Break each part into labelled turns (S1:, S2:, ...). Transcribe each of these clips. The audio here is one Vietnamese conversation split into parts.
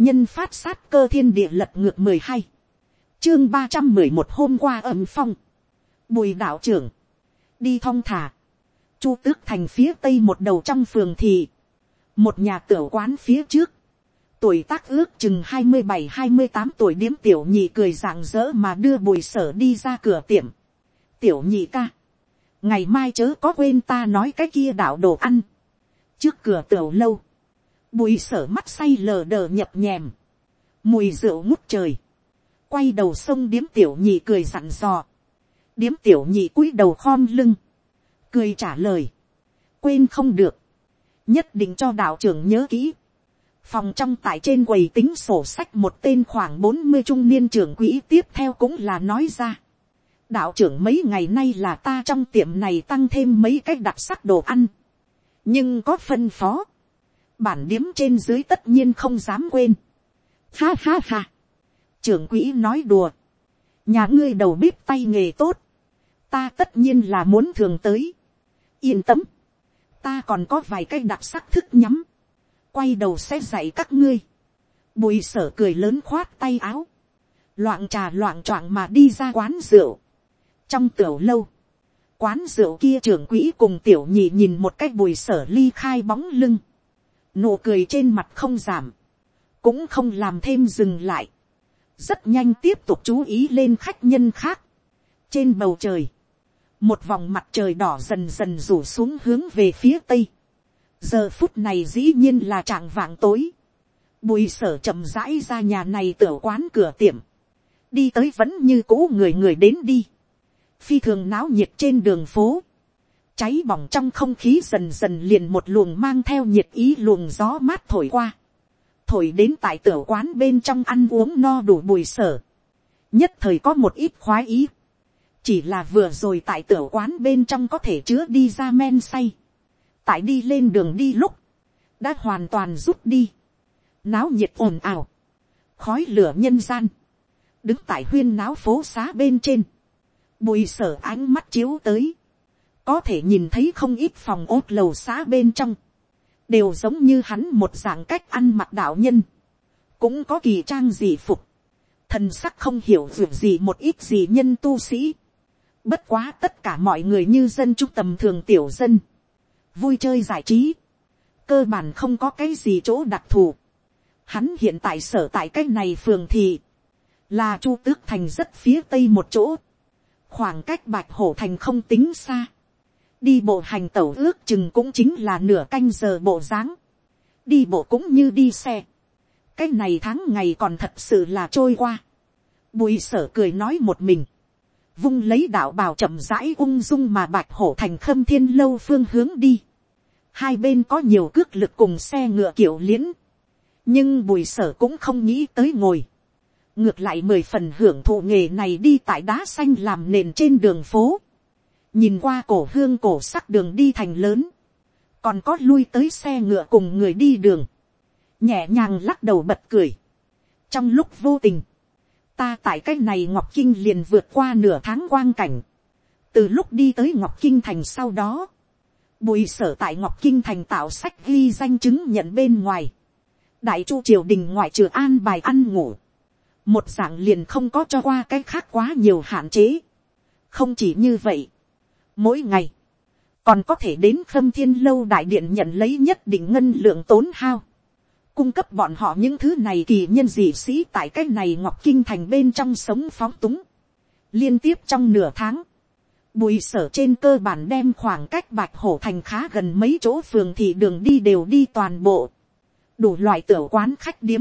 S1: nhân phát sát cơ thiên địa lật ngược mười hai, chương ba trăm mười một hôm qua âm phong, bùi đạo trưởng, đi thong thả, chu tước thành phía tây một đầu trong phường thị, một nhà tiểu quán phía trước, tuổi tác ước chừng hai mươi bảy hai mươi tám tuổi điếm tiểu nhị cười rạng rỡ mà đưa bùi sở đi ra cửa tiệm, tiểu nhị ca, ngày mai chớ có quên ta nói cái kia đạo đồ ăn, trước cửa tiểu lâu, Bùi sở mắt say lờ đờ nhập nhèm. Mùi rượu ngút trời. Quay đầu sông điếm tiểu nhị cười dặn dò. Điếm tiểu nhị cúi đầu khom lưng. Cười trả lời. Quên không được. Nhất định cho đạo trưởng nhớ kỹ. Phòng trong tại trên quầy tính sổ sách một tên khoảng bốn mươi trung niên trưởng quỹ tiếp theo cũng là nói ra. Đạo trưởng mấy ngày nay là ta trong tiệm này tăng thêm mấy cái đặc sắc đồ ăn. Nhưng có phân phó bản điếm trên dưới tất nhiên không dám quên. Ha ha ha. Trưởng quỹ nói đùa. Nhà ngươi đầu bếp tay nghề tốt. Ta tất nhiên là muốn thường tới. Yên tâm. Ta còn có vài cái đặc sắc thức nhắm. Quay đầu sẽ dạy các ngươi. Bùi sở cười lớn khoát tay áo. Loạn trà loạn choạng mà đi ra quán rượu. Trong tiểu lâu quán rượu kia trưởng quỹ cùng tiểu nhị nhìn một cách bùi sở ly khai bóng lưng nụ cười trên mặt không giảm, cũng không làm thêm dừng lại, rất nhanh tiếp tục chú ý lên khách nhân khác. trên bầu trời, một vòng mặt trời đỏ dần dần rủ xuống hướng về phía tây. giờ phút này dĩ nhiên là trạng vạng tối, bùi sở chậm rãi ra nhà này tửa quán cửa tiệm, đi tới vẫn như cũ người người đến đi, phi thường náo nhiệt trên đường phố, cháy bỏng trong không khí dần dần liền một luồng mang theo nhiệt ý luồng gió mát thổi qua. Thổi đến tại tiểu quán bên trong ăn uống no đủ bùi sở. Nhất thời có một ít khoái ý. Chỉ là vừa rồi tại tiểu quán bên trong có thể chứa đi ra men say. Tại đi lên đường đi lúc. Đã hoàn toàn rút đi. Náo nhiệt ồn ào. Khói lửa nhân gian. Đứng tại huyên náo phố xá bên trên. Bùi sở ánh mắt chiếu tới có thể nhìn thấy không ít phòng ốt lầu xá bên trong, đều giống như hắn một dạng cách ăn mặc đạo nhân, cũng có kỳ trang gì phục, thần sắc không hiểu việc gì một ít gì nhân tu sĩ, bất quá tất cả mọi người như dân trung tầm thường tiểu dân, vui chơi giải trí, cơ bản không có cái gì chỗ đặc thù, hắn hiện tại sở tại cái này phường thì, là chu tước thành rất phía tây một chỗ, khoảng cách bạch hổ thành không tính xa đi bộ hành tẩu ước chừng cũng chính là nửa canh giờ bộ dáng, đi bộ cũng như đi xe, cái này tháng ngày còn thật sự là trôi qua, bùi sở cười nói một mình, vung lấy đạo bào chậm rãi ung dung mà bạch hổ thành khâm thiên lâu phương hướng đi, hai bên có nhiều cước lực cùng xe ngựa kiểu liễn, nhưng bùi sở cũng không nghĩ tới ngồi, ngược lại mười phần hưởng thụ nghề này đi tại đá xanh làm nền trên đường phố, nhìn qua cổ hương cổ sắc đường đi thành lớn, còn có lui tới xe ngựa cùng người đi đường, nhẹ nhàng lắc đầu bật cười. trong lúc vô tình, ta tại cái này ngọc kinh liền vượt qua nửa tháng quang cảnh, từ lúc đi tới ngọc kinh thành sau đó, bùi sở tại ngọc kinh thành tạo sách ghi danh chứng nhận bên ngoài, đại chu triều đình ngoại trừ an bài ăn ngủ, một dạng liền không có cho qua cái khác quá nhiều hạn chế, không chỉ như vậy, mỗi ngày, còn có thể đến khâm thiên lâu đại điện nhận lấy nhất định ngân lượng tốn hao, cung cấp bọn họ những thứ này kỳ nhân dị sĩ tại cái này ngọc kinh thành bên trong sống phóng túng, liên tiếp trong nửa tháng, bùi sở trên cơ bản đem khoảng cách bạch hổ thành khá gần mấy chỗ phường thì đường đi đều đi toàn bộ, đủ loại tiểu quán khách điếm,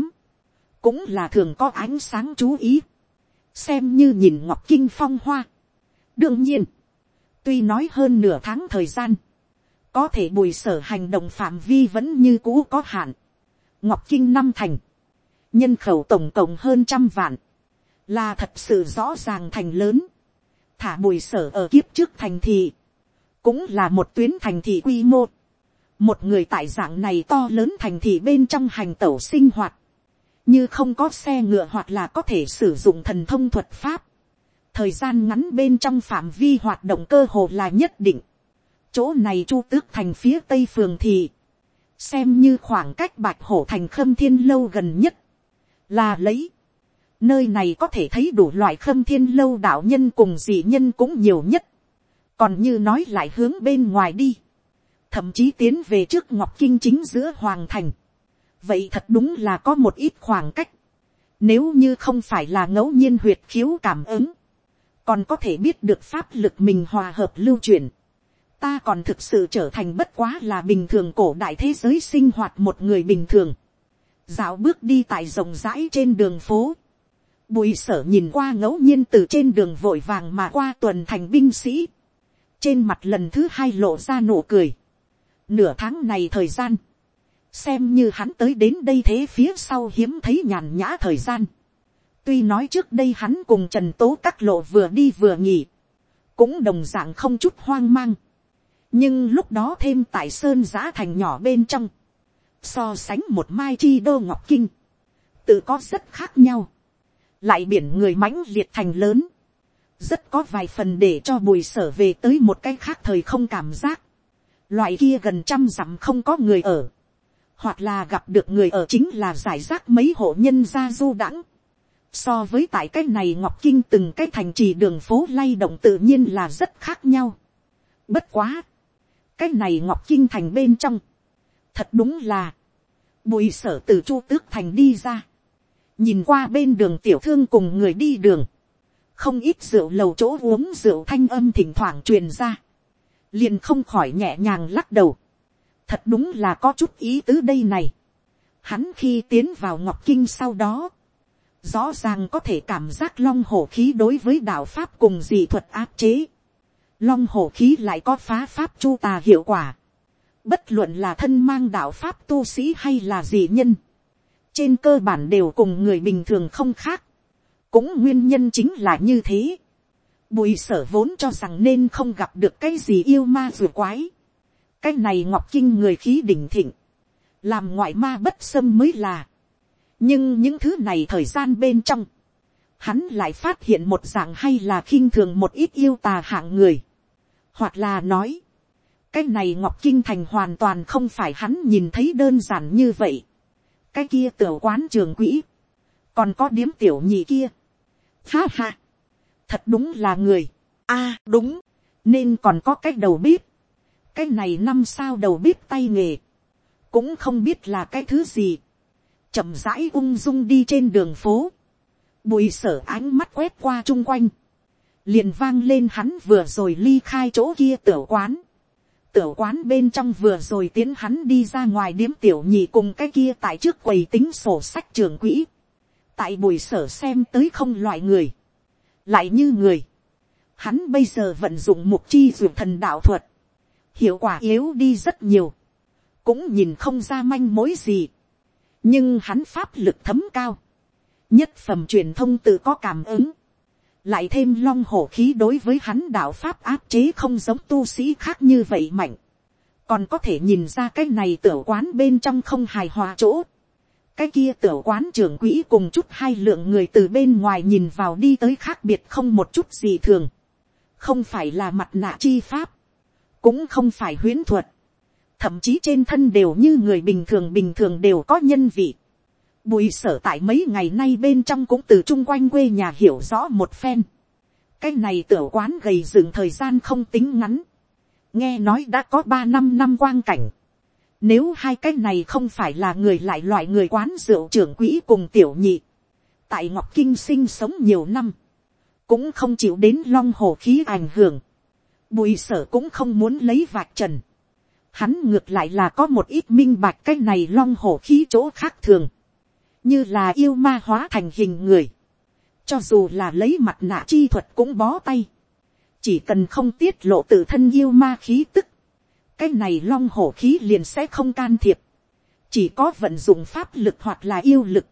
S1: cũng là thường có ánh sáng chú ý, xem như nhìn ngọc kinh phong hoa. đương nhiên, Tuy nói hơn nửa tháng thời gian. Có thể bùi sở hành động phạm vi vẫn như cũ có hạn. Ngọc Kinh năm thành. Nhân khẩu tổng cộng hơn trăm vạn. Là thật sự rõ ràng thành lớn. Thả bùi sở ở kiếp trước thành thị. Cũng là một tuyến thành thị quy mô. Một người tại dạng này to lớn thành thị bên trong hành tẩu sinh hoạt như không có xe ngựa hoặc là có thể sử dụng thần thông thuật pháp, thời gian ngắn bên trong phạm vi hoạt động cơ hồ là nhất định. chỗ này chu tước thành phía tây phường thì, xem như khoảng cách bạch hổ thành khâm thiên lâu gần nhất, là lấy. nơi này có thể thấy đủ loại khâm thiên lâu đạo nhân cùng dị nhân cũng nhiều nhất, còn như nói lại hướng bên ngoài đi, thậm chí tiến về trước ngọc kinh chính giữa hoàng thành. vậy thật đúng là có một ít khoảng cách, nếu như không phải là ngẫu nhiên huyệt khiếu cảm ứng, còn có thể biết được pháp lực mình hòa hợp lưu truyền. Ta còn thực sự trở thành bất quá là bình thường cổ đại thế giới sinh hoạt một người bình thường. Dạo bước đi tại rộng rãi trên đường phố. Bùi sở nhìn qua ngẫu nhiên từ trên đường vội vàng mà qua tuần thành binh sĩ. Trên mặt lần thứ hai lộ ra nụ cười. Nửa tháng này thời gian. Xem như hắn tới đến đây thế phía sau hiếm thấy nhàn nhã thời gian Tuy nói trước đây hắn cùng Trần Tố các lộ vừa đi vừa nghỉ. Cũng đồng dạng không chút hoang mang. Nhưng lúc đó thêm tại Sơn Giã Thành nhỏ bên trong. So sánh một mai chi đô ngọc kinh. Tự có rất khác nhau. Lại biển người mãnh liệt thành lớn. Rất có vài phần để cho bùi sở về tới một cái khác thời không cảm giác. Loại kia gần trăm dặm không có người ở hoặc là gặp được người ở chính là giải rác mấy hộ nhân gia du đãng so với tại cái này ngọc kinh từng cái thành trì đường phố lay động tự nhiên là rất khác nhau. Bất quá, cái này ngọc kinh thành bên trong, thật đúng là, bùi sở từ chu tước thành đi ra, nhìn qua bên đường tiểu thương cùng người đi đường, không ít rượu lầu chỗ uống rượu thanh âm thỉnh thoảng truyền ra, liền không khỏi nhẹ nhàng lắc đầu, thật đúng là có chút ý tứ đây này, hắn khi tiến vào ngọc kinh sau đó, rõ ràng có thể cảm giác long hổ khí đối với đạo pháp cùng dị thuật áp chế. Long hổ khí lại có phá pháp chu tà hiệu quả. Bất luận là thân mang đạo pháp tu sĩ hay là dị nhân. Trên cơ bản đều cùng người bình thường không khác. Cũng nguyên nhân chính là như thế. Bùi sở vốn cho rằng nên không gặp được cái gì yêu ma dù quái. Cái này ngọc kinh người khí đỉnh thịnh. Làm ngoại ma bất xâm mới là nhưng những thứ này thời gian bên trong, hắn lại phát hiện một dạng hay là khinh thường một ít yêu tà hạng người, hoặc là nói, cái này ngọc kinh thành hoàn toàn không phải hắn nhìn thấy đơn giản như vậy, cái kia tiểu quán trường quỹ, còn có điếm tiểu nhị kia, ha ha, thật đúng là người, a à, đúng, nên còn có cái đầu bếp, cái này năm sao đầu bếp tay nghề, cũng không biết là cái thứ gì, chậm rãi ung dung đi trên đường phố, bùi sở ánh mắt quét qua chung quanh, liền vang lên hắn vừa rồi ly khai chỗ kia tiểu quán, tiểu quán bên trong vừa rồi tiến hắn đi ra ngoài điếm tiểu nhị cùng cái kia tại trước quầy tính sổ sách trường quỹ, tại bùi sở xem tới không loại người, lại như người, hắn bây giờ vận dụng mục chi d thần đạo thuật, hiệu quả yếu đi rất nhiều, cũng nhìn không ra manh mối gì, nhưng hắn pháp lực thấm cao, nhất phẩm truyền thông tự có cảm ứng, lại thêm long hổ khí đối với hắn đạo pháp áp chế không giống tu sĩ khác như vậy mạnh, còn có thể nhìn ra cái này tiểu quán bên trong không hài hòa chỗ, cái kia tiểu quán trưởng quỹ cùng chút hai lượng người từ bên ngoài nhìn vào đi tới khác biệt không một chút gì thường, không phải là mặt nạ chi pháp, cũng không phải huyễn thuật, thậm chí trên thân đều như người bình thường bình thường đều có nhân vị. Bùi sở tại mấy ngày nay bên trong cũng từ chung quanh quê nhà hiểu rõ một phen. Cái này tiểu quán gầy dựng thời gian không tính ngắn. Nghe nói đã có ba năm năm quang cảnh. Nếu hai cái này không phải là người lại loại người quán rượu trưởng quỹ cùng tiểu nhị. Tại Ngọc Kinh sinh sống nhiều năm. Cũng không chịu đến long hồ khí ảnh hưởng. Bùi sở cũng không muốn lấy vạch trần hắn ngược lại là có một ít minh bạch cái này long hổ khí chỗ khác thường, như là yêu ma hóa thành hình người, cho dù là lấy mặt nạ chi thuật cũng bó tay, chỉ cần không tiết lộ tự thân yêu ma khí tức, cái này long hổ khí liền sẽ không can thiệp, chỉ có vận dụng pháp lực hoặc là yêu lực,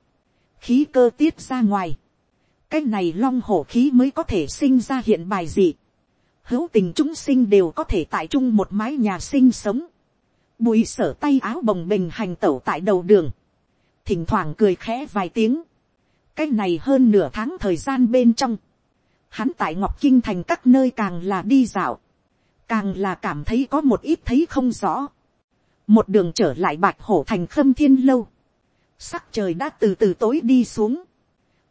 S1: khí cơ tiết ra ngoài, cái này long hổ khí mới có thể sinh ra hiện bài gì, hữu tình chúng sinh đều có thể tại chung một mái nhà sinh sống, Bùi sở tay áo bồng bình hành tẩu tại đầu đường. Thỉnh thoảng cười khẽ vài tiếng. Cái này hơn nửa tháng thời gian bên trong. Hắn tại Ngọc Kinh Thành các nơi càng là đi dạo. Càng là cảm thấy có một ít thấy không rõ. Một đường trở lại bạch hổ thành khâm thiên lâu. Sắc trời đã từ từ tối đi xuống.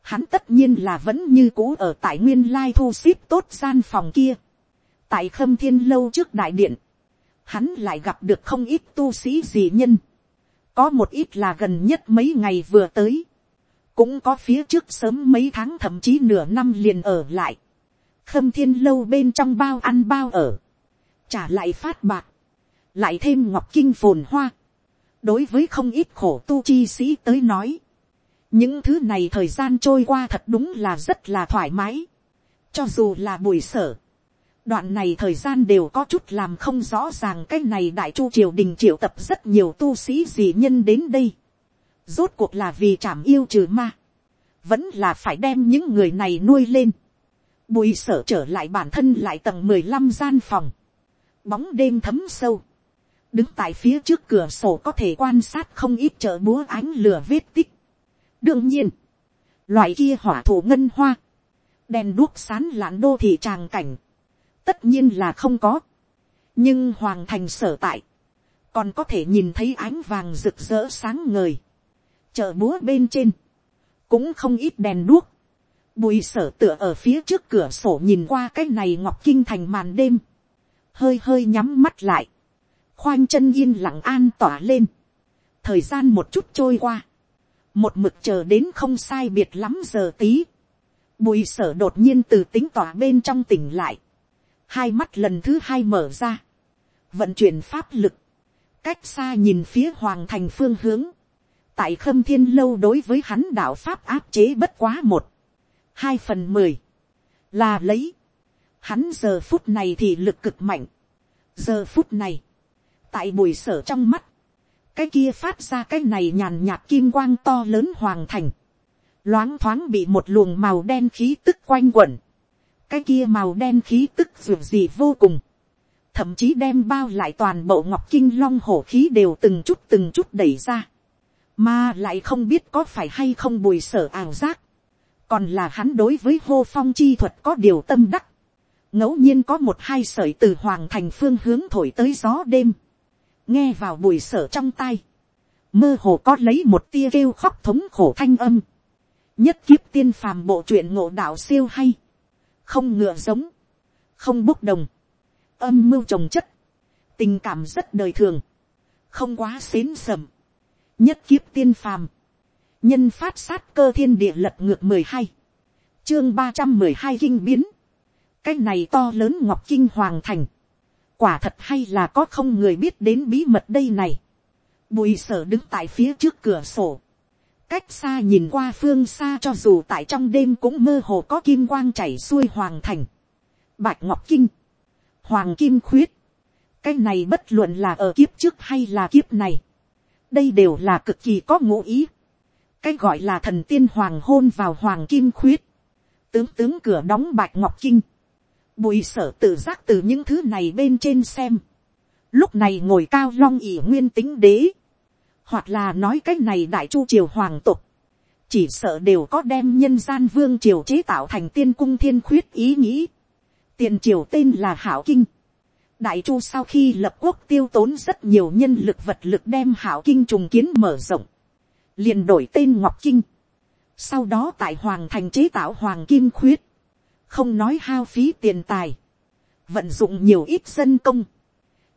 S1: Hắn tất nhiên là vẫn như cũ ở tại nguyên lai thu xếp tốt gian phòng kia. Tại khâm thiên lâu trước đại điện hắn lại gặp được không ít tu sĩ dị nhân. Có một ít là gần nhất mấy ngày vừa tới. Cũng có phía trước sớm mấy tháng thậm chí nửa năm liền ở lại. Khâm thiên lâu bên trong bao ăn bao ở. Trả lại phát bạc. Lại thêm ngọc kinh phồn hoa. Đối với không ít khổ tu chi sĩ tới nói. Những thứ này thời gian trôi qua thật đúng là rất là thoải mái. Cho dù là buổi sở đoạn này thời gian đều có chút làm không rõ ràng cái này đại chu triều đình triệu tập rất nhiều tu sĩ dị nhân đến đây. Rốt cuộc là vì trảm yêu trừ ma. Vẫn là phải đem những người này nuôi lên. Bùi sở trở lại bản thân lại tầng mười lăm gian phòng. Bóng đêm thấm sâu. Đứng tại phía trước cửa sổ có thể quan sát không ít chợ búa ánh lửa vết tích. Đương nhiên. Loại kia hỏa thủ ngân hoa. Đèn đuốc sán lạn đô thị tràng cảnh tất nhiên là không có. nhưng hoàng thành sở tại, còn có thể nhìn thấy ánh vàng rực rỡ sáng ngời. chợ búa bên trên, cũng không ít đèn đuốc. bùi sở tựa ở phía trước cửa sổ nhìn qua cái này ngọc kinh thành màn đêm, hơi hơi nhắm mắt lại, khoanh chân yên lặng an tỏa lên. thời gian một chút trôi qua, một mực chờ đến không sai biệt lắm giờ tí. Bùi sở đột nhiên từ tính tỏa bên trong tỉnh lại hai mắt lần thứ hai mở ra, vận chuyển pháp lực, cách xa nhìn phía hoàng thành phương hướng, tại khâm thiên lâu đối với hắn đạo pháp áp chế bất quá một, hai phần mười, là lấy, hắn giờ phút này thì lực cực mạnh, giờ phút này, tại bùi sở trong mắt, cái kia phát ra cái này nhàn nhạt kim quang to lớn hoàng thành, loáng thoáng bị một luồng màu đen khí tức quanh quẩn, cái kia màu đen khí tức ruột gì vô cùng, thậm chí đem bao lại toàn bộ ngọc kinh long hổ khí đều từng chút từng chút đẩy ra, mà lại không biết có phải hay không bùi sở ảo giác, còn là hắn đối với hô phong chi thuật có điều tâm đắc, ngẫu nhiên có một hai sởi từ hoàng thành phương hướng thổi tới gió đêm, nghe vào bùi sở trong tai, mơ hồ có lấy một tia kêu khóc thống khổ thanh âm, nhất kiếp tiên phàm bộ truyện ngộ đạo siêu hay, không ngựa giống, không bốc đồng, âm mưu trồng chất, tình cảm rất đời thường, không quá xến sầm, nhất kiếp tiên phàm, nhân phát sát cơ thiên địa lật ngược mười hai, chương ba trăm mười hai kinh biến, cái này to lớn ngọc kinh hoàng thành, quả thật hay là có không người biết đến bí mật đây này, bùi sở đứng tại phía trước cửa sổ, cách xa nhìn qua phương xa cho dù tại trong đêm cũng mơ hồ có kim quang chảy xuôi hoàng thành, bạch ngọc kinh, hoàng kim khuyết, cái này bất luận là ở kiếp trước hay là kiếp này, đây đều là cực kỳ có ngụ ý, cái gọi là thần tiên hoàng hôn vào hoàng kim khuyết, tướng tướng cửa đóng bạch ngọc kinh, bùi sở tự giác từ những thứ này bên trên xem, lúc này ngồi cao long ỉ nguyên tính đế, hoặc là nói cái này đại chu triều hoàng tục, chỉ sợ đều có đem nhân gian vương triều chế tạo thành tiên cung thiên khuyết ý nghĩ. tiền triều tên là hảo kinh. đại chu sau khi lập quốc tiêu tốn rất nhiều nhân lực vật lực đem hảo kinh trùng kiến mở rộng, liền đổi tên ngọc kinh. sau đó tại hoàng thành chế tạo hoàng kim khuyết, không nói hao phí tiền tài, vận dụng nhiều ít dân công.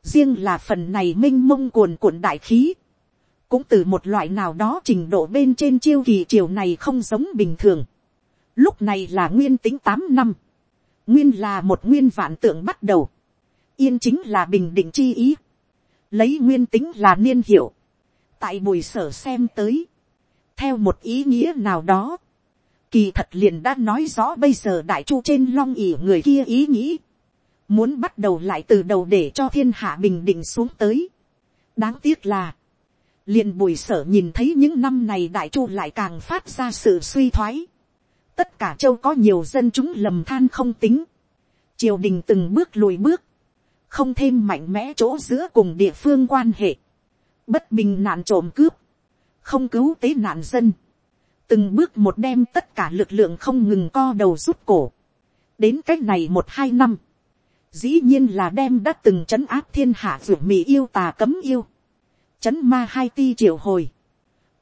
S1: riêng là phần này m i n h mông cuồn cuộn đại khí, cũng từ một loại nào đó trình độ bên trên chiêu kỳ chiều này không giống bình thường. Lúc này là nguyên tính tám năm. Nguyên là một nguyên vạn tượng bắt đầu. Yên chính là bình định chi ý. Lấy nguyên tính là niên hiệu. Tại bùi sở xem tới. Theo một ý nghĩa nào đó. Kỳ thật liền đã nói rõ bây giờ đại chu trên long ỉ người kia ý nghĩ. Muốn bắt đầu lại từ đầu để cho thiên hạ bình định xuống tới. Đáng tiếc là liền bùi sở nhìn thấy những năm này đại chu lại càng phát ra sự suy thoái. tất cả châu có nhiều dân chúng lầm than không tính. triều đình từng bước lùi bước, không thêm mạnh mẽ chỗ giữa cùng địa phương quan hệ. bất bình nạn trộm cướp, không cứu tế nạn dân. từng bước một đem tất cả lực lượng không ngừng co đầu rút cổ. đến cách này một hai năm, dĩ nhiên là đem đã từng c áp thiên hạ ruột mỹ yêu tà cấm yêu chấn ma hai ti triệu hồi,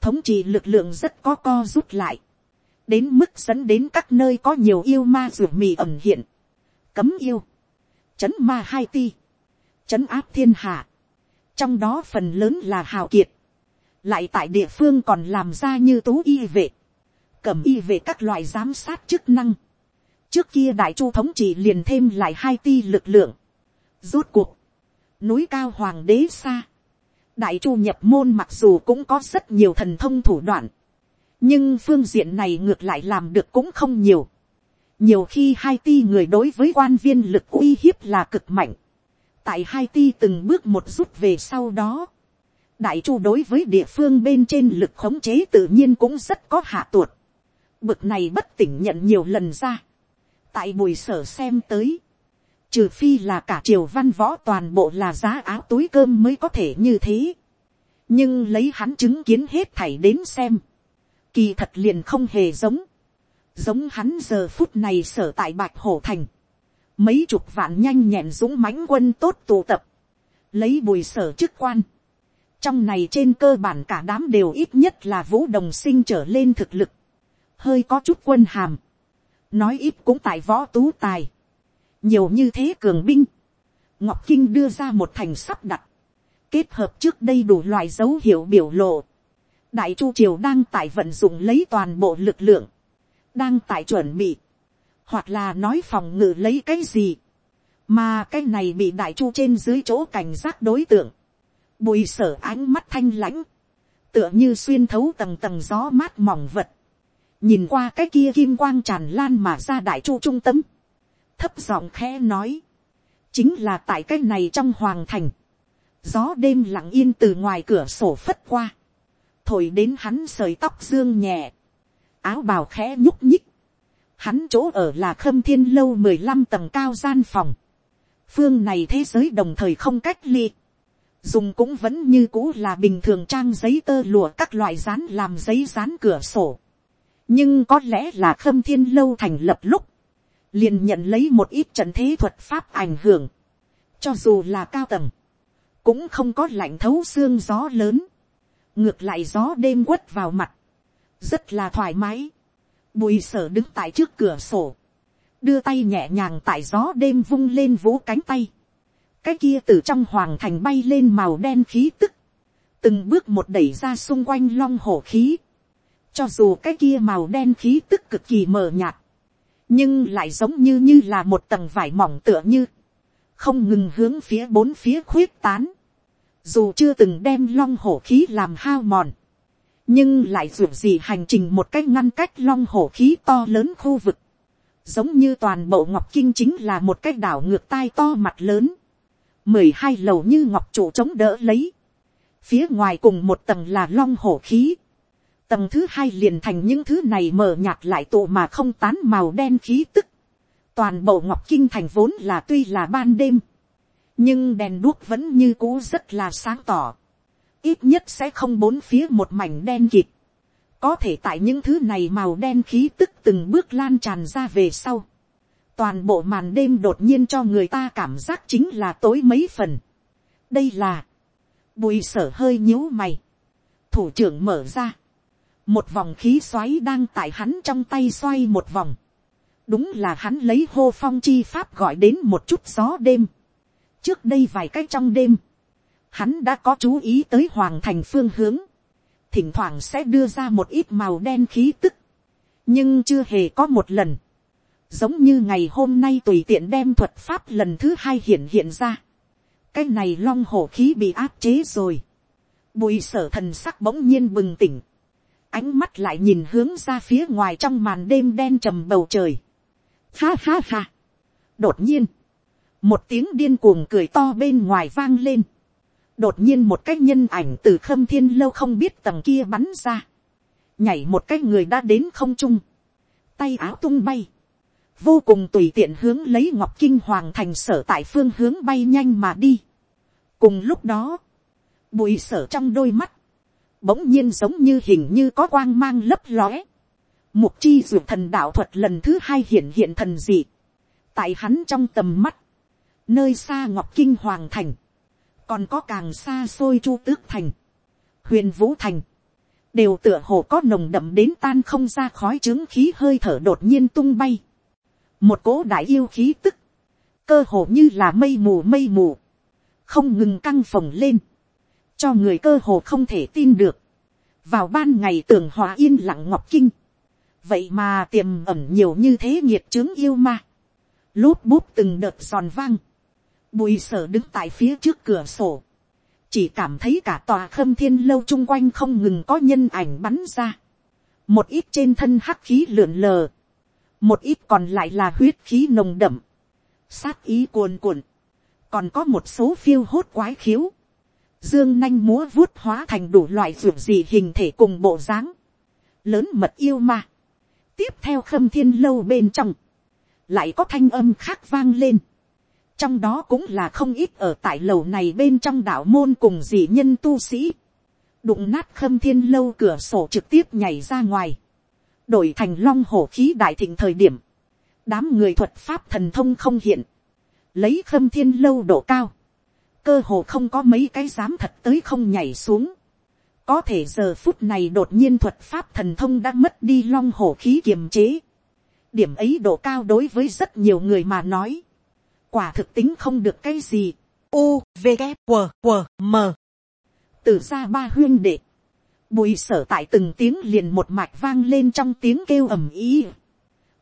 S1: thống trị lực lượng rất có co rút lại, đến mức dẫn đến các nơi có nhiều yêu ma ruột mì ẩm hiện, cấm yêu, chấn ma hai ti, chấn áp thiên hạ, trong đó phần lớn là hào kiệt, lại tại địa phương còn làm ra như tú y vệ, cầm y vệ các loại giám sát chức năng, trước kia đại chu thống trị liền thêm lại hai ti lực lượng, rốt cuộc, núi cao hoàng đế xa, đại chu nhập môn mặc dù cũng có rất nhiều thần thông thủ đoạn, nhưng phương diện này ngược lại làm được cũng không nhiều. nhiều khi hai ti người đối với quan viên lực uy hiếp là cực mạnh. tại hai ti từng bước một rút về sau đó, đại chu đối với địa phương bên trên lực khống chế tự nhiên cũng rất có hạ tuột. bực này bất tỉnh nhận nhiều lần ra. tại bùi sở xem tới, trừ phi là cả triều văn võ toàn bộ là giá áo túi cơm mới có thể như thế. nhưng lấy hắn chứng kiến hết thảy đến xem, kỳ thật liền không hề giống, giống hắn giờ phút này sở tại bạch hổ thành, mấy chục vạn nhanh nhẹn dũng mãnh quân tốt tụ tập, lấy bùi sở chức quan, trong này trên cơ bản cả đám đều ít nhất là vũ đồng sinh trở lên thực lực, hơi có chút quân hàm, nói ít cũng tại võ tú tài, nhiều như thế cường binh, ngọc kinh đưa ra một thành sắp đặt, kết hợp trước đây đủ loại dấu hiệu biểu lộ, đại chu triều đang tại vận dụng lấy toàn bộ lực lượng, đang tại chuẩn bị, hoặc là nói phòng ngự lấy cái gì, mà cái này bị đại chu trên dưới chỗ cảnh giác đối tượng, bùi sở ánh mắt thanh lãnh, tựa như xuyên thấu tầng tầng gió mát mỏng vật, nhìn qua cái kia kim quang tràn lan mà ra đại chu trung tâm, thấp giọng khẽ nói, chính là tại cái này trong hoàng thành, gió đêm lặng yên từ ngoài cửa sổ phất qua, thổi đến hắn sợi tóc dương nhẹ, áo bào khẽ nhúc nhích, hắn chỗ ở là khâm thiên lâu mười lăm tầng cao gian phòng, phương này thế giới đồng thời không cách ly, dùng cũng vẫn như cũ là bình thường trang giấy tơ lụa các loại rán làm giấy rán cửa sổ, nhưng có lẽ là khâm thiên lâu thành lập lúc, liền nhận lấy một ít trận thế thuật pháp ảnh hưởng, cho dù là cao tầng, cũng không có lạnh thấu xương gió lớn, ngược lại gió đêm quất vào mặt, rất là thoải mái, bùi sở đứng tại trước cửa sổ, đưa tay nhẹ nhàng tại gió đêm vung lên vỗ cánh tay, cái kia từ trong hoàng thành bay lên màu đen khí tức, từng bước một đẩy ra xung quanh long hổ khí, cho dù cái kia màu đen khí tức cực kỳ mờ nhạt, nhưng lại giống như như là một tầng vải mỏng tựa như, không ngừng hướng phía bốn phía khuyết tán, dù chưa từng đem long hổ khí làm hao mòn, nhưng lại ruột gì hành trình một cách ngăn cách long hổ khí to lớn khu vực, giống như toàn bộ ngọc kinh chính là một cái đảo ngược tai to mặt lớn, mười hai lầu như ngọc trụ chống đỡ lấy, phía ngoài cùng một tầng là long hổ khí, tầng thứ hai liền thành những thứ này mờ nhạt lại tụ mà không tán màu đen khí tức. toàn bộ ngọc kinh thành vốn là tuy là ban đêm, nhưng đèn đuốc vẫn như cũ rất là sáng tỏ, ít nhất sẽ không bốn phía một mảnh đen kịt, có thể tại những thứ này màu đen khí tức từng bước lan tràn ra về sau. Toàn bộ màn đêm đột nhiên cho người ta cảm giác chính là tối mấy phần. Đây là. Bùi sở hơi nhíu mày. Thủ trưởng mở ra một vòng khí xoáy đang tại hắn trong tay xoay một vòng. đúng là hắn lấy hô phong chi pháp gọi đến một chút gió đêm. trước đây vài cái trong đêm, hắn đã có chú ý tới hoàng thành phương hướng. thỉnh thoảng sẽ đưa ra một ít màu đen khí tức. nhưng chưa hề có một lần. giống như ngày hôm nay tùy tiện đem thuật pháp lần thứ hai hiện hiện ra. cái này long hổ khí bị áp chế rồi. bùi sở thần sắc bỗng nhiên bừng tỉnh ánh mắt lại nhìn hướng ra phía ngoài trong màn đêm đen trầm bầu trời. Ha ha ha. Đột nhiên, một tiếng điên cuồng cười to bên ngoài vang lên. Đột nhiên một cái nhân ảnh từ khâm thiên lâu không biết tầng kia bắn ra. Nhảy một cái người đã đến không trung. Tay áo tung bay. Vô cùng tùy tiện hướng lấy Ngọc Kinh Hoàng thành sở tại phương hướng bay nhanh mà đi. Cùng lúc đó, bụi sở trong đôi mắt bỗng nhiên giống như hình như có quang mang lấp lóe. Mục chi dược thần đạo thuật lần thứ hai hiện hiện thần dị. Tại hắn trong tầm mắt. Nơi xa Ngọc Kinh Hoàng Thành. Còn có càng xa xôi Chu Tước Thành. Huyền Vũ Thành. Đều tựa hồ có nồng đậm đến tan không ra khói chứng khí hơi thở đột nhiên tung bay. Một cỗ đại yêu khí tức. Cơ hồ như là mây mù mây mù. Không ngừng căng phồng lên cho người cơ hồ không thể tin được. vào ban ngày tưởng hòa yên lặng ngọc kinh. vậy mà tiềm ẩm nhiều như thế nhiệt chứng yêu ma. lốp bút từng đợt giòn vang. bùi sở đứng tại phía trước cửa sổ. chỉ cảm thấy cả tòa khâm thiên lâu chung quanh không ngừng có nhân ảnh bắn ra. một ít trên thân hắc khí lượn lờ. một ít còn lại là huyết khí nồng đậm. sát ý cuồn cuộn. còn có một số phiêu hốt quái khiếu dương nanh múa vuốt hóa thành đủ loại ruột gì hình thể cùng bộ dáng, lớn mật yêu ma. tiếp theo khâm thiên lâu bên trong, lại có thanh âm khác vang lên, trong đó cũng là không ít ở tại lầu này bên trong đạo môn cùng dị nhân tu sĩ, đụng nát khâm thiên lâu cửa sổ trực tiếp nhảy ra ngoài, đổi thành long hổ khí đại thịnh thời điểm, đám người thuật pháp thần thông không hiện, lấy khâm thiên lâu độ cao, cơ hồ không có mấy cái dám thật tới không nhảy xuống. Có thể giờ phút này đột nhiên thuật pháp thần thông đã mất đi long hổ khí kiềm chế. Điểm ấy độ cao đối với rất nhiều người mà nói. Quả thực tính không được cái gì. U, V, K, W, W, M. Từ ra ba huyên đệ. Bùi sở tại từng tiếng liền một mạch vang lên trong tiếng kêu ầm ý.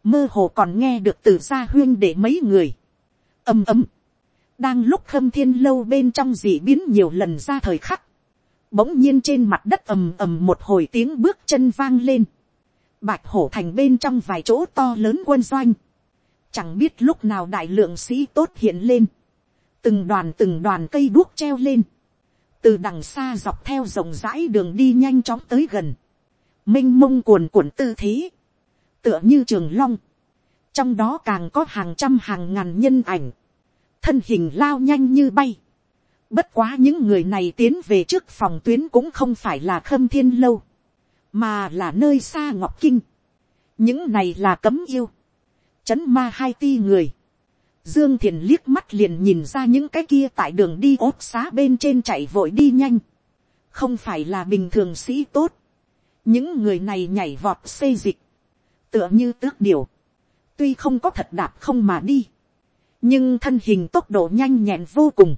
S1: Mơ hồ còn nghe được từ ra huyên đệ mấy người. Âm ấm. ấm đang lúc khâm thiên lâu bên trong dị biến nhiều lần ra thời khắc, bỗng nhiên trên mặt đất ầm ầm một hồi tiếng bước chân vang lên, bạch hổ thành bên trong vài chỗ to lớn quân doanh, chẳng biết lúc nào đại lượng sĩ tốt hiện lên, từng đoàn từng đoàn cây đuốc treo lên, từ đằng xa dọc theo rộng rãi đường đi nhanh chóng tới gần, m i n h mông cuồn cuộn tư thế, tựa như trường long, trong đó càng có hàng trăm hàng ngàn nhân ảnh, thân hình lao nhanh như bay. Bất quá những người này tiến về trước phòng tuyến cũng không phải là khâm thiên lâu, mà là nơi xa ngọc kinh. những này là cấm yêu, chấn ma hai ti người. Dương Thiền liếc mắt liền nhìn ra những cái kia tại đường đi ốt xá bên trên chạy vội đi nhanh. Không phải là bình thường sĩ tốt. Những người này nhảy vọt xây dịch. Tựa như tước điều. Tuy không có thật đạp không mà đi nhưng thân hình tốc độ nhanh nhẹn vô cùng,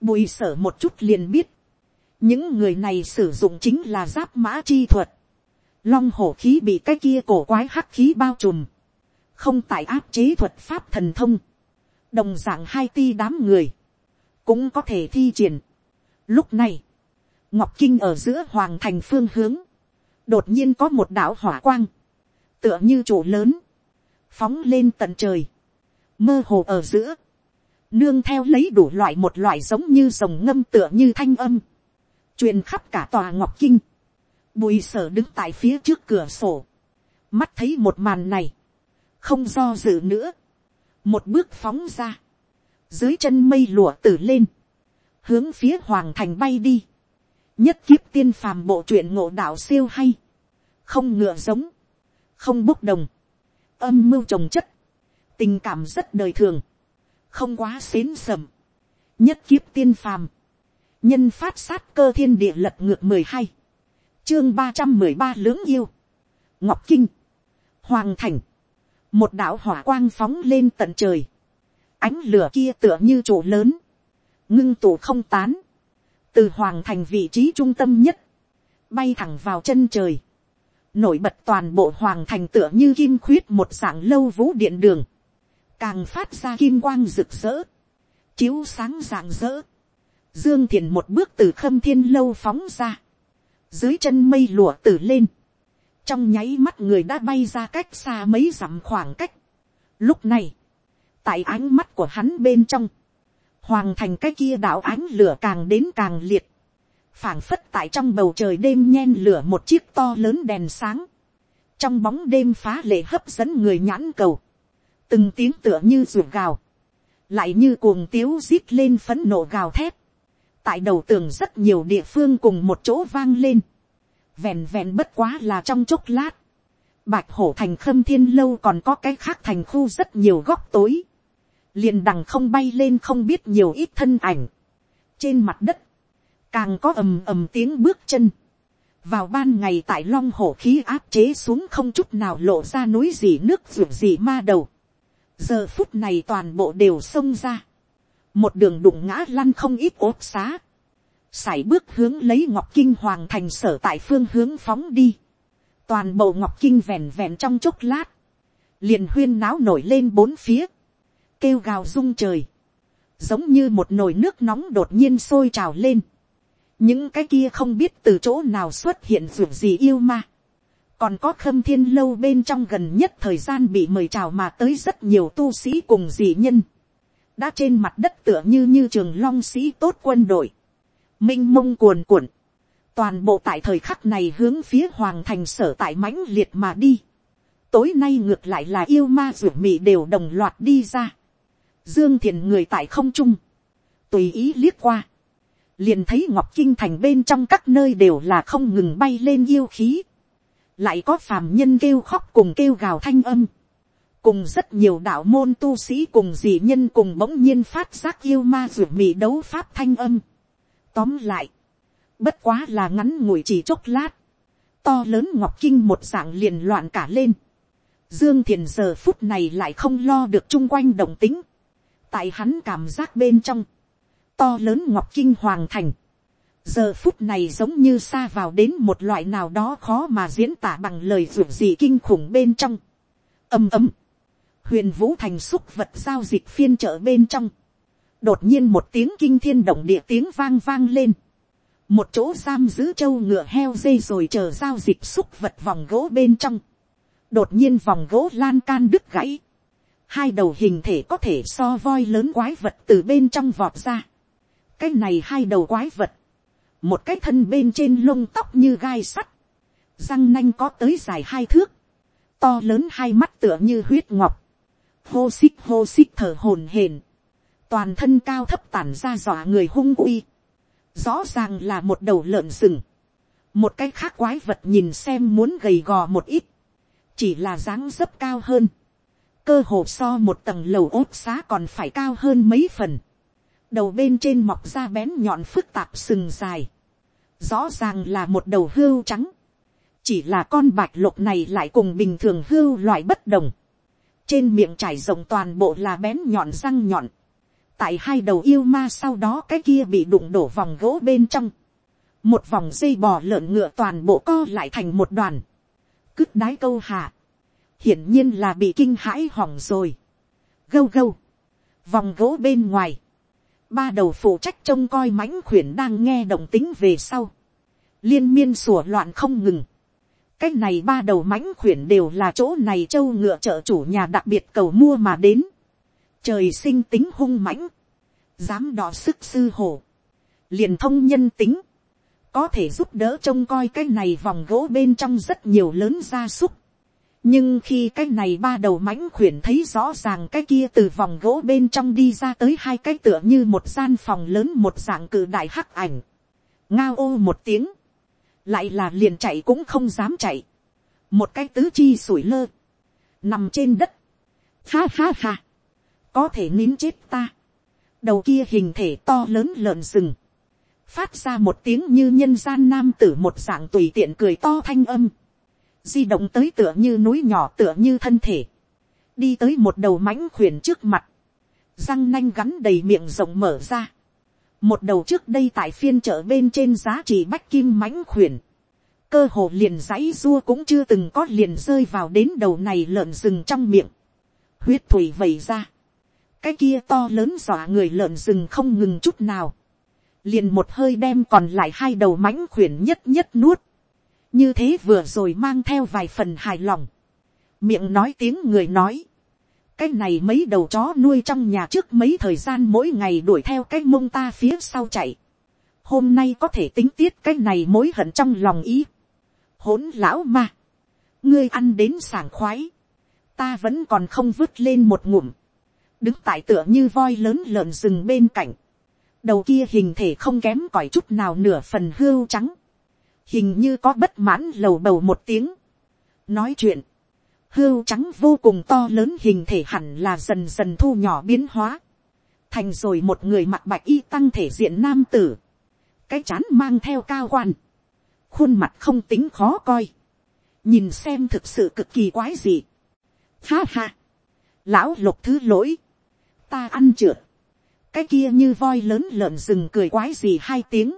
S1: bùi sở một chút liền biết, những người này sử dụng chính là giáp mã chi thuật, long hổ khí bị cái kia cổ quái hắc khí bao trùm, không tại áp chế thuật pháp thần thông, đồng d ạ n g hai ti đám người, cũng có thể thi triển. Lúc này, ngọc kinh ở giữa hoàng thành phương hướng, đột nhiên có một đạo hỏa quang, tựa như trụ lớn, phóng lên tận trời, mơ hồ ở giữa, nương theo lấy đủ loại một loại giống như dòng ngâm tựa như thanh âm, truyền khắp cả tòa ngọc kinh, bùi sở đứng tại phía trước cửa sổ, mắt thấy một màn này, không do dự nữa, một bước phóng ra, dưới chân mây lụa tử lên, hướng phía hoàng thành bay đi, nhất kiếp tiên phàm bộ truyện ngộ đạo siêu hay, không ngựa giống, không bốc đồng, âm mưu trồng chất, tình cảm rất đời thường, không quá xến sầm, nhất kiếp tiên phàm, nhân phát sát cơ thiên địa lật ngược mười hai, chương ba trăm mười ba lưỡng yêu, ngọc kinh, hoàng thành, một đạo hỏa quang phóng lên tận trời, ánh lửa kia tựa như chỗ lớn, ngưng tụ không tán, từ hoàng thành vị trí trung tâm nhất, bay thẳng vào chân trời, nổi bật toàn bộ hoàng thành tựa như kim khuyết một dạng lâu vũ điện đường, càng phát ra kim quang rực rỡ, chiếu sáng rạng rỡ, dương thiền một bước từ khâm thiên lâu phóng ra, dưới chân mây lụa tử lên, trong nháy mắt người đã bay ra cách xa mấy dặm khoảng cách. Lúc này, tại ánh mắt của hắn bên trong, hoàng thành cái kia đảo ánh lửa càng đến càng liệt, phảng phất tại trong bầu trời đêm nhen lửa một chiếc to lớn đèn sáng, trong bóng đêm phá lệ hấp dẫn người nhãn cầu, từng tiếng tựa như ruột gào, lại như cuồng tiếu rít lên phấn nộ gào thép. tại đầu tường rất nhiều địa phương cùng một chỗ vang lên, vẹn vẹn bất quá là trong chốc lát, bạch hổ thành khâm thiên lâu còn có cái khác thành khu rất nhiều góc tối, liền đằng không bay lên không biết nhiều ít thân ảnh, trên mặt đất, càng có ầm ầm tiếng bước chân, vào ban ngày tại long hổ khí áp chế xuống không chút nào lộ ra núi gì nước ruộng gì ma đầu, giờ phút này toàn bộ đều xông ra, một đường đụng ngã lăn không ít ốt xá, sải bước hướng lấy ngọc kinh hoàng thành sở tại phương hướng phóng đi, toàn bộ ngọc kinh vèn vèn trong chốc lát, liền huyên náo nổi lên bốn phía, kêu gào rung trời, giống như một nồi nước nóng đột nhiên sôi trào lên, những cái kia không biết từ chỗ nào xuất hiện ruột gì yêu ma, còn có khâm thiên lâu bên trong gần nhất thời gian bị mời chào mà tới rất nhiều tu sĩ cùng dị nhân, đã trên mặt đất tựa như như trường long sĩ tốt quân đội, m i n h mông cuồn cuộn, toàn bộ tại thời khắc này hướng phía hoàng thành sở tại mãnh liệt mà đi, tối nay ngược lại là yêu ma ruột mị đều đồng loạt đi ra, dương thiền người tại không trung, tùy ý liếc qua, liền thấy ngọc kinh thành bên trong các nơi đều là không ngừng bay lên yêu khí, lại có phàm nhân kêu khóc cùng kêu gào thanh âm, cùng rất nhiều đạo môn tu sĩ cùng dị nhân cùng bỗng nhiên phát giác yêu ma ruột mì đấu pháp thanh âm. Tóm lại, bất quá là ngắn ngủi chỉ chốc lát, to lớn ngọc kinh một dạng liền loạn cả lên. Dương thiền giờ phút này lại không lo được chung quanh đồng tính. Tại hắn cảm giác bên trong, to lớn ngọc kinh hoàng thành giờ phút này giống như xa vào đến một loại nào đó khó mà diễn tả bằng lời ruột gì kinh khủng bên trong. ầm ầm, huyền vũ thành xúc vật giao dịch phiên chợ bên trong. đột nhiên một tiếng kinh thiên động địa tiếng vang vang lên. một chỗ giam giữ trâu ngựa heo dây rồi chờ giao dịch xúc vật vòng gỗ bên trong. đột nhiên vòng gỗ lan can đứt gãy. hai đầu hình thể có thể so voi lớn quái vật từ bên trong vọt ra. cái này hai đầu quái vật một cái thân bên trên lông tóc như gai sắt, răng nanh có tới dài hai thước, to lớn hai mắt tựa như huyết ngọc, hô xích hô xích thở hồn hển, toàn thân cao thấp tản ra dọa người hung uy, rõ ràng là một đầu lợn rừng, một cái khác quái vật nhìn xem muốn gầy gò một ít, chỉ là dáng dấp cao hơn, cơ hồ so một tầng lầu ốt xá còn phải cao hơn mấy phần, đầu bên trên mọc ra bén nhọn phức tạp sừng dài, rõ ràng là một đầu hươu trắng, chỉ là con bạch lục này lại cùng bình thường hươu loại bất đồng, trên miệng trải rộng toàn bộ là bén nhọn răng nhọn, tại hai đầu yêu ma sau đó cái kia bị đụng đổ vòng gỗ bên trong, một vòng dây bò lợn ngựa toàn bộ co lại thành một đoàn, cứt đái câu hạ, hiển nhiên là bị kinh hãi hỏng rồi, gâu gâu, vòng gỗ bên ngoài, ba đầu phụ trách trông coi mãnh khuyển đang nghe động tính về sau, liên miên sủa loạn không ngừng. cái này ba đầu mãnh khuyển đều là chỗ này châu ngựa chợ chủ nhà đặc biệt cầu mua mà đến. trời sinh tính hung mãnh, dám đọ sức sư hổ, liền thông nhân tính, có thể giúp đỡ trông coi cái này vòng gỗ bên trong rất nhiều lớn gia súc nhưng khi cái này ba đầu mãnh khuyển thấy rõ ràng cái kia từ vòng gỗ bên trong đi ra tới hai cái tựa như một gian phòng lớn một dạng cự đại hắc ảnh ngao ô một tiếng lại là liền chạy cũng không dám chạy một cái tứ chi sủi lơ nằm trên đất ha ha ha có thể nín chết ta đầu kia hình thể to lớn lợn rừng phát ra một tiếng như nhân gian nam tử một dạng tùy tiện cười to thanh âm di động tới tựa như núi nhỏ tựa như thân thể, đi tới một đầu mãnh khuyển trước mặt, răng nanh gắn đầy miệng rộng mở ra, một đầu trước đây tại phiên chợ bên trên giá trị bách kim mãnh khuyển, cơ hồ liền dãy dua cũng chưa từng có liền rơi vào đến đầu này lợn rừng trong miệng, huyết thủy vầy ra, cái kia to lớn dọa người lợn rừng không ngừng chút nào, liền một hơi đem còn lại hai đầu mãnh khuyển nhất nhất nuốt, như thế vừa rồi mang theo vài phần hài lòng, miệng nói tiếng người nói, cái này mấy đầu chó nuôi trong nhà trước mấy thời gian mỗi ngày đuổi theo cái mông ta phía sau chạy, hôm nay có thể tính tiết cái này mối hận trong lòng ý, hỗn lão mà, ngươi ăn đến sảng khoái, ta vẫn còn không vứt lên một ngụm, đứng tại tựa như voi lớn lợn rừng bên cạnh, đầu kia hình thể không kém cỏi chút nào nửa phần hưu trắng, hình như có bất mãn lầu bầu một tiếng. nói chuyện, hưu trắng vô cùng to lớn hình thể hẳn là dần dần thu nhỏ biến hóa, thành rồi một người mặt bạch y tăng thể diện nam tử, cái chán mang theo cao quan, khuôn mặt không tính khó coi, nhìn xem thực sự cực kỳ quái gì. Ha ha, lão lục thứ lỗi, ta ăn trượt, cái kia như voi lớn lợn rừng cười quái gì hai tiếng,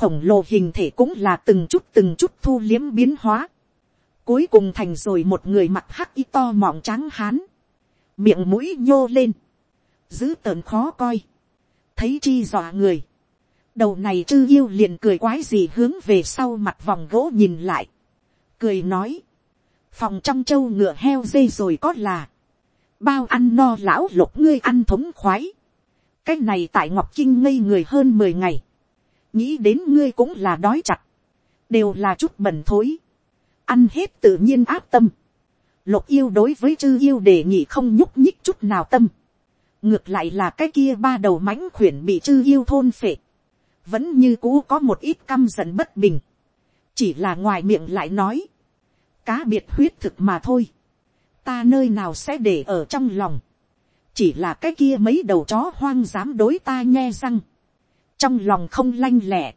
S1: khổng lồ hình thể cũng là từng chút từng chút thu liếm biến hóa. Cuối cùng thành rồi một người mặt hắc y to mọng trắng hán. Miệng mũi nhô lên. Giữ tờn khó coi. Thấy chi dọa người. Đầu này chư yêu liền cười quái gì hướng về sau mặt vòng gỗ nhìn lại. Cười nói. Phòng trong châu ngựa heo dây rồi có là. Bao ăn no lão lục ngươi ăn thống khoái. Cái này tại Ngọc Kinh ngây người hơn mười ngày nghĩ đến ngươi cũng là đói chặt, đều là chút bẩn thối, ăn hết tự nhiên áp tâm, lục yêu đối với chư yêu đề nghị không nhúc nhích chút nào tâm, ngược lại là cái kia ba đầu mãnh khuyển bị chư yêu thôn phệ, vẫn như cũ có một ít căm giận bất bình, chỉ là ngoài miệng lại nói, cá biệt huyết thực mà thôi, ta nơi nào sẽ để ở trong lòng, chỉ là cái kia mấy đầu chó hoang dám đối ta nhe răng, trong lòng không lanh lẹ.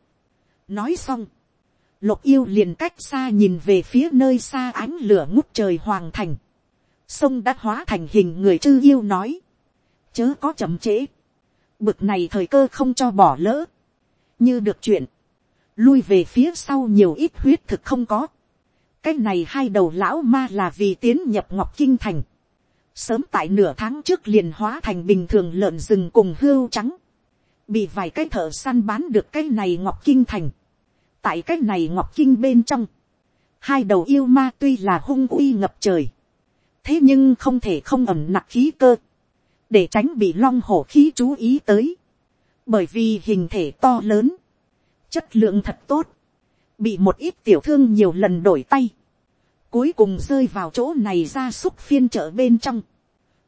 S1: nói xong, lục yêu liền cách xa nhìn về phía nơi xa ánh lửa ngút trời hoàng thành. sông đã hóa thành hình người chư yêu nói. chớ có chậm trễ. bực này thời cơ không cho bỏ lỡ. như được chuyện. lui về phía sau nhiều ít huyết thực không có. cái này hai đầu lão ma là vì tiến nhập ngọc kinh thành. sớm tại nửa tháng trước liền hóa thành bình thường lợn rừng cùng hươu trắng bị vài cái thợ săn bán được cái này ngọc kinh thành, tại cái này ngọc kinh bên trong, hai đầu yêu ma tuy là hung uy ngập trời, thế nhưng không thể không ẩm nặc khí cơ, để tránh bị long hổ khí chú ý tới, bởi vì hình thể to lớn, chất lượng thật tốt, bị một ít tiểu thương nhiều lần đổi tay, cuối cùng rơi vào chỗ này ra xúc phiên chợ bên trong,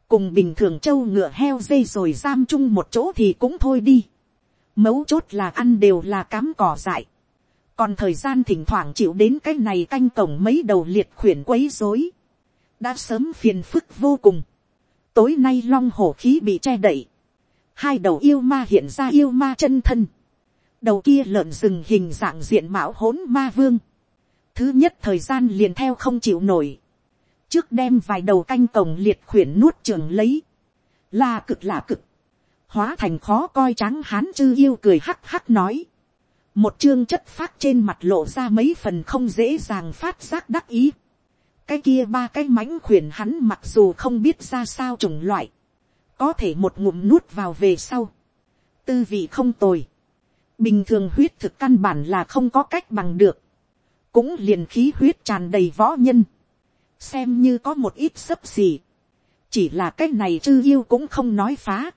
S1: cùng bình thường trâu ngựa heo dây rồi giam chung một chỗ thì cũng thôi đi. Mấu chốt là ăn đều là cám cỏ dại. Còn thời gian thỉnh thoảng chịu đến cái này canh cổng mấy đầu liệt khuyển quấy rối Đã sớm phiền phức vô cùng. Tối nay long hổ khí bị che đậy. Hai đầu yêu ma hiện ra yêu ma chân thân. Đầu kia lợn rừng hình dạng diện mạo hỗn ma vương. Thứ nhất thời gian liền theo không chịu nổi trước đem vài đầu canh cổng liệt khuyển nuốt trường lấy, là cực là cực, hóa thành khó coi tráng hán chư yêu cười hắc hắc nói, một chương chất phát trên mặt lộ ra mấy phần không dễ dàng phát giác đắc ý, cái kia ba cái mánh khuyển hắn mặc dù không biết ra sao chủng loại, có thể một ngụm nuốt vào về sau, tư vị không tồi, bình thường huyết thực căn bản là không có cách bằng được, cũng liền khí huyết tràn đầy võ nhân, xem như có một ít sấp gì, chỉ là cái này chư yêu cũng không nói phá,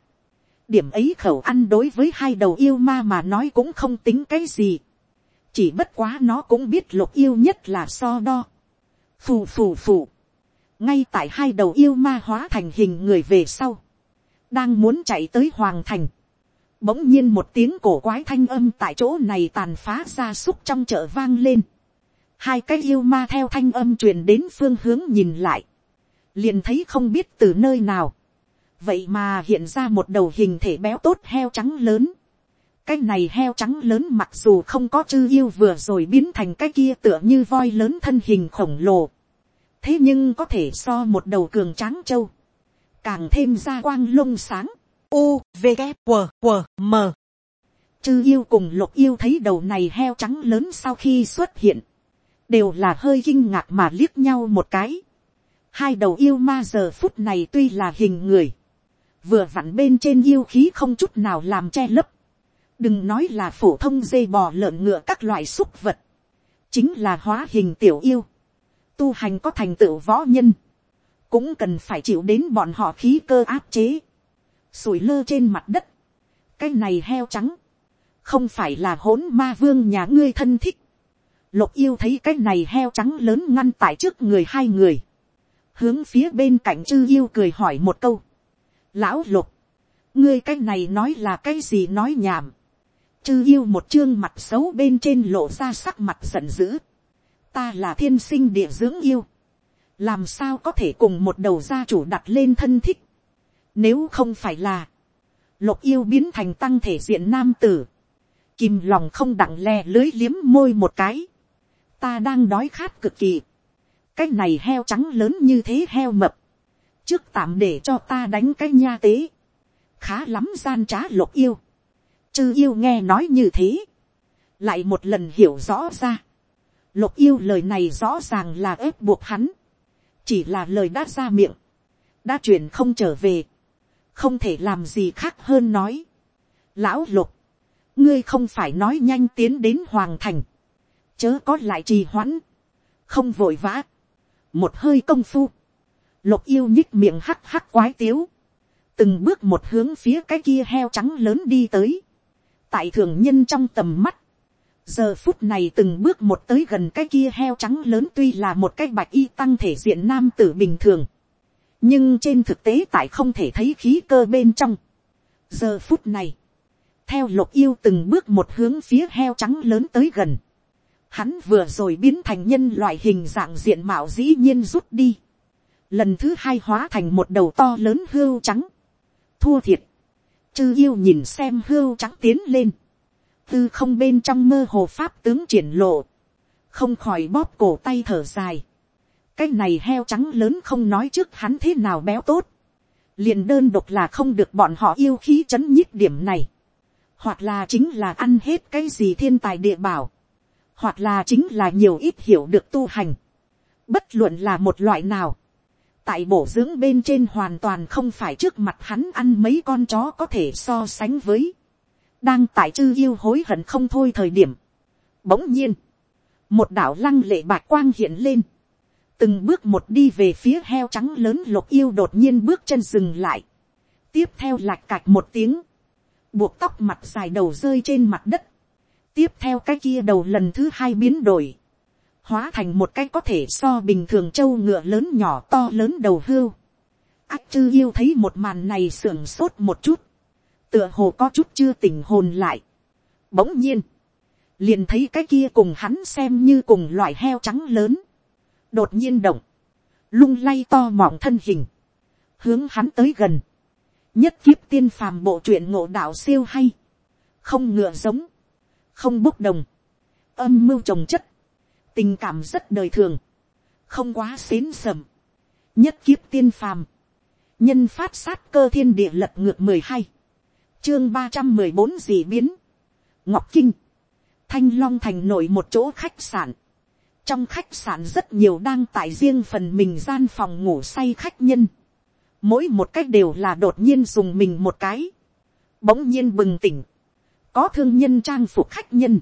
S1: điểm ấy khẩu ăn đối với hai đầu yêu ma mà nói cũng không tính cái gì, chỉ bất quá nó cũng biết lục yêu nhất là so đo, phù phù phù, ngay tại hai đầu yêu ma hóa thành hình người về sau, đang muốn chạy tới hoàng thành, bỗng nhiên một tiếng cổ quái thanh âm tại chỗ này tàn phá ra súc trong chợ vang lên hai cái yêu ma theo thanh âm truyền đến phương hướng nhìn lại, liền thấy không biết từ nơi nào, vậy mà hiện ra một đầu hình thể béo tốt heo trắng lớn, cái này heo trắng lớn mặc dù không có chư yêu vừa rồi biến thành cái kia tựa như voi lớn thân hình khổng lồ, thế nhưng có thể so một đầu cường tráng trâu càng thêm ra quang lung sáng, u v g q q m chư yêu cùng lục yêu thấy đầu này heo trắng lớn sau khi xuất hiện, đều là hơi kinh ngạc mà liếc nhau một cái. Hai đầu yêu ma giờ phút này tuy là hình người, vừa vặn bên trên yêu khí không chút nào làm che lấp. Đừng nói là phổ thông dây bò lợn ngựa các loại súc vật, chính là hóa hình tiểu yêu. Tu hành có thành tựu võ nhân, cũng cần phải chịu đến bọn họ khí cơ áp chế. Sủi lơ trên mặt đất, cái này heo trắng, không phải là hỗn ma vương nhà ngươi thân thích Lục yêu thấy cái này heo trắng lớn ngăn tại trước người hai người. Hướng phía bên cạnh chư yêu cười hỏi một câu. Lão lục. Ngươi cái này nói là cái gì nói nhảm. Chư yêu một chương mặt xấu bên trên lộ ra sắc mặt giận dữ. Ta là thiên sinh địa dưỡng yêu. Làm sao có thể cùng một đầu gia chủ đặt lên thân thích. Nếu không phải là. Lục yêu biến thành tăng thể diện nam tử kìm lòng không đặng le lưới liếm môi một cái ta đang đói khát cực kỳ, cái này heo trắng lớn như thế heo mập, trước tạm để cho ta đánh cái nha tế, khá lắm gian trá lục yêu, chư yêu nghe nói như thế, lại một lần hiểu rõ ra, lục yêu lời này rõ ràng là ép buộc hắn, chỉ là lời đã ra miệng, đã chuyển không trở về, không thể làm gì khác hơn nói. Lão lục, ngươi không phải nói nhanh tiến đến hoàng thành, chớ có lại trì hoãn, không vội vã, một hơi công phu, lục yêu nhích miệng hắc hắc quái tiếu, từng bước một hướng phía cái kia heo trắng lớn đi tới, tại thường nhân trong tầm mắt, giờ phút này từng bước một tới gần cái kia heo trắng lớn tuy là một cái bạch y tăng thể diện nam tử bình thường, nhưng trên thực tế tại không thể thấy khí cơ bên trong. giờ phút này, theo lục yêu từng bước một hướng phía heo trắng lớn tới gần, hắn vừa rồi biến thành nhân loại hình dạng diện mạo dĩ nhiên rút đi, lần thứ hai hóa thành một đầu to lớn hưu trắng, thua thiệt, chư yêu nhìn xem hưu trắng tiến lên, tư không bên trong mơ hồ pháp tướng triển lộ, không khỏi bóp cổ tay thở dài, cái này heo trắng lớn không nói trước hắn thế nào béo tốt, liền đơn độc là không được bọn họ yêu khí chấn h nhích điểm này, hoặc là chính là ăn hết cái gì thiên tài địa bảo, hoặc là chính là nhiều ít hiểu được tu hành, bất luận là một loại nào, tại bổ dưỡng bên trên hoàn toàn không phải trước mặt hắn ăn mấy con chó có thể so sánh với, đang tại chư yêu hối hận không thôi thời điểm, bỗng nhiên, một đảo lăng lệ bạc quang hiện lên, từng bước một đi về phía heo trắng lớn lục yêu đột nhiên bước chân dừng lại, tiếp theo lạch cạch một tiếng, buộc tóc mặt dài đầu rơi trên mặt đất, tiếp theo cái kia đầu lần thứ hai biến đổi, hóa thành một cái có thể so bình thường trâu ngựa lớn nhỏ to lớn đầu hưu. ác chư yêu thấy một màn này sưởng sốt một chút, tựa hồ có chút chưa tỉnh hồn lại. Bỗng nhiên, liền thấy cái kia cùng hắn xem như cùng loại heo trắng lớn, đột nhiên động, lung lay to mọng thân hình, hướng hắn tới gần, nhất kiếp tiên phàm bộ truyện ngộ đạo siêu hay, không ngựa giống, không bốc đồng, âm mưu trồng chất, tình cảm rất đời thường, không quá xến sầm, nhất kiếp tiên phàm, nhân phát sát cơ thiên địa lập ngược mười hai, chương ba trăm mười bốn dị biến, ngọc kinh, thanh long thành nổi một chỗ khách sạn, trong khách sạn rất nhiều đang tại riêng phần mình gian phòng ngủ say khách nhân, mỗi một cách đều là đột nhiên dùng mình một cái, bỗng nhiên bừng tỉnh, có thương nhân trang phục khách nhân,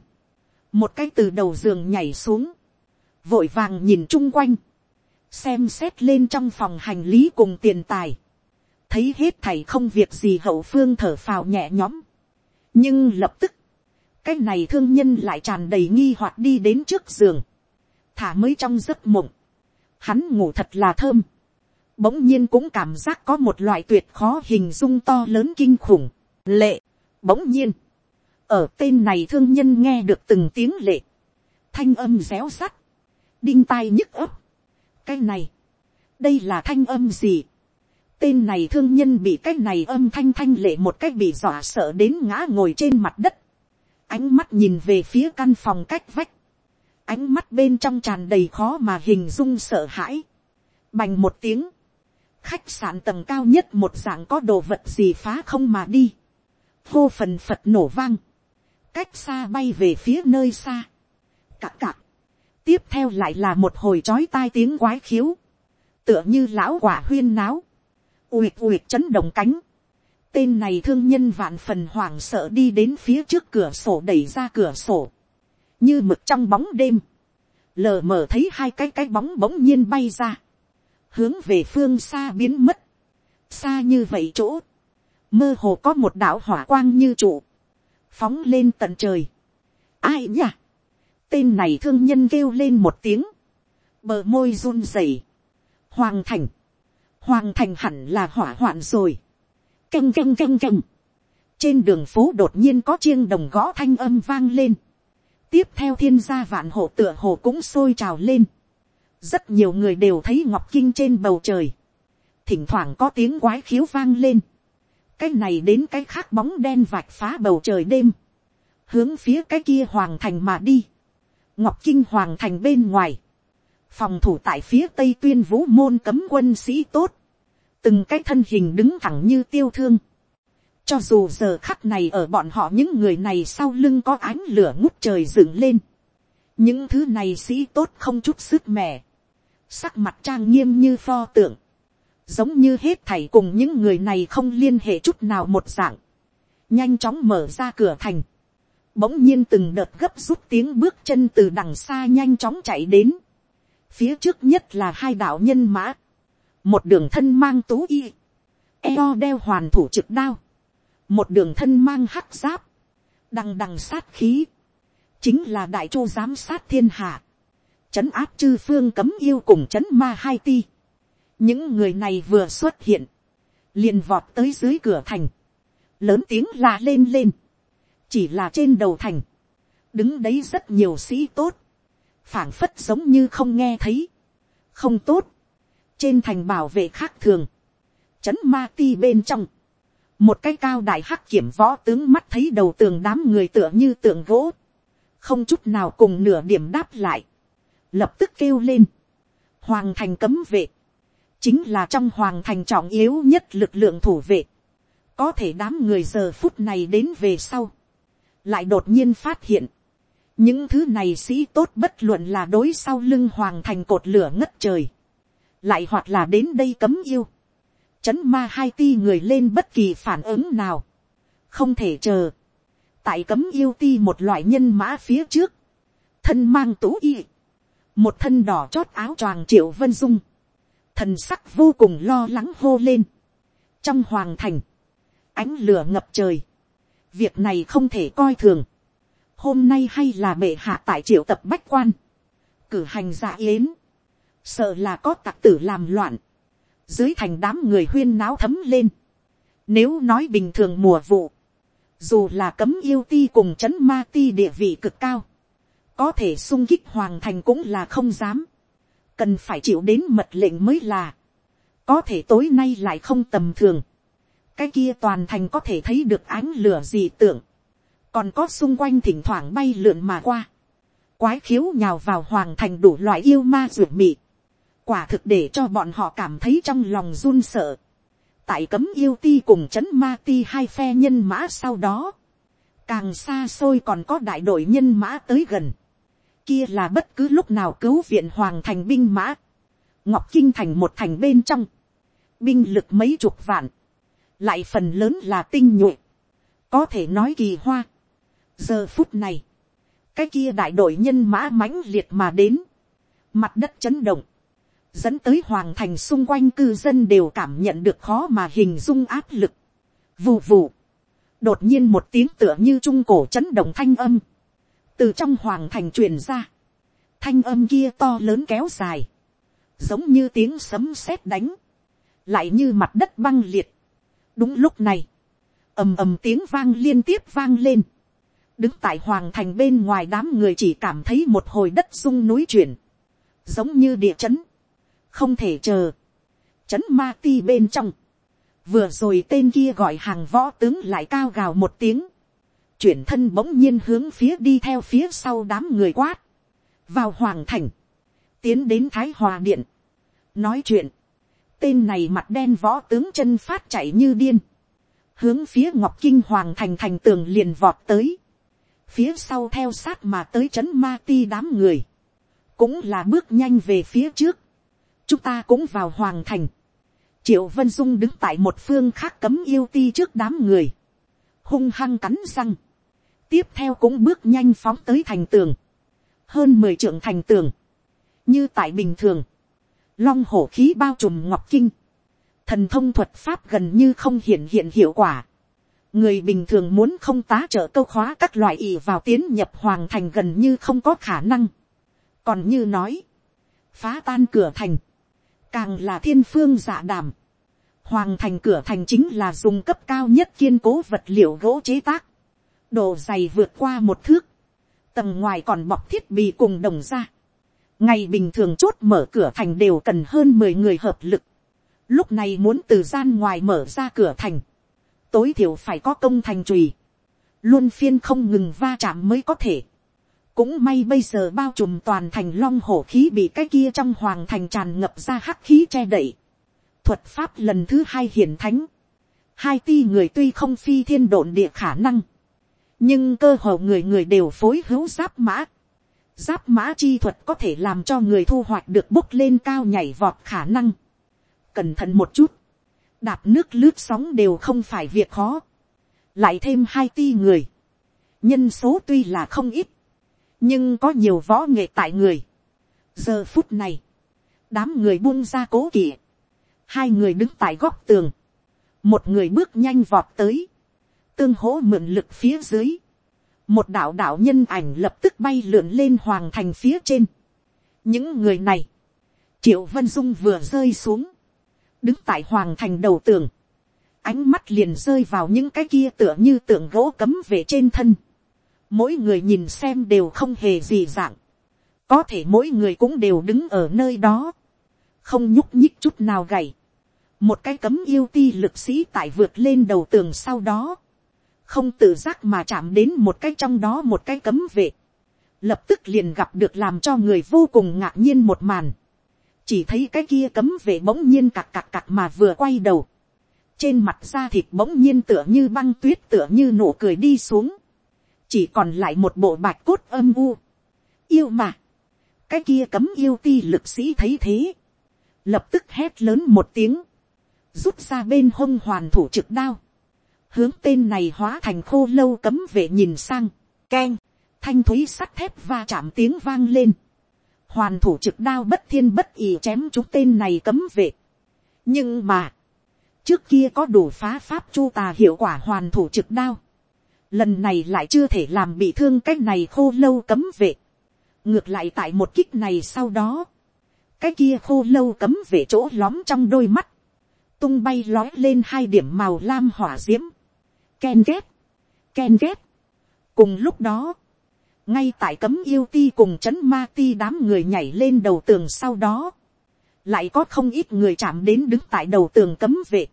S1: một cái từ đầu giường nhảy xuống, vội vàng nhìn chung quanh, xem xét lên trong phòng hành lý cùng tiền tài, thấy hết thầy không việc gì hậu phương thở phào nhẹ nhõm, nhưng lập tức, cái này thương nhân lại tràn đầy nghi hoặc đi đến trước giường, thả mới trong giấc mộng, hắn ngủ thật là thơm, bỗng nhiên cũng cảm giác có một loại tuyệt khó hình dung to lớn kinh khủng, lệ, bỗng nhiên, ở tên này thương nhân nghe được từng tiếng lệ, thanh âm réo sắt, đinh tai nhức ấp. cái này, đây là thanh âm gì, tên này thương nhân bị cái này âm thanh thanh lệ một cách bị dọa sợ đến ngã ngồi trên mặt đất, ánh mắt nhìn về phía căn phòng cách vách, ánh mắt bên trong tràn đầy khó mà hình dung sợ hãi, bành một tiếng, khách sạn tầng cao nhất một dạng có đồ vật gì phá không mà đi, hô phần phật nổ vang, cách xa bay về phía nơi xa. Cạc cạc. Tiếp theo lại là một hồi chói tai tiếng quái khiếu. Tựa như lão quả huyên náo. Uyệt uyệt chấn động cánh. Tên này thương nhân vạn phần hoảng sợ đi đến phía trước cửa sổ đẩy ra cửa sổ. Như mực trong bóng đêm. Lờ mờ thấy hai cái cái bóng bỗng nhiên bay ra. Hướng về phương xa biến mất. Xa như vậy chỗ mơ hồ có một đạo hỏa quang như trụ, phóng lên tận trời. ai nhỉ? tên này thương nhân kêu lên một tiếng, bờ môi run rẩy. hoàng thành, hoàng thành hẳn là hỏa hoạn rồi. canh canh canh canh. trên đường phố đột nhiên có chiêng đồng gõ thanh âm vang lên. tiếp theo thiên gia vạn hộ tựa hồ cũng sôi trào lên. rất nhiều người đều thấy ngọc kinh trên bầu trời. thỉnh thoảng có tiếng quái khiếu vang lên cái này đến cái khác bóng đen vạch phá bầu trời đêm, hướng phía cái kia hoàng thành mà đi, ngọc kinh hoàng thành bên ngoài, phòng thủ tại phía tây tuyên vũ môn cấm quân sĩ tốt, từng cái thân hình đứng thẳng như tiêu thương, cho dù giờ khắc này ở bọn họ những người này sau lưng có ánh lửa ngút trời dựng lên, những thứ này sĩ tốt không chút sức mẻ, sắc mặt trang nghiêm như pho tượng, giống như hết thảy cùng những người này không liên hệ chút nào một dạng, nhanh chóng mở ra cửa thành, bỗng nhiên từng đợt gấp rút tiếng bước chân từ đằng xa nhanh chóng chạy đến, phía trước nhất là hai đạo nhân mã, một đường thân mang tú y, eo đeo hoàn thủ trực đao, một đường thân mang hắc giáp, đằng đằng sát khí, chính là đại chu giám sát thiên hạ, trấn áp chư phương cấm yêu cùng trấn ma hai ti, những người này vừa xuất hiện, liền vọt tới dưới cửa thành, lớn tiếng la lên lên, chỉ là trên đầu thành, đứng đấy rất nhiều sĩ tốt, phảng phất giống như không nghe thấy, không tốt, trên thành bảo vệ khác thường, trấn ma ti bên trong, một cái cao đại hắc kiểm võ tướng mắt thấy đầu tường đám người tựa như tượng gỗ, không chút nào cùng nửa điểm đáp lại, lập tức kêu lên, hoàng thành cấm vệ, chính là trong hoàng thành trọng yếu nhất lực lượng thủ vệ. Có thể đám người giờ phút này đến về sau. Lại đột nhiên phát hiện. Những thứ này sĩ tốt bất luận là đối sau lưng hoàng thành cột lửa ngất trời. Lại hoặc là đến đây cấm yêu. Chấn ma hai ti người lên bất kỳ phản ứng nào. Không thể chờ. Tại cấm yêu ti một loại nhân mã phía trước. Thân mang tú y. Một thân đỏ chót áo choàng triệu vân dung thần sắc vô cùng lo lắng hô lên. trong hoàng thành, ánh lửa ngập trời, việc này không thể coi thường. hôm nay hay là bệ hạ tại triệu tập bách quan, cử hành dạ yến, sợ là có tặc tử làm loạn, dưới thành đám người huyên náo thấm lên. Nếu nói bình thường mùa vụ, dù là cấm yêu ti cùng c h ấ n ma ti địa vị cực cao, có thể sung kích hoàng thành cũng là không dám cần phải chịu đến mật lệnh mới là, có thể tối nay lại không tầm thường, cái kia toàn thành có thể thấy được ánh lửa gì tưởng, còn có xung quanh thỉnh thoảng bay lượn mà qua, quái khiếu nhào vào hoàng thành đủ loại yêu ma ruột mị, quả thực để cho bọn họ cảm thấy trong lòng run sợ, tại cấm yêu ti cùng c h ấ n ma ti hai phe nhân mã sau đó, càng xa xôi còn có đại đội nhân mã tới gần, kia là bất cứ lúc nào cứu viện hoàng thành binh mã, ngọc kinh thành một thành bên trong, binh lực mấy chục vạn, lại phần lớn là tinh nhuệ, có thể nói kỳ hoa. giờ phút này, cái kia đại đội nhân mã mãnh liệt mà đến, mặt đất chấn động, dẫn tới hoàng thành xung quanh cư dân đều cảm nhận được khó mà hình dung áp lực. vù vù, đột nhiên một tiếng tựa như trung cổ chấn động thanh âm, từ trong hoàng thành truyền ra, thanh âm kia to lớn kéo dài, giống như tiếng sấm sét đánh, lại như mặt đất băng liệt. đúng lúc này, ầm ầm tiếng vang liên tiếp vang lên, đứng tại hoàng thành bên ngoài đám người chỉ cảm thấy một hồi đất rung núi chuyển, giống như địa chấn, không thể chờ, chấn ma ti bên trong, vừa rồi tên kia gọi hàng võ tướng lại cao gào một tiếng, chuyển thân bỗng nhiên hướng phía đi theo phía sau đám người quát, vào hoàng thành, tiến đến thái hòa điện, nói chuyện, tên này mặt đen võ tướng chân phát chạy như điên, hướng phía ngọc kinh hoàng thành thành tường liền vọt tới, phía sau theo sát mà tới c h ấ n ma ti đám người, cũng là bước nhanh về phía trước, chúng ta cũng vào hoàng thành, triệu vân dung đứng tại một phương khác cấm yêu ti trước đám người, hung hăng cắn răng, tiếp theo cũng bước nhanh phóng tới thành tường, hơn mười trưởng thành tường, như tại bình thường, long hổ khí bao trùm ngọc kinh, thần thông thuật pháp gần như không hiện hiện hiệu quả, người bình thường muốn không tá trợ câu khóa các loại ỷ vào tiến nhập hoàng thành gần như không có khả năng, còn như nói, phá tan cửa thành, càng là thiên phương dạ đàm, hoàng thành cửa thành chính là dùng cấp cao nhất kiên cố vật liệu gỗ chế tác, độ dày vượt qua một thước, tầng ngoài còn bọc thiết bị cùng đồng ra. ngày bình thường chốt mở cửa thành đều cần hơn mười người hợp lực, lúc này muốn từ gian ngoài mở ra cửa thành, tối thiểu phải có công thành trùy, luôn phiên không ngừng va chạm mới có thể. cũng may bây giờ bao trùm toàn thành long hổ khí bị cái kia trong hoàng thành tràn ngập ra hắc khí che đậy. thuật pháp lần thứ hai hiển thánh, hai ti người tuy không phi thiên độn địa khả năng, nhưng cơ hồ người người đều phối hữu giáp mã. Giáp mã chi thuật có thể làm cho người thu hoạch được bốc lên cao nhảy vọt khả năng. Cẩn thận một chút. Đạp nước lướt sóng đều không phải việc khó. Lại thêm hai ti người. Nhân số tuy là không ít. Nhưng có nhiều võ nghệ tại người. Giờ phút này. Đám người buông ra cố kỵ. Hai người đứng tại góc tường. Một người bước nhanh vọt tới tương hỗ mượn lực phía dưới, một đạo đạo nhân ảnh lập tức bay lượn lên hoàng thành phía trên. những người này, triệu vân dung vừa rơi xuống, đứng tại hoàng thành đầu tường, ánh mắt liền rơi vào những cái kia tựa như tượng gỗ cấm về trên thân. mỗi người nhìn xem đều không hề gì dạng, có thể mỗi người cũng đều đứng ở nơi đó, không nhúc nhích chút nào gầy. một cái cấm yêu ti lực sĩ tại vượt lên đầu tường sau đó, không tự giác mà chạm đến một cái trong đó một cái cấm vệ, lập tức liền gặp được làm cho người vô cùng ngạc nhiên một màn, chỉ thấy cái kia cấm vệ bỗng nhiên cặc cặc cặc mà vừa quay đầu, trên mặt da thịt bỗng nhiên tựa như băng tuyết tựa như nụ cười đi xuống, chỉ còn lại một bộ bạch cốt âm u, yêu mà, cái kia cấm yêu ti lực sĩ thấy thế, lập tức hét lớn một tiếng, rút ra bên hông hoàn thủ trực đao, hướng tên này hóa thành khô lâu cấm vệ nhìn sang, keng, thanh t h ú y sắt thép va chạm tiếng vang lên, hoàn thủ trực đao bất thiên bất ỉ chém chúng tên này cấm vệ. nhưng mà, trước kia có đủ phá pháp chu tà hiệu quả hoàn thủ trực đao, lần này lại chưa thể làm bị thương cái này khô lâu cấm vệ, ngược lại tại một kích này sau đó, cái kia khô lâu cấm vệ chỗ lóm trong đôi mắt, tung bay lói lên hai điểm màu lam hỏa d i ễ m Ken ghép. Ken ghép. Cùng lúc đó. Ngay tại cấm yêu ti cùng chấn ma ti đám người nhảy lên đầu tường sau đó. Lại có không ít người chạm đến đứng tại đầu tường cấm vệ.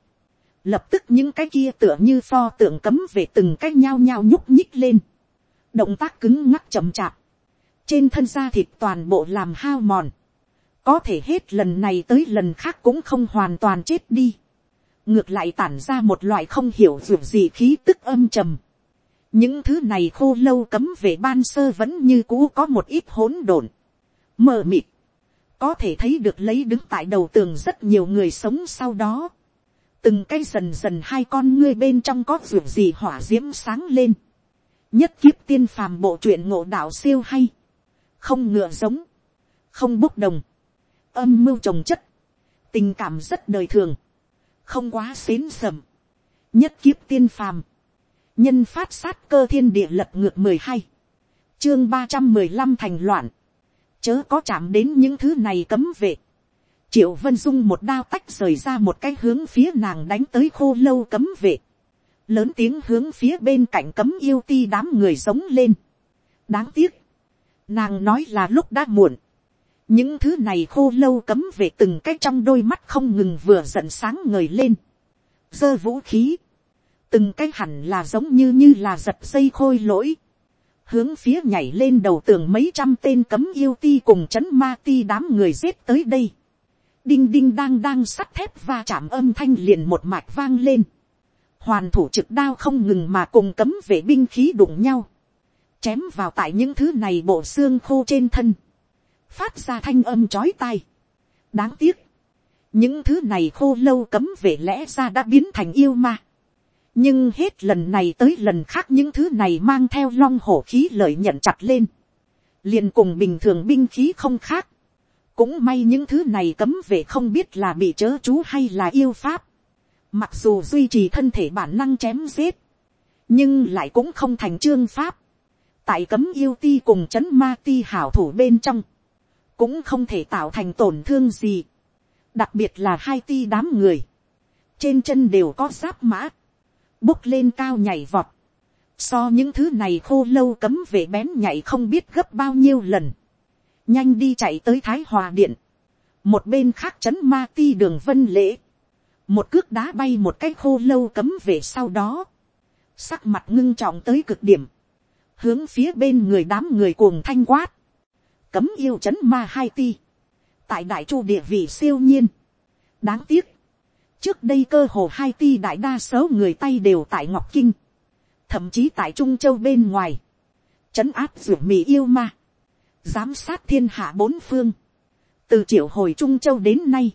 S1: Lập tức những cái kia tựa như pho tượng cấm vệ từng cái nhao nhao nhúc nhích lên. Động tác cứng ngắc chậm chạp. Trên thân da thịt toàn bộ làm hao mòn. Có thể hết lần này tới lần khác cũng không hoàn toàn chết đi ngược lại tản ra một loại không hiểu dù gì khí tức âm trầm. những thứ này khô lâu cấm về ban sơ vẫn như cũ có một ít hỗn độn, mờ mịt, có thể thấy được lấy đứng tại đầu tường rất nhiều người sống sau đó. từng cái dần dần hai con ngươi bên trong có ruột gì hỏa d i ễ m sáng lên. nhất kiếp tiên phàm bộ truyện ngộ đạo siêu hay. không ngựa giống, không bốc đồng, âm mưu trồng chất, tình cảm rất đời thường không quá xến sầm, nhất kiếp tiên phàm, nhân phát sát cơ thiên địa lập ngược mười hai, chương ba trăm mười lăm thành loạn, chớ có chạm đến những thứ này cấm vệ, triệu vân dung một đao tách rời ra một cái hướng phía nàng đánh tới khô lâu cấm vệ, lớn tiếng hướng phía bên cạnh cấm yêu ti đám người giống lên. đáng tiếc, nàng nói là lúc đã muộn, những thứ này khô lâu cấm về từng cái trong đôi mắt không ngừng vừa giận sáng ngời lên. giơ vũ khí. từng cái hẳn là giống như như là giật dây khôi lỗi. hướng phía nhảy lên đầu tường mấy trăm tên cấm yêu ti cùng chấn ma ti đám người giết tới đây. đinh đinh đang đang sắt thép và chạm âm thanh liền một mạch vang lên. hoàn thủ trực đao không ngừng mà cùng cấm vệ binh khí đụng nhau. chém vào tại những thứ này bộ xương khô trên thân phát ra thanh âm chói tai. đáng tiếc, những thứ này khô lâu cấm về lẽ ra đã biến thành yêu ma. nhưng hết lần này tới lần khác những thứ này mang theo long hổ khí lợi nhận chặt lên. liền cùng bình thường binh khí không khác. cũng may những thứ này cấm về không biết là bị chớ chú hay là yêu pháp. mặc dù duy trì thân thể bản năng chém giết, nhưng lại cũng không thành trương pháp. tại cấm yêu ti cùng c h ấ n ma ti hảo thủ bên trong, cũng không thể tạo thành tổn thương gì, đặc biệt là hai ti đám người, trên chân đều có giáp mã, bốc lên cao nhảy vọt, so những thứ này khô lâu cấm về bén nhảy không biết gấp bao nhiêu lần, nhanh đi chạy tới thái hòa điện, một bên khác c h ấ n ma ti đường vân lễ, một cước đá bay một cái khô lâu cấm về sau đó, sắc mặt ngưng trọng tới cực điểm, hướng phía bên người đám người cuồng thanh quát, cấm yêu c h ấ n ma hai ti, tại đại chu địa vị siêu nhiên. đáng tiếc, trước đây cơ hồ hai ti đại đa số người tay đều tại ngọc kinh, thậm chí tại trung châu bên ngoài, c h ấ n áp ruột mì yêu ma, giám sát thiên hạ bốn phương, từ triệu hồi trung châu đến nay,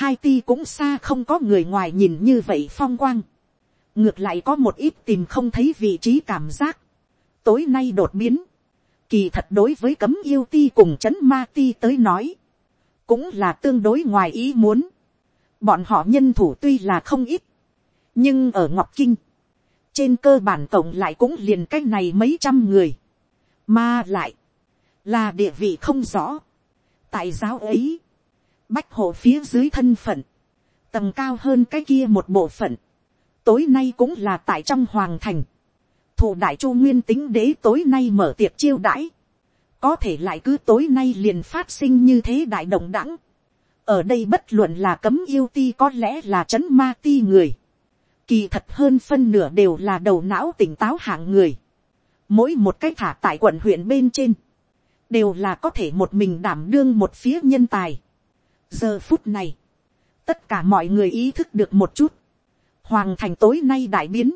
S1: hai ti cũng xa không có người ngoài nhìn như vậy phong quang, ngược lại có một ít tìm không thấy vị trí cảm giác, tối nay đột biến, kỳ thật đối với cấm yêu ti cùng c h ấ n ma ti tới nói, cũng là tương đối ngoài ý muốn. Bọn họ nhân thủ tuy là không ít, nhưng ở ngọc kinh, trên cơ bản cộng lại cũng liền c á c h này mấy trăm người, mà lại, là địa vị không rõ. tại giáo ấy, bách hộ phía dưới thân phận, tầm cao hơn cái kia một bộ phận, tối nay cũng là tại trong hoàng thành, thù đại chu nguyên tính đế tối nay mở tiệc chiêu đãi. Có thể lại cứ tối nay liền phát sinh như thế đại động đẳng. Ở đây bất luận là cấm yêu ti có lẽ là chấn ma ti người. Kỳ thật hơn phân nửa đều là đầu não tỉnh táo hạng người. Mỗi một cách thả tại quận huyện bên trên. Đều là có thể một mình đảm đương một phía nhân tài. Giờ phút này. Tất cả mọi người ý thức được một chút. Hoàng thành tối nay đại biến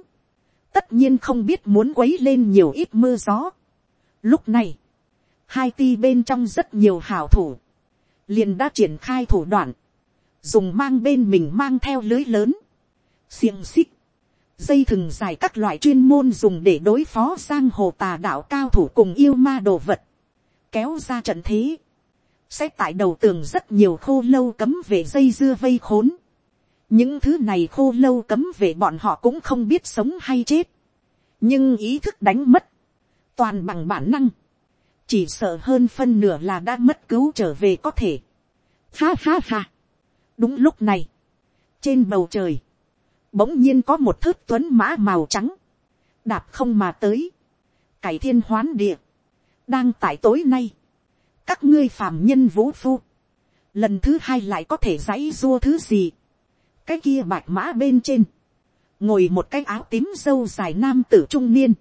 S1: tất nhiên không biết muốn quấy lên nhiều ít mưa gió. Lúc này, hai ti bên trong rất nhiều hảo thủ, liền đã triển khai thủ đoạn, dùng mang bên mình mang theo lưới lớn, xiềng xích, dây thừng dài các loại chuyên môn dùng để đối phó sang hồ tà đạo cao thủ cùng yêu ma đồ vật, kéo ra trận thế, sẽ tại đầu tường rất nhiều khô lâu cấm về dây dưa vây khốn, những thứ này khô lâu cấm về bọn họ cũng không biết sống hay chết, nhưng ý thức đánh mất, toàn bằng bản năng, chỉ sợ hơn phân nửa là đã mất cứu trở về có thể. Ha ha ha. đúng lúc này, trên bầu trời, bỗng nhiên có một thớt tuấn mã màu trắng, đạp không mà tới, cải thiên hoán địa, đang tại tối nay, các ngươi phàm nhân vũ phu, lần thứ hai lại có thể dãy dua thứ gì, cái kia bạch mã bên trên, ngồi một cái áo tím dâu dài nam tử trung niên,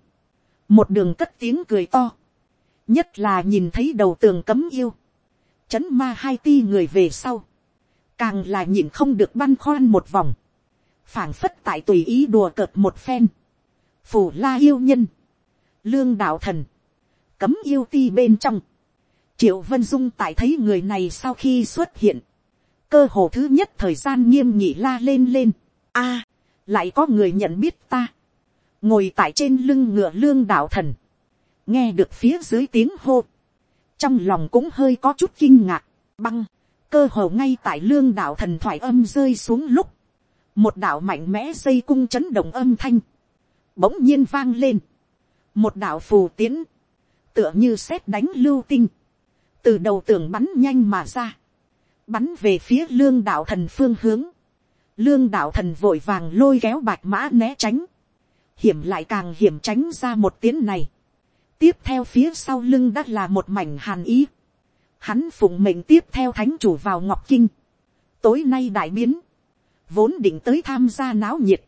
S1: một đường cất tiếng cười to, nhất là nhìn thấy đầu tường cấm yêu, chấn ma hai ti người về sau, càng là nhìn không được băn khoăn một vòng, phảng phất tại tùy ý đùa cợt một phen, phủ la yêu nhân, lương đạo thần, cấm yêu ti bên trong, triệu vân dung tại thấy người này sau khi xuất hiện, cơ hồ thứ nhất thời gian nghiêm nhị la lên lên. a, lại có người nhận biết ta. ngồi tại trên lưng ngựa lương đạo thần. nghe được phía dưới tiếng hô. trong lòng cũng hơi có chút kinh ngạc. băng, cơ hồ ngay tại lương đạo thần thoại âm rơi xuống lúc. một đạo mạnh mẽ xây cung chấn động âm thanh. bỗng nhiên vang lên. một đạo phù tiến. tựa như sét đánh lưu tinh. từ đầu tường bắn nhanh mà ra bắn về phía lương đạo thần phương hướng, lương đạo thần vội vàng lôi kéo bạch mã né tránh, hiểm lại càng hiểm tránh ra một tiếng này, tiếp theo phía sau lưng đã là một mảnh hàn ý, hắn phụng mệnh tiếp theo thánh chủ vào ngọc kinh, tối nay đại biến, vốn định tới tham gia náo nhiệt,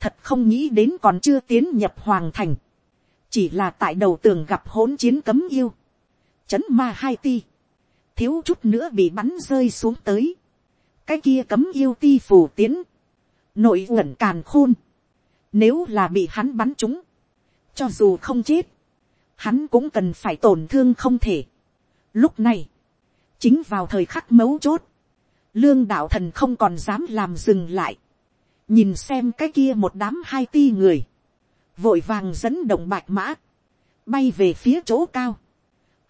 S1: thật không nghĩ đến còn chưa tiến nhập hoàng thành, chỉ là tại đầu tường gặp hỗn chiến cấm yêu, c h ấ n ma hai ti, thiếu chút nữa bị bắn rơi xuống tới. cái kia cấm yêu ti phủ tiến, nội uẩn càn khôn, nếu là bị hắn bắn chúng, cho dù không chết, hắn cũng cần phải tổn thương không thể. Lúc này, chính vào thời khắc mấu chốt, lương đạo thần không còn dám làm dừng lại, nhìn xem cái kia một đám hai ti người, vội vàng dẫn động bạch mã, bay về phía chỗ cao,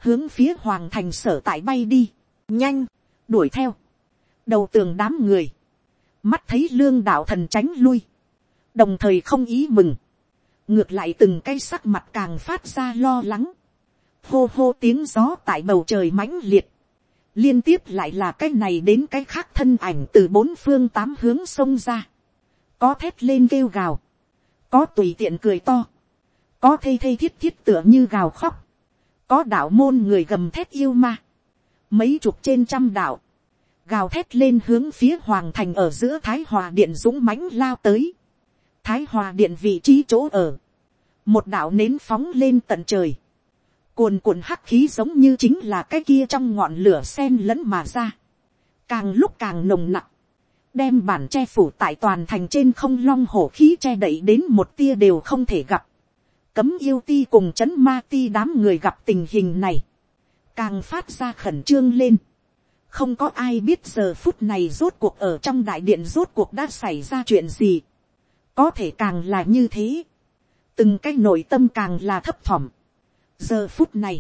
S1: hướng phía hoàng thành sở tại bay đi, nhanh, đuổi theo, đầu tường đám người, mắt thấy lương đạo thần tránh lui, đồng thời không ý mừng, ngược lại từng cái sắc mặt càng phát ra lo lắng, hô hô tiếng gió tại bầu trời mãnh liệt, liên tiếp lại là cái này đến cái khác thân ảnh từ bốn phương tám hướng sông ra, có thét lên kêu gào, có tùy tiện cười to, có thây thây thiết thiết tựa như gào khóc, có đạo môn người gầm thét yêu ma, mấy chục trên trăm đạo, gào thét lên hướng phía hoàng thành ở giữa thái hòa điện dũng mãnh lao tới, thái hòa điện vị trí chỗ ở, một đạo nến phóng lên tận trời, cuồn cuộn hắc khí giống như chính là cái kia trong ngọn lửa sen lẫn mà ra, càng lúc càng nồng nặc, đem bản che phủ tại toàn thành trên không long hổ khí che đậy đến một tia đều không thể gặp, cấm yêu ti cùng c h ấ n ma ti đám người gặp tình hình này, càng phát ra khẩn trương lên. không có ai biết giờ phút này rốt cuộc ở trong đại điện rốt cuộc đã xảy ra chuyện gì. có thể càng là như thế. từng cái nội tâm càng là thấp thỏm. giờ phút này,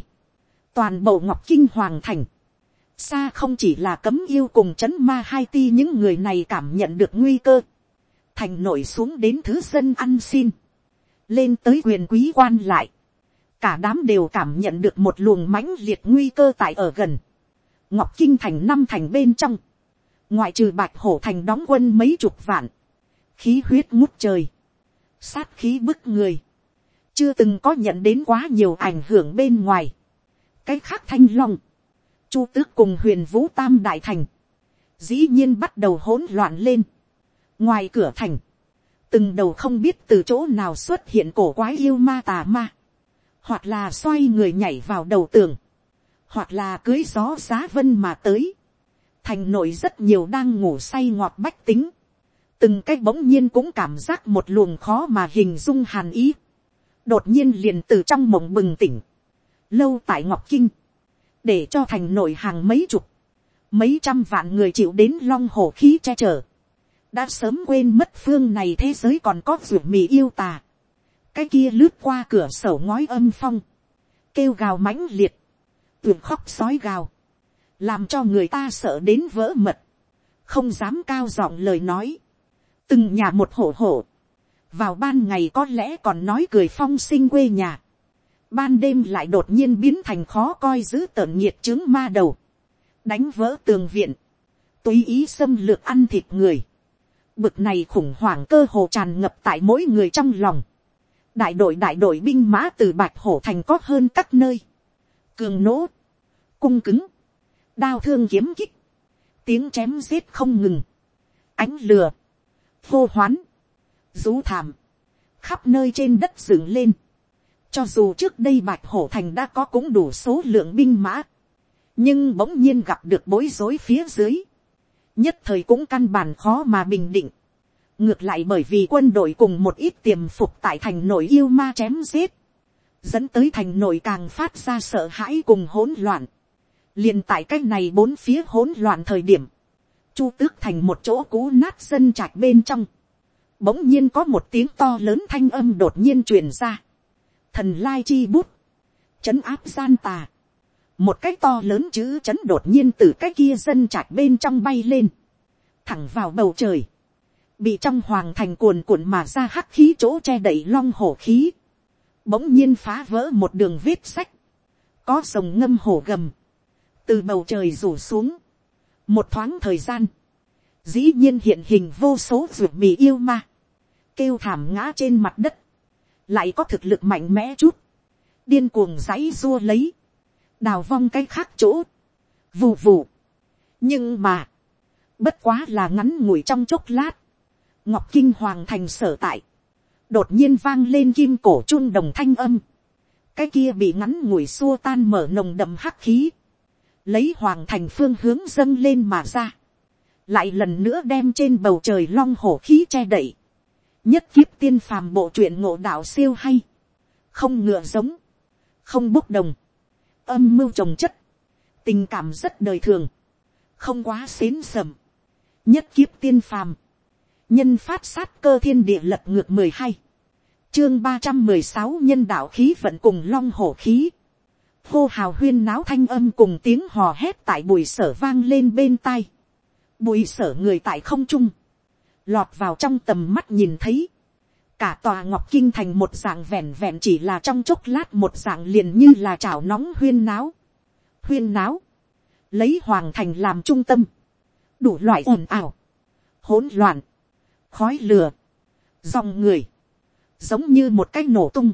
S1: toàn bộ ngọc kinh hoàng thành, xa không chỉ là cấm yêu cùng c h ấ n ma hai ti những người này cảm nhận được nguy cơ, thành nổi xuống đến thứ dân ăn xin, lên tới quyền quý quan lại, cả đám đều cảm nhận được một luồng mãnh liệt nguy cơ tại ở gần. ngọc kinh thành năm thành bên trong, ngoại trừ bạch hổ thành đóng quân mấy chục vạn, khí huyết ngút trời, sát khí bức người, chưa từng có nhận đến quá nhiều ảnh hưởng bên ngoài. cái khác thanh long, chu tước cùng huyền vũ tam đại thành, dĩ nhiên bắt đầu hỗn loạn lên. ngoài cửa thành, từng đầu không biết từ chỗ nào xuất hiện cổ quái yêu ma tà ma, hoặc là xoay người nhảy vào đầu tường, hoặc là cưới gió giá vân mà tới, thành nội rất nhiều đang ngủ say ngọt bách tính, từng cái bỗng nhiên cũng cảm giác một luồng khó mà hình dung hàn ý, đột nhiên liền từ trong mộng bừng tỉnh, lâu tại ngọc kinh, để cho thành nội hàng mấy chục, mấy trăm vạn người chịu đến long hồ khí che chở, đã sớm quên mất phương này thế giới còn có ruột mì yêu tà, cái kia lướt qua cửa sổ ngói âm phong, kêu gào mãnh liệt, tưởng khóc sói gào, làm cho người ta sợ đến vỡ mật, không dám cao giọng lời nói, từng nhà một hổ hổ, vào ban ngày có lẽ còn nói cười phong sinh quê nhà, ban đêm lại đột nhiên biến thành khó coi giữ tợn nhiệt chứng ma đầu, đánh vỡ tường viện, tùy ý xâm lược ăn thịt người, bực này khủng hoảng cơ hồ tràn ngập tại mỗi người trong lòng. Đại đội đại đội binh mã từ Bạch Hổ Thành có hơn các nơi. Cường nỗ, cung cứng, đao thương kiếm kích, tiếng chém giết không ngừng, ánh lửa, vô hoán, rú thảm, khắp nơi trên đất dựng lên. Cho dù trước đây Bạch Hổ Thành đã có cũng đủ số lượng binh mã, nhưng bỗng nhiên gặp được bối rối phía dưới nhất thời cũng căn bản khó mà bình định. ngược lại bởi vì quân đội cùng một ít tiềm phục tại thành nội yêu ma chém giết, dẫn tới thành nội càng phát ra sợ hãi cùng hỗn loạn. liền tại c á c h này bốn phía hỗn loạn thời điểm, chu tước thành một chỗ cú nát dân trạch bên trong, bỗng nhiên có một tiếng to lớn thanh âm đột nhiên truyền ra, thần lai chi bút, trấn áp gian tà, một cái to lớn chữ chấn đột nhiên từ cái kia dân trạch bên trong bay lên, thẳng vào bầu trời, bị trong hoàng thành cuồn cuộn mà ra hắc khí chỗ che đậy long hổ khí, bỗng nhiên phá vỡ một đường viết sách, có sồng ngâm hổ gầm, từ bầu trời rủ xuống, một thoáng thời gian, dĩ nhiên hiện hình vô số ruột mì yêu ma, kêu thảm ngã trên mặt đất, lại có thực lực mạnh mẽ chút, điên cuồng giấy dua lấy, đào vong cái khác chỗ, vù vù. nhưng mà, bất quá là ngắn ngủi trong chốc lát, ngọc kinh hoàng thành sở tại, đột nhiên vang lên kim cổ chun đồng thanh âm, cái kia bị ngắn ngủi xua tan mở nồng đậm hắc khí, lấy hoàng thành phương hướng dâng lên mà ra, lại lần nữa đem trên bầu trời long hổ khí che đậy, nhất kiếp tiên phàm bộ truyện ngộ đạo siêu hay, không ngựa giống, không bốc đồng, âm mưu trồng chất, tình cảm rất đời thường, không quá xến sầm, nhất kiếp tiên phàm, nhân phát sát cơ thiên địa lập ngược mười hai, chương ba trăm mười sáu nhân đạo khí vận cùng long hổ khí, hô hào huyên náo thanh âm cùng tiếng hò hét tại bùi sở vang lên bên tai, bùi sở người tại không trung, lọt vào trong tầm mắt nhìn thấy, cả tòa ngọc kinh thành một dạng vẹn vẹn chỉ là trong chốc lát một dạng liền như là chảo nóng huyên náo. Huyên náo, lấy hoàng thành làm trung tâm, đủ loại ồn ào, hỗn loạn, khói lửa, dòng người, giống như một cái nổ tung.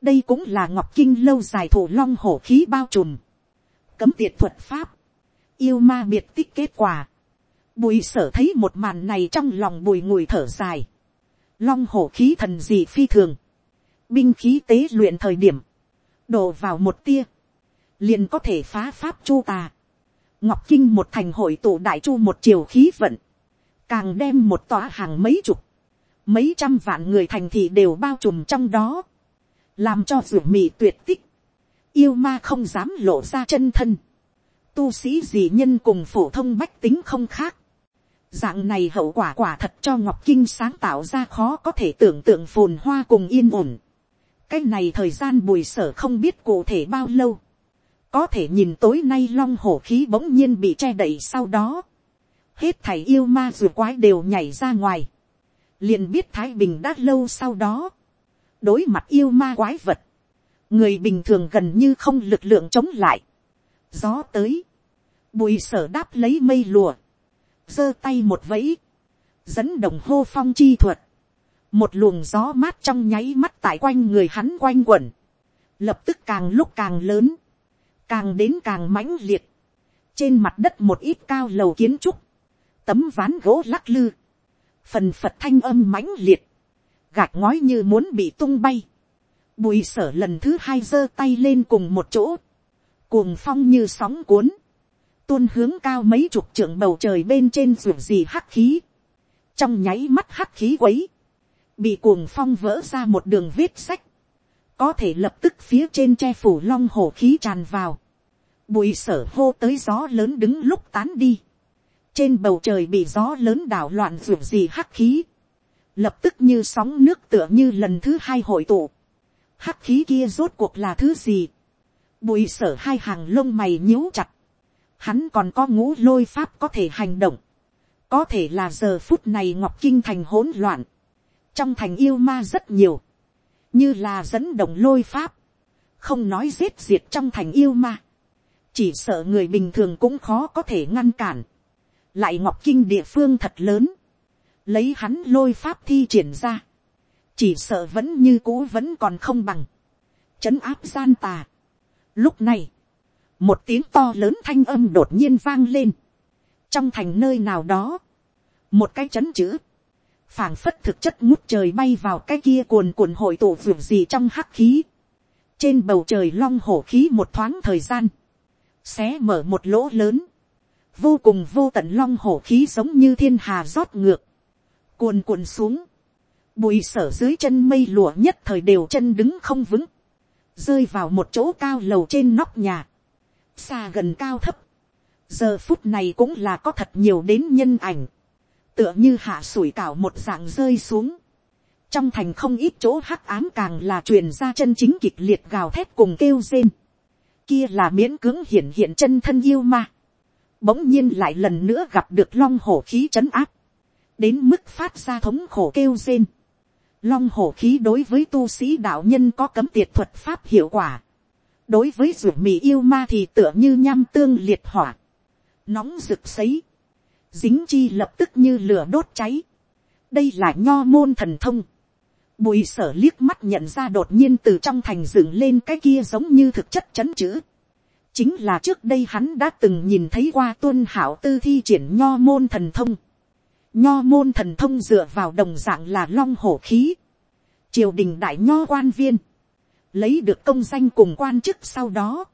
S1: đây cũng là ngọc kinh lâu dài thủ long hổ khí bao trùm, cấm tiệt thuật pháp, yêu ma biệt tích kết quả. Bùi sở thấy một màn này trong lòng bùi ngùi thở dài long hổ khí thần dị phi thường, binh khí tế luyện thời điểm, đổ vào một tia, liền có thể phá pháp chu tà, ngọc kinh một thành hội tụ đại chu một chiều khí vận, càng đem một tòa hàng mấy chục, mấy trăm vạn người thành thị đều bao trùm trong đó, làm cho ruột mì tuyệt tích, yêu ma không dám lộ ra chân thân, tu sĩ gì nhân cùng phổ thông bách tính không khác, dạng này hậu quả quả thật cho ngọc kinh sáng tạo ra khó có thể tưởng tượng phồn hoa cùng yên ổn. cái này thời gian bùi sở không biết cụ thể bao lâu. có thể nhìn tối nay long hổ khí bỗng nhiên bị che đậy sau đó. hết thảy yêu ma dù quái đều nhảy ra ngoài. liền biết thái bình đã lâu sau đó. đối mặt yêu ma quái vật. người bình thường gần như không lực lượng chống lại. gió tới. bùi sở đáp lấy mây lùa giơ tay một vẫy, dẫn đồng hô phong chi thuật, một luồng gió mát trong nháy mắt tại quanh người hắn quanh quẩn, lập tức càng lúc càng lớn, càng đến càng mãnh liệt, trên mặt đất một ít cao lầu kiến trúc, tấm ván gỗ lắc lư, phần phật thanh âm mãnh liệt, gạt ngói như muốn bị tung bay, bùi sở lần thứ hai giơ tay lên cùng một chỗ, cuồng phong như sóng cuốn, tuôn hướng cao mấy chục trượng bầu trời bên trên ruộng gì hắc khí, trong nháy mắt hắc khí quấy, bị cuồng phong vỡ ra một đường vết sách, có thể lập tức phía trên che phủ long hổ khí tràn vào, bụi sở hô tới gió lớn đứng lúc tán đi, trên bầu trời bị gió lớn đảo loạn ruộng gì hắc khí, lập tức như sóng nước tựa như lần thứ hai hội tụ, hắc khí kia rốt cuộc là thứ gì, bụi sở hai hàng lông mày nhíu chặt, hắn còn có ngũ lôi pháp có thể hành động, có thể là giờ phút này ngọc kinh thành hỗn loạn, trong thành yêu ma rất nhiều, như là dẫn động lôi pháp, không nói giết diệt trong thành yêu ma, chỉ sợ người bình thường cũng khó có thể ngăn cản, lại ngọc kinh địa phương thật lớn, lấy hắn lôi pháp thi triển ra, chỉ sợ vẫn như cũ vẫn còn không bằng, c h ấ n áp gian tà. Lúc này, một tiếng to lớn thanh âm đột nhiên vang lên, trong thành nơi nào đó, một cái chấn chữ, phảng phất thực chất ngút trời bay vào cái kia cuồn cuộn hội tụ vượt gì trong hắc khí, trên bầu trời long hổ khí một thoáng thời gian, xé mở một lỗ lớn, vô cùng vô tận long hổ khí giống như thiên hà rót ngược, cuồn cuộn xuống, bụi sở dưới chân mây lụa nhất thời đều chân đứng không vững, rơi vào một chỗ cao lầu trên nóc nhà, xa gần cao thấp, giờ phút này cũng là có thật nhiều đến nhân ảnh, tựa như hạ sủi cảo một dạng rơi xuống, trong thành không ít chỗ hắc ám càng là truyền ra chân chính kịch liệt gào thét cùng kêu rên, kia là miễn cưỡng hiện hiện chân thân yêu ma, bỗng nhiên lại lần nữa gặp được long hổ khí chấn áp, đến mức phát ra thống khổ kêu rên, long hổ khí đối với tu sĩ đạo nhân có cấm tiệt thuật pháp hiệu quả, đối với ruột mì yêu ma thì tựa như nham tương liệt hỏa, nóng rực sấy, dính chi lập tức như lửa đốt cháy. đây là nho môn thần thông. bùi sở liếc mắt nhận ra đột nhiên từ trong thành dựng lên cái kia giống như thực chất chấn chữ. chính là trước đây hắn đã từng nhìn thấy qua tuân hảo tư thi triển nho môn thần thông. nho môn thần thông dựa vào đồng dạng là long hổ khí. triều đình đại nho quan viên lấy được công danh cùng quan chức sau đó,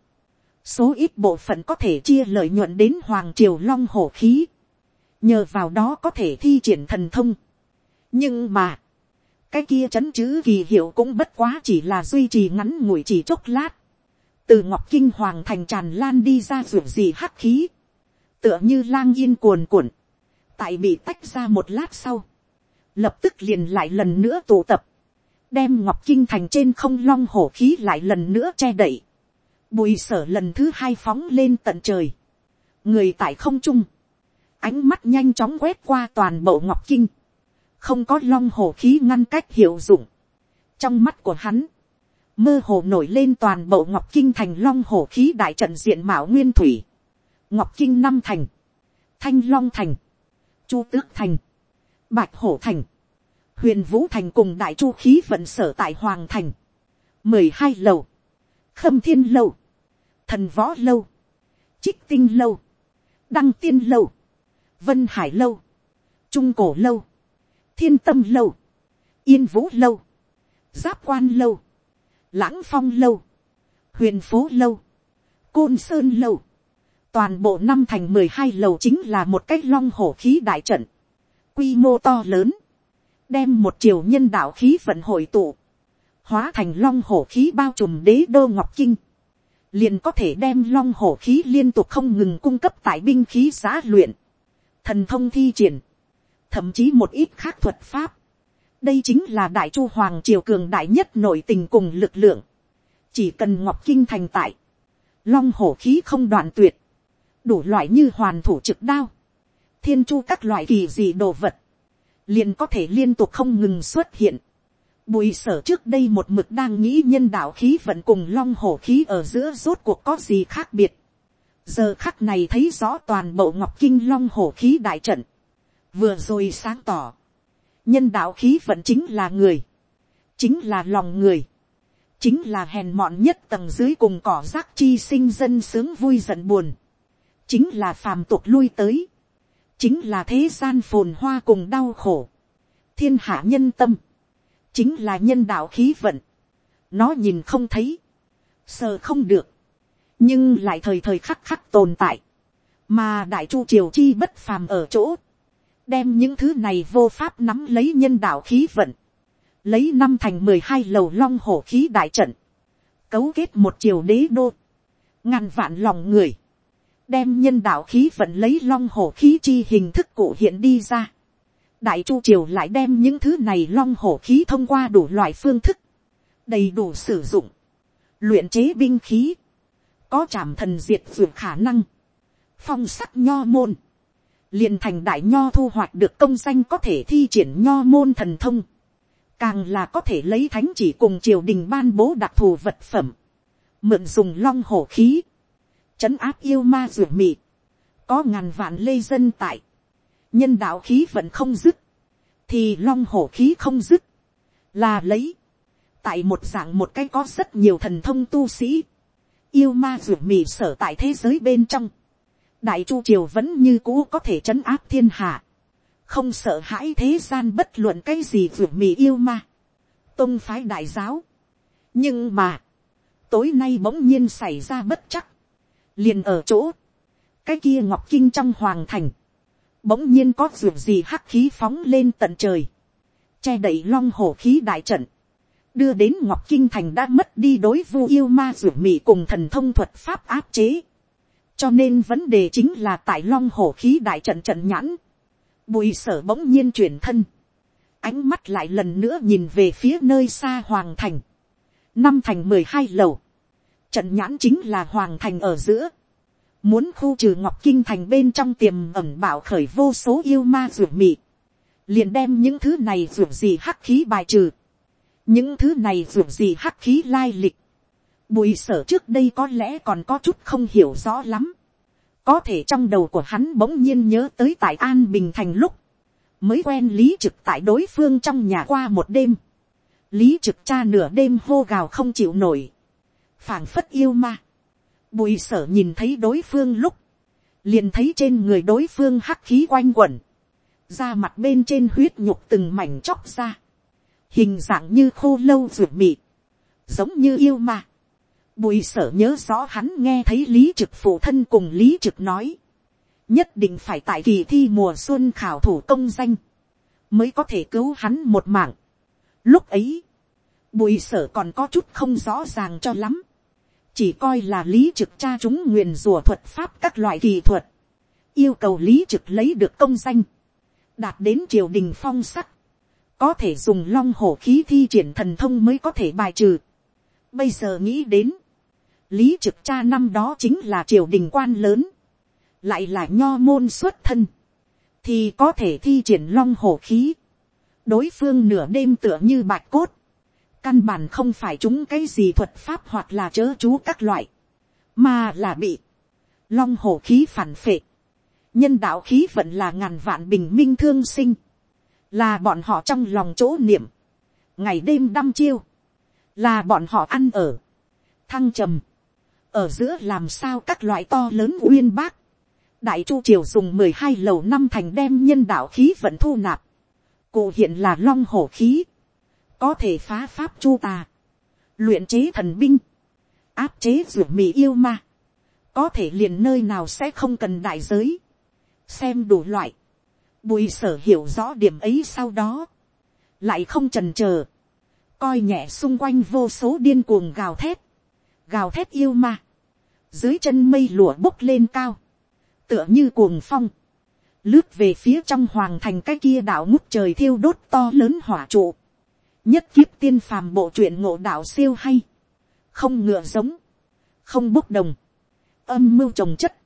S1: số ít bộ phận có thể chia lợi nhuận đến hoàng triều long hổ khí, nhờ vào đó có thể thi triển thần thông. nhưng mà, cái kia c h ấ n chữ kỳ hiệu cũng bất quá chỉ là duy trì ngắn ngủi chỉ chốc lát, từ ngọc kinh hoàng thành tràn lan đi ra ruộng gì hắc khí, tựa như lang yên cuồn cuộn, tại bị tách ra một lát sau, lập tức liền lại lần nữa tụ tập, đem ngọc kinh thành trên không long hổ khí lại lần nữa che đậy, bùi sở lần thứ hai phóng lên tận trời, người tại không trung, ánh mắt nhanh chóng quét qua toàn bộ ngọc kinh, không có long hổ khí ngăn cách hiệu dụng, trong mắt của hắn, mơ hồ nổi lên toàn bộ ngọc kinh thành long hổ khí đại trận diện mạo nguyên thủy, ngọc kinh năm thành, thanh long thành, chu tước thành, bạch hổ thành, huyền vũ thành cùng đại chu khí vận sở tại hoàng thành, mười hai lầu, khâm thiên lâu, thần võ lâu, trích tinh lâu, đăng tiên lâu, vân hải lâu, trung cổ lâu, thiên tâm lâu, yên vũ lâu, giáp quan lâu, lãng phong lâu, huyền phố lâu, côn sơn lâu, toàn bộ năm thành mười hai lầu chính là một cái long hổ khí đại trận, quy mô to lớn, đem một triều nhân đạo khí vận hội tụ, hóa thành long hổ khí bao trùm đế đô ngọc kinh, liền có thể đem long hổ khí liên tục không ngừng cung cấp tại binh khí giá luyện, thần thông thi triển, thậm chí một ít khác thuật pháp. đây chính là đại chu hoàng triều cường đại nhất nội tình cùng lực lượng, chỉ cần ngọc kinh thành tại, long hổ khí không đoạn tuyệt, đủ loại như hoàn thủ trực đao, thiên chu các loại kỳ dị đồ vật, liền có thể liên tục không ngừng xuất hiện. Bùi sở trước đây một mực đang nghĩ nhân đạo khí vận cùng long hổ khí ở giữa rốt cuộc có gì khác biệt. Giờ khắc này thấy rõ toàn bộ ngọc kinh long hổ khí đại trận. Vừa rồi sáng tỏ. Nhân đạo khí vận chính là người. Chính là lòng người. Chính là hèn mọn nhất tầng dưới cùng cỏ rác chi sinh dân sướng vui giận buồn. Chính là phàm tục lui tới chính là thế gian phồn hoa cùng đau khổ, thiên hạ nhân tâm, chính là nhân đạo khí vận, nó nhìn không thấy, sờ không được, nhưng lại thời thời khắc khắc tồn tại, mà đại chu triều chi bất phàm ở chỗ, đem những thứ này vô pháp nắm lấy nhân đạo khí vận, lấy năm thành mười hai lầu long hổ khí đại trận, cấu kết một triều đế đô, ngàn vạn lòng người, đem nhân đạo khí vận lấy long hổ khí chi hình thức cụ hiện đi ra. đại chu triều lại đem những thứ này long hổ khí thông qua đủ loại phương thức, đầy đủ sử dụng, luyện chế binh khí, có trảm thần diệt dược khả năng, phong sắc nho môn, liền thành đại nho thu hoạch được công danh có thể thi triển nho môn thần thông, càng là có thể lấy thánh chỉ cùng triều đình ban bố đặc thù vật phẩm, mượn dùng long hổ khí, trấn áp yêu ma ruột mị, có ngàn vạn lê dân tại, nhân đạo khí vẫn không dứt, thì long hổ khí không dứt, là lấy, tại một dạng một cái có rất nhiều thần thông tu sĩ, yêu ma ruột mị sở tại thế giới bên trong, đại chu triều vẫn như cũ có thể trấn áp thiên hạ, không sợ hãi thế gian bất luận cái gì ruột mị yêu ma, tôn phái đại giáo, nhưng mà, tối nay bỗng nhiên xảy ra bất chắc, liền ở chỗ, cái kia ngọc kinh trong hoàng thành, bỗng nhiên có ruột gì hắc khí phóng lên tận trời, che đậy long hổ khí đại trận, đưa đến ngọc kinh thành đã mất đi đối vu yêu ma ruột mị cùng thần thông thuật pháp áp chế, cho nên vấn đề chính là tại long hổ khí đại trận trận nhãn, bùi sở bỗng nhiên chuyển thân, ánh mắt lại lần nữa nhìn về phía nơi xa hoàng thành, năm thành mười hai lầu, Trận nhãn chính là hoàng thành ở giữa. Muốn khu trừ ngọc kinh thành bên trong tiềm ẩm bảo khởi vô số yêu ma ruột mị. Liền đem những thứ này ruột gì hắc khí bài trừ. Những thứ này ruột gì hắc khí lai lịch. Bùi sở trước đây có lẽ còn có chút không hiểu rõ lắm. Có thể trong đầu của hắn bỗng nhiên nhớ tới tại An Bình Thành lúc. Mới quen Lý Trực tại đối phương trong nhà qua một đêm. Lý Trực cha nửa đêm hô gào không chịu nổi phảng phất yêu ma. Bùi sở nhìn thấy đối phương lúc, liền thấy trên người đối phương hắc khí quanh quẩn, da mặt bên trên huyết nhục từng mảnh chóc ra, hình dạng như khô lâu ruột mị, giống như yêu ma. Bùi sở nhớ rõ hắn nghe thấy lý trực phụ thân cùng lý trực nói, nhất định phải tại kỳ thi mùa xuân khảo thủ công danh, mới có thể cứu hắn một mạng. Lúc ấy, bùi sở còn có chút không rõ ràng cho lắm chỉ coi là lý trực cha chúng nguyền rùa thuật pháp các loại kỳ thuật, yêu cầu lý trực lấy được công danh, đạt đến triều đình phong sắc, có thể dùng long hổ khí thi triển thần thông mới có thể bài trừ. Bây giờ nghĩ đến, lý trực cha năm đó chính là triều đình quan lớn, lại là nho môn xuất thân, thì có thể thi triển long hổ khí. đối phương nửa đêm tựa như bạch cốt, căn bản không phải chúng cái gì thuật pháp hoặc là chớ chú các loại, mà là bị long hổ khí phản phệ. Nhân đạo khí vẫn là ngàn vạn bình minh thương sinh, là bọn họ trong lòng chỗ niệm, ngày đêm đăm chiêu, là bọn họ ăn ở, thăng trầm, ở giữa làm sao các loại to lớn uyên bác, đại chu triều dùng mười hai lầu năm thành đem nhân đạo khí vận thu nạp, cụ hiện là long hổ khí, có thể phá pháp chu tà, luyện chế thần binh, áp chế ruột mì yêu ma, có thể liền nơi nào sẽ không cần đại giới, xem đủ loại, bùi sở hiểu rõ điểm ấy sau đó, lại không trần c h ờ coi nhẹ xung quanh vô số điên cuồng gào thét, gào thét yêu ma, dưới chân mây lụa bốc lên cao, tựa như cuồng phong, lướt về phía trong hoàng thành cái kia đảo ngút trời thiêu đốt to lớn hỏa trụ, nhất kiếp tiên phàm bộ truyện ngộ đạo siêu hay, không ngựa giống, không bốc đồng, âm mưu trồng chất,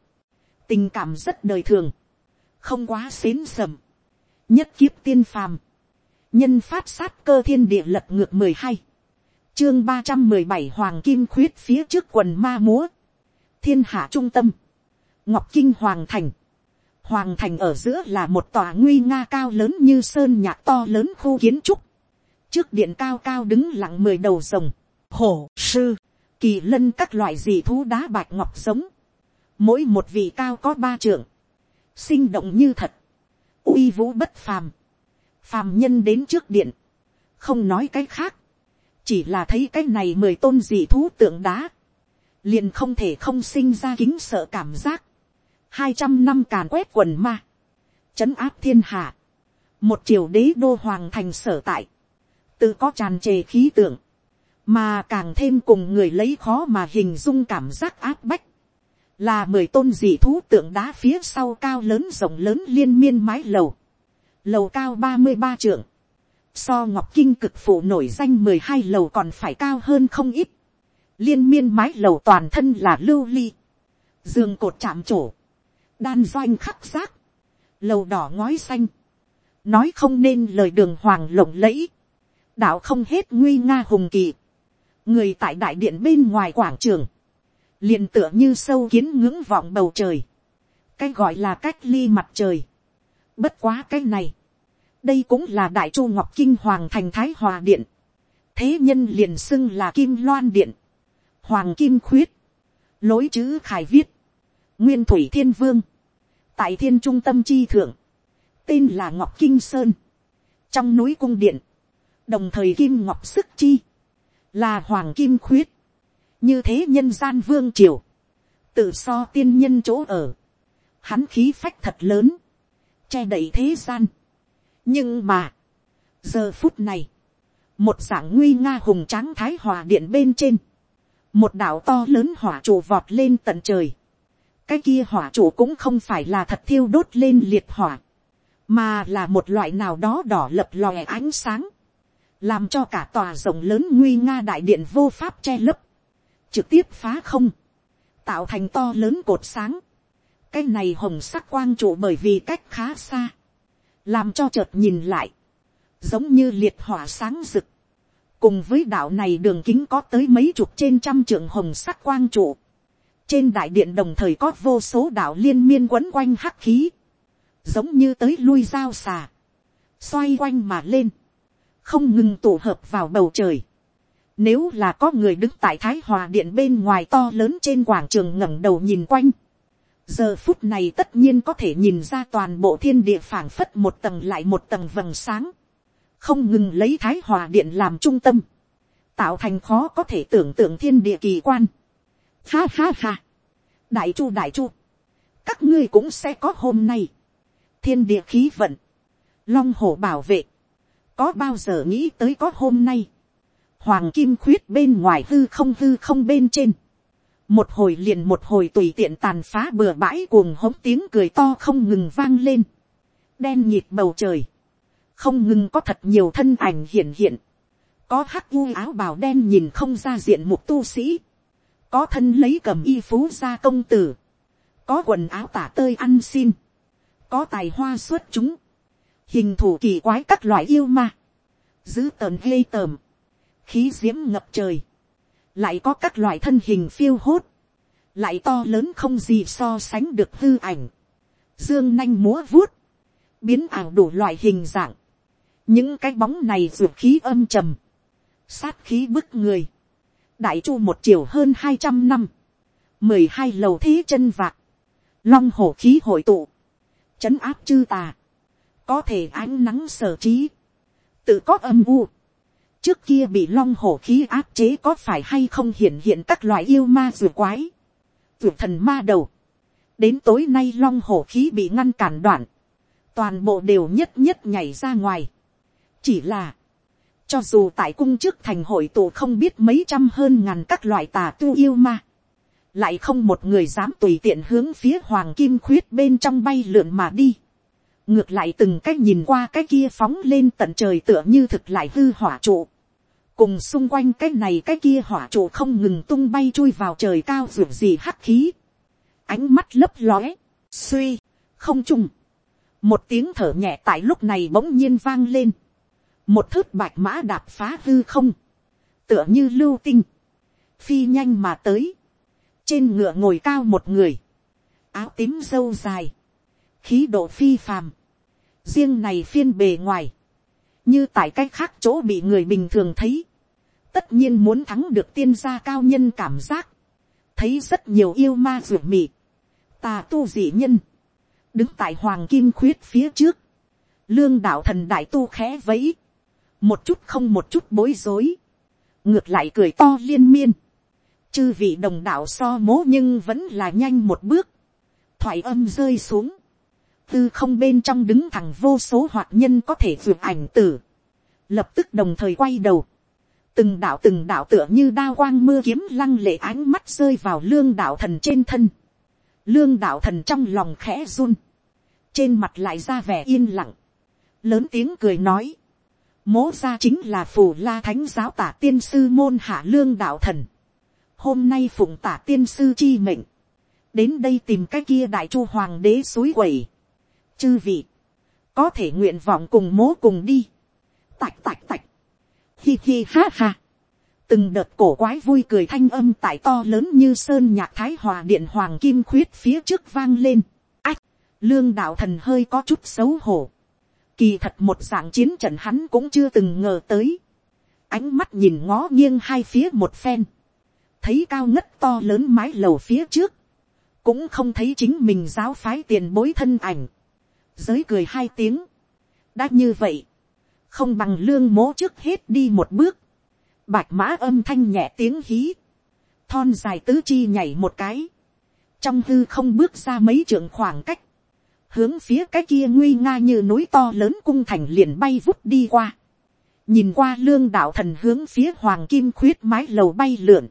S1: tình cảm rất đời thường, không quá xến sầm, nhất kiếp tiên phàm, nhân phát sát cơ thiên địa lập ngược mười hai, chương ba trăm mười bảy hoàng kim khuyết phía trước quần ma múa, thiên hạ trung tâm, ngọc kinh hoàng thành, hoàng thành ở giữa là một tòa nguy nga cao lớn như sơn nhạc to lớn khu kiến trúc, trước điện cao cao đứng lặng mười đầu rồng, hổ, sư, kỳ lân các loại dị thú đá bạch ngọc sống mỗi một vị cao có ba trưởng, sinh động như thật, uy vũ bất phàm, phàm nhân đến trước điện, không nói cái khác, chỉ là thấy cái này mười tôn dị thú tượng đá, liền không thể không sinh ra kính sợ cảm giác, hai trăm năm càn quét quần ma, trấn áp thiên hạ, một triều đế đô hoàng thành sở tại, tự có tràn trề khí tượng, mà càng thêm cùng người lấy khó mà hình dung cảm giác áp bách, là mười tôn dị thú tượng đá phía sau cao lớn rộng lớn liên miên mái lầu, lầu cao ba mươi ba trượng, so ngọc kinh cực phủ nổi danh mười hai lầu còn phải cao hơn không ít, liên miên mái lầu toàn thân là lưu ly, giường cột chạm trổ, đan doanh khắc giác, lầu đỏ ngói xanh, nói không nên lời đường hoàng lộng lẫy, đạo không hết nguy nga hùng kỳ, người tại đại điện bên ngoài quảng trường, liền tựa như sâu kiến ngưỡng vọng bầu trời, cái gọi là cách ly mặt trời, bất quá cái này, đây cũng là đại chu ngọc kinh hoàng thành thái hòa điện, thế nhân liền xưng là kim loan điện, hoàng kim khuyết, lối chữ khải viết, nguyên thủy thiên vương, tại thiên trung tâm chi thượng, tên là ngọc kinh sơn, trong núi cung điện, đồng thời kim ngọc sức chi, là hoàng kim khuyết, như thế nhân gian vương triều, tự so tiên nhân chỗ ở, hắn khí phách thật lớn, che đậy thế gian. nhưng mà, giờ phút này, một dạng nguy nga hùng tráng thái hòa điện bên trên, một đảo to lớn hỏa trụ vọt lên tận trời, cái kia hỏa trụ cũng không phải là thật thiêu đốt lên liệt hỏa, mà là một loại nào đó đỏ lập lòe ánh sáng, làm cho cả tòa rộng lớn nguy nga đại điện vô pháp che lấp, trực tiếp phá không, tạo thành to lớn cột sáng, cái này hồng sắc quang trụ bởi vì cách khá xa, làm cho chợt nhìn lại, giống như liệt hỏa sáng rực, cùng với đạo này đường kính có tới mấy chục trên trăm trượng hồng sắc quang trụ, trên đại điện đồng thời có vô số đạo liên miên quấn quanh hắc khí, giống như tới lui dao xà, xoay quanh mà lên, không ngừng tụ hợp vào bầu trời. Nếu là có người đứng tại Thái Hòa Điện bên ngoài to lớn trên quảng trường ngẩng đầu nhìn quanh. Giờ phút này tất nhiên có thể nhìn ra toàn bộ thiên địa phảng phất một tầng lại một tầng vầng sáng. Không ngừng lấy Thái Hòa Điện làm trung tâm. Tạo thành khó có thể tưởng tượng thiên địa kỳ quan. Ha ha ha. Đại chu đại chu. Các ngươi cũng sẽ có hôm nay. Thiên địa khí vận. Long hổ bảo vệ có bao giờ nghĩ tới có hôm nay, hoàng kim khuyết bên ngoài hư không hư không bên trên, một hồi liền một hồi tùy tiện tàn phá bừa bãi cuồng hống tiếng cười to không ngừng vang lên, đen nhịp bầu trời, không ngừng có thật nhiều thân ảnh hiện hiện, có hắc u áo bào đen nhìn không ra diện mục tu sĩ, có thân lấy cầm y phú gia công tử, có quần áo tả tơi ăn xin, có tài hoa xuất chúng, hình thủ kỳ quái các loại yêu ma, giữ tờn ghê tờm, khí d i ễ m ngập trời, lại có các loại thân hình phiêu hốt, lại to lớn không gì so sánh được hư ảnh, dương nanh múa vuốt, biến ảo đủ loại hình dạng, những cái bóng này ruột khí âm trầm, sát khí bức người, đại chu một chiều hơn hai trăm năm, mười hai lầu thế chân vạc, long hổ khí hội tụ, c h ấ n áp chư tà, có thể ánh nắng sở trí, tự có âm u. trước kia bị long hổ khí áp chế có phải hay không hiện hiện các loại yêu ma ruột quái, ruột thần ma đầu. đến tối nay long hổ khí bị ngăn cản đoạn, toàn bộ đều nhất nhất nhảy ra ngoài. chỉ là, cho dù tại cung trước thành hội tụ không biết mấy trăm hơn ngàn các loại tà tu yêu ma, lại không một người dám tùy tiện hướng phía hoàng kim khuyết bên trong bay lượn mà đi ngược lại từng cách nhìn qua cái kia phóng lên tận trời tựa như thực lại hư hỏa trụ, cùng xung quanh cái này cái kia hỏa trụ không ngừng tung bay chui vào trời cao ruột gì hắc khí, ánh mắt lấp lóe, suy, không trùng. một tiếng thở nhẹ tại lúc này bỗng nhiên vang lên, một thước bạch mã đạp phá hư không, tựa như lưu tinh, phi nhanh mà tới, trên ngựa ngồi cao một người, áo tím sâu dài, khí độ phi phàm. Riêng này phiên bề ngoài. Như tại cách khác chỗ bị người bình thường thấy. Tất nhiên muốn thắng được tiên gia cao nhân cảm giác. Thấy rất nhiều yêu ma ruột mị. Tà tu dị nhân. Đứng tại hoàng kim khuyết phía trước. Lương đạo thần đại tu khẽ vẫy. Một chút không một chút bối rối. Ngược lại cười to liên miên chư vị đồng đạo so mố nhưng vẫn là nhanh một bước, thoại âm rơi xuống, tư không bên trong đứng thẳng vô số hoạt nhân có thể vượt ảnh tử, lập tức đồng thời quay đầu, từng đạo từng đạo tựa như đao quang mưa kiếm lăng lệ ánh mắt rơi vào lương đạo thần trên thân, lương đạo thần trong lòng khẽ run, trên mặt lại ra vẻ yên lặng, lớn tiếng cười nói, mố ra chính là phù la thánh giáo tả tiên sư môn hạ lương đạo thần, hôm nay phụng tả tiên sư chi mệnh, đến đây tìm cái kia đại chu hoàng đế suối quẩy, chư vị, có thể nguyện vọng cùng mố cùng đi, tạch tạch tạch, hi hi ha ha, từng đợt cổ quái vui cười thanh âm tại to lớn như sơn nhạc thái hòa điện hoàng kim khuyết phía trước vang lên, ách, lương đạo thần hơi có chút xấu hổ, kỳ thật một dạng chiến trận hắn cũng chưa từng ngờ tới, ánh mắt nhìn ngó nghiêng hai phía một phen, thấy cao ngất to lớn mái lầu phía trước, cũng không thấy chính mình giáo phái tiền bối thân ảnh, giới cười hai tiếng, đã như vậy, không bằng lương mố trước hết đi một bước, bạch mã âm thanh nhẹ tiếng hí, thon dài tứ chi nhảy một cái, trong h ư không bước ra mấy trường khoảng cách, hướng phía cái kia nguy nga như núi to lớn cung thành liền bay vút đi qua, nhìn qua lương đạo thần hướng phía hoàng kim khuyết mái lầu bay lượn,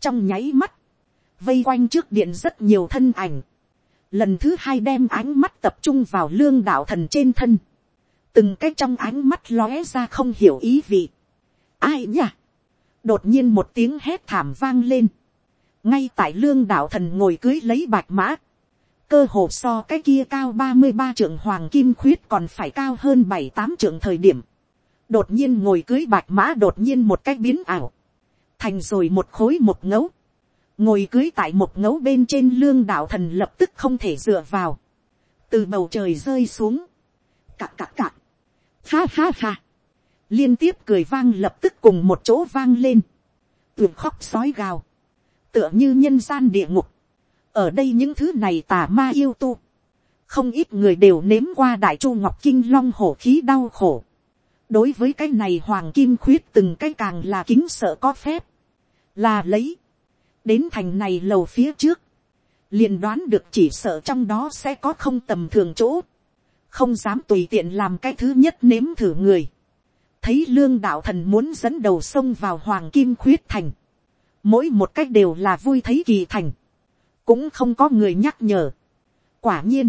S1: trong nháy mắt, vây quanh trước điện rất nhiều thân ảnh, lần thứ hai đem ánh mắt tập trung vào lương đạo thần trên thân, từng cái trong ánh mắt lóe ra không hiểu ý vị. ai nhỉ? đột nhiên một tiếng hét thảm vang lên, ngay tại lương đạo thần ngồi cưới lấy bạch mã, cơ hồ so cái kia cao ba mươi ba trưởng hoàng kim khuyết còn phải cao hơn bảy tám trưởng thời điểm, đột nhiên ngồi cưới bạch mã đột nhiên một cách biến ảo, thành rồi một khối một ngấu, ngồi cưới tại một ngấu bên trên lương đạo thần lập tức không thể dựa vào, từ bầu trời rơi xuống, cạc cạc cạc, ha ha ha, liên tiếp cười vang lập tức cùng một chỗ vang lên, tuyệt khóc sói gào, tựa như nhân gian địa ngục, ở đây những thứ này tà ma yêu tu, không ít người đều nếm qua đại chu ngọc kinh long hổ khí đau khổ, đối với cái này hoàng kim khuyết từng cái càng là kính sợ có phép, là lấy, đến thành này lầu phía trước, liền đoán được chỉ sợ trong đó sẽ có không tầm thường chỗ, không dám tùy tiện làm cái thứ nhất nếm thử người, thấy lương đạo thần muốn dẫn đầu sông vào hoàng kim khuyết thành, mỗi một cách đều là vui thấy kỳ thành, cũng không có người nhắc nhở, quả nhiên,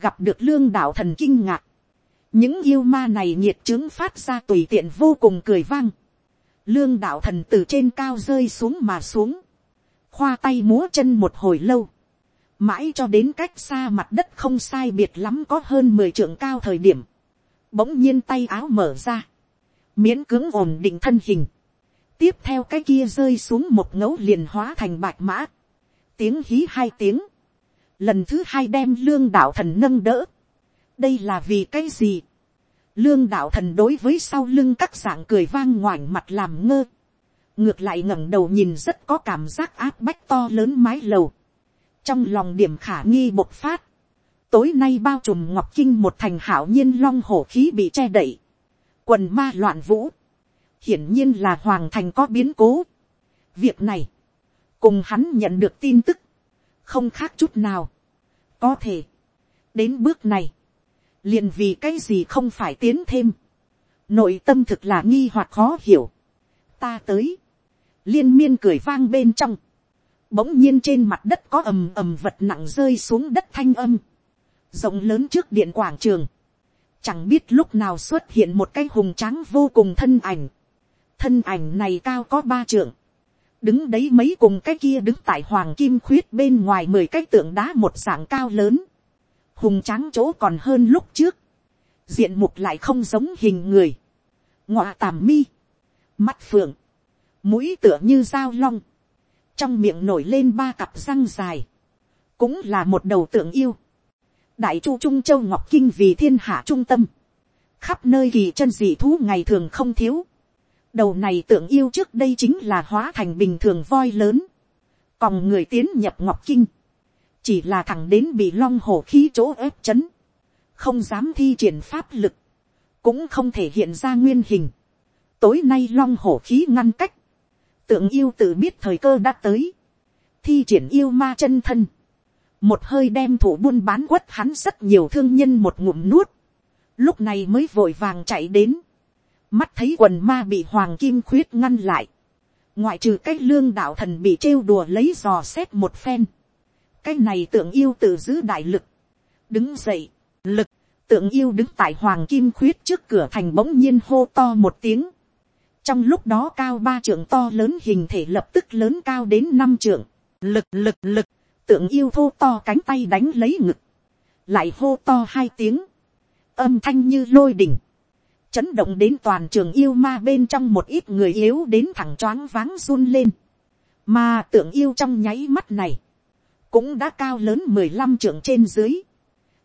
S1: gặp được lương đạo thần kinh ngạc, những yêu ma này nhiệt trướng phát ra tùy tiện vô cùng cười vang. Lương đạo thần từ trên cao rơi xuống mà xuống khoa tay múa chân một hồi lâu, mãi cho đến cách xa mặt đất không sai biệt lắm có hơn mười trượng cao thời điểm, bỗng nhiên tay áo mở ra, miễn cứng ổn định thân hình, tiếp theo cái kia rơi xuống một ngấu liền hóa thành bạch mã, tiếng hí hai tiếng, lần thứ hai đem lương đạo thần nâng đỡ, đây là vì cái gì, lương đạo thần đối với sau lưng các dạng cười vang ngoảnh mặt làm ngơ, ngược lại ngẩng đầu nhìn rất có cảm giác áp bách to lớn mái lầu, trong lòng điểm khả nghi bộc phát, tối nay bao trùm ngọc kinh một thành hảo nhiên long hổ khí bị che đậy, quần ma loạn vũ, hiển nhiên là hoàng thành có biến cố. việc này, cùng hắn nhận được tin tức, không khác chút nào, có thể, đến bước này, liền vì cái gì không phải tiến thêm, nội tâm thực là nghi hoặc khó hiểu, ta tới, liên miên cười vang bên trong, bỗng nhiên trên mặt đất có ầm ầm vật nặng rơi xuống đất thanh âm, rộng lớn trước điện quảng trường, chẳng biết lúc nào xuất hiện một cái hùng tráng vô cùng thân ảnh, thân ảnh này cao có ba trượng, đứng đấy mấy cùng cái kia đứng tại hoàng kim khuyết bên ngoài mười cái tượng đá một dạng cao lớn, hùng tráng chỗ còn hơn lúc trước, diện mục lại không giống hình người, ngọa tàm mi, mắt phượng, mũi tựa như dao long, trong miệng nổi lên ba cặp răng dài, cũng là một đầu tượng yêu. đại chu trung châu ngọc kinh vì thiên hạ trung tâm, khắp nơi kỳ chân dị thú ngày thường không thiếu. đầu này tượng yêu trước đây chính là hóa thành bình thường voi lớn, còn người tiến nhập ngọc kinh, chỉ là thằng đến bị long hổ khí chỗ ép c h ấ n không dám thi triển pháp lực, cũng không thể hiện ra nguyên hình. Tối nay long hổ khí ngăn cách, tượng yêu tự biết thời cơ đã tới, thi triển yêu ma chân thân, một hơi đem thủ buôn bán quất hắn rất nhiều thương nhân một ngụm nuốt, lúc này mới vội vàng chạy đến, mắt thấy quần ma bị hoàng kim khuyết ngăn lại, ngoại trừ cách lương đạo thần bị trêu đùa lấy dò xét một phen, cái này tượng yêu tự giữ đại lực, đứng dậy, lực, tượng yêu đứng tại hoàng kim khuyết trước cửa thành bỗng nhiên hô to một tiếng, trong lúc đó cao ba trưởng to lớn hình thể lập tức lớn cao đến năm trưởng, lực lực lực, tượng yêu thô to cánh tay đánh lấy ngực, lại hô to hai tiếng, âm thanh như lôi đỉnh, chấn động đến toàn trường yêu ma bên trong một ít người yếu đến thẳng choáng váng run lên, mà tượng yêu trong nháy mắt này, cũng đã cao lớn mười lăm trưởng trên dưới,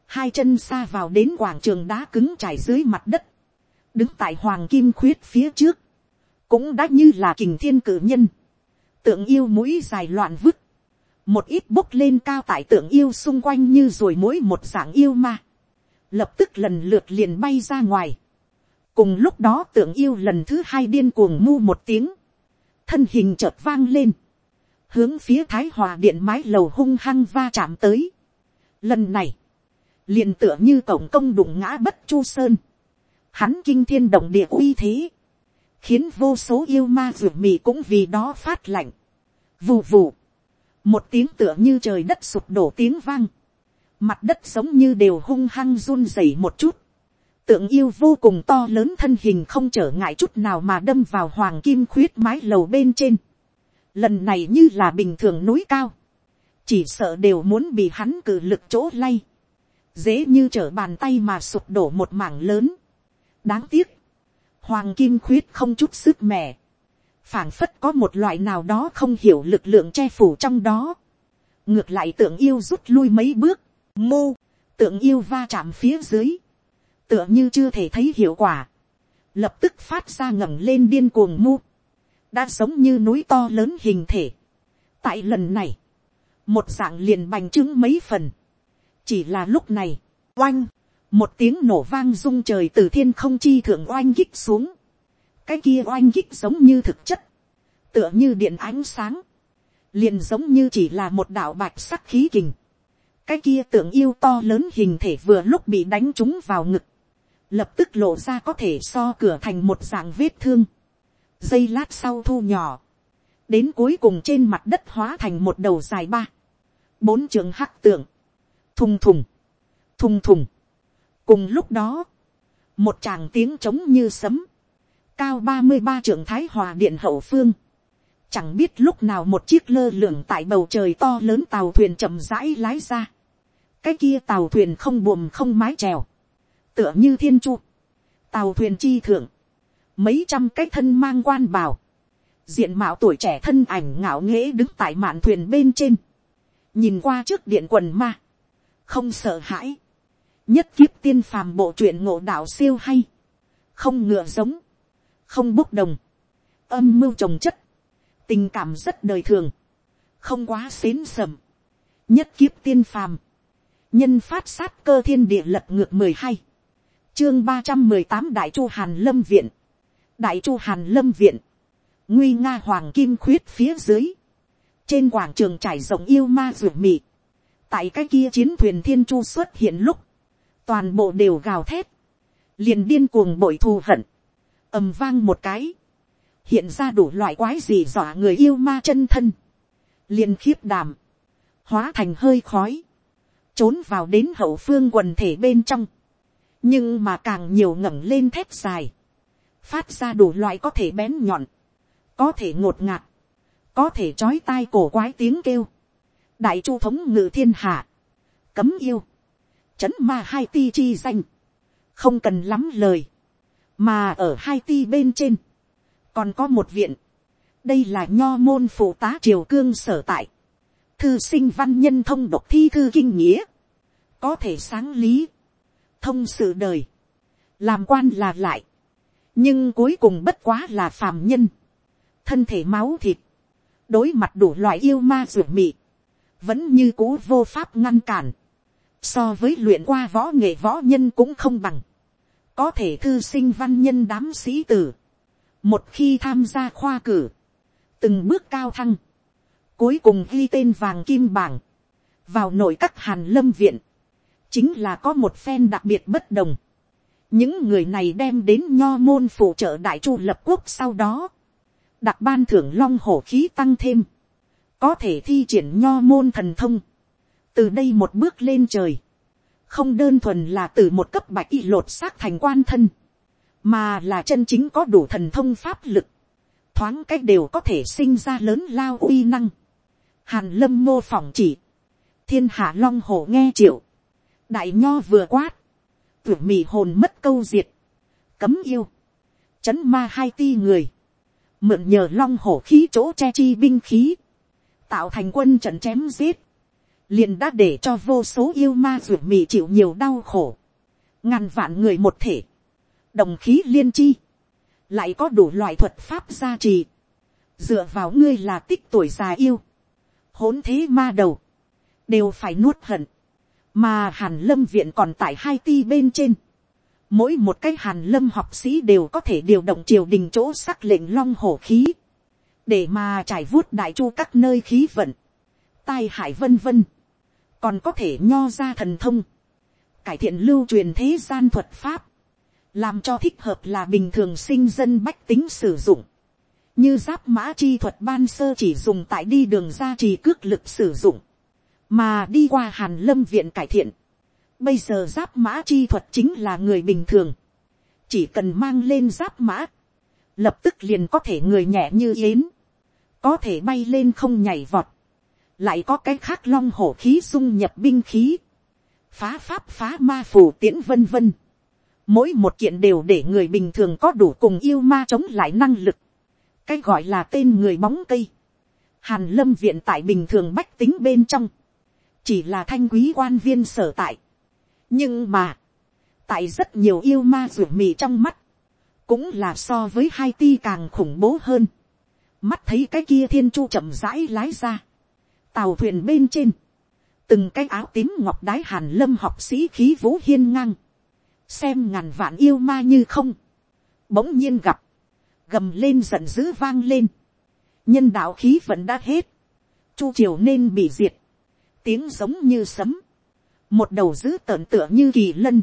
S1: hai chân xa vào đến quảng trường đá cứng trải dưới mặt đất, đứng tại hoàng kim khuyết phía trước, cũng đã như là kình thiên cử nhân, tượng yêu mũi dài loạn vứt, một ít bốc lên cao tại tượng yêu xung quanh như rồi mỗi một dạng yêu ma, lập tức lần lượt liền bay ra ngoài, cùng lúc đó tượng yêu lần thứ hai điên cuồng mu một tiếng, thân hình chợt vang lên, hướng phía thái hòa điện mái lầu hung hăng va chạm tới. Lần này, liền tựa như cổng công đụng ngã bất chu sơn, hắn kinh thiên động địa uy thế, khiến vô số yêu ma ruột mì cũng vì đó phát lạnh. Vù vù, một tiếng tựa như trời đất sụp đổ tiếng vang, mặt đất giống như đều hung hăng run rẩy một chút, tượng yêu vô cùng to lớn thân hình không trở ngại chút nào mà đâm vào hoàng kim khuyết mái lầu bên trên. Lần này như là bình thường núi cao, chỉ sợ đều muốn bị hắn cử lực chỗ lay, dễ như trở bàn tay mà sụp đổ một mảng lớn. đáng tiếc, hoàng kim khuyết không chút sức mẻ, phảng phất có một loại nào đó không hiểu lực lượng che phủ trong đó, ngược lại tượng yêu rút lui mấy bước, mô, tượng yêu va chạm phía dưới, tựa như chưa thể thấy hiệu quả, lập tức phát ra ngẩng lên điên cuồng mu, đã sống như núi to lớn hình thể. tại lần này, một dạng liền bành trướng mấy phần, chỉ là lúc này, oanh, một tiếng nổ vang rung trời từ thiên không chi thượng oanh kích xuống, cái kia oanh kích giống như thực chất, tựa như điện ánh sáng, liền giống như chỉ là một đạo bạch sắc khí kình, cái kia tượng yêu to lớn hình thể vừa lúc bị đánh trúng vào ngực, lập tức lộ ra có thể so cửa thành một dạng vết thương, giây lát sau thu nhỏ, đến cuối cùng trên mặt đất hóa thành một đầu dài ba, bốn trường hắc tượng, thùng thùng, thùng thùng, cùng lúc đó, một chàng tiếng trống như sấm, cao ba mươi ba trưởng thái hòa điện hậu phương, chẳng biết lúc nào một chiếc lơ lửng tại bầu trời to lớn tàu thuyền chậm rãi lái ra, cái kia tàu thuyền không buồm không mái trèo, tựa như thiên chu, tàu thuyền chi thượng, mấy trăm cái thân mang quan bào, diện mạo tuổi trẻ thân ảnh ngạo nghễ đứng tại mạn thuyền bên trên, nhìn qua trước điện quần ma, không sợ hãi, nhất kiếp tiên phàm bộ truyện ngộ đạo siêu hay, không ngựa giống, không bốc đồng, âm mưu trồng chất, tình cảm rất đời thường, không quá xến sầm, nhất kiếp tiên phàm, nhân phát sát cơ thiên địa lập ngược mười hai, chương ba trăm mười tám đại chu hàn lâm viện, đại chu hàn lâm viện, nguy nga hoàng kim khuyết phía dưới, trên quảng trường trải rộng yêu ma ruột mị, tại cái kia chiến thuyền thiên chu xuất hiện lúc, toàn bộ đều gào thét, liền điên cuồng bội thù hận, ầm vang một cái, hiện ra đủ loại quái gì dọa người yêu ma chân thân, liền khiếp đàm, hóa thành hơi khói, trốn vào đến hậu phương quần thể bên trong, nhưng mà càng nhiều ngẩng lên thép dài, phát ra đủ loại có thể bén nhọn, có thể ngột ngạt, có thể chói tai cổ quái tiếng kêu, đại chu thống ngự thiên hạ, cấm yêu, chấn ma hai ti chi danh, không cần lắm lời, mà ở hai ti bên trên, còn có một viện, đây là nho môn phụ tá triều cương sở tại, thư sinh văn nhân thông độc thi thư kinh nghĩa, có thể sáng lý, thông sự đời, làm quan là lại, nhưng cuối cùng bất quá là phàm nhân, thân thể máu thịt, đối mặt đủ loại yêu ma ruột mị, vẫn như cũ vô pháp ngăn cản, so với luyện qua võ nghệ võ nhân cũng không bằng, có thể thư sinh văn nhân đám sĩ tử, một khi tham gia khoa cử, từng bước cao thăng, cuối cùng ghi tên vàng kim bảng, vào nội các hàn lâm viện, chính là có một phen đặc biệt bất đồng. những người này đem đến nho môn phụ trợ đại chu lập quốc sau đó, đặc ban thưởng long hổ khí tăng thêm, có thể thi triển nho môn thần thông, từ đây một bước lên trời, không đơn thuần là từ một cấp bạch y lột xác thành quan thân, mà là chân chính có đủ thần thông pháp lực, thoáng cách đều có thể sinh ra lớn lao uy năng. Hàn lâm mô phỏng chỉ, thiên hạ long hồ nghe triệu, đại nho vừa quát, tử mị hồn mất câu diệt, cấm yêu, chấn ma hai ti người, mượn nhờ long hổ khí chỗ che chi binh khí, tạo thành quân trận chém giết, liền đã để cho vô số yêu ma ruột mì chịu nhiều đau khổ, ngàn vạn người một thể, đồng khí liên chi, lại có đủ loại thuật pháp gia trì, dựa vào ngươi là tích tuổi già yêu, hỗn thế ma đầu, đều phải nuốt hận, mà hàn lâm viện còn tại hai ti bên trên, mỗi một cái hàn lâm học sĩ đều có thể điều động triều đình chỗ sắc lệnh long hổ khí, để mà trải vuốt đại chu các nơi khí vận, tai hại vân vân còn có thể nho ra thần thông, cải thiện lưu truyền thế gian thuật pháp, làm cho thích hợp là bình thường sinh dân bách tính sử dụng, như giáp mã chi thuật ban sơ chỉ dùng tại đi đường ra trì cước lực sử dụng, mà đi qua hàn lâm viện cải thiện, bây giờ giáp mã chi thuật chính là người bình thường, chỉ cần mang lên giáp mã, lập tức liền có thể người nhẹ như yến, có thể bay lên không nhảy vọt, lại có cái khác long hổ khí dung nhập binh khí, phá pháp phá ma phù tiễn vân vân. Mỗi một kiện đều để người bình thường có đủ cùng yêu ma chống lại năng lực. Cái gọi là tên người bóng cây. Hàn lâm viện tại bình thường bách tính bên trong. Chỉ là thanh quý quan viên sở tại. Nhưng mà. Tại rất nhiều yêu ma rủ mì trong mắt. Cũng là so với hai ti càng khủng bố hơn. Mắt thấy cái kia thiên chu chậm rãi lái ra tàu thuyền bên trên, từng cái áo tím ngọc đái hàn lâm học sĩ khí vũ hiên ngang, xem ngàn vạn yêu ma như không, bỗng nhiên gặp, gầm lên giận dữ vang lên, nhân đạo khí vẫn đã hết, chu triều nên bị diệt, tiếng giống như sấm, một đầu dữ tợn tựa như kỳ lân,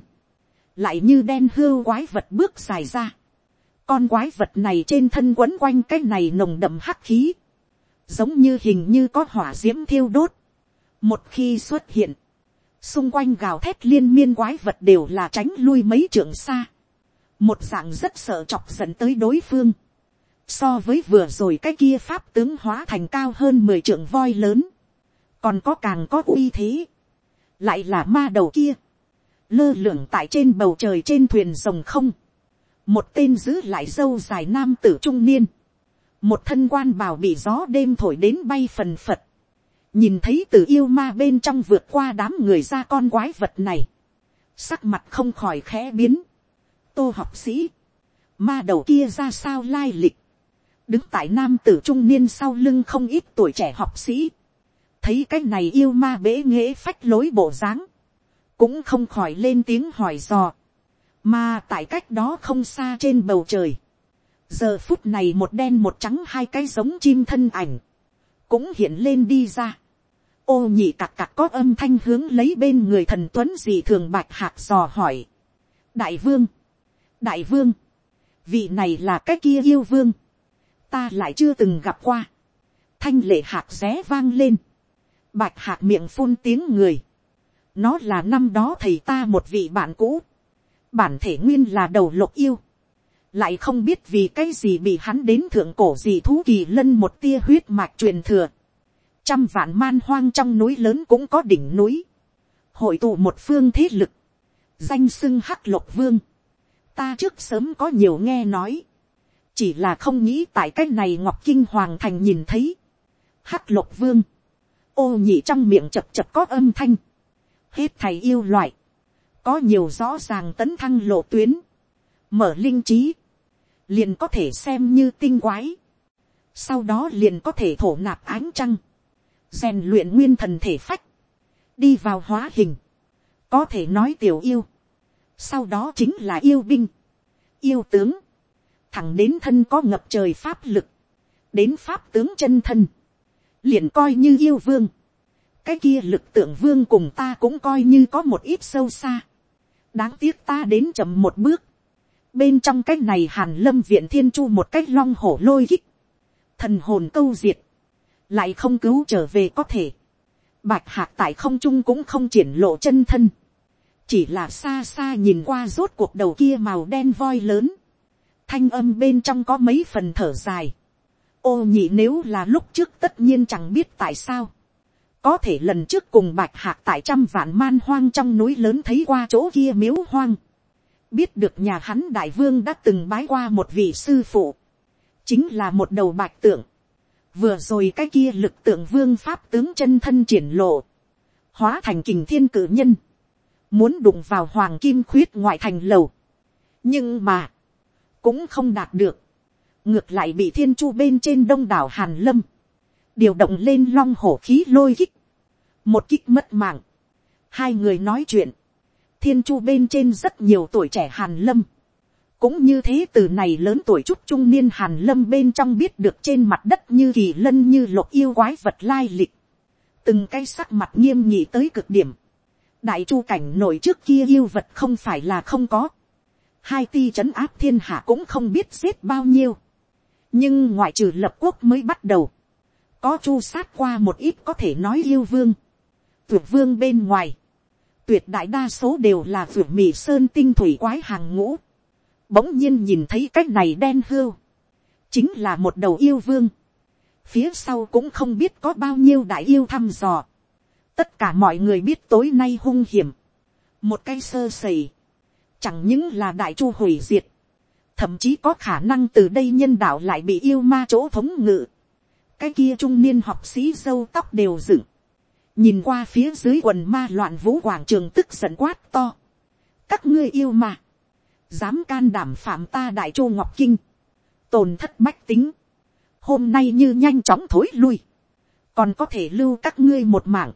S1: lại như đen hưu quái vật bước dài ra, con quái vật này trên thân quấn quanh cái này nồng đậm hắc khí, giống như hình như có hỏa d i ễ m thiêu đốt, một khi xuất hiện, xung quanh gào thét liên miên quái vật đều là tránh lui mấy trường xa, một dạng rất sợ chọc dẫn tới đối phương, so với vừa rồi cái kia pháp tướng hóa thành cao hơn mười trường voi lớn, còn có càng có uy thế, lại là ma đầu kia, lơ lửng tại trên bầu trời trên thuyền rồng không, một tên giữ lại dâu dài nam tử trung niên, một thân quan bào bị gió đêm thổi đến bay phần phật, nhìn thấy từ yêu ma bên trong vượt qua đám người ra con quái vật này, sắc mặt không khỏi khẽ biến, tô học sĩ, ma đầu kia ra sao lai lịch, đứng tại nam tử trung niên sau lưng không ít tuổi trẻ học sĩ, thấy cái này yêu ma bể nghễ phách lối bộ dáng, cũng không khỏi lên tiếng hỏi dò, mà tại cách đó không xa trên bầu trời, giờ phút này một đen một trắng hai cái giống chim thân ảnh, cũng hiện lên đi ra. ô nhị cặc cặc có âm thanh hướng lấy bên người thần tuấn gì thường bạch hạc dò hỏi. đại vương, đại vương, vị này là cái kia yêu vương, ta lại chưa từng gặp qua. thanh lệ hạc ré vang lên, bạch hạc miệng phun tiếng người. nó là năm đó thầy ta một vị bạn cũ, bản thể nguyên là đầu lục yêu lại không biết vì cái gì bị hắn đến thượng cổ gì thú kỳ lân một tia huyết mạch truyền thừa. Trăm vạn man hoang trong núi lớn cũng có đỉnh núi. Hội tụ một phương thế lực. Danh xưng hắc lộc vương. Ta trước sớm có nhiều nghe nói. Chỉ là không nghĩ tại cái này Ngọc Kinh Hoàng Thành nhìn thấy. Hắc lộc vương. Ô nhị trong miệng chập chập có âm thanh. Hết thầy yêu loại. Có nhiều rõ ràng tấn thăng lộ tuyến mở linh trí, liền có thể xem như tinh quái, sau đó liền có thể thổ nạp ánh trăng, rèn luyện nguyên thần thể phách, đi vào hóa hình, có thể nói tiểu yêu, sau đó chính là yêu binh, yêu tướng, thẳng đến thân có ngập trời pháp lực, đến pháp tướng chân thân, liền coi như yêu vương, cái kia lực tượng vương cùng ta cũng coi như có một ít sâu xa, đáng tiếc ta đến chậm một bước, bên trong cái này hàn lâm viện thiên chu một cách long hổ lôi kích, thần hồn câu diệt, lại không cứu trở về có thể, bạch hạc tại không trung cũng không triển lộ chân thân, chỉ là xa xa nhìn qua rốt cuộc đầu kia màu đen voi lớn, thanh âm bên trong có mấy phần thở dài, ô nhị nếu là lúc trước tất nhiên chẳng biết tại sao, có thể lần trước cùng bạch hạc tại trăm vạn man hoang trong núi lớn thấy qua chỗ kia miếu hoang, biết được nhà hắn đại vương đã từng bái qua một vị sư phụ, chính là một đầu bạch tượng, vừa rồi cái kia lực tượng vương pháp tướng chân thân triển lộ, hóa thành kình thiên cử nhân, muốn đụng vào hoàng kim khuyết ngoại thành lầu, nhưng mà, cũng không đạt được, ngược lại bị thiên chu bên trên đông đảo hàn lâm, điều động lên long hổ khí lôi kích, một kích mất mạng, hai người nói chuyện, thiên chu bên trên rất nhiều tuổi trẻ hàn lâm, cũng như thế từ này lớn tuổi chút trung niên hàn lâm bên trong biết được trên mặt đất như kỳ lân như lục yêu quái vật lai lịch, từng cái sắc mặt nghiêm nhị tới cực điểm, đại chu cảnh nổi trước kia yêu vật không phải là không có, hai ti trấn áp thiên hạ cũng không biết giết bao nhiêu, nhưng ngoại trừ lập quốc mới bắt đầu, có chu sát qua một ít có thể nói yêu vương, tuyệt vương bên ngoài, tuyệt đại đa số đều là vượt mì sơn tinh thủy quái hàng ngũ. Bỗng nhiên nhìn thấy cái này đen hưu. Chính là một đầu yêu vương. Phía sau cũng không biết có bao nhiêu đại yêu thăm dò. Tất cả mọi người biết tối nay hung hiểm. Một cây sơ sẩy. Chẳng những là đại chu hủy diệt. Thậm chí có khả năng từ đây nhân đạo lại bị yêu ma chỗ thống ngự. Cái kia trung niên học sĩ dâu tóc đều dựng nhìn qua phía dưới quần ma loạn vũ quảng trường tức giận quát to. các ngươi yêu mà, dám can đảm phạm ta đại chu ngọc kinh, tồn thất bách tính, hôm nay như nhanh chóng thối lui, còn có thể lưu các ngươi một mạng,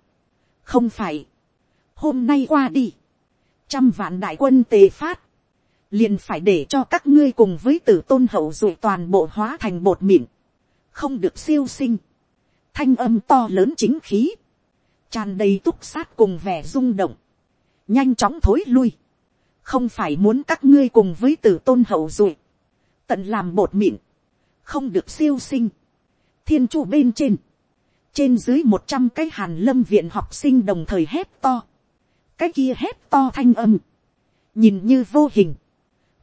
S1: không phải, hôm nay qua đi, trăm vạn đại quân tề phát, liền phải để cho các ngươi cùng với tử tôn hậu duệ toàn bộ hóa thành bột mịn, không được siêu sinh, thanh âm to lớn chính khí, tràn đầy túc sát cùng vẻ rung động, nhanh chóng thối lui, không phải muốn các ngươi cùng với t ử tôn hậu ruột tận làm bột mịn, không được siêu sinh, thiên chu bên trên, trên dưới một trăm cái hàn lâm viện học sinh đồng thời hét to, cái kia hét to thanh âm, nhìn như vô hình,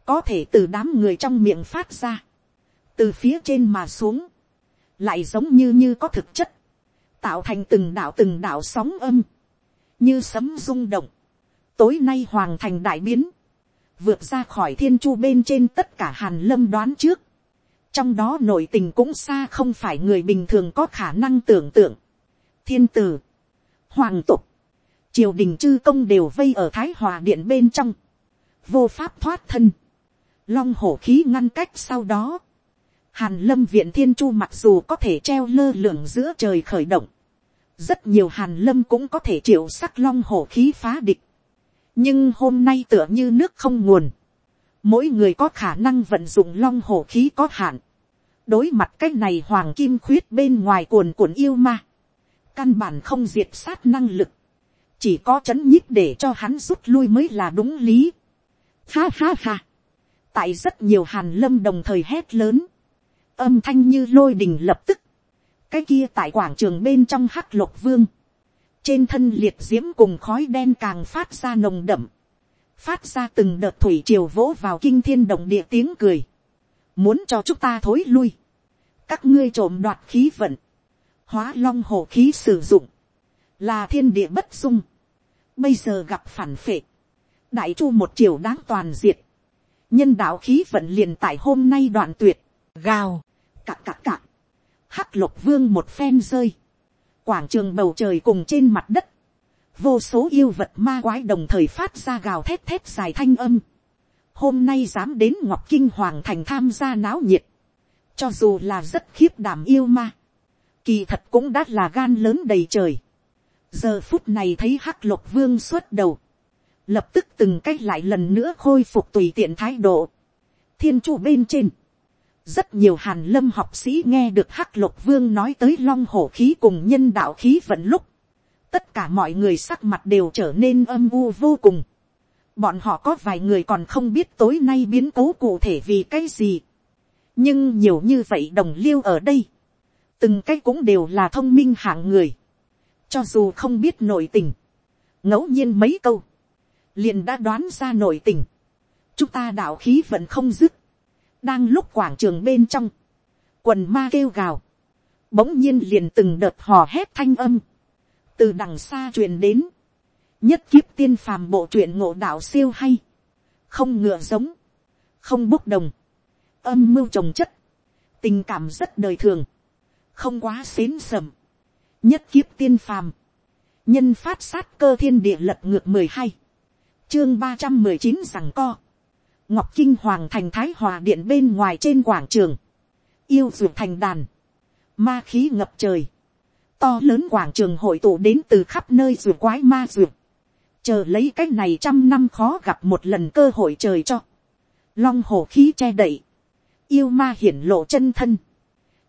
S1: có thể từ đám người trong miệng phát ra, từ phía trên mà xuống, lại giống như như có thực chất, tạo thành từng đạo từng đạo sóng âm, như sấm rung động, tối nay hoàng thành đại biến, vượt ra khỏi thiên chu bên trên tất cả hàn lâm đoán trước, trong đó nội tình cũng xa không phải người bình thường có khả năng tưởng tượng, thiên t ử hoàng tục, triều đình chư công đều vây ở thái hòa điện bên trong, vô pháp thoát thân, long hổ khí ngăn cách sau đó, Hàn lâm viện thiên chu mặc dù có thể treo lơ lửng giữa trời khởi động. Rất nhiều hàn lâm cũng có thể chịu sắc long hổ khí phá địch. Nhưng hôm nay tựa như nước không nguồn. Mỗi người có khả năng vận dụng long hổ khí có hạn. Đối mặt cách này hoàng kim khuyết bên ngoài cuồn cuộn yêu ma. Căn bản không diệt sát năng lực. Chỉ có chấn nhích để cho hắn rút lui mới là đúng lý. Ha ha ha. Tại rất nhiều hàn lâm đồng thời hét lớn âm thanh như lôi đình lập tức, cái kia tại quảng trường bên trong hắc lục vương, trên thân liệt d i ễ m cùng khói đen càng phát ra nồng đậm, phát ra từng đợt thủy triều vỗ vào kinh thiên động địa tiếng cười, muốn cho chúng ta thối lui, các ngươi trộm đoạt khí vận, hóa long hổ khí sử dụng, là thiên địa bất dung, bây giờ gặp phản phệ, đại chu một triều đáng toàn diệt, nhân đạo khí vận liền tại hôm nay đoạn tuyệt, gào, cạc cạc cạc. Hắc lục vương một phen rơi. Quảng trường bầu trời cùng trên mặt đất. Vô số yêu vật ma quái đồng thời phát ra gào thét thét dài thanh âm. Hôm nay dám đến Ngọc Kinh Hoàng Thành tham gia náo nhiệt. Cho dù là rất khiếp đảm yêu ma. Kỳ thật cũng đắt là gan lớn đầy trời. Giờ phút này thấy Hắc Lộc Vương xuất đầu. Lập tức từng cách lại lần nữa khôi phục tùy tiện thái độ thiên chủ bên trên, rất nhiều hàn lâm học sĩ nghe được hắc lục vương nói tới long hổ khí cùng nhân đạo khí vận lúc, tất cả mọi người sắc mặt đều trở nên âm u vô cùng. Bọn họ có vài người còn không biết tối nay biến cố cụ thể vì cái gì. nhưng nhiều như vậy đồng liêu ở đây, từng cái cũng đều là thông minh hạng người, cho dù không biết nội tình, ngẫu nhiên mấy câu, liền đã đoán ra nội tình, chúng ta đạo khí vẫn không dứt, đang lúc quảng trường bên trong, quần ma kêu gào, bỗng nhiên liền từng đợt hò hét thanh âm, từ đằng xa truyền đến, nhất kiếp tiên phàm bộ truyện ngộ đạo siêu hay, không ngựa giống, không bốc đồng, âm mưu trồng chất, tình cảm rất đời thường, không quá xến sầm, nhất kiếp tiên phàm, nhân phát sát cơ thiên địa lập ngược mười hai, chương ba trăm mười chín rằng co, ngọc kinh hoàng thành thái hòa điện bên ngoài trên quảng trường, yêu ruột thành đàn, ma khí ngập trời, to lớn quảng trường hội tụ đến từ khắp nơi ruột quái ma ruột, chờ lấy cái này trăm năm khó gặp một lần cơ hội trời cho, long hổ khí che đậy, yêu ma hiển lộ chân thân,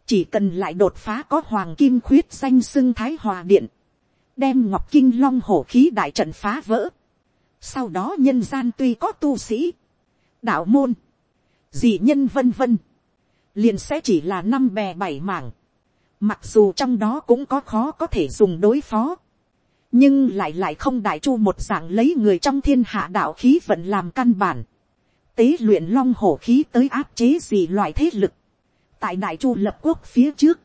S1: chỉ cần lại đột phá có hoàng kim khuyết xanh xưng thái hòa điện, đem ngọc kinh long hổ khí đại trận phá vỡ, sau đó nhân gian tuy có tu sĩ, đạo môn, dị nhân vân vân, liền sẽ chỉ là năm bè bảy mảng, mặc dù trong đó cũng có khó có thể dùng đối phó, nhưng lại lại không đại chu một dạng lấy người trong thiên hạ đạo khí vận làm căn bản, tế luyện long hổ khí tới áp chế gì loại thế lực, tại đại chu lập quốc phía trước,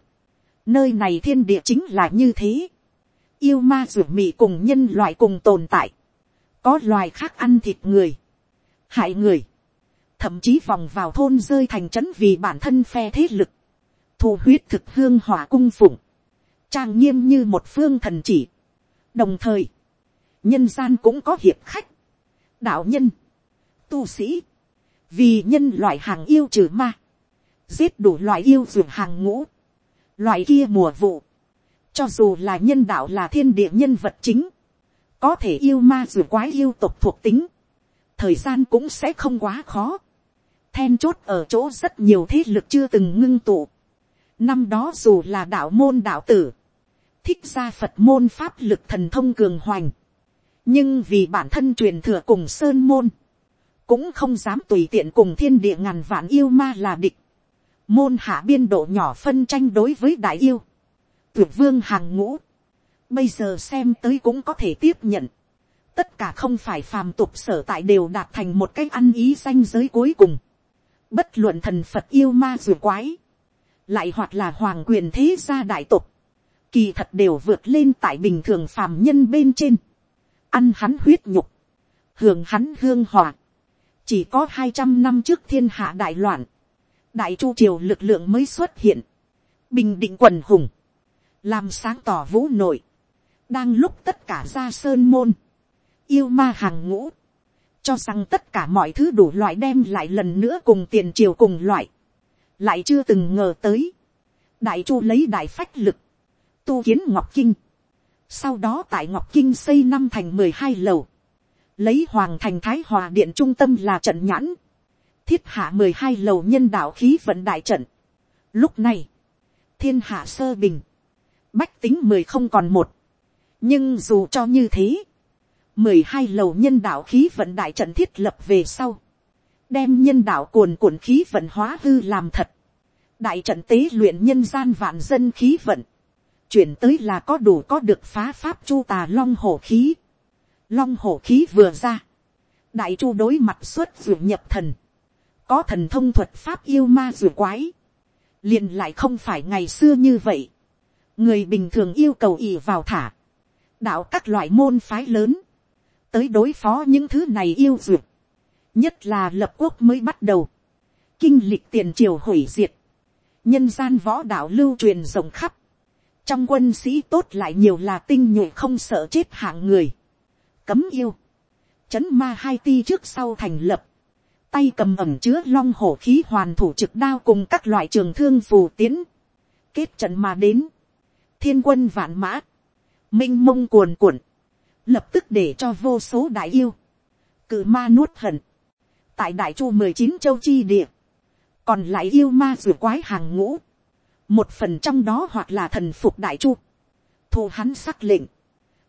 S1: nơi này thiên địa chính là như thế, yêu ma ruột mị cùng nhân loại cùng tồn tại, có loài khác ăn thịt người, hại người, thậm chí vòng vào thôn rơi thành trấn vì bản thân phe thế lực, thu huyết thực hương hỏa cung phụng, trang nghiêm như một phương thần chỉ. đồng thời, nhân gian cũng có hiệp khách, đạo nhân, tu sĩ, vì nhân loại hàng yêu trừ ma, giết đủ loại yêu dùng hàng ngũ, loại kia mùa vụ, cho dù là nhân đạo là thiên địa nhân vật chính, có thể yêu ma dù quái yêu tộc thuộc tính, thời gian cũng sẽ không quá khó. Then chốt ở chỗ rất nhiều thế lực chưa từng ngưng tụ. Năm đó dù là đạo môn đạo tử. Thích ra Phật môn pháp lực thần thông cường hoành. Nhưng vì bản thân truyền thừa cùng Sơn Môn. Cũng không dám tùy tiện cùng thiên địa ngàn vạn yêu ma là địch. Môn hạ biên độ nhỏ phân tranh đối với đại yêu. Tuyệt vương hàng ngũ. Bây giờ xem tới cũng có thể tiếp nhận tất cả không phải phàm tục sở tại đều đạt thành một cách ăn ý danh giới cuối cùng bất luận thần phật yêu ma dù quái, lại hoặc là hoàng quyền thế gia đại tục, kỳ thật đều vượt lên tại bình thường phàm nhân bên trên, ăn hắn huyết nhục, hưởng hắn hương hòa, chỉ có hai trăm năm trước thiên hạ đại loạn, đại chu triều lực lượng mới xuất hiện, bình định quần hùng, làm sáng tỏ vũ nội, đang lúc tất cả ra sơn môn, yêu ma hàng ngũ, cho rằng tất cả mọi thứ đủ loại đem lại lần nữa cùng tiền triều cùng loại, lại chưa từng ngờ tới, đại chu lấy đại phách lực, tu kiến ngọc kinh, sau đó tại ngọc kinh xây năm thành mười hai lầu, lấy hoàng thành thái hòa điện trung tâm là trận nhãn, thiết hạ mười hai lầu nhân đạo khí vận đại trận. Lúc này, thiên hạ sơ bình, bách tính mười không còn một, nhưng dù cho như thế, mười hai lầu nhân đạo khí vận đại trận thiết lập về sau, đem nhân đạo cuồn cuộn khí vận hóa hư làm thật, đại trận tế luyện nhân gian vạn dân khí vận, chuyển tới là có đủ có được phá pháp chu tà long hổ khí, long hổ khí vừa ra, đại chu đối mặt xuất ruột nhập thần, có thần thông thuật pháp yêu ma ruột quái, liền lại không phải ngày xưa như vậy, người bình thường yêu cầu ỉ vào thả, đạo các loại môn phái lớn, tới đối phó những thứ này yêu duyệt. nhất là lập quốc mới bắt đầu, kinh lịch tiền triều hủy diệt, nhân gian võ đạo lưu truyền rộng khắp, trong quân sĩ tốt lại nhiều là tinh nhuệ không sợ chết hạng người, cấm yêu, chấn ma hai ti trước sau thành lập, tay cầm ẩm chứa long hổ khí hoàn thủ trực đao cùng các loại trường thương phù tiến, kết trận mà đến, thiên quân vạn mã, minh mông cuồn cuộn, lập tức để cho vô số đại yêu, cự ma nuốt hận, tại đại chu mười chín châu chi địa, còn lại yêu ma rùa quái hàng ngũ, một phần trong đó hoặc là thần phục đại chu, thu hắn xác lệnh,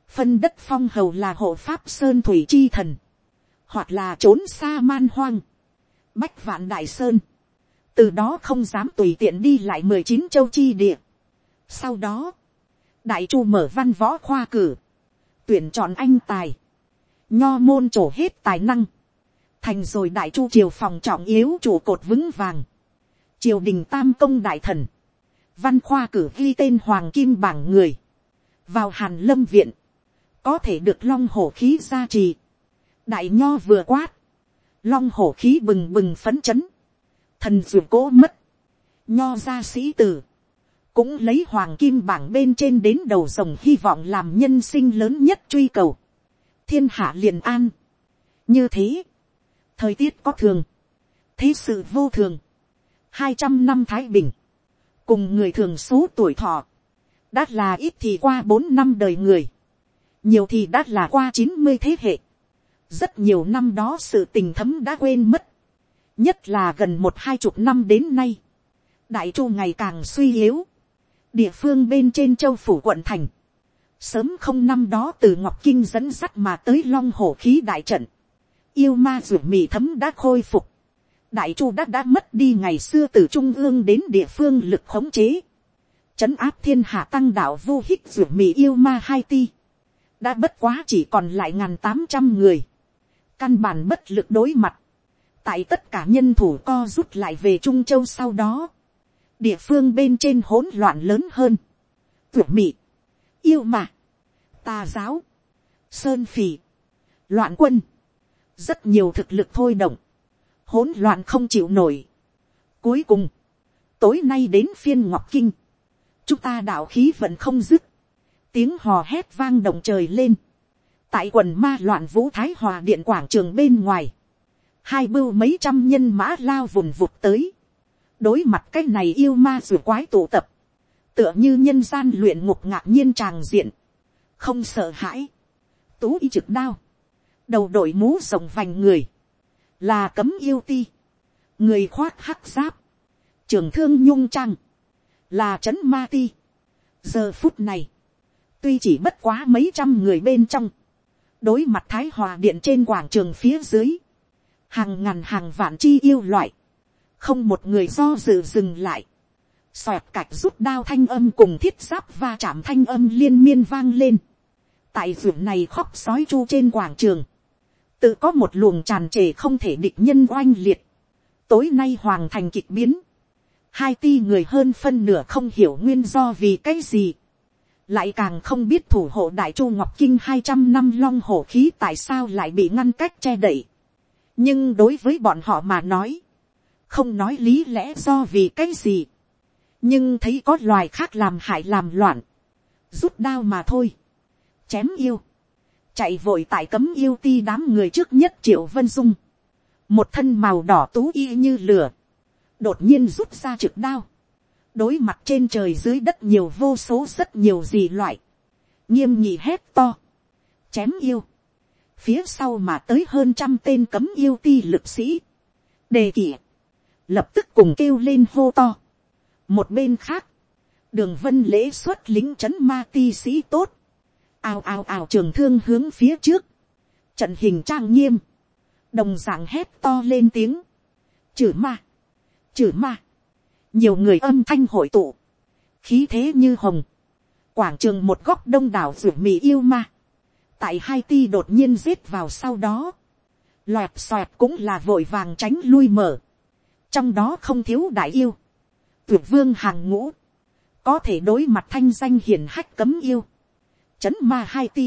S1: phân đất phong hầu là hộ pháp sơn thủy chi thần, hoặc là trốn xa man hoang, bách vạn đại sơn, từ đó không dám tùy tiện đi lại mười chín châu chi địa. Sau đó, đại chu mở văn võ khoa cử, tuyển chọn anh tài, nho môn trổ hết tài năng, thành rồi đại chu triều phòng trọng yếu trụ cột vững vàng, triều đình tam công đại thần, văn khoa cử ghi tên hoàng kim bảng người, vào hàn lâm viện, có thể được long hổ khí gia trì, đại nho vừa quát, long hổ khí bừng bừng phấn chấn, thần dù cố mất, nho gia sĩ tử, cũng lấy hoàng kim bảng bên trên đến đầu rồng hy vọng làm nhân sinh lớn nhất truy cầu. Thiên hạ liền an. Như thế, thời tiết có thường, thế sự vô thường. hai trăm năm Thái Bình, cùng người thường số tuổi thọ, đã là ít thì qua bốn năm đời người, nhiều thì đã là qua chín mươi thế hệ. Rất nhiều năm đó sự tình thấm đã quên mất, nhất là gần một hai chục năm đến nay. Đại chu ngày càng suy yếu địa phương bên trên châu phủ quận thành, sớm không năm đó từ ngọc kinh dẫn sắt mà tới long hổ khí đại trận, yêu ma ruột mì thấm đã khôi phục, đại chu đã đã mất đi ngày xưa từ trung ương đến địa phương lực khống chế, trấn áp thiên hạ tăng đạo vô hích ruột mì yêu ma hai ti, đã bất quá chỉ còn lại ngàn tám trăm người, căn bản bất lực đối mặt, tại tất cả nhân thủ co rút lại về trung châu sau đó, địa phương bên trên hỗn loạn lớn hơn, tuyệt mị, yêu mà, tà giáo, sơn phì, loạn quân, rất nhiều thực lực thôi động, hỗn loạn không chịu nổi. Cuối cùng, tối nay đến phiên ngọc kinh, chúng ta đạo khí vẫn không dứt, tiếng hò hét vang động trời lên, tại quần ma loạn vũ thái hòa điện quảng trường bên ngoài, hai bưu mấy trăm nhân mã lao vùng vụt tới, đối mặt cái này yêu ma rồi quái tụ tập, tựa như nhân gian luyện ngục ngạc nhiên tràng diện, không sợ hãi, tú y trực đao, đầu đội mũ rồng vành người, là cấm yêu ti, người khoác hắc giáp, trường thương nhung trăng, là trấn ma ti. giờ phút này, tuy chỉ bất quá mấy trăm người bên trong, đối mặt thái hòa điện trên quảng trường phía dưới, hàng ngàn hàng vạn chi yêu loại, không một người do dự dừng lại, xoẹt cạch rút đao thanh âm cùng thiết giáp và chạm thanh âm liên miên vang lên. tại ruộng này khóc sói chu trên quảng trường, tự có một luồng tràn trề không thể địch nhân oanh liệt. tối nay hoàng thành kịch biến, hai ti người hơn phân nửa không hiểu nguyên do vì cái gì. lại càng không biết thủ hộ đại chu ngọc kinh hai trăm năm long hổ khí tại sao lại bị ngăn cách che đậy. nhưng đối với bọn họ mà nói, không nói lý lẽ do vì cái gì, nhưng thấy có loài khác làm hại làm loạn, rút đao mà thôi, chém yêu, chạy vội tại cấm yêu ti đám người trước nhất triệu vân dung, một thân màu đỏ tú y như lửa, đột nhiên rút ra trực đao, đối mặt trên trời dưới đất nhiều vô số rất nhiều gì loại, nghiêm nhị hét to, chém yêu, phía sau mà tới hơn trăm tên cấm yêu ti lực sĩ, đề kỷ, lập tức cùng kêu lên hô to. một bên khác, đường vân lễ xuất lính c h ấ n ma ti sĩ tốt, ào ào ào trường thương hướng phía trước, trận hình trang nghiêm, đồng d ạ n g hét to lên tiếng, chử ma, chử ma, nhiều người âm thanh hội tụ, khí thế như hồng, quảng trường một góc đông đảo ruột mì yêu ma, tại hai ti đột nhiên giết vào sau đó, loẹt xoẹt cũng là vội vàng tránh lui mở, trong đó không thiếu đại yêu, tuyệt vương hàng ngũ, có thể đối mặt thanh danh hiền hách cấm yêu, c h ấ n ma hai ti,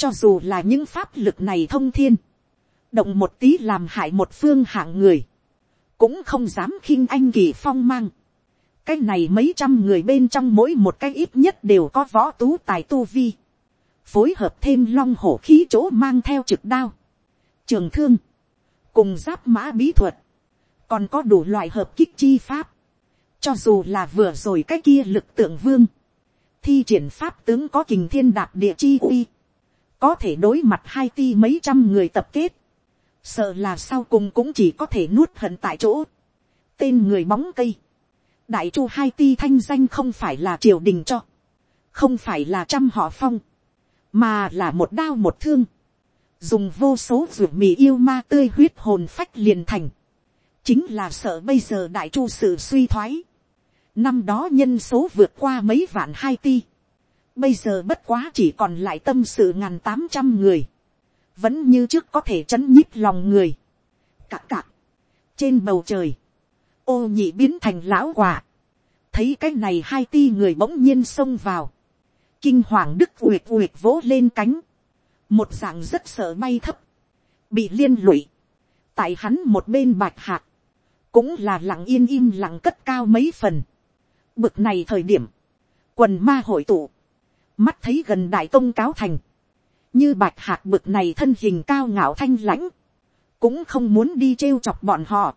S1: cho dù là những pháp lực này thông thiên, động một tí làm hại một phương hạng người, cũng không dám khinh anh kỳ phong mang. cái này mấy trăm người bên trong mỗi một cái ít nhất đều có võ tú tài tu vi, phối hợp thêm long hổ khí chỗ mang theo trực đao, trường thương, cùng giáp mã bí thuật, còn có đủ loại hợp kích chi pháp, cho dù là vừa rồi cái kia lực tượng vương, thi triển pháp tướng có kình thiên đạp địa chi uy, có thể đối mặt hai ti mấy trăm người tập kết, sợ là sau cùng cũng chỉ có thể nuốt hận tại chỗ, tên người bóng cây, đại chu hai ti thanh danh không phải là triều đình cho, không phải là trăm họ phong, mà là một đao một thương, dùng vô số ruột mì yêu ma tươi huyết hồn phách liền thành, chính là sợ bây giờ đại chu sự suy thoái. năm đó nhân số vượt qua mấy vạn hai ti. bây giờ bất quá chỉ còn lại tâm sự ngàn tám trăm người. vẫn như trước có thể chấn nhíp lòng người. cạc cạc. trên bầu trời, ô nhị biến thành lão quả. thấy cái này hai ti người bỗng nhiên xông vào. kinh hoàng đức uyệt uyệt vỗ lên cánh. một dạng rất sợ bay thấp. bị liên lụy tại hắn một bên bạch hạc, cũng là lặng yên im lặng cất cao mấy phần. Bực này thời điểm, quần ma hội tụ, mắt thấy gần đại tông cáo thành, như bạch hạt bực này thân hình cao ngạo thanh lãnh, cũng không muốn đi trêu chọc bọn họ.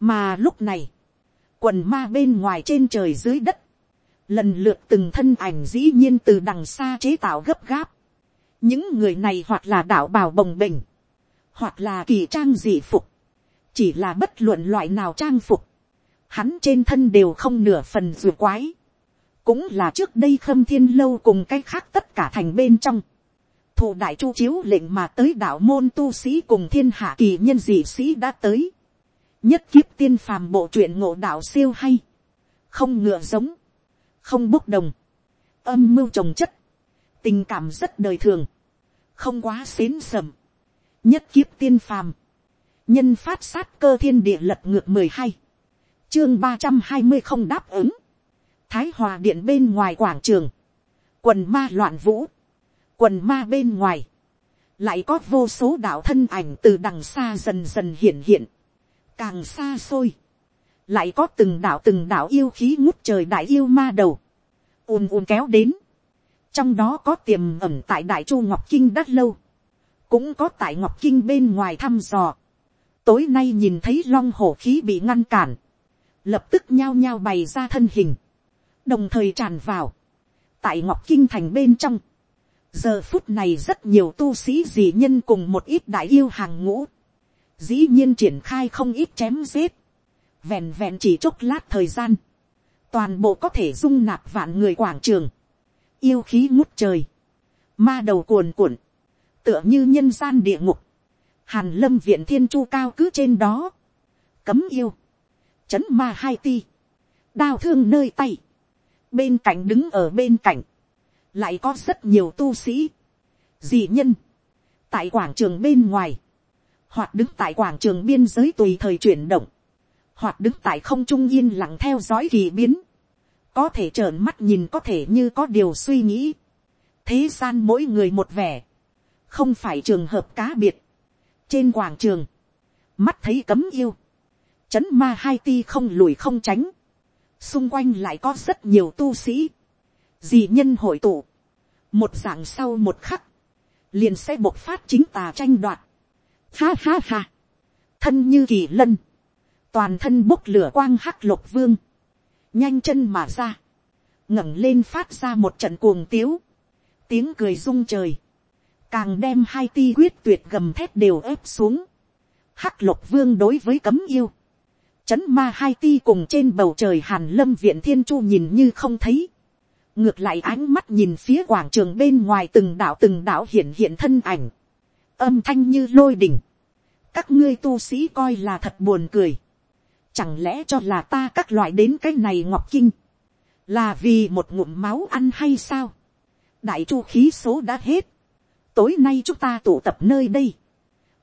S1: mà lúc này, quần ma bên ngoài trên trời dưới đất, lần lượt từng thân ảnh dĩ nhiên từ đằng xa chế tạo gấp gáp. những người này hoặc là đạo bào bồng bình hoặc là kỳ trang dị phục, chỉ là bất luận loại nào trang phục, hắn trên thân đều không nửa phần dù quái, cũng là trước đây khâm thiên lâu cùng cái khác tất cả thành bên trong, thụ đại chu chiếu lệnh mà tới đạo môn tu sĩ cùng thiên hạ kỳ nhân dị sĩ đã tới, nhất kiếp tiên phàm bộ truyện ngộ đạo siêu hay, không ngựa giống, không bốc đồng, âm mưu trồng chất, tình cảm rất đời thường, không quá xến sầm, nhất kiếp tiên phàm, nhân phát sát cơ thiên địa lật ngược mười hai, chương ba trăm hai mươi không đáp ứng, thái hòa điện bên ngoài quảng trường, quần ma loạn vũ, quần ma bên ngoài, lại có vô số đạo thân ảnh từ đằng xa dần dần hiện hiện, càng xa xôi, lại có từng đạo từng đạo yêu khí ngút trời đại yêu ma đầu, ùm ùm kéo đến, trong đó có tiềm ẩm tại đại chu ngọc kinh đất lâu, cũng có tại ngọc kinh bên ngoài thăm dò, tối nay nhìn thấy long hổ khí bị ngăn cản, lập tức nhao nhao bày ra thân hình, đồng thời tràn vào, tại ngọc kinh thành bên trong, giờ phút này rất nhiều tu sĩ dị nhân cùng một ít đại yêu hàng ngũ, dĩ nhiên triển khai không ít chém giết, vẹn vẹn chỉ chốc lát thời gian, toàn bộ có thể dung nạp vạn người quảng trường, yêu khí ngút trời, ma đầu cuồn cuộn, tựa như nhân gian địa ngục, hàn lâm viện thiên chu cao cứ trên đó, cấm yêu, chấn ma hai ti, đao thương nơi tay, bên cạnh đứng ở bên cạnh, lại có rất nhiều tu sĩ, dị nhân, tại quảng trường bên ngoài, hoặc đứng tại quảng trường biên giới tùy thời chuyển động, hoặc đứng tại không trung yên lặng theo dõi kỳ biến, có thể trợn mắt nhìn có thể như có điều suy nghĩ, thế gian mỗi người một vẻ, không phải trường hợp cá biệt, trên quảng trường, mắt thấy cấm yêu, chấn ma hai ti không lùi không tránh, xung quanh lại có rất nhiều tu sĩ, dì nhân hội tụ, một dạng sau một khắc, liền sẽ bộc phát chính tà tranh đoạt, ha ha ha, thân như kỳ lân, toàn thân bốc lửa quang hắc lục vương, nhanh chân mà ra, ngẩng lên phát ra một trận cuồng tiếu, tiếng cười rung trời, càng đem hai ti quyết tuyệt gầm thét đều ép xuống. Hắc lộc vương đối với cấm yêu. Chấn ma hai ti cùng trên bầu trời hàn lâm viện thiên chu nhìn như không thấy. Ngược lại ánh mắt nhìn phía quảng trường bên ngoài từng đảo từng đảo hiện hiện thân ảnh. Âm thanh như lôi đỉnh. Các ngươi tu sĩ coi là thật buồn cười. Chẳng lẽ cho là ta các loại đến cái này ngọc kinh. Là vì một ngụm máu ăn hay sao? Đại chu khí số đã hết tối nay chúng ta tụ tập nơi đây,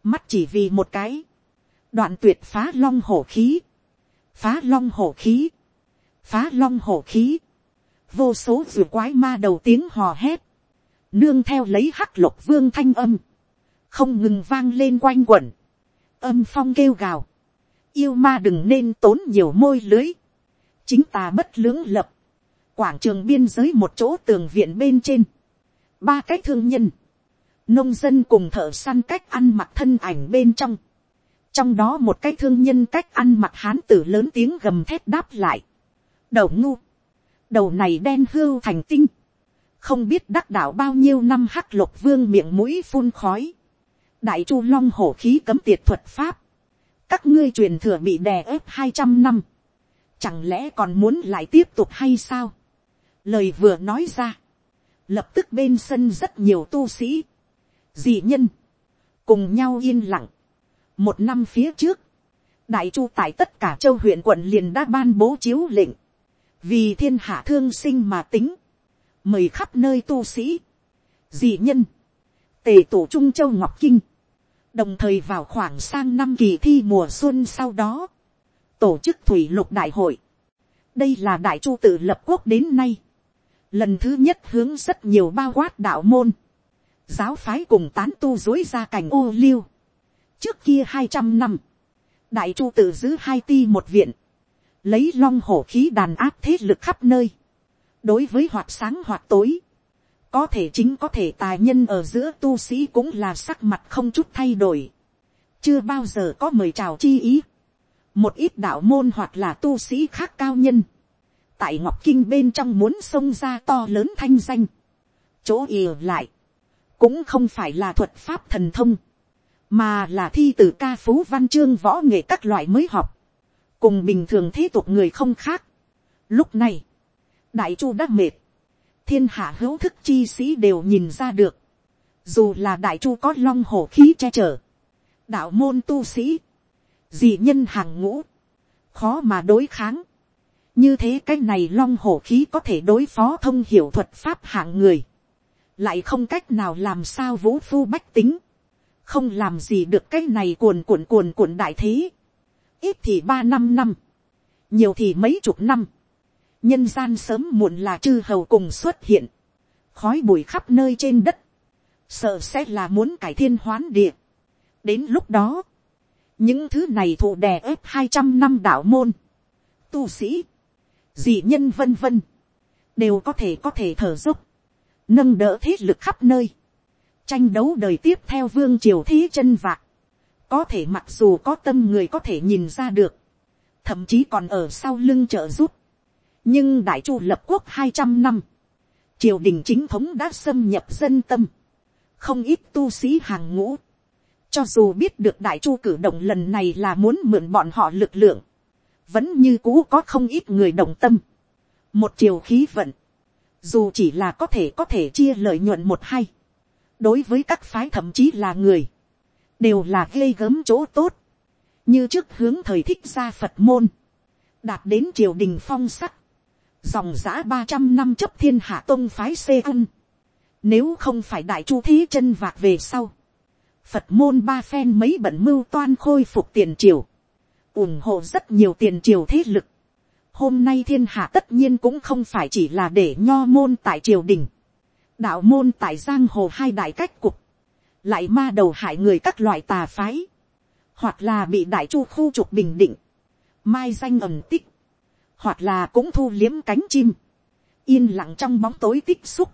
S1: mắt chỉ vì một cái, đoạn tuyệt phá long hổ khí, phá long hổ khí, phá long hổ khí, vô số r quái ma đầu tiếng hò hét, nương theo lấy hắc lục vương thanh âm, không ngừng vang lên quanh quẩn, âm phong kêu gào, yêu ma đừng nên tốn nhiều môi lưới, chính ta bất lưỡng lập, quảng trường biên giới một chỗ tường viện bên trên, ba cái thương nhân, nông dân cùng thợ săn cách ăn mặc thân ảnh bên trong. Trong đó một cái thương nhân cách ăn mặc hán tử lớn tiếng gầm thét đáp lại. Đầu ngu. Đầu này đen hưu thành tinh. Không biết đắc đạo bao nhiêu năm hắc lục vương miệng mũi phun khói. Đại chu long hổ khí cấm tiệt thuật pháp. Các ngươi truyền thừa bị đè ép hai trăm năm. Chẳng lẽ còn muốn lại tiếp tục hay sao? Lời vừa nói ra. Lập tức bên sân rất nhiều tu sĩ dị nhân, cùng nhau yên lặng. Một năm phía trước, đại chu tại tất cả châu huyện quận liền đã ban bố chiếu lệnh, vì thiên hạ thương sinh mà tính, mời khắp nơi tu sĩ, dị nhân, tề tổ trung châu ngọc kinh, đồng thời vào khoảng sang năm kỳ thi mùa xuân sau đó, tổ chức thủy lục đại hội. đây là đại chu tự lập quốc đến nay, lần thứ nhất hướng rất nhiều bao quát đạo môn, giáo phái cùng tán tu dối ra cảnh ô liu. trước kia hai trăm năm, đại chu tự giữ hai ti một viện, lấy long hổ khí đàn áp thế lực khắp nơi, đối với hoạt sáng hoạt tối, có thể chính có thể tài nhân ở giữa tu sĩ cũng là sắc mặt không chút thay đổi, chưa bao giờ có mời chào chi ý, một ít đạo môn hoặc là tu sĩ khác cao nhân, tại ngọc kinh bên trong muốn sông ra to lớn thanh danh, chỗ ì lại, cũng không phải là thuật pháp thần thông, mà là thi từ ca phú văn chương võ nghệ các loại mới học, cùng bình thường thế tục người không khác. Lúc này, đại chu đã mệt, thiên hạ hữu thức chi sĩ đều nhìn ra được, dù là đại chu có long hổ khí che chở, đạo môn tu sĩ, dị nhân hàng ngũ, khó mà đối kháng, như thế cái này long hổ khí có thể đối phó thông hiểu thuật pháp hạng người, lại không cách nào làm sao vũ phu bách tính, không làm gì được cái này cuồn cuộn cuồn cuộn đại thế, ít thì ba năm năm, nhiều thì mấy chục năm, nhân gian sớm muộn là chư hầu cùng xuất hiện, khói bụi khắp nơi trên đất, sợ sẽ là muốn cải thiên hoán địa. đến lúc đó, những thứ này thụ đè ép hai trăm năm đạo môn, tu sĩ, dị nhân vân vân, đều có thể có thể thở dốc, nâng đỡ thế lực khắp nơi, tranh đấu đời tiếp theo vương triều thế chân vạc, có thể mặc dù có tâm người có thể nhìn ra được, thậm chí còn ở sau lưng trợ giúp, nhưng đại chu lập quốc hai trăm năm, triều đình chính thống đã xâm nhập dân tâm, không ít tu sĩ hàng ngũ, cho dù biết được đại chu cử động lần này là muốn mượn bọn họ lực lượng, vẫn như cũ có không ít người đồng tâm, một triều khí vận, dù chỉ là có thể có thể chia lợi nhuận một hay, đối với các phái thậm chí là người, đều là ghê gớm chỗ tốt, như trước hướng thời thích ra phật môn, đạt đến triều đình phong sắc, dòng giã ba trăm năm chấp thiên hạ tôn phái xê ân, nếu không phải đại chu thế chân vạc về sau, phật môn ba phen mấy bận mưu toan khôi phục tiền triều, ủng hộ rất nhiều tiền triều thế lực, hôm nay thiên hạ tất nhiên cũng không phải chỉ là để nho môn tại triều đình, đạo môn tại giang hồ hai đại cách cục, lại ma đầu hại người các loại tà phái, hoặc là bị đại chu khu trục bình định, mai danh ẩm tích, hoặc là cũng thu liếm cánh chim, yên lặng trong bóng tối tích xúc,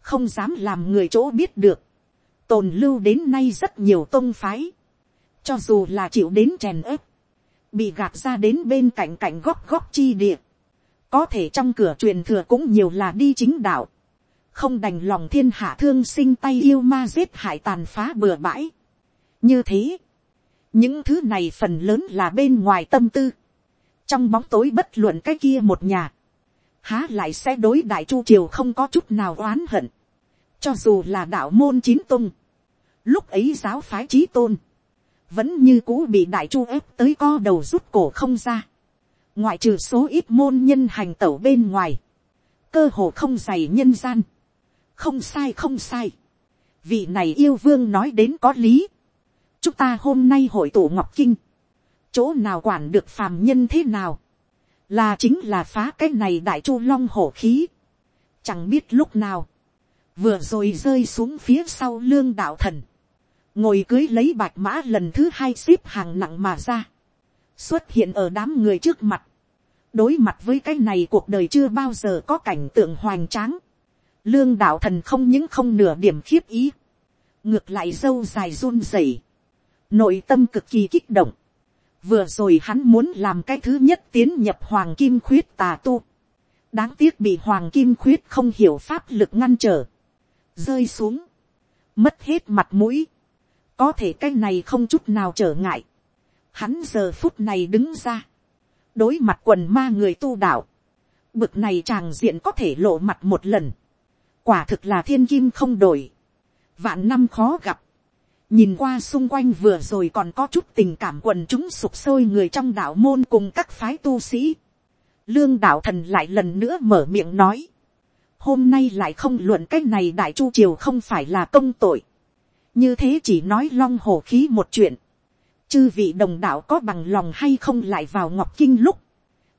S1: không dám làm người chỗ biết được, tồn lưu đến nay rất nhiều tôn phái, cho dù là chịu đến chèn ớ bị gạt ra đến bên cạnh cạnh góc góc chi địa, có thể trong cửa truyền thừa cũng nhiều là đi chính đạo, không đành lòng thiên hạ thương sinh tay yêu ma giết hại tàn phá bừa bãi. như thế, những thứ này phần lớn là bên ngoài tâm tư, trong bóng tối bất luận cái kia một nhà, há lại sẽ đối đại chu triều không có chút nào oán hận, cho dù là đạo môn chín tung, lúc ấy giáo phái chí tôn, vẫn như cũ bị đại chu ép tới co đầu rút cổ không ra, ngoại trừ số ít môn nhân hành tẩu bên ngoài, cơ hồ không dày nhân gian, không sai không sai, vị này yêu vương nói đến có lý, chúng ta hôm nay hội tụ ngọc kinh, chỗ nào quản được phàm nhân thế nào, là chính là phá cái này đại chu long hổ khí, chẳng biết lúc nào, vừa rồi rơi xuống phía sau lương đạo thần, ngồi cưới lấy bạch mã lần thứ hai xếp hàng nặng mà ra, xuất hiện ở đám người trước mặt, đối mặt với cái này cuộc đời chưa bao giờ có cảnh tượng hoành tráng, lương đạo thần không những không nửa điểm khiếp ý, ngược lại dâu dài run rẩy, nội tâm cực kỳ kích động, vừa rồi hắn muốn làm cái thứ nhất tiến nhập hoàng kim khuyết tà tu, đáng tiếc bị hoàng kim khuyết không hiểu pháp lực ngăn trở, rơi xuống, mất hết mặt mũi, có thể cái này không chút nào trở ngại. Hắn giờ phút này đứng ra, đối mặt quần ma người tu đạo, bực này chàng diện có thể lộ mặt một lần, quả thực là thiên kim không đổi, vạn năm khó gặp, nhìn qua xung quanh vừa rồi còn có chút tình cảm quần chúng sụp sôi người trong đạo môn cùng các phái tu sĩ, lương đạo thần lại lần nữa mở miệng nói, hôm nay lại không luận cách này đại chu triều không phải là công tội, như thế chỉ nói long hổ khí một chuyện, chư vị đồng đạo có bằng lòng hay không lại vào ngọc kinh lúc,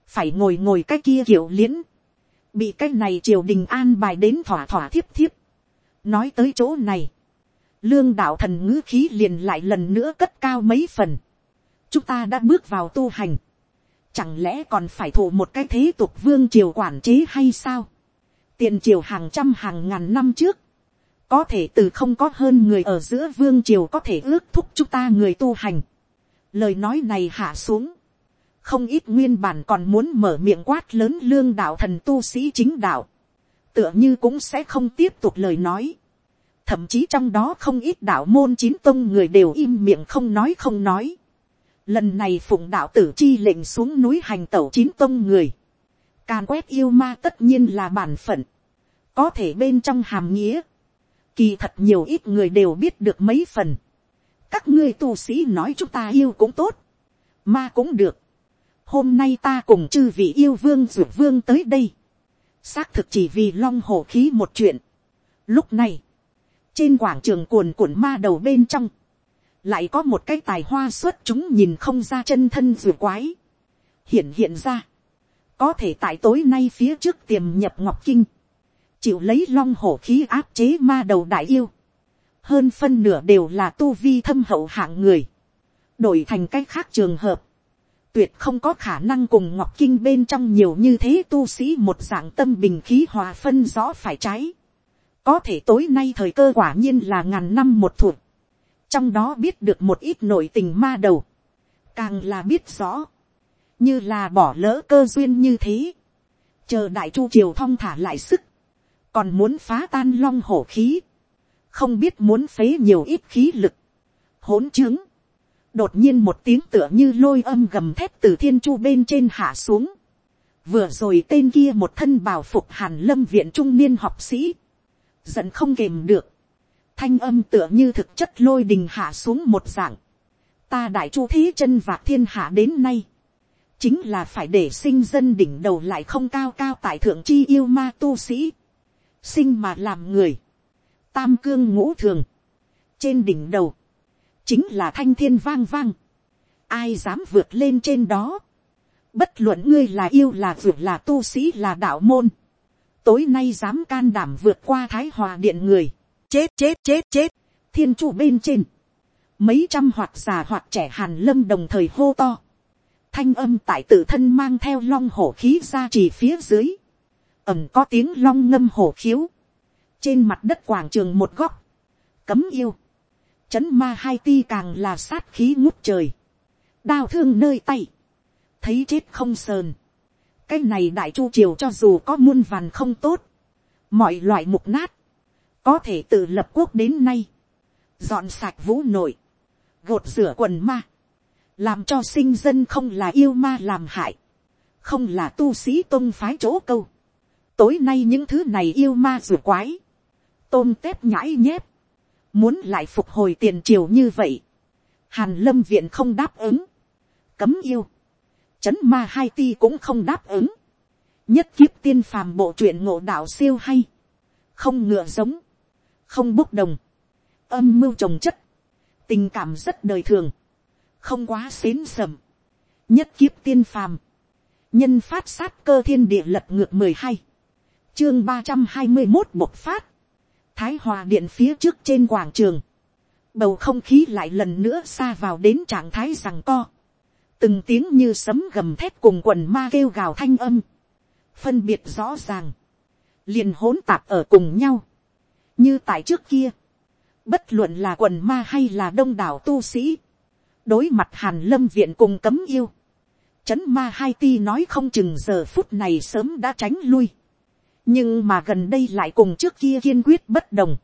S1: phải ngồi ngồi cái kia kiểu liễn, bị cái này triều đình an bài đến thỏa thỏa thiếp thiếp, nói tới chỗ này, lương đạo thần ngữ khí liền lại lần nữa cất cao mấy phần, chúng ta đã bước vào tu hành, chẳng lẽ còn phải thụ một cái thế tục vương triều quản chế hay sao, tiền triều hàng trăm hàng ngàn năm trước, có thể từ không có hơn người ở giữa vương triều có thể ước thúc chúng ta người tu hành. Lời nói này hạ xuống. Không ít nguyên bản còn muốn mở miệng quát lớn lương đạo thần tu sĩ chính đạo. Tựa như cũng sẽ không tiếp tục lời nói. Thậm chí trong đó không ít đạo môn chín tông người đều im miệng không nói không nói. Lần này phụng đạo tử chi lệnh xuống núi hành tẩu chín tông người. Càn quét yêu ma tất nhiên là bản phận. Có thể bên trong hàm nghĩa kỳ thật nhiều ít người đều biết được mấy phần. các ngươi tu sĩ nói chúng ta yêu cũng tốt, ma cũng được. hôm nay ta cùng chư vị yêu vương ruột vương tới đây. xác thực chỉ vì long hổ khí một chuyện. lúc này, trên quảng trường cuồn cuộn ma đầu bên trong, lại có một cái tài hoa xuất chúng nhìn không ra chân thân ruột quái. hiện hiện ra, có thể tại tối nay phía trước tiềm nhập ngọc kinh, chịu lấy long hổ khí áp chế ma đầu đại yêu, hơn phân nửa đều là tu vi thâm hậu hạng người, đổi thành cách khác trường hợp, tuyệt không có khả năng cùng ngọc kinh bên trong nhiều như thế tu sĩ một dạng tâm bình khí hòa phân rõ phải trái. có thể tối nay thời cơ quả nhiên là ngàn năm một thuộc, trong đó biết được một ít nội tình ma đầu, càng là biết rõ, như là bỏ lỡ cơ duyên như thế, chờ đại chu triều thong thả lại sức, còn muốn phá tan long hổ khí, không biết muốn phế nhiều ít khí lực, hỗn chứng, đột nhiên một tiếng tựa như lôi âm gầm thép từ thiên chu bên trên hạ xuống, vừa rồi tên kia một thân bào phục hàn lâm viện trung niên học sĩ, giận không kềm được, thanh âm tựa như thực chất lôi đình hạ xuống một dạng, ta đại chu thế chân vạc thiên hạ đến nay, chính là phải để sinh dân đỉnh đầu lại không cao cao tại thượng chi yêu ma tu sĩ, sinh mà làm người, tam cương ngũ thường, trên đỉnh đầu, chính là thanh thiên vang vang, ai dám vượt lên trên đó, bất luận ngươi là yêu là vượt là tu sĩ là đạo môn, tối nay dám can đảm vượt qua thái hòa điện người, chết chết chết chết, thiên chu bên trên, mấy trăm hoạt già hoạt trẻ hàn lâm đồng thời hô to, thanh âm tại tự thân mang theo long hổ khí ra chỉ phía dưới, ẩm có tiếng long ngâm hổ khiếu, trên mặt đất quảng trường một góc, cấm yêu, chấn ma hai ti càng là sát khí ngút trời, đao thương nơi tay, thấy chết không sờn, cái này đại chu triều cho dù có muôn vàn không tốt, mọi loại mục nát, có thể tự lập quốc đến nay, dọn sạch vũ nội, gột rửa quần ma, làm cho sinh dân không là yêu ma làm hại, không là tu sĩ tôn phái chỗ câu, tối nay những thứ này yêu ma rủa quái, tôm tép nhãi nhép, muốn lại phục hồi tiền triều như vậy, hàn lâm viện không đáp ứng, cấm yêu, c h ấ n ma hai ti cũng không đáp ứng, nhất kiếp tiên phàm bộ truyện ngộ đạo siêu hay, không ngựa giống, không bốc đồng, âm mưu trồng chất, tình cảm rất đời thường, không quá xến sầm, nhất kiếp tiên phàm, nhân phát sát cơ thiên địa lập ngược mười hai, chương ba trăm hai mươi một bộc phát, thái hòa điện phía trước trên quảng trường, bầu không khí lại lần nữa xa vào đến trạng thái rằng co, từng tiếng như sấm gầm thép cùng quần ma kêu gào thanh âm, phân biệt rõ ràng, liền hỗn tạp ở cùng nhau, như tại trước kia, bất luận là quần ma hay là đông đảo tu sĩ, đối mặt hàn lâm viện cùng cấm yêu, chấn ma hai ti nói không chừng giờ phút này sớm đã tránh lui, nhưng mà gần đây lại cùng trước kia kiên quyết bất đồng.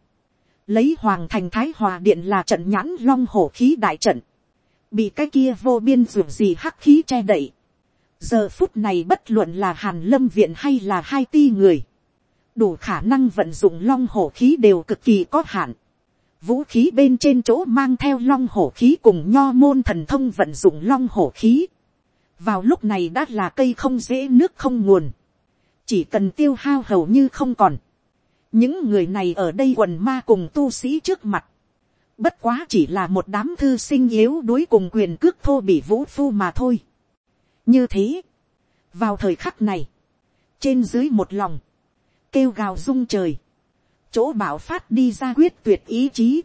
S1: lấy hoàng thành thái hòa điện là trận nhãn long hổ khí đại trận. bị cái kia vô biên ruộng gì hắc khí che đậy. giờ phút này bất luận là hàn lâm viện hay là hai ti người. đủ khả năng vận dụng long hổ khí đều cực kỳ có hạn. vũ khí bên trên chỗ mang theo long hổ khí cùng nho môn thần thông vận dụng long hổ khí. vào lúc này đã là cây không dễ nước không nguồn chỉ cần tiêu hao hầu như không còn. những người này ở đây quần ma cùng tu sĩ trước mặt. bất quá chỉ là một đám thư sinh yếu đuối cùng quyền cước thô bị vũ phu mà thôi. như thế, vào thời khắc này, trên dưới một lòng, kêu gào rung trời, chỗ bảo phát đi ra quyết tuyệt ý chí,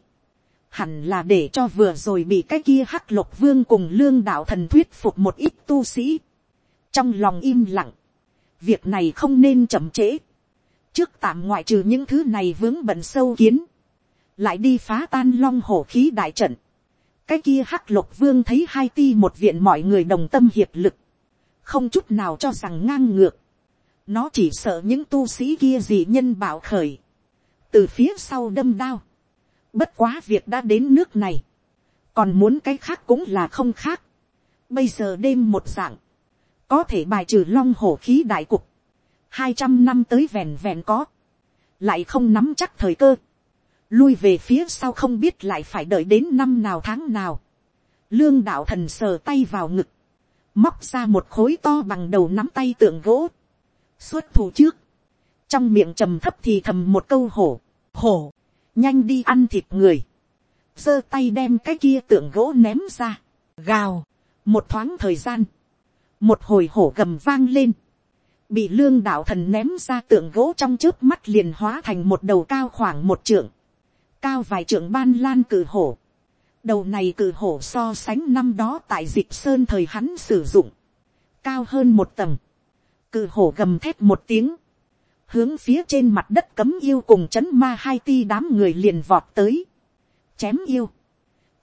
S1: hẳn là để cho vừa rồi bị cái kia hắc lục vương cùng lương đạo thần thuyết phục một ít tu sĩ, trong lòng im lặng, việc này không nên chậm trễ. trước tạm ngoại trừ những thứ này vướng bận sâu kiến, lại đi phá tan long hổ khí đại trận. cái kia hắc lục vương thấy hai ti một viện mọi người đồng tâm hiệp lực, không chút nào cho rằng ngang ngược. nó chỉ sợ những tu sĩ kia gì nhân bảo khởi, từ phía sau đâm đao. bất quá việc đã đến nước này, còn muốn cái khác cũng là không khác. bây giờ đêm một dạng, có thể bài trừ long hổ khí đại cục, hai trăm năm tới vẹn vẹn có, lại không nắm chắc thời cơ, lui về phía sau không biết lại phải đợi đến năm nào tháng nào, lương đạo thần sờ tay vào ngực, móc ra một khối to bằng đầu nắm tay tượng gỗ, xuất thủ trước, trong miệng trầm thấp thì thầm một câu hổ, hổ, nhanh đi ăn thịt người, giơ tay đem cái kia tượng gỗ ném ra, gào, một thoáng thời gian, một hồi hổ gầm vang lên, bị lương đạo thần ném ra tượng gỗ trong trước mắt liền hóa thành một đầu cao khoảng một trượng, cao vài trượng ban lan cử hổ. đầu này cử hổ so sánh năm đó tại dịch sơn thời hắn sử dụng, cao hơn một tầng, cử hổ gầm thét một tiếng, hướng phía trên mặt đất cấm yêu cùng c h ấ n ma hai ti đám người liền vọt tới, chém yêu,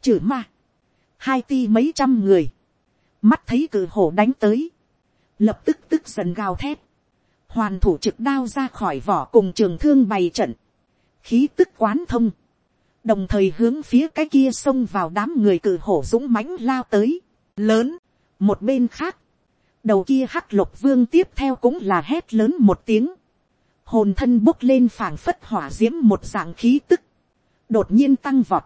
S1: chử ma, hai ti mấy trăm người, mắt thấy cử hổ đánh tới, lập tức tức dần gào thét, hoàn thủ trực đao ra khỏi vỏ cùng trường thương bày trận, khí tức quán thông, đồng thời hướng phía cái kia xông vào đám người cử hổ dũng mãnh lao tới, lớn, một bên khác, đầu kia hắc lục vương tiếp theo cũng là hét lớn một tiếng, hồn thân bốc lên phảng phất hỏa d i ễ m một dạng khí tức, đột nhiên tăng vọt,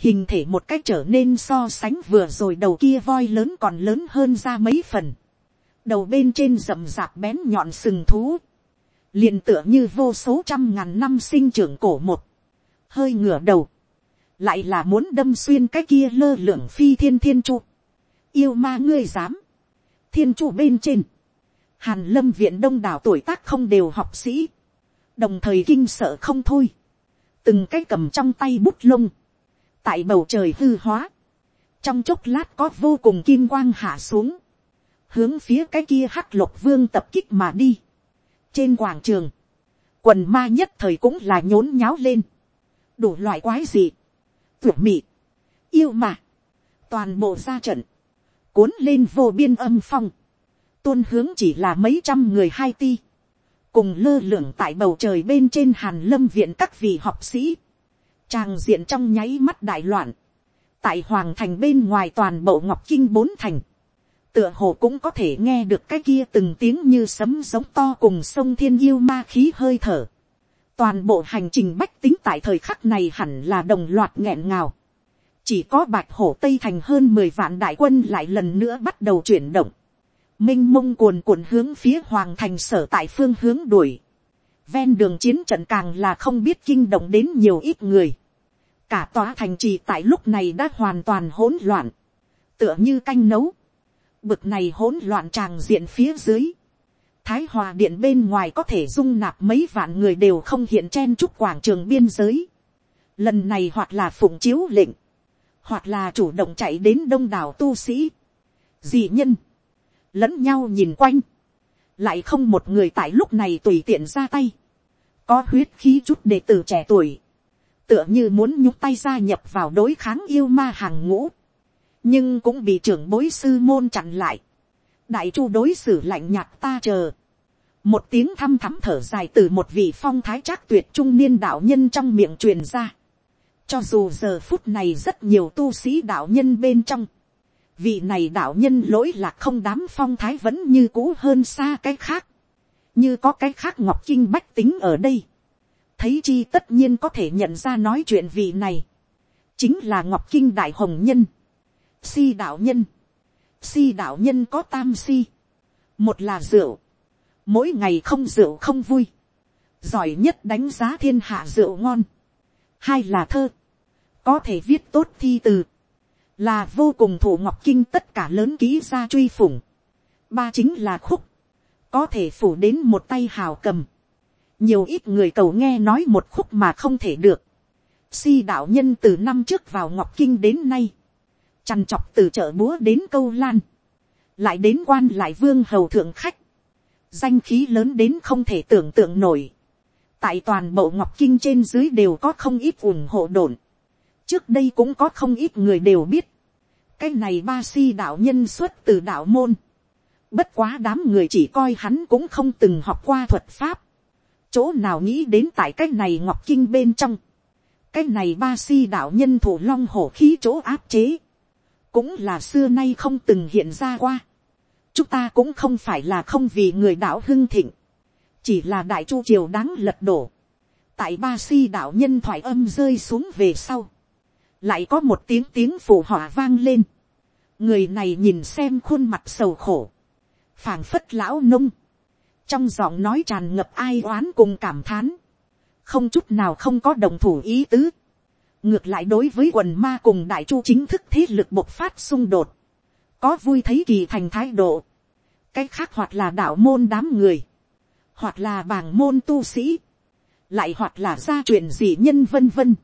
S1: hình thể một cách trở nên so sánh vừa rồi đầu kia voi lớn còn lớn hơn ra mấy phần, đầu bên trên rậm rạp bén nhọn sừng thú, liền tựa như vô số trăm ngàn năm sinh trưởng cổ một, hơi ngửa đầu, lại là muốn đâm xuyên cái kia lơ lửng phi thiên thiên trụ yêu ma ngươi dám, thiên trụ bên trên, hàn lâm viện đông đảo tuổi tác không đều học sĩ, đồng thời kinh sợ không thôi, từng cái cầm trong tay bút lông, tại bầu trời hư hóa. Trong chốc lát có vô cùng kim quang hạ xuống. Hướng phía cái kia hắc lộc vương tập kích mà đi. Trên quảng trường. Quần ma nhất thời cũng là nhốn nháo lên. Đủ loại quái gì. Vượt mị. Yêu mà. Toàn bộ ra trận. Cuốn lên vô biên âm phong. Tôn hướng chỉ là mấy trăm người hai ti cùng lơ lửng tại bầu trời bên trên hàn lâm viện các vị học sĩ tràng diện trong nháy mắt đại loạn, tại hoàng thành bên ngoài toàn bộ ngọc kinh bốn thành, tựa hồ cũng có thể nghe được cái kia từng tiếng như sấm giống to cùng sông thiên yêu ma khí hơi thở. Toàn bộ hành trình bách tính tại thời khắc này hẳn là đồng loạt nghẹn ngào. Chỉ có bạch hổ Tây Thành hơn mười vạn đại quân lại lần nữa bắt đầu chuyển động. Minh mông cuồn cuộn hướng phía hoàng thành sở tại phương hướng đuổi ven đường chiến trận càng là không biết kinh động đến nhiều ít người. cả tòa thành trì tại lúc này đã hoàn toàn hỗn loạn, tựa như canh nấu. bực này hỗn loạn tràng diện phía dưới. thái hòa điện bên ngoài có thể dung nạp mấy vạn người đều không hiện chen chúc quảng trường biên giới. lần này hoặc là phụng chiếu lệnh, hoặc là chủ động chạy đến đông đảo tu sĩ, dị nhân, lẫn nhau nhìn quanh, lại không một người tại lúc này tùy tiện ra tay, có huyết khí chút đ ệ t ử trẻ tuổi, tựa như muốn nhúc tay gia nhập vào đối kháng yêu ma hàng ngũ, nhưng cũng bị trưởng bối sư môn chặn lại, đại chu đối xử lạnh nhạt ta chờ, một tiếng thăm thắm thở dài từ một vị phong thái trác tuyệt trung niên đạo nhân trong miệng truyền ra, cho dù giờ phút này rất nhiều tu sĩ đạo nhân bên trong, vị này đạo nhân lỗi là không đám phong thái vẫn như cũ hơn xa cái khác, như có cái khác ngọc kinh bách tính ở đây, thấy chi tất nhiên có thể nhận ra nói chuyện vị này, chính là ngọc kinh đại hồng nhân, si đạo nhân, si đạo nhân có tam si, một là rượu, mỗi ngày không rượu không vui, giỏi nhất đánh giá thiên hạ rượu ngon, hai là thơ, có thể viết tốt thi từ, là vô cùng thủ ngọc kinh tất cả lớn ký ra truy phủng, ba chính là khúc, có thể phủ đến một tay hào cầm, nhiều ít người cầu nghe nói một khúc mà không thể được, si đạo nhân từ năm trước vào ngọc kinh đến nay, trằn trọc từ chợ búa đến câu lan, lại đến quan lại vương hầu thượng khách, danh khí lớn đến không thể tưởng tượng nổi, tại toàn bộ ngọc kinh trên dưới đều có không ít ủng hộ đồn, trước đây cũng có không ít người đều biết, cái này ba si đạo nhân xuất từ đạo môn, bất quá đám người chỉ coi hắn cũng không từng học qua thuật pháp, chỗ nào nghĩ đến tại cái này ngọc kinh bên trong, cái này ba si đạo nhân thủ long hổ khí chỗ áp chế, cũng là xưa nay không từng hiện ra qua. chúng ta cũng không phải là không vì người đạo hưng thịnh, chỉ là đại chu triều đáng lật đổ, tại ba si đạo nhân thoại âm rơi xuống về sau, lại có một tiếng tiếng phù hòa vang lên, người này nhìn xem khuôn mặt sầu khổ, phảng phất lão nông, trong giọng nói tràn ngập ai oán cùng cảm thán, không chút nào không có đồng thủ ý tứ, ngược lại đối với quần ma cùng đại chu chính thức thế lực bộc phát xung đột, có vui thấy kỳ thành thái độ, cái khác hoặc là đạo môn đám người, hoặc là bảng môn tu sĩ, lại hoặc là gia truyền gì nhân vân vân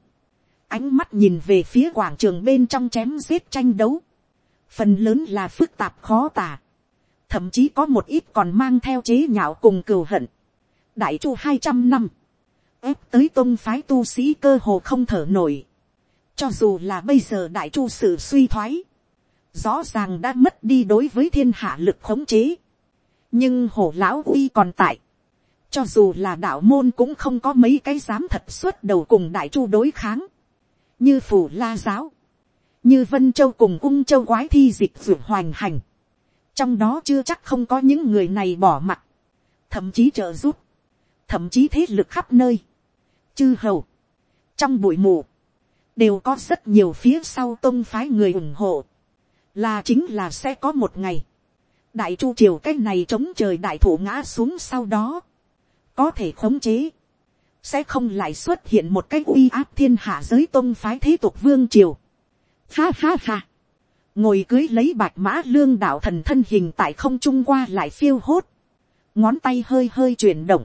S1: ánh mắt nhìn về phía quảng trường bên trong chém giết tranh đấu, phần lớn là phức tạp khó tả, thậm chí có một ít còn mang theo chế nhạo cùng cừu hận, đại chu hai trăm năm, ép tới tôn phái tu sĩ cơ hồ không thở nổi, cho dù là bây giờ đại chu sự suy thoái, rõ ràng đã mất đi đối với thiên hạ lực khống chế, nhưng hổ lão uy còn tại, cho dù là đạo môn cũng không có mấy cái dám thật xuất đầu cùng đại chu đối kháng, như phủ la giáo, như vân châu cùng ung châu quái thi dịch d u ộ t hoành hành, trong đó chưa chắc không có những người này bỏ mặt, thậm chí trợ giúp, thậm chí thế lực khắp nơi, chư hầu, trong bụi mù, đều có rất nhiều phía sau tôn phái người ủng hộ, là chính là sẽ có một ngày, đại chu triều cái này chống trời đại thủ ngã xuống sau đó, có thể khống chế, sẽ không lại xuất hiện một cái uy áp thiên hạ giới tôn phái thế tục vương triều. Ha ha ha. Ngồi cưới lấy bạch mã lương đạo thần thân hình tại không trung qua lại phiêu hốt. Ngón tay hơi hơi chuyển động.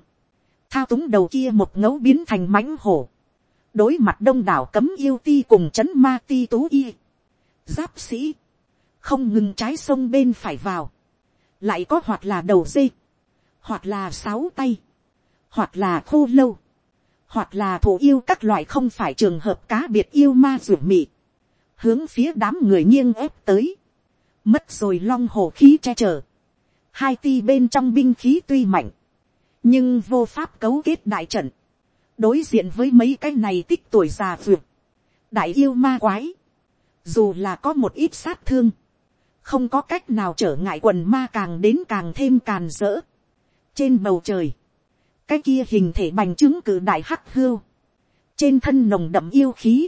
S1: Thao túng đầu kia một ngấu biến thành mãnh hổ. Đối mặt đông đảo cấm yêu ti cùng chấn ma ti tú y. Giáp sĩ. Không ngừng trái sông bên phải vào. Lại có hoặc là đầu dây. Hoặc là sáu tay. Hoặc là khô lâu hoặc là thổ yêu các loại không phải trường hợp cá biệt yêu ma ruột mị, hướng phía đám người nghiêng ép tới, mất rồi long hồ khí che chở, hai ti bên trong binh khí tuy mạnh, nhưng vô pháp cấu kết đại trận, đối diện với mấy cái này tích tuổi già ruột, đại yêu ma quái, dù là có một ít sát thương, không có cách nào trở ngại quần ma càng đến càng thêm càn rỡ. trên bầu trời, cái kia hình thể bành trướng cử đại hắc hưu, trên thân nồng đậm yêu khí,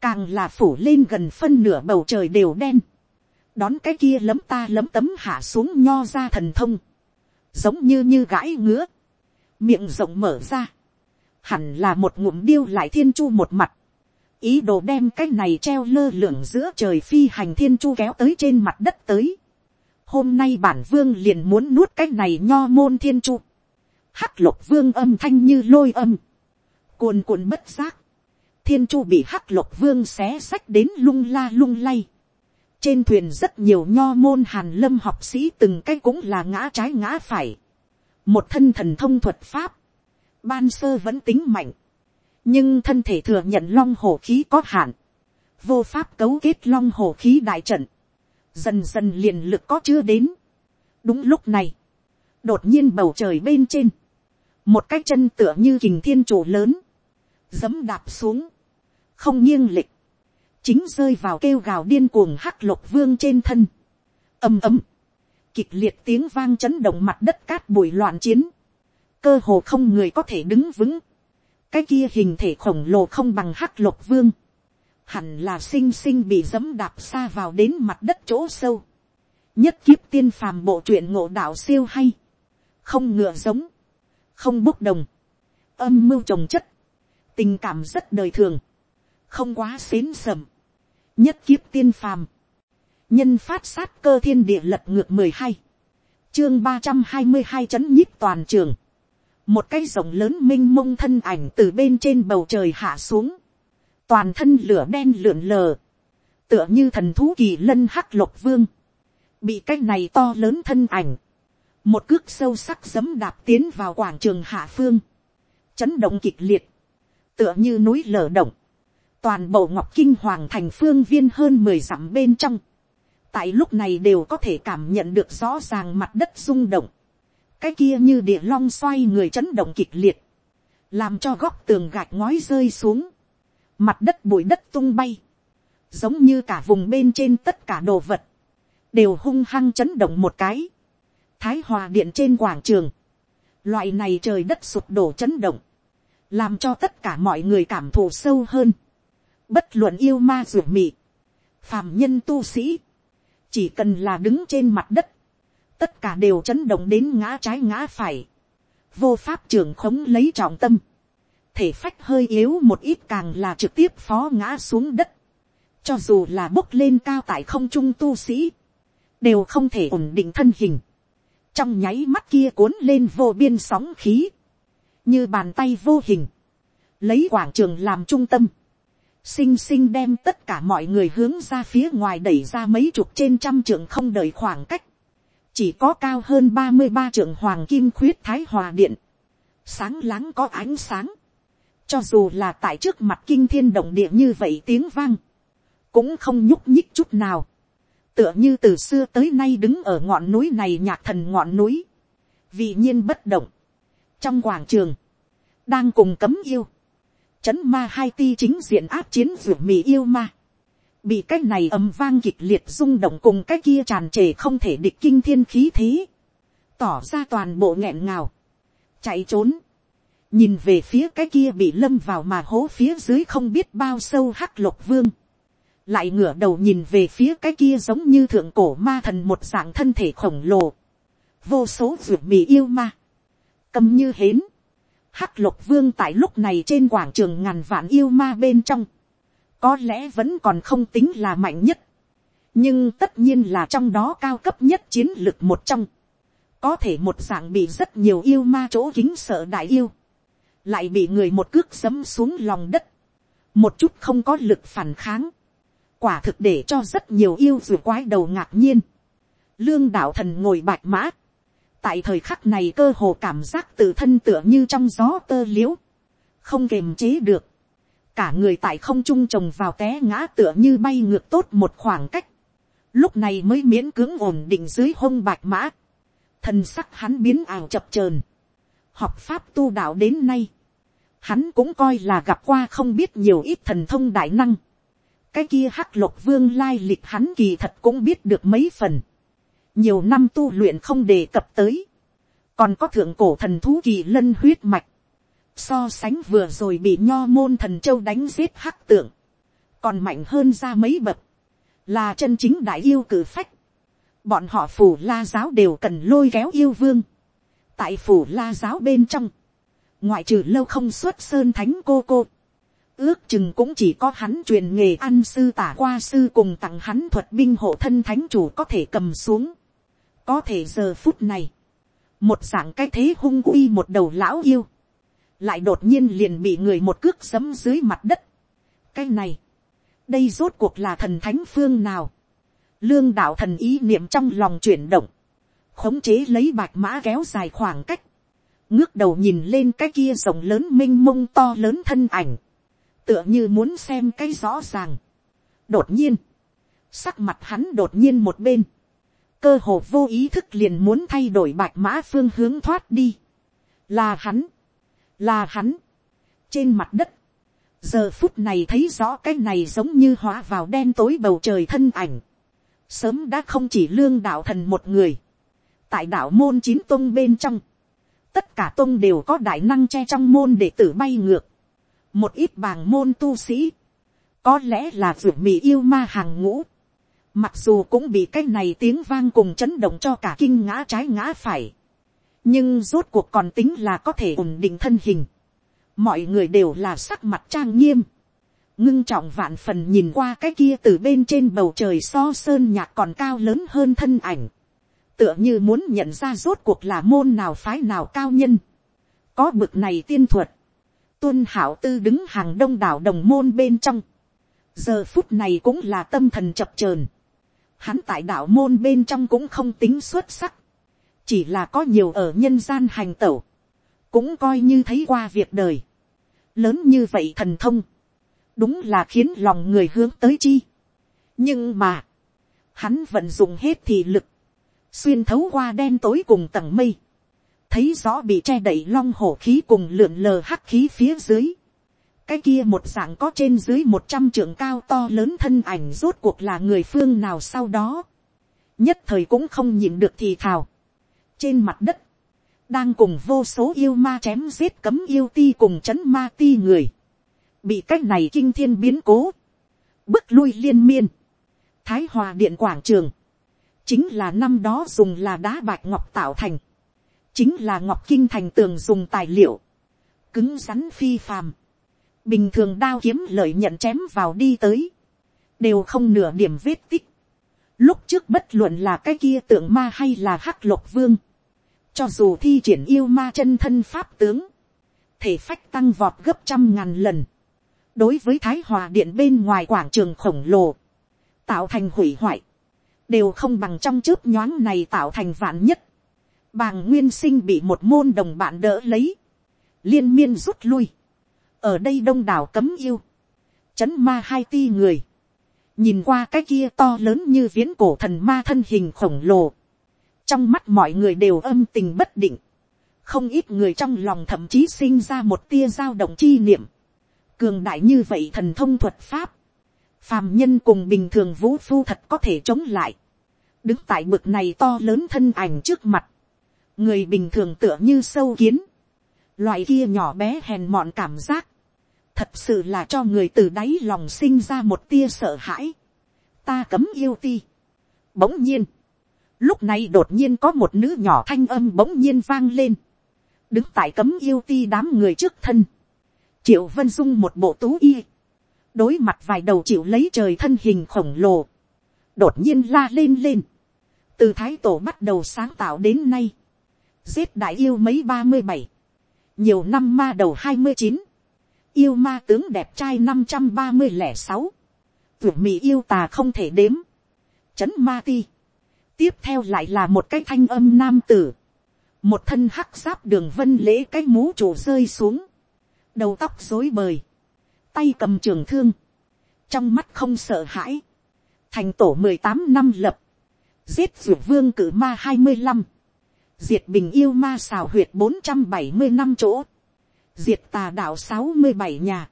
S1: càng là phủ lên gần phân nửa bầu trời đều đen, đón cái kia lấm ta lấm tấm hạ xuống nho ra thần thông, giống như như gãi ngứa, miệng rộng mở ra, hẳn là một ngụm điêu lại thiên chu một mặt, ý đồ đem cái này treo lơ lửng giữa trời phi hành thiên chu kéo tới trên mặt đất tới. Hôm nay bản vương liền muốn nuốt cái này nho môn thiên chu hắc lục vương âm thanh như lôi âm, cuồn cuộn bất giác, thiên chu bị hắc lục vương xé sách đến lung la lung lay. trên thuyền rất nhiều nho môn hàn lâm học sĩ từng cái cũng là ngã trái ngã phải. một thân thần thông thuật pháp, ban sơ vẫn tính mạnh, nhưng thân thể thừa nhận long hổ khí có hạn, vô pháp cấu kết long hổ khí đại trận, dần dần liền lực có chưa đến. đúng lúc này, đột nhiên bầu trời bên trên, một cái chân tựa như kình thiên chủ lớn, dấm đạp xuống, không nghiêng lịch, chính rơi vào kêu gào điên cuồng hắc lục vương trên thân, ầm ầm, kịch liệt tiếng vang chấn động mặt đất cát bụi loạn chiến, cơ hồ không người có thể đứng vững, cái kia hình thể khổng lồ không bằng hắc lục vương, hẳn là xinh xinh bị dẫm đạp xa vào đến mặt đất chỗ sâu, nhất kiếp tiên phàm bộ truyện ngộ đạo siêu hay, không ngựa giống, không bốc đồng, âm mưu trồng chất, tình cảm rất đời thường, không quá xến sầm, nhất kiếp tiên phàm, nhân phát sát cơ thiên địa lật ngược mười hai, chương ba trăm hai mươi hai chấn nhíp toàn trường, một cái rồng lớn m i n h mông thân ảnh từ bên trên bầu trời hạ xuống, toàn thân lửa đen lượn lờ, tựa như thần thú kỳ lân hắc lộc vương, bị cái này to lớn thân ảnh một cước sâu sắc giấm đạp tiến vào quảng trường hạ phương, chấn động kịch liệt, tựa như núi lở động, toàn bộ ngọc kinh hoàng thành phương viên hơn mười dặm bên trong, tại lúc này đều có thể cảm nhận được rõ ràng mặt đất rung động, cái kia như địa long xoay người chấn động kịch liệt, làm cho góc tường gạch ngói rơi xuống, mặt đất bụi đất tung bay, giống như cả vùng bên trên tất cả đồ vật, đều hung hăng chấn động một cái, thái hòa điện trên quảng trường, loại này trời đất sụp đổ chấn động, làm cho tất cả mọi người cảm thụ sâu hơn, bất luận yêu ma ruột mị, phàm nhân tu sĩ, chỉ cần là đứng trên mặt đất, tất cả đều chấn động đến ngã trái ngã phải, vô pháp trưởng khống lấy trọng tâm, thể phách hơi yếu một ít càng là trực tiếp phó ngã xuống đất, cho dù là bốc lên cao tại không trung tu sĩ, đều không thể ổn định thân hình, trong nháy mắt kia cuốn lên vô biên sóng khí, như bàn tay vô hình, lấy quảng trường làm trung tâm, xinh xinh đem tất cả mọi người hướng ra phía ngoài đẩy ra mấy chục trên trăm trường không đợi khoảng cách, chỉ có cao hơn ba mươi ba trường hoàng kim khuyết thái hòa điện, sáng láng có ánh sáng, cho dù là tại trước mặt kinh thiên động địa như vậy tiếng vang, cũng không nhúc nhích chút nào, tựa như từ xưa tới nay đứng ở ngọn núi này nhạc thần ngọn núi, vị nhiên bất động, trong quảng trường, đang cùng cấm yêu, trấn ma hai ti chính diện áp chiến ruột mì yêu ma, bị cái này ầm vang kịch liệt rung động cùng cái kia tràn trề không thể địch kinh thiên khí thế, tỏ ra toàn bộ nghẹn ngào, chạy trốn, nhìn về phía cái kia bị lâm vào mà hố phía dưới không biết bao sâu hắc lục vương, lại ngửa đầu nhìn về phía cái kia giống như thượng cổ ma thần một dạng thân thể khổng lồ, vô số ruột mì yêu ma, cầm như hến, hắc lục vương tại lúc này trên quảng trường ngàn vạn yêu ma bên trong, có lẽ vẫn còn không tính là mạnh nhất, nhưng tất nhiên là trong đó cao cấp nhất chiến lược một trong, có thể một dạng bị rất nhiều yêu ma chỗ kính sợ đại yêu, lại bị người một cước sấm xuống lòng đất, một chút không có lực phản kháng, quả thực để cho rất nhiều yêu dù quái đầu ngạc nhiên. Lương đạo thần ngồi bạch mã. Tại thời khắc này cơ hồ cảm giác tự thân tựa như trong gió tơ liễu. Không kềm chế được. Cả người tại không trung trồng vào té ngã tựa như bay ngược tốt một khoảng cách. Lúc này mới miễn cưỡng ổn định dưới hông bạch mã. Thần sắc hắn biến ảo chập chờn Học pháp tu đạo đến nay. Hắn cũng coi là gặp qua không biết nhiều ít thần thông đại năng cái kia hắc lục vương lai lịch hắn kỳ thật cũng biết được mấy phần. nhiều năm tu luyện không đề cập tới. còn có thượng cổ thần thú kỳ lân huyết mạch. so sánh vừa rồi bị nho môn thần châu đánh giết hắc tượng. còn mạnh hơn ra mấy bậc. là chân chính đại yêu cử phách. bọn họ phủ la giáo đều cần lôi kéo yêu vương. tại phủ la giáo bên trong ngoại trừ lâu không xuất sơn thánh cô cô, ước chừng cũng chỉ có hắn truyền nghề ăn sư tả qua sư cùng tặng hắn thuật binh hộ thân thánh chủ có thể cầm xuống. có thể giờ phút này, một dạng cái thế hung uy một đầu lão yêu, lại đột nhiên liền bị người một cước sấm dưới mặt đất. cái này, đây rốt cuộc là thần thánh phương nào, lương đạo thần ý niệm trong lòng chuyển động, khống chế lấy bạch mã kéo dài khoảng cách, ngước đầu nhìn lên cái kia rộng lớn m i n h mông to lớn thân ảnh, tựa như muốn xem cái rõ ràng. đột nhiên, sắc mặt hắn đột nhiên một bên, cơ hồ vô ý thức liền muốn thay đổi bạch mã phương hướng thoát đi. là hắn, là hắn, trên mặt đất, giờ phút này thấy rõ cái này giống như hóa vào đen tối bầu trời thân ảnh. sớm đã không chỉ lương đạo thần một người, tại đạo môn chín tôn bên trong, tất cả tôn đều có đại năng che trong môn để tử bay ngược, một ít bàng môn tu sĩ, có lẽ là ruột mì yêu ma hàng ngũ, mặc dù cũng bị cái này tiếng vang cùng chấn động cho cả kinh ngã trái ngã phải, nhưng rốt cuộc còn tính là có thể ổn định thân hình, mọi người đều là sắc mặt trang nghiêm, ngưng trọng vạn phần nhìn qua cái kia từ bên trên bầu trời so sơn nhạc còn cao lớn hơn thân ảnh, tựa như muốn nhận ra rốt cuộc là môn nào phái nào cao nhân, có bực này tiên thuật, tuân hảo tư đứng hàng đông đảo đồng môn bên trong, giờ phút này cũng là tâm thần chập chờn. hắn tại đạo môn bên trong cũng không tính xuất sắc, chỉ là có nhiều ở nhân gian hành tẩu, cũng coi như thấy qua việc đời, lớn như vậy thần thông, đúng là khiến lòng người hướng tới chi. nhưng mà, hắn vẫn dùng hết thì lực, xuyên thấu qua đen tối cùng tầng mây, thấy rõ bị che đậy long hổ khí cùng lượn lờ hắc khí phía dưới. cái kia một dạng có trên dưới một trăm trưởng cao to lớn thân ảnh rốt cuộc là người phương nào sau đó. nhất thời cũng không nhìn được thì thào. trên mặt đất, đang cùng vô số yêu ma chém giết cấm yêu ti cùng chấn ma ti người. bị cách này kinh thiên biến cố. bước lui liên miên. thái hòa điện quảng trường chính là năm đó dùng là đá bạch ngọc tạo thành chính là ngọc kinh thành tường dùng tài liệu, cứng rắn phi phàm, bình thường đao kiếm lợi nhận chém vào đi tới, đều không nửa điểm vết tích. Lúc trước bất luận là cái kia tượng ma hay là hắc lộc vương, cho dù thi triển yêu ma chân thân pháp tướng, thể phách tăng vọt gấp trăm ngàn lần, đối với thái hòa điện bên ngoài quảng trường khổng lồ, tạo thành hủy hoại, đều không bằng trong chớp nhoáng này tạo thành vạn nhất bàng nguyên sinh bị một môn đồng bạn đỡ lấy, liên miên rút lui, ở đây đông đảo cấm yêu, chấn ma hai ti người, nhìn qua cái kia to lớn như viễn cổ thần ma thân hình khổng lồ, trong mắt mọi người đều âm tình bất định, không ít người trong lòng thậm chí sinh ra một tia dao động chi niệm, cường đại như vậy thần thông thuật pháp, phàm nhân cùng bình thường vũ phu thật có thể chống lại, đứng tại bực này to lớn thân ảnh trước mặt, người bình thường tựa như sâu kiến, loại kia nhỏ bé hèn mọn cảm giác, thật sự là cho người từ đáy lòng sinh ra một tia sợ hãi, ta cấm yêu ti. Bỗng nhiên, lúc này đột nhiên có một nữ nhỏ thanh âm bỗng nhiên vang lên, đứng tại cấm yêu ti đám người trước thân, triệu vân dung một bộ tú y, đối mặt vài đầu chịu lấy trời thân hình khổng lồ, đột nhiên la lên lên, từ thái tổ bắt đầu sáng tạo đến nay, giết đại yêu mấy ba mươi bảy, nhiều năm ma đầu hai mươi chín, yêu ma tướng đẹp trai năm trăm ba mươi lẻ sáu, tưởng mỹ yêu tà không thể đếm, trấn ma ti, tiếp theo lại là một cái thanh âm nam tử, một thân hắc giáp đường vân lễ cái mũ trụ rơi xuống, đầu tóc rối bời, tay cầm trường thương, trong mắt không sợ hãi, thành tổ mười tám năm lập, giết ruột vương cử ma hai mươi năm, diệt bình yêu ma xào huyệt bốn trăm bảy mươi năm chỗ, diệt tà đạo sáu mươi bảy nhà,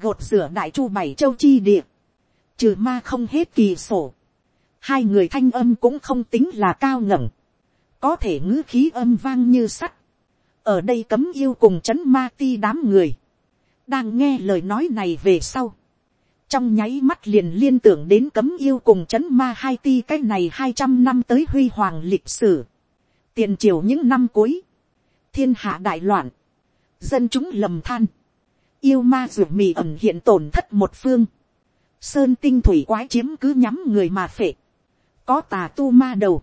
S1: gột rửa đại chu bảy châu chi địa, trừ ma không hết kỳ sổ, hai người thanh âm cũng không tính là cao ngẩng, có thể ngữ khí âm vang như sắt, ở đây cấm yêu cùng chấn ma ti đám người, đang nghe lời nói này về sau, trong nháy mắt liền liên tưởng đến cấm yêu cùng chấn ma hai ti cái này hai trăm năm tới huy hoàng lịch sử, tiền triều những năm cuối, thiên hạ đại loạn, dân chúng lầm than, yêu ma ruột mì ẩn hiện tổn thất một phương, sơn tinh thủy quái chiếm cứ nhắm người mà phệ, có tà tu ma đầu,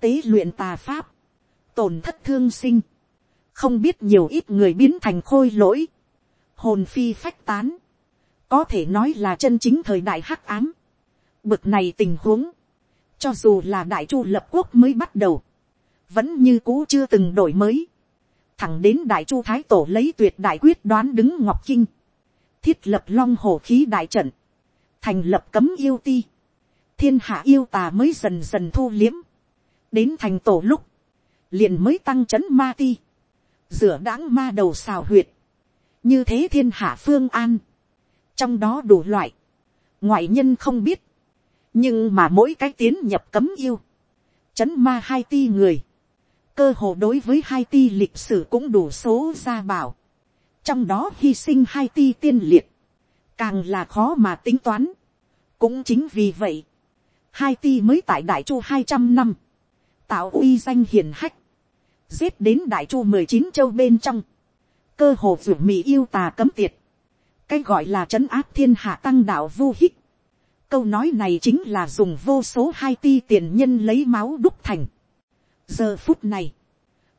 S1: tế luyện tà pháp, tổn thất thương sinh, không biết nhiều ít người biến thành khôi lỗi, hồn phi phách tán, có thể nói là chân chính thời đại hắc ám, bực này tình huống, cho dù là đại chu lập quốc mới bắt đầu, vẫn như cũ chưa từng đổi mới, thẳng đến đại chu thái tổ lấy tuyệt đại quyết đoán đứng ngọc kinh, thiết lập long hồ khí đại trận, thành lập cấm yêu ti, thiên hạ yêu tà mới dần dần thu liếm, đến thành tổ lúc, liền mới tăng c ma ti, rửa đáng ma đầu xào huyệt, như thế thiên hạ phương an, trong đó đủ loại, ngoại nhân không biết, nhưng mà mỗi cái tiến nhập cấm yêu, c ma hai ti người, cơ hồ đối với Haiti lịch sử cũng đủ số gia bảo. Trong đó hy sinh Haiti tiên liệt. Càng là khó mà tính toán. Cũng chính vì vậy. Haiti mới tại Đại Chu 200 năm. Tạo uy danh hiển hách. Giết đến Đại Chu 19 châu bên trong. Cơ hồ vượt Mỹ yêu tà cấm tiệt. Cái gọi là trấn áp thiên hạ tăng đạo vô hích. Câu nói này chính là dùng vô số Haiti tiền nhân lấy máu đúc thành giờ phút này,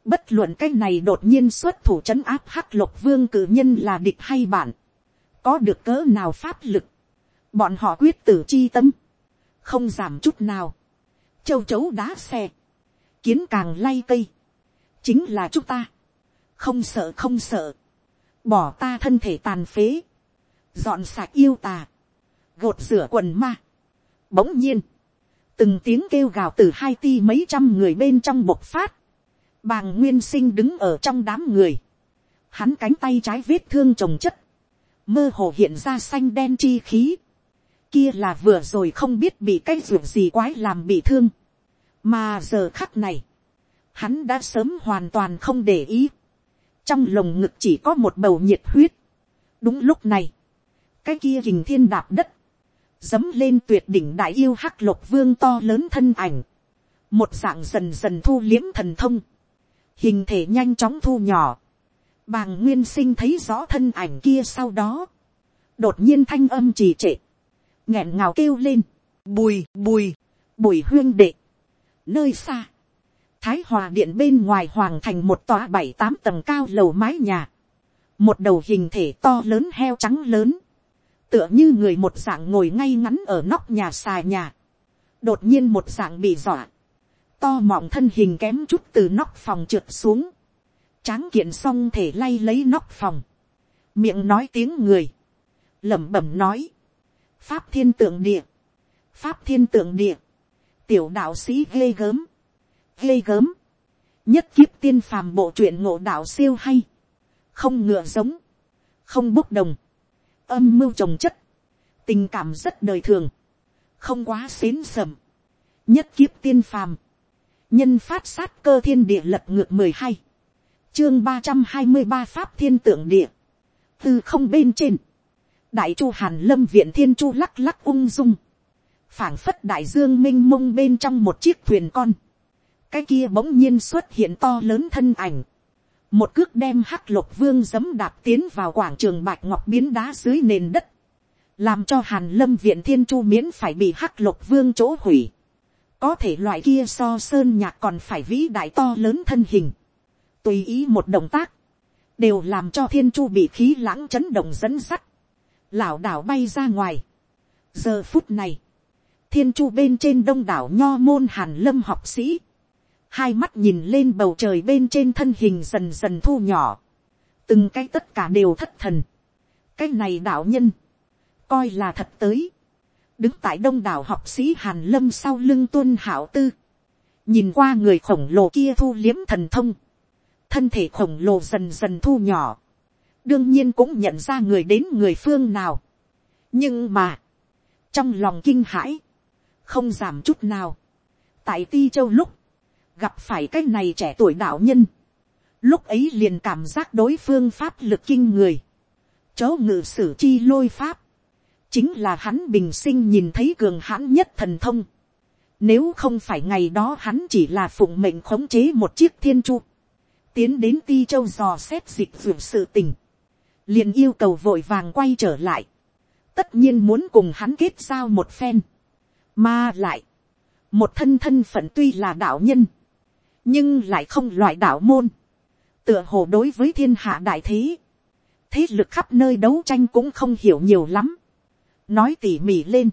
S1: bất luận cái này đột nhiên xuất thủ c h ấ n áp hắc lục vương cử nhân là địch hay bạn, có được cỡ nào pháp lực, bọn họ quyết tử chi tâm, không giảm chút nào, châu chấu đá xe, kiến càng lay cây, chính là chúng ta, không sợ không sợ, bỏ ta thân thể tàn phế, dọn sạc yêu tà, gột rửa quần ma, bỗng nhiên, từng tiếng kêu gào từ hai ti mấy trăm người bên trong bộc phát, bàng nguyên sinh đứng ở trong đám người, hắn cánh tay trái vết thương trồng chất, mơ hồ hiện ra xanh đen chi khí, kia là vừa rồi không biết bị cái ruộng gì quái làm bị thương, mà giờ khắc này, hắn đã sớm hoàn toàn không để ý, trong lồng ngực chỉ có một bầu nhiệt huyết, đúng lúc này, cái kia hình thiên đạp đất, dấm lên tuyệt đỉnh đại yêu hắc lục vương to lớn thân ảnh, một dạng dần dần thu liếm thần thông, hình thể nhanh chóng thu nhỏ, bàng nguyên sinh thấy rõ thân ảnh kia sau đó, đột nhiên thanh âm trì trệ, nghẹn ngào kêu lên, bùi bùi, bùi huyên đệ, nơi xa, thái hòa điện bên ngoài hoàng thành một tòa bảy tám tầng cao lầu mái nhà, một đầu hình thể to lớn heo trắng lớn, tựa như người một dạng ngồi ngay ngắn ở nóc nhà xà nhà, đột nhiên một dạng bị dọa, to mọng thân hình kém chút từ nóc phòng trượt xuống, tráng kiện xong thể lay lấy nóc phòng, miệng nói tiếng người, lẩm bẩm nói, pháp thiên tượng địa, pháp thiên tượng địa, tiểu đạo sĩ ghê gớm, ghê gớm, nhất kiếp tiên phàm bộ truyện ngộ đạo siêu hay, không ngựa giống, không bốc đồng, âm mưu trồng chất, tình cảm rất đời thường, không quá xến sầm, nhất kiếp tiên phàm, nhân phát sát cơ thiên địa lập ngược mười hai, chương ba trăm hai mươi ba pháp thiên tượng địa, từ không bên trên, đại chu hàn lâm viện thiên chu lắc lắc ung dung, phảng phất đại dương m i n h mông bên trong một chiếc thuyền con, cái kia bỗng nhiên xuất hiện to lớn thân ảnh, một cước đem hắc lộc vương giấm đạp tiến vào quảng trường bạch ngọc biến đá dưới nền đất, làm cho hàn lâm viện thiên chu miễn phải bị hắc lộc vương chỗ hủy. có thể loại kia so sơn nhạc còn phải vĩ đại to lớn thân hình, tùy ý một động tác, đều làm cho thiên chu bị khí lãng chấn động dẫn sắt, lảo đảo bay ra ngoài. giờ phút này, thiên chu bên trên đông đảo nho môn hàn lâm học sĩ, hai mắt nhìn lên bầu trời bên trên thân hình dần dần thu nhỏ, từng cái tất cả đều thất thần, cái này đạo nhân, coi là thật tới, đứng tại đông đảo học sĩ hàn lâm sau lưng tuân hảo tư, nhìn qua người khổng lồ kia thu liếm thần thông, thân thể khổng lồ dần dần thu nhỏ, đương nhiên cũng nhận ra người đến người phương nào, nhưng mà, trong lòng kinh hãi, không giảm chút nào, tại ti châu lúc, gặp phải cái này trẻ tuổi đạo nhân, lúc ấy liền cảm giác đối phương pháp lực kinh người, chớ ngự sử chi lôi pháp, chính là hắn bình sinh nhìn thấy cường hãn nhất thần thông. Nếu không phải ngày đó hắn chỉ là phụng mệnh khống chế một chiếc thiên chu, tiến đến ti châu dò xét dịch d u ộ t sự tình, liền yêu cầu vội vàng quay trở lại, tất nhiên muốn cùng hắn kết giao một phen, mà lại, một thân thân phận tuy là đạo nhân, nhưng lại không loại đạo môn, tựa hồ đối với thiên hạ đại thế, thế lực khắp nơi đấu tranh cũng không hiểu nhiều lắm, nói tỉ mỉ lên,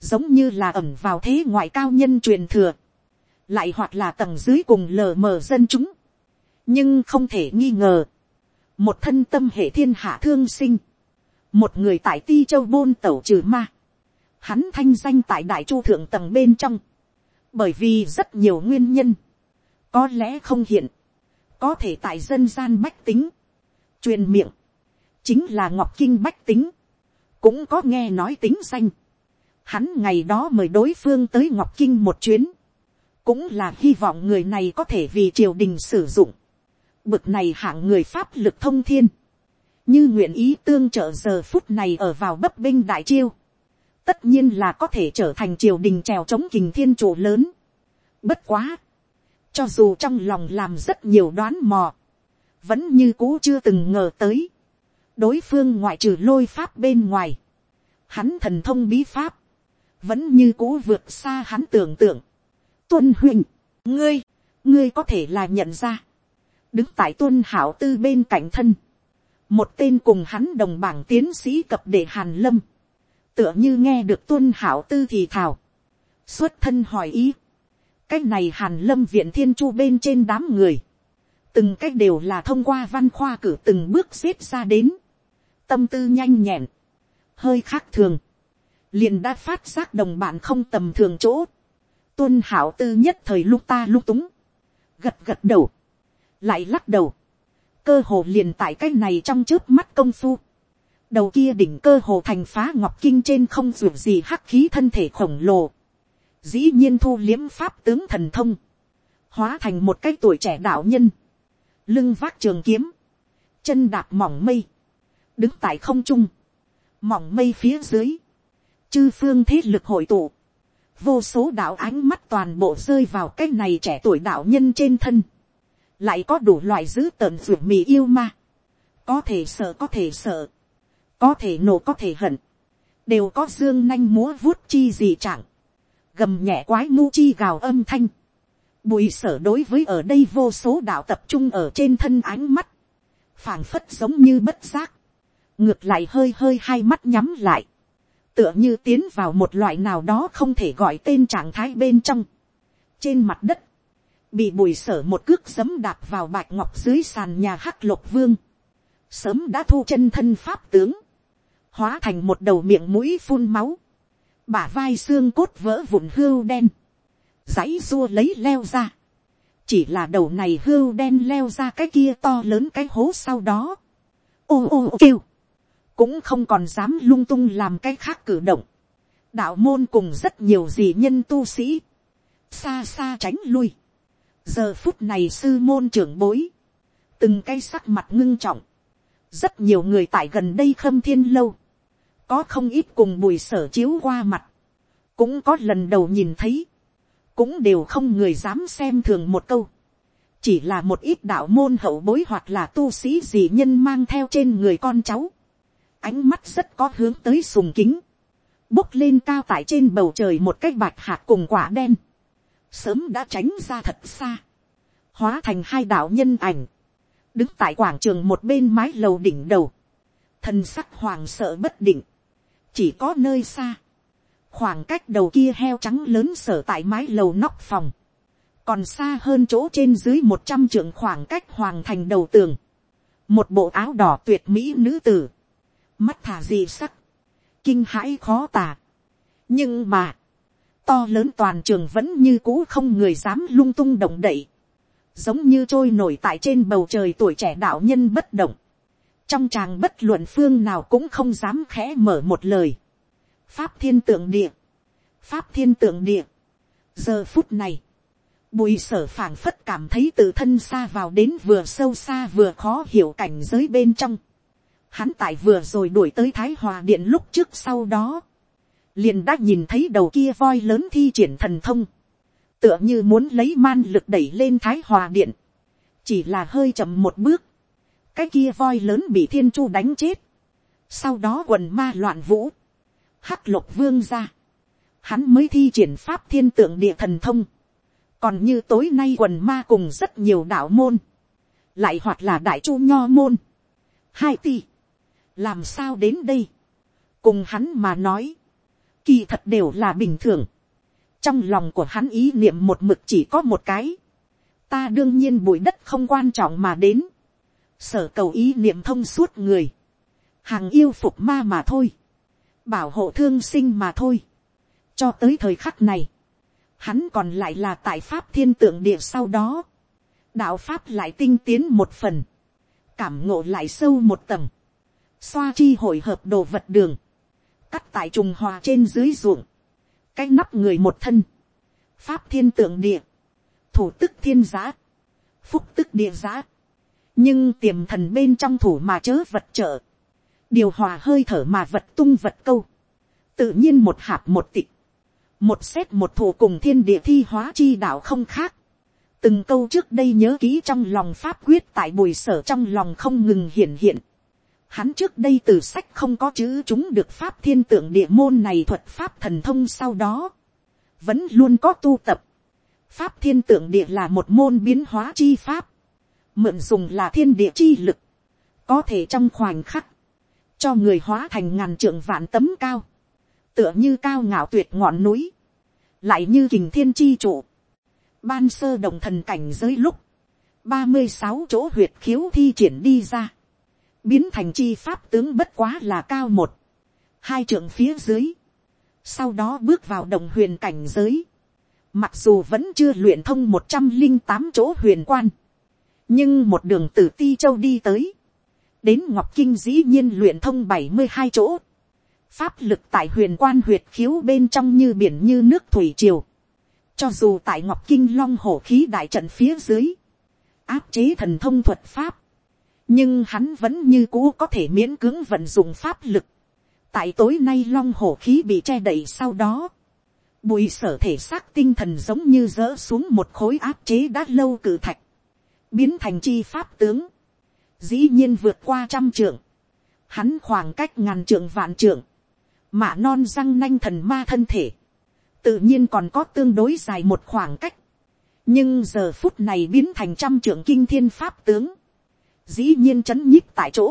S1: giống như là ẩm vào thế ngoại cao nhân truyền thừa, lại hoặc là tầng dưới cùng lờ mờ dân chúng, nhưng không thể nghi ngờ, một thân tâm hệ thiên hạ thương sinh, một người tại ti châu bôn tẩu trừ ma, hắn thanh danh tại đại chu thượng tầng bên trong, bởi vì rất nhiều nguyên nhân, có lẽ không hiện, có thể tại dân gian bách tính, truyền miệng, chính là ngọc kinh bách tính, cũng có nghe nói tính danh. Hắn ngày đó mời đối phương tới ngọc kinh một chuyến, cũng là hy vọng người này có thể vì triều đình sử dụng, bực này hạng người pháp lực thông thiên, như nguyện ý tương trợ giờ phút này ở vào bấp binh đại chiêu, tất nhiên là có thể trở thành triều đình trèo chống kình thiên trụ lớn. Bất quá, cho dù trong lòng làm rất nhiều đoán mò, vẫn như cũ chưa từng ngờ tới. đối phương ngoại trừ lôi pháp bên ngoài, hắn thần thông bí pháp, vẫn như cũ vượt xa hắn tưởng tượng. tuân huỳnh, ngươi, ngươi có thể là nhận ra, đứng tại tuân hảo tư bên cạnh thân, một tên cùng hắn đồng bảng tiến sĩ cập để hàn lâm, tựa như nghe được tuân hảo tư thì thào, xuất thân hỏi ý cái này hàn lâm viện thiên chu bên trên đám người, từng cái đều là thông qua văn khoa cử từng bước xếp ra đến, tâm tư nhanh nhẹn, hơi khác thường, liền đã phát giác đồng bạn không tầm thường chỗ, tuân hảo tư nhất thời lúc ta lúc túng, gật gật đầu, lại lắc đầu, cơ hồ liền tại cái này trong trước mắt công phu, đầu kia đỉnh cơ hồ thành phá ngọc kinh trên không ruột gì hắc khí thân thể khổng lồ, dĩ nhiên thu liếm pháp tướng thần thông, hóa thành một cái tuổi trẻ đạo nhân, lưng vác trường kiếm, chân đạp mỏng mây, đứng tại không trung, mỏng mây phía dưới, chư phương thế lực hội tụ, vô số đạo ánh mắt toàn bộ rơi vào cái này trẻ tuổi đạo nhân trên thân, lại có đủ loại dữ tợn ruột mì yêu ma, có thể sợ có thể sợ, có thể nổ có thể hận, đều có dương nanh múa vuốt chi gì chẳng, gầm nhẹ quái ngu chi gào âm thanh. Bùi sở đối với ở đây vô số đạo tập trung ở trên thân ánh mắt. phảng phất giống như bất giác. Ngược lại hơi hơi hai mắt nhắm lại. Tựa như tiến vào một loại nào đó không thể gọi tên trạng thái bên trong. Trên mặt đất. Bị bùi sở một cước sấm đạp vào bạch ngọc dưới sàn nhà hắc lộc vương. Sớm đã thu chân thân pháp tướng. Hóa thành một đầu miệng mũi phun máu bả vai xương cốt vỡ vụn hưu đen, dãy dua lấy leo ra, chỉ là đầu này hưu đen leo ra cái kia to lớn cái hố sau đó, ô ô ô kêu, cũng không còn dám lung tung làm cái khác cử động, đạo môn cùng rất nhiều gì nhân tu sĩ, xa xa tránh lui, giờ phút này sư môn trưởng bối, từng cái sắc mặt ngưng trọng, rất nhiều người tại gần đây khâm thiên lâu, có không ít cùng bùi sở chiếu qua mặt, cũng có lần đầu nhìn thấy, cũng đều không người dám xem thường một câu, chỉ là một ít đạo môn hậu bối hoặc là tu sĩ gì nhân mang theo trên người con cháu, ánh mắt rất có hướng tới sùng kính, bốc lên cao tại trên bầu trời một cái bạch hạt cùng quả đen, sớm đã tránh ra thật xa, hóa thành hai đạo nhân ảnh, đứng tại quảng trường một bên mái lầu đỉnh đầu, thần sắc hoàng sợ bất định, chỉ có nơi xa, khoảng cách đầu kia heo trắng lớn sở tại mái lầu nóc phòng, còn xa hơn chỗ trên dưới một trăm trượng khoảng cách hoàng thành đầu tường, một bộ áo đỏ tuyệt mỹ nữ tử, mắt thả dị sắc, kinh hãi khó tả. nhưng mà, to lớn toàn trường vẫn như cũ không người dám lung tung động đậy, giống như trôi nổi tại trên bầu trời tuổi trẻ đạo nhân bất động, trong tràng bất luận phương nào cũng không dám khẽ mở một lời. pháp thiên tượng địa, pháp thiên tượng địa. giờ phút này, bùi sở phảng phất cảm thấy từ thân xa vào đến vừa sâu xa vừa khó hiểu cảnh giới bên trong. hắn tại vừa rồi đuổi tới thái hòa điện lúc trước sau đó, liền đã nhìn thấy đầu kia voi lớn thi triển thần thông, tựa như muốn lấy man lực đẩy lên thái hòa điện, chỉ là hơi chậm một bước, cái kia voi lớn bị thiên chu đánh chết, sau đó quần ma loạn vũ, hắc lục vương ra, hắn mới thi triển pháp thiên tượng địa thần thông, còn như tối nay quần ma cùng rất nhiều đạo môn, lại hoặc là đại chu nho môn, hai tỷ, làm sao đến đây, cùng hắn mà nói, kỳ thật đều là bình thường, trong lòng của hắn ý niệm một mực chỉ có một cái, ta đương nhiên bụi đất không quan trọng mà đến, sở cầu ý niệm thông suốt người, hàng yêu phục ma mà thôi, bảo hộ thương sinh mà thôi. cho tới thời khắc này, hắn còn lại là tại pháp thiên tượng địa sau đó, đạo pháp lại tinh tiến một phần, cảm ngộ lại sâu một tầng, xoa chi hội hợp đồ vật đường, cắt tại trùng hòa trên dưới ruộng, cái nắp người một thân, pháp thiên tượng địa, thủ tức thiên giá, phúc tức địa giá, nhưng tiềm thần bên trong thủ mà chớ vật trợ, điều hòa hơi thở mà vật tung vật câu, tự nhiên một hạp một tịch, một xét một thủ cùng thiên địa thi hóa chi đạo không khác, từng câu trước đây nhớ kỹ trong lòng pháp quyết tại bùi sở trong lòng không ngừng hiện hiện, hắn trước đây từ sách không có chữ chúng được pháp thiên tượng địa môn này thuật pháp thần thông sau đó, vẫn luôn có tu tập, pháp thiên tượng địa là một môn biến hóa chi pháp, mượn dùng là thiên địa chi lực, có thể trong khoảnh khắc, cho người hóa thành ngàn trượng vạn tấm cao, tựa như cao ngạo tuyệt ngọn núi, lại như kình thiên chi trụ, ban sơ đồng thần cảnh giới lúc, ba mươi sáu chỗ huyệt khiếu thi triển đi ra, biến thành chi pháp tướng bất quá là cao một, hai trượng phía dưới, sau đó bước vào đồng huyền cảnh giới, mặc dù vẫn chưa luyện thông một trăm linh tám chỗ huyền quan, nhưng một đường từ ti châu đi tới, đến ngọc kinh dĩ nhiên luyện thông bảy mươi hai chỗ, pháp lực tại huyền quan huyệt khiếu bên trong như biển như nước thủy triều, cho dù tại ngọc kinh long hổ khí đại trận phía dưới, áp chế thần thông thuật pháp, nhưng hắn vẫn như cũ có thể miễn cưỡng vận dụng pháp lực, tại tối nay long hổ khí bị che đậy sau đó, bùi sở thể xác tinh thần giống như dỡ xuống một khối áp chế đã lâu cử thạch, biến thành chi pháp tướng, dĩ nhiên vượt qua trăm trượng, hắn khoảng cách ngàn trượng vạn trượng, mạ non răng nanh thần ma thân thể, tự nhiên còn có tương đối dài một khoảng cách, nhưng giờ phút này biến thành trăm trưởng kinh thiên pháp tướng, dĩ nhiên c h ấ n nhíp tại chỗ,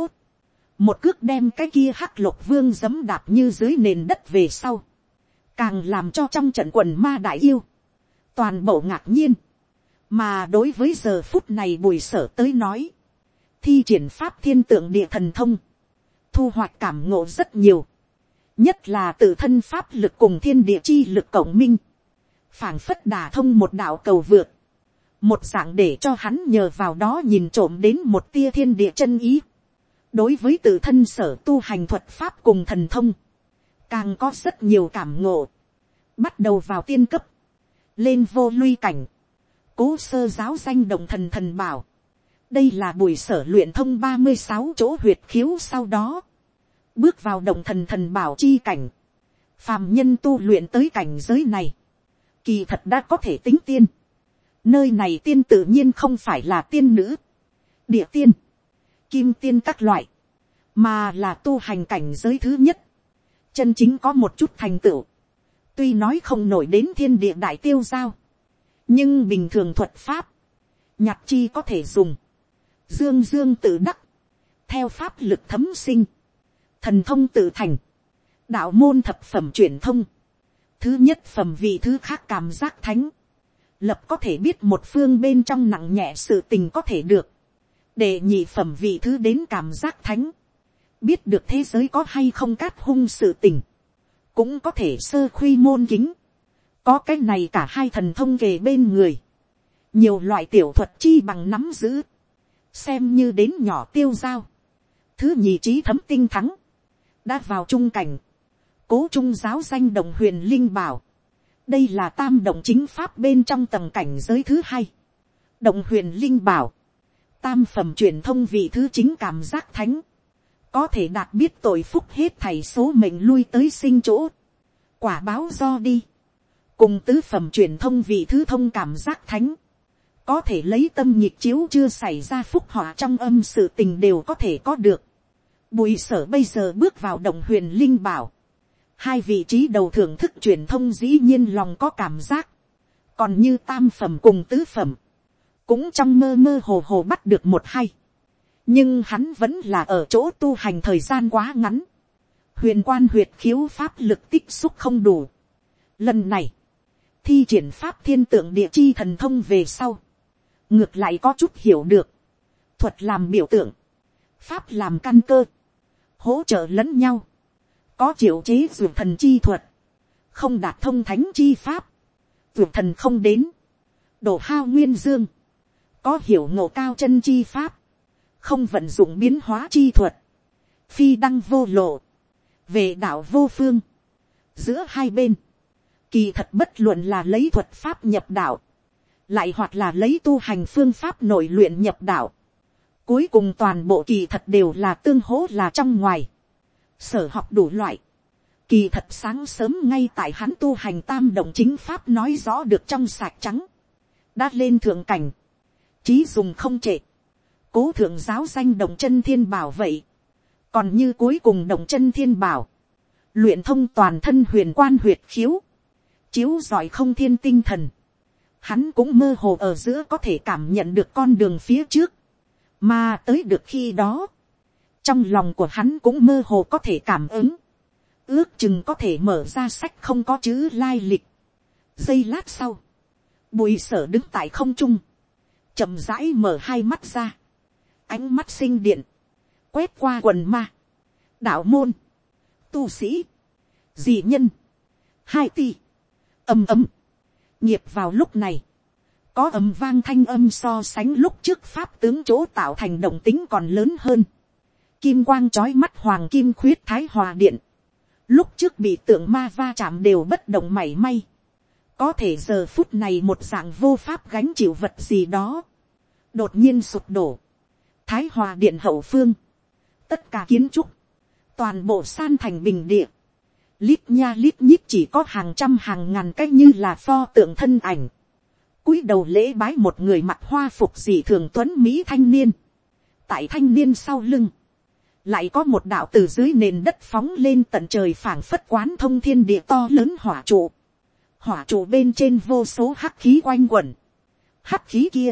S1: một cước đem cái kia hắc lục vương giấm đạp như dưới nền đất về sau, càng làm cho trong trận quần ma đại yêu, toàn bộ ngạc nhiên, mà đối với giờ phút này bùi sở tới nói, thi triển pháp thiên tượng địa thần thông, thu hoạch cảm ngộ rất nhiều, nhất là tự thân pháp lực cùng thiên địa chi lực cộng minh, phảng phất đả thông một đạo cầu vượt, một dạng để cho hắn nhờ vào đó nhìn trộm đến một tia thiên địa chân ý, đối với tự thân sở tu hành thuật pháp cùng thần thông, càng có rất nhiều cảm ngộ, bắt đầu vào tiên cấp, lên vô luy cảnh, cố sơ giáo danh đồng thần thần bảo, đây là buổi sở luyện thông ba mươi sáu chỗ huyệt khiếu sau đó, bước vào đồng thần thần bảo chi cảnh, phàm nhân tu luyện tới cảnh giới này, kỳ thật đã có thể tính tiên, nơi này tiên tự nhiên không phải là tiên nữ, địa tiên, kim tiên các loại, mà là tu hành cảnh giới thứ nhất, chân chính có một chút thành tựu, tuy nói không nổi đến thiên địa đại tiêu giao, nhưng bình thường thuật pháp, nhạc chi có thể dùng, dương dương tự đắc, theo pháp lực thấm sinh, thần thông tự thành, đạo môn thập phẩm truyền thông, thứ nhất phẩm vị thứ khác cảm giác thánh, lập có thể biết một phương bên trong nặng nhẹ sự tình có thể được, để nhị phẩm vị thứ đến cảm giác thánh, biết được thế giới có hay không cát hung sự tình, cũng có thể sơ khuy môn kính, có cái này cả hai thần thông về bên người, nhiều loại tiểu thuật chi bằng nắm giữ, xem như đến nhỏ tiêu giao, thứ nhì trí thấm tinh thắng, đã vào trung cảnh, cố trung giáo danh đồng huyền linh bảo, đây là tam động chính pháp bên trong tầng cảnh giới thứ hai, động huyền linh bảo, tam phẩm truyền thông vị thứ chính cảm giác thánh, có thể đạt biết tội phúc hết thầy số mệnh lui tới sinh chỗ, quả báo do đi, cùng tứ phẩm truyền thông vị thứ thông cảm giác thánh, có thể lấy tâm nhịp chiếu chưa xảy ra phúc họa trong âm sự tình đều có thể có được. Bùi sở bây giờ bước vào đồng huyền linh bảo. Hai vị trí đầu thưởng thức truyền thông dĩ nhiên lòng có cảm giác. Còn như tam phẩm cùng tứ phẩm. Cũng trong mơ mơ hồ hồ bắt được một hay. Nhưng hắn vẫn là ở chỗ tu hành thời gian quá ngắn. Huyền quan huyệt khiếu pháp lực tích xúc không đủ. Lần này Thi triển pháp thiên tượng địa chi thần thông về sau. Ngược lại có chút hiểu được. Thuật làm biểu tượng. Pháp làm căn cơ. Hỗ trợ lẫn nhau. Có triệu chế dù thần chi thuật. Không đạt thông thánh chi pháp. Dù thần không đến. Đổ hao nguyên dương. Có hiểu ngộ cao chân chi pháp. Không vận dụng biến hóa chi thuật. Phi đăng vô lộ. Về đạo vô phương giữa hai bên, Kỳ thật bất luận là lấy thuật pháp nhập đạo. Lại hoặc là lấy tu hành phương pháp nội luyện nhập đạo. Cuối cùng toàn bộ kỳ thật đều là tương hố là trong ngoài. Sở học đủ loại. Kỳ thật sáng sớm ngay tại hắn tu hành tam động chính pháp nói rõ được trong sạch trắng. Đã lên thượng cảnh. Chí dùng không trệ. Cố thượng giáo danh đồng chân thiên bảo vậy. Còn như cuối cùng đồng chân thiên bảo. Luyện thông toàn thân huyền quan huyệt khiếu chiếu giỏi không thiên tinh thần, hắn cũng mơ hồ ở giữa có thể cảm nhận được con đường phía trước, mà tới được khi đó, trong lòng của hắn cũng mơ hồ có thể cảm ứng, ước chừng có thể mở ra sách không có chữ lai lịch. giây lát sau, bùi sở đứng tại không trung, chậm rãi mở hai mắt ra, ánh mắt sinh điện, quét qua quần ma, đạo môn, tu sĩ, dị nhân, hai ti, âm âm nghiệp vào lúc này, có âm vang thanh âm so sánh lúc trước pháp tướng chỗ tạo thành động tính còn lớn hơn. Kim quang trói mắt hoàng kim khuyết thái hòa điện. Lúc trước bị tượng ma va chạm đều bất động mảy may. Có thể giờ phút này một dạng vô pháp gánh chịu vật gì đó. Đột nhiên sụp đổ. Thái hòa điện hậu phương. Tất cả kiến trúc. Toàn bộ san thành bình địa lít nha lít nhít chỉ có hàng trăm hàng ngàn cái như là pho tượng thân ảnh. cúi đầu lễ bái một người mặc hoa phục dị thường tuấn mỹ thanh niên. tại thanh niên sau lưng, lại có một đạo từ dưới nền đất phóng lên tận trời phảng phất quán thông thiên địa to lớn hỏa trụ. hỏa trụ bên trên vô số hắc khí quanh quẩn. hắc khí kia,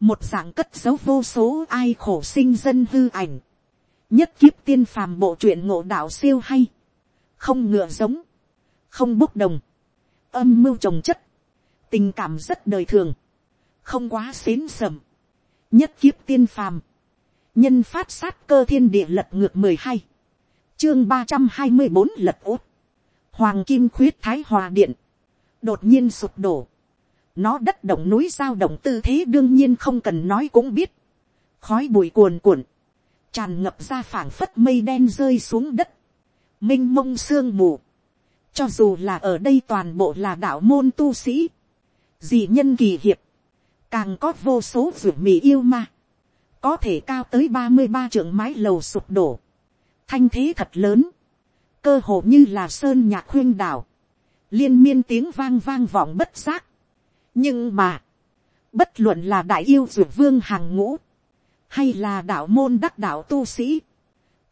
S1: một dạng cất dấu vô số ai khổ sinh dân hư ảnh. nhất kiếp tiên phàm bộ truyện ngộ đạo siêu hay không ngựa giống, không bốc đồng, âm mưu trồng chất, tình cảm rất đời thường, không quá xến sầm, nhất kiếp tiên phàm, nhân phát sát cơ thiên địa lật ngược mười hai, chương ba trăm hai mươi bốn lật út, hoàng kim khuyết thái hòa điện, đột nhiên sụp đổ, nó đất động núi giao động tư thế đương nhiên không cần nói cũng biết, khói bụi cuồn cuộn, tràn ngập ra phảng phất mây đen rơi xuống đất, minh mông sương mù, cho dù là ở đây toàn bộ là đạo môn tu sĩ, dị nhân kỳ hiệp, càng có vô số ruột mì yêu ma, có thể cao tới ba mươi ba trượng mái lầu sụp đổ, thanh thế thật lớn, cơ hồ như là sơn nhạc khuyên đảo, liên miên tiếng vang vang vọng bất giác, nhưng mà, bất luận là đại yêu ruột vương hàng ngũ, hay là đạo môn đắc đạo tu sĩ,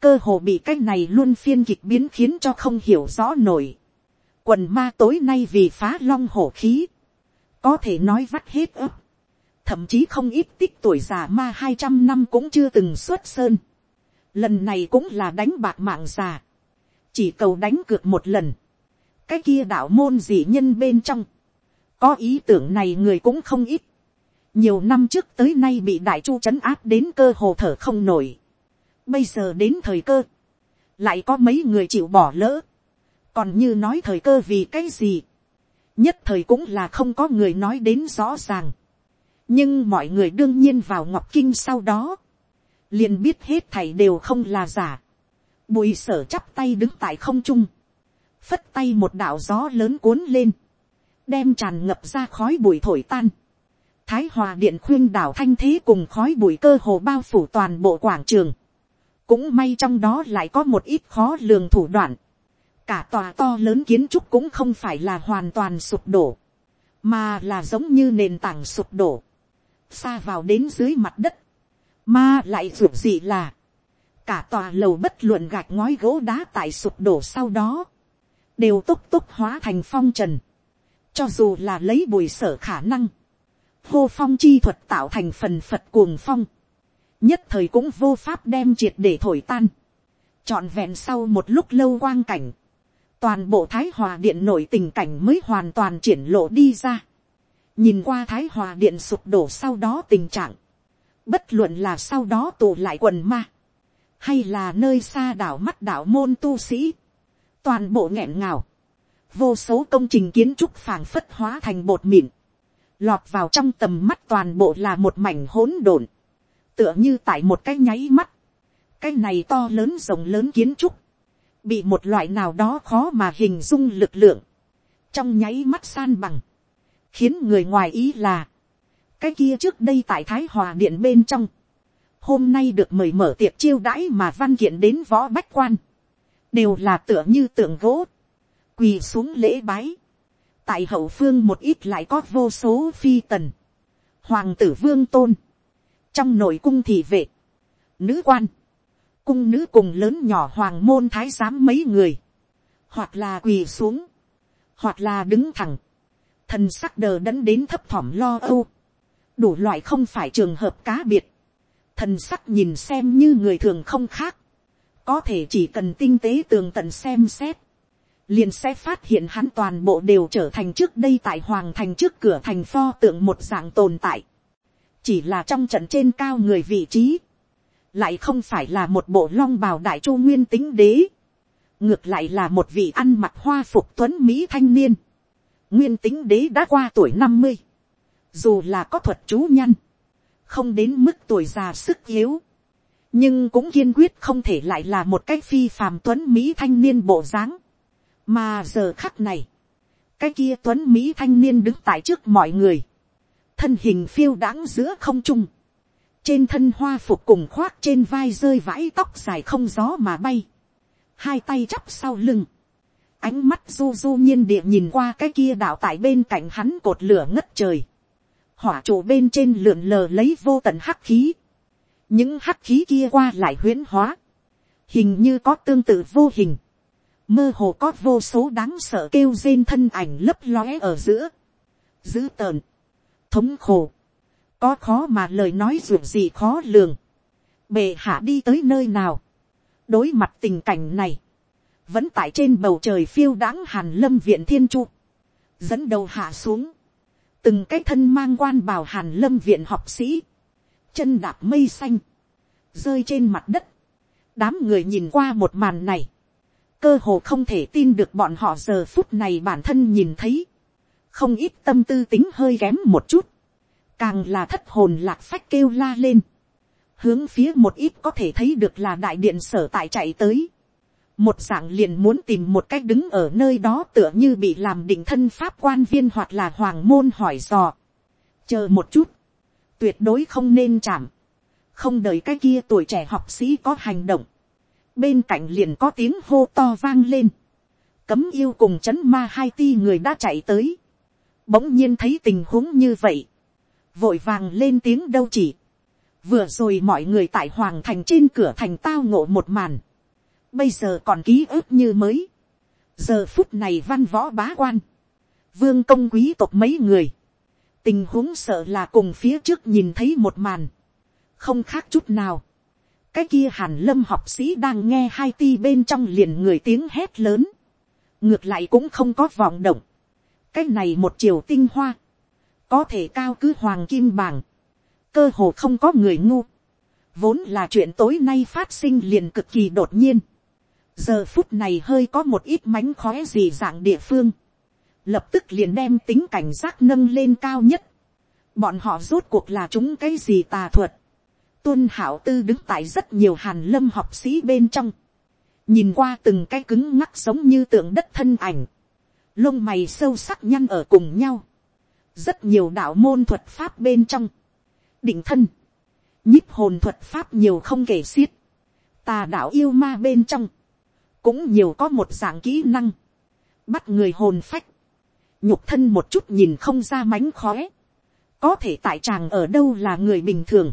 S1: cơ hồ bị cái này luôn phiên kịch biến khiến cho không hiểu rõ nổi. Quần ma tối nay vì phá long hổ khí. Có thể nói vắt hết ấp. Thậm chí không ít tích tuổi già ma hai trăm năm cũng chưa từng xuất sơn. Lần này cũng là đánh bạc mạng già. Chỉ cầu đánh cược một lần. Cái kia đạo môn dị nhân bên trong. Có ý tưởng này người cũng không ít nhiều năm trước tới nay bị đại chu chấn áp đến cơ hồ thở không nổi. Bây giờ đến thời cơ. Lại có mấy người chịu bỏ lỡ. Còn như nói thời cơ vì cái gì. Nhất thời cũng là không có người nói đến rõ ràng. Nhưng mọi người đương nhiên vào Ngọc Kinh sau đó. Liền biết hết thầy đều không là giả. Bùi sở chắp tay đứng tại không trung. Phất tay một đạo gió lớn cuốn lên. Đem tràn ngập ra khói bụi thổi tan. Thái Hòa Điện khuyên đảo thanh thế cùng khói bụi cơ hồ bao phủ toàn bộ quảng trường cũng may trong đó lại có một ít khó lường thủ đoạn. cả tòa to lớn kiến trúc cũng không phải là hoàn toàn sụp đổ, mà là giống như nền tảng sụp đổ, xa vào đến dưới mặt đất, mà lại ruột dị là, cả tòa lầu bất luận gạch ngói gỗ đá tại sụp đổ sau đó, đều túc túc hóa thành phong trần, cho dù là lấy bùi sở khả năng, hô phong chi thuật tạo thành phần phật cuồng phong, nhất thời cũng vô pháp đem triệt để thổi tan. trọn vẹn sau một lúc lâu quang cảnh, toàn bộ thái hòa điện nổi tình cảnh mới hoàn toàn triển lộ đi ra. nhìn qua thái hòa điện sụp đổ sau đó tình trạng, bất luận là sau đó tụ lại quần ma, hay là nơi xa đảo mắt đảo môn tu sĩ, toàn bộ nghẹn ngào, vô số công trình kiến trúc phảng phất hóa thành bột mịn, lọt vào trong tầm mắt toàn bộ là một mảnh hỗn độn, tựa như tại một cái nháy mắt, cái này to lớn rồng lớn kiến trúc, bị một loại nào đó khó mà hình dung lực lượng, trong nháy mắt san bằng, khiến người ngoài ý là, cái kia trước đây tại thái hòa điện bên trong, hôm nay được mời mở tiệc chiêu đãi mà văn kiện đến võ bách quan, đều là tựa như tượng gỗ, quỳ xuống lễ bái, tại hậu phương một ít lại có vô số phi tần, hoàng tử vương tôn, trong nội cung thị vệ, nữ quan, cung nữ cùng lớn nhỏ hoàng môn thái giám mấy người, hoặc là quỳ xuống, hoặc là đứng thẳng, thần sắc đờ đẫn đến thấp thỏm lo âu, đủ loại không phải trường hợp cá biệt, thần sắc nhìn xem như người thường không khác, có thể chỉ cần tinh tế tường tận xem xét, liền sẽ phát hiện hắn toàn bộ đều trở thành trước đây tại hoàng thành trước cửa thành pho tượng một dạng tồn tại chỉ là trong trận trên cao người vị trí, lại không phải là một bộ long bào đại chu nguyên tính đế, ngược lại là một vị ăn mặc hoa phục tuấn mỹ thanh niên, nguyên tính đế đã qua tuổi năm mươi, dù là có thuật chú nhân không đến mức tuổi già sức yếu, nhưng cũng kiên quyết không thể lại là một cái phi phàm tuấn mỹ thanh niên bộ dáng, mà giờ khắc này, cái kia tuấn mỹ thanh niên đứng tại trước mọi người, thân hình phiêu đãng giữa không trung, trên thân hoa phục cùng khoác trên vai rơi vãi tóc dài không gió mà bay, hai tay chắp sau lưng, ánh mắt du du nhiên địa nhìn qua cái kia đạo tại bên cạnh hắn cột lửa ngất trời, hỏa trụ bên trên lượn lờ lấy vô tận hắc khí, những hắc khí kia qua lại huyễn hóa, hình như có tương tự vô hình, mơ hồ có vô số đáng sợ kêu rên thân ảnh lấp lóe ở giữa, dữ tợn, thống khổ, có khó mà lời nói dù gì khó lường, bệ hạ đi tới nơi nào, đối mặt tình cảnh này, vẫn tại trên bầu trời phiêu đãng hàn lâm viện thiên trụ, dẫn đầu hạ xuống, từng cái thân mang quan bảo hàn lâm viện học sĩ, chân đạp mây xanh, rơi trên mặt đất, đám người nhìn qua một màn này, cơ hồ không thể tin được bọn họ giờ phút này bản thân nhìn thấy, không ít tâm tư tính hơi kém một chút, càng là thất hồn lạc phách kêu la lên, hướng phía một ít có thể thấy được là đại điện sở tại chạy tới, một dạng liền muốn tìm một cách đứng ở nơi đó tựa như bị làm định thân pháp quan viên hoặc là hoàng môn hỏi dò, chờ một chút, tuyệt đối không nên chạm, không đợi cái kia tuổi trẻ học sĩ có hành động, bên cạnh liền có tiếng hô to vang lên, cấm yêu cùng c h ấ n ma hai ti người đã chạy tới, bỗng nhiên thấy tình huống như vậy, vội vàng lên tiếng đâu chỉ, vừa rồi mọi người tại hoàng thành trên cửa thành tao ngộ một màn, bây giờ còn ký ức như mới, giờ phút này văn võ bá quan, vương công quý tộc mấy người, tình huống sợ là cùng phía trước nhìn thấy một màn, không khác chút nào, cái kia hàn lâm học sĩ đang nghe hai ti bên trong liền người tiếng hét lớn, ngược lại cũng không có vọng động, cái này một chiều tinh hoa, có thể cao cứ hoàng kim bảng, cơ hồ không có người ngu, vốn là chuyện tối nay phát sinh liền cực kỳ đột nhiên, giờ phút này hơi có một ít mánh khóe gì dạng địa phương, lập tức liền đem tính cảnh giác nâng lên cao nhất, bọn họ rốt cuộc là chúng cái gì tà thuật, tuân hảo tư đứng tại rất nhiều hàn lâm học sĩ bên trong, nhìn qua từng cái cứng ngắc giống như tượng đất thân ảnh, lông mày sâu sắc nhăn ở cùng nhau, rất nhiều đạo môn thuật pháp bên trong, định thân, nhíp hồn thuật pháp nhiều không kể xiết, tà đạo yêu ma bên trong, cũng nhiều có một dạng kỹ năng, bắt người hồn phách, nhục thân một chút nhìn không ra mánh khóe, có thể tại chàng ở đâu là người bình thường,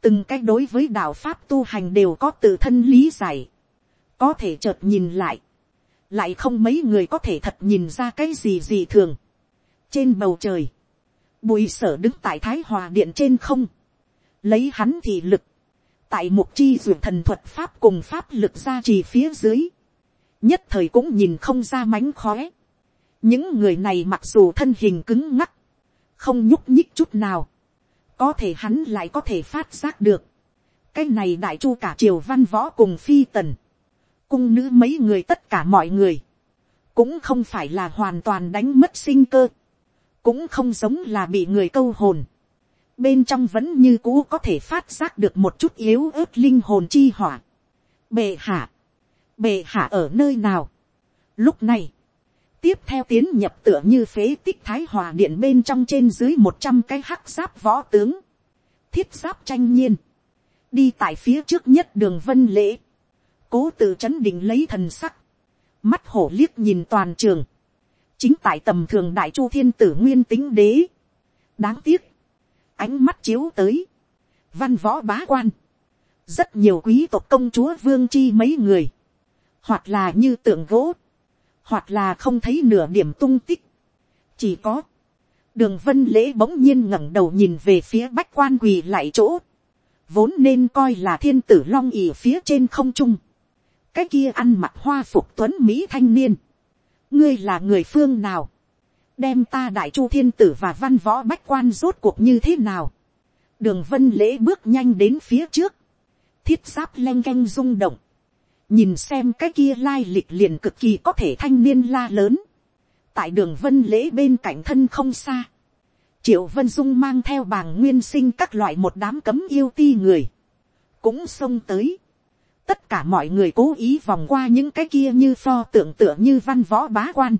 S1: từng cái đối với đạo pháp tu hành đều có tự thân lý giải, có thể chợt nhìn lại, lại không mấy người có thể thật nhìn ra cái gì gì thường. trên bầu trời, bùi sở đứng tại thái hòa điện trên không, lấy hắn thì lực, tại mục chi duyệt thần thuật pháp cùng pháp lực ra trì phía dưới, nhất thời cũng nhìn không ra mánh khóe. những người này mặc dù thân hình cứng ngắc, không nhúc nhích chút nào, có thể hắn lại có thể phát giác được, cái này đại chu cả triều văn võ cùng phi tần, cung nữ mấy người tất cả mọi người, cũng không phải là hoàn toàn đánh mất sinh cơ, cũng không giống là bị người câu hồn. Bên trong vẫn như cũ có thể phát giác được một chút yếu ớt linh hồn chi hỏa. Bệ hạ. Bệ hạ ở nơi nào? Lúc này, tiếp theo tiến nhập tựa như phế tích thái hòa điện bên trong trên dưới một trăm cái hắc giáp võ tướng. Thiết giáp tranh nhiên. Đi tại phía trước nhất đường vân lễ cố tự chấn định lấy thần sắc, mắt hổ liếc nhìn toàn trường, chính tại tầm thường đại chu thiên tử nguyên tính đế, đáng tiếc, ánh mắt chiếu tới, văn võ bá quan, rất nhiều quý tộc công chúa vương chi mấy người, hoặc là như tượng gỗ, hoặc là không thấy nửa điểm tung tích, chỉ có, đường vân lễ bỗng nhiên ngẩng đầu nhìn về phía bách quan quỳ lại chỗ, vốn nên coi là thiên tử long ỉ phía trên không trung, cái kia ăn mặc hoa phục tuấn mỹ thanh niên, ngươi là người phương nào, đem ta đại chu thiên tử và văn võ bách quan rốt cuộc như thế nào, đường vân lễ bước nhanh đến phía trước, thiết giáp leng canh rung động, nhìn xem cái kia lai lịch liền cực kỳ có thể thanh niên la lớn, tại đường vân lễ bên cạnh thân không xa, triệu vân dung mang theo bàng nguyên sinh các loại một đám cấm yêu ti người, cũng xông tới, tất cả mọi người cố ý vòng qua những cái kia như pho tưởng tượng như văn võ bá quan.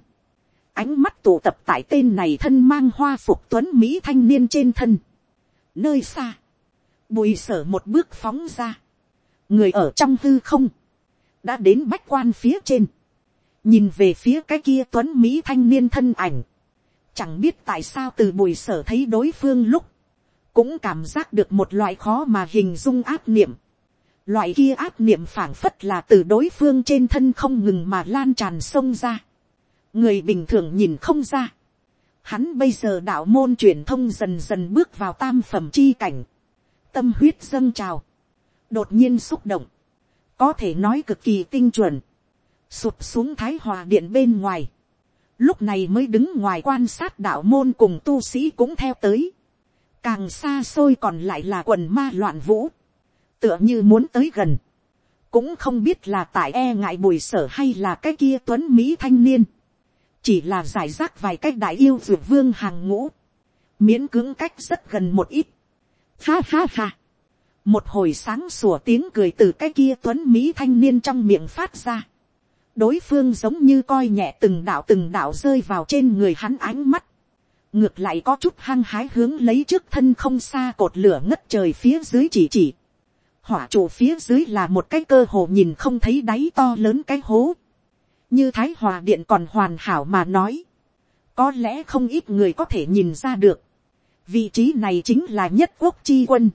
S1: Ánh mắt tụ tập tại tên này thân mang hoa phục tuấn Mỹ thanh niên trên thân. Nơi xa. Bùi sở một bước phóng ra. Người ở trong hư không. Đã đến bách quan phía trên. Nhìn về phía cái kia tuấn Mỹ thanh niên thân ảnh. Chẳng biết tại sao từ bùi sở thấy đối phương lúc. Cũng cảm giác được một loại khó mà hình dung áp niệm Loại kia áp niệm phảng phất là từ đối phương trên thân không ngừng mà lan tràn sông ra. Người bình thường nhìn không ra. Hắn bây giờ đạo môn truyền thông dần dần bước vào tam phẩm chi cảnh. Tâm huyết dâng trào. Đột nhiên xúc động. Có thể nói cực kỳ tinh chuẩn. Sụp xuống thái hòa điện bên ngoài. Lúc này mới đứng ngoài quan sát đạo môn cùng tu sĩ cũng theo tới. Càng xa xôi còn lại là quần ma loạn vũ tựa như muốn tới gần, cũng không biết là tại e ngại bùi sở hay là cái kia tuấn mỹ thanh niên, chỉ là giải rác vài cách đại yêu dược vương hàng ngũ, miễn cứng cách rất gần một ít, ha ha ha, một hồi sáng sủa tiếng cười từ cái kia tuấn mỹ thanh niên trong miệng phát ra, đối phương giống như coi nhẹ từng đạo từng đạo rơi vào trên người hắn ánh mắt, ngược lại có chút hăng hái hướng lấy trước thân không xa cột lửa ngất trời phía dưới chỉ chỉ hỏa trụ phía dưới là một cái cơ hồ nhìn không thấy đáy to lớn cái hố. Như Thái Hòa Điện còn hoàn hảo mà nói. Có lẽ không ít người có thể nhìn ra được. Vị trí này chính là nhất quốc chi quân.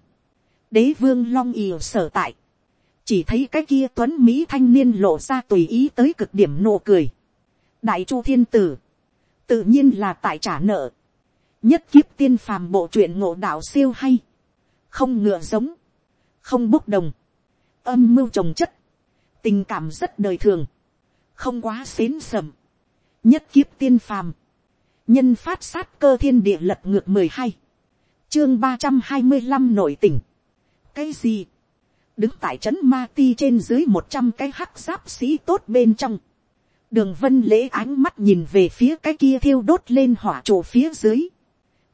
S1: Đế vương Long ỉa sở tại. Chỉ thấy cái kia tuấn Mỹ thanh niên lộ ra tùy ý tới cực điểm nụ cười. Đại chu thiên tử. Tự nhiên là tại trả nợ. Nhất kiếp tiên phàm bộ truyện ngộ đạo siêu hay. Không ngựa giống không bốc đồng, âm mưu trồng chất, tình cảm rất đời thường, không quá xến sầm, nhất kiếp tiên phàm, nhân phát sát cơ thiên địa lật ngược mười hai, chương ba trăm hai mươi năm nội tỉnh, cái gì, đứng tại trấn ma ti trên dưới một trăm cái hắc giáp sĩ tốt bên trong, đường vân lễ ánh mắt nhìn về phía cái kia thiêu đốt lên hỏa trổ phía dưới,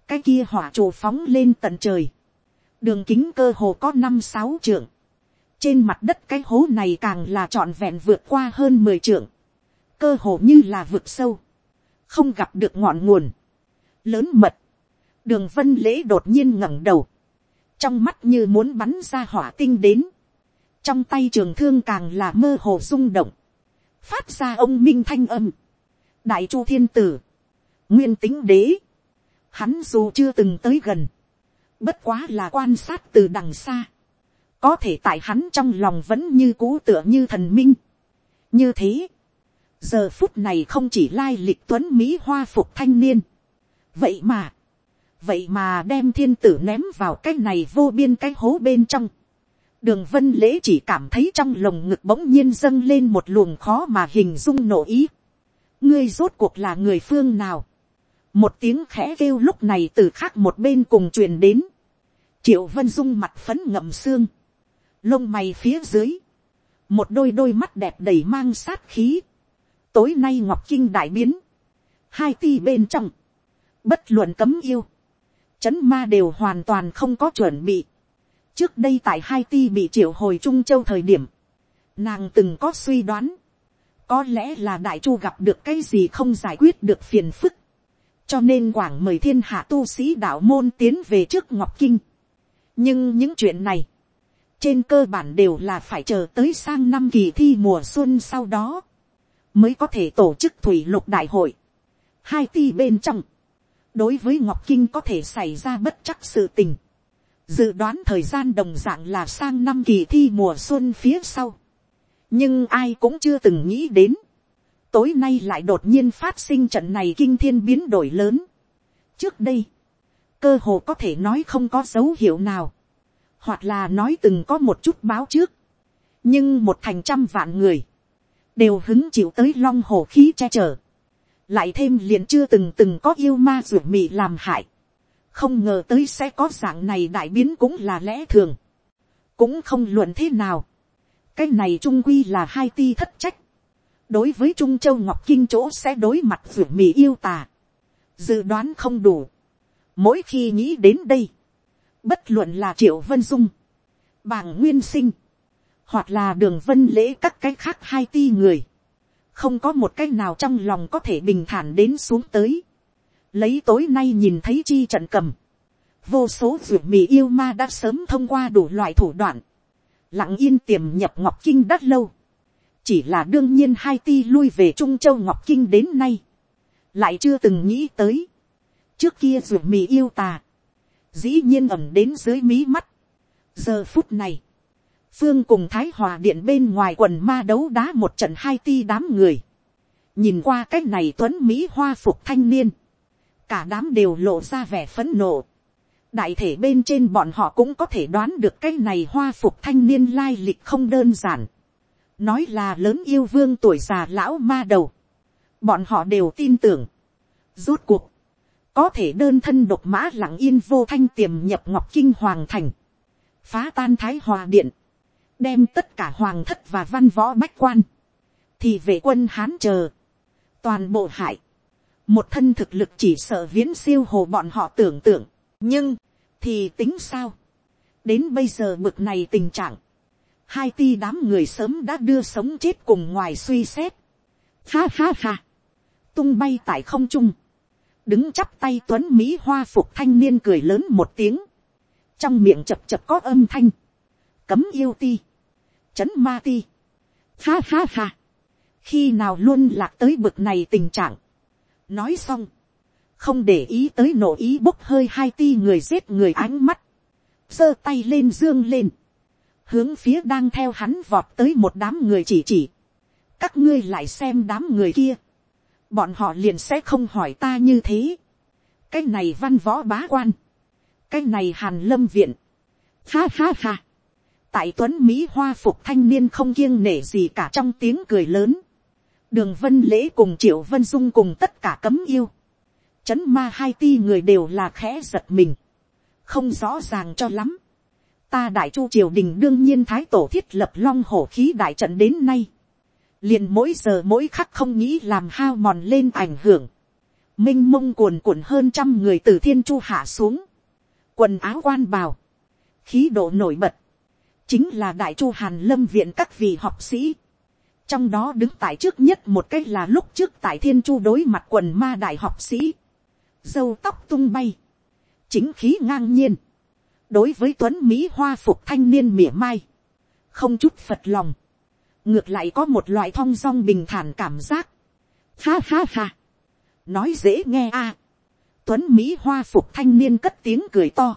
S1: cái kia hỏa trổ phóng lên tận trời, đường kính cơ hồ có năm sáu trượng, trên mặt đất cái hố này càng là trọn vẹn vượt qua hơn mười trượng, cơ hồ như là vượt sâu, không gặp được ngọn nguồn, lớn mật, đường vân lễ đột nhiên ngẩng đầu, trong mắt như muốn bắn ra hỏa tinh đến, trong tay trường thương càng là mơ hồ rung động, phát ra ông minh thanh âm, đại chu thiên tử, nguyên tính đế, hắn dù chưa từng tới gần, bất quá là quan sát từ đằng xa, có thể tại hắn trong lòng vẫn như cũ tựa như thần minh. như thế, giờ phút này không chỉ lai lịch tuấn mỹ hoa phục thanh niên, vậy mà, vậy mà đem thiên tử ném vào cái này vô biên cái hố bên trong. đường vân lễ chỉ cảm thấy trong lồng ngực bỗng nhiên dâng lên một luồng khó mà hình dung nổ ý. ngươi rốt cuộc là người phương nào. một tiếng khẽ kêu lúc này từ khác một bên cùng truyền đến triệu vân dung mặt phấn ngậm xương, lông mày phía dưới, một đôi đôi mắt đẹp đầy mang sát khí, tối nay ngọc kinh đại biến, hai ti bên trong, bất luận cấm yêu, c h ấ n ma đều hoàn toàn không có chuẩn bị, trước đây tại hai ti bị triệu hồi trung châu thời điểm, nàng từng có suy đoán, có lẽ là đại chu gặp được cái gì không giải quyết được phiền phức, cho nên quảng mời thiên hạ tu sĩ đạo môn tiến về trước ngọc kinh, nhưng những chuyện này, trên cơ bản đều là phải chờ tới sang năm kỳ thi mùa xuân sau đó, mới có thể tổ chức thủy lục đại hội. Hai ti bên trong, đối với ngọc kinh có thể xảy ra bất chắc sự tình. dự đoán thời gian đồng d ạ n g là sang năm kỳ thi mùa xuân phía sau. nhưng ai cũng chưa từng nghĩ đến. tối nay lại đột nhiên phát sinh trận này kinh thiên biến đổi lớn. trước đây, cơ hồ có thể nói không có dấu hiệu nào, hoặc là nói từng có một chút báo trước, nhưng một thành trăm vạn người, đều hứng chịu tới long hồ khí che chở, lại thêm liền chưa từng từng có yêu ma ruột mị làm hại, không ngờ tới sẽ có dạng này đại biến cũng là lẽ thường, cũng không luận thế nào, cái này trung quy là hai ti thất trách, đối với trung châu ngọc kinh chỗ sẽ đối mặt ruột mị yêu tà, dự đoán không đủ, Mỗi khi nghĩ đến đây, bất luận là Triệu Vân Dung, Bàng Nguyên Sinh, hoặc là Đường Vân Lễ các cái khác hai ti người, không có một cái nào trong lòng có thể bình thản đến xuống tới. Lấy tối nay nhìn thấy chi trận cầm, vô số ruột mì yêu ma đã sớm thông qua đủ loại thủ đoạn, lặng yên tiềm nhập ngọc kinh đắt lâu. chỉ là đương nhiên hai ti lui về trung châu ngọc kinh đến nay, lại chưa từng nghĩ tới, trước kia ruột mì yêu tà, dĩ nhiên ẩm đến dưới mí mắt. giờ phút này, phương cùng thái hòa điện bên ngoài quần ma đấu đá một trận hai ti đám người, nhìn qua cái này tuấn mỹ hoa phục thanh niên, cả đám đều lộ ra vẻ phấn nộ. đại thể bên trên bọn họ cũng có thể đoán được cái này hoa phục thanh niên lai lịch không đơn giản. nói là lớn yêu vương tuổi già lão ma đầu. bọn họ đều tin tưởng. rốt cuộc, có thể đơn thân độc mã lặng yên vô thanh tiềm nhập ngọc kinh hoàng thành, phá tan thái hòa điện, đem tất cả hoàng thất và văn võ bách quan, thì về quân hán chờ, toàn bộ hại, một thân thực lực chỉ sợ viễn siêu hồ bọn họ tưởng tượng, nhưng, thì tính sao, đến bây giờ bực này tình trạng, hai ti đám người sớm đã đưa sống chết cùng ngoài suy xét, ha ha ha, tung bay tại không trung, đứng chắp tay tuấn mỹ hoa phục thanh niên cười lớn một tiếng, trong miệng chập chập có âm thanh, cấm yêu ti, c ma ti, ha ha ha, khi nào luôn lạc tới bực này tình trạng, nói xong, không để ý tới nổ ý bốc hơi hai ti người giết người ánh mắt, giơ tay lên dương lên, hướng phía đang theo hắn vọt tới một đám người chỉ chỉ, các ngươi lại xem đám người kia, bọn họ liền sẽ không hỏi ta như thế. cái này văn võ bá quan, cái này hàn lâm viện, ha ha ha, tại tuấn mỹ hoa phục thanh niên không kiêng nể gì cả trong tiếng cười lớn, đường vân lễ cùng triệu vân dung cùng tất cả cấm yêu, c ma hai ti người đều là khẽ giật mình, không rõ ràng cho lắm, ta đại chu triều đình đương nhiên thái tổ thiết lập long hổ khí đại trận đến nay, liền mỗi giờ mỗi khắc không nghĩ làm hao mòn lên ảnh hưởng, minh mông cuồn cuộn hơn trăm người từ thiên chu hạ xuống, quần áo quan bào, khí độ nổi bật, chính là đại chu hàn lâm viện các vị học sĩ, trong đó đứng tại trước nhất một cách là lúc trước tại thiên chu đối mặt quần ma đại học sĩ, dâu tóc tung bay, chính khí ngang nhiên, đối với tuấn mỹ hoa phục thanh niên mỉa mai, không chút phật lòng, ngược lại có một loại thong dong bình thản cảm giác. Ha ha ha, nói dễ nghe a. Tuấn Mỹ hoa phục thanh niên cất tiếng cười to.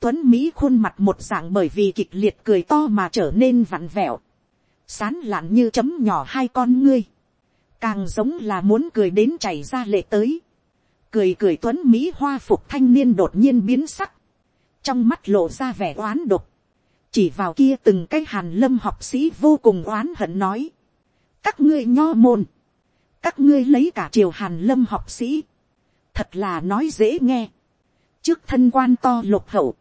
S1: Tuấn Mỹ khuôn mặt một dạng bởi vì kịch liệt cười to mà trở nên vặn vẹo. Sán lạn như chấm nhỏ hai con ngươi. Càng giống là muốn cười đến chảy ra lệ tới. Cười cười Tuấn Mỹ hoa phục thanh niên đột nhiên biến sắc. Trong mắt lộ ra vẻ oán độc chỉ vào kia từng cái hàn lâm học sĩ vô cùng oán hận nói, các ngươi nho môn, các ngươi lấy cả triều hàn lâm học sĩ, thật là nói dễ nghe, trước thân quan to lục hậu,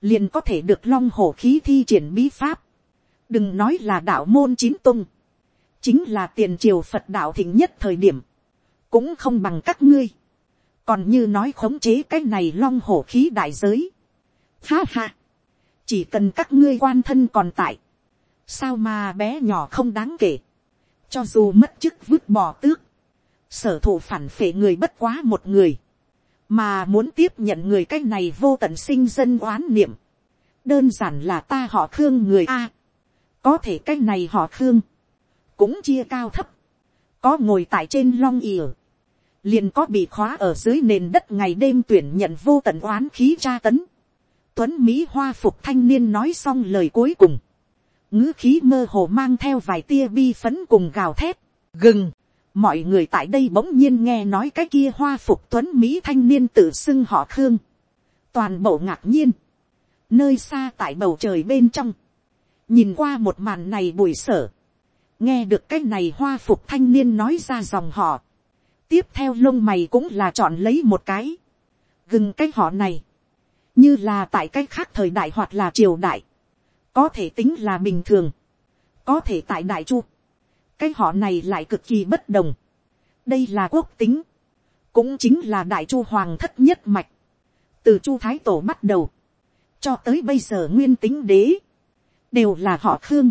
S1: liền có thể được long hổ khí thi triển bí pháp, đừng nói là đạo môn chín tung, chính là tiền triều phật đạo thịnh nhất thời điểm, cũng không bằng các ngươi, còn như nói khống chế cái này long hổ khí đại giới, ha ha, chỉ cần các ngươi quan thân còn tại, sao mà bé nhỏ không đáng kể, cho dù mất chức vứt bỏ tước, sở thủ phản phệ người bất quá một người, mà muốn tiếp nhận người cái này vô tận sinh dân oán niệm, đơn giản là ta họ khương người a, có thể cái này họ khương, cũng chia cao thấp, có ngồi tại trên long ỉa, liền có bị khóa ở dưới nền đất ngày đêm tuyển nhận vô tận oán khí tra tấn, tuấn mỹ hoa phục thanh niên nói xong lời cuối cùng, ngữ khí mơ hồ mang theo vài tia bi phấn cùng gào thét, gừng, mọi người tại đây bỗng nhiên nghe nói cái kia hoa phục tuấn mỹ thanh niên tự xưng họ khương, toàn bộ ngạc nhiên, nơi xa tại bầu trời bên trong, nhìn qua một màn này bùi sở, nghe được cái này hoa phục thanh niên nói ra dòng họ, tiếp theo lông mày cũng là chọn lấy một cái, gừng cái họ này, như là tại cái khác thời đại hoặc là triều đại, có thể tính là bình thường, có thể tại đại chu, cái họ này lại cực kỳ bất đồng, đây là quốc tính, cũng chính là đại chu hoàng thất nhất mạch, từ chu thái tổ bắt đầu, cho tới bây giờ nguyên tính đế, đều là họ khương,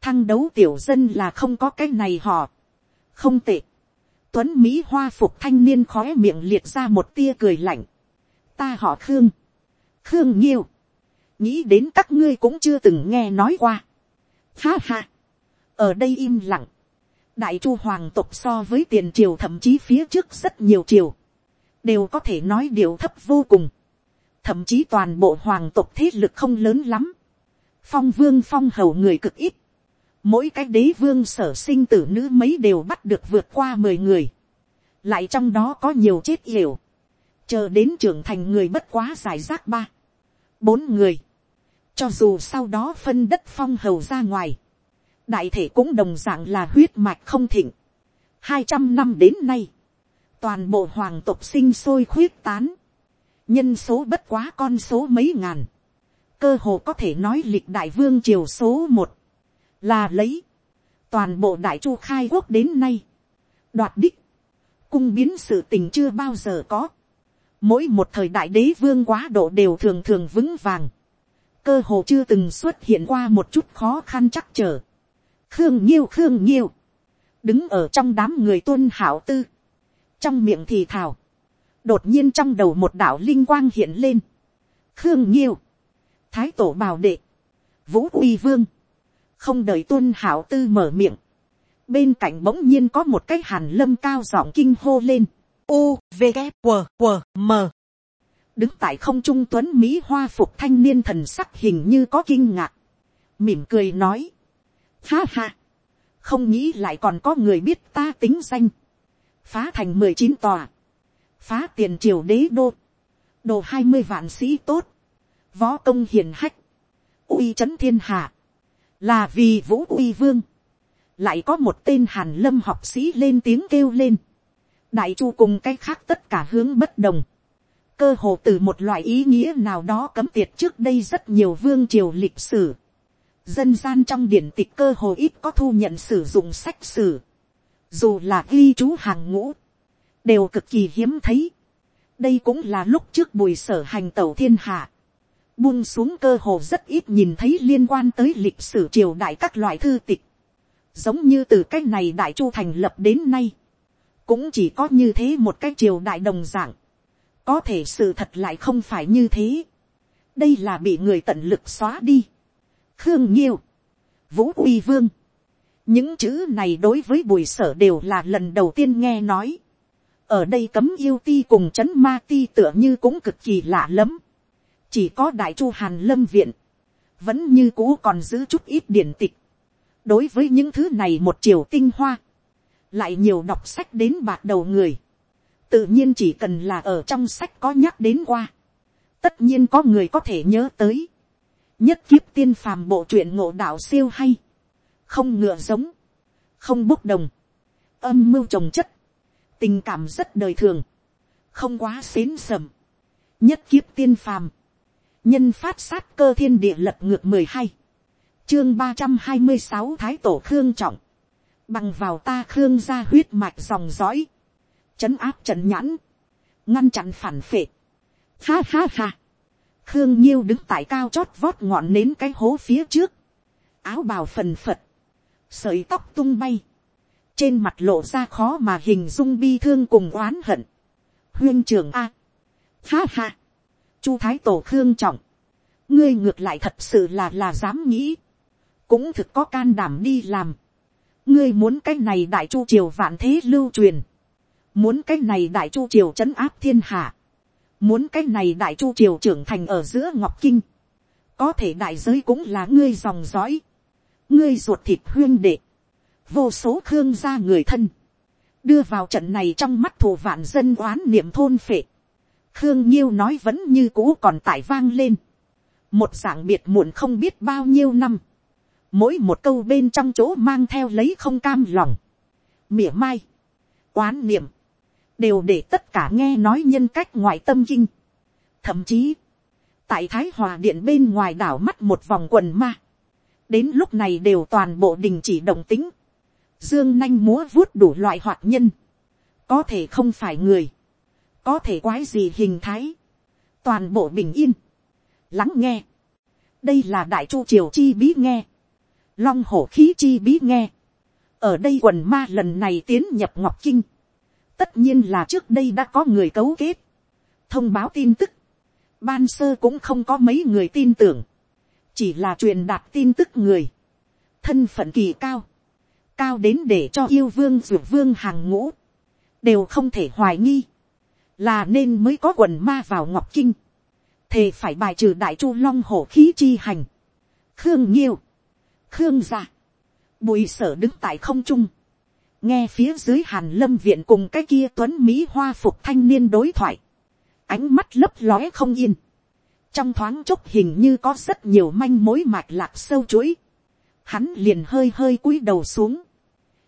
S1: thăng đấu tiểu dân là không có cái này họ, không tệ, tuấn mỹ hoa phục thanh niên khói miệng liệt ra một tia cười lạnh, ta họ khương, khương nhiêu, nghĩ đến các ngươi cũng chưa từng nghe nói qua. Ha ha, ở đây im lặng, đại chu hoàng tộc so với tiền triều thậm chí phía trước rất nhiều triều, đều có thể nói điều thấp vô cùng, thậm chí toàn bộ hoàng tộc thế lực không lớn lắm, phong vương phong hầu người cực ít, mỗi cái đế vương sở sinh tử nữ mấy đều bắt được vượt qua mười người, lại trong đó có nhiều chết yểu, chờ đến trưởng thành người bất quá giải rác ba, bốn người, cho dù sau đó phân đất phong hầu ra ngoài, đại thể cũng đồng d ạ n g là huyết mạch không thịnh, hai trăm năm đến nay, toàn bộ hoàng tộc sinh sôi khuyết tán, nhân số bất quá con số mấy ngàn, cơ hồ có thể nói lịch đại vương triều số một, là lấy, toàn bộ đại chu khai quốc đến nay, đoạt đích, cung biến sự tình chưa bao giờ có, mỗi một thời đại đế vương quá độ đều thường thường vững vàng, cơ hồ chưa từng xuất hiện qua một chút khó khăn chắc trở. khương nhiêu khương nhiêu, đứng ở trong đám người tuân hảo tư, trong miệng thì thào, đột nhiên trong đầu một đạo linh quang hiện lên, khương nhiêu, thái tổ Bảo đệ, vũ uy vương, không đợi tuân hảo tư mở miệng, bên cạnh bỗng nhiên có một cái hàn lâm cao giọng kinh hô lên, u v g q q m đứng tại không trung tuấn mỹ hoa phục thanh niên thần sắc hình như có kinh ngạc mỉm cười nói ha ha không nghĩ lại còn có người biết ta tính danh phá thành mười chín tòa phá tiền triều đế đô đồ hai mươi vạn sĩ tốt võ công hiền hách uy c h ấ n thiên hạ là vì vũ uy vương lại có một tên hàn lâm học sĩ lên tiếng kêu lên đại chu cùng cái khác tất cả hướng bất đồng, cơ hồ từ một loại ý nghĩa nào đó cấm tiệt trước đây rất nhiều vương triều lịch sử, dân gian trong điển tịch cơ hồ ít có thu nhận sử dụng sách sử, dù là ghi chú hàng ngũ, đều cực kỳ hiếm thấy. đây cũng là lúc trước bùi sở hành tàu thiên hạ, buông xuống cơ hồ rất ít nhìn thấy liên quan tới lịch sử triều đại các loại thư tịch, giống như từ c á c h này đại chu thành lập đến nay, cũng chỉ có như thế một cái triều đại đồng dạng, có thể sự thật lại không phải như thế, đây là bị người tận lực xóa đi, khương nhiêu, vũ uy vương, những chữ này đối với bùi sở đều là lần đầu tiên nghe nói, ở đây cấm yêu ti cùng c h ấ n ma ti tựa như cũng cực kỳ lạ lẫm, chỉ có đại chu hàn lâm viện, vẫn như cũ còn giữ chút ít điển tịch, đối với những thứ này một triều tinh hoa, lại nhiều đọc sách đến bạc đầu người, tự nhiên chỉ cần là ở trong sách có nhắc đến qua, tất nhiên có người có thể nhớ tới, nhất kiếp tiên phàm bộ truyện ngộ đạo siêu hay, không ngựa giống, không bốc đồng, âm mưu trồng chất, tình cảm rất đời thường, không quá xến sầm, nhất kiếp tiên phàm, nhân phát sát cơ thiên địa lập ngược mười hai, chương ba trăm hai mươi sáu thái tổ khương trọng, bằng vào ta khương gia huyết mạch dòng dõi, chấn áp trần nhãn, ngăn chặn phản phệ. Ha ha ha, khương nhiêu đứng tại cao chót vót ngọn nến cái hố phía trước, áo bào phần phật, sợi tóc tung bay, trên mặt lộ ra khó mà hình dung bi thương cùng oán hận. huyên trường a, ha ha, chu thái tổ khương trọng, ngươi ngược lại thật sự là là dám nghĩ, cũng thực có can đảm đi làm, ngươi muốn cái này đại chu triều vạn thế lưu truyền, muốn cái này đại chu triều c h ấ n áp thiên hạ, muốn cái này đại chu triều trưởng thành ở giữa ngọc kinh, có thể đại giới cũng là ngươi dòng dõi, ngươi ruột thịt huyên đệ, vô số khương gia người thân, đưa vào trận này trong mắt thù vạn dân oán niệm thôn phệ, khương nhiêu nói vẫn như cũ còn tải vang lên, một dạng biệt muộn không biết bao nhiêu năm, mỗi một câu bên trong chỗ mang theo lấy không cam lòng, mỉa mai, oán niệm, đều để tất cả nghe nói nhân cách ngoài tâm kinh. Thậm chí, tại thái hòa điện bên ngoài đảo mắt một vòng quần ma, đến lúc này đều toàn bộ đình chỉ đồng tính, dương nanh múa vuốt đủ loại hoạt nhân, có thể không phải người, có thể quái gì hình thái, toàn bộ bình yên, lắng nghe, đây là đại chu triều chi bí nghe, long hổ khí chi bí nghe. ở đây quần ma lần này tiến nhập ngọc kinh. tất nhiên là trước đây đã có người cấu kết. thông báo tin tức. ban sơ cũng không có mấy người tin tưởng. chỉ là truyền đạt tin tức người. thân phận kỳ cao. cao đến để cho yêu vương d u ộ t vương hàng ngũ. đều không thể hoài nghi. là nên mới có quần ma vào ngọc kinh. thề phải bài trừ đại chu long hổ khí chi hành. khương nhiêu khương gia, bùi sở đứng tại không trung, nghe phía dưới hàn lâm viện cùng cái kia tuấn mỹ hoa phục thanh niên đối thoại, ánh mắt lấp lóe không yên, trong thoáng chốc hình như có rất nhiều manh mối mạch lạc sâu chuỗi, hắn liền hơi hơi cúi đầu xuống,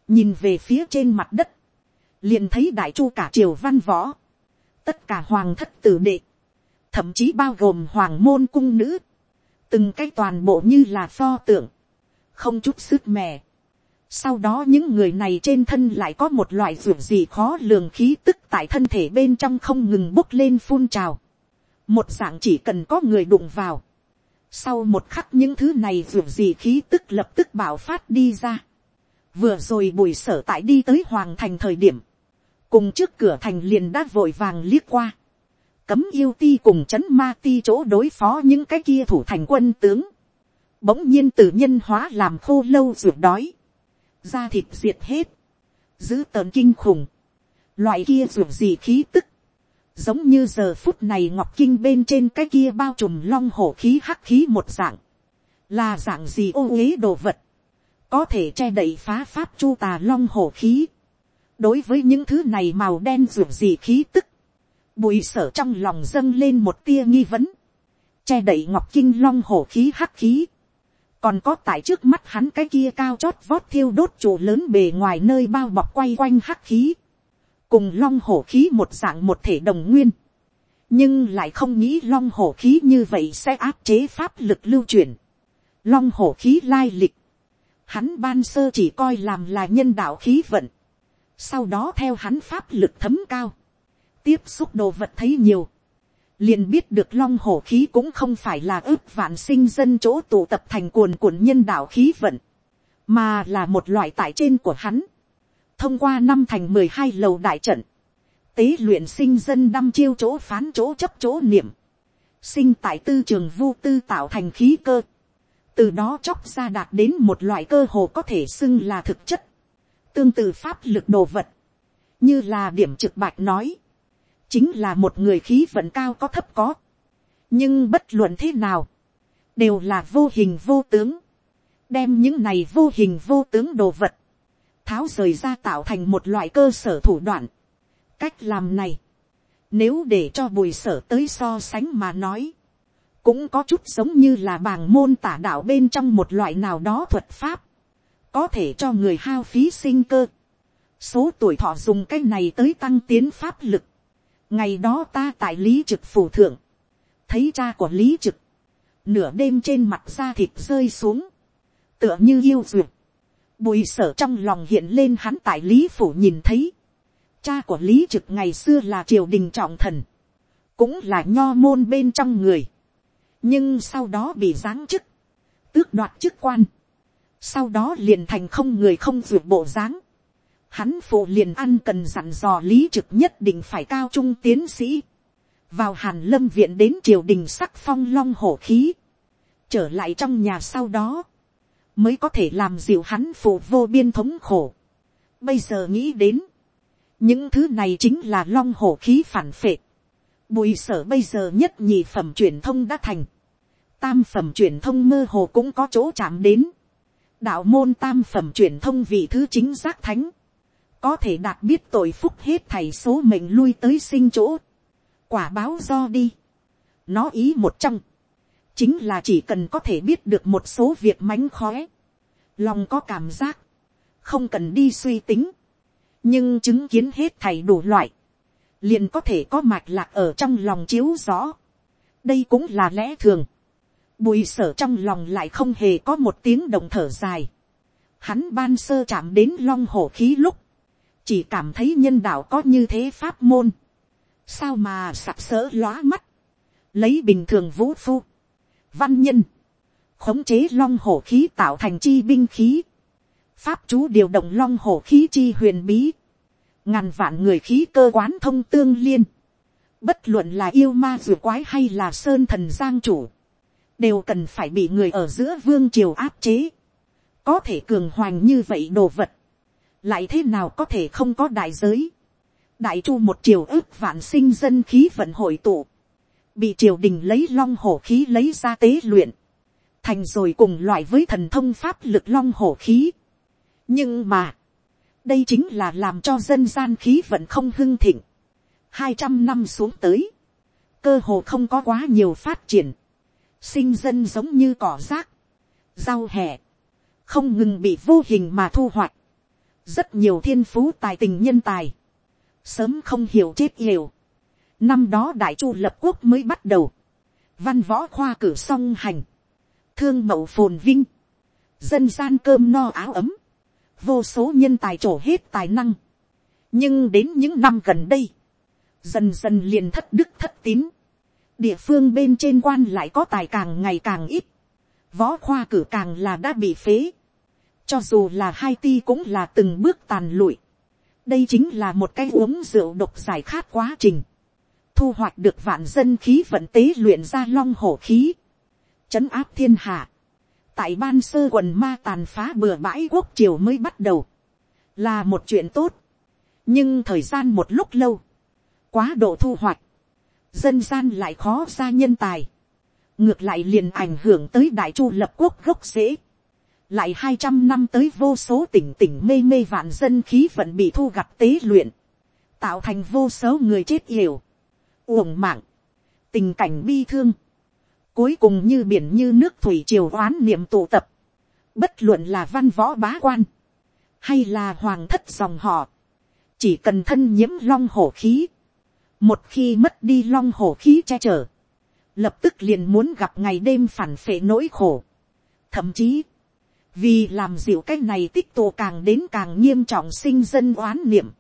S1: nhìn về phía trên mặt đất, liền thấy đại chu cả triều văn võ, tất cả hoàng thất tử đệ, thậm chí bao gồm hoàng môn cung nữ, từng cái toàn bộ như là pho tượng, không chút sức mẻ. Sau đó những người này trên thân lại có một loại ruột gì khó lường khí tức tại thân thể bên trong không ngừng bốc lên phun trào. Một dạng chỉ cần có người đụng vào. Sau một khắc những thứ này ruột gì khí tức lập tức bảo phát đi ra. Vừa rồi bùi sở tại đi tới hoàng thành thời điểm. Cùng trước cửa thành liền đã vội vàng liếc qua. Cấm yêu ti cùng chấn ma ti chỗ đối phó những cái kia thủ thành quân tướng bỗng nhiên tự nhân hóa làm khô lâu ruột đói, da thịt diệt hết, dữ tờn kinh khủng, loại kia ruột gì khí tức, giống như giờ phút này ngọc kinh bên trên cái kia bao trùm long hổ khí hắc khí một dạng, là dạng gì ô uế đồ vật, có thể che đậy phá pháp chu tà long hổ khí, đối với những thứ này màu đen ruột gì khí tức, bùi sở trong lòng dâng lên một tia nghi vấn, che đậy ngọc kinh long hổ khí hắc khí, còn có tại trước mắt hắn cái kia cao chót vót thiêu đốt chỗ lớn bề ngoài nơi bao bọc quay quanh hắc khí, cùng long hổ khí một dạng một thể đồng nguyên, nhưng lại không nghĩ long hổ khí như vậy sẽ áp chế pháp lực lưu chuyển long hổ khí lai lịch, hắn ban sơ chỉ coi làm là nhân đạo khí vận, sau đó theo hắn pháp lực thấm cao, tiếp xúc đồ vật thấy nhiều, liền biết được long hổ khí cũng không phải là ước vạn sinh dân chỗ tụ tập thành cuồn cuộn nhân đạo khí vận, mà là một loại tại trên của hắn. Thông qua năm thành mười hai lầu đại trận, tế luyện sinh dân năm chiêu chỗ phán chỗ chấp chỗ niệm, sinh tại tư trường vu tư tạo thành khí cơ, từ đó chóc ra đạt đến một loại cơ hồ có thể xưng là thực chất, tương tự pháp lực đồ vật, như là điểm trực bạch nói, chính là một người khí vận cao có thấp có, nhưng bất luận thế nào, đều là vô hình vô tướng, đem những này vô hình vô tướng đồ vật, tháo rời ra tạo thành một loại cơ sở thủ đoạn. Cách làm này, nếu để cho bùi sở tới so sánh mà nói, cũng có chút giống như là bàng môn tả đạo bên trong một loại nào đó thuật pháp, có thể cho người hao phí sinh cơ. Số tuổi thọ dùng cái này tới tăng tiến pháp lực, ngày đó ta tại lý trực phủ thượng, thấy cha của lý trực, nửa đêm trên mặt da thịt rơi xuống, tựa như yêu duyệt, bùi sở trong lòng hiện lên hắn tại lý phủ nhìn thấy, cha của lý trực ngày xưa là triều đình trọng thần, cũng là nho môn bên trong người, nhưng sau đó bị giáng chức, tước đoạt chức quan, sau đó liền thành không người không duyệt bộ dáng, hắn phụ liền ăn cần dặn dò lý trực nhất định phải cao trung tiến sĩ, vào hàn lâm viện đến triều đình sắc phong long hổ khí, trở lại trong nhà sau đó, mới có thể làm dịu hắn phụ vô biên thống khổ. Bây giờ nghĩ đến, những thứ này chính là long hổ khí phản phệ. Bùi sở bây giờ nhất nhị phẩm truyền thông đã thành. Tam phẩm truyền thông mơ hồ cũng có chỗ chạm đến. Đạo môn tam phẩm truyền thông vị thứ chính giác thánh có thể đạt biết tội phúc hết thầy số mệnh lui tới sinh chỗ, quả báo do đi. nó ý một trong, chính là chỉ cần có thể biết được một số việc mánh khóe, lòng có cảm giác, không cần đi suy tính, nhưng chứng kiến hết thầy đủ loại, liền có thể có mạch lạc ở trong lòng chiếu rõ. đây cũng là lẽ thường, bùi sở trong lòng lại không hề có một tiếng đồng thở dài, hắn ban sơ chạm đến long hổ khí lúc, chỉ cảm thấy nhân đạo có như thế pháp môn, sao mà sặc sỡ lóa mắt, lấy bình thường vũ phu, văn nhân, khống chế long hổ khí tạo thành chi binh khí, pháp chú điều động long hổ khí chi huyền bí, ngàn vạn người khí cơ quán thông tương liên, bất luận là yêu ma dù quái hay là sơn thần giang chủ, đều cần phải bị người ở giữa vương triều áp chế, có thể cường hoành như vậy đồ vật, lại thế nào có thể không có đại giới. đại chu một triều ước vạn sinh dân khí vận hội tụ, bị triều đình lấy long hổ khí lấy ra tế luyện, thành rồi cùng loại với thần thông pháp lực long hổ khí. nhưng mà, đây chính là làm cho dân gian khí vận không hưng thịnh. hai trăm năm xuống tới, cơ hồ không có quá nhiều phát triển, sinh dân giống như cỏ rác, rau hè, không ngừng bị vô hình mà thu hoạch, rất nhiều thiên phú tài tình nhân tài, sớm không hiểu chết hiểu. Năm đó đại chu lập quốc mới bắt đầu, văn võ khoa cử song hành, thương mậu phồn vinh, dân gian cơm no áo ấm, vô số nhân tài trổ hết tài năng. nhưng đến những năm gần đây, dần dần liền thất đức thất tín, địa phương bên trên quan lại có tài càng ngày càng ít, võ khoa cử càng là đã bị phế, cho dù là Haiti cũng là từng bước tàn lụi. Đây chính là một cái uống rượu độc giải khát quá trình. Thu hoạch được vạn dân khí vận tế luyện ra long hổ khí. Chấn áp thiên hạ. Tại ban sơ quần ma tàn phá bừa bãi quốc triều mới bắt đầu. Là một chuyện tốt. Nhưng thời gian một lúc lâu. Quá độ thu hoạch. Dân gian lại khó ra nhân tài ngược lại liền ảnh hưởng tới đại chu lập quốc gốc dễ lại hai trăm năm tới vô số tỉnh tỉnh mê mê vạn dân khí vẫn bị thu gặt tế luyện, tạo thành vô số người chết yểu, uổng mạng, tình cảnh bi thương, cuối cùng như biển như nước thủy triều oán niệm tụ tập, bất luận là văn võ bá quan, hay là hoàng thất dòng họ, chỉ cần thân nhiễm long hổ khí, một khi mất đi long hổ khí che chở, lập tức liền muốn gặp ngày đêm phản phệ nỗi khổ, thậm chí vì làm dịu cái này tích tụ càng đến càng nghiêm trọng sinh dân oán niệm,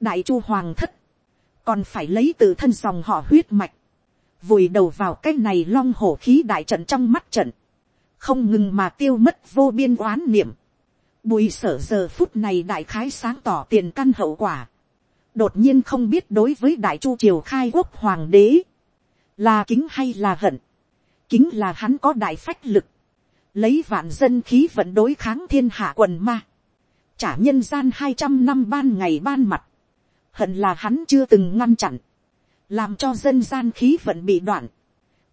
S1: đại chu hoàng thất, còn phải lấy từ thân dòng họ huyết mạch, vùi đầu vào cái này long hổ khí đại trận trong mắt trận, không ngừng mà tiêu mất vô biên oán niệm, bùi sở giờ phút này đại khái sáng tỏ tiền căn hậu quả, đột nhiên không biết đối với đại chu triều khai quốc hoàng đế, là kính hay là hận, kính là hắn có đại phách lực, lấy vạn dân khí vận đối kháng thiên hạ quần ma, trả nhân gian hai trăm năm ban ngày ban mặt, hận là hắn chưa từng ngăn chặn, làm cho dân gian khí vận bị đoạn,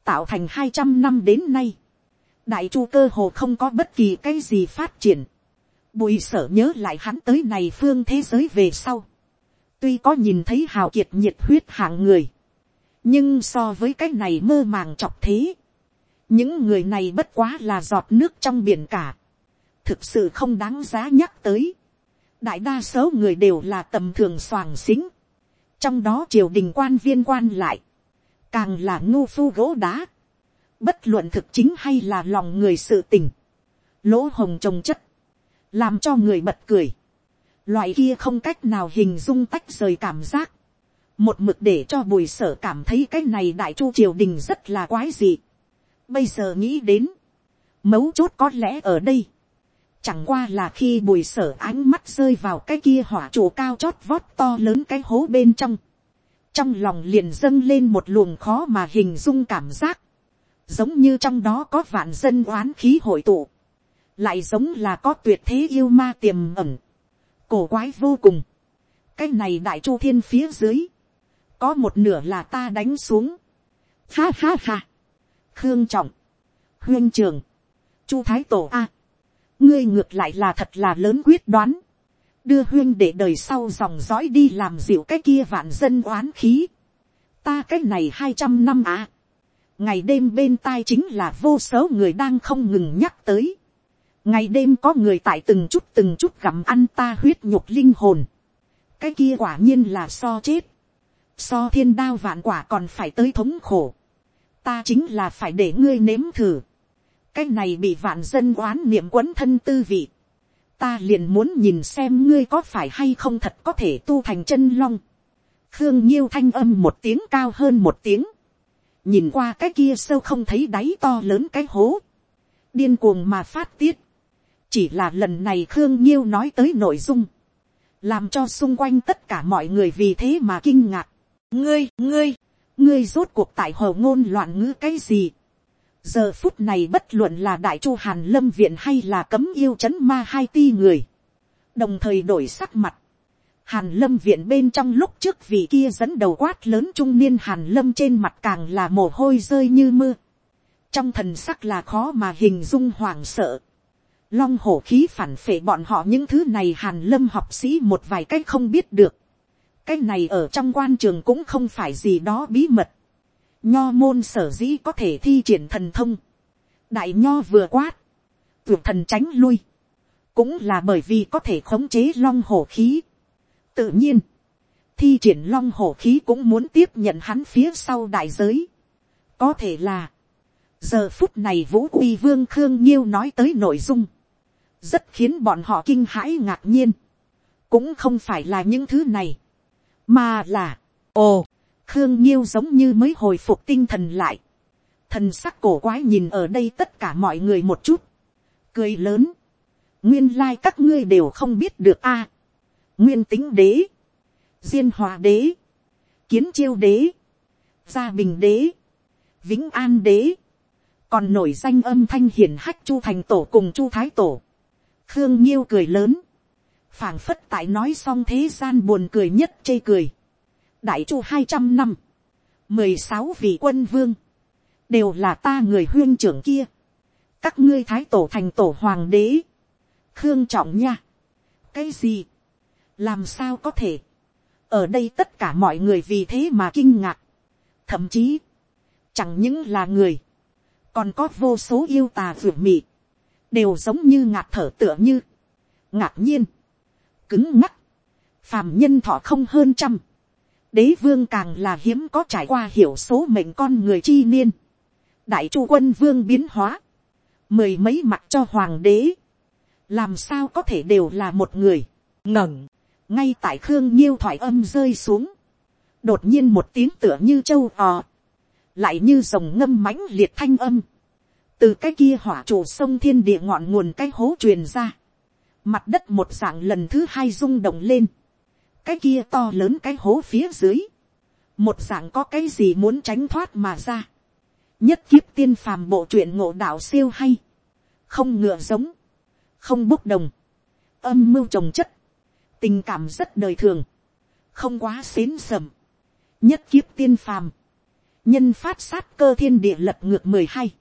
S1: tạo thành hai trăm năm đến nay, đại chu cơ hồ không có bất kỳ cái gì phát triển, bùi sở nhớ lại hắn tới này phương thế giới về sau, tuy có nhìn thấy hào kiệt nhiệt huyết hạng người, nhưng so với cái này mơ màng chọc thế, những người này bất quá là giọt nước trong biển cả, thực sự không đáng giá nhắc tới. đại đa số người đều là tầm thường soàng xính, trong đó triều đình quan viên quan lại, càng là ngu phu gỗ đá, bất luận thực chính hay là lòng người sự tình, lỗ hồng trồng chất, làm cho người bật cười, loại kia không cách nào hình dung tách rời cảm giác, một mực để cho bùi sở cảm thấy cái này đại chu triều đình rất là quái dị. Bây giờ nghĩ đến. Mấu chốt có lẽ ở đây. Chẳng qua là khi bùi sở ánh mắt rơi vào cái kia hỏa trụ cao chót vót to lớn cái hố bên trong. Trong lòng liền dâng lên một luồng khó mà hình dung cảm giác. Giống như trong đó có vạn dân oán khí hội tụ. Lại giống là có tuyệt thế yêu ma tiềm ẩn. Cổ quái vô cùng. Cái này đại chu thiên phía dưới. Có một nửa là ta đánh xuống. Ha ha ha khương trọng, huyên trường, chu thái tổ a, ngươi ngược lại là thật là lớn quyết đoán, đưa huyên để đời sau dòng dõi đi làm dịu cái kia vạn dân oán khí, ta cái này hai trăm năm à, ngày đêm bên tai chính là vô số người đang không ngừng nhắc tới, ngày đêm có người tại từng chút từng chút gặm ăn ta huyết nhục linh hồn, cái kia quả nhiên là so chết, so thiên đao vạn quả còn phải tới thống khổ, ta chính là phải để ngươi nếm thử. cái này bị vạn dân oán niệm quấn thân tư vị. ta liền muốn nhìn xem ngươi có phải hay không thật có thể tu thành chân long. khương nhiêu thanh âm một tiếng cao hơn một tiếng. nhìn qua cái kia sâu không thấy đáy to lớn cái hố. điên cuồng mà phát tiết. chỉ là lần này khương nhiêu nói tới nội dung. làm cho xung quanh tất cả mọi người vì thế mà kinh ngạc. ngươi, ngươi, ngươi rốt cuộc tại hồ ngôn loạn ngữ cái gì. giờ phút này bất luận là đại chu hàn lâm viện hay là cấm yêu c h ấ n ma hai ti người, đồng thời đổi sắc mặt. hàn lâm viện bên trong lúc trước vị kia dẫn đầu quát lớn trung niên hàn lâm trên mặt càng là mồ hôi rơi như mưa. trong thần sắc là khó mà hình dung hoảng sợ. long hổ khí phản phệ bọn họ những thứ này hàn lâm học sĩ một vài cách không biết được cái này ở trong quan trường cũng không phải gì đó bí mật. Nho môn sở dĩ có thể thi triển thần thông. Đại nho vừa quát. Tuyệt thần tránh lui. Cũng là bởi vì có thể khống chế long hổ khí. Tự nhiên. Thi triển long hổ khí cũng muốn tiếp nhận hắn phía sau đại giới. Có thể là. Giờ phút này Vũ Uy Vương Khương Nhiêu nói tới nội dung. Rất khiến bọn họ kinh hãi ngạc nhiên. Cũng không phải là những thứ này mà là, ồ, Khương Nhiêu giống như mới hồi phục tinh thần lại. Thần sắc cổ quái nhìn ở đây tất cả mọi người một chút. Cười lớn. Nguyên lai các ngươi đều không biết được a Nguyên tính đế. Diên hòa đế. Kiến chiêu đế. Gia bình đế. Vĩnh an đế. Còn nổi danh âm thanh hiển hách Chu Thành Tổ cùng Chu Thái Tổ. Khương Nhiêu cười lớn phảng phất tại nói xong thế gian buồn cười nhất chê cười. đại chu hai trăm năm, mười sáu vị quân vương, đều là ta người huyên trưởng kia. các ngươi thái tổ thành tổ hoàng đế, khương trọng nha. cái gì, làm sao có thể, ở đây tất cả mọi người vì thế mà kinh ngạc, thậm chí, chẳng những là người, còn có vô số yêu tà ruột mị, đều giống như ngạc thở tựa như, ngạc nhiên, cứng ngắc, phàm nhân thọ không hơn trăm, đế vương càng là hiếm có trải qua hiểu số mệnh con người chi niên, đại chu quân vương biến hóa, mười mấy mặt cho hoàng đế, làm sao có thể đều là một người, ngẩng, ngay tại khương nhiêu thoại âm rơi xuống, đột nhiên một tiếng tựa như châu ò, lại như dòng ngâm mãnh liệt thanh âm, từ cái kia hỏa trụ sông thiên địa ngọn nguồn cái hố truyền ra, mặt đất một dạng lần thứ hai rung động lên, cái kia to lớn cái hố phía dưới, một dạng có cái gì muốn tránh thoát mà ra, nhất kiếp tiên phàm bộ truyện ngộ đạo siêu hay, không ngựa giống, không bốc đồng, âm mưu trồng chất, tình cảm rất đời thường, không quá xến sầm, nhất kiếp tiên phàm, nhân phát sát cơ thiên địa lập ngược mười hai,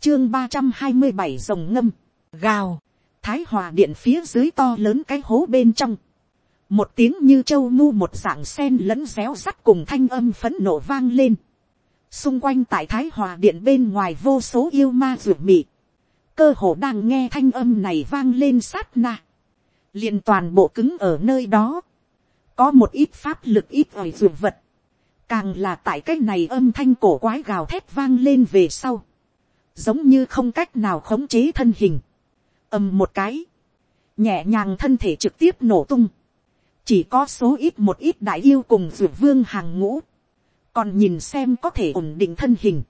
S1: chương ba trăm hai mươi bảy rồng ngâm, gào, thái hòa điện phía dưới to lớn cái hố bên trong. một tiếng như châu ngu một dạng sen lẫn réo sắt cùng thanh âm phấn nổ vang lên. xung quanh tại thái hòa điện bên ngoài vô số yêu ma ruột mị. cơ hồ đang nghe thanh âm này vang lên sát na. liền toàn bộ cứng ở nơi đó. có một ít pháp lực ít ỏi ruột vật. càng là tại cái này âm thanh cổ quái gào thét vang lên về sau giống như không cách nào khống chế thân hình, ầm một cái, nhẹ nhàng thân thể trực tiếp nổ tung, chỉ có số ít một ít đại yêu cùng d vương hàng ngũ, còn nhìn xem có thể ổn định thân hình,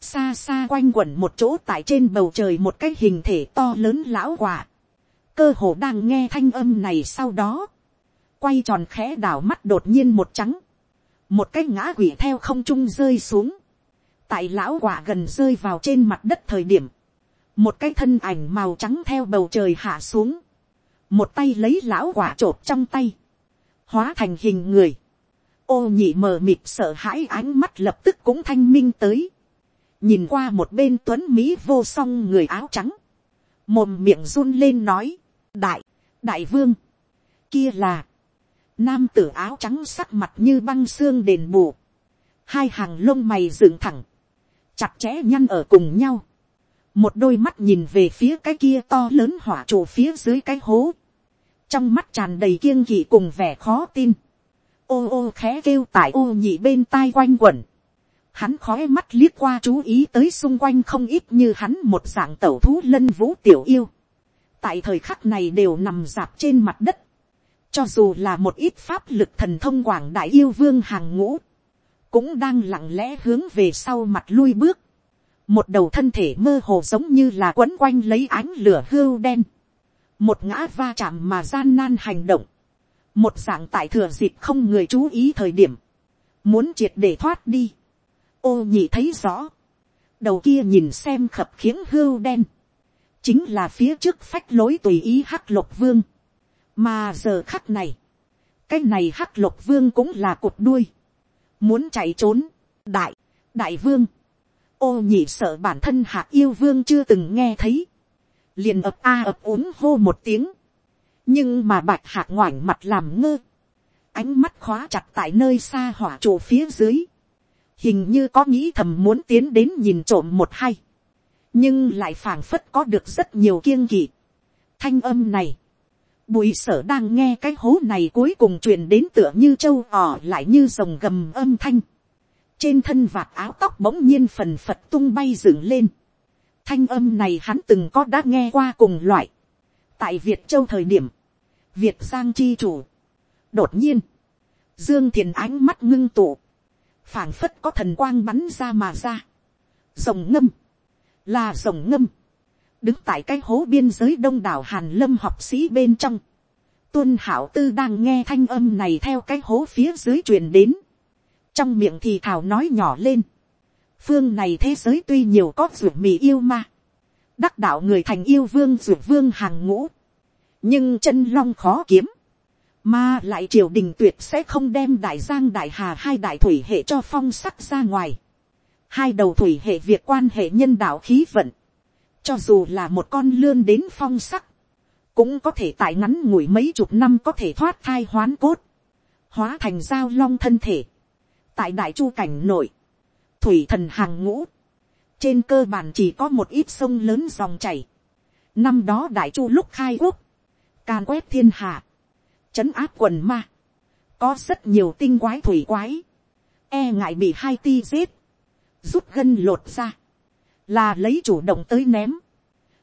S1: xa xa quanh quẩn một chỗ tại trên bầu trời một cái hình thể to lớn lão quả, cơ hồ đang nghe thanh âm này sau đó, quay tròn khẽ đảo mắt đột nhiên một trắng, một cái ngã quỷ theo không trung rơi xuống, tại lão quả gần rơi vào trên mặt đất thời điểm, một cái thân ảnh màu trắng theo bầu trời hạ xuống, một tay lấy lão quả trộp trong tay, hóa thành hình người, ô nhị mờ mịt sợ hãi ánh mắt lập tức cũng thanh minh tới, nhìn qua một bên tuấn mỹ vô song người áo trắng, mồm miệng run lên nói, đại, đại vương, kia là, nam tử áo trắng sắc mặt như băng xương đền bù, hai hàng lông mày dựng thẳng, chặt chẽ nhăn ở cùng nhau, một đôi mắt nhìn về phía cái kia to lớn hỏa trụ phía dưới cái hố, trong mắt tràn đầy kiêng kỵ cùng vẻ khó tin, ô ô khẽ kêu tại ô nhị bên tai quanh quẩn, hắn khói mắt liếc qua chú ý tới xung quanh không ít như hắn một dạng tẩu thú lân vũ tiểu yêu, tại thời khắc này đều nằm dạp trên mặt đất, cho dù là một ít pháp lực thần thông quảng đại yêu vương hàng ngũ, cũng đang lặng lẽ hướng về sau mặt lui bước, một đầu thân thể mơ hồ giống như là quấn quanh lấy ánh lửa hưu đen, một ngã va chạm mà gian nan hành động, một dạng tại thừa dịp không người chú ý thời điểm, muốn triệt để thoát đi, ô nhị thấy rõ, đầu kia nhìn xem khập khiếng hưu đen, chính là phía trước phách lối tùy ý hắc lộc vương, mà giờ khắc này, cái này hắc lộc vương cũng là cột đuôi, muốn chạy trốn, đại, đại vương, ô nhị sợ bản thân hạ yêu vương chưa từng nghe thấy, liền ập a ập ốm hô một tiếng, nhưng mà bạch hạc ngoảnh mặt làm ngơ, ánh mắt khóa chặt tại nơi xa hỏa trụ phía dưới, hình như có nghĩ thầm muốn tiến đến nhìn trộm một hay, nhưng lại phảng phất có được rất nhiều kiêng kỵ. Thanh âm này, bùi sở đang nghe cái hố này cuối cùng truyền đến tựa như châu ỏ lại như rồng gầm âm thanh trên thân vạt áo tóc bỗng nhiên phần phật tung bay dựng lên. thanh âm này hắn từng có đã nghe qua cùng loại. tại việt châu thời điểm, việt giang chi chủ. đột nhiên, dương thiền ánh mắt ngưng tụ, phảng phất có thần quang bắn ra mà ra. rồng ngâm, là rồng ngâm, đứng tại cái hố biên giới đông đảo hàn lâm học sĩ bên trong. tuân hảo tư đang nghe thanh âm này theo cái hố phía dưới truyền đến trong miệng thì thảo nói nhỏ lên, phương này thế giới tuy nhiều có ruột mì yêu ma, đắc đạo người thành yêu vương ruột vương hàng ngũ, nhưng chân long khó kiếm, mà lại triều đình tuyệt sẽ không đem đại giang đại hà hai đại thủy hệ cho phong sắc ra ngoài, hai đầu thủy hệ việc quan hệ nhân đạo khí vận, cho dù là một con lươn đến phong sắc, cũng có thể tại ngắn ngủi mấy chục năm có thể thoát thai hoán cốt, hóa thành giao long thân thể, tại đại chu cảnh nội, thủy thần hàng ngũ, trên cơ bản chỉ có một ít sông lớn dòng chảy. Năm đó đại chu lúc khai quốc, càn quét thiên hạ, trấn áp quần ma, có rất nhiều tinh quái thủy quái, e ngại bị hai ti giết, rút gân lột ra, là lấy chủ động tới ném,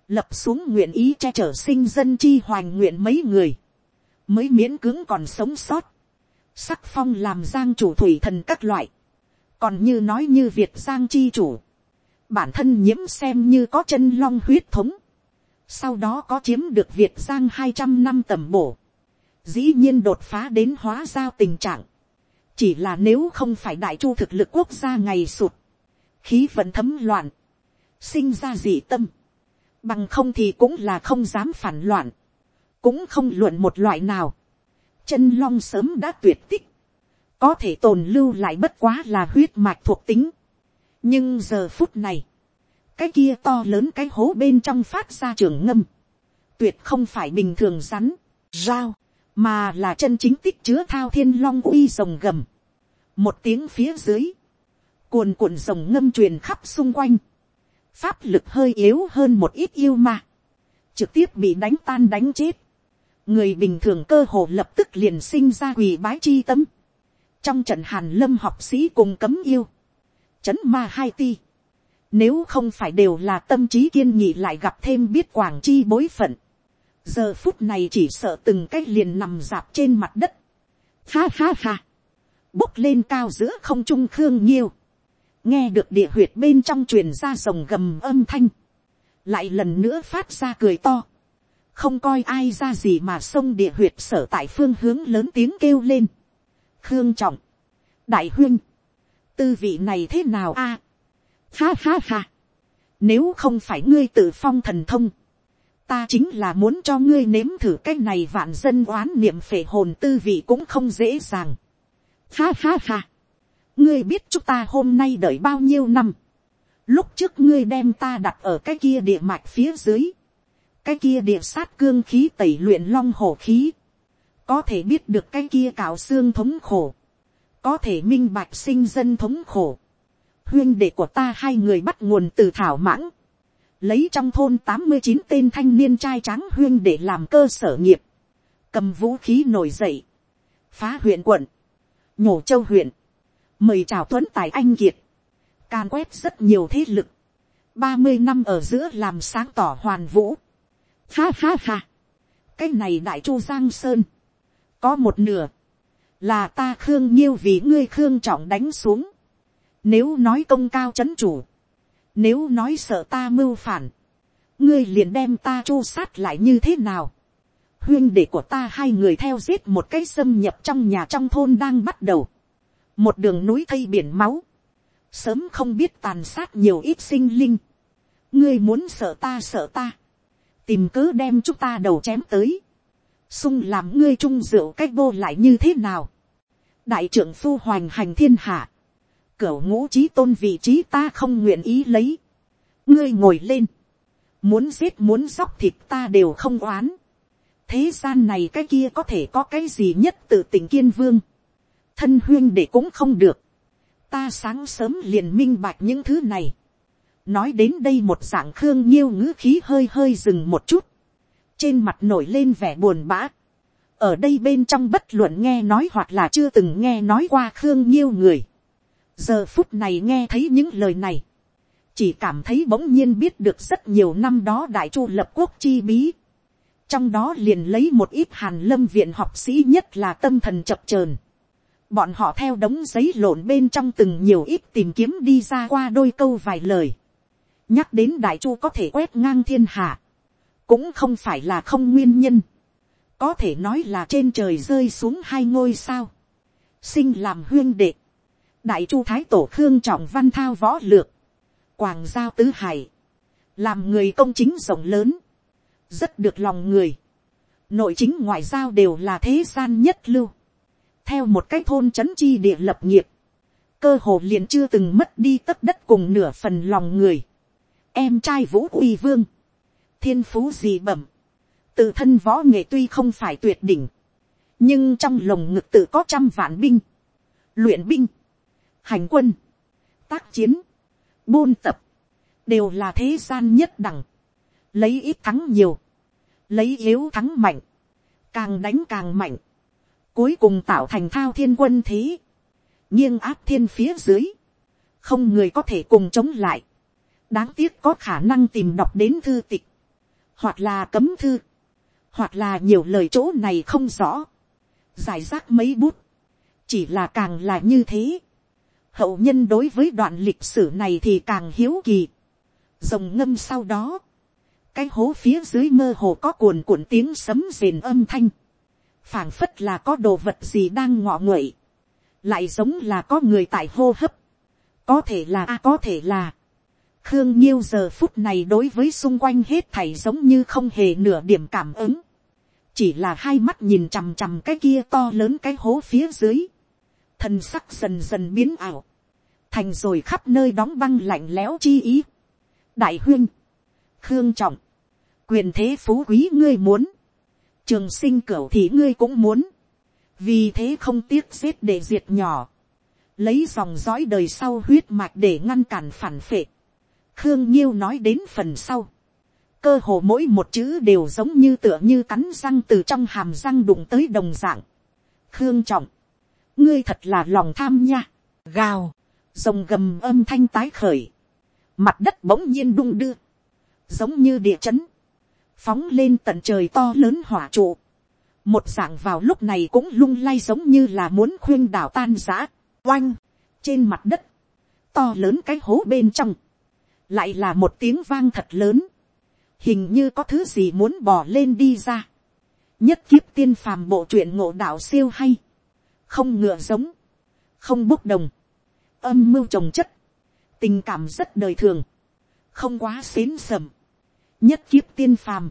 S1: lập xuống nguyện ý che chở sinh dân chi hoành nguyện mấy người, mới miễn cứng còn sống sót sắc phong làm giang chủ thủy thần các loại, còn như nói như việt giang chi chủ, bản thân nhiễm xem như có chân long huyết thống, sau đó có chiếm được việt giang hai trăm năm tầm bổ, dĩ nhiên đột phá đến hóa giao tình trạng, chỉ là nếu không phải đại chu thực lực quốc gia ngày sụt, khí vẫn thấm loạn, sinh ra dị tâm, bằng không thì cũng là không dám phản loạn, cũng không luận một loại nào, chân long sớm đã tuyệt tích, có thể tồn lưu lại bất quá là huyết mạch thuộc tính. nhưng giờ phút này, cái kia to lớn cái hố bên trong phát ra trường ngâm, tuyệt không phải bình thường rắn, rao, mà là chân chính tích chứa thao thiên long uy rồng gầm. một tiếng phía dưới, cuồn cuộn rồng ngâm truyền khắp xung quanh, pháp lực hơi yếu hơn một ít yêu mà, trực tiếp bị đánh tan đánh chết, người bình thường cơ hồ lập tức liền sinh ra quỳ bái chi tâm. trong trận hàn lâm học sĩ cùng cấm yêu, c ma hai ti, nếu không phải đều là tâm trí kiên nhị lại gặp thêm biết quảng chi bối phận, giờ phút này chỉ sợ từng cái liền nằm dạp trên mặt đất, ha ha ha, bốc lên cao giữa không trung khương nhiêu, nghe được địa huyệt bên trong truyền ra rồng gầm âm thanh, lại lần nữa phát ra cười to, không coi ai ra gì mà sông địa huyệt sở tại phương hướng lớn tiếng kêu lên. khương trọng, đại huyên, tư vị này thế nào a, ha ha ha, nếu không phải ngươi tự phong thần thông, ta chính là muốn cho ngươi nếm thử cái này vạn dân oán niệm phể hồn tư vị cũng không dễ dàng. Ha ha ha. Ngươi biết chúng ta hôm nay đợi bao nhiêu năm. Lúc trước ngươi đem ta đặt ở cái kia địa mạch phía dưới cái kia địa sát cương khí tẩy luyện long hổ khí, có thể biết được cái kia cào xương thống khổ, có thể minh bạch sinh dân thống khổ. Huyên đệ của ta hai người bắt nguồn từ thảo mãng, lấy trong thôn tám mươi chín tên thanh niên trai trắng huyên để làm cơ sở nghiệp, cầm vũ khí nổi dậy, phá huyện quận, nhổ châu huyện, mời chào tuấn tài anh kiệt, can quét rất nhiều thế lực, ba mươi năm ở giữa làm sáng tỏ hoàn vũ, Ha ha ha. Cái này đại chu Giang Sơn. Có một nửa. Là ta Khương Nhiêu vì ngươi Khương Trọng đánh xuống. Nếu nói công cao chấn chủ. Nếu nói sợ ta mưu phản. Ngươi liền đem ta chu sát lại như thế nào. Huyên đệ của ta hai người theo giết một cái xâm nhập trong nhà trong thôn đang bắt đầu. Một đường núi thây biển máu. Sớm không biết tàn sát nhiều ít sinh linh. Ngươi muốn sợ ta sợ ta tìm cớ đem chúng ta đầu chém tới, sung làm ngươi trung rượu cách vô lại như thế nào, đại trưởng phu hoành hành thiên hạ, cửa ngũ trí tôn vị trí ta không nguyện ý lấy, ngươi ngồi lên, muốn giết muốn dốc thịt ta đều không oán, thế gian này cái kia có thể có cái gì nhất tự tình kiên vương, thân huyên để cũng không được, ta sáng sớm liền minh bạch những thứ này, nói đến đây một dạng khương nhiêu ngữ khí hơi hơi dừng một chút, trên mặt nổi lên vẻ buồn bã, ở đây bên trong bất luận nghe nói hoặc là chưa từng nghe nói qua khương nhiêu người, giờ phút này nghe thấy những lời này, chỉ cảm thấy bỗng nhiên biết được rất nhiều năm đó đại chu lập quốc chi bí, trong đó liền lấy một ít hàn lâm viện học sĩ nhất là tâm thần chập chờn bọn họ theo đống giấy lộn bên trong từng nhiều ít tìm kiếm đi ra qua đôi câu vài lời nhắc đến đại chu có thể quét ngang thiên hạ, cũng không phải là không nguyên nhân, có thể nói là trên trời rơi xuống hai ngôi sao, sinh làm huyên đệ, đại chu thái tổ khương trọng văn thao võ lược, quảng giao tứ hải, làm người công chính rộng lớn, rất được lòng người, nội chính ngoại giao đều là thế gian nhất lưu, theo một cách thôn trấn chi địa lập nghiệp, cơ hồ liền chưa từng mất đi tất đất cùng nửa phần lòng người em trai vũ uy vương, thiên phú gì bẩm, tự thân võ nghệ tuy không phải tuyệt đỉnh, nhưng trong lồng ngực tự có trăm vạn binh, luyện binh, hành quân, tác chiến, buôn tập, đều là thế gian nhất đẳng, lấy ít thắng nhiều, lấy yếu thắng mạnh, càng đánh càng mạnh, cuối cùng tạo thành thao thiên quân thế, nghiêng áp thiên phía dưới, không người có thể cùng chống lại, đáng tiếc có khả năng tìm đọc đến thư tịch, hoặc là cấm thư, hoặc là nhiều lời chỗ này không rõ, giải rác mấy bút, chỉ là càng là như thế. Hậu nhân đối với đoạn lịch sử này thì càng hiếu kỳ. Rồng ngâm sau đó, cái hố phía dưới mơ hồ có cuồn cuộn tiếng sấm rền âm thanh, phảng phất là có đồ vật gì đang ngọ nguậy, lại giống là có người tại hô hấp, có thể là a à, có thể là Khương Nhiêu giờ phút này đối với xung quanh hết thảy giống như không hề nửa điểm cảm ứng. Chỉ là hai mắt nhìn chằm chằm cái kia to lớn cái hố phía dưới. Thần sắc dần dần biến ảo. Thành rồi khắp nơi đóng băng lạnh lẽo chi ý. Đại huyên. Khương Trọng. Quyền thế phú quý ngươi muốn. Trường sinh cửu thì ngươi cũng muốn. Vì thế không tiếc giết để diệt nhỏ. Lấy dòng dõi đời sau huyết mạch để ngăn cản phản phệ khương nhiêu nói đến phần sau, cơ hồ mỗi một chữ đều giống như tựa như cắn răng từ trong hàm răng đụng tới đồng dạng. khương trọng, ngươi thật là lòng tham nha, gào, rồng gầm âm thanh tái khởi, mặt đất bỗng nhiên đung đưa, giống như địa chấn, phóng lên tận trời to lớn hỏa trụ, một dạng vào lúc này cũng lung lay giống như là muốn khuyên đảo tan giã, oanh, trên mặt đất, to lớn cái hố bên trong, lại là một tiếng vang thật lớn, hình như có thứ gì muốn bò lên đi ra, nhất kiếp tiên phàm bộ truyện ngộ đạo siêu hay, không ngựa giống, không bốc đồng, âm mưu trồng chất, tình cảm rất đời thường, không quá xến sầm, nhất kiếp tiên phàm,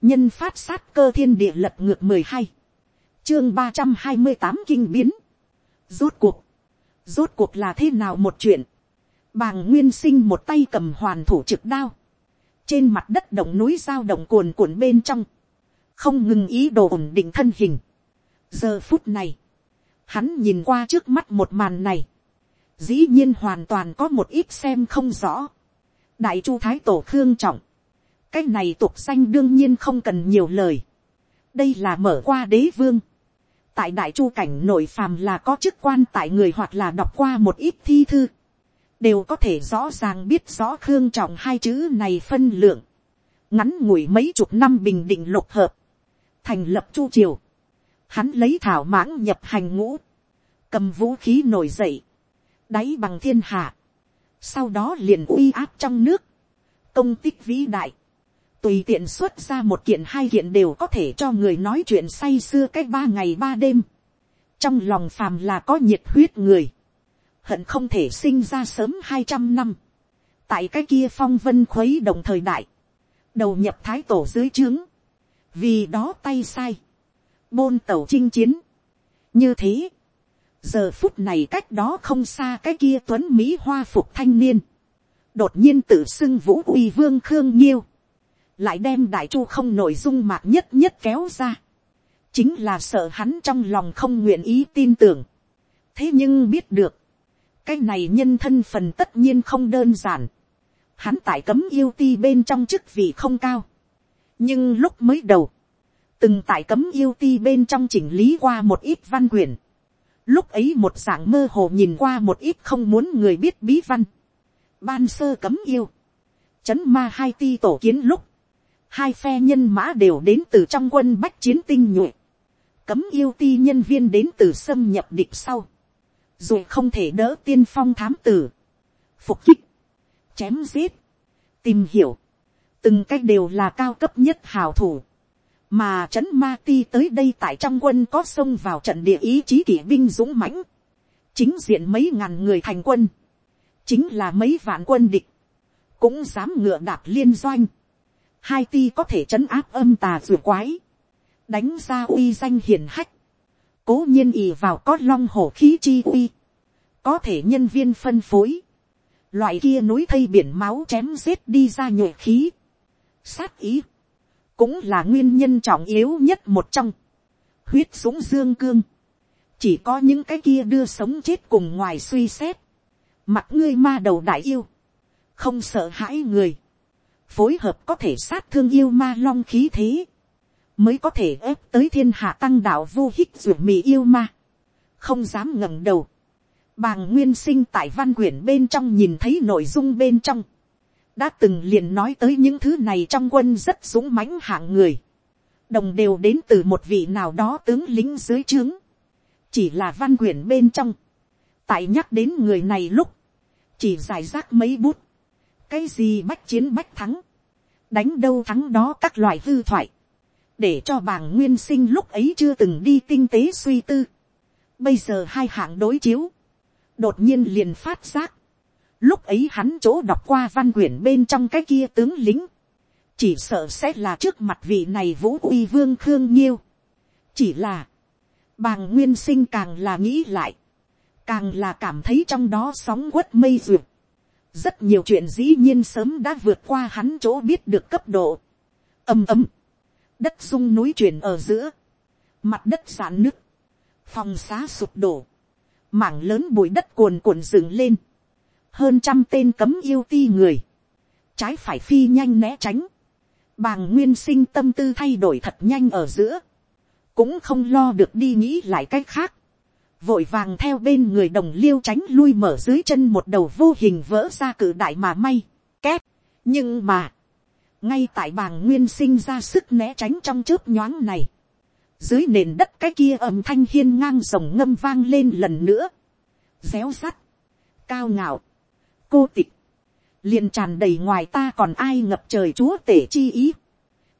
S1: nhân phát sát cơ thiên địa lập ngược mười hai, chương ba trăm hai mươi tám kinh biến, rốt cuộc, rốt cuộc là thế nào một chuyện, Bàng nguyên sinh một tay cầm hoàn thủ trực đao. Trên mặt đất động núi dao động cuồn cuộn bên trong. Không ngừng ý đồ ổn định thân hình. Giờ phút này. Hắn nhìn qua trước mắt một màn này. Dĩ nhiên hoàn toàn có một ít xem không rõ. Đại chu thái tổ thương trọng. Cái này tục xanh đương nhiên không cần nhiều lời. Đây là mở qua đế vương tại đại chu cảnh nội phàm là có chức quan tại người hoặc là đọc qua một ít thi thư, đều có thể rõ ràng biết rõ khương trọng hai chữ này phân lượng, ngắn ngủi mấy chục năm bình định lục hợp, thành lập chu triều, hắn lấy thảo mãng nhập hành ngũ, cầm vũ khí nổi dậy, đáy bằng thiên hạ, sau đó liền uy áp trong nước, công tích vĩ đại, tùy tiện xuất ra một kiện hai kiện đều có thể cho người nói chuyện say sưa cách ba ngày ba đêm, trong lòng phàm là có nhiệt huyết người, hận không thể sinh ra sớm hai trăm năm, tại cái kia phong vân khuấy đồng thời đại, đầu nhập thái tổ dưới trướng, vì đó tay sai, bôn tẩu chinh chiến, như thế, giờ phút này cách đó không xa cái kia tuấn mỹ hoa phục thanh niên, đột nhiên tự xưng vũ uy vương khương nhiêu, lại đem đại chu không nội dung mạc nhất nhất kéo ra, chính là sợ hắn trong lòng không nguyện ý tin tưởng, thế nhưng biết được, cái này nhân thân phần tất nhiên không đơn giản. Hắn tại cấm yêu ti bên trong chức vị không cao. Nhưng lúc mới đầu, từng tại cấm yêu ti bên trong chỉnh lý qua một ít văn quyền, Lúc ấy một dạng mơ hồ nhìn qua một ít không muốn người biết bí văn. Ban sơ cấm yêu. Chấn ma hai ti tổ kiến lúc. Hai phe nhân mã đều đến từ trong quân bách chiến tinh nhuệ. Cấm yêu ti nhân viên đến từ xâm nhập địch sau dù không thể đỡ tiên phong thám tử, phục kích, chém giết, tìm hiểu, từng cách đều là cao cấp nhất hào thủ, mà trấn ma ti tới đây tại trong quân có sông vào trận địa ý chí kỷ binh dũng mãnh, chính diện mấy ngàn người thành quân, chính là mấy vạn quân địch, cũng dám ngựa đạp liên doanh, hai ti có thể trấn áp âm tà ruột quái, đánh ra uy danh hiền hách, cố nhiên ì vào có long hổ khí chi uy, có thể nhân viên phân phối, loại kia núi thây biển máu chém rết đi ra nhuệ khí, sát ý, cũng là nguyên nhân trọng yếu nhất một trong, huyết súng dương cương, chỉ có những cái kia đưa sống chết cùng ngoài suy xét, mặt ngươi ma đầu đại yêu, không sợ hãi người, phối hợp có thể sát thương yêu ma long khí thế, mới có thể ép tới thiên hạ tăng đạo vu hích ruột mì yêu ma, không dám ngẩng đầu, bàng nguyên sinh tại văn quyển bên trong nhìn thấy nội dung bên trong, đã từng liền nói tới những thứ này trong quân rất dũng mãnh hạng người, đồng đều đến từ một vị nào đó tướng lính dưới trướng, chỉ là văn quyển bên trong, tại nhắc đến người này lúc, chỉ giải rác mấy bút, cái gì bách chiến bách thắng, đánh đâu thắng đó các loại hư thoại, để cho bàng nguyên sinh lúc ấy chưa từng đi tinh tế suy tư. Bây giờ hai hạng đối chiếu, đột nhiên liền phát giác. Lúc ấy hắn chỗ đọc qua văn quyển bên trong cái kia tướng lính, chỉ sợ sẽ là trước mặt vị này vũ uy vương khương nhiêu. chỉ là, bàng nguyên sinh càng là nghĩ lại, càng là cảm thấy trong đó sóng quất mây duyệt. rất nhiều chuyện dĩ nhiên sớm đã vượt qua hắn chỗ biết được cấp độ. ầm ầm, đất sung núi chuyển ở giữa, mặt đất giãn nứt, phòng xá sụp đổ, mảng lớn bụi đất cuồn cuộn dựng lên, hơn trăm tên cấm yêu ti người, trái phải phi nhanh né tránh, bàng nguyên sinh tâm tư thay đổi thật nhanh ở giữa, cũng không lo được đi nghĩ lại cách khác, vội vàng theo bên người đồng liêu tránh lui mở dưới chân một đầu vô hình vỡ ra cự đại mà may, két, nhưng mà, ngay tại bàng nguyên sinh ra sức né tránh trong chớp nhoáng này, dưới nền đất cái kia âm thanh hiên ngang rồng ngâm vang lên lần nữa, réo sắt, cao ngạo, cô tịch, liền tràn đầy ngoài ta còn ai ngập trời chúa tể chi ý,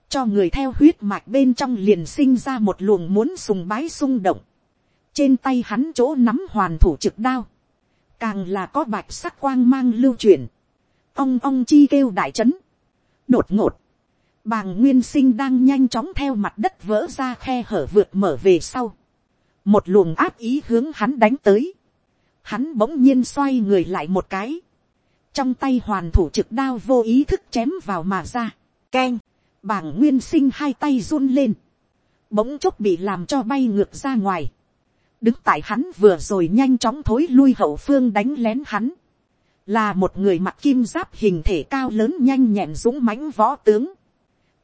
S1: cho người theo huyết mạch bên trong liền sinh ra một luồng muốn sùng bái xung động, trên tay hắn chỗ nắm hoàn thủ trực đao, càng là có bạch sắc quang mang lưu truyền, ong ong chi kêu đại trấn, đột ngột, bàng nguyên sinh đang nhanh chóng theo mặt đất vỡ ra khe hở vượt mở về sau, một luồng áp ý hướng hắn đánh tới, hắn bỗng nhiên xoay người lại một cái, trong tay hoàn thủ trực đao vô ý thức chém vào mà ra, k e bàng nguyên sinh hai tay run lên, bỗng chốc bị làm cho bay ngược ra ngoài, đứng tại hắn vừa rồi nhanh chóng thối lui hậu phương đánh lén hắn, là một người mặc kim giáp hình thể cao lớn nhanh nhẹn dũng mãnh võ tướng.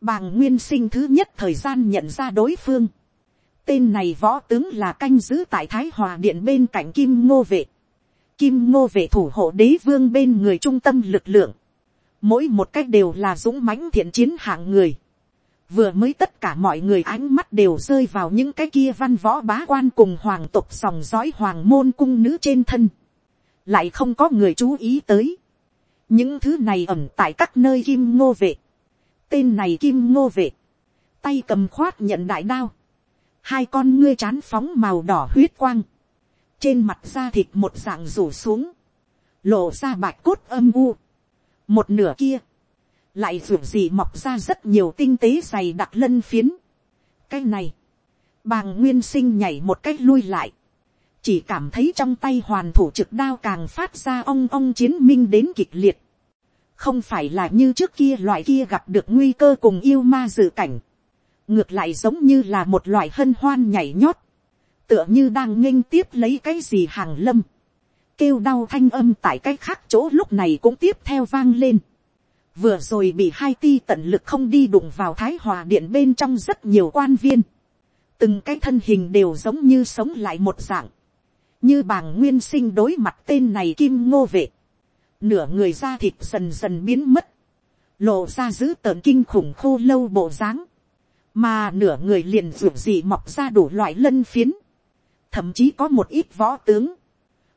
S1: Bàng nguyên sinh thứ nhất thời gian nhận ra đối phương. Tên này võ tướng là canh giữ tại Thái Hòa Điện bên cạnh Kim Ngô Vệ. Kim Ngô Vệ thủ hộ đế vương bên người trung tâm lực lượng. Mỗi một cách đều là dũng mãnh thiện chiến hạng người. Vừa mới tất cả mọi người ánh mắt đều rơi vào những cái kia văn võ bá quan cùng hoàng tộc sòng dõi hoàng môn cung nữ trên thân lại không có người chú ý tới. những thứ này ẩm tại các nơi kim ngô vệ. tên này kim ngô vệ. tay cầm khoát nhận đại đao. hai con ngươi chán phóng màu đỏ huyết quang. trên mặt da thịt một dạng rủ xuống. lộ ra bạch cốt âm u. một nửa kia. lại ruộng gì mọc ra rất nhiều tinh tế dày đặc lân phiến. cái này. Bàng Nguyên Sinh nhảy một cách lui lại chỉ cảm thấy trong tay hoàn thủ trực đao càng phát ra ong ong chiến minh đến kịch liệt. Không phải là như trước kia loại kia gặp được nguy cơ cùng yêu ma dự cảnh. Ngược lại giống như là một loại hân hoan nhảy nhót. Tựa như đang nghênh tiếp lấy cái gì hàng lâm. Kêu đau thanh âm tại cái khác chỗ lúc này cũng tiếp theo vang lên. Vừa rồi bị hai ti tận lực không đi đụng vào thái hòa điện bên trong rất nhiều quan viên từng cái thân hình đều giống như sống lại một dạng như bàng nguyên sinh đối mặt tên này kim ngô vệ, nửa người da thịt dần dần biến mất, lộ ra giữ tợn kinh khủng khô lâu bộ dáng, mà nửa người liền ruột gì mọc ra đủ loại lân phiến, thậm chí có một ít võ tướng,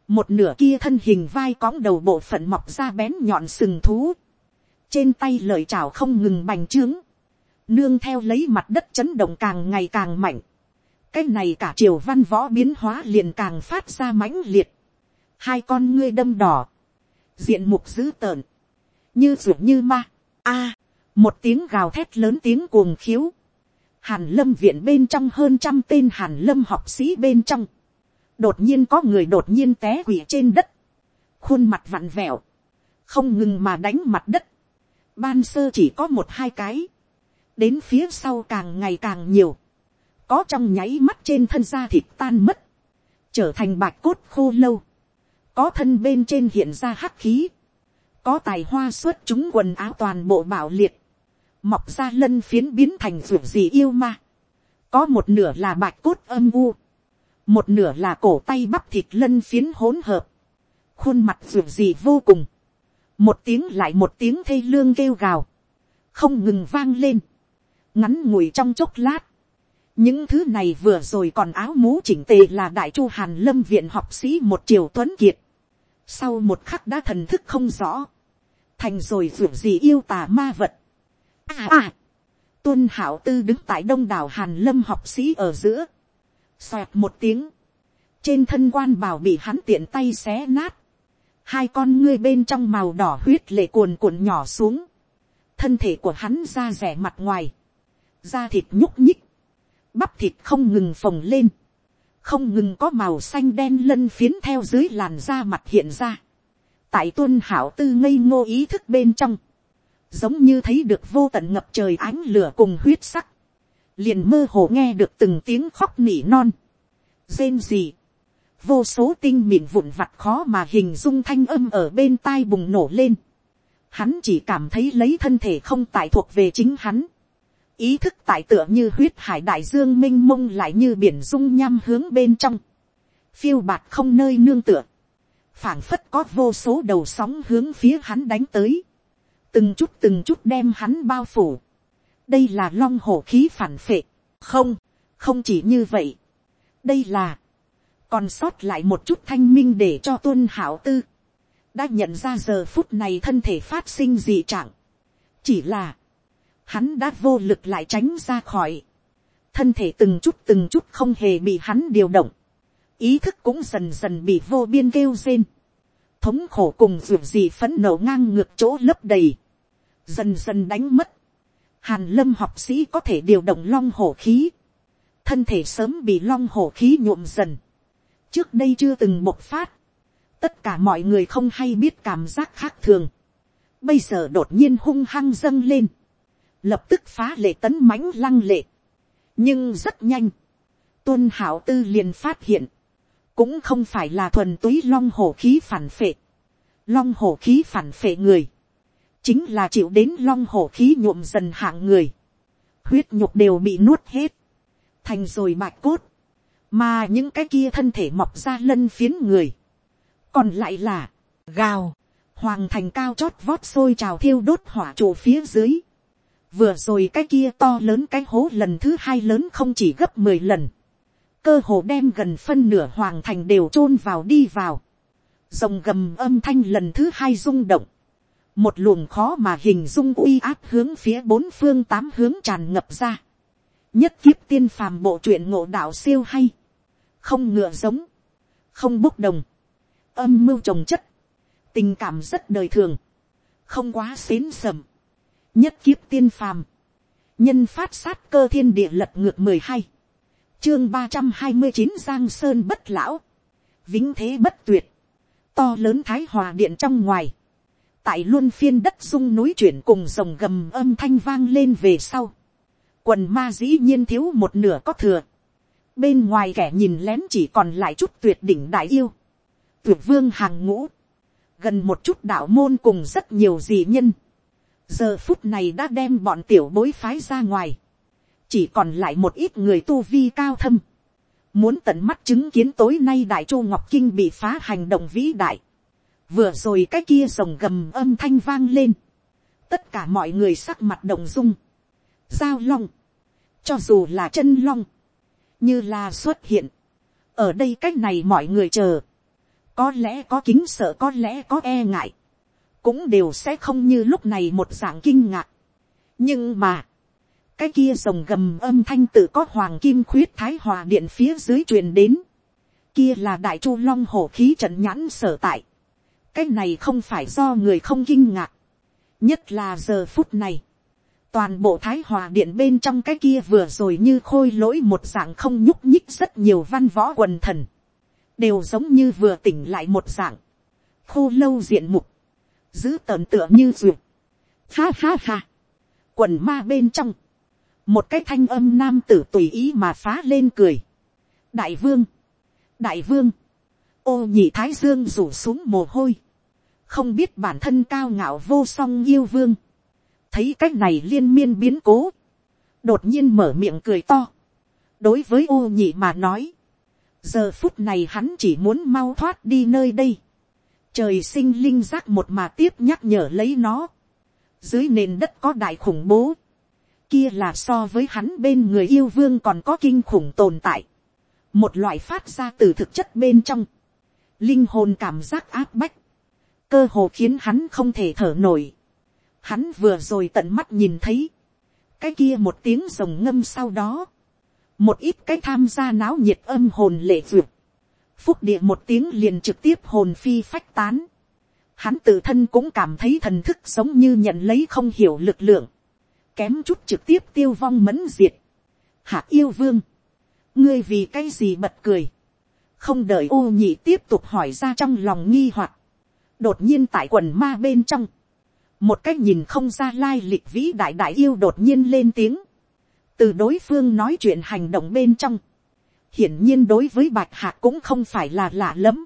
S1: một nửa kia thân hình vai cõng đầu bộ phận mọc ra bén nhọn sừng thú, trên tay lời chào không ngừng bành trướng, nương theo lấy mặt đất chấn động càng ngày càng mạnh, cái này cả triều văn võ biến hóa liền càng phát ra mãnh liệt. hai con ngươi đâm đỏ, diện mục dữ tợn, như ruột như ma. a, à, một tiếng gào thét lớn tiếng cuồng khiếu. hàn lâm viện bên trong hơn trăm tên hàn lâm học sĩ bên trong. đột nhiên có người đột nhiên té quỷ trên đất. khuôn mặt vặn vẹo, không ngừng mà đánh mặt đất. ban sơ chỉ có một hai cái đến phía sau càng ngày càng nhiều có trong nháy mắt trên thân da thịt tan mất, trở thành bạch cốt khô lâu, có thân bên trên hiện ra hắc khí, có tài hoa xuất chúng quần áo toàn bộ bảo liệt, mọc ra lân phiến biến thành ruột gì yêu ma, có một nửa là bạch cốt âm u, một nửa là cổ tay bắp thịt lân phiến hỗn hợp, khuôn mặt ruột gì vô cùng, một tiếng lại một tiếng thê lương kêu gào, không ngừng vang lên, ngắn ngủi trong chốc lát, những thứ này vừa rồi còn áo mũ chỉnh tề là đại chu hàn lâm viện học sĩ một triều tuấn kiệt. sau một khắc đã thần thức không rõ. thành rồi ruột gì yêu tà ma vật. À à. Tuân Hảo Tư đứng tại đông đảo Hàn Lâm học sĩ ở giữa. Xoẹt một tiếng. Trên thân quan bảo bị hắn tiện tay xé nát. Hai con ngươi bên trong màu đỏ huyết lệ cuồn cuộn nhỏ xuống. Thân thể của hắn ra rẻ mặt ngoài. Da thịt nhúc nhích bắp thịt không ngừng phồng lên, không ngừng có màu xanh đen lân phiến theo dưới làn da mặt hiện ra. tại tuân hảo tư ngây ngô ý thức bên trong, giống như thấy được vô tận ngập trời ánh lửa cùng huyết sắc, liền mơ hồ nghe được từng tiếng khóc nỉ non, rên gì, vô số tinh mịn vụn vặt khó mà hình dung thanh âm ở bên tai bùng nổ lên. Hắn chỉ cảm thấy lấy thân thể không tại thuộc về chính hắn ý thức tại tựa như huyết hải đại dương m i n h mông lại như biển dung nham hướng bên trong, phiêu bạt không nơi nương tựa, phảng phất có vô số đầu sóng hướng phía hắn đánh tới, từng chút từng chút đem hắn bao phủ, đây là long hổ khí phản phệ, không, không chỉ như vậy, đây là, còn sót lại một chút thanh minh để cho tuân hảo tư, đã nhận ra giờ phút này thân thể phát sinh dị trạng, chỉ là, hắn đã vô lực lại tránh ra khỏi. Thân thể từng chút từng chút không hề bị hắn điều động. Ý thức cũng dần dần bị vô biên kêu rên. Thống khổ cùng dù gì phấn nổ ngang ngược chỗ lấp đầy. Dần dần đánh mất. Hàn lâm học sĩ có thể điều động long hổ khí. Thân thể sớm bị long hổ khí nhuộm dần. Trước đây chưa từng một phát. Tất cả mọi người không hay biết cảm giác khác thường. Bây giờ đột nhiên hung hăng dâng lên lập tức phá lệ tấn mãnh lăng lệ. nhưng rất nhanh, tuân hảo tư liền phát hiện, cũng không phải là thuần túy long hổ khí phản phệ. long hổ khí phản phệ người, chính là chịu đến long hổ khí nhuộm dần hạng người. huyết nhục đều bị nuốt hết, thành rồi bạch cốt, mà những cái kia thân thể mọc ra lân phiến người, còn lại là, gào, hoàng thành cao chót vót sôi trào thiêu đốt hỏa trụ phía dưới, vừa rồi cái kia to lớn cái hố lần thứ hai lớn không chỉ gấp mười lần, cơ hồ đem gần phân nửa hoàng thành đều chôn vào đi vào, rồng gầm âm thanh lần thứ hai rung động, một luồng khó mà hình dung uy áp hướng phía bốn phương tám hướng tràn ngập ra, nhất kiếp tiên phàm bộ truyện ngộ đạo siêu hay, không ngựa giống, không bốc đồng, âm mưu trồng chất, tình cảm rất đời thường, không quá xến sầm, nhất kiếp tiên phàm, nhân phát sát cơ thiên địa lật ngược mười hai, chương ba trăm hai mươi chín giang sơn bất lão, vĩnh thế bất tuyệt, to lớn thái hòa điện trong ngoài, tại luôn phiên đất dung núi chuyển cùng dòng gầm âm thanh vang lên về sau, quần ma dĩ nhiên thiếu một nửa có thừa, bên ngoài kẻ nhìn lén chỉ còn lại chút tuyệt đỉnh đại yêu, tuyệt vương hàng ngũ, gần một chút đạo môn cùng rất nhiều dị nhân, giờ phút này đã đem bọn tiểu bối phái ra ngoài, chỉ còn lại một ít người tu vi cao thâm, muốn tận mắt chứng kiến tối nay đại chu ngọc kinh bị phá hành động vĩ đại, vừa rồi cái kia rồng gầm âm thanh vang lên, tất cả mọi người sắc mặt đồng dung, giao long, cho dù là chân long, như là xuất hiện, ở đây c á c h này mọi người chờ, có lẽ có kính sợ có lẽ có e ngại, cũng đều sẽ không như lúc này một dạng kinh ngạc. nhưng mà, cái kia rồng gầm âm thanh tự có hoàng kim khuyết thái hòa điện phía dưới truyền đến. kia là đại chu long hổ khí trận nhãn sở tại. cái này không phải do người không kinh ngạc. nhất là giờ phút này. toàn bộ thái hòa điện bên trong cái kia vừa rồi như khôi lỗi một dạng không nhúc nhích rất nhiều văn võ quần thần. đều giống như vừa tỉnh lại một dạng. khô lâu diện mục giữ tợn tựa như duyệt. Ha ha ha. Quần ma bên trong. Một cái thanh âm nam tử tùy ý mà phá lên cười. Đại vương. Đại vương. Ô nhị thái dương rủ xuống mồ hôi. Không biết bản thân cao ngạo vô song yêu vương. Thấy cách này liên miên biến cố. Đột nhiên mở miệng cười to. Đối với ô nhị mà nói. Giờ phút này hắn chỉ muốn mau thoát đi nơi đây trời sinh linh giác một mà tiếp nhắc nhở lấy nó. Dưới nền đất có đại khủng bố. Kia là so với hắn bên người yêu vương còn có kinh khủng tồn tại. Một loại phát ra từ thực chất bên trong. Linh hồn cảm giác áp bách. Cơ hồ khiến hắn không thể thở nổi. Hắn vừa rồi tận mắt nhìn thấy. Cái kia một tiếng rồng ngâm sau đó. Một ít cái tham gia náo nhiệt âm hồn lệ duyệt phúc địa một tiếng liền trực tiếp hồn phi phách tán. Hắn tự thân cũng cảm thấy thần thức giống như nhận lấy không hiểu lực lượng. Kém chút trực tiếp tiêu vong mẫn diệt. Hạ yêu vương. Ngươi vì cái gì bật cười. Không đợi ô nhị tiếp tục hỏi ra trong lòng nghi hoặc Đột nhiên tại quần ma bên trong. Một cách nhìn không ra lai lịch vĩ đại đại yêu đột nhiên lên tiếng. Từ đối phương nói chuyện hành động bên trong hiển nhiên đối với bạch hạc cũng không phải là lạ lắm.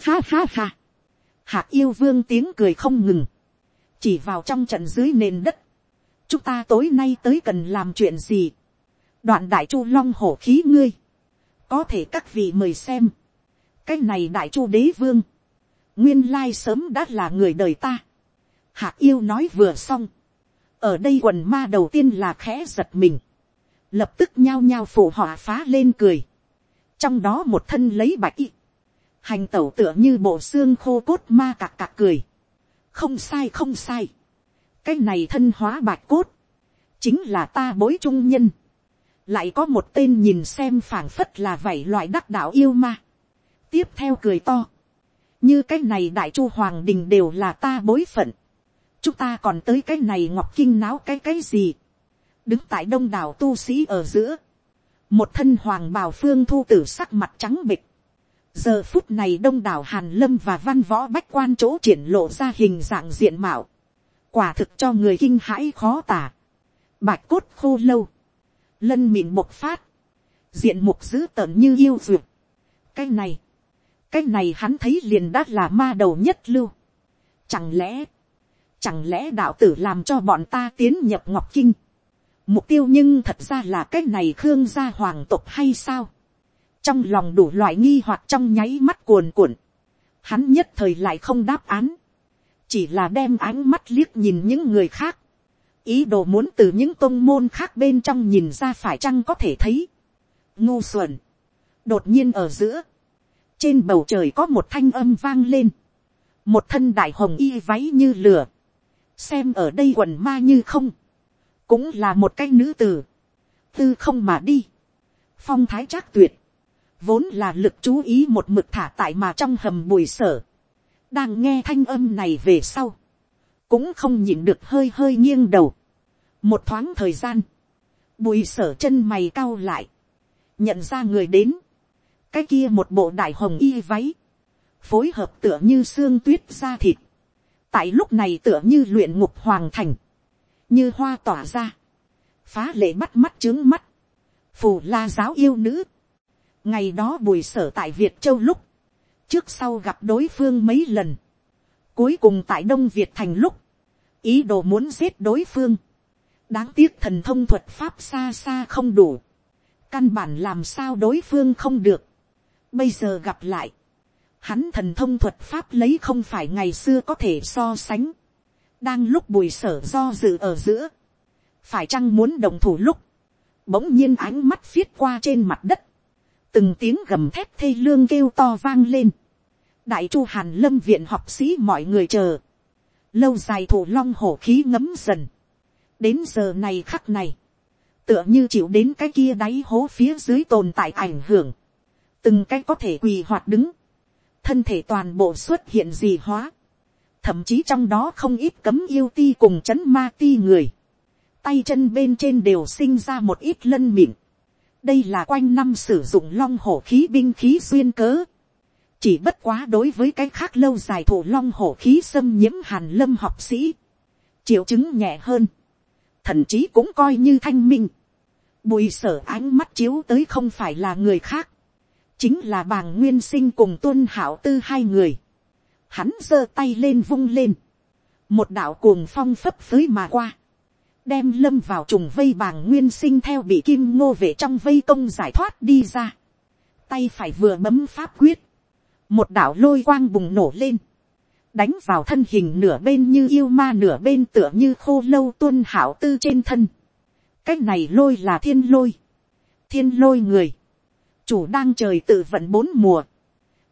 S1: Ha ha ha. Hạc yêu vương tiếng cười không ngừng. Chỉ vào trong trận dưới nền đất. Chúng ta tối nay tới cần làm chuyện gì? Đoạn đại chu long hổ khí ngươi. Có thể các vị mời xem. Cái này đại chu đế vương. Nguyên lai sớm đã là người đời ta. Hạc yêu nói vừa xong. Ở đây quần ma đầu tiên là khẽ giật mình lập tức nhao nhao phụ họa phá lên cười, trong đó một thân lấy bạch y, hành tẩu tựa như bộ xương khô cốt ma cạc cạc cười, không sai không sai, cái này thân hóa bạch cốt, chính là ta bối trung nhân, lại có một tên nhìn xem phảng phất là vảy loại đắc đạo yêu ma, tiếp theo cười to, như cái này đại chu hoàng đình đều là ta bối phận, chúng ta còn tới cái này ngọc kinh náo cái cái gì, đứng tại đông đảo tu sĩ ở giữa, một thân hoàng bào phương thu tử sắc mặt trắng bịch, giờ phút này đông đảo hàn lâm và văn võ bách quan chỗ triển lộ ra hình dạng diện mạo, quả thực cho người kinh hãi khó tả, bạch cốt khô lâu, lân mịn bộc phát, diện mục dữ tợn như yêu duyệt. cái này, cái này hắn thấy liền đã là ma đầu nhất lưu. chẳng lẽ, chẳng lẽ đạo tử làm cho bọn ta tiến nhập ngọc kinh, Mục tiêu nhưng thật ra là cái này Khương gia hoàng tộc hay sao? Trong lòng đủ loại nghi hoặc trong nháy mắt cuồn cuộn. Hắn nhất thời lại không đáp án. Chỉ là đem ánh mắt liếc nhìn những người khác. Ý đồ muốn từ những tôn môn khác bên trong nhìn ra phải chăng có thể thấy. Ngu xuẩn. Đột nhiên ở giữa. Trên bầu trời có một thanh âm vang lên. Một thân đại hồng y váy như lửa. Xem ở đây quần ma như không cũng là một cái nữ tử, tư không mà đi, phong thái trác tuyệt, vốn là lực chú ý một mực thả tại mà trong hầm bùi sở, đang nghe thanh âm này về sau, cũng không nhìn được hơi hơi nghiêng đầu, một thoáng thời gian, bùi sở chân mày cao lại, nhận ra người đến, cái kia một bộ đại hồng y váy, phối hợp tựa như xương tuyết da thịt, tại lúc này tựa như luyện ngục hoàng thành, như hoa tỏa ra, phá lệ bắt mắt trướng mắt, phù la giáo yêu nữ. ngày đó bùi sở tại việt châu lúc, trước sau gặp đối phương mấy lần, cuối cùng tại đông việt thành lúc, ý đồ muốn giết đối phương, đáng tiếc thần thông thuật pháp xa xa không đủ, căn bản làm sao đối phương không được, bây giờ gặp lại, hắn thần thông thuật pháp lấy không phải ngày xưa có thể so sánh, đang lúc bùi sở do dự ở giữa, phải chăng muốn đồng thủ lúc, bỗng nhiên ánh mắt viết qua trên mặt đất, từng tiếng gầm thép thê lương kêu to vang lên, đại chu hàn lâm viện học sĩ mọi người chờ, lâu dài thủ long hổ khí ngấm dần, đến giờ này khắc này, tựa như chịu đến cái kia đáy hố phía dưới tồn tại ảnh hưởng, từng cái có thể quỳ hoạt đứng, thân thể toàn bộ xuất hiện gì hóa, thậm chí trong đó không ít cấm yêu ti cùng c h ấ n ma ti người, tay chân bên trên đều sinh ra một ít lân miệng, đây là quanh năm sử dụng long hổ khí binh khí duyên cớ, chỉ bất quá đối với cái khác lâu dài thủ long hổ khí xâm nhiễm hàn lâm học sĩ, triệu chứng nhẹ hơn, thậm chí cũng coi như thanh minh, bùi sở ánh mắt chiếu tới không phải là người khác, chính là bàng nguyên sinh cùng tuân hảo tư hai người hắn giơ tay lên vung lên, một đạo cuồng phong phấp phới mà qua, đem lâm vào trùng vây bàng nguyên sinh theo bị kim ngô về trong vây công giải thoát đi ra, tay phải vừa bấm pháp quyết, một đạo lôi quang bùng nổ lên, đánh vào thân hình nửa bên như yêu ma nửa bên tựa như khô lâu tuân hảo tư trên thân, cái này lôi là thiên lôi, thiên lôi người, chủ đang trời tự vận bốn mùa,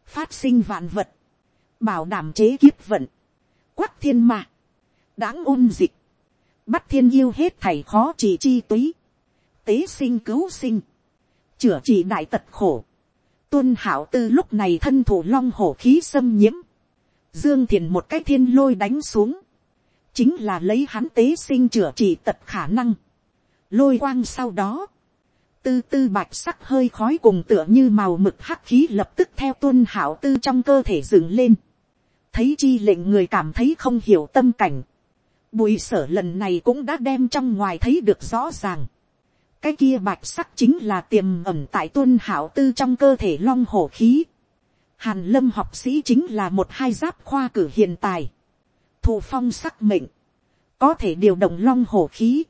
S1: phát sinh vạn vật, bảo đảm chế kiếp vận, quắc thiên mà, đáng ôn dịch, bắt thiên yêu hết thầy khó chỉ chi túy, tế sinh cứu sinh, chữa trị đại tật khổ, tuân hảo tư lúc này thân thủ long hổ khí xâm nhiễm, dương thiền một cái thiên lôi đánh xuống, chính là lấy hắn tế sinh chữa trị tật khả năng, lôi quang sau đó, tư tư bạch sắc hơi khói cùng tựa như màu mực hắc khí lập tức theo tuân hảo tư trong cơ thể dựng lên. Thấy chi lệnh người cảm thấy không hiểu tâm cảnh. Bùi sở lần này cũng đã đem trong ngoài thấy được rõ ràng. Cái kia bạch sắc chính là tiềm ẩm tại tuân hảo tư trong cơ thể long hổ khí. Hàn lâm học sĩ chính là một hai giáp khoa cử hiện tài. Thù phong sắc mệnh. Có thể điều động long hổ khí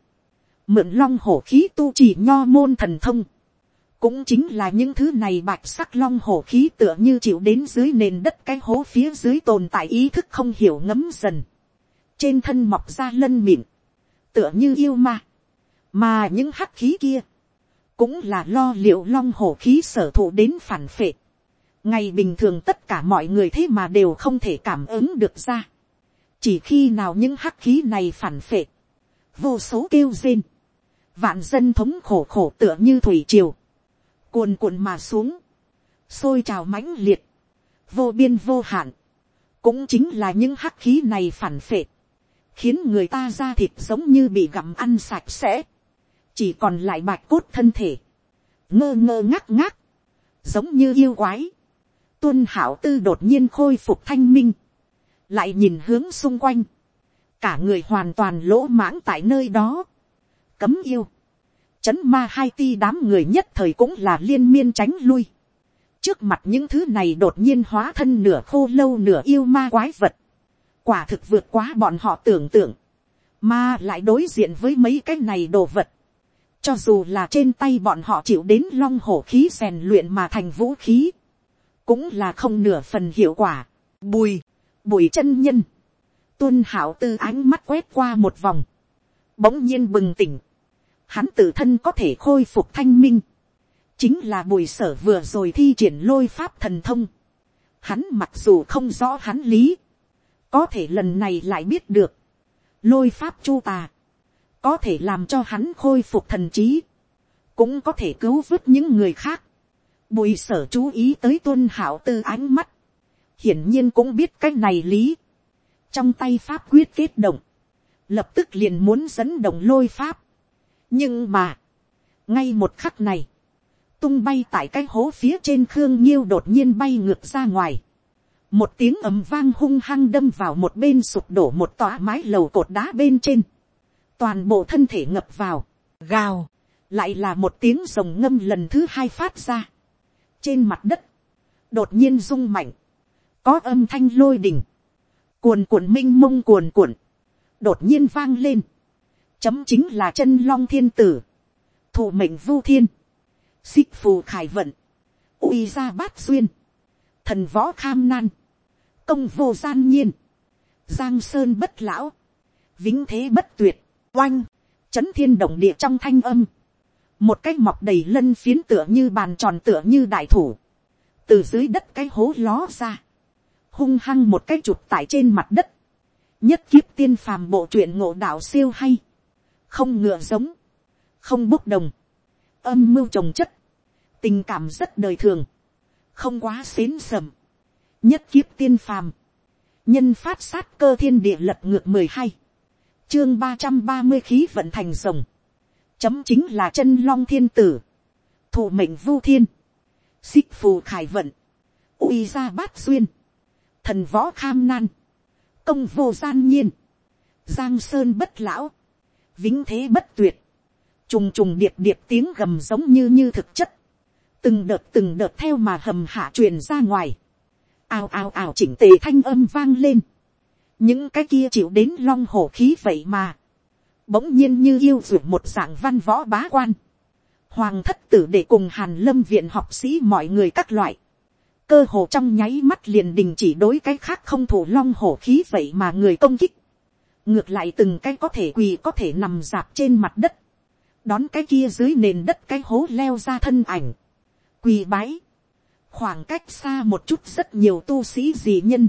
S1: mượn long hổ khí tu trì nho môn thần thông, cũng chính là những thứ này bạch sắc long hổ khí tựa như chịu đến dưới nền đất cái hố phía dưới tồn tại ý thức không hiểu ngấm dần, trên thân mọc ra lân mịn, tựa như yêu ma, mà những hắc khí kia, cũng là lo liệu long hổ khí sở thụ đến phản phệ. ngày bình thường tất cả mọi người thế mà đều không thể cảm ứng được ra. chỉ khi nào những hắc khí này phản phệ, vô số kêu rên, vạn dân thống khổ khổ tựa như thủy triều, cuồn cuộn mà xuống, sôi trào mãnh liệt, vô biên vô hạn, cũng chính là những hắc khí này phản phệ, khiến người ta da thịt giống như bị gặm ăn sạch sẽ, chỉ còn lại bạch cốt thân thể, ngơ ngơ ngắc ngắc giống như yêu quái, tuân hảo tư đột nhiên khôi phục thanh minh, lại nhìn hướng xung quanh, cả người hoàn toàn lỗ mãng tại nơi đó, cấm yêu. Chấn ma hai ti đám người nhất thời cũng là liên miên tránh lui. Trước mặt những thứ này đột nhiên hóa thân nửa khô lâu nửa yêu ma quái vật. Quả thực vượt quá bọn họ tưởng tượng. Mà lại đối diện với mấy cái này đồ vật. Cho dù là trên tay bọn họ chịu đến long hổ khí rèn luyện mà thành vũ khí. Cũng là không nửa phần hiệu quả. Bùi, bùi chân nhân. Tuân hảo tư ánh mắt quét qua một vòng bỗng nhiên bừng tỉnh, hắn tự thân có thể khôi phục thanh minh, chính là bùi sở vừa rồi thi triển lôi pháp thần thông, hắn mặc dù không rõ hắn lý, có thể lần này lại biết được, lôi pháp chu tà, có thể làm cho hắn khôi phục thần trí, cũng có thể cứu vớt những người khác, bùi sở chú ý tới tuân hảo tư ánh mắt, hiển nhiên cũng biết cách này lý, trong tay pháp quyết kết động, lập tức liền muốn dẫn đồng lôi pháp. nhưng mà, ngay một khắc này, tung bay tại cái hố phía trên khương nhiêu đột nhiên bay ngược ra ngoài. một tiếng ầm vang hung hăng đâm vào một bên sụp đổ một tòa mái lầu cột đá bên trên. toàn bộ thân thể ngập vào, gào, lại là một tiếng rồng ngâm lần thứ hai phát ra. trên mặt đất, đột nhiên rung mạnh, có âm thanh lôi đình, cuồn cuộn minh mông cuồn cuộn, đột nhiên vang lên. Chấm chính là chân long thiên tử. Thủ mệnh vu thiên. Xích phù khải vận. uy ra bát duyên. Thần võ kham nan. Công vô gian nhiên. Giang sơn bất lão. Vĩnh thế bất tuyệt. Oanh. Chấn thiên động địa trong thanh âm. Một cái mọc đầy lân phiến tựa như bàn tròn tựa như đại thủ. Từ dưới đất cái hố ló ra. Hung hăng một cái chụp tại trên mặt đất nhất kiếp tiên phàm bộ truyện ngộ đạo siêu hay, không ngựa giống, không bốc đồng, âm mưu trồng chất, tình cảm rất đời thường, không quá xến sầm, nhất kiếp tiên phàm, nhân phát sát cơ thiên địa lập ngược mười hai, chương ba trăm ba mươi khí vận thành rồng, chấm chính là chân long thiên tử, thụ mệnh vu thiên, xích phù khải vận, uy ra bát duyên, thần võ kham nan, công vô gian nhiên, giang sơn bất lão, vĩnh thế bất tuyệt, trùng trùng điệp điệp tiếng gầm giống như như thực chất, từng đợt từng đợt theo mà hầm hạ truyền ra ngoài, ào ào ào chỉnh tề thanh âm vang lên, những cái kia chịu đến long hổ khí vậy mà, bỗng nhiên như yêu ruột một dạng văn võ bá quan, hoàng thất tử để cùng hàn lâm viện học sĩ mọi người các loại, cơ hồ trong nháy mắt liền đình chỉ đối cái khác không thủ long hổ khí vậy mà người công kích. ngược lại từng cái có thể quỳ có thể nằm dạp trên mặt đất. đón cái kia dưới nền đất cái hố leo ra thân ảnh. quỳ bái. khoảng cách xa một chút rất nhiều tu sĩ dị nhân.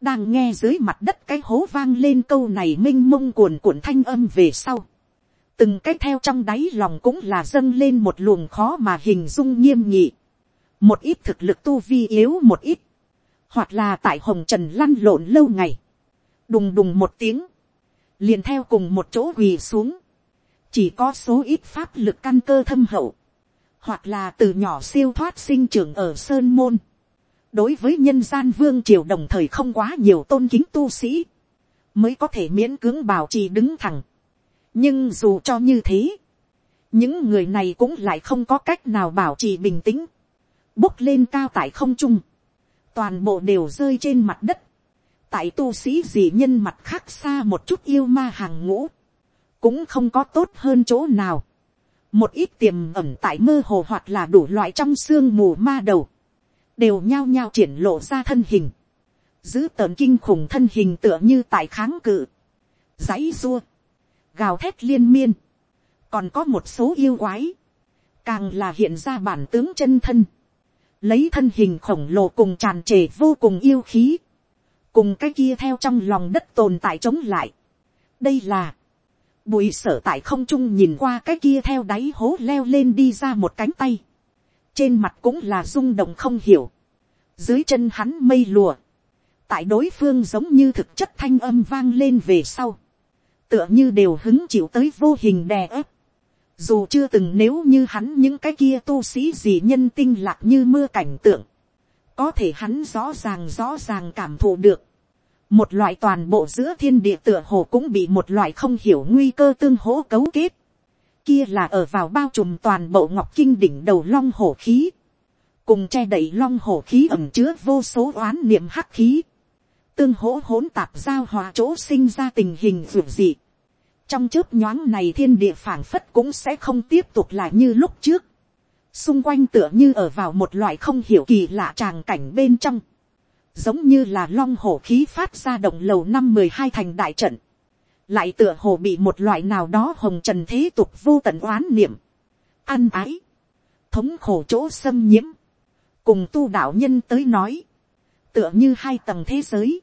S1: đang nghe dưới mặt đất cái hố vang lên câu này m i n h mông cuồn cuộn thanh âm về sau. từng cái theo trong đáy lòng cũng là dâng lên một luồng khó mà hình dung nghiêm nhị một ít thực lực tu vi yếu một ít, hoặc là tại hồng trần lăn lộn lâu ngày, đùng đùng một tiếng, liền theo cùng một chỗ quỳ xuống, chỉ có số ít pháp lực căn cơ thâm hậu, hoặc là từ nhỏ siêu thoát sinh trưởng ở sơn môn, đối với nhân gian vương triều đồng thời không quá nhiều tôn kính tu sĩ, mới có thể miễn cưỡng bảo trì đứng thẳng. nhưng dù cho như thế, những người này cũng lại không có cách nào bảo trì bình tĩnh, bốc lên cao tại không trung, toàn bộ đều rơi trên mặt đất, tại tu sĩ dị nhân mặt khác xa một chút yêu ma hàng ngũ, cũng không có tốt hơn chỗ nào, một ít tiềm ẩm tại mơ hồ hoặc là đủ loại trong sương mù ma đầu, đều nhao nhao triển lộ ra thân hình, giữ tợn kinh khủng thân hình tựa như tại kháng cự, dãy dua, gào thét liên miên, còn có một số yêu quái, càng là hiện ra bản tướng chân thân, lấy thân hình khổng lồ cùng tràn trề vô cùng yêu khí, cùng cái kia theo trong lòng đất tồn tại chống lại. đây là, bùi sở tại không trung nhìn qua cái kia theo đáy hố leo lên đi ra một cánh tay, trên mặt cũng là rung động không hiểu, dưới chân hắn mây lùa, tại đối phương giống như thực chất thanh âm vang lên về sau, tựa như đều hứng chịu tới vô hình đè ớp, dù chưa từng nếu như hắn những cái kia tu sĩ gì nhân tinh lạc như mưa cảnh tượng, có thể hắn rõ ràng rõ ràng cảm thụ được, một loại toàn bộ giữa thiên địa tựa hồ cũng bị một loại không hiểu nguy cơ tương hỗ cấu kết, kia là ở vào bao trùm toàn bộ ngọc kinh đỉnh đầu long hổ khí, cùng che đậy long hổ khí ẩm chứa vô số oán niệm hắc khí, tương hỗ hỗn tạp giao hòa chỗ sinh ra tình hình ruột dị, trong chớp nhoáng này thiên địa phảng phất cũng sẽ không tiếp tục lại như lúc trước. xung quanh tựa như ở vào một loại không hiểu kỳ lạ tràng cảnh bên trong. giống như là long hổ khí phát ra động lầu năm mười hai thành đại trận. lại tựa hồ bị một loại nào đó hồng trần thế tục vô tận oán niệm. ăn ái. thống khổ chỗ xâm nhiễm. cùng tu đạo nhân tới nói. tựa như hai tầng thế giới.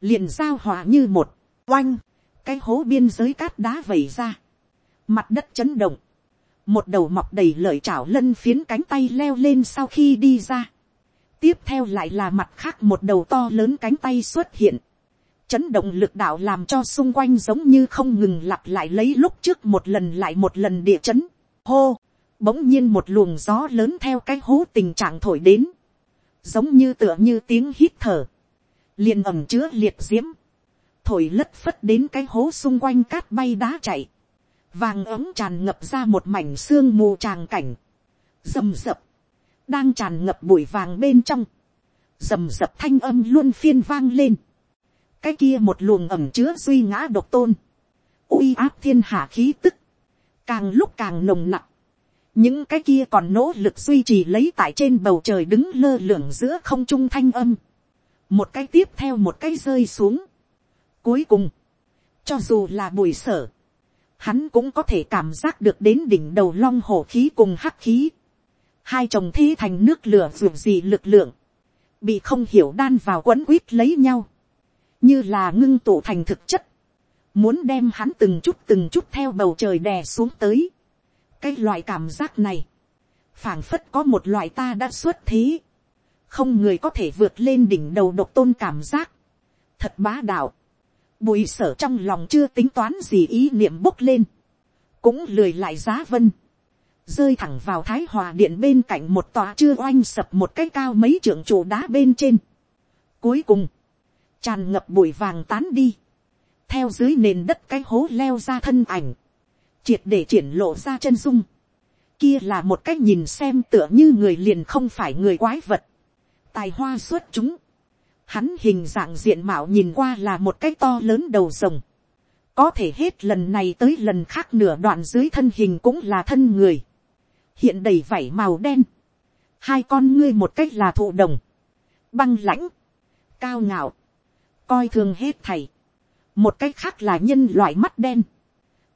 S1: liền giao hòa như một oanh cái hố biên giới cát đá vẩy ra, mặt đất chấn động, một đầu mọc đầy lợi chảo lân phiến cánh tay leo lên sau khi đi ra, tiếp theo lại là mặt khác một đầu to lớn cánh tay xuất hiện, chấn động lực đạo làm cho xung quanh giống như không ngừng lặp lại lấy lúc trước một lần lại một lần địa chấn, hô, bỗng nhiên một luồng gió lớn theo cái hố tình trạng thổi đến, giống như tựa như tiếng hít thở, liền ẩm chứa liệt diễm, thổi lất phất đến cái hố xung quanh cát bay đá chạy, vàng ấm tràn ngập ra một mảnh xương mù tràng cảnh, rầm rập, đang tràn ngập bụi vàng bên trong, rầm rập thanh âm luôn phiên vang lên, cái kia một luồng ẩm chứa duy ngã độc tôn, uy áp thiên hạ khí tức, càng lúc càng nồng nặc, những cái kia còn nỗ lực duy trì lấy tại trên bầu trời đứng lơ lửng giữa không trung thanh âm, một cái tiếp theo một cái rơi xuống, Cuối cùng, cho dù là bùi sở, hắn cũng có thể cảm giác được đến đỉnh đầu long hổ khí cùng hắc khí. Hai chồng thi thành nước lửa dù gì lực lượng, bị không hiểu đan vào quấn quýt lấy nhau, như là ngưng tụ thành thực chất, muốn đem hắn từng chút từng chút theo bầu trời đè xuống tới. cái loại cảm giác này, phảng phất có một loại ta đã xuất thế, không người có thể vượt lên đỉnh đầu độc tôn cảm giác, thật bá đạo, bùi sở trong lòng chưa tính toán gì ý niệm bốc lên, cũng lười lại giá vân, rơi thẳng vào thái hòa điện bên cạnh một tòa chưa oanh sập một cái cao mấy trưởng trụ đá bên trên. Cuối cùng, tràn ngập bụi vàng tán đi, theo dưới nền đất cái hố leo ra thân ảnh, triệt để triển lộ ra chân dung. Kia là một cách nhìn xem tựa như người liền không phải người quái vật, tài hoa xuất chúng, Hắn hình dạng diện mạo nhìn qua là một cái to lớn đầu rồng. Có thể hết lần này tới lần khác nửa đoạn dưới thân hình cũng là thân người. Hiện đầy vảy màu đen. Hai con ngươi một cách là thụ đồng. Băng lãnh. Cao ngạo. Coi thường hết thầy. Một cách khác là nhân loại mắt đen.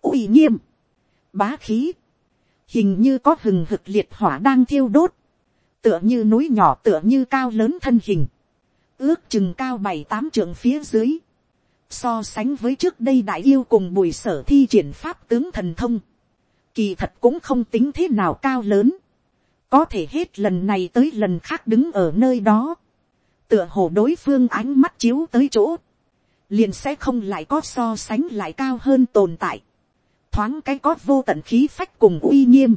S1: uy nghiêm. Bá khí. Hình như có hừng hực liệt hỏa đang thiêu đốt tựa như núi nhỏ tựa như cao lớn thân hình, ước chừng cao bảy tám trường phía dưới, so sánh với trước đây đại yêu cùng bùi sở thi triển pháp tướng thần thông, kỳ thật cũng không tính thế nào cao lớn, có thể hết lần này tới lần khác đứng ở nơi đó, tựa hồ đối phương ánh mắt chiếu tới chỗ, liền sẽ không lại có so sánh lại cao hơn tồn tại, thoáng cái có vô tận khí phách cùng uy nghiêm,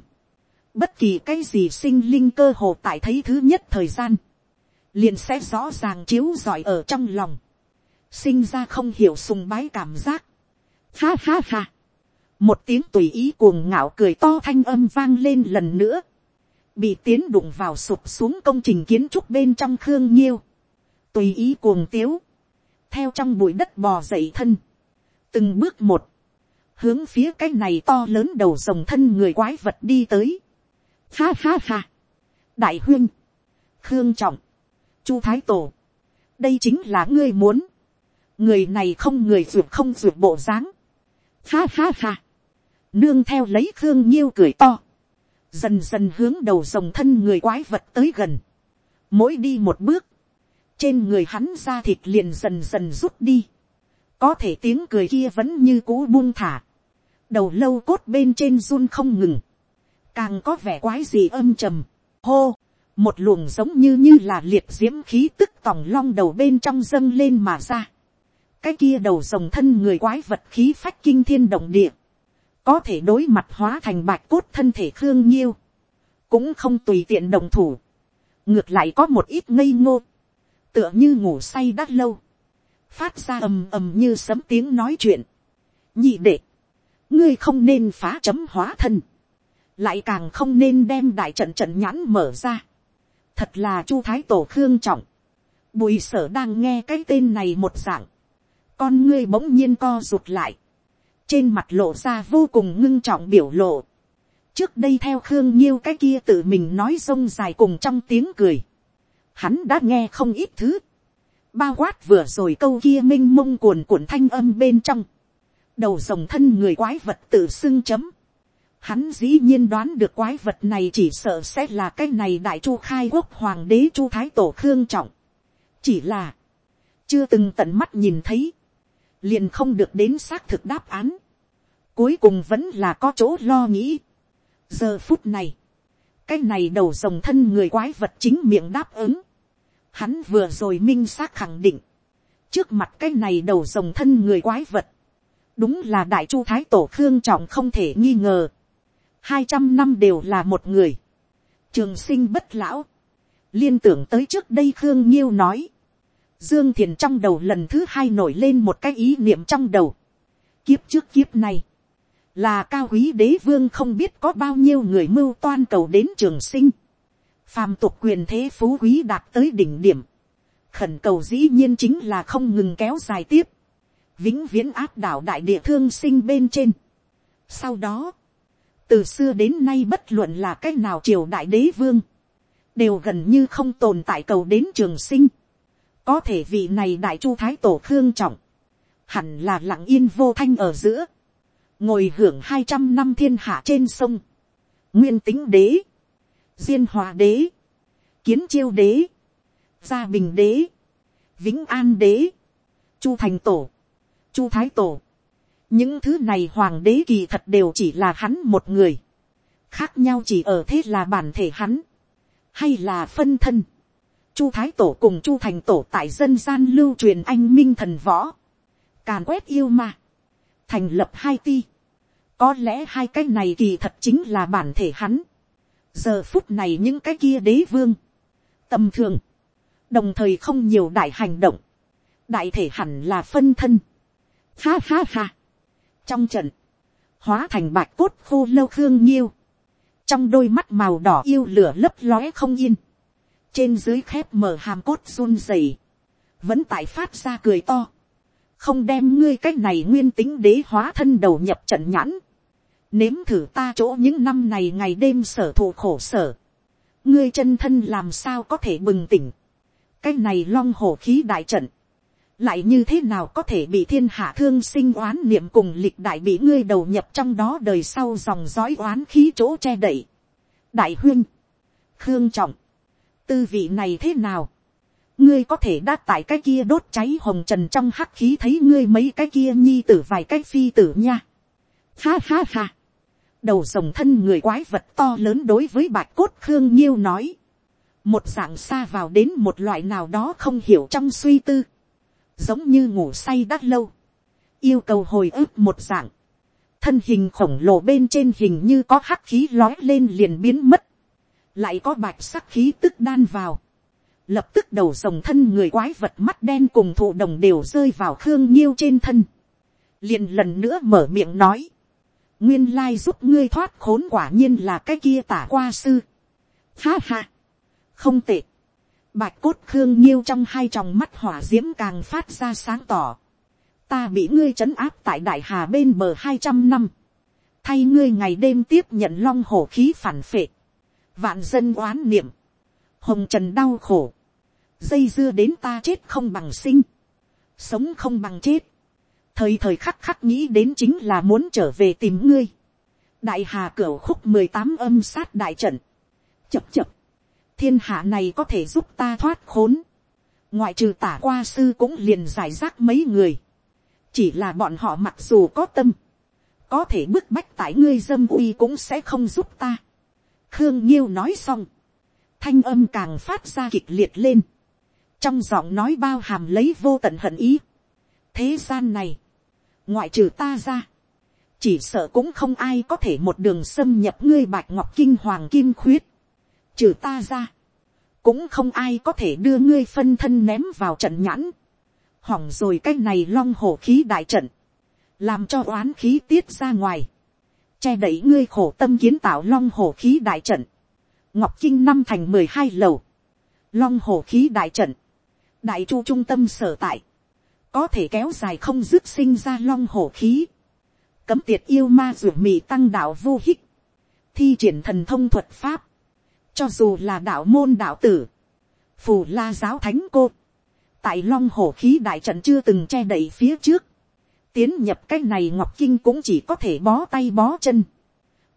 S1: bất kỳ cái gì sinh linh cơ hồ tại thấy thứ nhất thời gian, liền sẽ rõ ràng chiếu giỏi ở trong lòng, sinh ra không hiểu sùng bái cảm giác. Ha ha ha, một tiếng tùy ý cuồng ngạo cười to thanh âm vang lên lần nữa, bị tiến đụng vào sụp xuống công trình kiến trúc bên trong khương nhiêu, tùy ý cuồng tiếu, theo trong bụi đất bò dậy thân, từng bước một, hướng phía cái này to lớn đầu rồng thân người quái vật đi tới. Ha ha ha. Đại huyên. Khương trọng chu thái tổ, đây chính là ngươi muốn, người này không người ruột không ruột bộ dáng, ha ha ha, nương theo lấy khương nhiêu cười to, dần dần hướng đầu dòng thân người quái vật tới gần, mỗi đi một bước, trên người hắn ra thịt liền dần dần rút đi, có thể tiếng cười kia vẫn như cũ buông thả, đầu lâu cốt bên trên run không ngừng, càng có vẻ quái gì âm trầm, hô, một luồng giống như như là liệt diễm khí tức tòng long đầu bên trong dâng lên mà ra. cái kia đầu rồng thân người quái vật khí phách kinh thiên động địa, có thể đối mặt hóa thành bạch cốt thân thể khương nhiêu, cũng không tùy tiện đồng thủ, ngược lại có một ít ngây ngô, tựa như ngủ say đã lâu, phát ra ầm ầm như sấm tiếng nói chuyện, nhị đệ, ngươi không nên phá chấm hóa thân, lại càng không nên đem đại trận trận nhãn mở ra, thật là chu thái tổ khương trọng, bùi sở đang nghe cái tên này một dạng, con ngươi bỗng nhiên co rụt lại, trên mặt lộ ra vô cùng ngưng trọng biểu lộ, trước đây theo khương nhiêu cái kia tự mình nói rông dài cùng trong tiếng cười, hắn đã nghe không ít thứ, bao quát vừa rồi câu kia minh mông cuồn cuộn thanh âm bên trong, đầu rồng thân người quái vật tự xưng chấm, Hắn dĩ nhiên đoán được quái vật này chỉ sợ sẽ là cái này đại chu khai quốc hoàng đế chu thái tổ khương trọng. Chỉ là, chưa từng tận mắt nhìn thấy, liền không được đến xác thực đáp án. Cuối cùng vẫn là có chỗ lo nghĩ. Giờ phút này, cái này đầu rồng thân người quái vật chính miệng đáp ứng. Hắn vừa rồi minh xác khẳng định, trước mặt cái này đầu rồng thân người quái vật, đúng là đại chu thái tổ khương trọng không thể nghi ngờ hai trăm năm đều là một người. Trường sinh bất lão. Liên tưởng tới trước đây Khương nghiêu nói. Dương Thiền trong đầu lần thứ hai nổi lên một cái ý niệm trong đầu. Kiếp trước kiếp này. Là cao quý đế vương không biết có bao nhiêu người mưu toan cầu đến trường sinh. Phàm tục quyền thế phú quý đạt tới đỉnh điểm. Khẩn cầu dĩ nhiên chính là không ngừng kéo dài tiếp. Vĩnh viễn áp đảo đại địa thương sinh bên trên. Sau đó từ xưa đến nay bất luận là c nào triều đại đế vương, đều gần như không tồn tại cầu đến trường sinh. có thể vị này đại chu thái tổ khương trọng, hẳn là lặng yên vô thanh ở giữa, ngồi hưởng hai trăm năm thiên hạ trên sông, nguyên tính đế, diên hòa đế, kiến chiêu đế, gia bình đế, vĩnh an đế, chu thành tổ, chu thái tổ, những thứ này hoàng đế kỳ thật đều chỉ là hắn một người, khác nhau chỉ ở thế là bản thể hắn, hay là phân thân. Chu thái tổ cùng chu thành tổ tại dân gian lưu truyền anh minh thần võ, càn quét yêu ma, thành lập hai ti, có lẽ hai cái này kỳ thật chính là bản thể hắn. giờ phút này những cái kia đế vương, tầm thường, đồng thời không nhiều đại hành động, đại thể hẳn là phân thân. Ha ha ha trong trận, hóa thành bạch cốt khô lâu khương nhiêu, trong đôi mắt màu đỏ yêu lửa lấp lóe không yên, trên dưới khép mở hàm cốt run rẩy, vẫn tại phát ra cười to, không đem ngươi cái này nguyên tính đế hóa thân đầu nhập trận nhãn, nếm thử ta chỗ những năm này ngày đêm sở thụ khổ sở, ngươi chân thân làm sao có thể bừng tỉnh, cái này long hổ khí đại trận, lại như thế nào có thể bị thiên hạ thương sinh oán niệm cùng lịch đại bị ngươi đầu nhập trong đó đời sau dòng dõi oán khí chỗ che đậy. đại huyên, khương trọng, tư vị này thế nào, ngươi có thể đã tại cái kia đốt cháy hồng trần trong hắc khí thấy ngươi mấy cái kia nhi tử vài cái phi tử nha. ha ha ha, đầu rồng thân người quái vật to lớn đối với bạch cốt khương nhiêu nói, một dạng xa vào đến một loại nào đó không hiểu trong suy tư giống như ngủ say đã lâu, yêu cầu hồi ức một dạng, thân hình khổng lồ bên trên hình như có hắc khí lói lên liền biến mất, lại có bạch sắc khí tức đan vào, lập tức đầu dòng thân người quái vật mắt đen cùng thụ đồng đều rơi vào khương nhiêu trên thân, liền lần nữa mở miệng nói, nguyên lai giúp ngươi thoát khốn quả nhiên là cái kia tả qua sư, ha ha, không tệ, Bạch cốt Khương Nhiêu trong hai tròng mắt hỏa diễm càng phát ra sáng tỏ. Ta bị ngươi trấn áp tại Đại Hà bên bờ hai trăm năm. Thay ngươi ngày đêm tiếp nhận long hổ khí phản phệ. Vạn dân oán niệm. Hồng trần đau khổ. Dây dưa đến ta chết không bằng sinh. Sống không bằng chết. Thời thời khắc khắc nghĩ đến chính là muốn trở về tìm ngươi. Đại Hà cửa khúc mười tám âm sát đại trận. Chập chập thiên hạ này có thể giúp ta thoát khốn, ngoại trừ tả qua sư cũng liền giải rác mấy người, chỉ là bọn họ mặc dù có tâm, có thể bức bách tại ngươi dâm uy cũng sẽ không giúp ta. khương nhiêu nói xong, thanh âm càng phát ra kịch liệt lên, trong giọng nói bao hàm lấy vô tận hận ý. thế gian này, ngoại trừ ta ra, chỉ sợ cũng không ai có thể một đường xâm nhập ngươi bạch ngọc kinh hoàng kim khuyết trừ ta ra, cũng không ai có thể đưa ngươi phân thân ném vào trận nhãn, hỏng rồi cái này long hổ khí đại trận, làm cho oán khí tiết ra ngoài, che đẩy ngươi khổ tâm kiến tạo long hổ khí đại trận, ngọc kinh năm thành mười hai lầu, long hổ khí đại trận, đại chu trung tâm sở tại, có thể kéo dài không dứt sinh ra long hổ khí, cấm tiệt yêu ma ruột mì tăng đạo vô hích, thi triển thần thông thuật pháp, cho dù là đạo môn đạo tử, phù la giáo thánh cô, tại long hổ khí đại trận chưa từng che đậy phía trước, tiến nhập cái này ngọc kinh cũng chỉ có thể bó tay bó chân,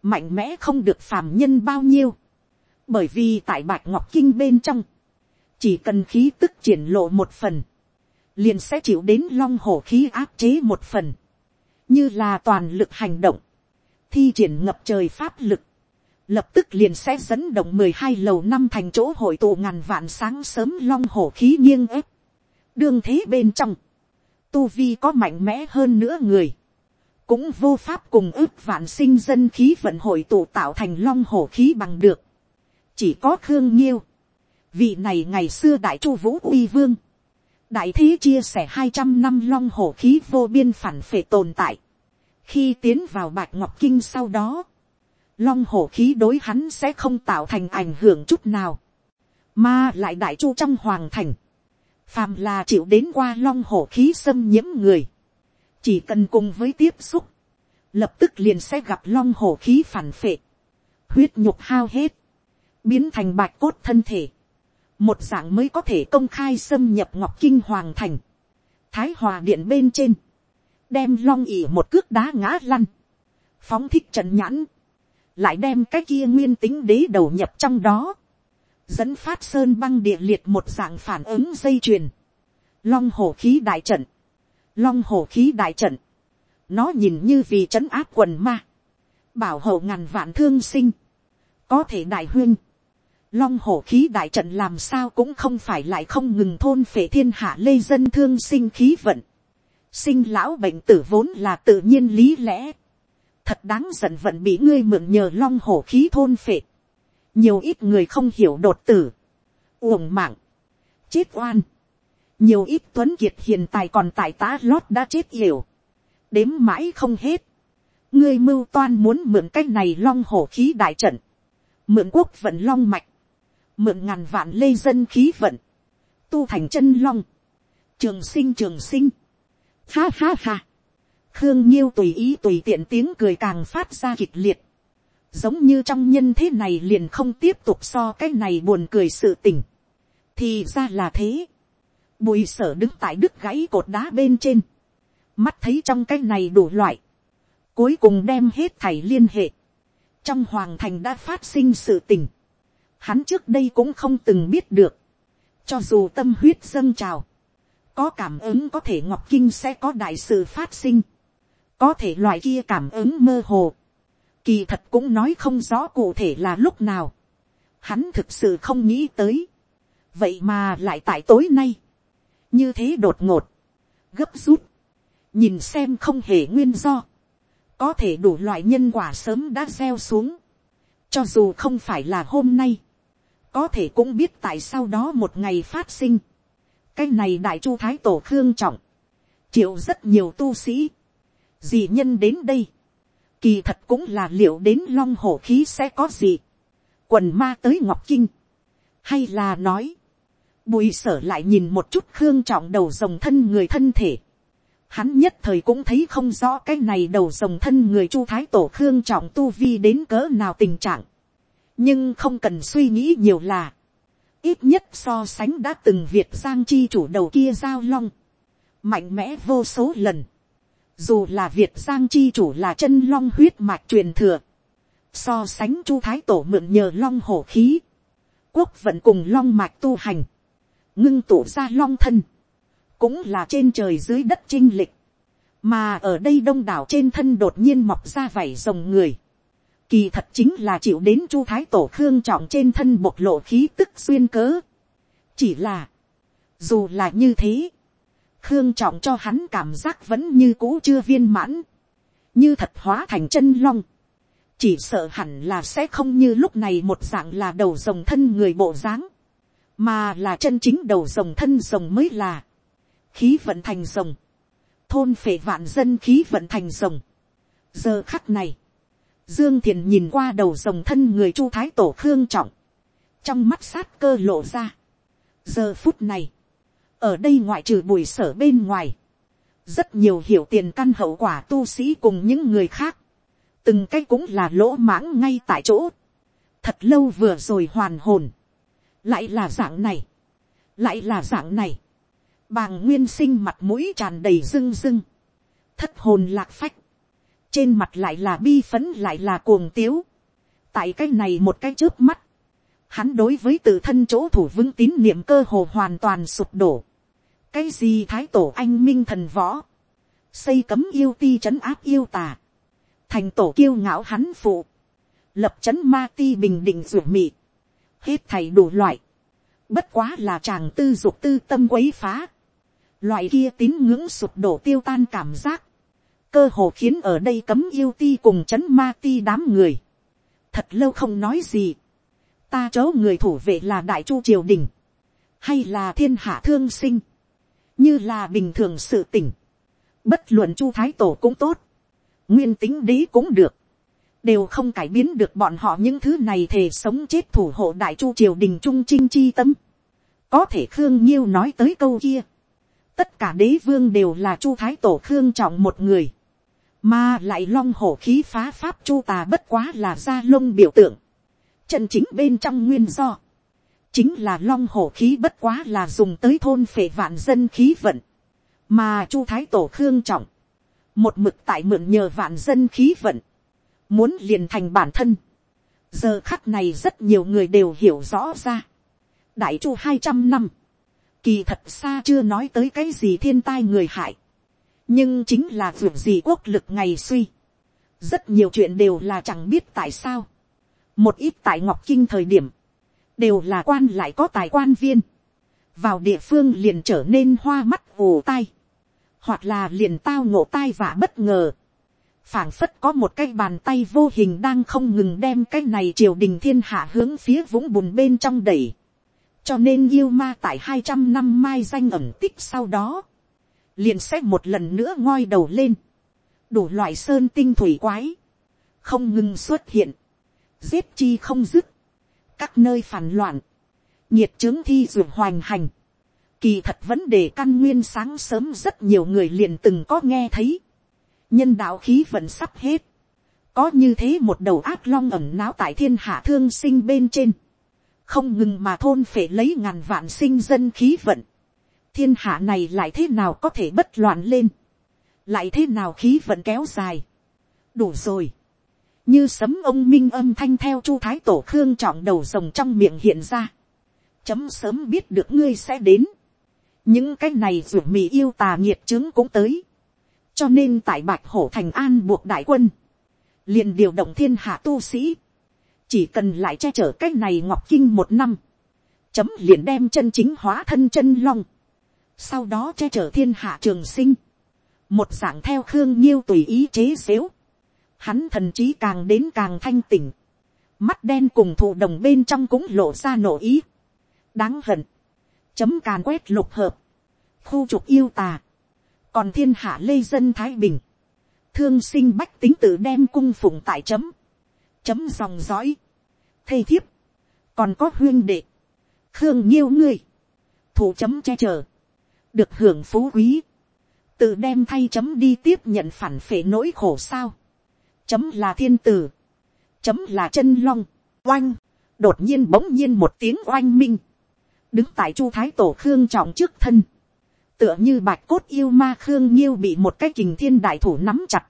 S1: mạnh mẽ không được phàm nhân bao nhiêu, bởi vì tại bạch ngọc kinh bên trong, chỉ cần khí tức triển lộ một phần, liền sẽ chịu đến long hổ khí áp chế một phần, như là toàn lực hành động, thi triển ngập trời pháp lực, lập tức liền sẽ dẫn động mười hai lầu năm thành chỗ hội tụ ngàn vạn sáng sớm long hổ khí nghiêng ép. Đương thế bên trong, tu vi có mạnh mẽ hơn nữa người. Cũng vô pháp cùng ước vạn sinh dân khí vận hội tụ tạo thành long hổ khí bằng được. Chỉ có Khương Nhiêu. Vị này ngày xưa đại chu vũ uy vương. Đại thế chia sẻ hai trăm năm long hổ khí vô biên phản phệ tồn tại. Khi tiến vào bạch ngọc kinh sau đó long hổ khí đối hắn sẽ không tạo thành ảnh hưởng chút nào, mà lại đại chu trong hoàng thành, phàm là chịu đến qua long hổ khí xâm nhiễm người, chỉ cần cùng với tiếp xúc, lập tức liền sẽ gặp long hổ khí phản phệ, huyết nhục hao hết, biến thành bạch cốt thân thể, một dạng mới có thể công khai xâm nhập ngọc kinh hoàng thành, thái hòa điện bên trên, đem long ỉ một cước đá ngã lăn, phóng thích trận nhãn, lại đem cái kia nguyên tính đế đầu nhập trong đó, dẫn phát sơn băng địa liệt một dạng phản ứng dây chuyền, long hổ khí đại trận, long hổ khí đại trận, nó nhìn như vì trấn áp quần ma, bảo hộ ngàn vạn thương sinh, có thể đại huyên, long hổ khí đại trận làm sao cũng không phải lại không ngừng thôn phệ thiên hạ lê dân thương sinh khí vận, sinh lão bệnh tử vốn là tự nhiên lý lẽ, thật đáng giận vận bị ngươi mượn nhờ long hổ khí thôn phệ. nhiều ít người không hiểu đột tử, uổng mạng, chết oan. nhiều ít tuấn kiệt hiện tại còn tại tá lót đã chết yểu, đếm mãi không hết. ngươi mưu toan muốn mượn cái này long hổ khí đại trận, mượn quốc vận long mạch, mượn ngàn vạn lê dân khí vận, tu thành chân long, trường sinh trường sinh, ha ha ha Khương Nhiêu tùy ý tùy tiện tiếng cười càng phát ra kịch liệt. Giống như trong nhân thế này liền không tiếp tục so cái này buồn cười sự tình. Thì ra là thế. Bùi sở đứng tại đứt gãy cột đá bên trên. Mắt thấy trong cái này đủ loại. Cuối cùng đem hết thảy liên hệ. Trong hoàng thành đã phát sinh sự tình. Hắn trước đây cũng không từng biết được. Cho dù tâm huyết dâng trào. Có cảm ứng có thể Ngọc Kinh sẽ có đại sự phát sinh có thể loại kia cảm ứng mơ hồ, kỳ thật cũng nói không rõ cụ thể là lúc nào, hắn thực sự không nghĩ tới, vậy mà lại tại tối nay, như thế đột ngột, gấp rút, nhìn xem không hề nguyên do, có thể đủ loại nhân quả sớm đã gieo xuống, cho dù không phải là hôm nay, có thể cũng biết tại sao đó một ngày phát sinh, cái này đại chu thái tổ khương trọng, chịu rất nhiều tu sĩ, dị nhân đến đây, kỳ thật cũng là liệu đến long hổ khí sẽ có gì, quần ma tới ngọc kinh, hay là nói, bùi sở lại nhìn một chút khương trọng đầu rồng thân người thân thể, hắn nhất thời cũng thấy không rõ cái này đầu rồng thân người chu thái tổ khương trọng tu vi đến cỡ nào tình trạng, nhưng không cần suy nghĩ nhiều là, ít nhất so sánh đã từng việt giang chi chủ đầu kia giao long, mạnh mẽ vô số lần, dù là việt giang chi chủ là chân long huyết mạch truyền thừa, so sánh chu thái tổ mượn nhờ long hổ khí, quốc vận cùng long mạch tu hành, ngưng tụ ra long thân, cũng là trên trời dưới đất chinh lịch, mà ở đây đông đảo trên thân đột nhiên mọc ra vảy rồng người, kỳ thật chính là chịu đến chu thái tổ khương trọng trên thân bộc lộ khí tức xuyên cớ. chỉ là, dù là như thế, khương trọng cho hắn cảm giác vẫn như cũ chưa viên mãn, như thật hóa thành chân long, chỉ sợ hẳn là sẽ không như lúc này một dạng là đầu rồng thân người bộ dáng, mà là chân chính đầu rồng thân rồng mới là khí vận thành rồng, thôn phệ vạn dân khí vận thành rồng. giờ khắc này, dương thiền nhìn qua đầu rồng thân người chu thái tổ khương trọng, trong mắt sát cơ lộ ra. giờ phút này, ở đây ngoại trừ bùi sở bên ngoài, rất nhiều hiểu tiền căn hậu quả tu sĩ cùng những người khác, từng cái cũng là lỗ mãng ngay tại chỗ, thật lâu vừa rồi hoàn hồn, lại là dạng này, lại là dạng này, bàng nguyên sinh mặt mũi tràn đầy rưng rưng, thất hồn lạc phách, trên mặt lại là bi phấn lại là cuồng tiếu, tại cái này một cái trước mắt, hắn đối với tự thân chỗ thủ vững tín niệm cơ hồ hoàn toàn sụp đổ cái gì thái tổ anh minh thần võ, xây cấm yêu ti trấn áp yêu tà, thành tổ kiêu ngạo hắn phụ, lập trấn ma ti bình định ruột mị, hết thầy đủ loại, bất quá là chàng tư dục tư tâm quấy phá, loại kia tín ngưỡng sụp đổ tiêu tan cảm giác, cơ hồ khiến ở đây cấm yêu ti cùng chấn ma ti đám người, thật lâu không nói gì, ta chớ người thủ vệ là đại chu triều đình, hay là thiên hạ thương sinh, như là bình thường sự tình, bất luận chu thái tổ cũng tốt, nguyên tính đế cũng được, đều không cải biến được bọn họ những thứ này thề sống chết thủ hộ đại chu triều đình trung trinh chi tâm. có thể khương nhiêu nói tới câu kia, tất cả đế vương đều là chu thái tổ khương trọng một người, mà lại long hổ khí phá pháp chu tà bất quá là gia lông biểu tượng, trận chính bên trong nguyên do, chính là long hổ khí bất quá là dùng tới thôn phệ vạn dân khí vận, mà chu thái tổ khương trọng, một mực tại mượn nhờ vạn dân khí vận, muốn liền thành bản thân. giờ khắc này rất nhiều người đều hiểu rõ ra. đại chu hai trăm năm, kỳ thật xa chưa nói tới cái gì thiên tai người hại, nhưng chính là việc gì quốc lực ngày suy. rất nhiều chuyện đều là chẳng biết tại sao. một ít tại ngọc kinh thời điểm, đều là quan lại có tài quan viên, vào địa phương liền trở nên hoa mắt ù tai, hoặc là liền tao ngộ tai và bất ngờ, phảng phất có một cái bàn tay vô hình đang không ngừng đem cái này triều đình thiên hạ hướng phía vũng bùn bên trong đẩy, cho nên yêu ma tại hai trăm năm mai danh ẩm tích sau đó, liền sẽ một lần nữa ngoi đầu lên, đủ loại sơn tinh thủy quái, không ngừng xuất hiện, giết chi không dứt, các nơi phản loạn, nhiệt chứng thi ruột hoành hành. Kỳ thật vấn đề căn nguyên sáng sớm rất nhiều người liền từng có nghe thấy. Nhân đạo khí vẫn sắp hết. Có như thế một đầu ác long ẩm náo tại thiên hạ thương sinh bên trên. Không ngừng mà thôn phải lấy ngàn vạn sinh dân khí vận. Thiên hạ này lại thế nào có thể bất loạn lên. Lại thế nào khí vận kéo dài. Đủ rồi như sấm ông minh âm thanh theo chu thái tổ khương trọng đầu rồng trong miệng hiện ra. chấm sớm biết được ngươi sẽ đến. những cái này ruột mì yêu tà nghiệt chứng cũng tới. cho nên tại bạch hổ thành an buộc đại quân, liền điều động thiên hạ tu sĩ, chỉ cần lại che chở cái này ngọc kinh một năm, chấm liền đem chân chính hóa thân chân long, sau đó che chở thiên hạ trường sinh, một dạng theo khương nhiêu tùy ý chế xếu, hắn thần trí càng đến càng thanh tỉnh, mắt đen cùng thụ đồng bên trong cũng lộ ra nổ ý, đáng hận, chấm càn quét lục hợp, khu trục yêu tà, còn thiên hạ lê dân thái bình, thương sinh bách tính tự đem cung phụng tại chấm, chấm dòng dõi, thê thiếp, còn có huyên đệ, khương nhiêu ngươi, thủ chấm che chở, được hưởng phú quý, tự đem thay chấm đi tiếp nhận phản phệ nỗi khổ sao, chấm là thiên tử, chấm là chân long, oanh, đột nhiên bỗng nhiên một tiếng oanh minh, đứng tại chu thái tổ khương trọng trước thân, tựa như bạch cốt yêu ma khương nghiêu bị một cái kình thiên đại thủ nắm chặt,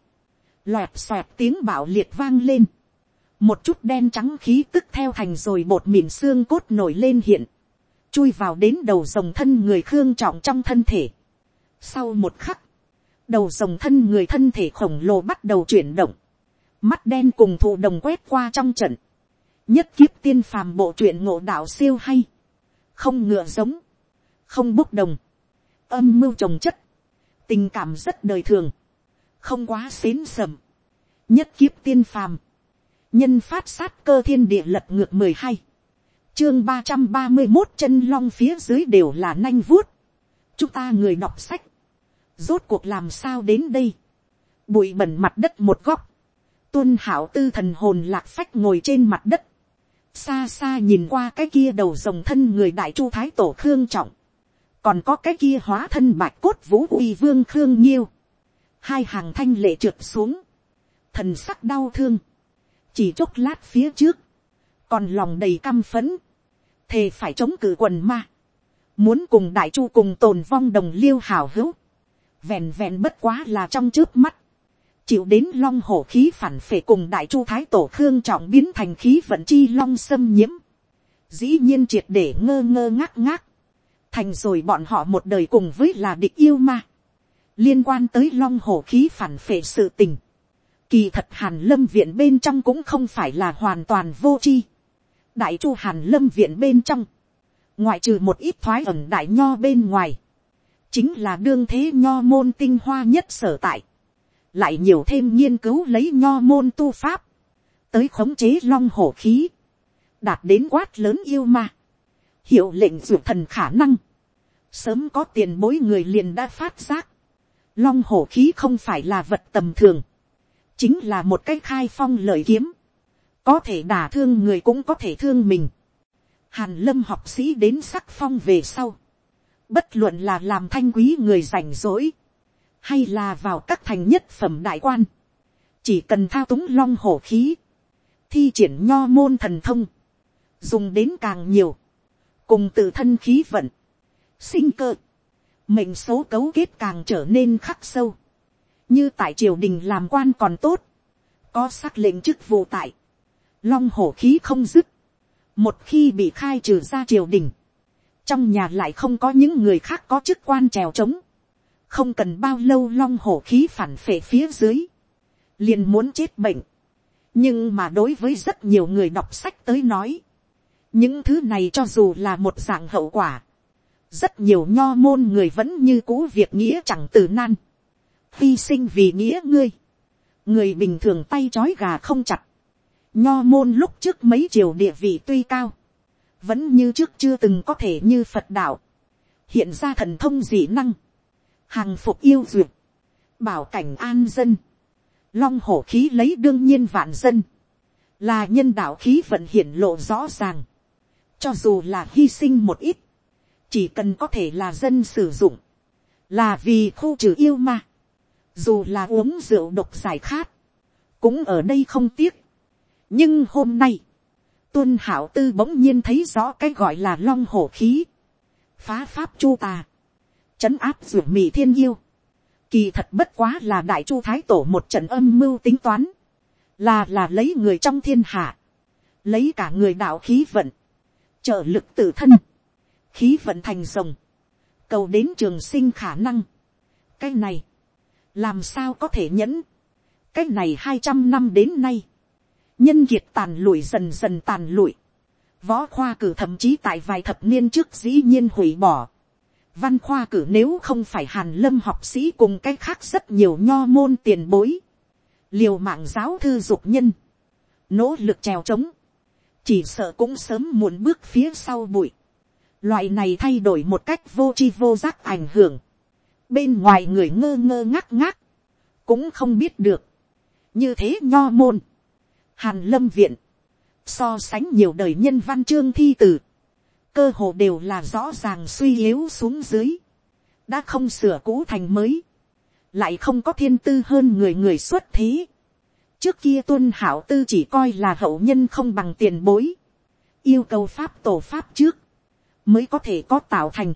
S1: loẹt xoẹt tiếng bạo liệt vang lên, một chút đen trắng khí tức theo thành rồi bột mìn xương cốt nổi lên hiện, chui vào đến đầu dòng thân người khương trọng trong thân thể. Sau một khắc, đầu dòng thân người thân thể khổng lồ bắt đầu chuyển động, mắt đen cùng thụ đồng quét qua trong trận, nhất kiếp tiên phàm bộ truyện ngộ đạo siêu hay, không ngựa giống, không bốc đồng, âm mưu trồng chất, tình cảm rất đời thường, không quá xến sầm, nhất kiếp tiên phàm, nhân phát sát cơ thiên địa lật ngược mười hai, chương ba trăm ba mươi một chân long phía dưới đều là nanh vuốt, chúng ta người đọc sách, rốt cuộc làm sao đến đây, bụi bẩn mặt đất một góc, tuân hảo tư thần hồn lạc phách ngồi trên mặt đất, xa xa nhìn qua cái kia đầu rồng thân người đại chu thái tổ khương trọng, còn có cái kia hóa thân bạch cốt vũ uy vương khương nhiêu, hai hàng thanh lệ trượt xuống, thần sắc đau thương, chỉ chốc lát phía trước, còn lòng đầy căm phấn, thề phải chống cử quần ma, muốn cùng đại chu cùng tồn vong đồng liêu hảo hữu, vẹn vẹn bất quá là trong trước mắt, chịu đến long hổ khí phản phệ cùng đại chu thái tổ khương trọng biến thành khí vận chi long xâm nhiễm, dĩ nhiên triệt để ngơ ngơ ngác ngác, thành rồi bọn họ một đời cùng với là địch yêu ma, liên quan tới long hổ khí phản phệ sự tình, kỳ thật hàn lâm viện bên trong cũng không phải là hoàn toàn vô chi đại chu hàn lâm viện bên trong, ngoại trừ một ít thoái ẩn đại nho bên ngoài, chính là đương thế nho môn tinh hoa nhất sở tại lại nhiều thêm nghiên cứu lấy nho môn tu pháp, tới khống chế long hổ khí, đạt đến quát lớn yêu ma, hiệu lệnh dược thần khả năng, sớm có tiền bối người liền đã phát giác, long hổ khí không phải là vật tầm thường, chính là một cái khai phong lợi kiếm, có thể đả thương người cũng có thể thương mình. Hàn lâm học sĩ đến sắc phong về sau, bất luận là làm thanh quý người rảnh rỗi, hay là vào các thành nhất phẩm đại quan, chỉ cần thao túng long hổ khí, thi triển nho môn thần thông, dùng đến càng nhiều, cùng tự thân khí vận, sinh cơ, mệnh số cấu kết càng trở nên khắc sâu, như tại triều đình làm quan còn tốt, có xác lệnh chức vụ tại, long hổ khí không dứt, một khi bị khai trừ ra triều đình, trong nhà lại không có những người khác có chức quan trèo trống, không cần bao lâu long hổ khí phản phệ phía dưới, liền muốn chết bệnh. nhưng mà đối với rất nhiều người đọc sách tới nói, những thứ này cho dù là một dạng hậu quả, rất nhiều nho môn người vẫn như cũ việc nghĩa chẳng từ nan, hy sinh vì nghĩa ngươi, người bình thường tay c h ó i gà không chặt, nho môn lúc trước mấy triều địa vị tuy cao, vẫn như trước chưa từng có thể như phật đạo, hiện ra thần thông dị năng, hàng phục yêu duyệt, bảo cảnh an dân, long hổ khí lấy đương nhiên vạn dân, là nhân đạo khí vận hiển lộ rõ ràng, cho dù là hy sinh một ít, chỉ cần có thể là dân sử dụng, là vì khu trừ yêu mà dù là uống rượu độc giải khát, cũng ở đây không tiếc. nhưng hôm nay, tuân hảo tư bỗng nhiên thấy rõ cái gọi là long hổ khí, phá pháp chu tà, chấn áp ruột mì thiên yêu. Kỳ thật bất quá là đại chu thái tổ một trận âm mưu tính toán. Là là lấy người trong thiên hạ. Lấy cả người đạo khí vận. Trợ lực tự thân. Khí vận thành rồng. Cầu đến trường sinh khả năng. Cái này. Làm sao có thể nhẫn. Cái này hai trăm năm đến nay. Nhân kiệt tàn lụi dần dần tàn lụi võ khoa cử thậm chí tại vài thập niên trước dĩ nhiên hủy bỏ văn khoa cử nếu không phải hàn lâm học sĩ cùng cái khác rất nhiều nho môn tiền bối, liều mạng giáo thư dục nhân, nỗ lực trèo trống, chỉ sợ cũng sớm muộn bước phía sau bụi, loại này thay đổi một cách vô tri vô giác ảnh hưởng, bên ngoài người ngơ ngơ ngác ngác, cũng không biết được, như thế nho môn, hàn lâm viện, so sánh nhiều đời nhân văn chương thi tử, cơ hồ đều là rõ ràng suy yếu xuống dưới, đã không sửa cũ thành mới, lại không có thiên tư hơn người người xuất thế. trước kia tuân hảo tư chỉ coi là hậu nhân không bằng tiền bối, yêu cầu pháp tổ pháp trước, mới có thể có tạo thành.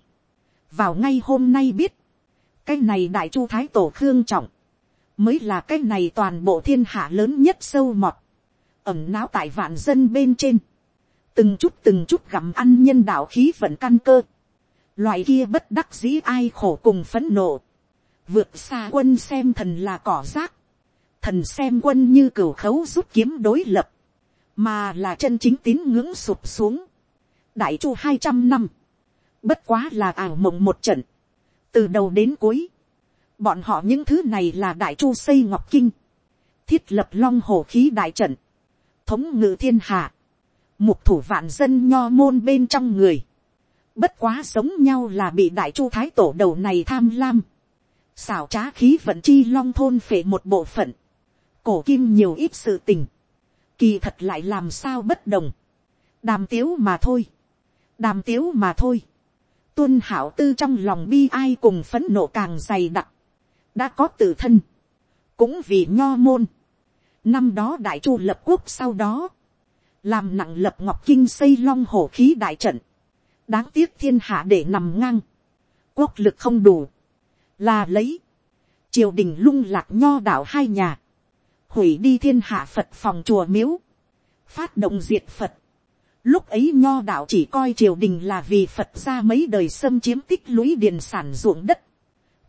S1: vào ngay hôm nay biết, cái này đại chu thái tổ khương trọng, mới là cái này toàn bộ thiên hạ lớn nhất sâu mọt, ẩm não tại vạn dân bên trên từng chút từng chút gặm ăn nhân đạo khí vận căn cơ, loại kia bất đắc dĩ ai khổ cùng phấn nộ, vượt xa quân xem thần là cỏ rác, thần xem quân như cửu khấu rút kiếm đối lập, mà là chân chính tín ngưỡng sụp xuống, đại chu hai trăm năm, bất quá là ảo mộng một trận, từ đầu đến cuối, bọn họ những thứ này là đại chu xây ngọc kinh, thiết lập long hồ khí đại trận, thống ngự thiên hạ, mục thủ vạn dân nho môn bên trong người, bất quá sống nhau là bị đại chu thái tổ đầu này tham lam, xảo trá khí vận chi long thôn phệ một bộ phận, cổ kim nhiều ít sự tình, kỳ thật lại làm sao bất đồng, đàm tiếu mà thôi, đàm tiếu mà thôi, tuân hảo tư trong lòng bi ai cùng phấn nộ càng dày đặc, đã có tự thân, cũng vì nho môn, năm đó đại chu lập quốc sau đó, làm nặng lập ngọc kinh xây long hổ khí đại trận, đáng tiếc thiên hạ để nằm ngang, quốc lực không đủ, là lấy, triều đình lung lạc nho đạo hai nhà, hủy đi thiên hạ phật phòng chùa miếu, phát động diệt phật, lúc ấy nho đạo chỉ coi triều đình là vì phật ra mấy đời xâm chiếm tích lũy điền sản ruộng đất,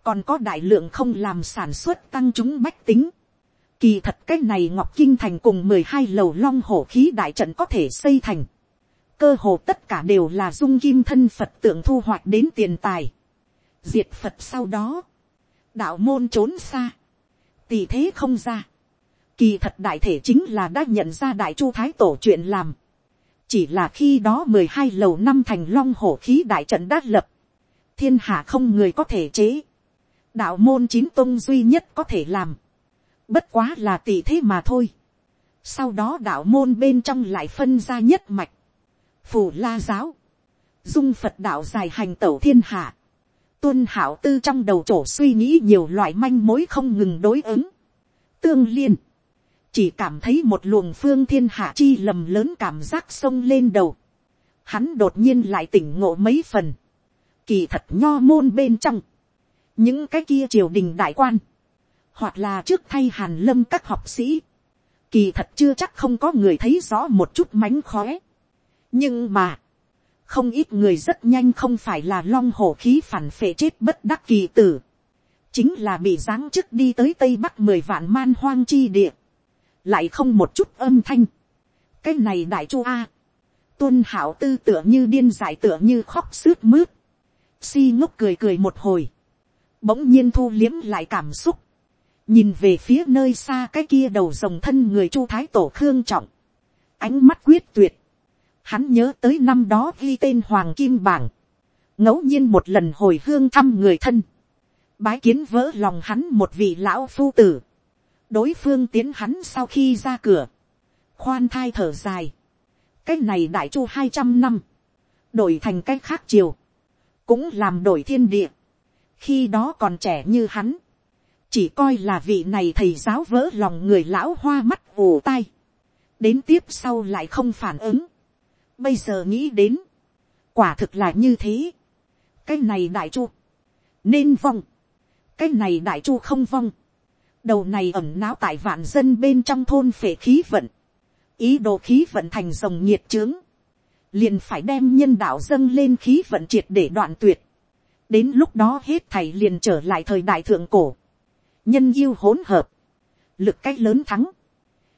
S1: còn có đại lượng không làm sản xuất tăng chúng bách tính, Kỳ thật cái này Ngọc Kinh Thành cùng mười hai lầu long hổ khí đại trận có thể xây thành. Cơ hồ tất cả đều là dung kim thân Phật tượng thu hoạch đến tiền tài. Diệt Phật sau đó. Đạo môn trốn xa. Tỷ thế không ra. Kỳ thật đại thể chính là đã nhận ra đại chu thái tổ chuyện làm. Chỉ là khi đó mười hai lầu năm thành long hổ khí đại trận đã lập. Thiên hạ không người có thể chế. Đạo môn chín tông duy nhất có thể làm bất quá là tỷ thế mà thôi. sau đó đạo môn bên trong lại phân ra nhất mạch, phủ la giáo, dung phật đạo dài hành tẩu thiên hạ, tuân hảo tư trong đầu chỗ suy nghĩ nhiều loại manh mối không ngừng đối ứng, tương liên, chỉ cảm thấy một luồng phương thiên hạ chi lầm lớn cảm giác sông lên đầu, hắn đột nhiên lại tỉnh ngộ mấy phần, kỳ thật nho môn bên trong, những cái kia triều đình đại quan, hoặc là trước thay hàn lâm các học sĩ, kỳ thật chưa chắc không có người thấy rõ một chút mánh khóe. nhưng mà, không ít người rất nhanh không phải là long hổ khí phản phệ chết bất đắc kỳ tử, chính là bị giáng chức đi tới tây bắc mười vạn man hoang chi địa, lại không một chút âm thanh. cái này đại chu a, tuân hảo tư tưởng như điên giải tưởng như khóc sướt mướt, si ngốc cười cười một hồi, bỗng nhiên thu liếm lại cảm xúc, nhìn về phía nơi xa cái kia đầu rồng thân người chu thái tổ khương trọng, ánh mắt quyết tuyệt, hắn nhớ tới năm đó ghi tên hoàng kim bảng, ngẫu nhiên một lần hồi hương thăm người thân, bái kiến vỡ lòng hắn một vị lão phu tử, đối phương tiến hắn sau khi ra cửa, khoan thai thở dài, cái này đại chu hai trăm năm, đổi thành cái khác chiều, cũng làm đổi thiên địa, khi đó còn trẻ như hắn, chỉ coi là vị này thầy giáo vỡ lòng người lão hoa mắt ù tai, đến tiếp sau lại không phản ứng, bây giờ nghĩ đến, quả thực là như thế, cái này đại chu, nên vong, cái này đại chu không vong, đầu này ẩm não tại vạn dân bên trong thôn phệ khí vận, ý đồ khí vận thành dòng nhiệt trướng, liền phải đem nhân đạo dâng lên khí vận triệt để đoạn tuyệt, đến lúc đó hết thầy liền trở lại thời đại thượng cổ, nhân yêu hỗn hợp, lực cách lớn thắng,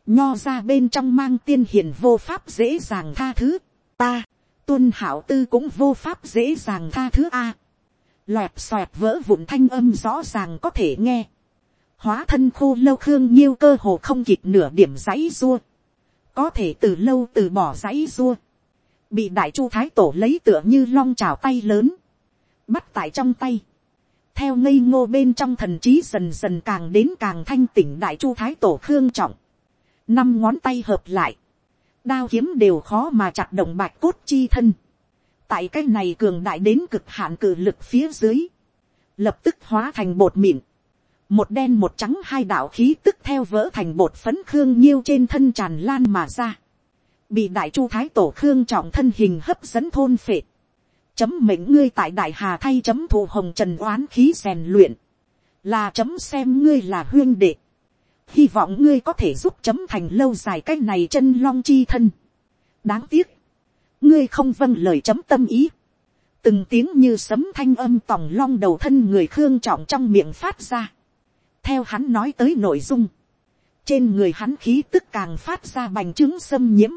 S1: nho ra bên trong mang tiên hiền vô pháp dễ dàng tha thứ, ta, tuân hảo tư cũng vô pháp dễ dàng tha thứ a, à, loẹt xoẹt vỡ vụn thanh âm rõ ràng có thể nghe, hóa thân khô lâu khương nhiêu cơ hồ không kịp nửa điểm giấy dua, có thể từ lâu từ bỏ giấy dua, bị đại chu thái tổ lấy tựa như long trào tay lớn, bắt tại trong tay, theo ngây ngô bên trong thần trí dần dần càng đến càng thanh tỉnh đại chu thái tổ khương trọng. Năm ngón tay hợp lại. Đao kiếm đều khó mà chặt động bạch cốt chi thân. Tại cái này cường đại đến cực hạn cử lực phía dưới. Lập tức hóa thành bột mịn. Một đen một trắng hai đạo khí tức theo vỡ thành bột phấn khương nhiêu trên thân tràn lan mà ra. Bị đại chu thái tổ khương trọng thân hình hấp dẫn thôn phệ chấm mệnh ngươi tại đại hà thay chấm thù hồng trần oán khí rèn luyện, là chấm xem ngươi là huyên đệ, hy vọng ngươi có thể giúp chấm thành lâu dài cách này chân long chi thân. đáng tiếc, ngươi không vâng lời chấm tâm ý, từng tiếng như sấm thanh âm tòng long đầu thân người khương trọng trong miệng phát ra, theo hắn nói tới nội dung, trên người hắn khí tức càng phát ra bành trướng xâm nhiễm,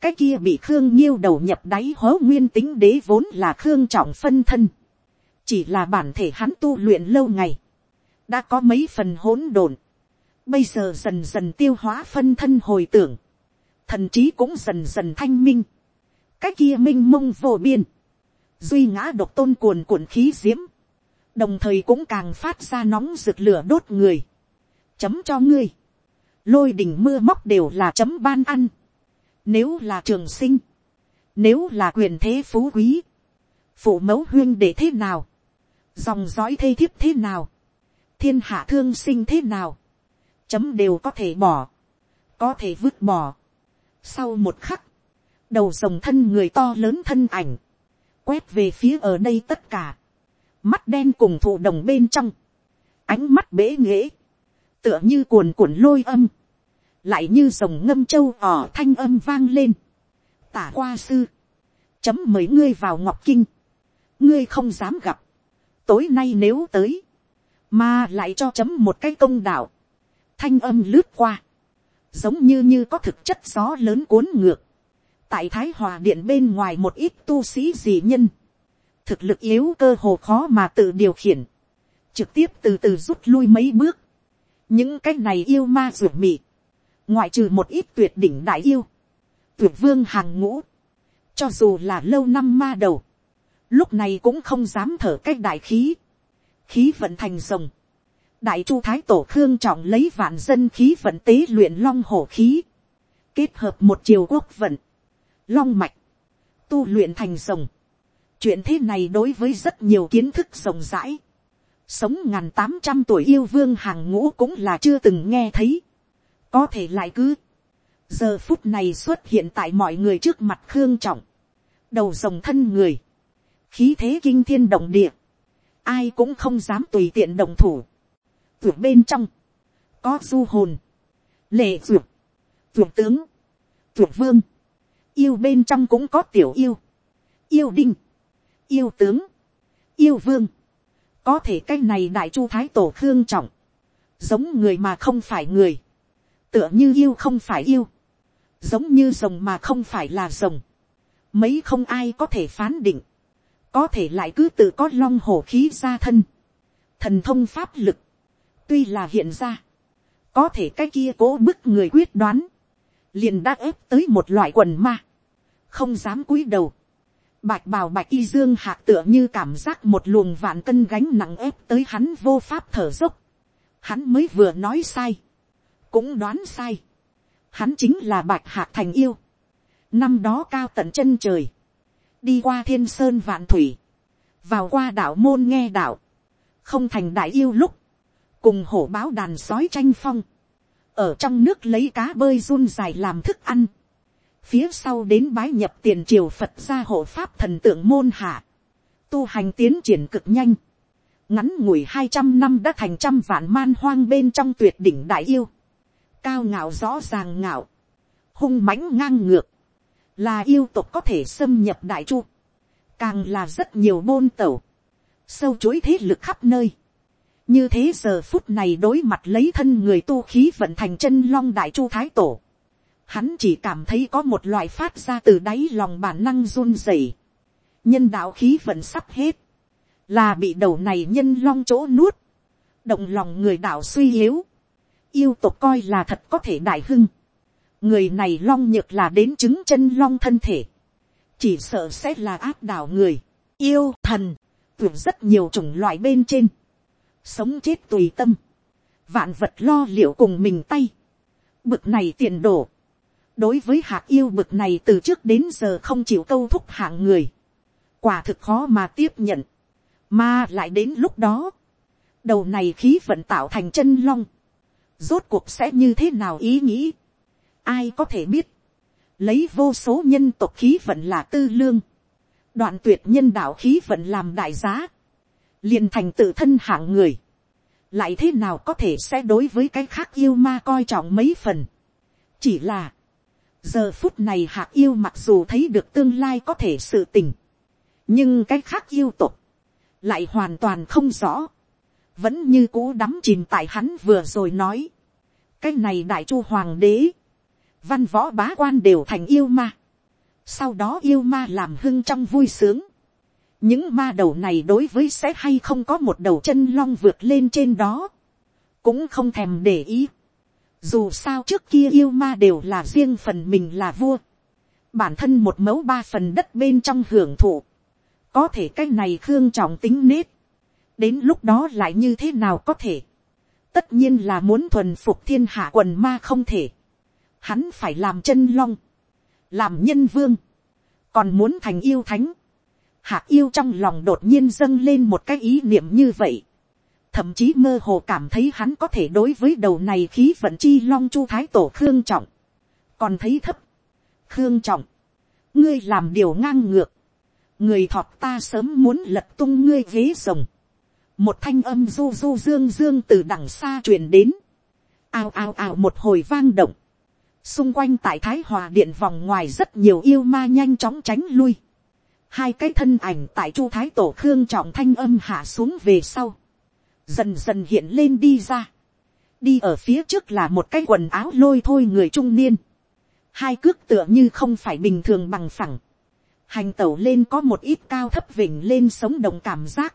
S1: cái kia bị khương nhiêu đầu nhập đáy hố nguyên tính đế vốn là khương trọng phân thân, chỉ là bản thể hắn tu luyện lâu ngày, đã có mấy phần hỗn độn, bây giờ dần dần tiêu hóa phân thân hồi tưởng, thần trí cũng dần dần thanh minh, cái kia minh mông vô biên, duy ngã độc tôn cuồn cuộn khí diễm, đồng thời cũng càng phát ra nóng rực lửa đốt người, chấm cho ngươi, lôi đỉnh mưa móc đều là chấm ban ăn, nếu là trường sinh. Nếu là quyền thế phú quý. Phụ mẫu huyên để thế nào? Dòng dõi thê thiếp thế nào? Thiên hạ thương sinh thế nào? Chấm đều có thể bỏ. Có thể vứt bỏ. Sau một khắc. Đầu dòng thân người to lớn thân ảnh. Quét về phía ở đây tất cả. Mắt đen cùng thụ đồng bên trong. Ánh mắt bế nghễ. Tựa như cuồn cuộn lôi âm lại như dòng ngâm châu ỏ thanh âm vang lên. tả qua sư, chấm mời ngươi vào ngọc kinh, ngươi không dám gặp, tối nay nếu tới, mà lại cho chấm một cái công đạo, thanh âm lướt qua, giống như như có thực chất gió lớn cuốn ngược, tại thái hòa điện bên ngoài một ít tu sĩ dị nhân, thực lực yếu cơ hồ khó mà tự điều khiển, trực tiếp từ từ rút lui mấy bước, những cái này yêu ma ruột mịt, ngoại trừ một ít tuyệt đỉnh đại yêu, tuyệt vương hàng ngũ, cho dù là lâu năm ma đầu, lúc này cũng không dám thở c á c h đại khí, khí vận thành rồng, đại chu thái tổ khương trọng lấy vạn dân khí vận tế luyện long hổ khí, kết hợp một chiều quốc vận, long mạch, tu luyện thành rồng, chuyện thế này đối với rất nhiều kiến thức rộng rãi, sống ngàn tám trăm tuổi yêu vương hàng ngũ cũng là chưa từng nghe thấy, có thể lại cứ, giờ phút này xuất hiện tại mọi người trước mặt khương trọng, đầu rồng thân người, khí thế kinh thiên động địa, ai cũng không dám tùy tiện đồng thủ, tuyệt bên trong, có du hồn, lệ tuyệt, tuyệt tướng, tuyệt vương, yêu bên trong cũng có tiểu yêu, yêu đinh, yêu tướng, yêu vương, có thể cái này đại chu thái tổ khương trọng, giống người mà không phải người, tựa như yêu không phải yêu, giống như rồng mà không phải là rồng, mấy không ai có thể phán định, có thể lại cứ tự có long hổ khí ra thân, thần thông pháp lực, tuy là hiện ra, có thể cái kia cố bức người quyết đoán, liền đã ép tới một loại quần ma, không dám cúi đầu, bạch bào bạch y dương hạ, tựa như cảm giác một luồng vạn cân gánh nặng ép tới hắn vô pháp thở dốc, hắn mới vừa nói sai, cũng đoán sai. Hắn chính là bạch hạc thành yêu. Năm đó cao tận chân trời. Đi qua thiên sơn vạn thủy. Vào qua đảo môn nghe đảo. Không thành đại yêu lúc. Cùng hổ báo đàn sói tranh phong. Ở trong nước lấy cá bơi run dài làm thức ăn. Phía sau đến bái nhập tiền triều Phật gia hộ pháp thần tượng môn hạ. Tu hành tiến triển cực nhanh ngắn ngủi hai trăm năm đã thành trăm vạn man hoang bên trong tuyệt đỉnh đại yêu cao ngạo rõ ràng ngạo, hung mãnh ngang ngược, là yêu tục có thể xâm nhập đại chu, càng là rất nhiều môn tẩu, sâu chuỗi thế lực khắp nơi. như thế giờ phút này đối mặt lấy thân người tu khí vận thành chân long đại chu thái tổ, hắn chỉ cảm thấy có một loại phát ra từ đáy lòng bản năng run rẩy, nhân đạo khí vận sắp hết, là bị đầu này nhân long chỗ nuốt, động lòng người đạo suy yếu, yêu tộc coi là thật có thể đại hưng. người này long nhược là đến chứng chân long thân thể. chỉ sợ sẽ là áp đảo người, yêu thần, tưởng rất nhiều chủng loại bên trên. sống chết tùy tâm, vạn vật lo liệu cùng mình tay. bực này tiền đổ. đối với hạ yêu bực này từ trước đến giờ không chịu câu thúc hạng người. quả thực khó mà tiếp nhận. mà lại đến lúc đó, đầu này khí vận tạo thành chân long rốt cuộc sẽ như thế nào ý nghĩ, ai có thể biết, lấy vô số nhân tộc khí vận là tư lương, đoạn tuyệt nhân đạo khí vận làm đại giá, liền thành tự thân hạng người, lại thế nào có thể sẽ đối với cái khác yêu ma coi trọng mấy phần, chỉ là, giờ phút này hạ yêu mặc dù thấy được tương lai có thể sự tình, nhưng cái khác yêu tục, lại hoàn toàn không rõ vẫn như cũ đắm chìm tại hắn vừa rồi nói. cái này đại chu hoàng đế, văn võ bá quan đều thành yêu ma. sau đó yêu ma làm hưng trong vui sướng. những ma đầu này đối với sẽ hay không có một đầu chân long vượt lên trên đó, cũng không thèm để ý. dù sao trước kia yêu ma đều là riêng phần mình là vua, bản thân một mẫu ba phần đất bên trong hưởng thụ, có thể cái này khương trọng tính nết, đến lúc đó lại như thế nào có thể. tất nhiên là muốn thuần phục thiên hạ quần ma không thể. hắn phải làm chân long, làm nhân vương, còn muốn thành yêu thánh. hạ yêu trong lòng đột nhiên dâng lên một cái ý niệm như vậy. thậm chí mơ hồ cảm thấy hắn có thể đối với đầu này khí vận chi long chu thái tổ khương trọng. còn thấy thấp. khương trọng, ngươi làm điều ngang ngược người thọt ta sớm muốn lật tung ngươi ghế rồng một thanh âm du du dương dương từ đằng xa truyền đến, ao ao ao một hồi vang động, xung quanh tại thái hòa điện vòng ngoài rất nhiều yêu ma nhanh chóng tránh lui, hai cái thân ảnh tại chu thái tổ khương trọng thanh âm hạ xuống về sau, dần dần hiện lên đi ra, đi ở phía trước là một cái quần áo lôi thôi người trung niên, hai cước tựa như không phải bình thường bằng phẳng, hành tẩu lên có một ít cao thấp vỉnh lên sống động cảm giác,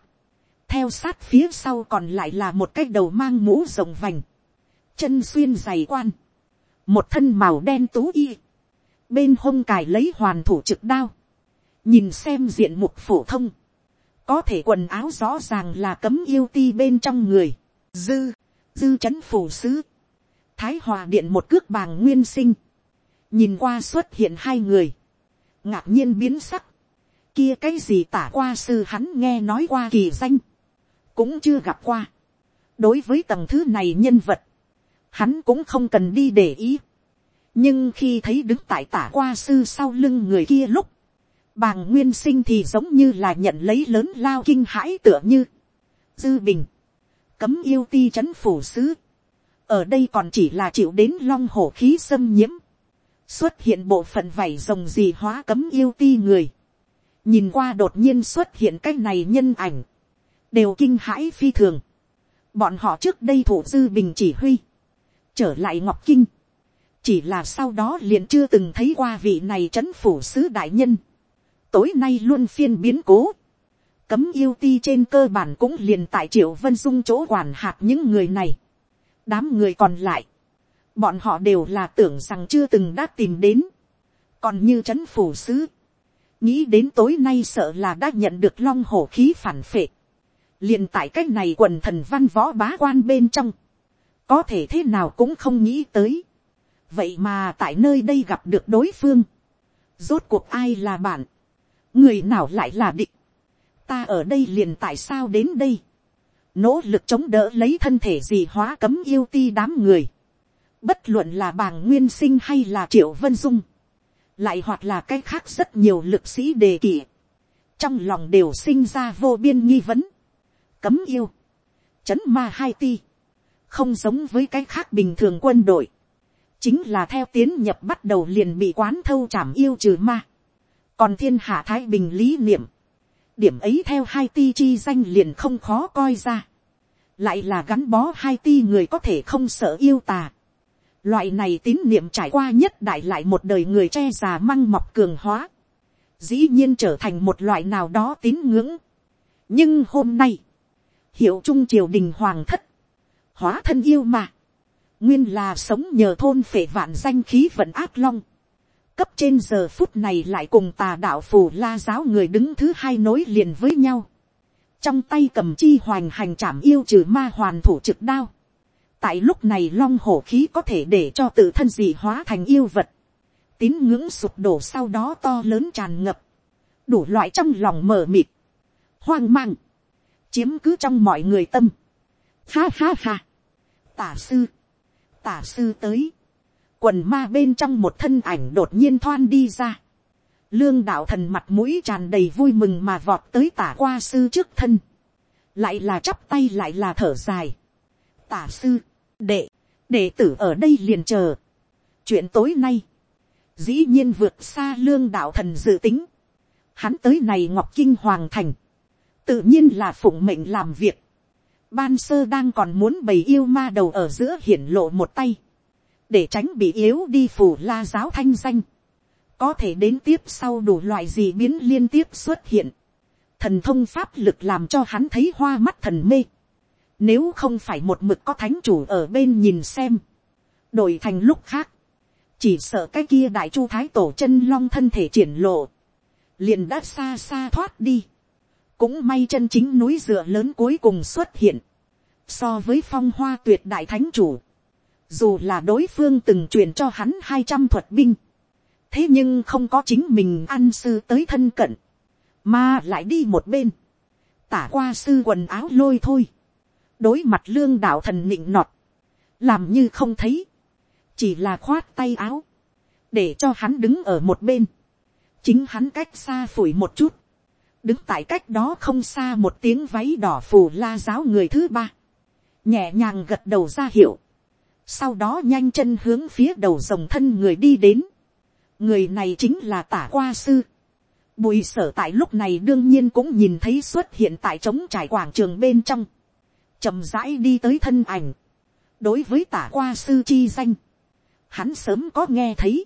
S1: theo sát phía sau còn lại là một cái đầu mang mũ rồng vành, chân xuyên giày quan, một thân màu đen tú y, bên hông cài lấy hoàn thủ trực đao, nhìn xem diện mục phổ thông, có thể quần áo rõ ràng là cấm yêu ti bên trong người, dư, dư c h ấ n phủ sứ, thái hòa điện một cước bàng nguyên sinh, nhìn qua xuất hiện hai người, ngạc nhiên biến sắc, kia cái gì tả qua sư hắn nghe nói qua kỳ danh, cũng chưa gặp qua. đối với tầng thứ này nhân vật, hắn cũng không cần đi để ý. nhưng khi thấy đứng tại tả qua sư sau lưng người kia lúc, bàng nguyên sinh thì giống như là nhận lấy lớn lao kinh hãi tựa như dư bình cấm yêu ti c h ấ n phủ sứ ở đây còn chỉ là chịu đến long hổ khí xâm nhiễm xuất hiện bộ phận vảy rồng gì hóa cấm yêu ti người nhìn qua đột nhiên xuất hiện cái này nhân ảnh đều kinh hãi phi thường. Bọn họ trước đây thủ dư bình chỉ huy, trở lại ngọc kinh, chỉ là sau đó liền chưa từng thấy qua vị này trấn phủ sứ đại nhân. Tối nay luôn phiên biến cố. Cấm yêu ti trên cơ bản cũng liền tại triệu vân dung chỗ quản hạt những người này. Đám người còn lại. Bọn họ đều là tưởng rằng chưa từng đã tìm đến. Còn như trấn phủ sứ. Nghĩ đến tối nay sợ là đã nhận được long hổ khí phản phệ liền tại cái này quần thần văn võ bá quan bên trong, có thể thế nào cũng không nghĩ tới. vậy mà tại nơi đây gặp được đối phương, rốt cuộc ai là bạn, người nào lại là địch, ta ở đây liền tại sao đến đây, nỗ lực chống đỡ lấy thân thể gì hóa cấm yêu ti đám người, bất luận là bàng nguyên sinh hay là triệu vân dung, lại hoặc là cái khác rất nhiều lực sĩ đề kỷ, trong lòng đều sinh ra vô biên nghi vấn, cấm yêu, chấn ma hai ti, không giống với cái khác bình thường quân đội, chính là theo tiến nhập bắt đầu liền bị quán thâu trảm yêu trừ ma, còn thiên hạ thái bình lý niệm, điểm ấy theo hai ti chi danh liền không khó coi ra, lại là gắn bó hai ti người có thể không sợ yêu tà, loại này tín niệm trải qua nhất đại lại một đời người che già măng mọc cường hóa, dĩ nhiên trở thành một loại nào đó tín ngưỡng. nhưng hôm nay, hiệu trung triều đình hoàng thất, hóa thân yêu mà, nguyên là sống nhờ thôn phệ vạn danh khí vận ác long, cấp trên giờ phút này lại cùng tà đạo phù la giáo người đứng thứ hai nối liền với nhau, trong tay cầm chi hoành hành chảm yêu trừ ma hoàn thủ trực đao, tại lúc này long hổ khí có thể để cho tự thân dị hóa thành yêu vật, tín ngưỡng sụp đổ sau đó to lớn tràn ngập, đủ loại trong lòng mờ mịt, hoang mang, chiếm cứ trong mọi người tâm. Ha ha ha. Tả sư. Tả sư tới. Quần ma bên trong một thân ảnh đột nhiên thoan đi ra. Lương đạo thần mặt mũi tràn đầy vui mừng mà vọt tới tả qua sư trước thân. Lại là chắp tay lại là thở dài. Tả sư. Đệ. Đệ tử ở đây liền chờ. Chuyện tối nay. Dĩ nhiên vượt xa lương đạo thần dự tính. Hắn tới này Ngọc Kinh Hoàng Thành tự nhiên là phụng mệnh làm việc. Ban sơ đang còn muốn bày yêu ma đầu ở giữa hiển lộ một tay. Để tránh bị yếu đi phủ la giáo thanh danh. Có thể đến tiếp sau đủ loại gì biến liên tiếp xuất hiện. Thần thông pháp lực làm cho hắn thấy hoa mắt thần mê. Nếu không phải một mực có thánh chủ ở bên nhìn xem. Đổi thành lúc khác. Chỉ sợ cái kia đại chu thái tổ chân long thân thể triển lộ. Liền đã xa xa thoát đi cũng may chân chính núi dựa lớn cuối cùng xuất hiện, so với phong hoa tuyệt đại thánh chủ, dù là đối phương từng truyền cho hắn hai trăm thuật binh, thế nhưng không có chính mình ăn sư tới thân cận, mà lại đi một bên, tả qua sư quần áo lôi thôi, đối mặt lương đạo thần nịnh nọt, làm như không thấy, chỉ là khoát tay áo, để cho hắn đứng ở một bên, chính hắn cách xa phủi một chút, đứng tại cách đó không xa một tiếng váy đỏ phù la giáo người thứ ba, nhẹ nhàng gật đầu ra hiệu, sau đó nhanh chân hướng phía đầu dòng thân người đi đến, người này chính là tả qua sư, bùi sở tại lúc này đương nhiên cũng nhìn thấy xuất hiện tại trống trải quảng trường bên trong, chậm rãi đi tới thân ảnh, đối với tả qua sư chi danh, hắn sớm có nghe thấy,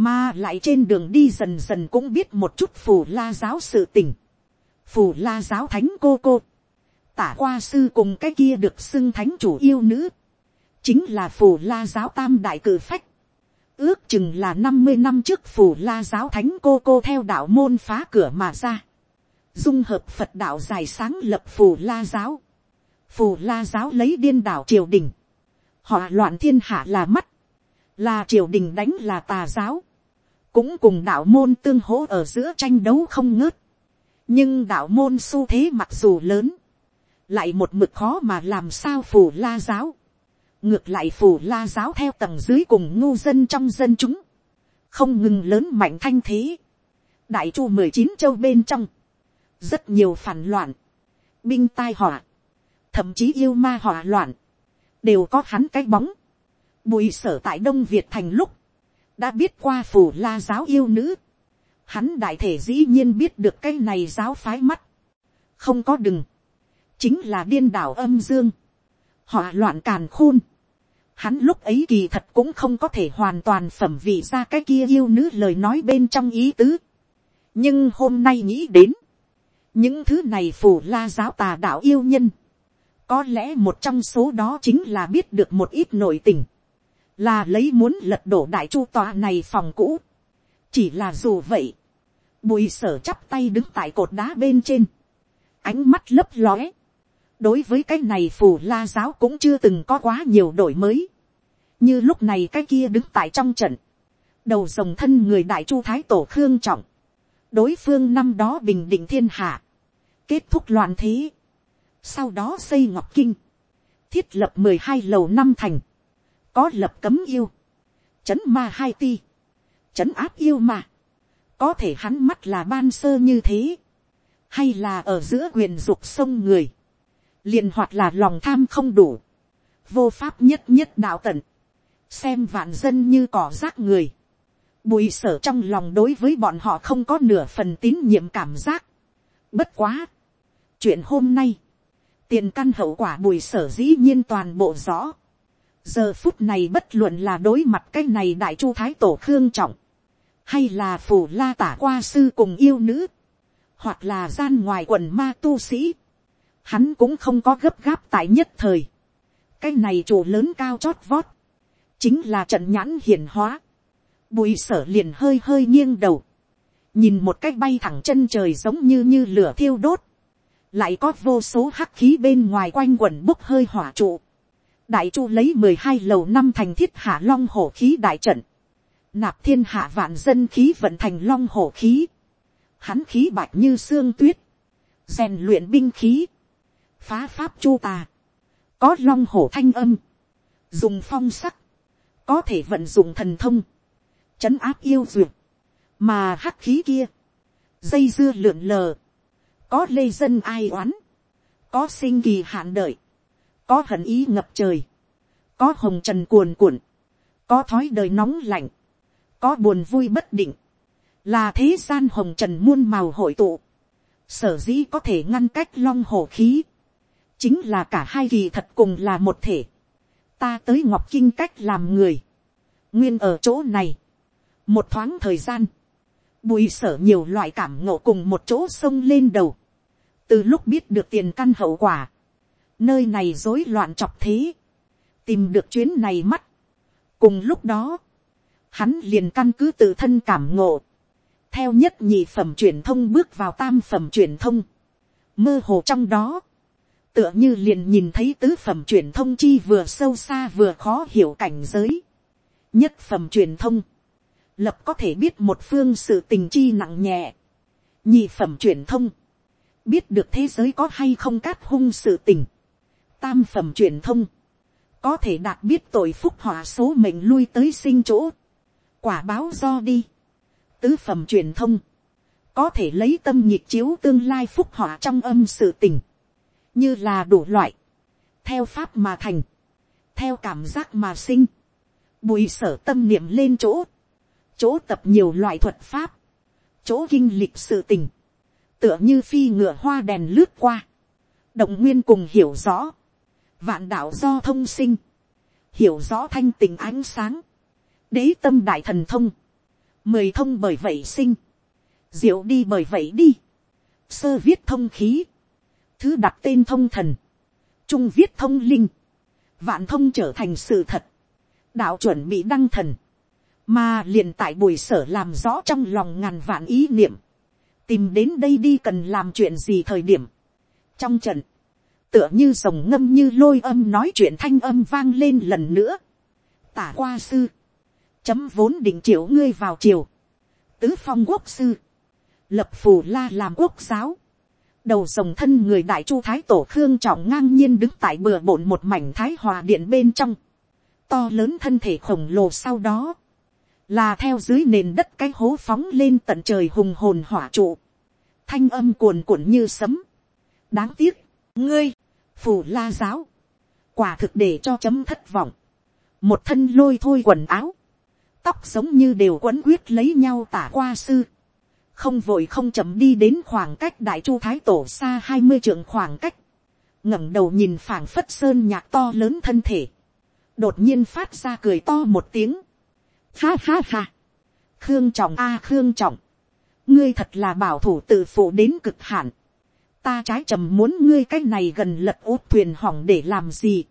S1: mà lại trên đường đi dần dần cũng biết một chút phù la giáo sự tình. Phù la giáo thánh cô cô. Tả qua sư cùng cái kia được xưng thánh chủ yêu nữ. Chính là phù la giáo tam đại cử phách. Ước chừng là năm mươi năm trước phù la giáo thánh cô cô theo đạo môn phá cửa mà ra. Dung hợp Phật đạo dài sáng lập phù la giáo. Phù la giáo lấy điên đảo triều đình. Họ loạn thiên hạ là mắt. Là triều đình đánh là tà giáo cũng cùng đạo môn tương hỗ ở giữa tranh đấu không ngớt. nhưng đạo môn xu thế mặc dù lớn, lại một mực khó mà làm sao phù la giáo. ngược lại phù la giáo theo tầng dưới cùng ngô dân trong dân chúng, không ngừng lớn mạnh thanh thế. đại chu mười chín châu bên trong, rất nhiều phản loạn, binh tai họa, thậm chí yêu ma họa loạn, đều có hắn cái bóng. Bùi sở tại Đông Việt thành lúc, đã biết qua phủ la giáo yêu nữ, hắn đại thể dĩ nhiên biết được cái này giáo phái mắt, không có đừng, chính là điên đảo âm dương, họ loạn càn khôn, hắn lúc ấy kỳ thật cũng không có thể hoàn toàn phẩm vị ra cái kia yêu nữ lời nói bên trong ý tứ. nhưng hôm nay nghĩ đến, những thứ này phủ la giáo tà đạo yêu nhân, có lẽ một trong số đó chính là biết được một ít nội tình, là lấy muốn lật đổ đại chu tòa này phòng cũ. chỉ là dù vậy, bùi sở chắp tay đứng tại cột đá bên trên, ánh mắt lấp lóe. đối với cái này phù la giáo cũng chưa từng có quá nhiều đổi mới. như lúc này cái kia đứng tại trong trận, đầu dòng thân người đại chu thái tổ khương trọng, đối phương năm đó bình định thiên hạ, kết thúc loạn thế, sau đó xây ngọc kinh, thiết lập mười hai lầu năm thành, có lập cấm yêu, chấn ma hai ti, chấn áp yêu mà, có thể hắn mắt là ban sơ như thế, hay là ở giữa quyền dục sông người, liền hoạt là lòng tham không đủ, vô pháp nhất nhất đạo tận, xem vạn dân như cỏ rác người, bùi sở trong lòng đối với bọn họ không có nửa phần tín nhiệm cảm giác, bất quá, chuyện hôm nay, tiền căn hậu quả bùi sở dĩ nhiên toàn bộ rõ, giờ phút này bất luận là đối mặt cái này đại chu thái tổ khương trọng, hay là phủ la tả qua sư cùng yêu nữ, hoặc là gian ngoài quần ma tu sĩ, hắn cũng không có gấp gáp tại nhất thời. cái này chủ lớn cao chót vót, chính là trận nhãn hiền hóa, bùi sở liền hơi hơi nghiêng đầu, nhìn một cái bay thẳng chân trời giống như như lửa thiêu đốt, lại có vô số hắc khí bên ngoài quanh quần bốc hơi hỏa trụ, đại chu lấy mười hai lầu năm thành thiết hạ long hổ khí đại trận, nạp thiên hạ vạn dân khí vận thành long hổ khí, hắn khí bạch như xương tuyết, rèn luyện binh khí, phá pháp chu tà, có long hổ thanh âm, dùng phong sắc, có thể vận dụng thần thông, chấn áp yêu duyệt, mà hắc khí kia, dây dưa lượn lờ, có lê dân ai oán, có sinh kỳ hạn đợi, có hận ý ngập trời, có hồng trần cuồn cuộn, có thói đời nóng lạnh, có buồn vui bất định, là thế gian hồng trần muôn màu hội tụ, sở dĩ có thể ngăn cách long hổ khí, chính là cả hai kỳ thật cùng là một thể, ta tới ngọc kinh cách làm người, nguyên ở chỗ này, một thoáng thời gian, bùi sở nhiều loại cảm ngộ cùng một chỗ sông lên đầu, từ lúc biết được tiền căn hậu quả, nơi này rối loạn chọc thế, tìm được chuyến này mắt. cùng lúc đó, hắn liền căn cứ tự thân cảm ngộ, theo nhất nhị phẩm truyền thông bước vào tam phẩm truyền thông, mơ hồ trong đó, tựa như liền nhìn thấy tứ phẩm truyền thông chi vừa sâu xa vừa khó hiểu cảnh giới, nhất phẩm truyền thông, lập có thể biết một phương sự tình chi nặng nhẹ, nhị phẩm truyền thông, biết được thế giới có hay không cát hung sự tình, tam phẩm truyền thông, có thể đạt biết tội phúc họa số mệnh lui tới sinh chỗ, quả báo do đi, tứ phẩm truyền thông, có thể lấy tâm nhiệt chiếu tương lai phúc họa trong âm sự tình, như là đủ loại, theo pháp mà thành, theo cảm giác mà sinh, bùi sở tâm niệm lên chỗ, chỗ tập nhiều loại thuật pháp, chỗ kinh lịch sự tình, tựa như phi ngựa hoa đèn lướt qua, động nguyên cùng hiểu rõ, vạn đạo do thông sinh, hiểu rõ thanh tình ánh sáng, đế tâm đại thần thông, mười thông bởi vậy sinh, diệu đi bởi vậy đi, sơ viết thông khí, thứ đặt tên thông thần, trung viết thông linh, vạn thông trở thành sự thật, đạo chuẩn bị đăng thần, mà liền tại bùi sở làm rõ trong lòng ngàn vạn ý niệm, tìm đến đây đi cần làm chuyện gì thời điểm, trong trận, tựa như rồng ngâm như lôi âm nói chuyện thanh âm vang lên lần nữa. Tả qua sư, chấm vốn định triệu ngươi vào triều. Tứ phong quốc sư, lập phù la làm quốc giáo. Đầu rồng thân người đại chu thái tổ khương trọng ngang nhiên đứng tại bừa bộn một mảnh thái hòa điện bên trong. To lớn thân thể khổng lồ sau đó. Là theo dưới nền đất cái hố phóng lên tận trời hùng hồn hỏa trụ. Thanh âm cuồn cuộn như sấm. Đáng tiếc ngươi, phủ la giáo, quả thực để cho chấm thất vọng, một thân lôi thôi quần áo, tóc giống như đều quấn quyết lấy nhau tả qua sư, không vội không chậm đi đến khoảng cách đại chu thái tổ xa hai mươi trượng khoảng cách, ngẩng đầu nhìn phảng phất sơn nhạc to lớn thân thể, đột nhiên phát ra cười to một tiếng, ha ha ha, khương trọng a à, khương trọng, ngươi thật là bảo thủ tự phụ đến cực hạn, ta trái trầm muốn ngươi cái này gần lật út thuyền hỏng để làm gì.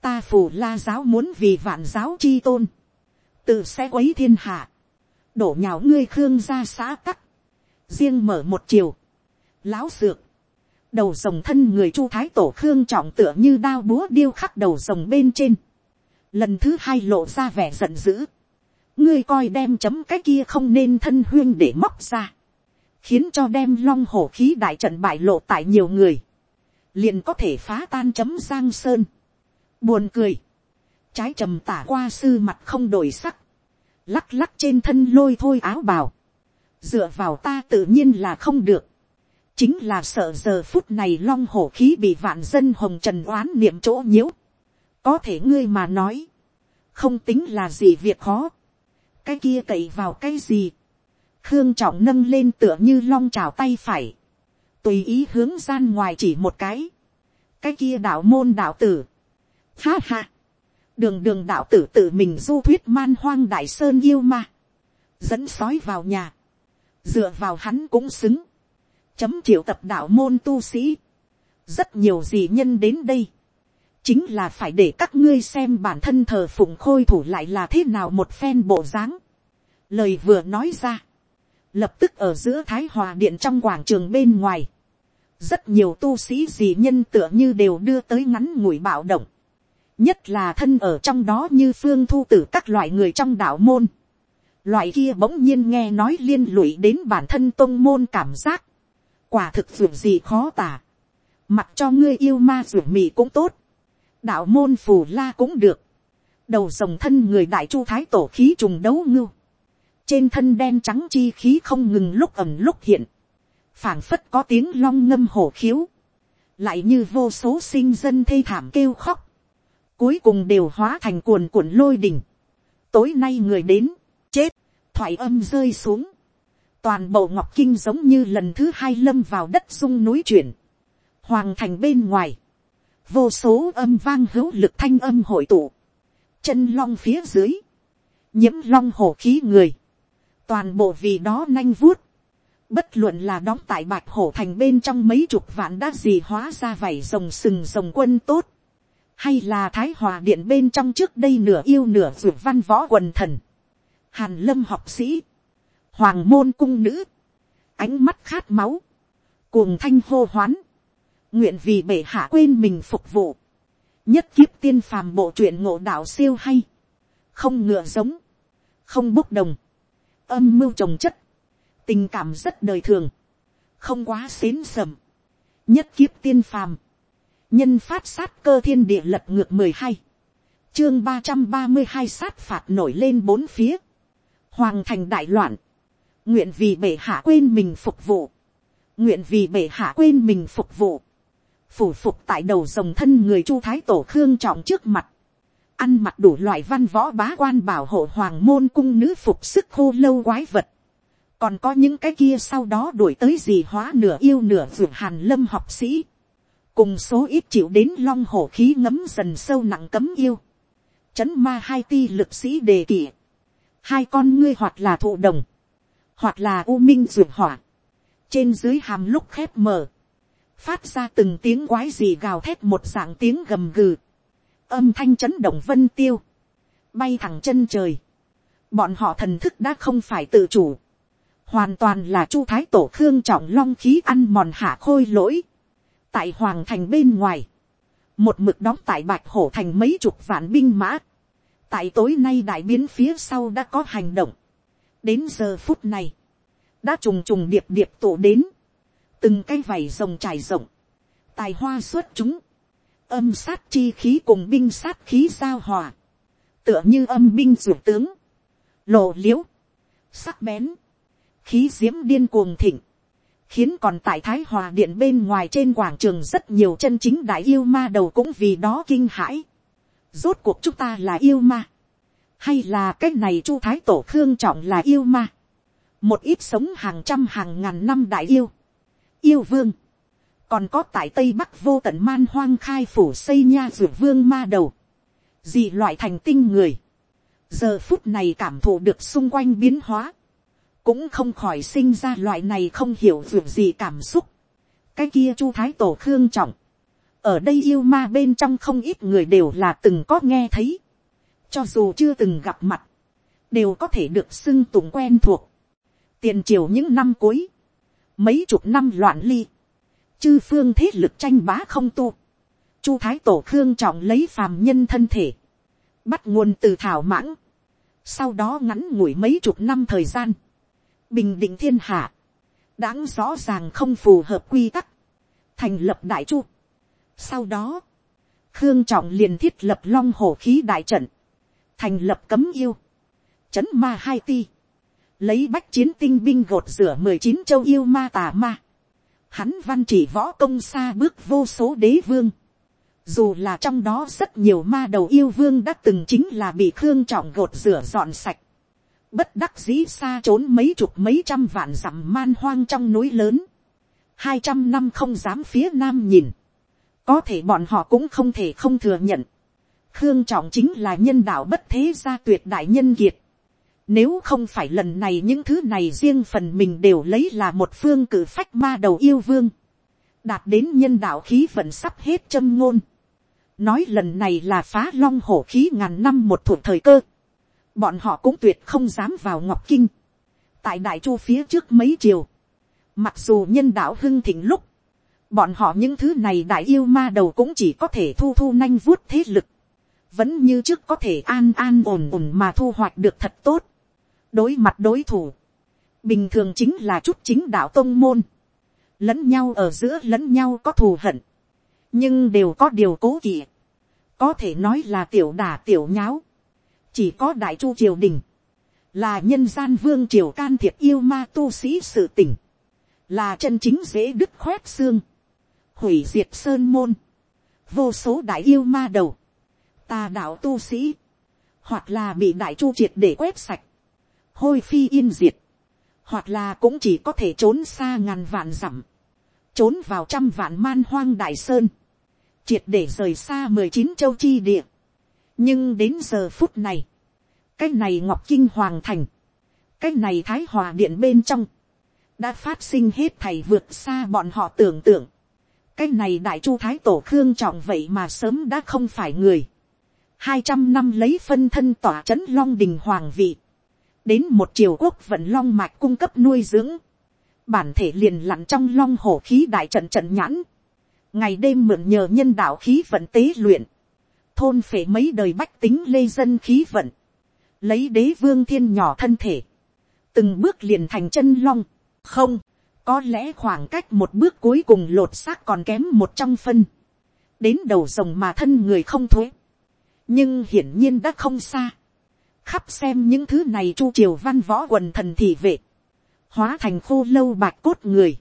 S1: ta phủ la giáo muốn vì vạn giáo chi tôn. tự sẽ quấy thiên hạ. đổ nhào ngươi khương ra xã tắc. riêng mở một chiều. lão dược. đầu rồng thân người chu thái tổ khương trọng tựa như đao búa điêu khắc đầu rồng bên trên. lần thứ hai lộ ra vẻ giận dữ. ngươi coi đem chấm cái kia không nên thân huyên để móc ra khiến cho đem long hổ khí đại trận bại lộ tại nhiều người, liền có thể phá tan chấm giang sơn. Buồn cười, trái trầm tả qua sư mặt không đổi sắc, lắc lắc trên thân lôi thôi áo bào, dựa vào ta tự nhiên là không được, chính là sợ giờ phút này long hổ khí bị vạn dân hồng trần oán niệm chỗ nhiễu, có thể ngươi mà nói, không tính là gì việc khó, cái kia cậy vào cái gì, khương trọng nâng lên tựa như long trào tay phải, tùy ý hướng gian ngoài chỉ một cái, cái kia đạo môn đạo tử, ha ha, đường đường đạo tử tự mình du thuyết man hoang đại sơn yêu ma, dẫn sói vào nhà, dựa vào hắn cũng xứng, chấm triệu tập đạo môn tu sĩ, rất nhiều gì nhân đến đây, chính là phải để các ngươi xem bản thân thờ phụng khôi thủ lại là thế nào một phen bộ dáng. Lời vừa nói ra, lập tức ở giữa thái hòa điện trong quảng trường bên ngoài, rất nhiều tu sĩ dì nhân tựa như đều đưa tới ngắn ngủi bạo động, nhất là thân ở trong đó như phương thu tử các loại người trong đạo môn, loại kia bỗng nhiên nghe nói liên lụy đến bản thân tôn môn cảm giác, quả thực d gì khó tả, mặc cho ngươi yêu ma d u mì cũng tốt, đạo môn phù la cũng được, đầu dòng thân người đại chu thái tổ khí trùng đấu ngưu, trên thân đen trắng chi khí không ngừng lúc ẩm lúc hiện, phảng phất có tiếng long ngâm hổ khiếu, lại như vô số sinh dân thê thảm kêu khóc, cuối cùng đều hóa thành cuồn cuộn lôi đình, tối nay người đến, chết, thoại âm rơi xuống, toàn bộ ngọc kinh giống như lần thứ hai lâm vào đất dung núi chuyển, hoàng thành bên ngoài, vô số âm vang hữu lực thanh âm hội tụ, chân long phía dưới, nhiễm long hổ khí người, toàn bộ vì đó nanh vuốt, bất luận là đóng tại bạch hổ thành bên trong mấy chục vạn đã gì hóa ra vảy rồng sừng rồng quân tốt, hay là thái hòa điện bên trong trước đây nửa yêu nửa ruột văn võ quần thần, hàn lâm học sĩ, hoàng môn cung nữ, ánh mắt khát máu, cuồng thanh hô hoán, nguyện vì bệ hạ quên mình phục vụ, nhất kiếp tiên phàm bộ truyện ngộ đạo siêu hay, không ngựa giống, không bốc đồng, âm mưu trồng chất, tình cảm rất đời thường, không quá xến sầm, nhất kiếp tiên phàm, nhân phát sát cơ thiên địa lập ngược mười hai, chương ba trăm ba mươi hai sát phạt nổi lên bốn phía, hoàng thành đại loạn, nguyện vì bệ hạ quên mình phục vụ, nguyện vì bệ hạ quên mình phục vụ, phủ phục tại đầu dòng thân người chu thái tổ khương trọng trước mặt, ăn mặc đủ loại văn võ bá quan bảo hộ hoàng môn cung nữ phục sức khô lâu quái vật. còn có những cái kia sau đó đuổi tới gì hóa nửa yêu nửa ruột hàn lâm học sĩ. cùng số ít chịu đến long hổ khí ngấm dần sâu nặng cấm yêu. Chấn ma hai ti lực sĩ đề kỷ. Hai con ngươi hoặc là thụ đồng. Hoặc là u minh ruột hỏa. Trên dưới hàm lúc khép mở. Phát ra từng tiếng quái gì gào thét một dạng tiếng gầm gừ âm thanh chấn động vân tiêu, bay thẳng chân trời, bọn họ thần thức đã không phải tự chủ, hoàn toàn là chu thái tổ khương trọng long khí ăn mòn hạ khôi lỗi, tại hoàng thành bên ngoài, một mực đóng tại bạch hổ thành mấy chục vạn binh mã, tại tối nay đại biến phía sau đã có hành động, đến giờ phút này, đã trùng trùng điệp điệp tụ đến, từng cái vảy rồng trải rộng, tài hoa xuất chúng, âm sát chi khí cùng binh sát khí giao hòa, tựa như âm binh r tướng, lộ l i ễ u sắc bén, khí d i ễ m điên cuồng thịnh, khiến còn tại thái hòa điện bên ngoài trên quảng trường rất nhiều chân chính đại yêu ma đầu cũng vì đó kinh hãi. Rốt cuộc chúng ta là yêu ma, hay là cái này chu thái tổ thương trọng là yêu ma, một ít sống hàng trăm hàng ngàn năm đại yêu, yêu vương, còn có tại tây bắc vô tận man hoang khai phủ xây nha ruột vương ma đầu, dị loại thành tinh người, giờ phút này cảm thụ được xung quanh biến hóa, cũng không khỏi sinh ra loại này không hiểu ruột gì cảm xúc, cái kia chu thái tổ khương trọng, ở đây yêu ma bên trong không ít người đều là từng có nghe thấy, cho dù chưa từng gặp mặt, đều có thể được xưng tụng quen thuộc, tiền triều những năm cuối, mấy chục năm loạn ly, chư phương thế lực tranh bá không tu, chu thái tổ khương trọng lấy phàm nhân thân thể, bắt nguồn từ thảo mãng, sau đó ngắn ngủi mấy chục năm thời gian, bình định thiên hạ, đáng rõ ràng không phù hợp quy tắc, thành lập đại chu. Sau đó, khương trọng liền thiết lập long hồ khí đại trận, thành lập cấm yêu, chấn ma hai ti, lấy bách chiến tinh binh gột rửa mười chín châu yêu ma tà ma, hắn văn chỉ võ công xa bước vô số đế vương. Dù là trong đó rất nhiều ma đầu yêu vương đã từng chính là bị khương trọng gột rửa dọn sạch. Bất đắc dĩ xa trốn mấy chục mấy trăm vạn dặm man hoang trong núi lớn. Hai trăm năm không dám phía nam nhìn. Có thể bọn họ cũng không thể không thừa nhận. Khương trọng chính là nhân đạo bất thế gia tuyệt đại nhân kiệt. Nếu không phải lần này những thứ này riêng phần mình đều lấy là một phương cử phách ma đầu yêu vương. Đạt đến nhân đạo khí vẫn sắp hết châm ngôn. Nói lần này là phá long hổ khí ngàn năm một thuộc thời cơ. Bọn họ cũng tuyệt không dám vào Ngọc Kinh. Tại Đại Chu phía trước mấy chiều. Mặc dù nhân đạo hưng thịnh lúc. Bọn họ những thứ này đại yêu ma đầu cũng chỉ có thể thu thu nanh vuốt thế lực vẫn như trước có thể an an ổn ổn mà thu hoạch được thật tốt đối mặt đối thủ, bình thường chính là chút chính đạo tông môn, lẫn nhau ở giữa lẫn nhau có thù hận, nhưng đều có điều cố kỵ, có thể nói là tiểu đả tiểu nháo, chỉ có đại chu triều đình, là nhân gian vương triều can thiệp yêu ma tu sĩ sự tình, là chân chính dễ đứt khoét xương, hủy diệt sơn môn, vô số đại yêu ma đầu, tà đạo tu sĩ, hoặc là bị đại chu triệt để quét sạch, hôi phi yên diệt, hoặc là cũng chỉ có thể trốn xa ngàn vạn dặm, trốn vào trăm vạn man hoang đại sơn, triệt để rời xa mười chín châu chi địa. nhưng đến giờ phút này, cái này ngọc kinh hoàng thành, cái này thái hòa điện bên trong, đã phát sinh hết thầy vượt xa bọn họ tưởng tượng. cái này đại chu thái tổ khương trọng vậy mà sớm đã không phải người. hai trăm năm lấy phân thân tỏa c h ấ n long đình hoàng vị đến một triều quốc vận long mạch cung cấp nuôi dưỡng, bản thể liền lặn trong long hổ khí đại trận trận nhãn, ngày đêm mượn nhờ nhân đạo khí vận tế luyện, thôn phể mấy đời bách tính lê dân khí vận, lấy đế vương thiên nhỏ thân thể, từng bước liền thành chân long, không, có lẽ khoảng cách một bước cuối cùng lột xác còn kém một trong phân, đến đầu rồng mà thân người không thuế, nhưng hiển nhiên đã không xa, khắp xem những thứ này chu triều văn võ quần thần thị vệ, hóa thành khô lâu bạc cốt người,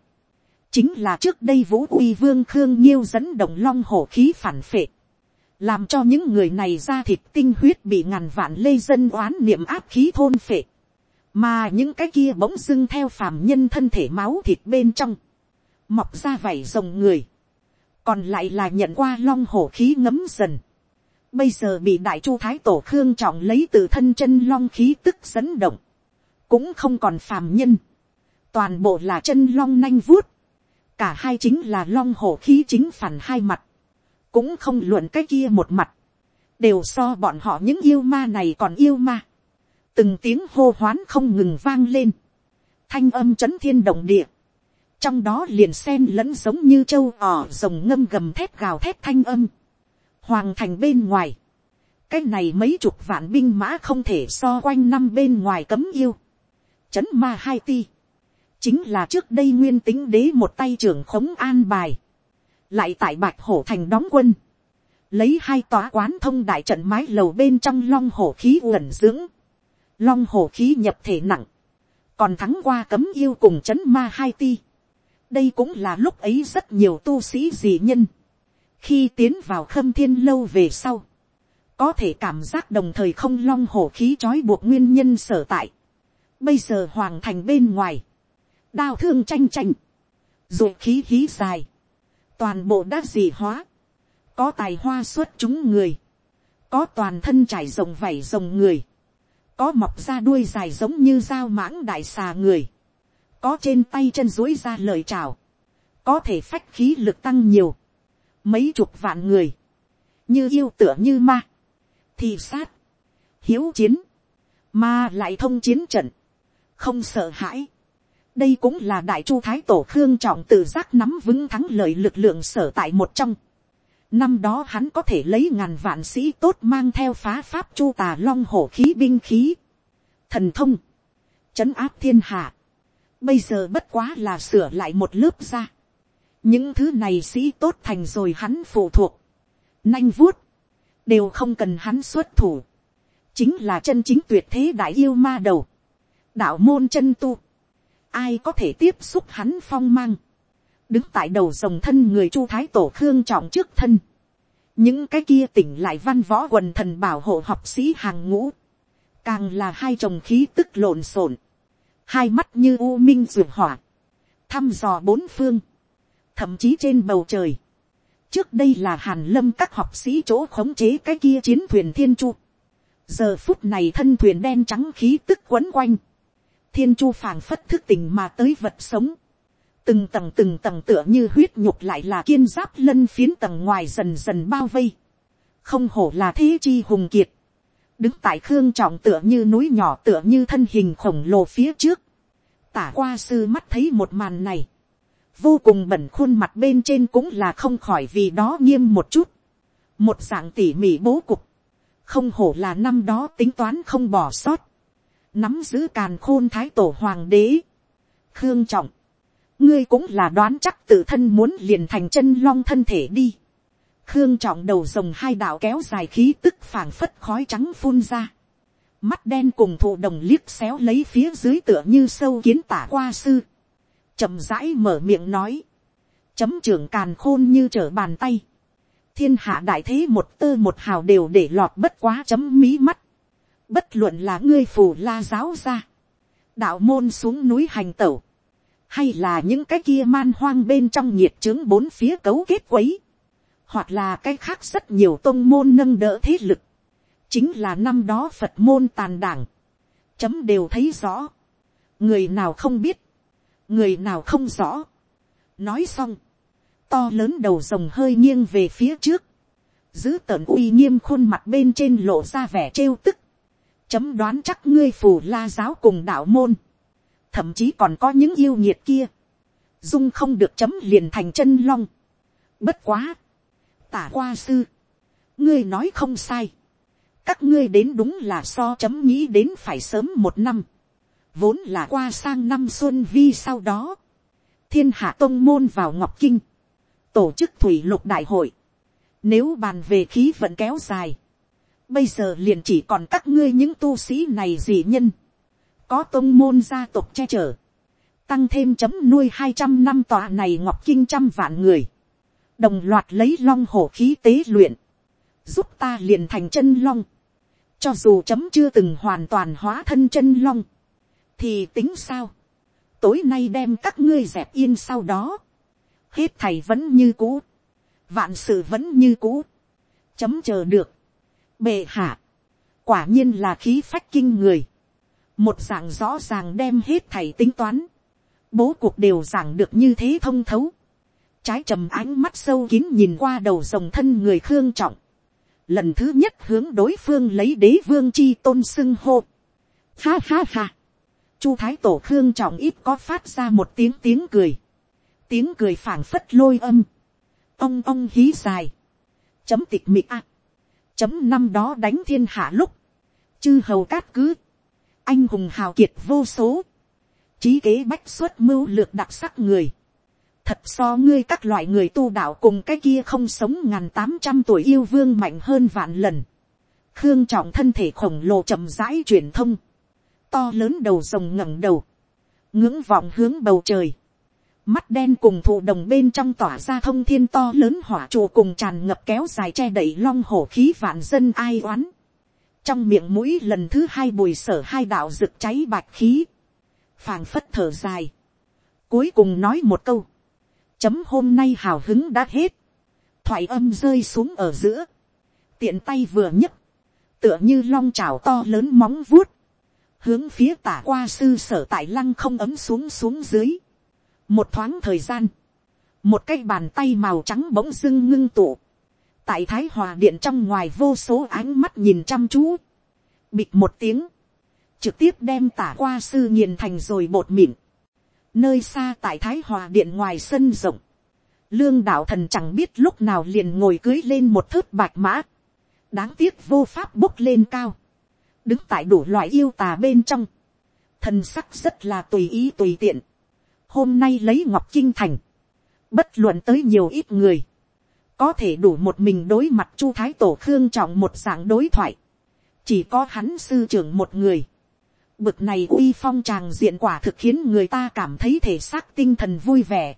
S1: chính là trước đây vũ uy vương khương nhiêu dẫn động long hổ khí phản phệ, làm cho những người này ra thịt tinh huyết bị ngàn vạn lê dân oán niệm áp khí thôn phệ, mà những cái kia bỗng dưng theo phàm nhân thân thể máu thịt bên trong, mọc ra vảy rồng người, còn lại là nhận qua long hổ khí ngấm dần, bây giờ bị đại chu thái tổ khương trọng lấy từ thân chân long khí tức dẫn động, cũng không còn phàm nhân, toàn bộ là chân long nanh vuốt, cả hai chính là long hổ khí chính phản hai mặt, cũng không luận cách kia một mặt, đều so bọn họ những yêu ma này còn yêu ma, từng tiếng hô hoán không ngừng vang lên, thanh âm c h ấ n thiên động địa, trong đó liền sen lẫn giống như châu ỏ rồng ngâm gầm thép gào thép thanh âm, hoàng thành bên ngoài, cái này mấy chục vạn binh mã không thể so quanh năm bên ngoài cấm yêu, c ma hai ti, chính là trước đây nguyên tính đế một tay trưởng khống an bài, lại tại bạch hổ thành đóng quân, lấy hai tòa quán thông đại trận mái lầu bên trong long hổ khí uẩn dưỡng, long hổ khí nhập thể nặng, còn thắng qua cấm yêu cùng c ma hai ti. đây cũng là lúc ấy rất nhiều tu sĩ dị nhân, khi tiến vào khâm thiên lâu về sau, có thể cảm giác đồng thời không long hổ khí trói buộc nguyên nhân sở tại. Bây giờ hoàng thành bên ngoài, đao thương tranh tranh, ruột khí khí dài, toàn bộ đã dị hóa, có tài hoa xuất chúng người, có toàn thân trải rồng vảy rồng người, có mọc ra đuôi dài giống như dao mãng đại xà người, có trên tay chân dối ra lời chào, có thể phách khí lực tăng nhiều, mấy chục vạn người, như yêu tựa như ma, thì sát, hiếu chiến, mà lại thông chiến trận, không sợ hãi. đây cũng là đại chu thái tổ khương trọng tự giác nắm vững thắng lợi lực lượng sở tại một trong. năm đó hắn có thể lấy ngàn vạn sĩ tốt mang theo phá pháp chu tà long hổ khí binh khí, thần thông, c h ấ n áp thiên hạ. bây giờ bất quá là sửa lại một lớp ra những thứ này sĩ tốt thành rồi hắn phụ thuộc, nanh vuốt, đều không cần hắn xuất thủ, chính là chân chính tuyệt thế đại yêu ma đầu, đạo môn chân tu, ai có thể tiếp xúc hắn phong mang, đứng tại đầu dòng thân người chu thái tổ khương trọng trước thân, những cái kia tỉnh lại văn võ quần thần bảo hộ học sĩ hàng ngũ, càng là hai chồng khí tức lộn xộn, hai mắt như u minh ruột hỏa, thăm dò bốn phương, thậm chí trên bầu trời. trước đây là hàn lâm các học sĩ chỗ khống chế cái kia chiến thuyền thiên chu. giờ phút này thân thuyền đen trắng khí tức quấn quanh. thiên chu phảng phất thức tình mà tới vật sống. từng tầng từng tầng tựa như huyết nhục lại là kiên giáp lân phiến tầng ngoài dần dần bao vây. không hổ là thế chi hùng kiệt. đứng tại khương trọng tựa như núi nhỏ tựa như thân hình khổng lồ phía trước tả qua sư mắt thấy một màn này vô cùng bẩn khuôn mặt bên trên cũng là không khỏi vì đó nghiêm một chút, một dạng tỉ mỉ bố cục, không hổ là năm đó tính toán không bỏ sót, nắm giữ càn khôn thái tổ hoàng đế, khương trọng, ngươi cũng là đoán chắc tự thân muốn liền thành chân long thân thể đi, khương trọng đầu rồng hai đạo kéo dài khí tức phảng phất khói trắng phun ra, mắt đen cùng thụ đồng liếc xéo lấy phía dưới tựa như sâu kiến tả qua sư, chậm rãi mở miệng nói, chấm trưởng càn khôn như trở bàn tay, thiên hạ đại thế một tơ một hào đều để lọt bất quá chấm mí mắt, bất luận là ngươi phù la giáo ra, đạo môn xuống núi hành tẩu, hay là những cái kia man hoang bên trong nhiệt trướng bốn phía cấu kết quấy, hoặc là cái khác rất nhiều tôn môn nâng đỡ thế lực, chính là năm đó phật môn tàn đảng, chấm đều thấy rõ, người nào không biết, người nào không rõ. nói xong, to lớn đầu rồng hơi nghiêng về phía trước, giữ tợn uy nghiêm khuôn mặt bên trên lộ ra vẻ trêu tức, chấm đoán chắc ngươi phù la giáo cùng đạo môn, thậm chí còn có những yêu nhiệt kia, dung không được chấm liền thành chân long, bất quá, tả qua sư, ngươi nói không sai, các ngươi đến đúng là so chấm nghĩ đến phải sớm một năm, vốn là qua sang năm xuân vi sau đó, thiên hạ tông môn vào ngọc kinh, tổ chức thủy lục đại hội, nếu bàn về khí vận kéo dài, bây giờ liền chỉ còn các ngươi những tu sĩ này dị nhân, có tông môn gia tộc che chở, tăng thêm chấm nuôi hai trăm năm tòa này ngọc kinh trăm vạn người, đồng loạt lấy long hổ khí tế luyện, giúp ta liền thành chân long, cho dù chấm chưa từng hoàn toàn hóa thân chân long, thì tính sao, tối nay đem các ngươi dẹp yên sau đó, hết thầy vẫn như cũ, vạn sự vẫn như cũ, chấm chờ được, bệ hạ, quả nhiên là khí phách kinh người, một dạng rõ ràng đem hết thầy tính toán, bố cuộc đều giảng được như thế thông thấu, trái trầm ánh mắt sâu kín nhìn qua đầu dòng thân người khương trọng, lần thứ nhất hướng đối phương lấy đế vương chi tôn xưng hô, ha ha ha, chu thái tổ khương trọng ít có phát ra một tiếng tiếng cười, tiếng cười phảng phất lôi âm, ông ông hí dài, chấm tịch mị, ạ, chấm năm đó đánh thiên hạ lúc, chư hầu cát cứ, anh hùng hào kiệt vô số, trí kế bách xuất mưu lược đặc sắc người, thật so ngươi các loại người tu đạo cùng cái kia không sống ngàn tám trăm tuổi yêu vương mạnh hơn vạn lần, khương trọng thân thể khổng lồ chậm rãi truyền thông, to lớn đầu rồng ngẩng đầu, ngưỡng vọng hướng bầu trời, mắt đen cùng thụ đồng bên trong tỏa ra thông thiên to lớn hỏa trụ cùng tràn ngập kéo dài che đậy long hổ khí vạn dân ai oán. Trong miệng mũi lần thứ hai bùi sở hai đạo rực cháy bạch khí. phảng phất thở dài. Cuối cùng nói một câu. Chấm hôm nay hào hứng đã hết. Thoại âm rơi xuống ở giữa. Tiện tay vừa nhấc. Tựa như long trào to lớn móng vuốt hướng phía tả qua sư sở tại lăng không ấm xuống xuống dưới. một thoáng thời gian, một cái bàn tay màu trắng bỗng dưng ngưng tụ, tại thái hòa điện trong ngoài vô số ánh mắt nhìn chăm chú, bịt một tiếng, trực tiếp đem tả qua sư nghiền thành rồi bột mịn, nơi xa tại thái hòa điện ngoài sân rộng, lương đạo thần chẳng biết lúc nào liền ngồi cưới lên một thước bạch mã, đáng tiếc vô pháp bốc lên cao, đứng tại đủ loại yêu tà bên trong, thần sắc rất là tùy ý tùy tiện, hôm nay lấy ngọc kinh thành, bất luận tới nhiều ít người, có thể đủ một mình đối mặt chu thái tổ khương trọng một dạng đối thoại, chỉ có hắn sư trưởng một người, bực này uy phong tràng diện quả thực khiến người ta cảm thấy thể xác tinh thần vui vẻ.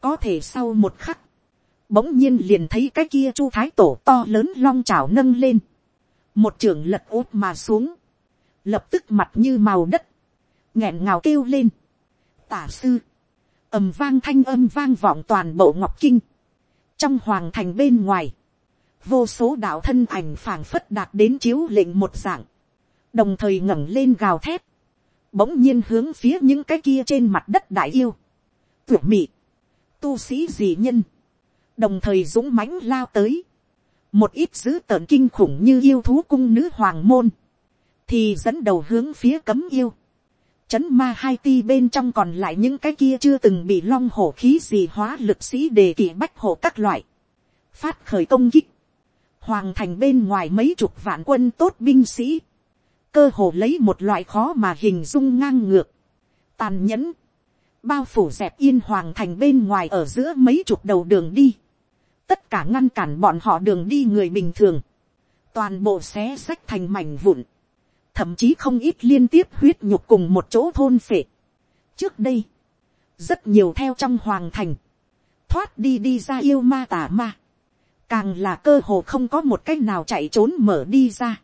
S1: Có thể sau một khắc, bỗng nhiên liền thấy cái kia chu thái tổ to lớn long trào nâng lên một trưởng lật úp mà xuống, lập tức mặt như màu đất, nghẹn ngào kêu lên, tả sư, ầm vang thanh âm vang vọng toàn bộ ngọc kinh, trong hoàng thành bên ngoài, vô số đạo thân ảnh phảng phất đạt đến chiếu lệnh một dạng, đồng thời ngẩng lên gào thét, bỗng nhiên hướng phía những cái kia trên mặt đất đại yêu, tuyệt mị, tu sĩ dị nhân, đồng thời dũng mãnh lao tới, một ít dữ tợn kinh khủng như yêu thú cung nữ hoàng môn, thì dẫn đầu hướng phía cấm yêu. Chấn ma hai ti bên trong còn lại những cái kia chưa từng bị long hổ khí gì hóa lực sĩ đề kỳ bách hổ các loại. Phát khởi công kích. Hoàng thành bên ngoài mấy chục vạn quân tốt binh sĩ. Cơ hồ lấy một loại khó mà hình dung ngang ngược. Tàn nhẫn. Bao phủ dẹp yên hoàng thành bên ngoài ở giữa mấy chục đầu đường đi tất cả ngăn cản bọn họ đường đi người bình thường, toàn bộ xé sách thành mảnh vụn, thậm chí không ít liên tiếp huyết nhục cùng một chỗ thôn phệ. trước đây, rất nhiều theo trong hoàng thành, thoát đi đi ra yêu ma tả ma, càng là cơ hồ không có một cách nào chạy trốn mở đi ra,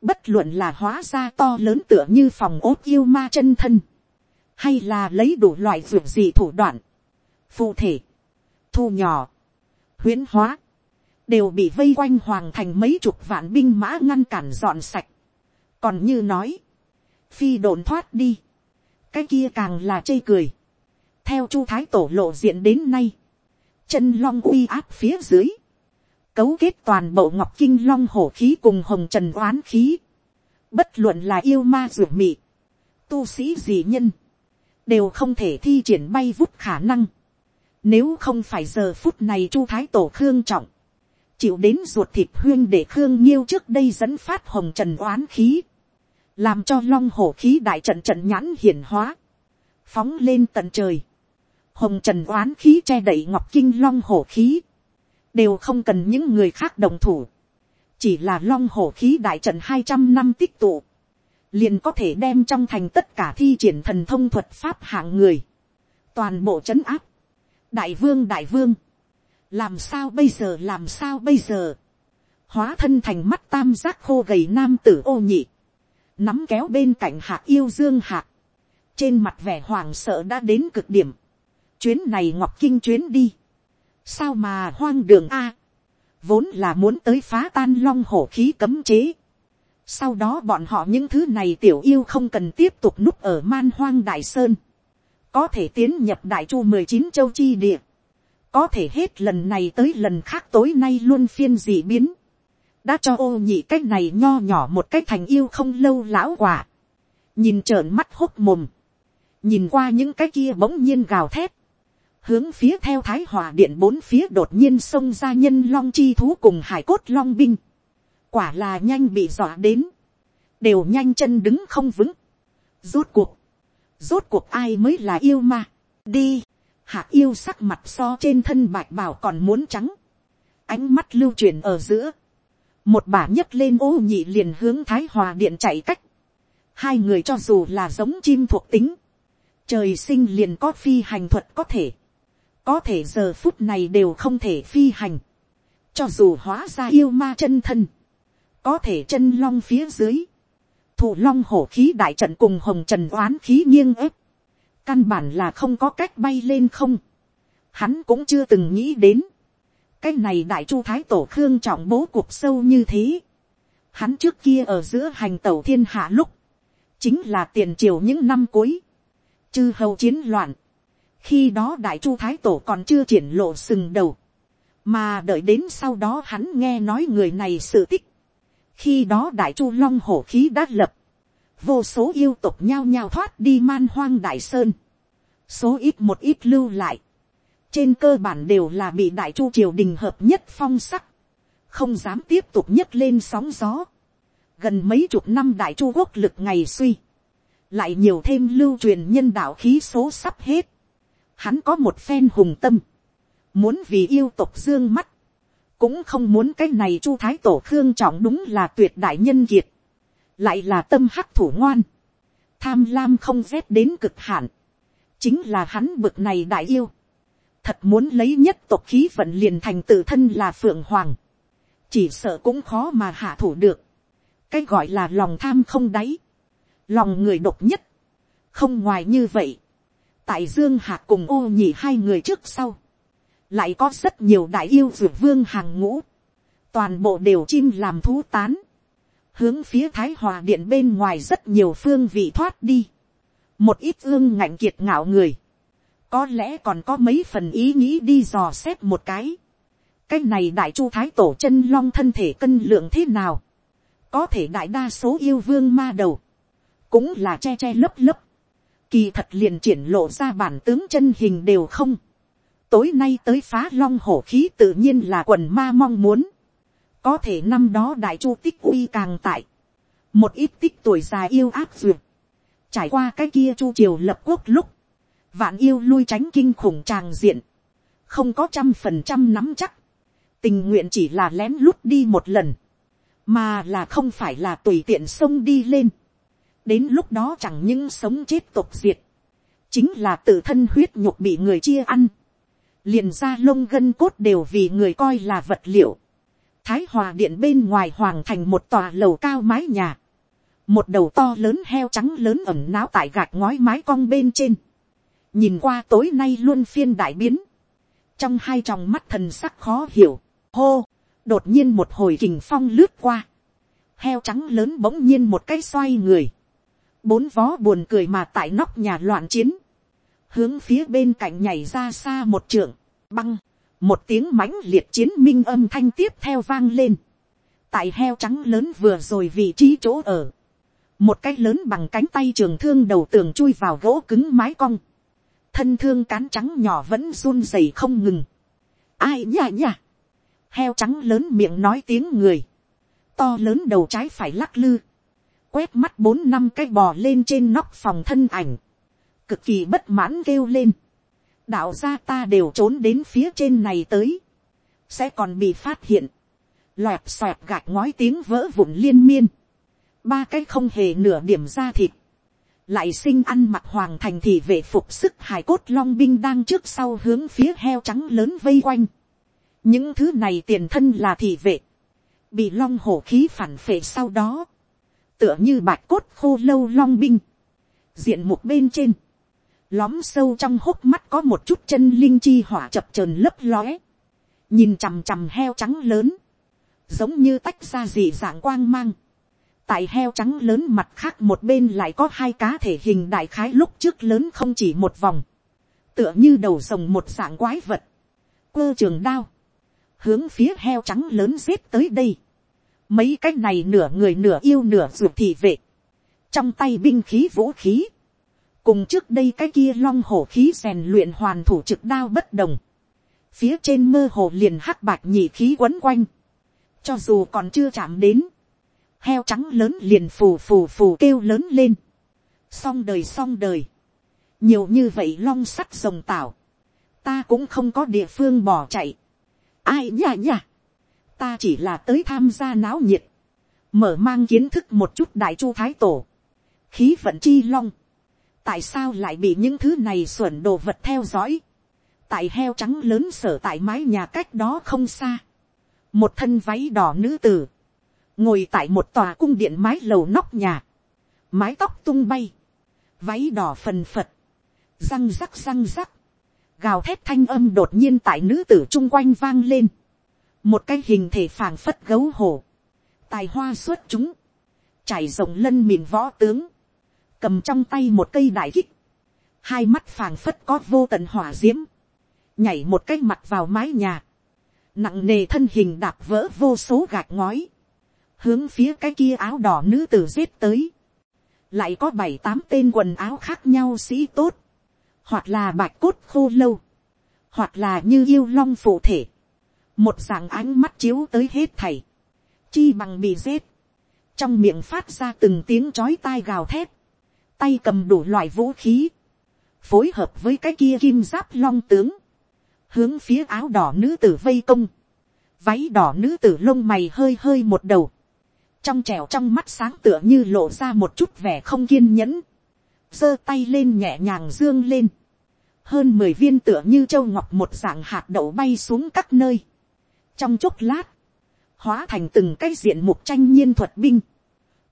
S1: bất luận là hóa ra to lớn tựa như phòng ốt yêu ma chân thân, hay là lấy đủ loại ruột gì thủ đoạn, phụ thể, thu nhỏ, huyễn hóa, đều bị vây quanh hoàng thành mấy chục vạn binh mã ngăn cản dọn sạch. còn như nói, phi đồn thoát đi, cái kia càng là chê cười. theo chu thái tổ lộ diện đến nay, chân long uy áp phía dưới, cấu kết toàn bộ ngọc kinh long hổ khí cùng hồng trần oán khí, bất luận là yêu ma ruột mị, tu sĩ gì nhân, đều không thể thi triển bay vút khả năng, nếu không phải giờ phút này Chu Thái Tổ Khương Trọng. Chịu đến ruột thịt huyên để Khương Nhiêu trước đây dẫn phát hồng trần oán khí. Làm cho long hổ khí đại trận trận nhãn hiển hóa. Phóng lên tận trời. Hồng trần oán khí che đậy ngọc kinh long hổ khí. Đều không cần những người khác đồng thủ. Chỉ là long hổ khí đại trận hai trăm năm tích tụ liền có thể đem trong thành tất cả thi triển thần thông thuật pháp hạng người, toàn bộ c áp, đại vương đại vương, làm sao bây giờ làm sao bây giờ, hóa thân thành mắt tam giác khô gầy nam tử ô nhị, nắm kéo bên cạnh hạc yêu dương hạc, trên mặt vẻ hoàng sợ đã đến cực điểm, chuyến này ngọc kinh chuyến đi, sao mà hoang đường a, vốn là muốn tới phá tan long hổ khí cấm chế, sau đó bọn họ những thứ này tiểu yêu không cần tiếp tục núp ở man hoang đại sơn, có thể tiến nhập đại chu mười chín châu chi địa, có thể hết lần này tới lần khác tối nay luôn phiên dị biến, đã cho ô nhị cách này nho nhỏ một cách thành yêu không lâu lão quả, nhìn trợn mắt hốc mồm, nhìn qua những cái kia bỗng nhiên gào thét, hướng phía theo thái hòa điện bốn phía đột nhiên xông ra nhân long chi thú cùng hải cốt long binh, quả là nhanh bị dọa đến, đều nhanh chân đứng không vững, rút cuộc, rốt cuộc ai mới là yêu ma, đi, hạ yêu sắc mặt so trên thân bạch bảo còn muốn trắng, ánh mắt lưu truyền ở giữa, một bà nhấc lên ô nhị liền hướng thái hòa điện chạy cách, hai người cho dù là giống chim thuộc tính, trời sinh liền có phi hành thuật có thể, có thể giờ phút này đều không thể phi hành, cho dù hóa ra yêu ma chân thân, có thể chân long phía dưới, thù long hổ khí đại trận cùng hồng trần oán khí nghiêng ép, căn bản là không có cách bay lên không, hắn cũng chưa từng nghĩ đến, cái này đại chu thái tổ khương trọng bố cuộc sâu như thế, hắn trước kia ở giữa hành tẩu thiên hạ lúc, chính là tiền triều những năm cuối, chư hầu chiến loạn, khi đó đại chu thái tổ còn chưa triển lộ sừng đầu, mà đợi đến sau đó hắn nghe nói người này sự tích, khi đó đại chu long hổ khí đã lập, vô số yêu tục nhao nhao thoát đi man hoang đại sơn, số ít một ít lưu lại, trên cơ bản đều là bị đại chu triều đình hợp nhất phong sắc, không dám tiếp tục nhấc lên sóng gió, gần mấy chục năm đại chu quốc lực ngày suy, lại nhiều thêm lưu truyền nhân đạo khí số sắp hết, hắn có một phen hùng tâm, muốn vì yêu tục dương mắt, cũng không muốn cái này chu thái tổ khương trọng đúng là tuyệt đại nhân kiệt, lại là tâm hắc thủ ngoan, tham lam không rét đến cực hạn, chính là hắn bực này đại yêu, thật muốn lấy nhất tộc khí vận liền thành tự thân là phượng hoàng, chỉ sợ cũng khó mà hạ thủ được, cái gọi là lòng tham không đáy, lòng người độc nhất, không ngoài như vậy, tại dương hạ cùng ô nhị hai người trước sau, lại có rất nhiều đại yêu dược vương hàng ngũ, toàn bộ đều chim làm thú tán, hướng phía thái hòa điện bên ngoài rất nhiều phương vị thoát đi, một ít ương ngạnh kiệt ngạo người, có lẽ còn có mấy phần ý nghĩ đi dò xét một cái, cái này đại chu thái tổ chân long thân thể cân lượng thế nào, có thể đại đa số yêu vương ma đầu, cũng là che che lấp lấp, kỳ thật liền triển lộ ra bản tướng chân hình đều không, tối nay tới phá long hổ khí tự nhiên là quần ma mong muốn. Có thể năm đó đại chu tích uy càng tại. Một ít tích tuổi già yêu áp duyệt. Trải qua cái kia chu triều lập quốc lúc. Vạn yêu lui tránh kinh khủng tràng diện. Không có trăm phần trăm nắm chắc. Tình nguyện chỉ là lén lút đi một lần. Mà là không phải là tùy tiện sông đi lên. Đến lúc đó chẳng những sống chết tục diệt chính là tự thân huyết nhục bị người chia ăn liền ra lông gân cốt đều vì người coi là vật liệu. Thái hòa điện bên ngoài hoàng thành một tòa lầu cao mái nhà. Một đầu to lớn heo trắng lớn ẩn náo tại gạch ngói mái cong bên trên. Nhìn qua tối nay luôn phiên đại biến. Trong hai tròng mắt thần sắc khó hiểu. Hô, đột nhiên một hồi kình phong lướt qua. Heo trắng lớn bỗng nhiên một cái xoay người. Bốn vó buồn cười mà tại nóc nhà loạn chiến hướng phía bên cạnh nhảy ra xa một trường, băng, một tiếng mãnh liệt chiến minh âm thanh tiếp theo vang lên, tại heo trắng lớn vừa rồi vị trí chỗ ở, một cái lớn bằng cánh tay trường thương đầu tường chui vào gỗ cứng mái cong, thân thương cán trắng nhỏ vẫn run rẩy không ngừng, ai nhả nhả, heo trắng lớn miệng nói tiếng người, to lớn đầu trái phải lắc lư, quét mắt bốn năm cái bò lên trên nóc phòng thân ảnh, cực kỳ bất mãn kêu lên. đạo gia ta đều trốn đến phía trên này tới. sẽ còn bị phát hiện. loẹt xoẹt gạch ngói tiếng vỡ vụn liên miên. ba cái không hề nửa điểm ra thịt. lại sinh ăn mặc hoàng thành thì vệ phục sức hài cốt long binh đang trước sau hướng phía heo trắng lớn vây quanh. những thứ này tiền thân là thị vệ. bị long hổ khí phản phệ sau đó tựa như bạch cốt khô lâu long binh. Diện mục bên trên lõm sâu trong hốc mắt có một chút chân linh chi hỏa chập chờn lấp lóe. Nhìn chằm chằm heo trắng lớn. Giống như tách ra dị dạng quang mang. Tại heo trắng lớn mặt khác một bên lại có hai cá thể hình đại khái lúc trước lớn không chỉ một vòng. Tựa như đầu rồng một dạng quái vật. Quơ trường đao. Hướng phía heo trắng lớn xếp tới đây. Mấy cái này nửa người nửa yêu nửa ruột thị vệ. Trong tay binh khí vũ khí cùng trước đây cái kia long hổ khí rèn luyện hoàn thủ trực đao bất đồng, phía trên mơ hồ liền hắc bạc nhị khí quấn quanh, cho dù còn chưa chạm đến, heo trắng lớn liền phù phù phù kêu lớn lên, xong đời xong đời, nhiều như vậy long sắt rồng tảo, ta cũng không có địa phương bỏ chạy, ai nha nha, ta chỉ là tới tham gia náo nhiệt, mở mang kiến thức một chút đại chu thái tổ, khí vận chi long, tại sao lại bị những thứ này xuẩn đồ vật theo dõi. tại heo trắng lớn sở tại mái nhà cách đó không xa. một thân váy đỏ nữ tử ngồi tại một tòa cung điện mái lầu nóc nhà, mái tóc tung bay, váy đỏ phần phật, răng rắc răng rắc, gào thét thanh âm đột nhiên tại nữ tử chung quanh vang lên, một cái hình thể phảng phất gấu hổ, tài hoa xuất chúng, trải rộng lân mìn võ tướng, cầm trong tay một cây đại kích, hai mắt phàng phất có vô tận hỏa d i ễ m nhảy một cái mặt vào mái nhà, nặng nề thân hình đạp vỡ vô số gạch ngói, hướng phía cái kia áo đỏ nữ tử giết tới, lại có bảy tám tên quần áo khác nhau sĩ tốt, hoặc là bạch cốt khô lâu, hoặc là như yêu long phụ thể, một dạng ánh mắt chiếu tới hết thầy, chi bằng bị giết, trong miệng phát ra từng tiếng chói tai gào thét, tay cầm đủ loại vũ khí, phối hợp với cái kia kim giáp long tướng, hướng phía áo đỏ nữ tử vây công, váy đỏ nữ tử lông mày hơi hơi một đầu, trong trèo trong mắt sáng tựa như lộ ra một chút vẻ không kiên nhẫn, giơ tay lên nhẹ nhàng dương lên, hơn mười viên tựa như châu ngọc một dạng hạt đậu bay xuống các nơi, trong chốc lát, hóa thành từng cái diện mục tranh nhiên thuật binh,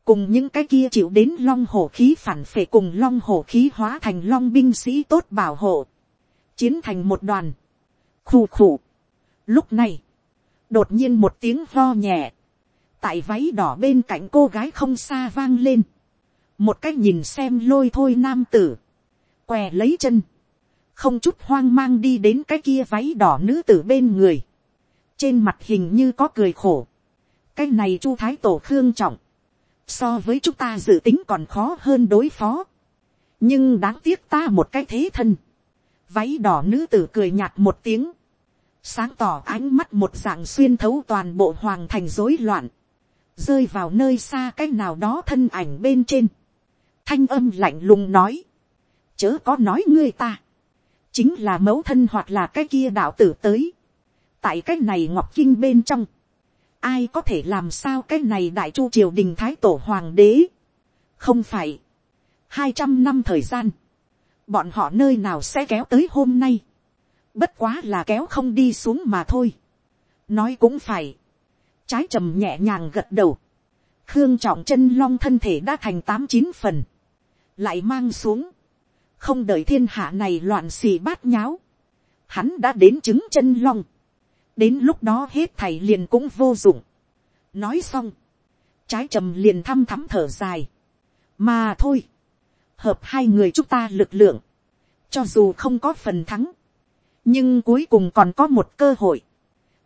S1: cùng những cái kia chịu đến long hổ khí phản phệ cùng long hổ khí hóa thành long binh sĩ tốt bảo hộ, chiến thành một đoàn, khù khù. Lúc này, đột nhiên một tiếng lo nhẹ, tại váy đỏ bên cạnh cô gái không xa vang lên, một cái nhìn xem lôi thôi nam tử, què lấy chân, không chút hoang mang đi đến cái kia váy đỏ nữ tử bên người, trên mặt hình như có cười khổ, cái này chu thái tổ khương trọng, so với chúng ta dự tính còn khó hơn đối phó. nhưng đáng tiếc ta một cái thế thân. váy đỏ nữ tử cười nhạt một tiếng. sáng tỏ ánh mắt một dạng xuyên thấu toàn bộ hoàng thành rối loạn. rơi vào nơi xa cái nào đó thân ảnh bên trên. thanh âm lạnh lùng nói. chớ có nói ngươi ta. chính là mẫu thân hoặc là cái kia đạo tử tới. tại cái này ngọc kinh bên trong ai có thể làm sao cái này đại chu triều đình thái tổ hoàng đế. không phải, hai trăm năm thời gian, bọn họ nơi nào sẽ kéo tới hôm nay, bất quá là kéo không đi xuống mà thôi. nói cũng phải, trái trầm nhẹ nhàng gật đầu, khương trọng chân long thân thể đã thành tám chín phần, lại mang xuống, không đợi thiên hạ này loạn xì bát nháo, hắn đã đến chứng chân long, đến lúc đó hết thầy liền cũng vô dụng. nói xong, trái trầm liền thăm thắm thở dài. mà thôi, hợp hai người chúng ta lực lượng, cho dù không có phần thắng, nhưng cuối cùng còn có một cơ hội.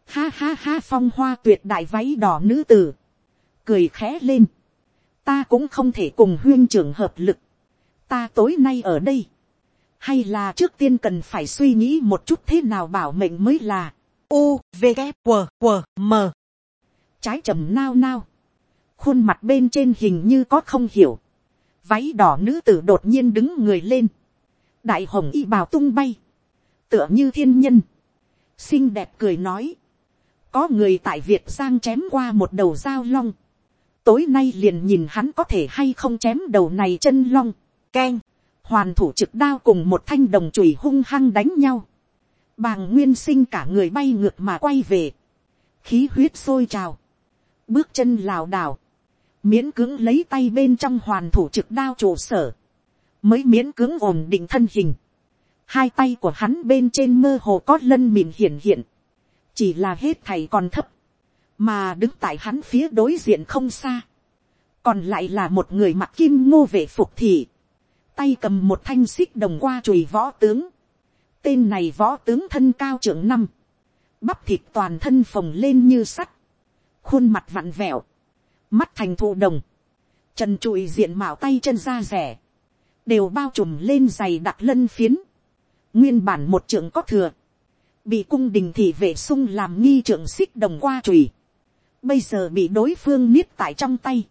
S1: ha ha ha phong hoa tuyệt đại váy đỏ nữ t ử cười khẽ lên. ta cũng không thể cùng huyên trưởng hợp lực. ta tối nay ở đây. hay là trước tiên cần phải suy nghĩ một chút thế nào bảo mệnh mới là u v g q q m trái trầm nao nao khuôn mặt bên trên hình như có không hiểu váy đỏ nữ tử đột nhiên đứng người lên đại hồng y bào tung bay tựa như thiên nhân xinh đẹp cười nói có người tại việt giang chém qua một đầu dao long tối nay liền nhìn hắn có thể hay không chém đầu này chân long keng hoàn thủ trực đao cùng một thanh đồng chùy hung hăng đánh nhau bàng nguyên sinh cả người bay ngược mà quay về, khí huyết sôi trào, bước chân lảo đảo, miễn cưỡng lấy tay bên trong hoàn thủ trực đao trụ sở, mới miễn cưỡng ổn định thân hình, hai tay của hắn bên trên mơ hồ có lân mịn hiển hiện, chỉ là hết thầy còn thấp, mà đứng tại hắn phía đối diện không xa, còn lại là một người mặc kim ngô vệ phục thì tay cầm một thanh xích đồng qua chùi võ tướng, Tên này võ tướng thân cao trưởng năm. Bắp thịt toàn thân phồng lên như sắt. Khuôn mặt vặn vẹo. Mắt thành thụ đồng. Trần trụi diện mạo tay chân da rẻ. Đều bao trùm lên giày đặc lân phiến. Nguyên bản một trưởng có thừa. Bị cung đình thị vệ sung làm nghi trưởng xích đồng qua trùy. Bây giờ bị đối phương niết tại trong tay.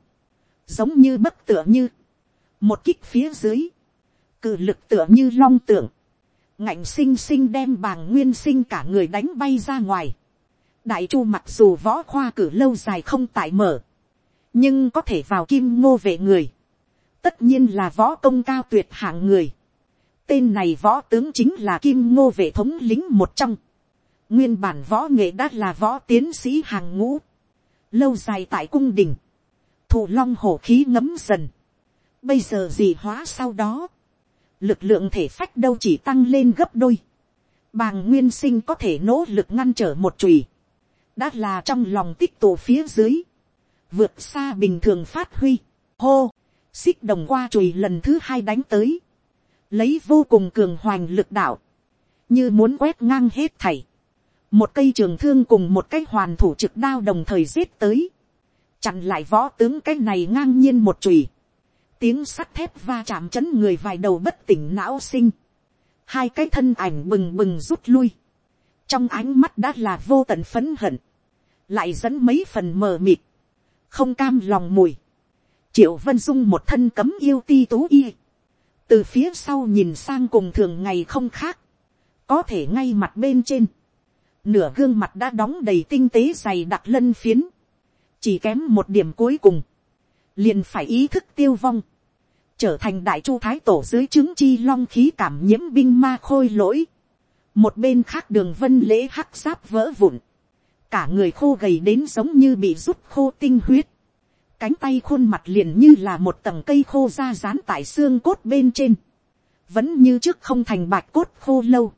S1: Giống như bất tựa như. Một kích phía dưới. Cự lực tựa như long tượng ngạnh sinh sinh đem bàng nguyên sinh cả người đánh bay ra ngoài. đại chu mặc dù võ khoa cử lâu dài không tại mở, nhưng có thể vào kim ngô vệ người, tất nhiên là võ công cao tuyệt hạng người. tên này võ tướng chính là kim ngô vệ thống lính một trong. nguyên bản võ nghệ đã là võ tiến sĩ hàng ngũ, lâu dài tại cung đình, thụ long hổ khí ngấm dần, bây giờ gì hóa sau đó, lực lượng thể phách đâu chỉ tăng lên gấp đôi. Bàng nguyên sinh có thể nỗ lực ngăn trở một chùy. Đã là trong lòng tích tổ phía dưới. Vượt xa bình thường phát huy. Hô, xích đồng qua chùy lần thứ hai đánh tới. Lấy vô cùng cường hoành lực đạo. Như muốn quét ngang hết thảy. Một cây trường thương cùng một cái hoàn thủ trực đao đồng thời giết tới. Chặn lại võ tướng cái này ngang nhiên một chùy tiếng sắt thép va chạm chấn người vài đầu bất tỉnh não sinh, hai cái thân ảnh bừng bừng rút lui, trong ánh mắt đã là vô tận phấn hận, lại dẫn mấy phần mờ mịt, không cam lòng mùi, triệu vân dung một thân cấm yêu ti tú y, từ phía sau nhìn sang cùng thường ngày không khác, có thể ngay mặt bên trên, nửa gương mặt đã đóng đầy tinh tế dày đặc lân phiến, chỉ kém một điểm cuối cùng, liền phải ý thức tiêu vong, trở thành đại chu thái tổ dưới chứng chi long khí cảm nhiễm binh ma khôi lỗi. một bên khác đường vân lễ hắc giáp vỡ vụn, cả người khô gầy đến giống như bị rút khô tinh huyết, cánh tay khuôn mặt liền như là một tầng cây khô ra rán tại xương cốt bên trên, vẫn như trước không thành bạch cốt khô lâu,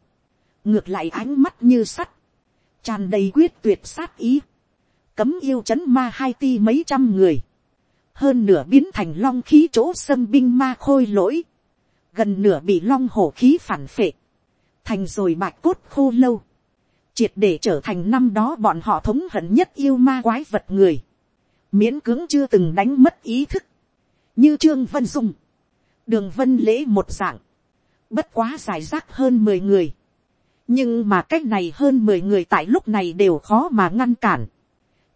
S1: ngược lại ánh mắt như sắt, tràn đầy quyết tuyệt sát ý, cấm yêu c h ấ n ma hai ti mấy trăm người, hơn nửa biến thành long khí chỗ xâm binh ma khôi lỗi, gần nửa bị long hổ khí phản phệ, thành rồi bạch cốt khô lâu, triệt để trở thành năm đó bọn họ thống hận nhất yêu ma quái vật người, miễn cưỡng chưa từng đánh mất ý thức, như trương vân dung, đường vân lễ một dạng, bất quá giải rác hơn mười người, nhưng mà cách này hơn mười người tại lúc này đều khó mà ngăn cản,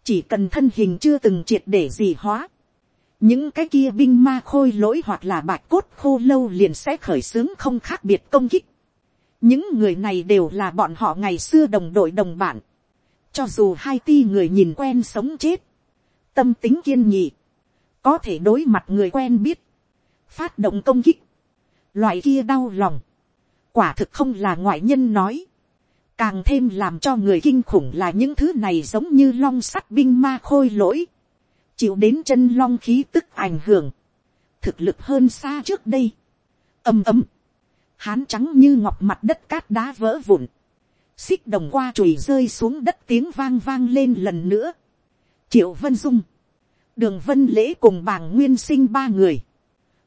S1: chỉ cần thân hình chưa từng triệt để gì hóa, những cái kia binh ma khôi lỗi hoặc là bạch cốt khô lâu liền sẽ khởi xướng không khác biệt công kích. những người này đều là bọn họ ngày xưa đồng đội đồng bạn cho dù hai ti người nhìn quen sống chết, tâm tính kiên nhị, có thể đối mặt người quen biết, phát động công kích, loại kia đau lòng, quả thực không là ngoại nhân nói, càng thêm làm cho người kinh khủng là những thứ này giống như long sắt binh ma khôi lỗi, chịu đến chân long khí tức ảnh hưởng, thực lực hơn xa trước đây, ầm ầm, hán trắng như ngọc mặt đất cát đá vỡ vụn, xích đồng qua chùi rơi xuống đất tiếng vang vang lên lần nữa, triệu vân dung, đường vân lễ cùng bàng nguyên sinh ba người,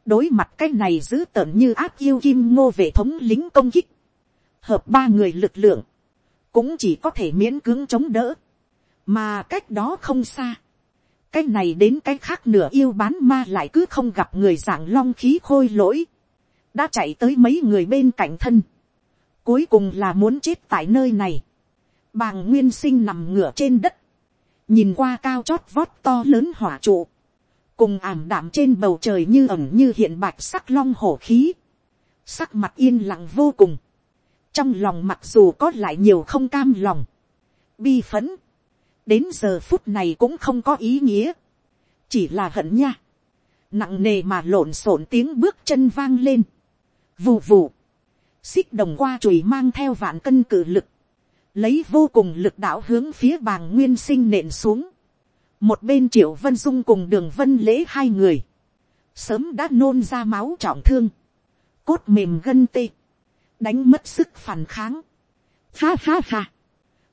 S1: đối mặt cái này dữ tợn như áp yêu kim ngô vệ thống lính công kích, hợp ba người lực lượng, cũng chỉ có thể miễn cưỡng chống đỡ, mà cách đó không xa, cái này đến cái khác nửa yêu bán ma lại cứ không gặp người giảng long khí khôi lỗi, đã chạy tới mấy người bên cạnh thân, cuối cùng là muốn chết tại nơi này, bàng nguyên sinh nằm ngửa trên đất, nhìn qua cao chót vót to lớn hỏa trụ, cùng ảm đảm trên bầu trời như ẩn như hiện bạch sắc long hổ khí, sắc mặt yên lặng vô cùng, trong lòng mặc dù có lại nhiều không cam lòng, bi phấn, đến giờ phút này cũng không có ý nghĩa, chỉ là hận nha, nặng nề mà lộn xộn tiếng bước chân vang lên, vù vù, xích đồng qua chùi mang theo vạn cân cử lực, lấy vô cùng lực đạo hướng phía bàng nguyên sinh nện xuống, một bên triệu vân dung cùng đường vân lễ hai người, sớm đã nôn ra máu trọng thương, cốt mềm gân tê, đánh mất sức phản kháng, ha ha ha,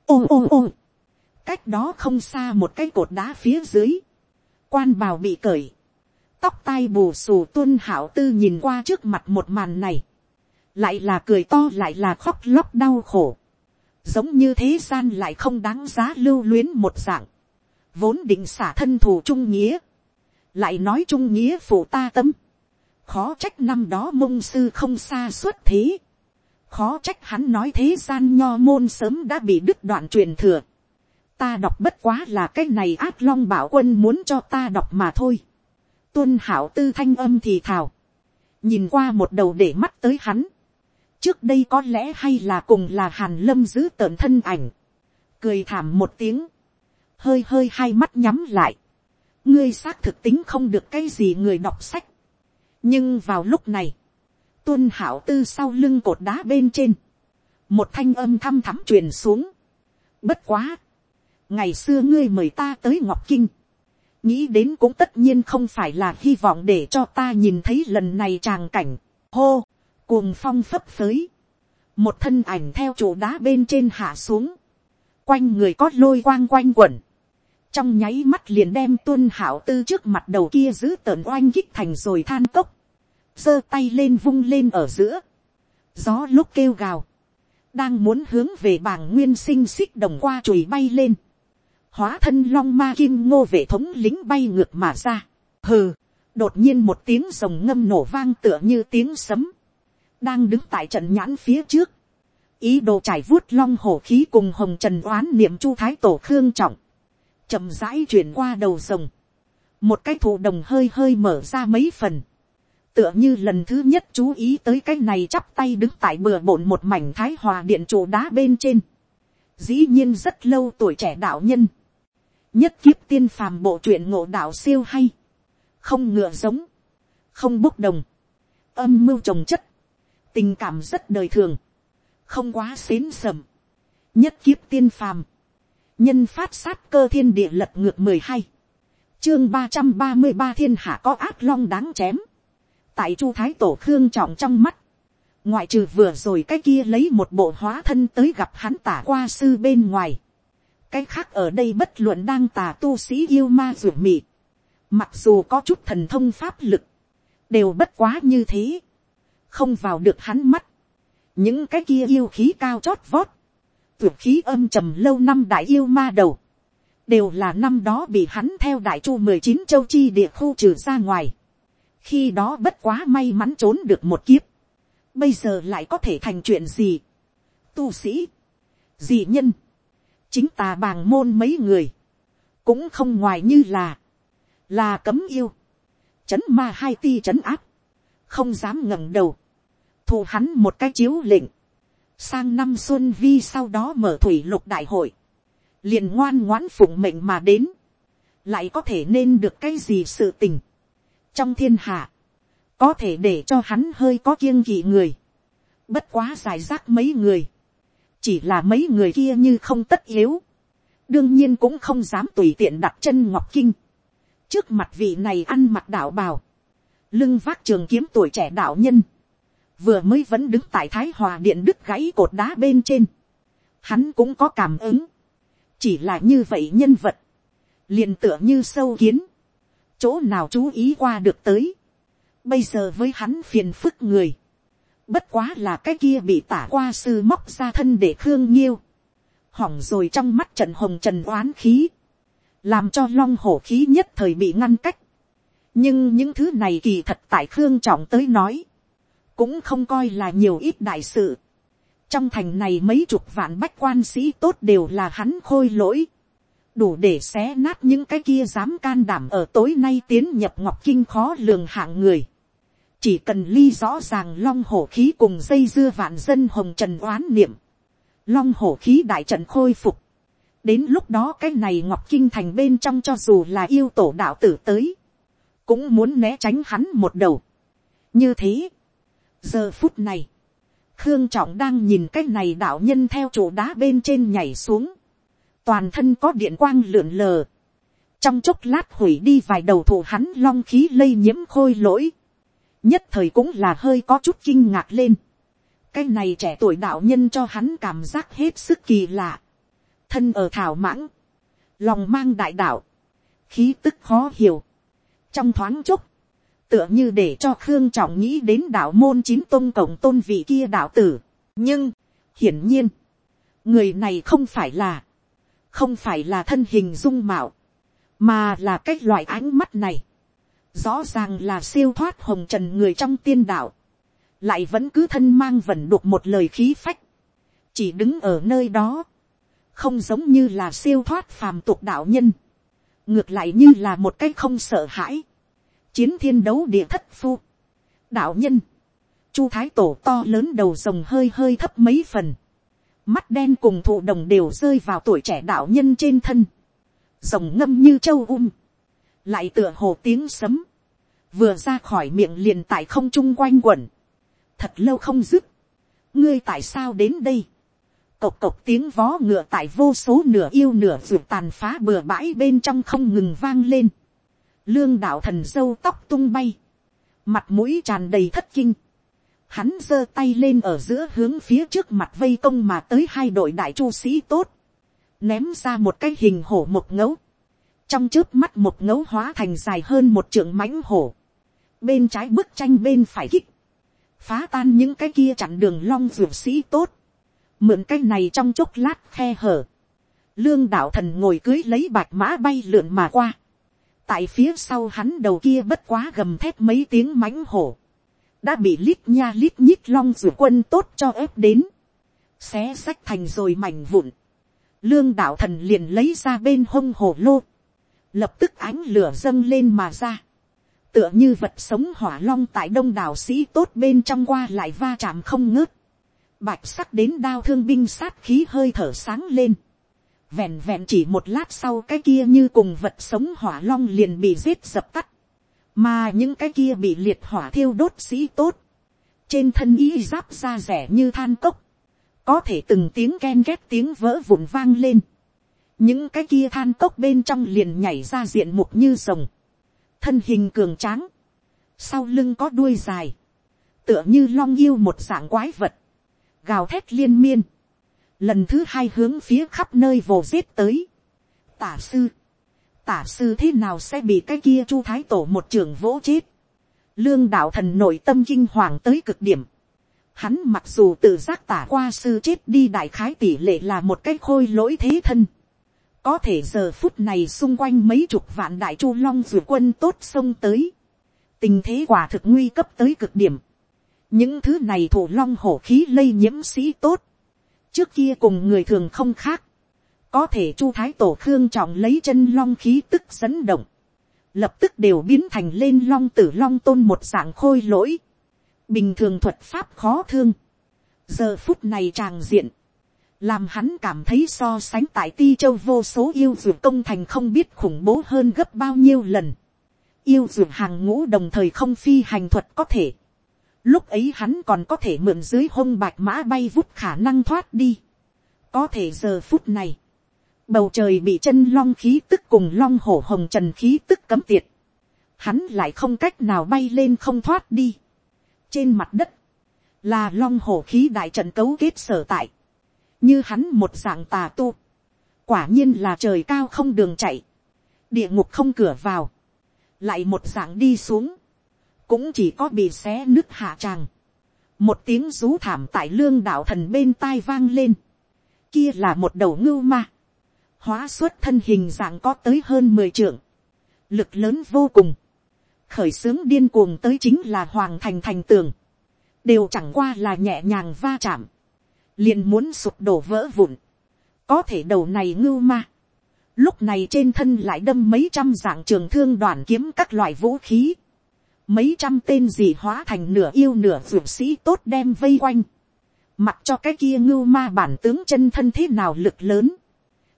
S1: ô ô ô, cách đó không xa một cái cột đá phía dưới, quan bào bị cởi, tóc tai bù xù tuân hảo tư nhìn qua trước mặt một màn này, lại là cười to lại là khóc lóc đau khổ, giống như thế gian lại không đáng giá lưu luyến một dạng, vốn định xả thân thù trung nghĩa, lại nói trung nghĩa phụ ta tâm, khó trách năm đó mông sư không xa suốt thế, khó trách hắn nói thế gian nho môn sớm đã bị đứt đoạn truyền thừa, ta đọc bất quá là cái này át long bảo quân muốn cho ta đọc mà thôi. tuân hảo tư thanh âm thì thào. nhìn qua một đầu để mắt tới hắn. trước đây có lẽ hay là cùng là hàn lâm giữ tợn thân ảnh. cười thảm một tiếng. hơi hơi hai mắt nhắm lại. ngươi xác thực tính không được cái gì người đọc sách. nhưng vào lúc này, tuân hảo tư sau lưng cột đá bên trên. một thanh âm thăm thắm truyền xuống. bất quá ngày xưa ngươi mời ta tới ngọc kinh, nghĩ đến cũng tất nhiên không phải là hy vọng để cho ta nhìn thấy lần này tràng cảnh, hô, cuồng phong phấp phới, một thân ảnh theo chỗ đá bên trên hạ xuống, quanh người có lôi quang quanh quẩn, trong nháy mắt liền đem tuân hảo tư trước mặt đầu kia giữ tợn oanh kích thành rồi than cốc, giơ tay lên vung lên ở giữa, gió lúc kêu gào, đang muốn hướng về bảng nguyên sinh xích đồng qua chùi bay lên, hóa thân long ma kim ngô vệ thống lính bay ngược mà ra, hừ, đột nhiên một tiếng rồng ngâm nổ vang tựa như tiếng sấm, đang đứng tại trận nhãn phía trước, ý đồ trải vuốt long hổ khí cùng hồng trần oán niệm chu thái tổ khương trọng, chậm rãi chuyển qua đầu rồng, một cái thụ đồng hơi hơi mở ra mấy phần, tựa như lần thứ nhất chú ý tới cái này chắp tay đứng tại bừa bộn một mảnh thái hòa điện trụ đá bên trên, dĩ nhiên rất lâu tuổi trẻ đạo nhân, nhất kiếp tiên phàm bộ truyện ngộ đạo siêu hay, không ngựa giống, không bốc đồng, âm mưu trồng chất, tình cảm rất đời thường, không quá xến sầm, nhất kiếp tiên phàm, nhân phát sát cơ thiên địa lật ngược mười hai, chương ba trăm ba mươi ba thiên hạ có ác long đáng chém, tại chu thái tổ khương trọng trong mắt, ngoại trừ vừa rồi cái kia lấy một bộ hóa thân tới gặp hắn tả qua sư bên ngoài, cái khác ở đây bất luận đang tà tu sĩ yêu ma ruột mị, mặc dù có chút thần thông pháp lực, đều bất quá như thế, không vào được hắn mắt, những cái kia yêu khí cao chót vót, tuyệt khí âm trầm lâu năm đại yêu ma đầu, đều là năm đó bị hắn theo đại chu mười chín châu chi địa khu trừ ra ngoài, khi đó bất quá may mắn trốn được một kiếp, bây giờ lại có thể thành chuyện gì, tu sĩ, dị nhân, chính tà bàng môn mấy người, cũng không ngoài như là, là cấm yêu, c h ấ n ma hai ti c h ấ n áp, không dám ngẩng đầu, thù hắn một cái chiếu lệnh, sang năm xuân vi sau đó mở thủy lục đại hội, liền ngoan ngoãn phụng mệnh mà đến, lại có thể nên được cái gì sự tình, trong thiên hạ, có thể để cho hắn hơi có kiêng kỵ người, bất quá giải rác mấy người, chỉ là mấy người kia như không tất yếu, đương nhiên cũng không dám tùy tiện đặt chân ngọc kinh, trước mặt vị này ăn mặc đạo bào, lưng vác trường kiếm tuổi trẻ đạo nhân, vừa mới vẫn đứng tại thái hòa điện đứt gãy cột đá bên trên, hắn cũng có cảm ứng, chỉ là như vậy nhân vật, liền tựa như sâu kiến, chỗ nào chú ý qua được tới, bây giờ với hắn phiền phức người, Bất quá là cái kia bị tả qua sư móc ra thân để khương nhiêu. Hỏng rồi trong mắt trần hồng trần oán khí. Làm cho long hổ khí nhất thời bị ngăn cách. Nhưng những thứ này kỳ thật tại khương trọng tới nói. Cũng không coi là nhiều ít đại sự. Trong thành này mấy chục vạn bách quan sĩ tốt đều là hắn khôi lỗi. Đủ để xé nát những cái kia dám can đảm ở tối nay tiến nhập ngọc kinh khó lường hạng người chỉ cần ly rõ ràng long hổ khí cùng dây dưa vạn dân hồng trần oán niệm, long hổ khí đại trận khôi phục, đến lúc đó cái này ngọc kinh thành bên trong cho dù là yêu tổ đạo tử tới, cũng muốn né tránh hắn một đầu. như thế, giờ phút này, khương trọng đang nhìn cái này đạo nhân theo chỗ đá bên trên nhảy xuống, toàn thân có điện quang lượn lờ, trong chốc lát hủy đi vài đầu thủ hắn long khí lây nhiễm khôi lỗi, nhất thời cũng là hơi có chút kinh ngạc lên. cái này trẻ tuổi đạo nhân cho hắn cảm giác hết sức kỳ lạ. thân ở thảo mãng, lòng mang đại đạo, khí tức khó hiểu. trong thoáng chốc, tựa như để cho khương trọng nghĩ đến đạo môn chín tôn cổng tôn vị kia đạo tử. nhưng, hiển nhiên, người này không phải là, không phải là thân hình dung mạo, mà là cái loại ánh mắt này rõ ràng là siêu thoát hồng trần người trong tiên đạo, lại vẫn cứ thân mang vẩn đục một lời khí phách, chỉ đứng ở nơi đó, không giống như là siêu thoát phàm tục đạo nhân, ngược lại như là một cái không sợ hãi, chiến thiên đấu địa thất phu, đạo nhân, chu thái tổ to lớn đầu rồng hơi hơi thấp mấy phần, mắt đen cùng thụ đồng đều rơi vào tuổi trẻ đạo nhân trên thân, rồng ngâm như châu um, lại tựa hồ tiếng sấm, vừa ra khỏi miệng liền tại không trung quanh quẩn, thật lâu không dứt, ngươi tại sao đến đây, cộc cộc tiếng vó ngựa tại vô số nửa yêu nửa ruột tàn phá bừa bãi bên trong không ngừng vang lên, lương đạo thần dâu tóc tung bay, mặt mũi tràn đầy thất kinh, hắn giơ tay lên ở giữa hướng phía trước mặt vây công mà tới hai đội đại chu sĩ tốt, ném ra một cái hình hổ một ngấu, trong trước mắt một ngấu hóa thành dài hơn một trượng mãnh hổ, bên trái bức tranh bên phải kích, phá tan những cái kia chặn đường long dược sĩ tốt, mượn cái này trong chốc lát khe hở, lương đạo thần ngồi cưới lấy bạch mã bay lượn mà qua, tại phía sau hắn đầu kia bất quá gầm thép mấy tiếng mãnh hổ, đã bị lít nha lít nhít long dược quân tốt cho ép đến, xé sách thành rồi mảnh vụn, lương đạo thần liền lấy ra bên hông hổ lô, lập tức ánh lửa dâng lên mà ra, tựa như vật sống hỏa long tại đông đảo sĩ tốt bên trong qua lại va chạm không ngớt, bạch sắc đến đao thương binh sát khí hơi thở sáng lên, vẹn vẹn chỉ một lát sau cái kia như cùng vật sống hỏa long liền bị giết dập tắt, mà những cái kia bị liệt hỏa thiêu đốt sĩ tốt, trên thân y giáp da rẻ như than cốc, có thể từng tiếng ken ghét tiếng vỡ vụn vang lên, những cái kia than cốc bên trong liền nhảy ra diện mục như rồng, thân hình cường tráng, sau lưng có đuôi dài, tựa như long yêu một dạng quái vật, gào thét liên miên, lần thứ hai hướng phía khắp nơi vồ giết tới. Tả sư, tả sư thế nào sẽ bị cái kia chu thái tổ một trường vỗ chết. Lương đạo thần nội tâm kinh hoàng tới cực điểm. Hắn mặc dù tự giác tả qua sư chết đi đại khái tỷ lệ là một cái khôi lỗi thế thân. Có thể giờ phút này xung quanh mấy chục vạn đại chu long dù quân tốt xông tới. Tình thế quả thực nguy cấp tới cực điểm. Những thứ này thủ long hổ khí lây nhiễm sĩ tốt. Trước kia cùng người thường không khác. Có thể chu thái tổ khương trọng lấy chân long khí tức dẫn động. Lập tức đều biến thành lên long tử long tôn một dạng khôi lỗi. Bình thường thuật pháp khó thương. Giờ phút này tràng diện làm hắn cảm thấy so sánh tại ti châu vô số yêu dược công thành không biết khủng bố hơn gấp bao nhiêu lần. Yêu dược hàng ngũ đồng thời không phi hành thuật có thể. Lúc ấy hắn còn có thể mượn dưới hung bạch mã bay vút khả năng thoát đi. Có thể giờ phút này, bầu trời bị chân long khí tức cùng long hổ hồng trần khí tức cấm tiệt. Hắn lại không cách nào bay lên không thoát đi. Trên mặt đất, là long hổ khí đại trận cấu kết sở tại như hắn một dạng tà tu, quả nhiên là trời cao không đường chạy, địa ngục không cửa vào, lại một dạng đi xuống, cũng chỉ có bị xé nứt hạ tràng, một tiếng rú thảm tại lương đạo thần bên tai vang lên, kia là một đầu ngưu ma, hóa xuất thân hình dạng có tới hơn mười trượng, lực lớn vô cùng, khởi xướng điên cuồng tới chính là hoàng thành thành tường, đều chẳng qua là nhẹ nhàng va chạm, liền muốn sụp đổ vỡ vụn, có thể đầu này ngưu ma, lúc này trên thân lại đâm mấy trăm dạng trường thương đoàn kiếm các loại vũ khí, mấy trăm tên gì hóa thành nửa yêu nửa dược sĩ tốt đem vây quanh, mặc cho cái kia ngưu ma bản tướng chân thân thế nào lực lớn,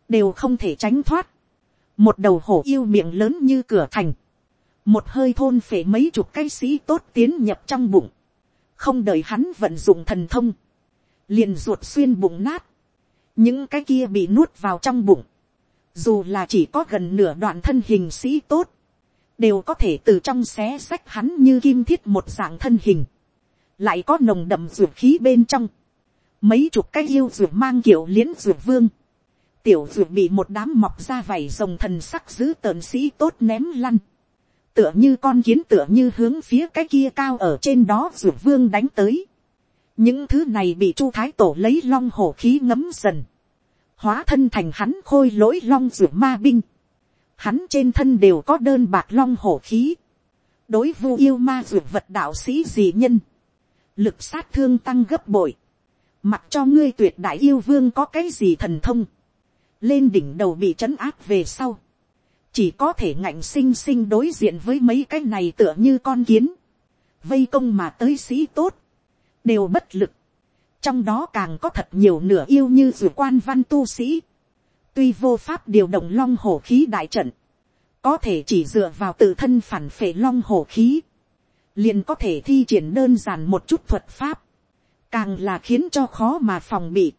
S1: đều không thể tránh thoát, một đầu hổ yêu miệng lớn như cửa thành, một hơi thôn phể mấy chục cái sĩ tốt tiến nhập trong bụng, không đợi hắn vận dụng thần thông, liền ruột xuyên bụng nát, những cái kia bị nuốt vào trong bụng, dù là chỉ có gần nửa đoạn thân hình sĩ tốt, đều có thể từ trong xé sách hắn như kim thiết một dạng thân hình, lại có nồng đậm ruột khí bên trong, mấy chục cái yêu ruột mang kiểu liến ruột vương, tiểu ruột bị một đám mọc ra vảy rồng thần sắc giữ tờn sĩ tốt ném lăn, tựa như con kiến tựa như hướng phía cái kia cao ở trên đó ruột vương đánh tới, những thứ này bị chu thái tổ lấy long hổ khí ngấm dần, hóa thân thành hắn khôi lỗi long ruột ma binh, hắn trên thân đều có đơn bạc long hổ khí, đối vu yêu ma ruột vật đạo sĩ dị nhân, lực sát thương tăng gấp bội, mặc cho ngươi tuyệt đại yêu vương có cái gì thần thông, lên đỉnh đầu bị trấn áp về sau, chỉ có thể ngạnh sinh sinh đối diện với mấy cái này tựa như con kiến, vây công mà tới sĩ tốt, đều bất lực. Trong đó càng có thật nhiều nửa yêu như dù quan văn tu sĩ. Tuy vô pháp điều động long hổ khí đại trận. Có thể chỉ dựa vào tự thân phản phệ long hổ khí. Liền có thể thi triển đơn giản một chút thuật pháp. Càng là khiến cho khó mà phòng bị.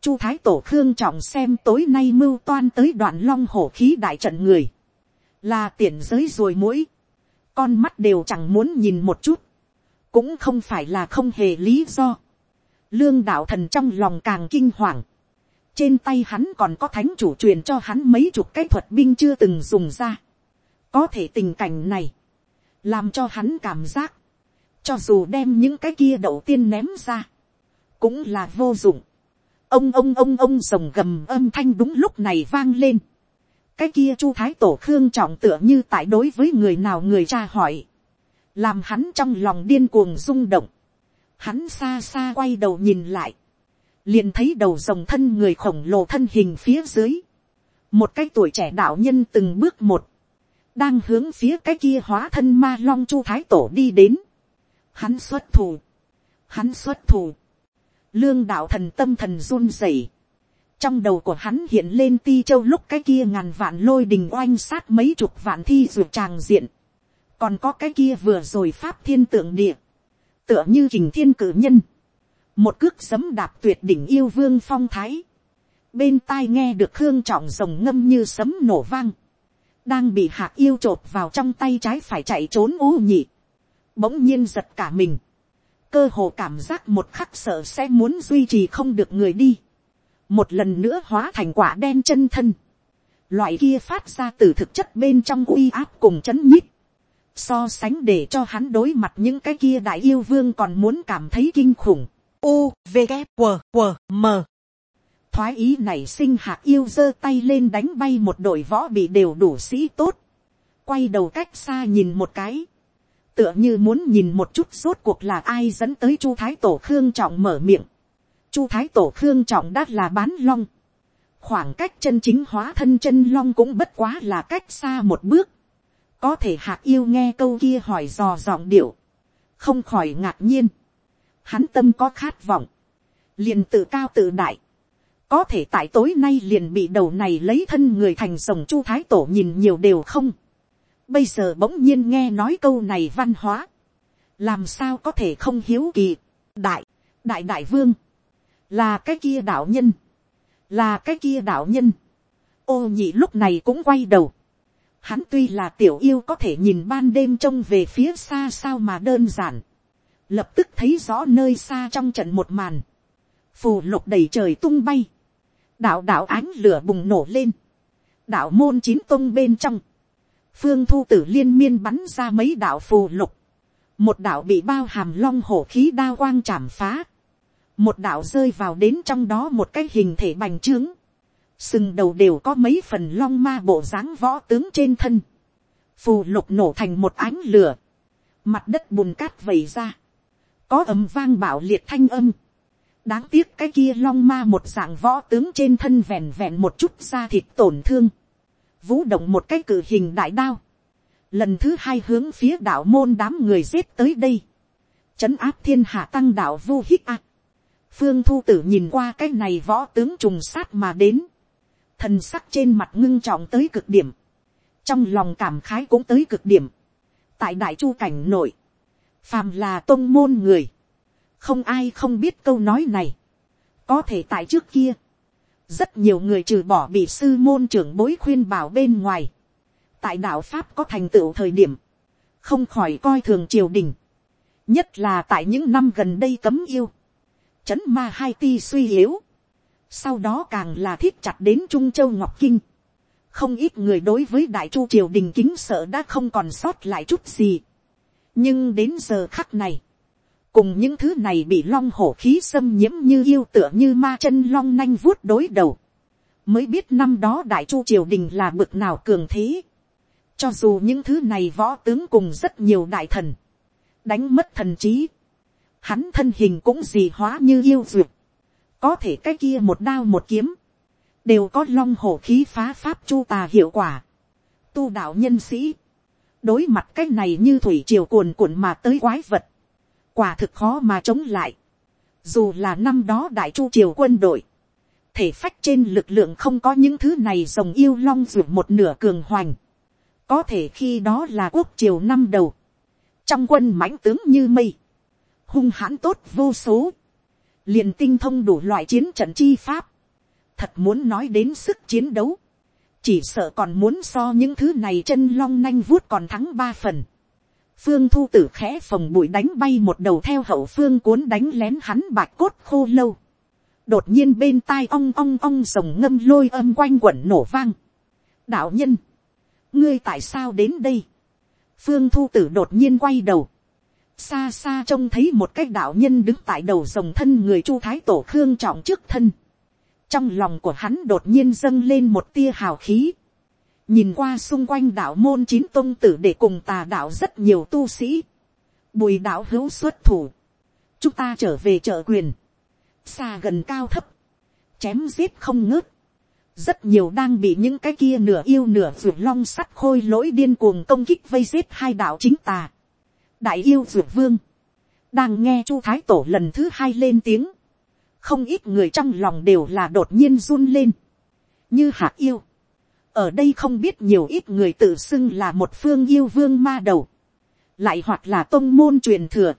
S1: Chu Thái Tổ Khương Trọng xem tối nay mưu toan tới đoạn long hổ khí đại trận người. Là tiện giới rồi mũi. Con mắt đều chẳng muốn nhìn một chút cũng không phải là không hề lý do. Lương đạo thần trong lòng càng kinh hoàng. Trên tay hắn còn có thánh chủ truyền cho hắn mấy chục cái thuật binh chưa từng dùng ra. Có thể tình cảnh này. Làm cho hắn cảm giác. Cho dù đem những cái kia đầu tiên ném ra. Cũng là vô dụng. Ông ông ông ông rồng gầm âm thanh đúng lúc này vang lên. Cái kia chu thái tổ khương trọng tựa như tại đối với người nào người cha hỏi làm hắn trong lòng điên cuồng rung động, hắn xa xa quay đầu nhìn lại, liền thấy đầu rồng thân người khổng lồ thân hình phía dưới, một cái tuổi trẻ đạo nhân từng bước một, đang hướng phía cái kia hóa thân ma long chu thái tổ đi đến, hắn xuất thủ, hắn xuất thủ, lương đạo thần tâm thần run rẩy, trong đầu của hắn hiện lên ti châu lúc cái kia ngàn vạn lôi đình oanh sát mấy chục vạn thi ruột tràng diện, còn có cái kia vừa rồi pháp thiên tượng địa, tựa như kình thiên cử nhân, một cước sấm đạp tuyệt đỉnh yêu vương phong thái, bên tai nghe được khương trọng rồng ngâm như sấm nổ vang, đang bị hạc yêu t r ộ p vào trong tay trái phải chạy trốn ô nhị, bỗng nhiên giật cả mình, cơ hồ cảm giác một khắc sợ sẽ muốn duy trì không được người đi, một lần nữa hóa thành quả đen chân thân, loại kia phát ra từ thực chất bên trong uy áp cùng c h ấ n nhít, so sánh để cho hắn đối mặt những cái kia đại yêu vương còn muốn cảm thấy kinh khủng. U, V, G, W, W, M. Thoái ý này sinh hạ yêu giơ tay lên đánh bay một đội võ bị đều đủ sĩ tốt. Quay đầu cách xa nhìn một cái. Tựa như muốn nhìn một chút rốt cuộc là ai dẫn tới Chu Thái Tổ Khương Trọng mở miệng. Chu Thái Tổ Khương Trọng đã là bán long. Khoảng cách chân chính hóa thân chân long cũng bất quá là cách xa một bước có thể hạc yêu nghe câu kia hỏi dò giọng điệu, không khỏi ngạc nhiên, hắn tâm có khát vọng, liền tự cao tự đại, có thể tại tối nay liền bị đầu này lấy thân người thành sồng chu thái tổ nhìn nhiều đều không, bây giờ bỗng nhiên nghe nói câu này văn hóa, làm sao có thể không hiếu kỳ, đại, đại đại vương, là cái kia đạo nhân, là cái kia đạo nhân, ô nhị lúc này cũng quay đầu, Hắn tuy là tiểu yêu có thể nhìn ban đêm trông về phía xa sao mà đơn giản. Lập tức thấy rõ nơi xa trong trận một màn. Phù lục đầy trời tung bay. Đạo đạo ánh lửa bùng nổ lên. Đạo môn chín tông bên trong. Phương thu tử liên miên bắn ra mấy đạo phù lục. Một đạo bị bao hàm long hổ khí đa quang chảm phá. Một đạo rơi vào đến trong đó một cái hình thể bành trướng sừng đầu đều có mấy phần long ma bộ dáng võ tướng trên thân, phù lục nổ thành một ánh lửa, mặt đất bùn cát vầy ra, có ầm vang bảo liệt thanh âm, đáng tiếc cái kia long ma một dạng võ tướng trên thân vẹn vẹn một chút da thịt tổn thương, vũ động một cái cử hình đại đao, lần thứ hai hướng phía đạo môn đám người giết tới đây, chấn áp thiên hạ tăng đạo vô hích ạc, phương thu tử nhìn qua cái này võ tướng trùng sát mà đến, thần sắc trên mặt ngưng trọng tới cực điểm, trong lòng cảm khái cũng tới cực điểm, tại đại chu cảnh nội, phàm là tôn môn người, không ai không biết câu nói này, có thể tại trước kia, rất nhiều người trừ bỏ bị sư môn trưởng bối khuyên bảo bên ngoài, tại đạo pháp có thành tựu thời điểm, không khỏi coi thường triều đình, nhất là tại những năm gần đây cấm yêu, c h ấ n ma hai ti suy yếu, sau đó càng là thiết chặt đến trung châu ngọc kinh, không ít người đối với đại chu triều đình kính sợ đã không còn sót lại chút gì. nhưng đến giờ khắc này, cùng những thứ này bị long hổ khí xâm nhiễm như yêu tựa như ma chân long nanh vuốt đối đầu, mới biết năm đó đại chu triều đình là bực nào cường thế. cho dù những thứ này võ tướng cùng rất nhiều đại thần, đánh mất thần trí, hắn thân hình cũng gì hóa như yêu duyệt, có thể cái kia một đao một kiếm, đều có long hổ khí phá pháp chu tà hiệu quả. Tu đạo nhân sĩ, đối mặt cái này như thủy triều cuồn cuộn mà tới quái vật, quả thực khó mà chống lại. Dù là năm đó đại chu triều quân đội, thể phách trên lực lượng không có những thứ này rồng yêu long ruột một nửa cường hoành. Có thể khi đó là quốc triều năm đầu. Trong quân mãnh tướng như mây. Hung hãn tốt vô số liền tinh thông đủ loại chiến trận chi pháp, thật muốn nói đến sức chiến đấu, chỉ sợ còn muốn so những thứ này chân long nanh vuốt còn thắng ba phần. Phương thu tử khẽ phòng bụi đánh bay một đầu theo hậu phương cuốn đánh lén hắn bạc cốt khô lâu. Đột nhiên bên tai ong ong ong rồng ngâm lôi âm quanh quẩn nổ vang. Đạo nhân, ngươi tại sao đến đây? Phương thu tử đột nhiên quay đầu xa xa trông thấy một cái đạo nhân đứng tại đầu dòng thân người chu thái tổ khương trọng trước thân. trong lòng của hắn đột nhiên dâng lên một tia hào khí. nhìn qua xung quanh đạo môn chín tôn tử để cùng tà đạo rất nhiều tu sĩ. bùi đạo hữu xuất thủ. chúng ta trở về trợ quyền. xa gần cao thấp. chém giết không ngớt. rất nhiều đang bị những cái kia nửa yêu nửa ruột long sắt khôi lỗi điên cuồng công kích vây giết hai đạo chính tà đại yêu dược vương, đang nghe chu thái tổ lần thứ hai lên tiếng, không ít người trong lòng đều là đột nhiên run lên, như hạ yêu, ở đây không biết nhiều ít người tự xưng là một phương yêu vương ma đầu, lại hoặc là tôn môn truyền thừa,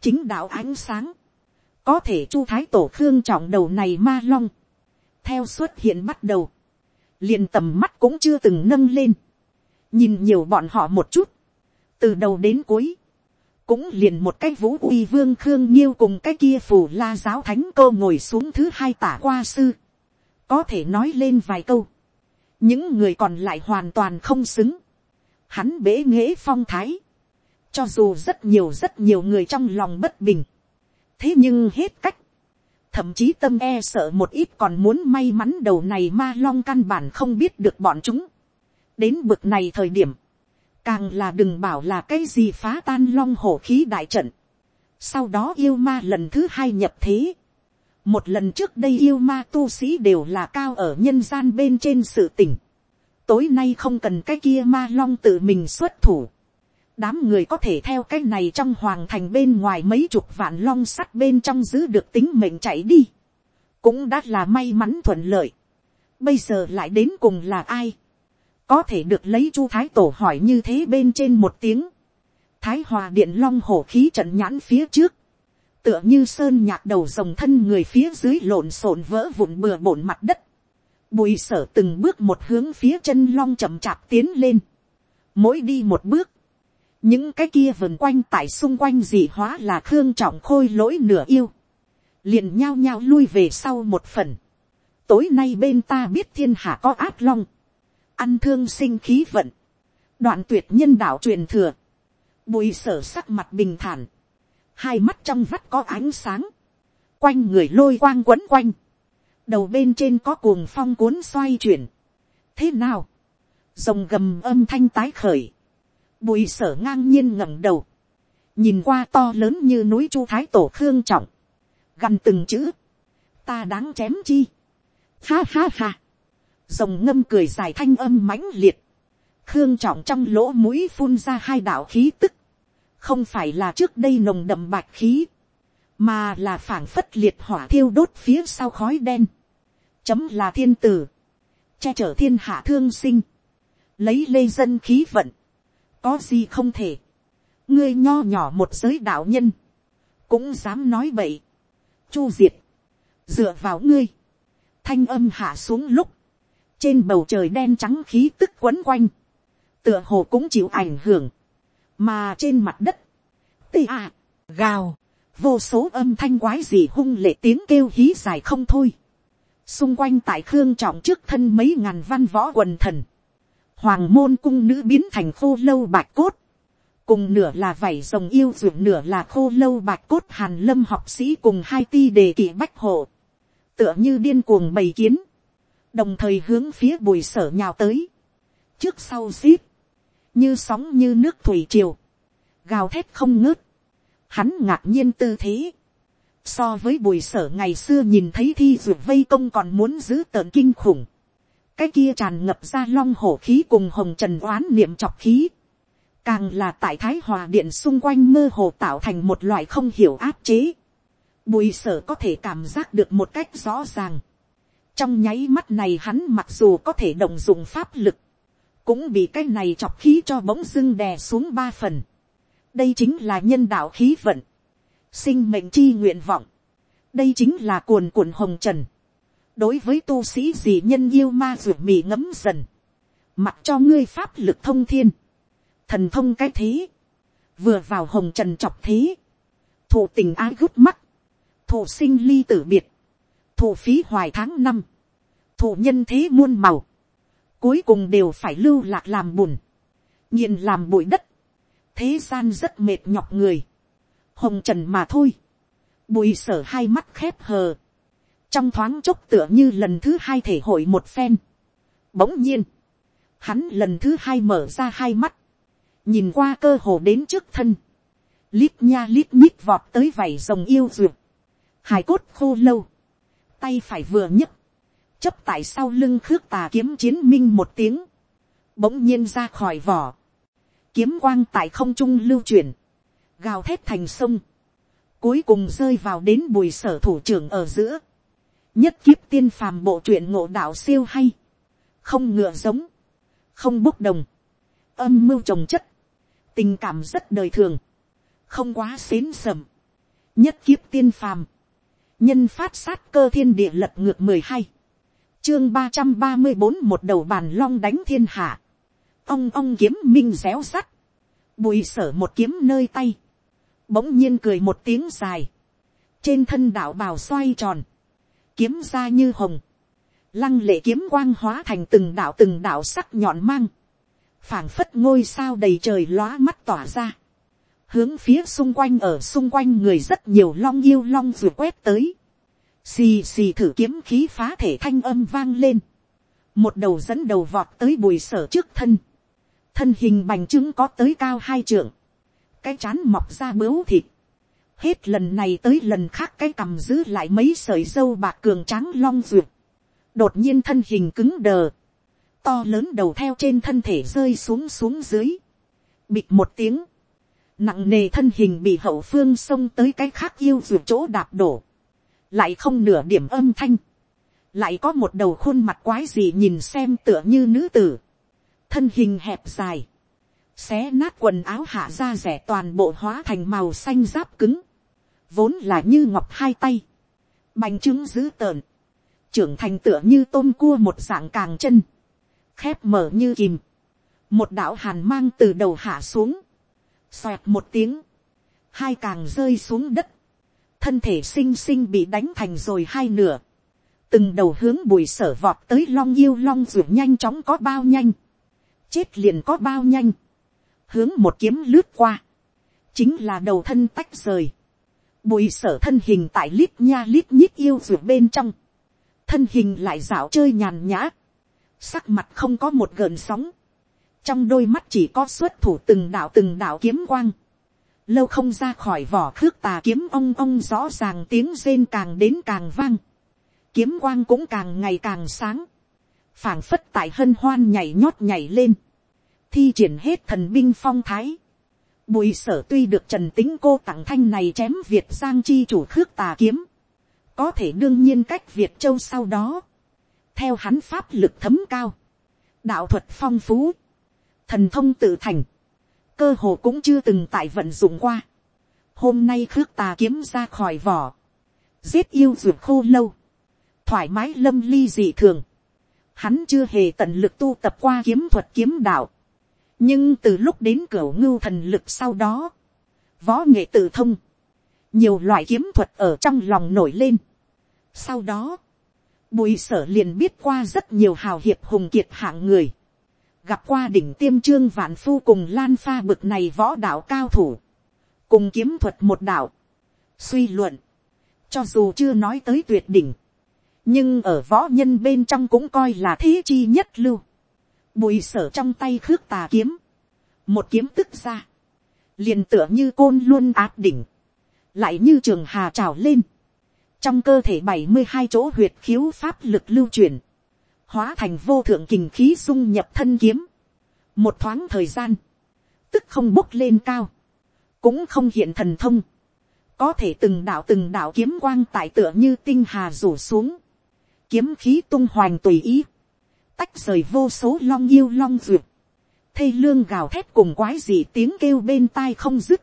S1: chính đạo ánh sáng, có thể chu thái tổ khương trọng đầu này ma long, theo xuất hiện bắt đầu, liền tầm mắt cũng chưa từng nâng lên, nhìn nhiều bọn họ một chút, từ đầu đến cuối, cũng liền một cái vũ uy vương khương nhiêu cùng cái kia phù la giáo thánh cô ngồi xuống thứ hai tả qua sư, có thể nói lên vài câu, những người còn lại hoàn toàn không xứng, hắn bế nghễ phong thái, cho dù rất nhiều rất nhiều người trong lòng bất bình, thế nhưng hết cách, thậm chí tâm e sợ một ít còn muốn may mắn đầu này ma long căn bản không biết được bọn chúng, đến bực này thời điểm, càng là đừng bảo là cái gì phá tan long hổ khí đại trận. sau đó yêu ma lần thứ hai nhập thế. một lần trước đây yêu ma tu sĩ đều là cao ở nhân gian bên trên sự tỉnh. tối nay không cần cái kia ma long tự mình xuất thủ. đám người có thể theo cái này trong hoàng thành bên ngoài mấy chục vạn long sắt bên trong giữ được tính mệnh chạy đi. cũng đã là may mắn thuận lợi. bây giờ lại đến cùng là ai có thể được lấy chu thái tổ hỏi như thế bên trên một tiếng, thái hòa điện long hổ khí trận nhãn phía trước, tựa như sơn nhạc đầu dòng thân người phía dưới lộn xộn vỡ vụn bừa bộn mặt đất, bùi sở từng bước một hướng phía chân long chậm chạp tiến lên, mỗi đi một bước, những cái kia vườn quanh tại xung quanh dị hóa là khương trọng khôi lỗi nửa yêu, liền nhao nhao lui về sau một phần, tối nay bên ta biết thiên hạ có át long, ăn thương sinh khí vận, đoạn tuyệt nhân đạo truyền thừa, bùi sở sắc mặt bình thản, hai mắt trong vắt có ánh sáng, quanh người lôi quang quấn quanh, đầu bên trên có cuồng phong cuốn xoay chuyển, thế nào, rồng gầm âm thanh tái khởi, bùi sở ngang nhiên ngẩng đầu, nhìn qua to lớn như núi chu thái tổ khương trọng, gằn từng chữ, ta đáng chém chi, ha ha ha, rồng ngâm cười dài thanh âm mãnh liệt, khương trọng trong lỗ mũi phun ra hai đạo khí tức, không phải là trước đây nồng đậm bạch khí, mà là phảng phất liệt hỏa thiêu đốt phía sau khói đen, chấm là thiên tử, che chở thiên hạ thương sinh, lấy lê dân khí vận, có gì không thể, ngươi nho nhỏ một giới đạo nhân, cũng dám nói vậy, chu diệt, dựa vào ngươi, thanh âm hạ xuống lúc, trên bầu trời đen trắng khí tức quấn quanh, tựa hồ cũng chịu ảnh hưởng, mà trên mặt đất, tê à, gào, vô số âm thanh quái gì hung lệ tiếng kêu hí dài không thôi, xung quanh tại khương trọng trước thân mấy ngàn văn võ quần thần, hoàng môn cung nữ biến thành khô lâu bạch cốt, cùng nửa là vảy rồng yêu ruột nửa là khô lâu bạch cốt hàn lâm học sĩ cùng hai ti đề kỷ bách hộ, tựa như điên cuồng bầy kiến, đồng thời hướng phía bùi sở nhào tới, trước sau zip, như sóng như nước thủy triều, gào thét không ngớt, hắn ngạc nhiên tư thế, so với bùi sở ngày xưa nhìn thấy thi ruột vây công còn muốn giữ tợn kinh khủng, cái kia tràn ngập ra long hổ khí cùng hồng trần oán niệm chọc khí, càng là tại thái hòa điện xung quanh mơ hồ tạo thành một loại không hiểu áp chế, bùi sở có thể cảm giác được một cách rõ ràng, trong nháy mắt này hắn mặc dù có thể đồng dùng pháp lực, cũng bị cái này chọc khí cho bỗng dưng đè xuống ba phần. đây chính là nhân đạo khí vận, sinh mệnh chi nguyện vọng, đây chính là cuồn cuộn hồng trần. đối với tu sĩ gì nhân yêu ma ruột mì ngấm dần, mặc cho ngươi pháp lực thông thiên, thần thông cái thế, vừa vào hồng trần chọc thế, thụ tình ái gút mắt, thụ sinh ly tử biệt, thù phí hoài tháng năm, thù nhân thế muôn màu, cuối cùng đều phải lưu lạc làm bùn, nhìn làm bụi đất, thế gian rất mệt nhọc người, hồng trần mà thôi, bùi sở hai mắt khép hờ, trong thoáng chốc tựa như lần thứ hai thể hội một phen, bỗng nhiên, hắn lần thứ hai mở ra hai mắt, nhìn qua cơ hồ đến trước thân, lít nha lít nhít vọt tới vảy rồng yêu ruột, hài cốt khô lâu, tay phải vừa nhấc, chấp tại sau lưng khước tà kiếm chiến minh một tiếng, bỗng nhiên ra khỏi vỏ, kiếm quang tại không trung lưu chuyển, gào thét thành sông, cuối cùng rơi vào đến bùi sở thủ trưởng ở giữa, nhất kiếp tiên phàm bộ truyện ngộ đạo siêu hay, không ngựa giống, không bốc đồng, âm mưu trồng chất, tình cảm rất đời thường, không quá xến sầm, nhất kiếp tiên phàm, nhân phát sát cơ thiên địa lật ngược mười hai, chương ba trăm ba mươi bốn một đầu bàn long đánh thiên hạ, ông ông kiếm minh réo sắt, bùi sở một kiếm nơi tay, bỗng nhiên cười một tiếng dài, trên thân đạo bào xoay tròn, kiếm ra như hồng, lăng lệ kiếm quang hóa thành từng đạo từng đạo sắc nhọn mang, phảng phất ngôi sao đầy trời lóa mắt tỏa ra, hướng phía xung quanh ở xung quanh người rất nhiều long yêu long vừa quét tới, xì xì thử kiếm khí phá thể thanh âm vang lên, một đầu dẫn đầu vọt tới bùi sở trước thân, thân hình bành trướng có tới cao hai trượng, cái chán mọc ra bướu thịt, hết lần này tới lần khác cái cầm giữ lại mấy sợi dâu bạc cường trắng long duyệt, đột nhiên thân hình cứng đờ, to lớn đầu theo trên thân thể rơi xuống xuống dưới, bịt một tiếng, nặng nề thân hình bị hậu phương xông tới cái khác yêu ruột chỗ đạp đổ, lại không nửa điểm âm thanh, lại có một đầu khuôn mặt quái gì nhìn xem tựa như nữ tử, thân hình hẹp dài, xé nát quần áo hạ ra rẻ toàn bộ hóa thành màu xanh giáp cứng, vốn là như ngọc hai tay, bành trứng dữ tợn, trưởng thành tựa như tôm cua một dạng càng chân, khép mở như kìm, một đạo hàn mang từ đầu hạ xuống, xoẹt một tiếng, hai càng rơi xuống đất, thân thể xinh xinh bị đánh thành rồi hai nửa, từng đầu hướng bùi sở vọt tới long yêu long ruột nhanh chóng có bao nhanh, chết liền có bao nhanh, hướng một kiếm lướt qua, chính là đầu thân tách rời, bùi sở thân hình tại lít nha lít nhít yêu ruột bên trong, thân hình lại dạo chơi nhàn nhã, sắc mặt không có một gợn sóng, trong đôi mắt chỉ có xuất thủ từng đạo từng đạo kiếm quang, lâu không ra khỏi vỏ khước tà kiếm ông ông rõ ràng tiếng rên càng đến càng vang, kiếm quang cũng càng ngày càng sáng, phảng phất tại hân hoan nhảy nhót nhảy lên, thi triển hết thần binh phong thái, bùi sở tuy được trần tính cô tặng thanh này chém việt giang chi chủ khước tà kiếm, có thể đương nhiên cách việt châu sau đó, theo hắn pháp lực thấm cao, đạo thuật phong phú, thần thông tự thành, cơ hồ cũng chưa từng tại vận dụng qua. Hôm nay khước tà kiếm ra khỏi vỏ, giết yêu ruột khô lâu, thoải mái lâm ly dị thường. Hắn chưa hề tận lực tu tập qua kiếm thuật kiếm đạo, nhưng từ lúc đến cửa ngưu thần lực sau đó, võ nghệ tự thông, nhiều loại kiếm thuật ở trong lòng nổi lên. Sau đó, bùi sở liền biết qua rất nhiều hào hiệp hùng kiệt hạng người gặp qua đỉnh tiêm trương vạn phu cùng lan pha bực này võ đạo cao thủ, cùng kiếm thuật một đạo, suy luận, cho dù chưa nói tới tuyệt đỉnh, nhưng ở võ nhân bên trong cũng coi là thế chi nhất lưu, bùi sở trong tay khước tà kiếm, một kiếm tức ra, liền tựa như côn luôn áp đỉnh, lại như trường hà trào lên, trong cơ thể bảy mươi hai chỗ huyệt khiếu pháp lực lưu truyền, hóa thành vô thượng kình khí dung nhập thân kiếm, một thoáng thời gian, tức không bốc lên cao, cũng không hiện thần thông, có thể từng đạo từng đạo kiếm quang tại tựa như tinh hà rủ xuống, kiếm khí tung hoành tùy ý, tách rời vô số long yêu long duyệt, thây lương gào thét cùng quái dị tiếng kêu bên tai không dứt,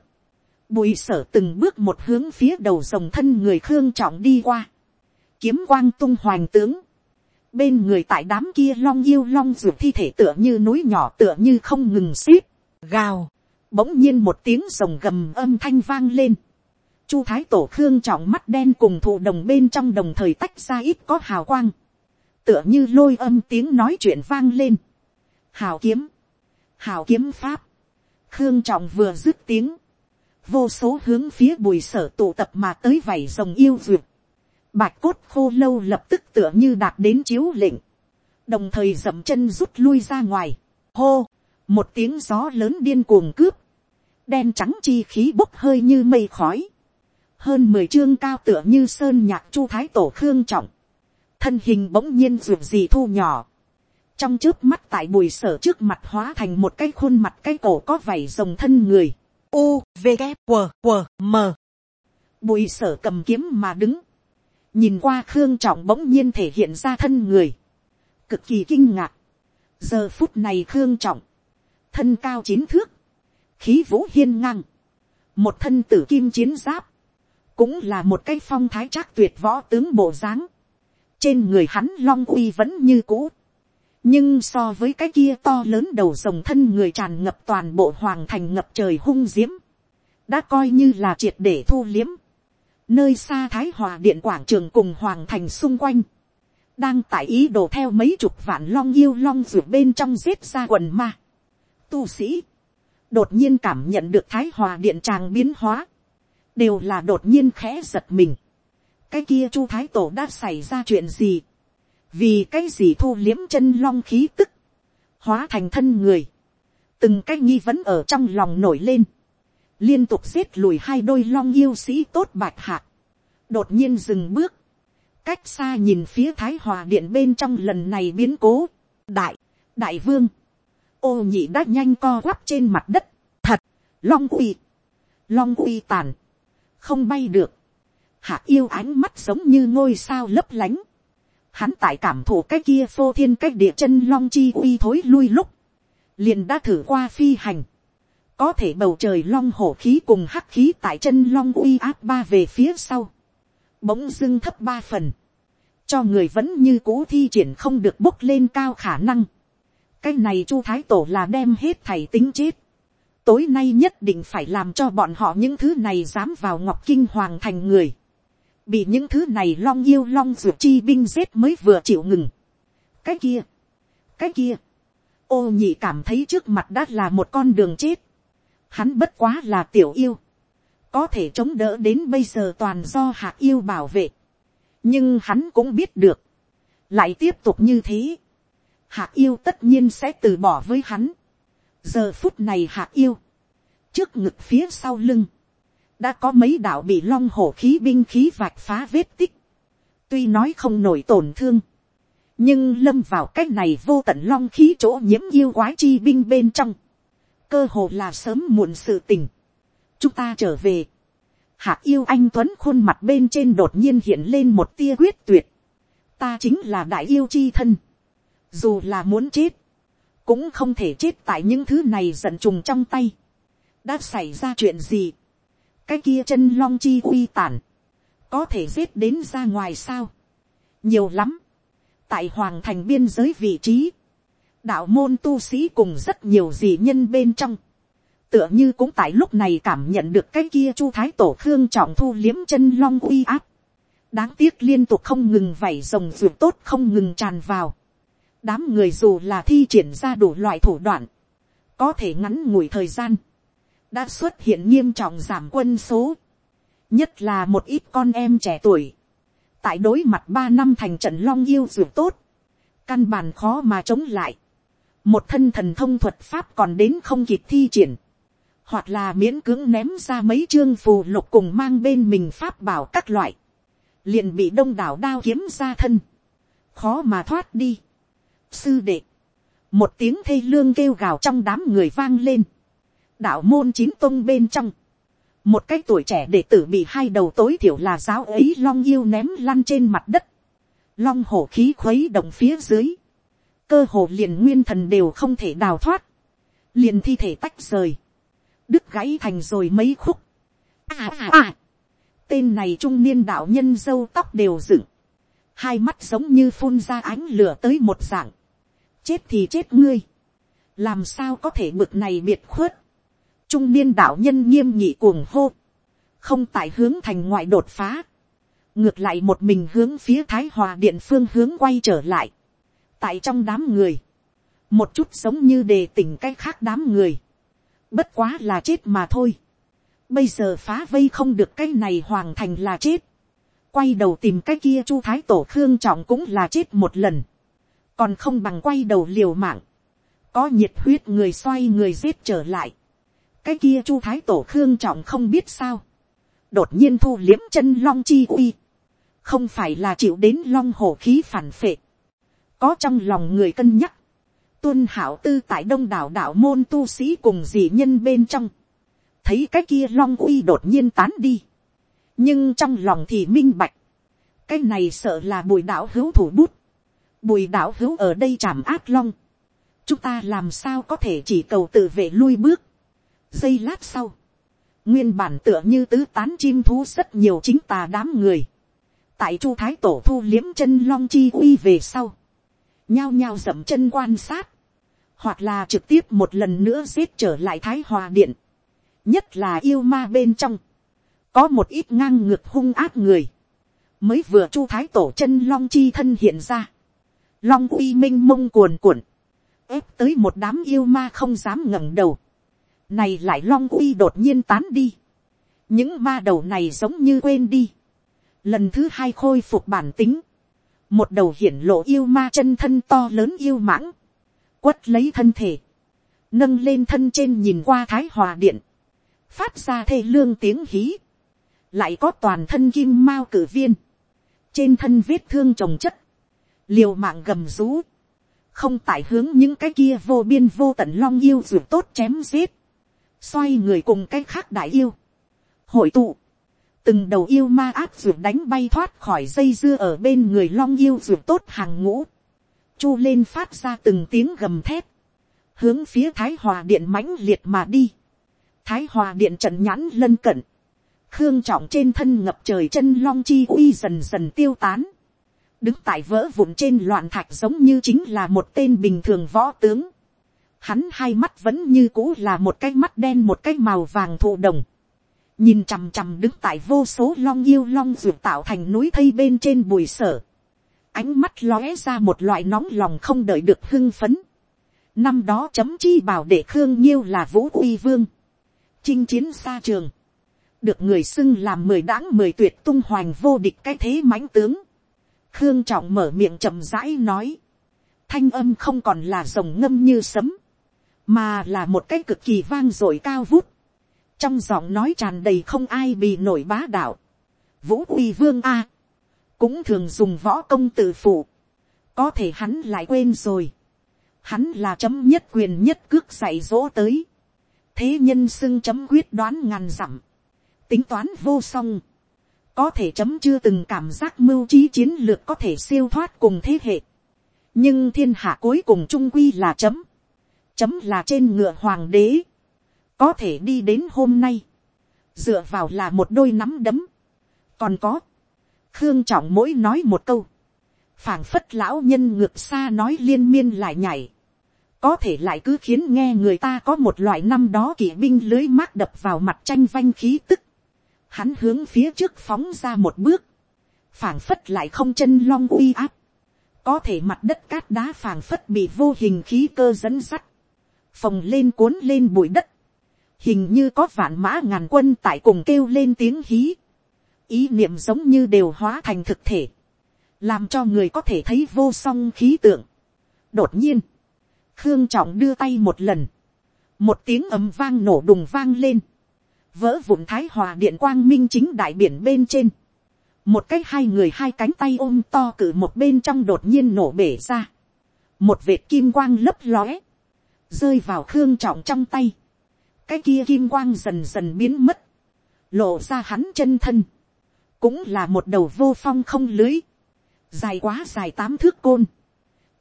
S1: bùi sở từng bước một hướng phía đầu rồng thân người khương trọng đi qua, kiếm quang tung hoành tướng, bên người tại đám kia long yêu long ruột thi thể tựa như núi nhỏ tựa như không ngừng xếp, gào, bỗng nhiên một tiếng rồng gầm âm thanh vang lên. Chu thái tổ khương trọng mắt đen cùng thụ đồng bên trong đồng thời tách ra ít có hào quang, tựa như lôi âm tiếng nói chuyện vang lên. Hào kiếm, hào kiếm pháp, khương trọng vừa dứt tiếng, vô số hướng phía bùi sở tụ tập mà tới vảy rồng yêu duyệt Bạch cốt khô lâu lập tức tựa như đạt đến chiếu lệnh. Đồng thời dậm chân rút lui ra ngoài. Hô! Một tiếng gió lớn điên cuồng cướp. Đen trắng chi khí bốc hơi như mây khói. Hơn mười chương cao tựa như sơn nhạc chu thái tổ khương trọng. Thân hình bỗng nhiên ruột gì thu nhỏ. Trong trước mắt tại bùi sở trước mặt hóa thành một cái khuôn mặt cái cổ có vảy rồng thân người. U, V, K, W, W, M. Bùi sở cầm kiếm mà đứng nhìn qua khương trọng bỗng nhiên thể hiện ra thân người, cực kỳ kinh ngạc. giờ phút này khương trọng, thân cao chín thước, khí vũ hiên ngang, một thân tử kim chiến giáp, cũng là một cái phong thái trác tuyệt võ tướng bộ dáng. trên người hắn long uy vẫn như cũ, nhưng so với cái kia to lớn đầu rồng thân người tràn ngập toàn bộ hoàng thành ngập trời hung diễm, đã coi như là triệt để thu liếm Nơi xa Thái Hòa Điện Quảng Trường cùng Hoàng Thành xung quanh. Đang tại ý đồ theo mấy chục vạn long yêu long rượu bên trong giết ra quần ma. Tu sĩ. Đột nhiên cảm nhận được Thái Hòa Điện tràng biến hóa. Đều là đột nhiên khẽ giật mình. Cái kia Chu Thái Tổ đã xảy ra chuyện gì? Vì cái gì thu liếm chân long khí tức? Hóa thành thân người từng cái nghi vấn ở trong lòng nổi lên liên tục giết lùi hai đôi long yêu sĩ tốt bạch hạc, đột nhiên dừng bước, cách xa nhìn phía thái hòa điện bên trong lần này biến cố, đại, đại vương, ô nhị đã nhanh co quắp trên mặt đất, thật, long uy, long uy tàn, không bay được, hạ yêu ánh mắt giống như ngôi sao lấp lánh, hắn tại cảm thụ cái kia phô thiên cách địa chân long chi uy thối lui lúc, liền đã thử qua phi hành, có thể bầu trời long hổ khí cùng hắc khí tại chân long uy áp ba về phía sau, bỗng dưng thấp ba phần, cho người vẫn như cũ thi triển không được bốc lên cao khả năng. cái này chu thái tổ là đem hết thầy tính chết, tối nay nhất định phải làm cho bọn họ những thứ này dám vào ngọc kinh hoàng thành người, bị những thứ này long yêu long ruột chi binh giết mới vừa chịu ngừng. cái kia, cái kia, ô nhị cảm thấy trước mặt đã là một con đường chết, Hắn bất quá là tiểu yêu. Có thể chống đỡ đến bây giờ toàn do hạt yêu bảo vệ. Nhưng hắn cũng biết được. Lại tiếp tục như thế. Hạc yêu tất nhiên sẽ từ bỏ với hắn. Giờ phút này hạc yêu. Trước ngực phía sau lưng. Đã có mấy đạo bị long hổ khí binh khí vạch phá vết tích. Tuy nói không nổi tổn thương nhưng lâm vào cái này vô tận long khí chỗ nhiễm yêu quái chi binh bên trong, cơ hồ là sớm muộn sự tình. chúng ta trở về. hạ yêu anh tuấn khuôn mặt bên trên đột nhiên hiện lên một tia quyết tuyệt. ta chính là đại yêu chi thân. dù là muốn chết, cũng không thể chết tại những thứ này giận trùng trong tay. đã xảy ra chuyện gì. cái kia chân long chi uy tản. có thể giết đến ra ngoài sao. nhiều lắm. tại hoàng thành biên giới vị trí đạo môn tu sĩ cùng rất nhiều dị nhân bên trong. Tựa như cũng tại lúc này cảm nhận được cái kia chu thái tổ khương trọng thu liếm chân long uy áp. Đáng tiếc liên tục không ngừng vảy rồng ruột tốt không ngừng tràn vào. Đám người dù là thi triển ra đủ loại thủ đoạn. Có thể ngắn ngủi thời gian. Đã xuất hiện nghiêm trọng giảm quân số. Nhất là một ít con em trẻ tuổi tại đối mặt ba năm thành trận long yêu dù tốt, căn bản khó mà chống lại một thân thần thông thuật pháp còn đến không kịp thi triển, hoặc là miễn cưỡng ném ra mấy chương phù lục cùng mang bên mình pháp bảo các loại, liền bị đông đảo đao kiếm ra thân, khó mà thoát đi. Sư đệ, một tiếng thê lương kêu gào trong đám người vang lên, đạo môn chín tôn bên trong, một cái tuổi trẻ đệ tử bị hai đầu tối thiểu là giáo ấy long yêu ném lăn trên mặt đất, long hổ khí khuấy động phía dưới, cơ hồ liền nguyên thần đều không thể đào thoát, liền thi thể tách rời, đứt gãy thành rồi mấy khúc. À, à, à. tên này trung niên đạo nhân dâu tóc đều dựng, hai mắt giống như phun ra ánh lửa tới một dạng, chết thì chết ngươi, làm sao có thể mực này biệt khuất, trung niên đạo nhân nghiêm nhị cuồng hô, không tại hướng thành ngoại đột phá, ngược lại một mình hướng phía thái hòa điện phương hướng quay trở lại, tại trong đám người, một chút giống như đề tỉnh cái khác đám người, bất quá là chết mà thôi. Bây giờ phá vây không được cái này hoàng thành là chết, quay đầu tìm cái kia chu thái tổ khương trọng cũng là chết một lần, còn không bằng quay đầu liều mạng, có nhiệt huyết người xoay người giết trở lại, cái kia chu thái tổ khương trọng không biết sao, đột nhiên thu liếm chân long chi uy, không phải là chịu đến long hổ khí phản phệ, có trong lòng người cân nhắc, tuân hảo tư tại đông đảo đạo môn tu sĩ cùng dị nhân bên trong, thấy cái kia long uy đột nhiên tán đi, nhưng trong lòng thì minh bạch, cái này sợ là bùi đảo hữu thủ bút, bùi đảo hữu ở đây chạm ác long, chúng ta làm sao có thể chỉ cầu tự vệ lui bước, giây lát sau, nguyên bản tựa như tứ tán chim thú rất nhiều chính tà đám người, tại chu thái tổ thu liếm chân long chi uy về sau, nhao nhao dậm chân quan sát, hoặc là trực tiếp một lần nữa giết trở lại thái hòa điện, nhất là yêu ma bên trong, có một ít ngang ngược hung áp người, mới vừa chu thái tổ chân long chi thân hiện ra, long uy m i n h mông cuồn cuộn, ép tới một đám yêu ma không dám ngẩng đầu, này lại long uy đột nhiên tán đi, những ma đầu này giống như quên đi, lần thứ hai khôi phục bản tính, một đầu hiển lộ yêu ma chân thân to lớn yêu mãng, quất lấy thân thể, nâng lên thân trên nhìn qua thái hòa điện, phát ra thê lương tiếng hí, lại có toàn thân kim mao cử viên, trên thân vết thương trồng chất, liều mạng gầm rú, không tải hướng những cái kia vô biên vô tận long yêu dù tốt chém giết, xoay người cùng cái khác đại yêu, hội tụ, từng đầu yêu ma áp ruột đánh bay thoát khỏi dây dưa ở bên người long yêu ruột tốt hàng ngũ, chu lên phát ra từng tiếng gầm thép, hướng phía thái hòa điện mãnh liệt mà đi, thái hòa điện trận nhãn lân cận, khương trọng trên thân ngập trời chân long chi uy dần dần tiêu tán, đứng tại vỡ vụn trên loạn thạch giống như chính là một tên bình thường võ tướng, hắn hai mắt vẫn như cũ là một cái mắt đen một cái màu vàng thụ đồng, nhìn chằm chằm đứng tại vô số long yêu long ruột tạo thành núi thây bên trên bùi sở, ánh mắt lóe ra một loại nóng lòng không đợi được hưng phấn. Năm đó chấm chi bảo đệ Khương Nhiêu là Vũ Uy Vương. Chinh chiến xa trường. Được người xưng làm mười đáng mười tuyệt tung hoành vô địch cái thế mãnh tướng. Khương Trọng mở miệng chậm rãi nói. Thanh âm không còn là rồng ngâm như sấm. Mà là một cái cực kỳ vang dội cao vút trong giọng nói tràn đầy không ai bị nổi bá đạo, vũ uy vương a, cũng thường dùng võ công tự phụ, có thể hắn lại quên rồi, hắn là chấm nhất quyền nhất cước dạy dỗ tới, thế nhân xưng chấm quyết đoán ngàn dặm, tính toán vô song, có thể chấm chưa từng cảm giác mưu trí chiến lược có thể siêu thoát cùng thế hệ, nhưng thiên hạ cuối cùng trung quy là chấm, chấm là trên ngựa hoàng đế, có thể đi đến hôm nay, dựa vào là một đôi nắm đấm, còn có, khương trọng mỗi nói một câu, phảng phất lão nhân ngược xa nói liên miên lại nhảy, có thể lại cứ khiến nghe người ta có một loại năm đó kỵ binh lưới mát đập vào mặt tranh vanh khí tức, hắn hướng phía trước phóng ra một bước, phảng phất lại không chân long uy áp, có thể mặt đất cát đá phảng phất bị vô hình khí cơ dẫn sắt, phồng lên cuốn lên bụi đất, hình như có vạn mã ngàn quân tại cùng kêu lên tiếng hí, ý niệm giống như đều hóa thành thực thể, làm cho người có thể thấy vô song khí tượng. đột nhiên, khương trọng đưa tay một lần, một tiếng ấm vang nổ đùng vang lên, vỡ vụn thái hòa điện quang minh chính đại biển bên trên, một cách hai người hai cánh tay ôm to cử một bên trong đột nhiên nổ bể ra, một vệt kim quang lấp lóe, rơi vào khương trọng trong tay, cái kia kim quang dần dần biến mất, lộ ra hắn chân thân, cũng là một đầu vô phong không lưới, dài quá dài tám thước côn,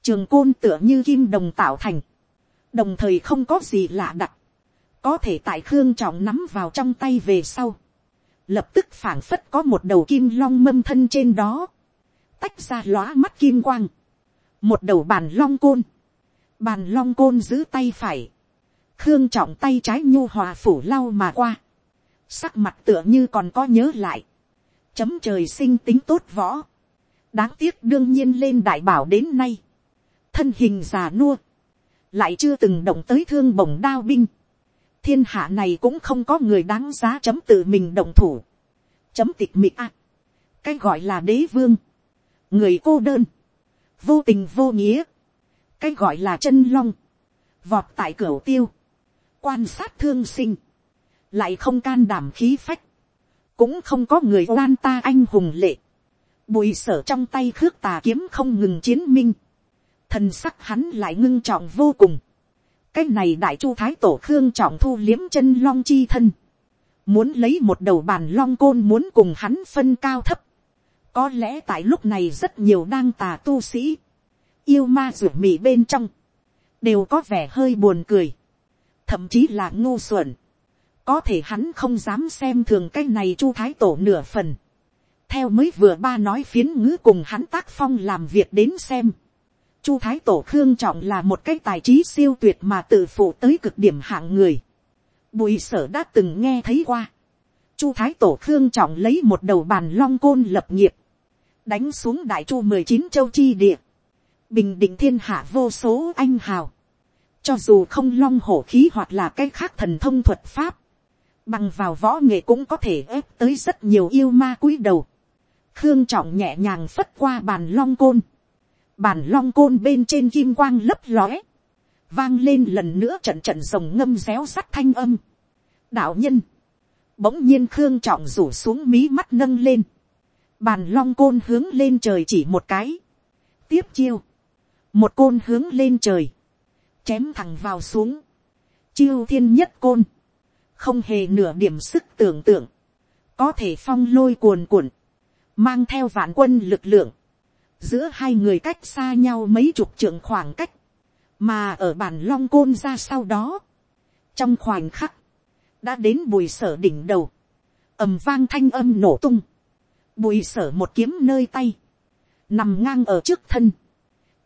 S1: trường côn tựa như kim đồng tạo thành, đồng thời không có gì lạ đặc, có thể tại khương trọng nắm vào trong tay về sau, lập tức phảng phất có một đầu kim long mâm thân trên đó, tách ra lóa mắt kim quang, một đầu bàn long côn, bàn long côn giữ tay phải, khương trọng tay trái nhu hòa phủ lau mà qua, sắc mặt tựa như còn có nhớ lại, chấm trời sinh tính tốt võ, đáng tiếc đương nhiên lên đại bảo đến nay, thân hình già nua, lại chưa từng động tới thương bổng đao binh, thiên hạ này cũng không có người đáng giá chấm tự mình động thủ, chấm tịch mịt ạ, cái gọi là đế vương, người cô đơn, vô tình vô nghĩa, cái gọi là chân long, vọt tại cửa tiêu, quan sát thương sinh, lại không can đảm khí phách, cũng không có người oan ta anh hùng lệ, bùi sở trong tay khước tà kiếm không ngừng chiến minh, thần sắc hắn lại ngưng trọng vô cùng, cái này đại chu thái tổ khương trọng thu liếm chân long chi thân, muốn lấy một đầu bàn long côn muốn cùng hắn phân cao thấp, có lẽ tại lúc này rất nhiều đang tà tu sĩ, yêu ma ruột mì bên trong, đều có vẻ hơi buồn cười thậm chí là ngu xuẩn. Có thể hắn không dám xem thường cái này chu thái tổ nửa phần. Theo mới vừa ba nói phiến ngữ cùng hắn tác phong làm việc đến xem. Chu thái tổ khương trọng là một cái tài trí siêu tuyệt mà tự phụ tới cực điểm hạng người. Bùi sở đã từng nghe thấy qua. Chu thái tổ khương trọng lấy một đầu bàn long côn lập nghiệp. Đánh xuống đại chu mười chín châu chi địa. Bình định thiên hạ vô số anh hào cho dù không long hổ khí hoặc là cái khác thần thông thuật pháp. Bằng vào võ nghệ cũng có thể ép tới rất nhiều yêu ma cúi đầu. Khương trọng nhẹ nhàng phất qua bàn long côn. Bàn long côn bên trên kim quang lấp lóe. Vang lên lần nữa trận trận rồng ngâm réo sắt thanh âm. Đạo nhân. Bỗng nhiên Khương trọng rủ xuống mí mắt nâng lên. Bàn long côn hướng lên trời chỉ một cái. Tiếp chiêu. Một côn hướng lên trời chém thẳng vào xuống, chiêu thiên nhất côn, không hề nửa điểm sức tưởng tượng, có thể phong lôi cuồn cuộn, mang theo vạn quân lực lượng, giữa hai người cách xa nhau mấy chục trượng khoảng cách, mà ở bản long côn ra sau đó, trong khoảnh khắc, đã đến bùi sở đỉnh đầu, ầm vang thanh âm nổ tung, bùi sở một kiếm nơi tay, nằm ngang ở trước thân,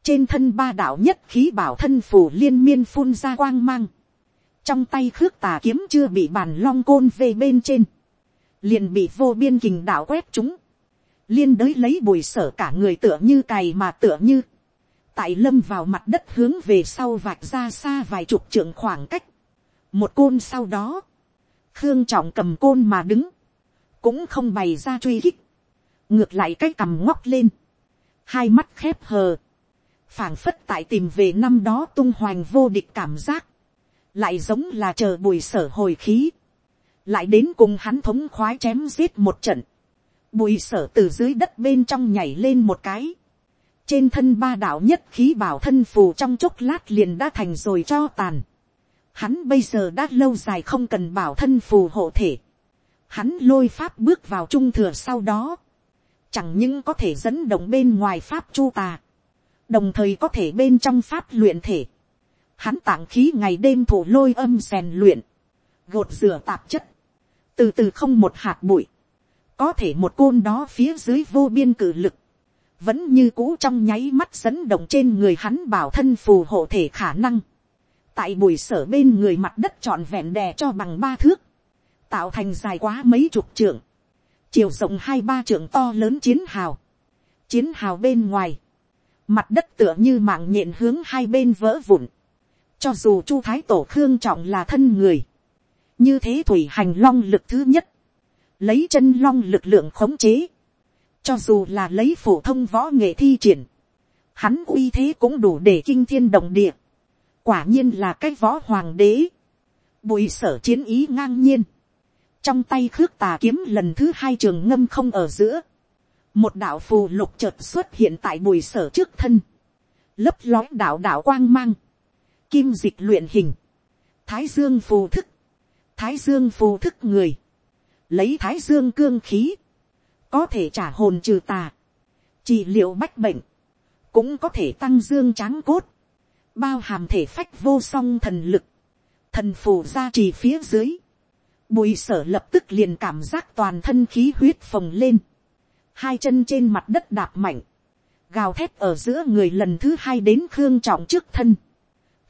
S1: trên thân ba đạo nhất khí bảo thân phủ liên miên phun ra quang mang, trong tay khước tà kiếm chưa bị bàn long côn về bên trên, liền bị vô biên kình đạo quét chúng, liên đới lấy bùi sở cả người tựa như cày mà tựa như, tại lâm vào mặt đất hướng về sau vạch ra xa vài chục trượng khoảng cách, một côn sau đó, khương trọng cầm côn mà đứng, cũng không bày ra truy khích, ngược lại cái cằm ngóc lên, hai mắt khép hờ, phảng phất tại tìm về năm đó tung hoành vô địch cảm giác, lại giống là chờ bùi sở hồi khí, lại đến cùng hắn thống khoái chém giết một trận, bùi sở từ dưới đất bên trong nhảy lên một cái, trên thân ba đạo nhất khí bảo thân phù trong chốc lát liền đã thành rồi cho tàn, hắn bây giờ đã lâu dài không cần bảo thân phù hộ thể, hắn lôi pháp bước vào trung thừa sau đó, chẳng những có thể dẫn động bên ngoài pháp chu tà, đồng thời có thể bên trong pháp luyện thể, hắn tảng khí ngày đêm thủ lôi âm rèn luyện, gột rửa tạp chất, từ từ không một hạt bụi, có thể một côn đó phía dưới vô biên cử lực, vẫn như cũ trong nháy mắt dẫn động trên người hắn bảo thân phù hộ thể khả năng, tại bùi sở bên người mặt đất trọn vẹn đè cho bằng ba thước, tạo thành dài quá mấy chục trượng, chiều rộng hai ba trượng to lớn chiến hào, chiến hào bên ngoài, mặt đất tựa như mạng nhện hướng hai bên vỡ vụn, cho dù chu thái tổ khương trọng là thân người, như thế thủy hành long lực thứ nhất, lấy chân long lực lượng khống chế, cho dù là lấy phổ thông võ nghệ thi triển, hắn uy thế cũng đủ để kinh thiên động địa, quả nhiên là cái võ hoàng đế, bùi sở chiến ý ngang nhiên, trong tay khước tà kiếm lần thứ hai trường ngâm không ở giữa, một đạo phù lục chợt xuất hiện tại bùi sở trước thân, lấp lói đạo đạo quang mang, kim dịch luyện hình, thái dương phù thức, thái dương phù thức người, lấy thái dương cương khí, có thể trả hồn trừ tà, trị liệu bách bệnh, cũng có thể tăng dương tráng cốt, bao hàm thể phách vô song thần lực, thần phù ra trì phía dưới, bùi sở lập tức liền cảm giác toàn thân khí huyết phồng lên, hai chân trên mặt đất đạp mạnh, gào thét ở giữa người lần thứ hai đến khương trọng trước thân,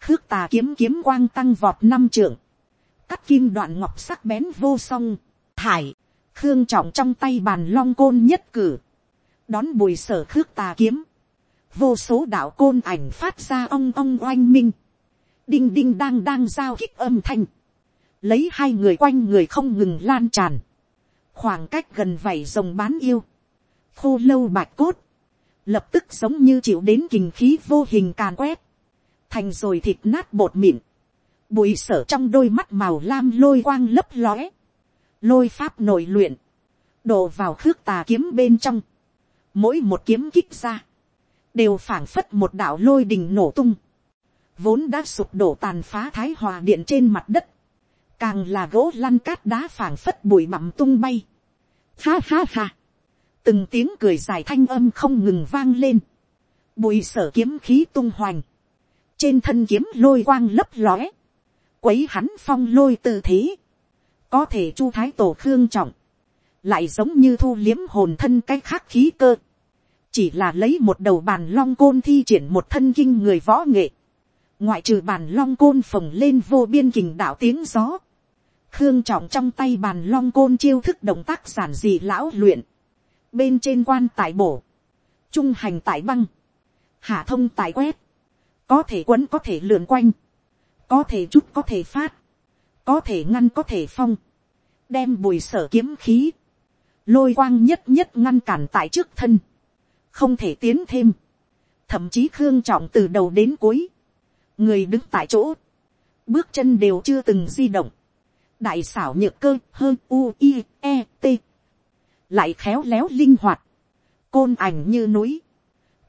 S1: khước tà kiếm kiếm quang tăng vọt năm trưởng, cắt kim đoạn ngọc sắc bén vô song, thải, khương trọng trong tay bàn long côn nhất cử, đón bùi sở khước tà kiếm, vô số đạo côn ảnh phát ra ong ong oanh minh, đinh đinh đang đang giao kích âm thanh, lấy hai người quanh người không ngừng lan tràn, khoảng cách gần vảy rồng bán yêu, khô lâu bạch cốt, lập tức giống như chịu đến kinh khí vô hình càn quét, thành rồi thịt nát bột mịn, bụi sở trong đôi mắt màu lam lôi quang lấp lóe, lôi pháp nội luyện, đổ vào khước tà kiếm bên trong, mỗi một kiếm kích ra, đều phảng phất một đạo lôi đình nổ tung, vốn đã sụp đổ tàn phá thái hòa điện trên mặt đất, càng là gỗ lăn cát đá phảng phất bụi mặm tung bay, ha ha ha, từng tiếng cười dài thanh âm không ngừng vang lên, bùi sở kiếm khí tung hoành, trên thân kiếm lôi quang lấp lóe, quấy hắn phong lôi tư thế, có thể chu thái tổ khương trọng, lại giống như thu liếm hồn thân cái khác khí cơ, chỉ là lấy một đầu bàn long côn thi triển một thân kinh người võ nghệ, ngoại trừ bàn long côn phồng lên vô biên kình đạo tiếng gió, khương trọng trong tay bàn long côn chiêu thức động tác giản dị lão luyện, bên trên quan tại bổ, trung hành tại băng, hạ thông tại quét, có thể quấn có thể lượn quanh, có thể chút có thể phát, có thể ngăn có thể phong, đem bùi sở kiếm khí, lôi quang nhất nhất ngăn cản tại trước thân, không thể tiến thêm, thậm chí khương trọng từ đầu đến cuối, người đứng tại chỗ, bước chân đều chưa từng di động, đại xảo nhựa cơ hơn u i e t lại khéo léo linh hoạt, côn ảnh như núi,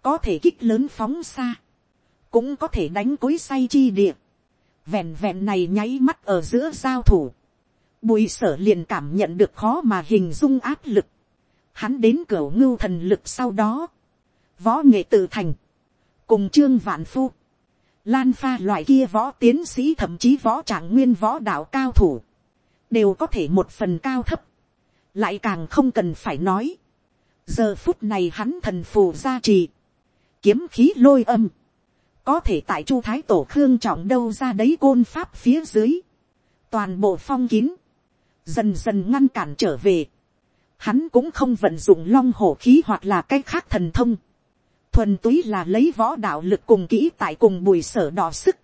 S1: có thể kích lớn phóng xa, cũng có thể đánh cối say chi địa, vẹn vẹn này nháy mắt ở giữa giao thủ, bùi sở liền cảm nhận được khó mà hình dung áp lực, hắn đến cửa ngưu thần lực sau đó, võ nghệ tự thành, cùng trương vạn phu, lan pha loại kia võ tiến sĩ thậm chí võ trạng nguyên võ đạo cao thủ, đều có thể một phần cao thấp, lại càng không cần phải nói. giờ phút này hắn thần phù gia trì, kiếm khí lôi âm, có thể tại chu thái tổ khương trọng đâu ra đấy côn pháp phía dưới, toàn bộ phong kín, dần dần ngăn cản trở về. Hắn cũng không vận dụng long hổ khí hoặc là cái khác thần thông, thuần túy là lấy võ đạo lực cùng kỹ tại cùng bùi sở đỏ sức,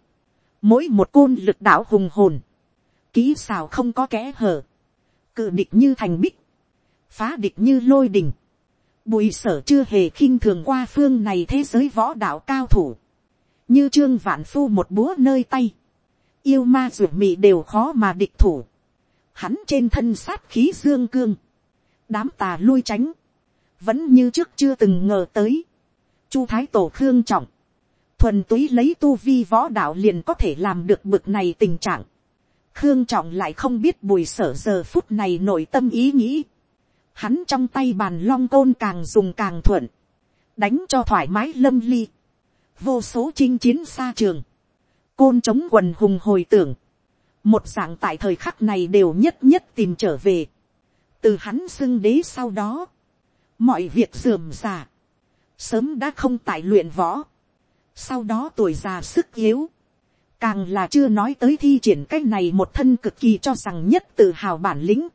S1: mỗi một côn lực đạo hùng hồn, kỹ xào không có kẽ hở, cự địch như thành bích, phá địch như lôi đình. Bùi sở chưa hề khinh thường qua phương này thế giới võ đạo cao thủ. Như trương vạn phu một búa nơi tay. Yêu ma ruột mị đều khó mà địch thủ. Hắn trên thân sát khí dương cương. Đám tà lui tránh. Vẫn như trước chưa từng ngờ tới. Chu Thái Tổ Khương Trọng. Thuần túy lấy tu vi võ đạo liền có thể làm được bực này tình trạng Khương Trọng lại không biết bùi sở giờ phút này nội tâm ý nghĩ. Hắn trong tay bàn long côn càng dùng càng thuận. Đánh cho thoải mái lâm ly. Vô số chinh chiến xa trường. Côn chống quần hùng hồi tưởng. Một dạng tại thời khắc này đều nhất nhất tìm trở về. Từ hắn xưng đế sau đó. Mọi việc sườm già. Sớm đã không tại luyện võ. Sau đó tuổi già sức yếu càng là chưa nói tới thi triển cái này một thân cực kỳ cho rằng nhất tự hào bản lĩnh,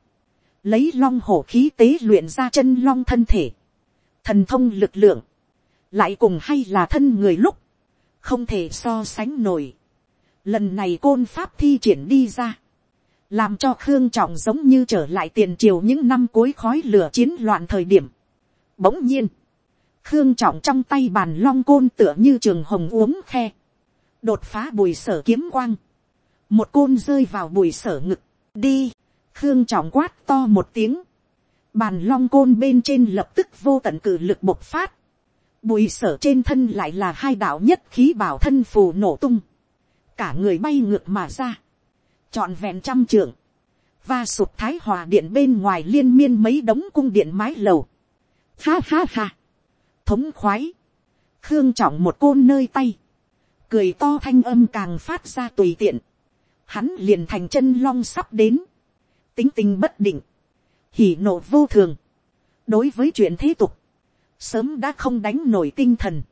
S1: lấy long hổ khí tế luyện ra chân long thân thể, thần thông lực lượng, lại cùng hay là thân người lúc, không thể so sánh nổi. Lần này côn pháp thi triển đi ra, làm cho khương trọng giống như trở lại tiền triều những năm cuối khói lửa chiến loạn thời điểm. Bỗng nhiên, khương trọng trong tay bàn long côn tựa như trường hồng uống khe đột phá bùi sở kiếm quang, một côn rơi vào bùi sở ngực, đi, khương trọng quát to một tiếng, bàn long côn bên trên lập tức vô tận cử lực bộc phát, bùi sở trên thân lại là hai đạo nhất khí bảo thân phù nổ tung, cả người bay ngược mà ra, chọn vẹn trăm trưởng, và sụp thái hòa điện bên ngoài liên miên mấy đống cung điện mái lầu, ha ha ha, thống khoái, khương trọng một côn nơi tay, cười to thanh âm càng phát ra tùy tiện, hắn liền thành chân long sắp đến, tính tình bất định, hỉ nộ vô thường, đối với chuyện thế tục, sớm đã không đánh nổi tinh thần,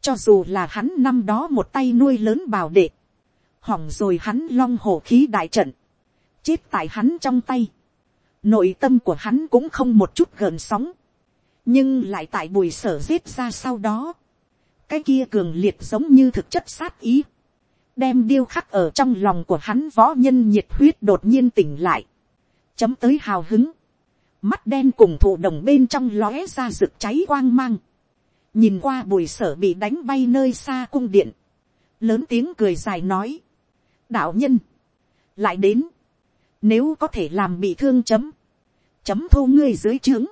S1: cho dù là hắn năm đó một tay nuôi lớn bảo đệ, hỏng rồi hắn long hổ khí đại trận, chết tại hắn trong tay, nội tâm của hắn cũng không một chút gần sóng, nhưng lại tại bùi sở giết ra sau đó, cái kia cường liệt giống như thực chất sát ý, đem điêu khắc ở trong lòng của hắn võ nhân nhiệt huyết đột nhiên tỉnh lại, chấm tới hào hứng, mắt đen cùng thụ đồng bên trong lóe ra rực cháy quang mang, nhìn qua bùi sở bị đánh bay nơi xa cung điện, lớn tiếng cười dài nói, đạo nhân, lại đến, nếu có thể làm bị thương chấm, chấm thu ngươi dưới trướng,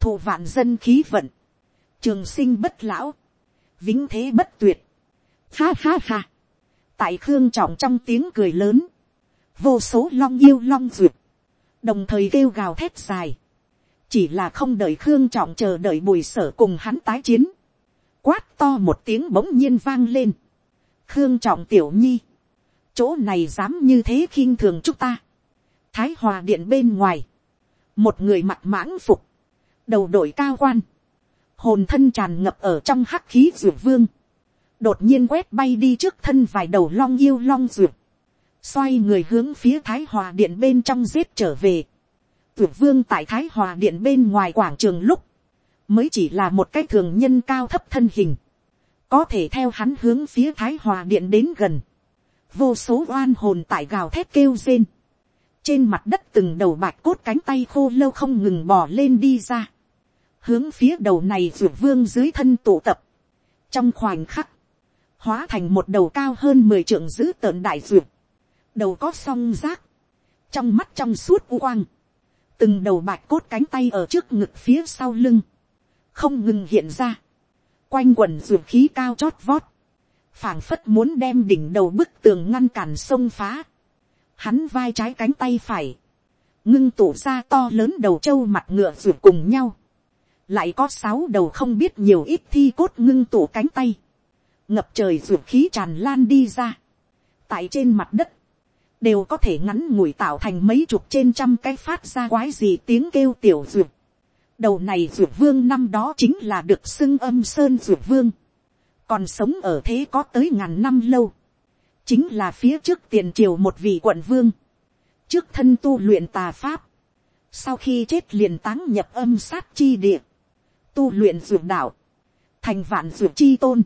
S1: thụ vạn dân khí vận, trường sinh bất lão, vĩnh thế bất tuyệt. Ha ha ha. Tại Khương Trọng trong tiếng cười lớn. Vô số long yêu long duyệt. Đồng thời kêu gào thét dài. Chỉ là không đợi Khương Trọng chờ đợi bùi sở cùng hắn tái chiến. Quát to một tiếng bỗng nhiên vang lên. Khương Trọng tiểu nhi. Chỗ này dám như thế khinh thường chúng ta. Thái Hòa Điện bên ngoài. Một người mặt mãng phục. Đầu đội cao quan hồn thân tràn ngập ở trong hắc khí ruột vương, đột nhiên quét bay đi trước thân vài đầu long yêu long ruột, xoay người hướng phía thái hòa điện bên trong giết trở về. Ruột vương tại thái hòa điện bên ngoài quảng trường lúc, mới chỉ là một cái thường nhân cao thấp thân hình, có thể theo hắn hướng phía thái hòa điện đến gần, vô số oan hồn tại gào thét kêu rên, trên mặt đất từng đầu bạch cốt cánh tay khô lâu không ngừng bò lên đi ra hướng phía đầu này ruột vương dưới thân tụ tập, trong khoảnh khắc, hóa thành một đầu cao hơn mười trượng giữ tợn đại ruột, đầu có song rác, trong mắt trong suốt u quang, từng đầu bạch cốt cánh tay ở trước ngực phía sau lưng, không ngừng hiện ra, quanh quần ruột khí cao chót vót, phảng phất muốn đem đỉnh đầu bức tường ngăn cản sông phá, hắn vai trái cánh tay phải, ngưng tụ ra to lớn đầu trâu mặt ngựa ruột cùng nhau, lại có sáu đầu không biết nhiều ít thi cốt ngưng tụ cánh tay, ngập trời ruột khí tràn lan đi ra, tại trên mặt đất, đều có thể ngắn ngủi tạo thành mấy chục trên trăm cái phát ra quái gì tiếng kêu tiểu ruột. đầu này ruột vương năm đó chính là được xưng âm sơn ruột vương, còn sống ở thế có tới ngàn năm lâu, chính là phía trước tiền triều một vị quận vương, trước thân tu luyện tà pháp, sau khi chết liền táng nhập âm sát chi địa, tu luyện ruộng đạo, thành vạn ruộng chi tôn.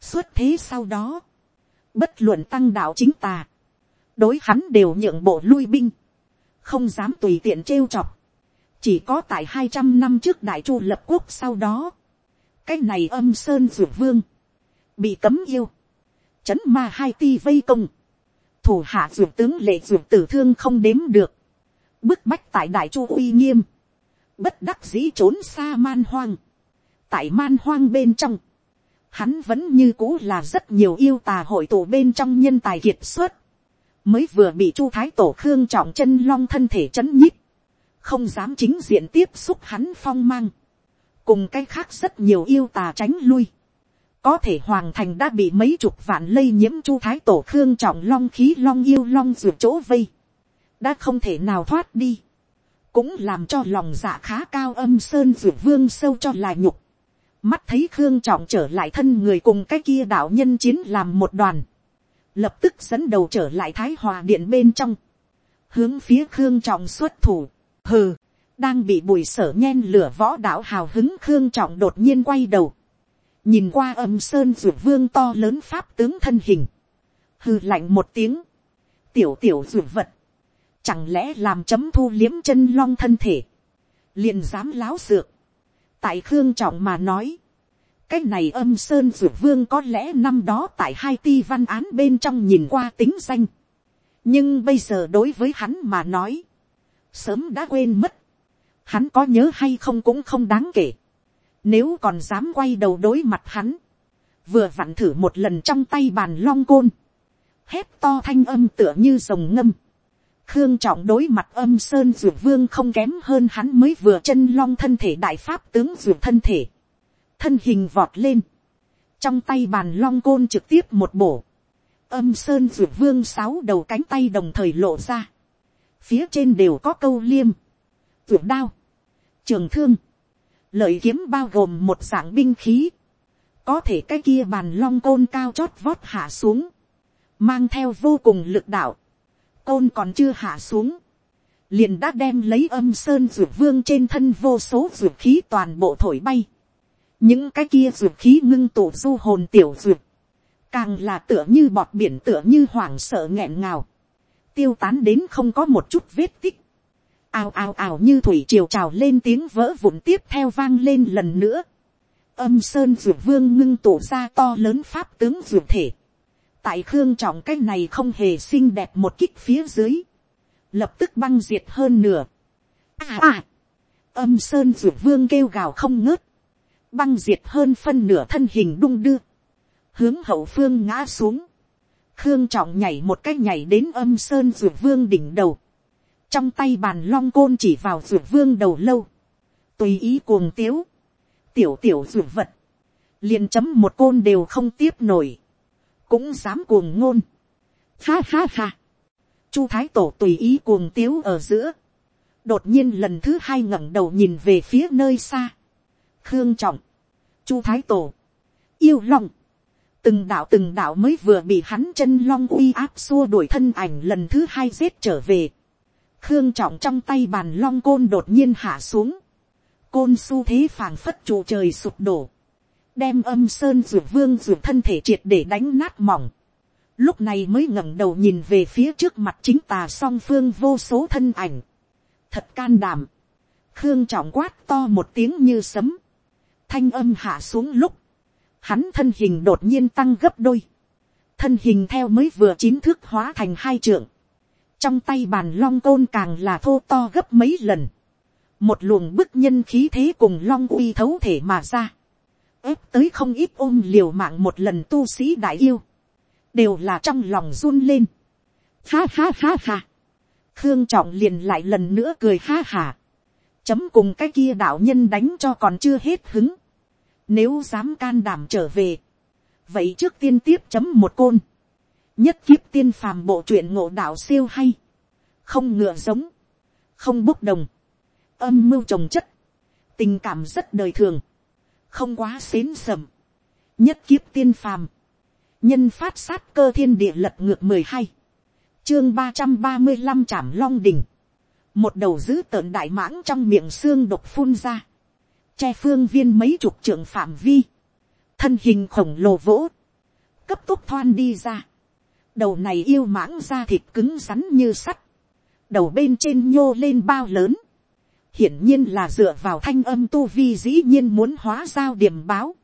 S1: Suốt thế sau đó, bất luận tăng đạo chính tà, đối hắn đều nhượng bộ lui binh, không dám tùy tiện trêu chọc. Chỉ có tại hai trăm năm trước đại chu lập quốc sau đó, cái này âm sơn ruộng vương, bị cấm yêu, chấn ma hai ti vây công, thủ hạ ruộng tướng lệ ruộng tử thương không đếm được, bức bách tại đại chu uy nghiêm, bất đắc dĩ trốn xa man hoang. tại man hoang bên trong, hắn vẫn như cũ là rất nhiều yêu tà hội tụ bên trong nhân tài kiệt xuất, mới vừa bị chu thái tổ khương trọng chân long thân thể c h ấ n nhít, không dám chính diện tiếp xúc hắn phong mang, cùng cái khác rất nhiều yêu tà tránh lui, có thể hoàng thành đã bị mấy chục vạn lây nhiễm chu thái tổ khương trọng long khí long yêu long ruột chỗ vây, đã không thể nào thoát đi, cũng làm cho lòng dạ khá cao âm sơn ruột vương sâu cho là nhục. Mắt thấy Khương Trọng trở lại thân người cùng cái kia đạo nhân chiến làm một đoàn. Lập tức dẫn đầu trở lại Thái Hòa Điện bên trong. Hướng phía Khương Trọng xuất thủ. Hừ, đang bị bụi sở nhen lửa võ đạo hào hứng Khương Trọng đột nhiên quay đầu. Nhìn qua âm sơn ruột vương to lớn pháp tướng thân hình. Hừ lạnh một tiếng. Tiểu tiểu ruột vật Chẳng lẽ làm chấm thu liếm chân long thân thể. Liền dám láo dược. Tại Khương Trọng mà nói. Cái này âm Sơn Dược Vương có lẽ năm đó tại hai ti văn án bên trong nhìn qua tính danh. Nhưng bây giờ đối với hắn mà nói. Sớm đã quên mất. Hắn có nhớ hay không cũng không đáng kể. Nếu còn dám quay đầu đối mặt hắn. Vừa vặn thử một lần trong tay bàn long côn hét to thanh âm tựa như rồng ngâm khương trọng đối mặt âm sơn duyệt vương không kém hơn hắn mới vừa chân long thân thể đại pháp tướng duyệt thân thể. Thân hình vọt lên. Trong tay bàn long côn trực tiếp một bổ. Âm sơn duyệt vương sáu đầu cánh tay đồng thời lộ ra. Phía trên đều có câu liêm. Ruột đao. Trường thương. Lợi kiếm bao gồm một dạng binh khí. Có thể cái kia bàn long côn cao chót vót hạ xuống. Mang theo vô cùng lực đạo côn còn chưa hạ xuống, liền đã đem lấy âm sơn ruột vương trên thân vô số ruột khí toàn bộ thổi bay. những cái kia ruột khí ngưng tụ du hồn tiểu ruột, càng là tựa như bọt biển tựa như hoảng sợ nghẹn ngào, tiêu tán đến không có một chút vết tích, ào ào ào như thủy triều trào lên tiếng vỡ vụn tiếp theo vang lên lần nữa. âm sơn ruột vương ngưng tụ ra to lớn pháp tướng ruột thể tại khương trọng cái này không hề xinh đẹp một kích phía dưới, lập tức băng diệt hơn nửa. À, à, âm sơn ruột vương kêu gào không ngớt, băng diệt hơn phân nửa thân hình đung đưa, hướng hậu phương ngã xuống, khương trọng nhảy một cái nhảy đến âm sơn ruột vương đỉnh đầu, trong tay bàn long côn chỉ vào ruột vương đầu lâu, tùy ý cuồng tiếu, tiểu tiểu ruột vật, liền chấm một côn đều không tiếp nổi, cũng dám cuồng ngôn. Ha ha ha. Chu Thái Tổ tùy ý cuồng tiếu ở giữa. Đột nhiên lần thứ hai ngẩng đầu nhìn về phía nơi xa. Khương Trọng. Chu Thái Tổ. Yêu long Từng đạo từng đạo mới vừa bị hắn chân long uy áp xua đuổi thân ảnh lần thứ hai giết trở về. Khương Trọng trong tay bàn long côn đột nhiên hạ xuống. Côn su thế phảng phất trụ trời sụp đổ đem âm sơn ruột vương ruột thân thể triệt để đánh nát mỏng. Lúc này mới ngẩng đầu nhìn về phía trước mặt chính tà song phương vô số thân ảnh. Thật can đảm. Khương trọng quát to một tiếng như sấm. Thanh âm hạ xuống lúc. Hắn thân hình đột nhiên tăng gấp đôi. Thân hình theo mới vừa chính thức hóa thành hai trượng. Trong tay bàn long côn càng là thô to gấp mấy lần. Một luồng bức nhân khí thế cùng long uy thấu thể mà ra ép tới không ít ôm liều mạng một lần tu sĩ đại yêu, đều là trong lòng run lên. Ha ha ha ha. Khương trọng liền lại lần nữa cười ha ha. Chấm cùng cái kia đạo nhân đánh cho còn chưa hết hứng. Nếu dám can đảm trở về. Vậy trước tiên tiếp chấm một côn. Nhất kiếp tiên phàm bộ truyện ngộ đạo siêu hay. Không ngựa giống. Không bốc đồng. Âm mưu trồng chất. Tình cảm rất đời thường không quá xến sầm, nhất kiếp tiên phàm, nhân phát sát cơ thiên địa lật ngược mười hai, chương ba trăm ba mươi năm trảm long đình, một đầu dữ tợn đại mãng trong miệng xương độc phun ra, che phương viên mấy chục trưởng phạm vi, thân hình khổng lồ vỗ, cấp tốc thoan đi ra, đầu này yêu mãng ra thịt cứng rắn như sắt, đầu bên trên nhô lên bao lớn, hiển nhiên là dựa vào thanh âm tu vi dĩ nhiên muốn hóa giao điểm báo.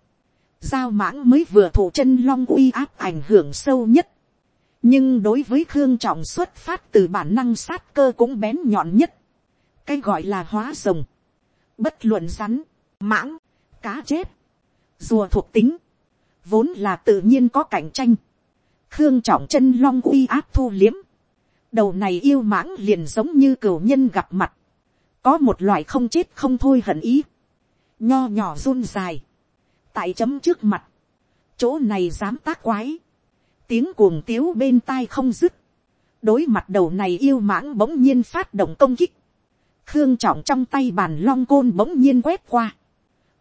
S1: Giao mãng mới vừa thủ chân long uy áp ảnh hưởng sâu nhất. Nhưng đối với Khương Trọng xuất phát từ bản năng sát cơ cũng bén nhọn nhất. Cái gọi là hóa rồng. Bất luận rắn, mãng, cá chết rùa thuộc tính. Vốn là tự nhiên có cạnh tranh. Khương Trọng chân long uy áp thu liếm. Đầu này yêu mãng liền giống như cửu nhân gặp mặt có một loại không chết không thôi hận ý, nho nhỏ run dài, tại chấm trước mặt, chỗ này dám tác quái, tiếng cuồng tiếu bên tai không dứt, đối mặt đầu này yêu mãng bỗng nhiên phát động công kích, khương trọng trong tay bàn long côn bỗng nhiên quét qua,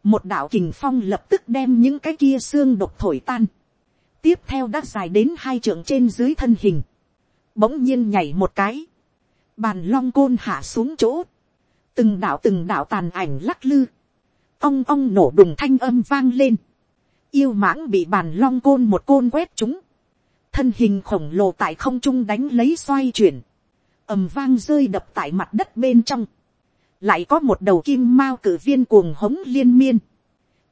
S1: một đạo kình phong lập tức đem những cái kia xương độc thổi tan, tiếp theo đã dài đến hai trượng trên dưới thân hình, bỗng nhiên nhảy một cái, bàn long côn hạ xuống chỗ, từng đạo từng đạo tàn ảnh lắc lư, ong ong nổ đùng thanh âm vang lên, yêu mãng bị bàn long côn một côn quét chúng, thân hình khổng lồ tại không trung đánh lấy xoay chuyển, ầm vang rơi đập tại mặt đất bên trong, lại có một đầu kim mao cử viên cuồng hống liên miên,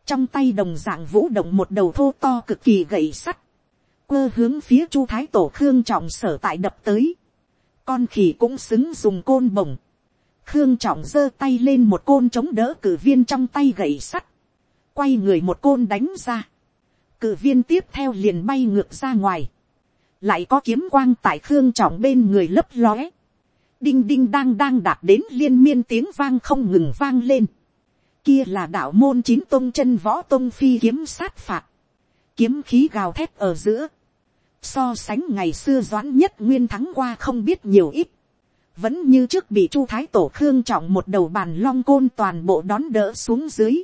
S1: trong tay đồng dạng vũ động một đầu thô to cực kỳ gậy sắt, quơ hướng phía chu thái tổ khương trọng sở tại đập tới, con khỉ cũng xứng dùng côn bổng, Khương trọng giơ tay lên một côn chống đỡ cử viên trong tay gậy sắt. Quay người một côn đánh ra. Cử viên tiếp theo liền bay ngược ra ngoài. Lại có kiếm quang tại Khương trọng bên người lấp lóe. Đinh đinh đang đang đạt đến liên miên tiếng vang không ngừng vang lên. Kia là đạo môn chín tông chân võ tông phi kiếm sát phạt. Kiếm khí gào thép ở giữa so sánh ngày xưa doãn nhất nguyên thắng qua không biết nhiều ít vẫn như trước bị chu thái tổ khương trọng một đầu bàn long côn toàn bộ đón đỡ xuống dưới,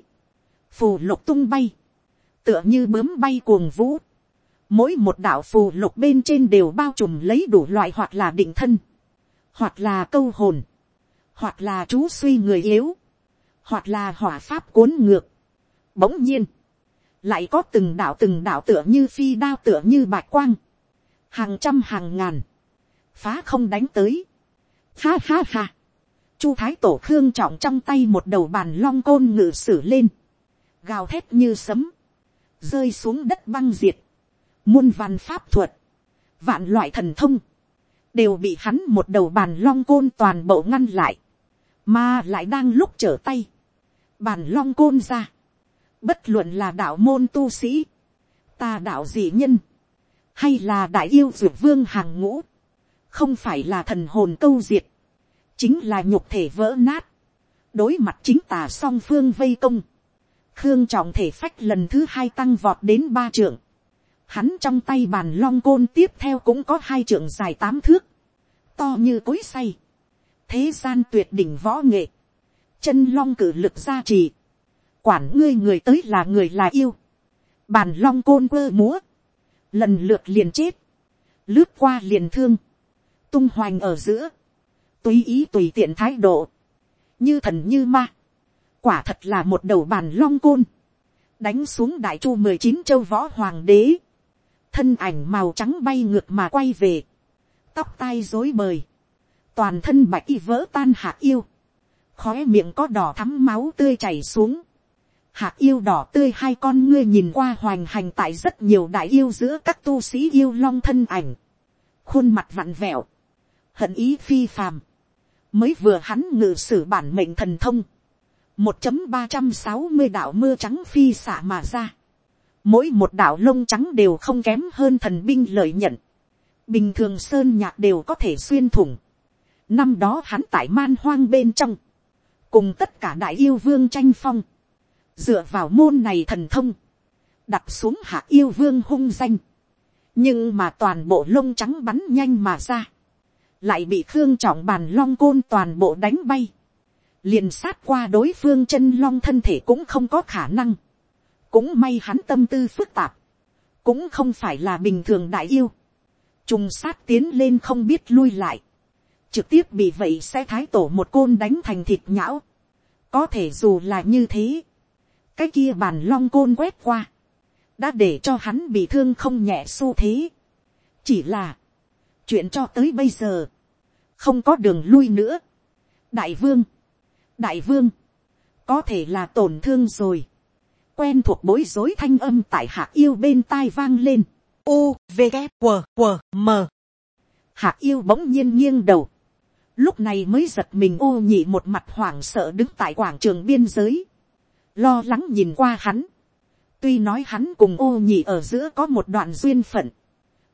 S1: phù lục tung bay, tựa như bướm bay cuồng vũ, mỗi một đạo phù lục bên trên đều bao trùm lấy đủ loại hoặc là định thân, hoặc là câu hồn, hoặc là chú suy người yếu, hoặc là hỏa pháp cuốn ngược. Bỗng nhiên, lại có từng đạo từng đạo tựa như phi đao tựa như bạch quang, hàng trăm hàng ngàn, phá không đánh tới, Ha ha ha. Chu Thái Tổ Khương trọng trong tay một đầu bàn long côn ngự sử lên. Gào thét như sấm. Rơi xuống đất băng diệt. Muôn vàn pháp thuật. Vạn loại thần thông. Đều bị hắn một đầu bàn long côn toàn bộ ngăn lại. Mà lại đang lúc trở tay. Bàn long côn ra. Bất luận là đạo môn tu sĩ. Ta đạo dị nhân. Hay là đại yêu dược vương hàng ngũ không phải là thần hồn câu diệt, chính là nhục thể vỡ nát, đối mặt chính tà song phương vây công, khương trọng thể phách lần thứ hai tăng vọt đến ba trưởng, hắn trong tay bàn long côn tiếp theo cũng có hai trưởng dài tám thước, to như cối say, thế gian tuyệt đỉnh võ nghệ, chân long cử lực gia trì, quản ngươi người tới là người là yêu, bàn long côn quơ múa, lần lượt liền chết, lướt qua liền thương, tung hoành ở giữa, tùy ý tùy tiện thái độ, như thần như ma, quả thật là một đầu bàn long côn, đánh xuống đại chu mười chín châu võ hoàng đế, thân ảnh màu trắng bay ngược mà quay về, tóc tai rối bời, toàn thân bạch y vỡ tan hạt yêu, khó miệng có đỏ thắm máu tươi chảy xuống, hạt yêu đỏ tươi hai con ngươi nhìn qua hoành hành tại rất nhiều đại yêu giữa các tu sĩ yêu long thân ảnh, khuôn mặt vặn vẹo, hận ý phi phàm, mới vừa hắn ngự sử bản mệnh thần thông, một ba trăm sáu mươi đạo mưa trắng phi xả mà ra, mỗi một đạo lông trắng đều không kém hơn thần binh lợi nhận, bình thường sơn nhạc đều có thể xuyên thủng, năm đó hắn tại man hoang bên trong, cùng tất cả đại yêu vương tranh phong, dựa vào môn này thần thông, đặt xuống hạ yêu vương hung danh, nhưng mà toàn bộ lông trắng bắn nhanh mà ra, lại bị thương trọng bàn long côn toàn bộ đánh bay, liền sát qua đối phương chân long thân thể cũng không có khả năng, cũng may hắn tâm tư phức tạp, cũng không phải là bình thường đại yêu, trùng sát tiến lên không biết lui lại, trực tiếp bị vậy xe thái tổ một côn đánh thành thịt nhão, có thể dù là như thế, cái kia bàn long côn quét qua, đã để cho hắn bị thương không nhẹ xu thế, chỉ là, chuyện cho tới bây giờ, không có đường lui nữa. đại vương, đại vương, có thể là tổn thương rồi. quen thuộc bối rối thanh âm tại hạ yêu bên tai vang lên. u v g q q m hạ yêu bỗng nhiên nghiêng đầu. lúc này mới giật mình ô nhị một mặt hoảng sợ đứng tại quảng trường biên giới. lo lắng nhìn qua hắn. tuy nói hắn cùng ô nhị ở giữa có một đoạn duyên phận.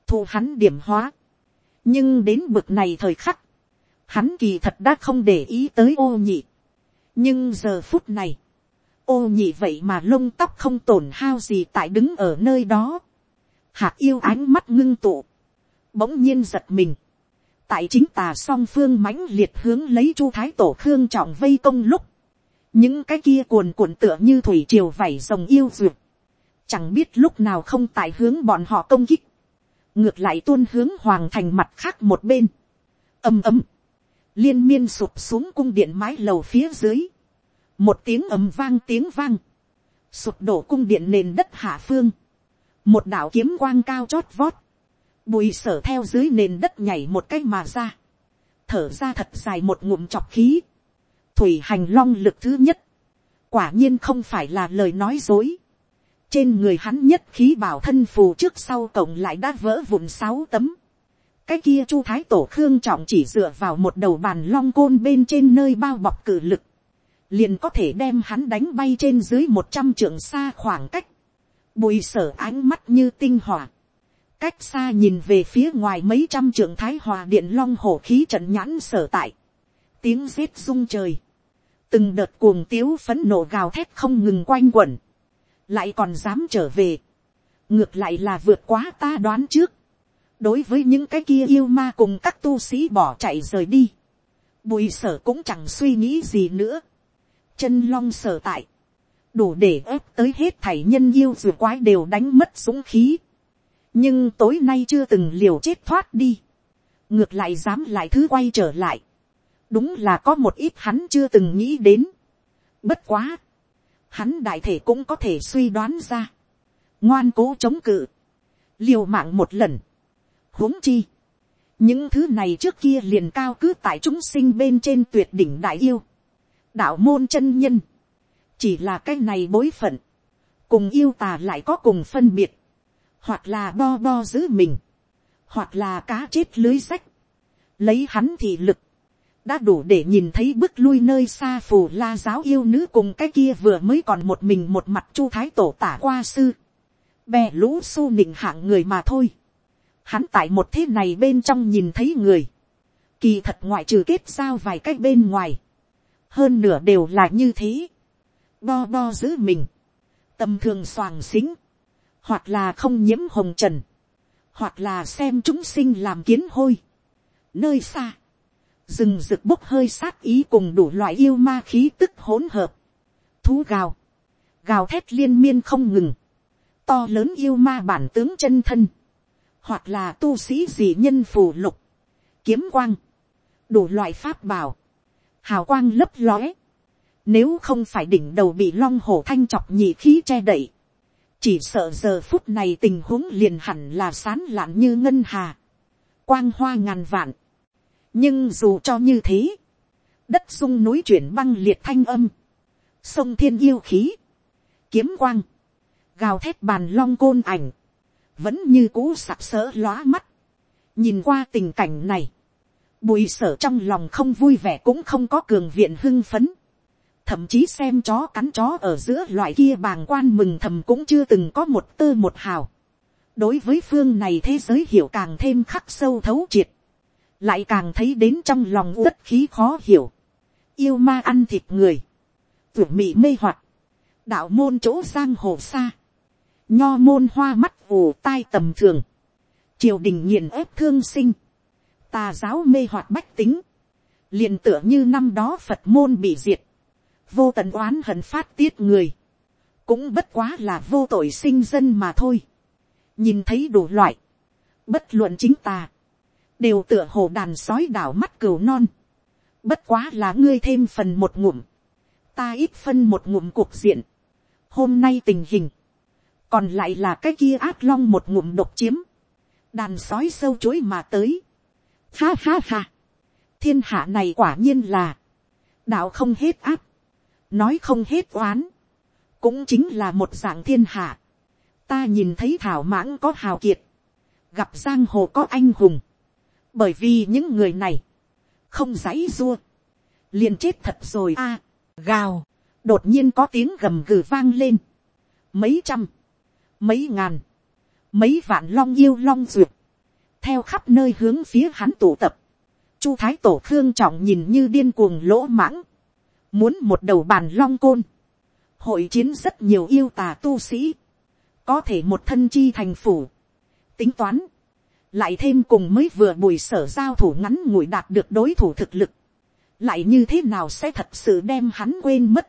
S1: thù hắn điểm hóa nhưng đến bực này thời khắc, hắn kỳ thật đã không để ý tới ô nhị. nhưng giờ phút này, ô nhị vậy mà lông tóc không tổn hao gì tại đứng ở nơi đó. hạt yêu ánh mắt ngưng tụ, bỗng nhiên giật mình. tại chính tà song phương mãnh liệt hướng lấy chu thái tổ khương trọng vây công lúc, những cái kia cuồn cuộn tựa như thủy triều vảy rồng yêu duyệt, chẳng biết lúc nào không tại hướng bọn họ công kích ngược lại tuôn hướng hoàng thành mặt khác một bên, ầm ầm, liên miên sụp xuống cung điện mái lầu phía dưới, một tiếng ầm vang tiếng vang, sụp đổ cung điện nền đất hạ phương, một đạo kiếm quang cao chót vót, bùi sở theo dưới nền đất nhảy một cái mà ra, thở ra thật dài một ngụm chọc khí, thủy hành long lực thứ nhất, quả nhiên không phải là lời nói dối, trên người hắn nhất khí bảo thân phù trước sau cộng lại đã vỡ vụn sáu tấm. cái kia chu thái tổ khương trọng chỉ dựa vào một đầu bàn long côn bên trên nơi bao bọc cử lực, liền có thể đem hắn đánh bay trên dưới một trăm trượng xa khoảng cách, bùi sở ánh mắt như tinh hỏa, cách xa nhìn về phía ngoài mấy trăm trượng thái hòa điện long hổ khí trận nhãn sở tại, tiếng rết rung trời, từng đợt cuồng tiếu phấn nộ gào thét không ngừng quanh quẩn, lại còn dám trở về, ngược lại là vượt quá ta đoán trước, đối với những cái kia yêu ma cùng các tu sĩ bỏ chạy rời đi, bùi sở cũng chẳng suy nghĩ gì nữa, chân long sở tại, đủ để ép tới hết thảy nhân yêu dù quái đều đánh mất dũng khí, nhưng tối nay chưa từng liều chết thoát đi, ngược lại dám lại thứ quay trở lại, đúng là có một ít hắn chưa từng nghĩ đến, bất quá, hắn đại thể cũng có thể suy đoán ra, ngoan cố chống cự, liều mạng một lần, huống chi, những thứ này trước kia liền cao cứ tại chúng sinh bên trên tuyệt đỉnh đại yêu, đạo môn chân nhân, chỉ là cái này bối phận, cùng yêu tà lại có cùng phân biệt, hoặc là bo bo giữ mình, hoặc là cá chết lưới sách, lấy hắn thì lực, đã đủ để nhìn thấy bước lui nơi xa phù la giáo yêu nữ cùng cái kia vừa mới còn một mình một mặt chu thái tổ tả qua sư. Bè lũ su nịnh hạng người mà thôi. Hắn tại một thế này bên trong nhìn thấy người. Kỳ thật ngoại trừ kết giao vài cách bên ngoài. Hơn nửa đều là như thế. Bo bo giữ mình. tâm thường soàng xính. Hoặc là không nhiễm hồng trần. Hoặc là xem chúng sinh làm kiến hôi. Nơi xa rừng rực bốc hơi sát ý cùng đủ loại yêu ma khí tức hỗn hợp, thú gào, gào thét liên miên không ngừng, to lớn yêu ma bản tướng chân thân, hoặc là tu sĩ dị nhân phù lục, kiếm quang, đủ loại pháp bảo, hào quang lấp lóe, nếu không phải đỉnh đầu bị long hổ thanh chọc nhị khí che đậy, chỉ sợ giờ phút này tình huống liền hẳn là sán lạn như ngân hà, quang hoa ngàn vạn, nhưng dù cho như thế, đất sung núi chuyển băng liệt thanh âm, sông thiên yêu khí, kiếm quang, gào thét bàn long côn ảnh, vẫn như cũ sặc sỡ lóa mắt. nhìn qua tình cảnh này, bùi sở trong lòng không vui vẻ cũng không có cường viện hưng phấn, thậm chí xem chó cắn chó ở giữa loại kia bàng quan mừng thầm cũng chưa từng có một tơ một hào. đối với phương này thế giới hiểu càng thêm khắc sâu thấu triệt lại càng thấy đến trong lòng rất khí khó hiểu, yêu ma ăn thịt người, tưởng mị mê hoặc, đạo môn chỗ sang hồ xa, nho môn hoa mắt vù tai tầm thường, triều đình nghiền ép thương sinh, tà giáo mê hoạt bách tính, liền tưởng như năm đó phật môn bị diệt, vô tận oán hận phát tiết người, cũng bất quá là vô tội sinh dân mà thôi, nhìn thấy đủ loại, bất luận chính tà, đều tựa hồ đàn sói đảo mắt cừu non. Bất quá là ngươi thêm phần một ngụm. Ta ít phân một ngụm cuộc diện. Hôm nay tình hình. Còn lại là cái kia ác long một ngụm độc chiếm. Đàn sói sâu chối mà tới. Ha ha ha. Thiên hạ này quả nhiên là. Đạo không hết áp. Nói không hết oán. Cũng chính là một dạng thiên hạ. Ta nhìn thấy thảo mãng có hào kiệt. Gặp giang hồ có anh hùng bởi vì những người này, không dãy dua, liền chết thật rồi a, à, gào, đột nhiên có tiếng gầm gừ vang lên, mấy trăm, mấy ngàn, mấy vạn long yêu long duyệt, theo khắp nơi hướng phía hắn tụ tập, chu thái tổ thương trọng nhìn như điên cuồng lỗ mãng, muốn một đầu bàn long côn, hội chiến rất nhiều yêu tà tu sĩ, có thể một thân chi thành phủ, tính toán, lại thêm cùng mới vừa bùi sở giao thủ ngắn ngủi đạt được đối thủ thực lực, lại như thế nào sẽ thật sự đem hắn quên mất.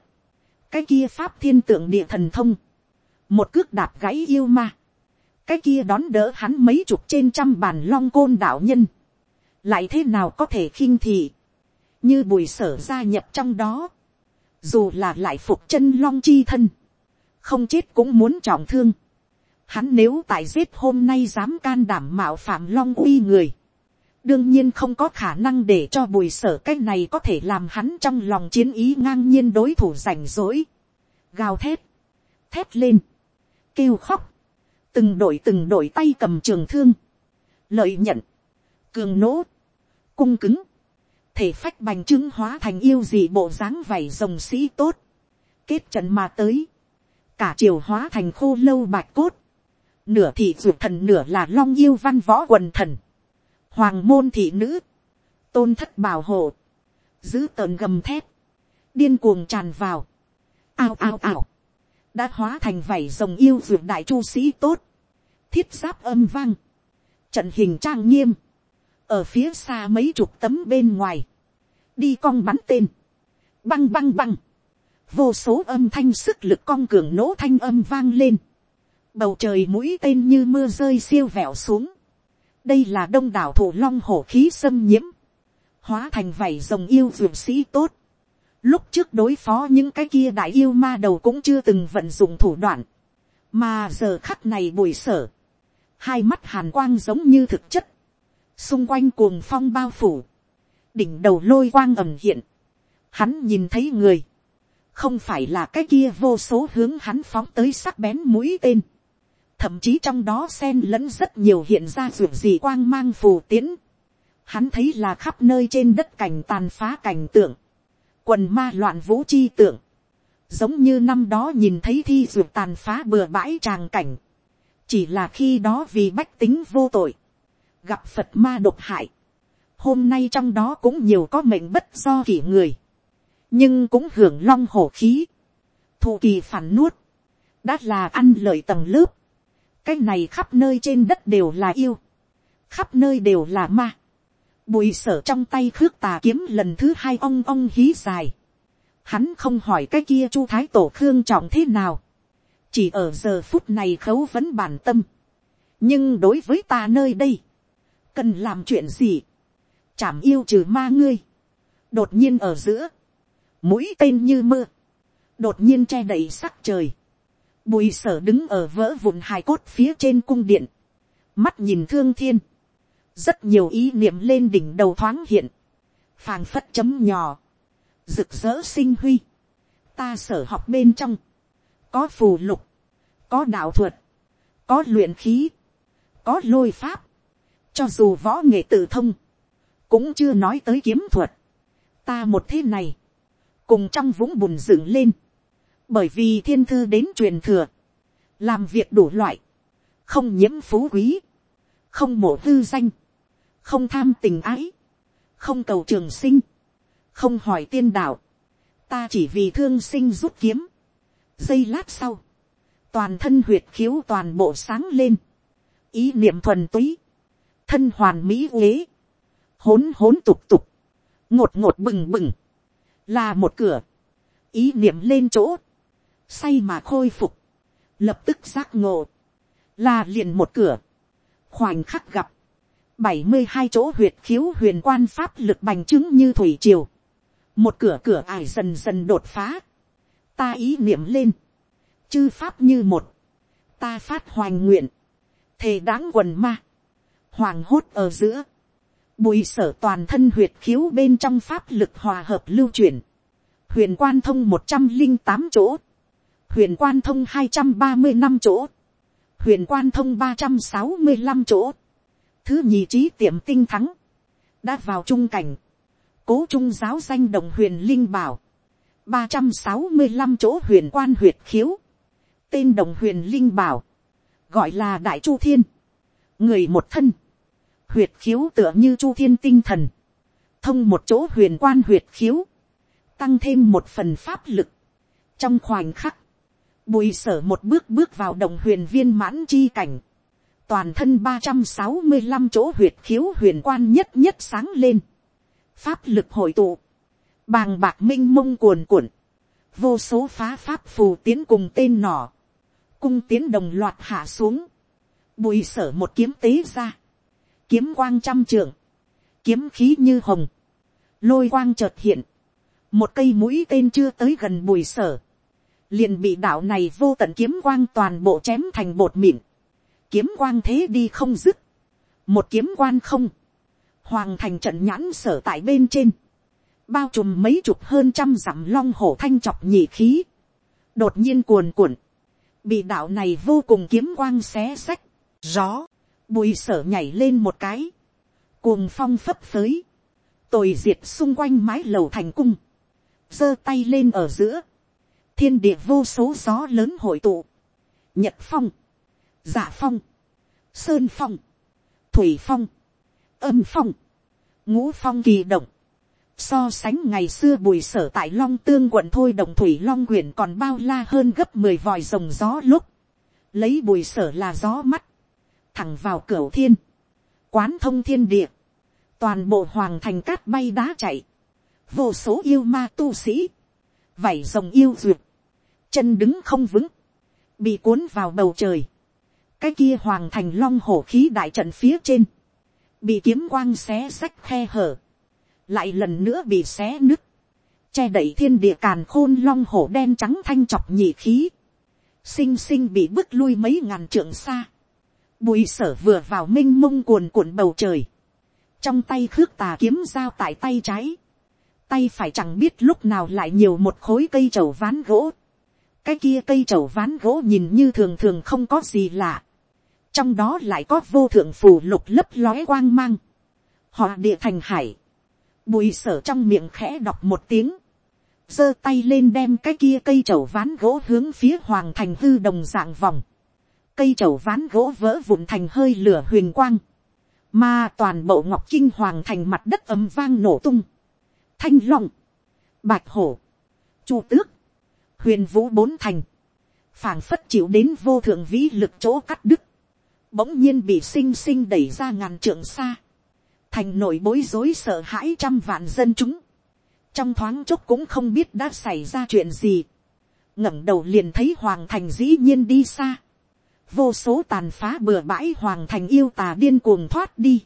S1: cái kia pháp thiên tượng địa thần thông, một cước đạp gãy yêu ma, cái kia đón đỡ hắn mấy chục trên trăm bàn long côn đạo nhân, lại thế nào có thể khinh thị, như bùi sở gia nhập trong đó, dù là lại phục chân long chi thân, không chết cũng muốn trọng thương, Hắn nếu tại giết hôm nay dám can đảm mạo phạm long uy người. Đương nhiên không có khả năng để cho bùi sở cái này có thể làm hắn trong lòng chiến ý ngang nhiên đối thủ rảnh rỗi. Gào thét. Thét lên. Kêu khóc. Từng đội từng đội tay cầm trường thương. Lợi nhận. Cường nỗ. Cung cứng thể phách bành trưng hóa thành yêu gì bộ dáng vảy rồng sĩ tốt. Kết trận mà tới. Cả triều hóa thành khô lâu bạch cốt nửa thị ruột thần nửa là long yêu văn võ quần thần, hoàng môn thị nữ, tôn thất bảo hộ, giữ tờn gầm thép, điên cuồng tràn vào, ao ao ao, đã hóa thành vảy rồng yêu ruột đại chu sĩ tốt, thiết giáp âm vang, trận hình trang nghiêm, ở phía xa mấy chục tấm bên ngoài, đi cong bắn tên, băng băng băng, vô số âm thanh sức lực cong cường nỗ thanh âm vang lên, bầu trời mũi tên như mưa rơi siêu vẹo xuống. đây là đông đảo thủ long hổ khí xâm nhiễm, hóa thành vảy rồng yêu dược sĩ tốt. lúc trước đối phó những cái kia đại yêu ma đầu cũng chưa từng vận dụng thủ đoạn, mà giờ khắc này bùi sở, hai mắt hàn quang giống như thực chất, xung quanh cuồng phong bao phủ, đỉnh đầu lôi quang ẩm hiện, hắn nhìn thấy người, không phải là cái kia vô số hướng hắn phóng tới sắc bén mũi tên, thậm chí trong đó sen lẫn rất nhiều hiện ra ruộng gì quang mang phù tiễn. Hắn thấy là khắp nơi trên đất cảnh tàn phá cảnh tượng, quần ma loạn vũ chi tượng, giống như năm đó nhìn thấy thi ruộng tàn phá bừa bãi tràng cảnh, chỉ là khi đó vì bách tính vô tội, gặp phật ma độc hại, hôm nay trong đó cũng nhiều có mệnh bất do kỷ người, nhưng cũng hưởng long hổ khí, thụ kỳ phản nuốt, đã là ăn lợi tầng lớp, cái này khắp nơi trên đất đều là yêu, khắp nơi đều là ma, bùi sở trong tay khước tà kiếm lần thứ hai ong ong hí dài, hắn không hỏi cái kia chu thái tổ khương trọng thế nào, chỉ ở giờ phút này khấu vẫn bản tâm, nhưng đối với ta nơi đây, cần làm chuyện gì, chảm yêu trừ ma ngươi, đột nhiên ở giữa, mũi tên như mưa, đột nhiên che đậy sắc trời, bùi sở đứng ở vỡ vụn hài cốt phía trên cung điện, mắt nhìn thương thiên, rất nhiều ý niệm lên đỉnh đầu thoáng hiện, phàng phất chấm nhỏ, rực rỡ sinh huy, ta sở học bên trong, có phù lục, có đạo thuật, có luyện khí, có lôi pháp, cho dù võ nghệ tự thông, cũng chưa nói tới kiếm thuật, ta một thế này, cùng trong vũng bùn dựng lên, bởi vì thiên thư đến truyền thừa, làm việc đủ loại, không nhiễm phú quý, không mổ tư danh, không tham tình ái, không cầu trường sinh, không hỏi tiên đạo, ta chỉ vì thương sinh rút kiếm, giây lát sau, toàn thân huyệt khiếu toàn bộ sáng lên, ý niệm thuần túy, thân hoàn mỹ uế, hỗn hỗn tục tục, ngột ngột bừng bừng, là một cửa, ý niệm lên chỗ, say mà khôi phục, lập tức giác ngộ, là liền một cửa, khoảnh khắc gặp, bảy mươi hai chỗ huyệt khiếu huyền quan pháp lực bành trướng như thủy triều, một cửa cửa ải dần dần đột phá, ta ý niệm lên, chư pháp như một, ta phát hoành nguyện, thề đáng quần ma, hoàng hốt ở giữa, bùi sở toàn thân huyệt khiếu bên trong pháp lực hòa hợp lưu chuyển, huyền quan thông một trăm linh tám chỗ, huyền quan thông hai trăm ba mươi năm chỗ, huyền quan thông ba trăm sáu mươi năm chỗ, thứ nhì trí tiệm tinh thắng, đã vào trung cảnh, cố trung giáo danh đồng huyền linh bảo, ba trăm sáu mươi năm chỗ huyền quan huyệt khiếu, tên đồng huyền linh bảo, gọi là đại chu thiên, người một thân, huyệt khiếu tựa như chu thiên tinh thần, thông một chỗ huyền quan huyệt khiếu, tăng thêm một phần pháp lực, trong khoảnh khắc, Bùi sở một bước bước vào đồng huyền viên mãn chi cảnh. Toàn thân ba trăm sáu mươi 365 chỗ huyệt khiếu huyền quan nhất nhất sáng lên. Pháp lực hội tụ. Bàng bạc minh mông cuồn cuộn. Vô số phá pháp phù tiến cùng tên nỏ. Cung tiến đồng loạt hạ xuống. Bùi sở một kiếm tế ra. Kiếm quang trăm trượng. Kiếm khí như hồng. Lôi quang chợt hiện. Một cây mũi tên chưa tới gần bùi sở liền bị đạo này vô tận kiếm quang toàn bộ chém thành bột mịn, kiếm quang thế đi không dứt, một kiếm quan không, hoàng thành trận nhãn sở tại bên trên, bao trùm mấy chục hơn trăm dặm long hổ thanh chọc nhị khí, đột nhiên cuồn cuộn, bị đạo này vô cùng kiếm quang xé xách, gió, bùi sở nhảy lên một cái, cuồng phong phấp phới, tồi diệt xung quanh mái lầu thành cung, giơ tay lên ở giữa, thiên địa vô số gió lớn hội tụ, nhật phong, giả phong, sơn phong, thủy phong, âm phong, ngũ phong kỳ động, so sánh ngày xưa bùi sở tại long tương quận thôi đồng thủy long quyển còn bao la hơn gấp mười vòi rồng gió lúc, lấy bùi sở là gió mắt, thẳng vào cửa thiên, quán thông thiên địa, toàn bộ hoàng thành cát bay đá chạy, vô số yêu ma tu sĩ, vảy rồng yêu duyệt, chân đứng không vững, bị cuốn vào bầu trời, cái kia hoàng thành long hổ khí đại trận phía trên, bị kiếm quang xé sách khe hở, lại lần nữa bị xé nứt, che đậy thiên địa càn khôn long hổ đen trắng thanh chọc nhị khí, xinh xinh bị bức lui mấy ngàn trượng xa, bùi sở vừa vào m i n h mông cuồn cuộn bầu trời, trong tay khước tà kiếm dao tại tay trái, tay phải chẳng biết lúc nào lại nhiều một khối cây trầu ván gỗ, cái kia cây trầu ván gỗ nhìn như thường thường không có gì lạ. trong đó lại có vô thượng phù lục lấp lói quang mang. họ địa thành hải. bùi sở trong miệng khẽ đọc một tiếng. giơ tay lên đem cái kia cây trầu ván gỗ hướng phía hoàng thành hư đồng dạng vòng. cây trầu ván gỗ vỡ vụn thành hơi lửa huyền quang. mà toàn bộ ngọc kinh hoàng thành mặt đất ấm vang nổ tung. thanh long, bạch hổ, chu tước, huyền vũ bốn thành, phảng phất chịu đến vô thượng vĩ lực chỗ cắt đứt, bỗng nhiên bị sinh sinh đẩy ra ngàn trượng xa, thành nội bối rối sợ hãi trăm vạn dân chúng, trong thoáng chốc cũng không biết đã xảy ra chuyện gì, ngẩng đầu liền thấy hoàng thành dĩ nhiên đi xa, vô số tàn phá bừa bãi hoàng thành yêu tà điên cuồng thoát đi,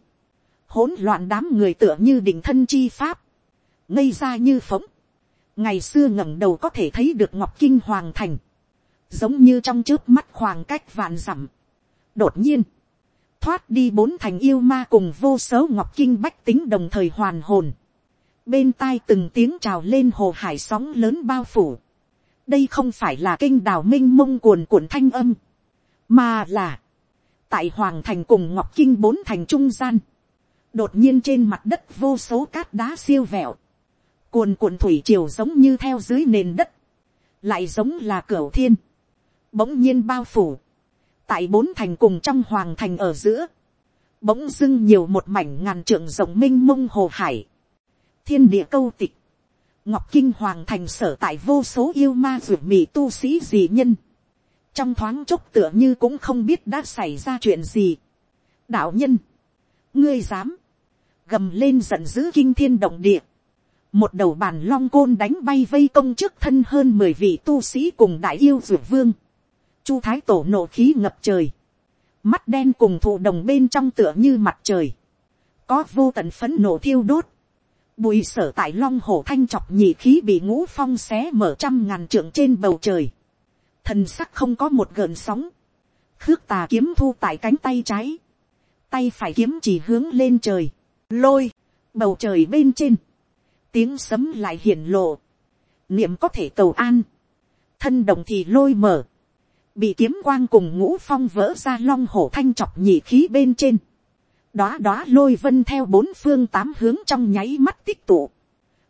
S1: hỗn loạn đám người tựa như định thân chi pháp, ngây ra như phóng, ngày xưa ngẩng đầu có thể thấy được ngọc kinh hoàng thành, giống như trong trước mắt khoảng cách vạn dặm. đột nhiên, thoát đi bốn thành yêu ma cùng vô số ngọc kinh bách tính đồng thời hoàn hồn. bên tai từng tiếng trào lên hồ hải sóng lớn bao phủ. đây không phải là kinh đào minh mông cuồn cuộn thanh âm, mà là, tại hoàng thành cùng ngọc kinh bốn thành trung gian, đột nhiên trên mặt đất vô số cát đá siêu vẹo, cuồn cuộn thủy triều giống như theo dưới nền đất, lại giống là cửa thiên, bỗng nhiên bao phủ, tại bốn thành cùng trong hoàng thành ở giữa, bỗng dưng nhiều một mảnh ngàn trượng rộng m i n h mông hồ hải, thiên địa câu tịch, ngọc kinh hoàng thành sở tại vô số yêu ma ruột mì tu sĩ gì nhân, trong thoáng chốc tựa như cũng không biết đã xảy ra chuyện gì. đạo nhân, ngươi dám, gầm lên giận dữ kinh thiên động địa, một đầu bàn long côn đánh bay vây công trước thân hơn mười vị tu sĩ cùng đại yêu dược vương. Chu thái tổ nộ khí ngập trời. Mắt đen cùng thụ đồng bên trong tựa như mặt trời. Có vô tận phấn nổ thiêu đốt. Bùi sở tại long hổ thanh chọc nhị khí bị ngũ phong xé mở trăm ngàn trượng trên bầu trời. Thần sắc không có một gợn sóng. Khước tà kiếm thu tại cánh tay trái. Tay phải kiếm chỉ hướng lên trời. Lôi. Bầu trời bên trên tiếng sấm lại hiển lộ, niệm có thể cầu an, thân đồng thì lôi mở, bị kiếm quang cùng ngũ phong vỡ ra long hổ thanh chọc nhị khí bên trên, đó đó lôi vân theo bốn phương tám hướng trong nháy mắt tích tụ,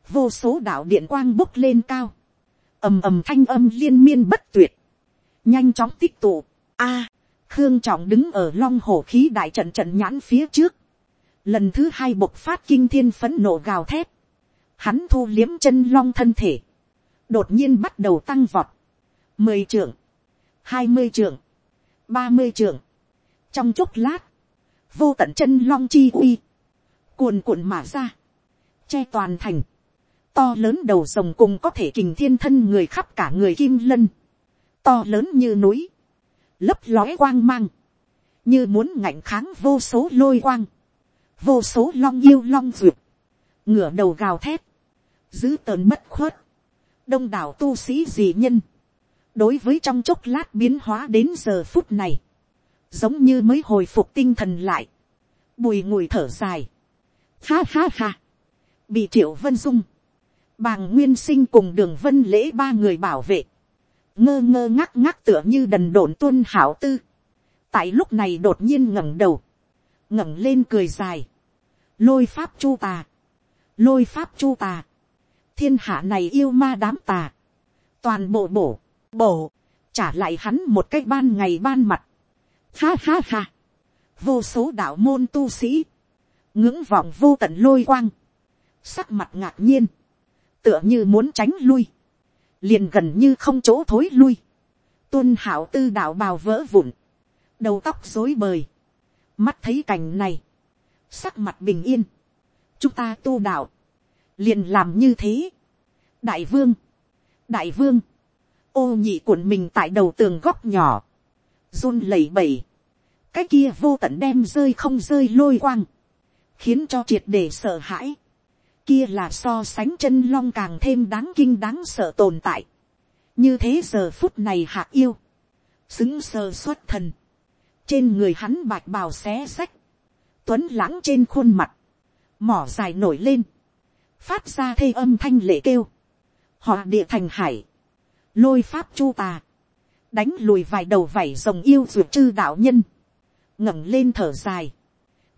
S1: vô số đạo điện quang bốc lên cao, ầm ầm thanh âm liên miên bất tuyệt, nhanh chóng tích tụ, a, à, khương trọng đứng ở long hổ khí đại trận trận nhãn phía trước, lần thứ hai bộc phát kinh thiên phấn nộ gào thép hắn thu liếm chân long thân thể, đột nhiên bắt đầu tăng vọt, mười trưởng, hai mươi trưởng, ba mươi trưởng, trong chốc lát, vô tận chân long chi uy, cuồn cuộn mà ra, che toàn thành, to lớn đầu rồng cùng có thể kình thiên thân người khắp cả người kim lân, to lớn như núi, lấp lóe quang mang, như muốn ngạnh kháng vô số lôi quang, vô số long yêu long duyệt, ngửa đầu gào thét, giữ tờn mất khuất, đông đảo tu sĩ dị nhân, đối với trong chốc lát biến hóa đến giờ phút này, giống như mới hồi phục tinh thần lại, bùi ngùi thở dài, ha ha ha, bị triệu vân dung, bàng nguyên sinh cùng đường vân lễ ba người bảo vệ, ngơ ngơ ngắc ngắc tựa như đần độn tuân hảo tư, tại lúc này đột nhiên ngẩng đầu, ngẩng lên cười dài, lôi pháp chu tà, lôi pháp chu tà, thiên hạ này yêu ma đám tà, toàn bộ bổ, bổ, trả lại hắn một cách ban ngày ban mặt, ha ha ha, vô số đạo môn tu sĩ, ngưỡng vọng vô tận lôi quang, sắc mặt ngạc nhiên, tựa như muốn tránh lui, liền gần như không chỗ thối lui, tuân hảo tư đạo bào vỡ vụn, đầu tóc rối bời, mắt thấy cảnh này, sắc mặt bình yên, chúng ta tu đạo, liền làm như thế. đại vương, đại vương, ô nhị cuộn mình tại đầu tường góc nhỏ, run lẩy bẩy, cái kia vô tận đem rơi không rơi lôi quang, khiến cho triệt để sợ hãi, kia là so sánh chân long càng thêm đáng kinh đáng sợ tồn tại, như thế giờ phút này hạ yêu, xứng sờ xuất thần, trên người hắn bạch bào xé sách, tuấn lãng trên khuôn mặt, mỏ dài nổi lên, phát ra thê âm thanh lệ kêu, họ địa thành hải, lôi pháp chu tà, đánh lùi vài đầu vảy rồng yêu ruột chư đạo nhân, ngẩng lên thở dài,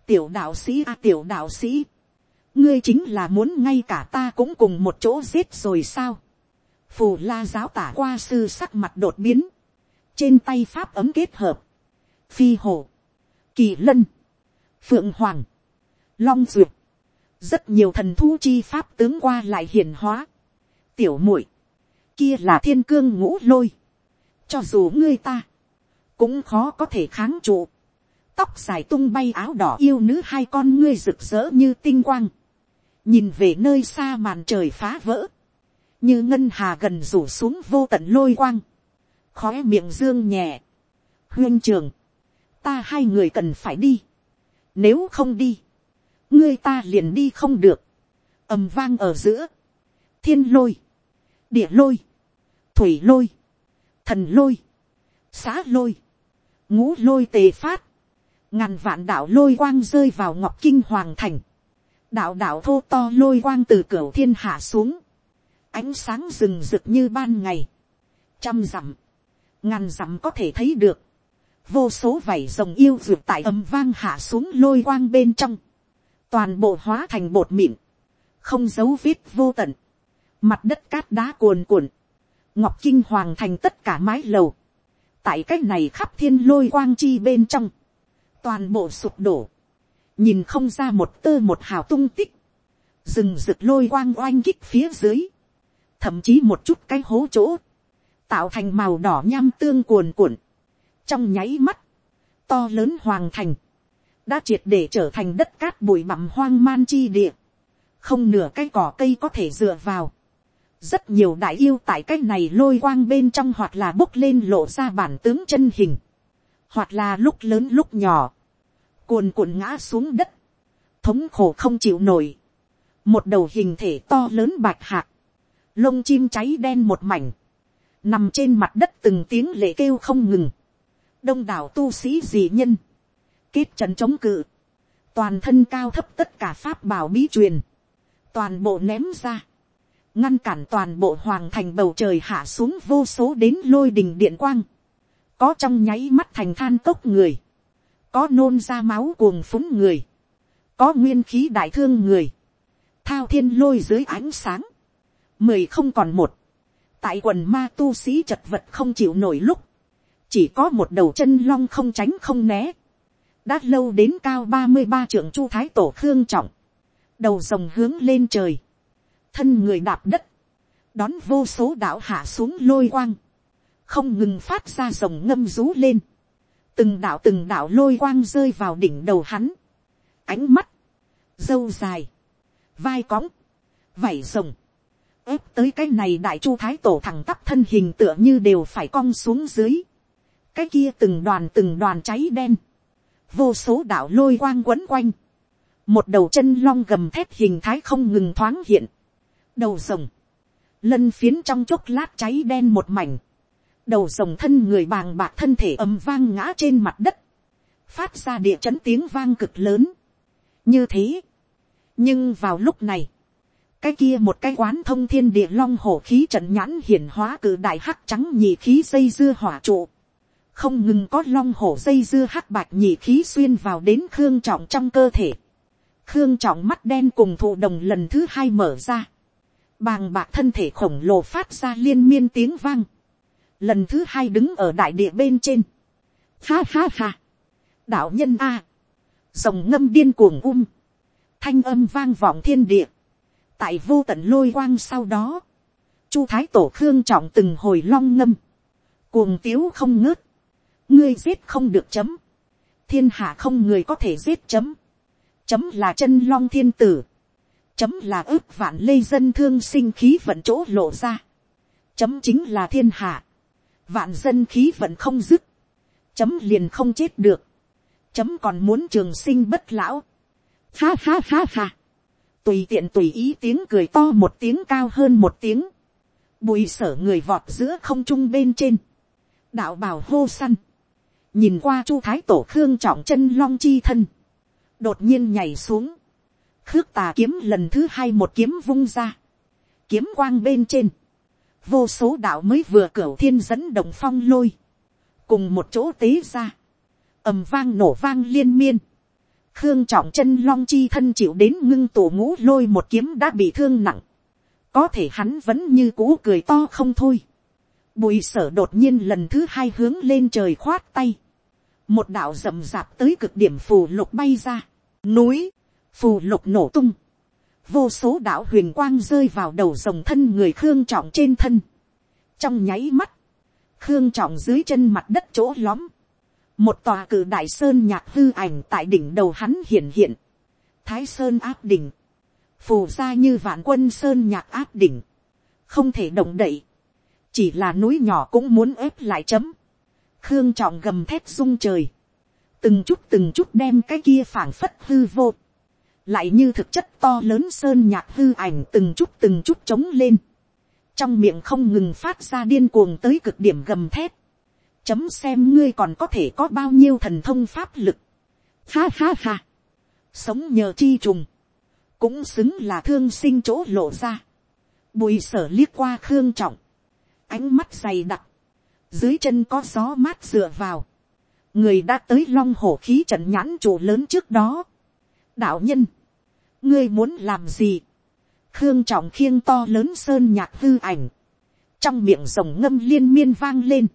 S1: tiểu đạo sĩ a tiểu đạo sĩ, ngươi chính là muốn ngay cả ta cũng cùng một chỗ giết rồi sao, phù la giáo tả qua sư sắc mặt đột biến, trên tay pháp ấm kết hợp, phi hồ, kỳ lân, phượng hoàng, long duyệt, rất nhiều thần thú chi pháp tướng qua lại hiển hóa. tiểu muội, kia là thiên cương ngũ lôi, cho dù ngươi ta, cũng khó có thể kháng trụ. tóc dài tung bay áo đỏ yêu nữ hai con ngươi rực rỡ như tinh quang, nhìn về nơi xa màn trời phá vỡ, như ngân hà gần rủ xuống vô tận lôi quang, khóe miệng dương nhẹ, huyên trường, ta hai người cần phải đi, nếu không đi, ngươi ta liền đi không được, ầm vang ở giữa, thiên lôi, địa lôi, thủy lôi, thần lôi, xã lôi, ngũ lôi tề phát, ngàn vạn đạo lôi quang rơi vào ngọc kinh hoàng thành, đạo đạo thô to lôi quang từ cửa thiên hạ xuống, ánh sáng rừng rực như ban ngày, trăm dặm, ngàn dặm có thể thấy được, vô số vảy rồng yêu rượt tại ầm vang hạ xuống lôi quang bên trong, toàn bộ hóa thành bột mịn, không dấu vết vô tận, mặt đất cát đá cuồn cuộn, ngọc kinh hoàng thành tất cả mái lầu, tại c á c h này khắp thiên lôi quang chi bên trong, toàn bộ sụp đổ, nhìn không ra một tơ một hào tung tích, rừng rực lôi quang oanh kích phía dưới, thậm chí một chút cái hố chỗ, tạo thành màu đỏ nham tương cuồn cuộn, trong nháy mắt, to lớn hoàng thành, đã triệt để trở thành đất cát bụi bặm hoang man chi địa, không nửa cái cỏ cây có thể dựa vào. rất nhiều đại yêu tại cái này lôi quang bên trong hoặc là bốc lên lộ ra bản tướng chân hình, hoặc là lúc lớn lúc nhỏ, cuồn cuộn ngã xuống đất, thống khổ không chịu nổi, một đầu hình thể to lớn bạch hạc, lông chim cháy đen một mảnh, nằm trên mặt đất từng tiếng lệ kêu không ngừng, đông đảo tu sĩ dị nhân, kết trận chống cự, toàn thân cao thấp tất cả pháp bảo bí truyền, toàn bộ ném ra, ngăn cản toàn bộ hoàng thành bầu trời hạ xuống vô số đến lôi đình điện quang, có trong nháy mắt thành than cốc người, có nôn ra máu cuồng phúng người, có nguyên khí đại thương người, thao thiên lôi dưới ánh sáng, mười không còn một, tại quần ma tu sĩ chật vật không chịu nổi lúc, chỉ có một đầu chân long không tránh không né, đã lâu đến cao ba mươi ba trưởng chu thái tổ khương trọng, đầu rồng hướng lên trời, thân người đạp đất, đón vô số đạo hạ xuống lôi quang, không ngừng phát ra rồng ngâm rú lên, từng đạo từng đạo lôi quang rơi vào đỉnh đầu hắn, ánh mắt, dâu dài, vai cõng, vảy rồng, ép tới cái này đại chu thái tổ thẳng tắp thân hình tựa như đều phải cong xuống dưới, cái kia từng đoàn từng đoàn cháy đen, vô số đạo lôi quang quấn quanh, một đầu chân long gầm thép hình thái không ngừng thoáng hiện, đầu rồng, lân phiến trong chốc lát cháy đen một mảnh, đầu rồng thân người bàng bạc thân thể ầm vang ngã trên mặt đất, phát ra địa chấn tiếng vang cực lớn, như thế, nhưng vào lúc này, cái kia một cái quán thông thiên địa long hổ khí trận nhãn hiển hóa cử đại hắc trắng nhị khí xây dưa hỏa trụ, không ngừng có long hổ dây dưa hắc bạch nhị khí xuyên vào đến khương trọng trong cơ thể. khương trọng mắt đen cùng thụ đồng lần thứ hai mở ra. bàng bạc thân thể khổng lồ phát ra liên miên tiếng vang. lần thứ hai đứng ở đại địa bên trên. ha ha ha. đạo nhân a. rồng ngâm điên cuồng um. thanh âm vang vọng thiên địa. tại vô tận lôi quang sau đó. chu thái tổ khương trọng từng hồi long ngâm. cuồng tiếu không ngớt ngươi giết không được chấm, thiên hạ không người có thể giết chấm, chấm là chân long thiên tử, chấm là ước vạn lê dân thương sinh khí vận chỗ lộ ra, chấm chính là thiên hạ, vạn dân khí vận không dứt, chấm liền không chết được, chấm còn muốn trường sinh bất lão, ha ha ha ha, tùy tiện tùy ý tiếng cười to một tiếng cao hơn một tiếng, bùi sở người vọt giữa không trung bên trên, đạo bảo hô săn, nhìn qua chu thái tổ khương trọng chân long chi thân, đột nhiên nhảy xuống, khước tà kiếm lần thứ hai một kiếm vung ra, kiếm quang bên trên, vô số đạo mới vừa cửa thiên dẫn đồng phong lôi, cùng một chỗ tế ra, ầm vang nổ vang liên miên, khương trọng chân long chi thân chịu đến ngưng tổ ngũ lôi một kiếm đã bị thương nặng, có thể hắn vẫn như cũ cười to không thôi, bùi sở đột nhiên lần thứ hai hướng lên trời khoát tay, một đạo rậm rạp tới cực điểm phù lục bay ra, núi, phù lục nổ tung, vô số đạo huyền quang rơi vào đầu dòng thân người khương trọng trên thân, trong nháy mắt, khương trọng dưới chân mặt đất chỗ lõm, một tòa cử đại sơn nhạc hư ảnh tại đỉnh đầu hắn hiện hiện, thái sơn áp đỉnh, phù ra như vạn quân sơn nhạc áp đỉnh, không thể động đậy, chỉ là núi nhỏ cũng muốn ép lại chấm, khương trọng gầm thép rung trời, từng chút từng chút đem cái kia phảng phất hư vô, lại như thực chất to lớn sơn nhạc hư ảnh từng chút từng chút trống lên, trong miệng không ngừng phát ra điên cuồng tới cực điểm gầm thép, chấm xem ngươi còn có thể có bao nhiêu thần thông pháp lực, ha ha ha, sống nhờ chi trùng, cũng xứng là thương sinh chỗ lộ ra, bùi sở liếc qua khương trọng, ánh mắt dày đặc, dưới chân có gió mát dựa vào, người đã tới long hổ khí trận nhãn chủ lớn trước đó. đạo nhân, ngươi muốn làm gì, khương trọng khiêng to lớn sơn nhạc hư ảnh, trong miệng rồng ngâm liên miên vang lên,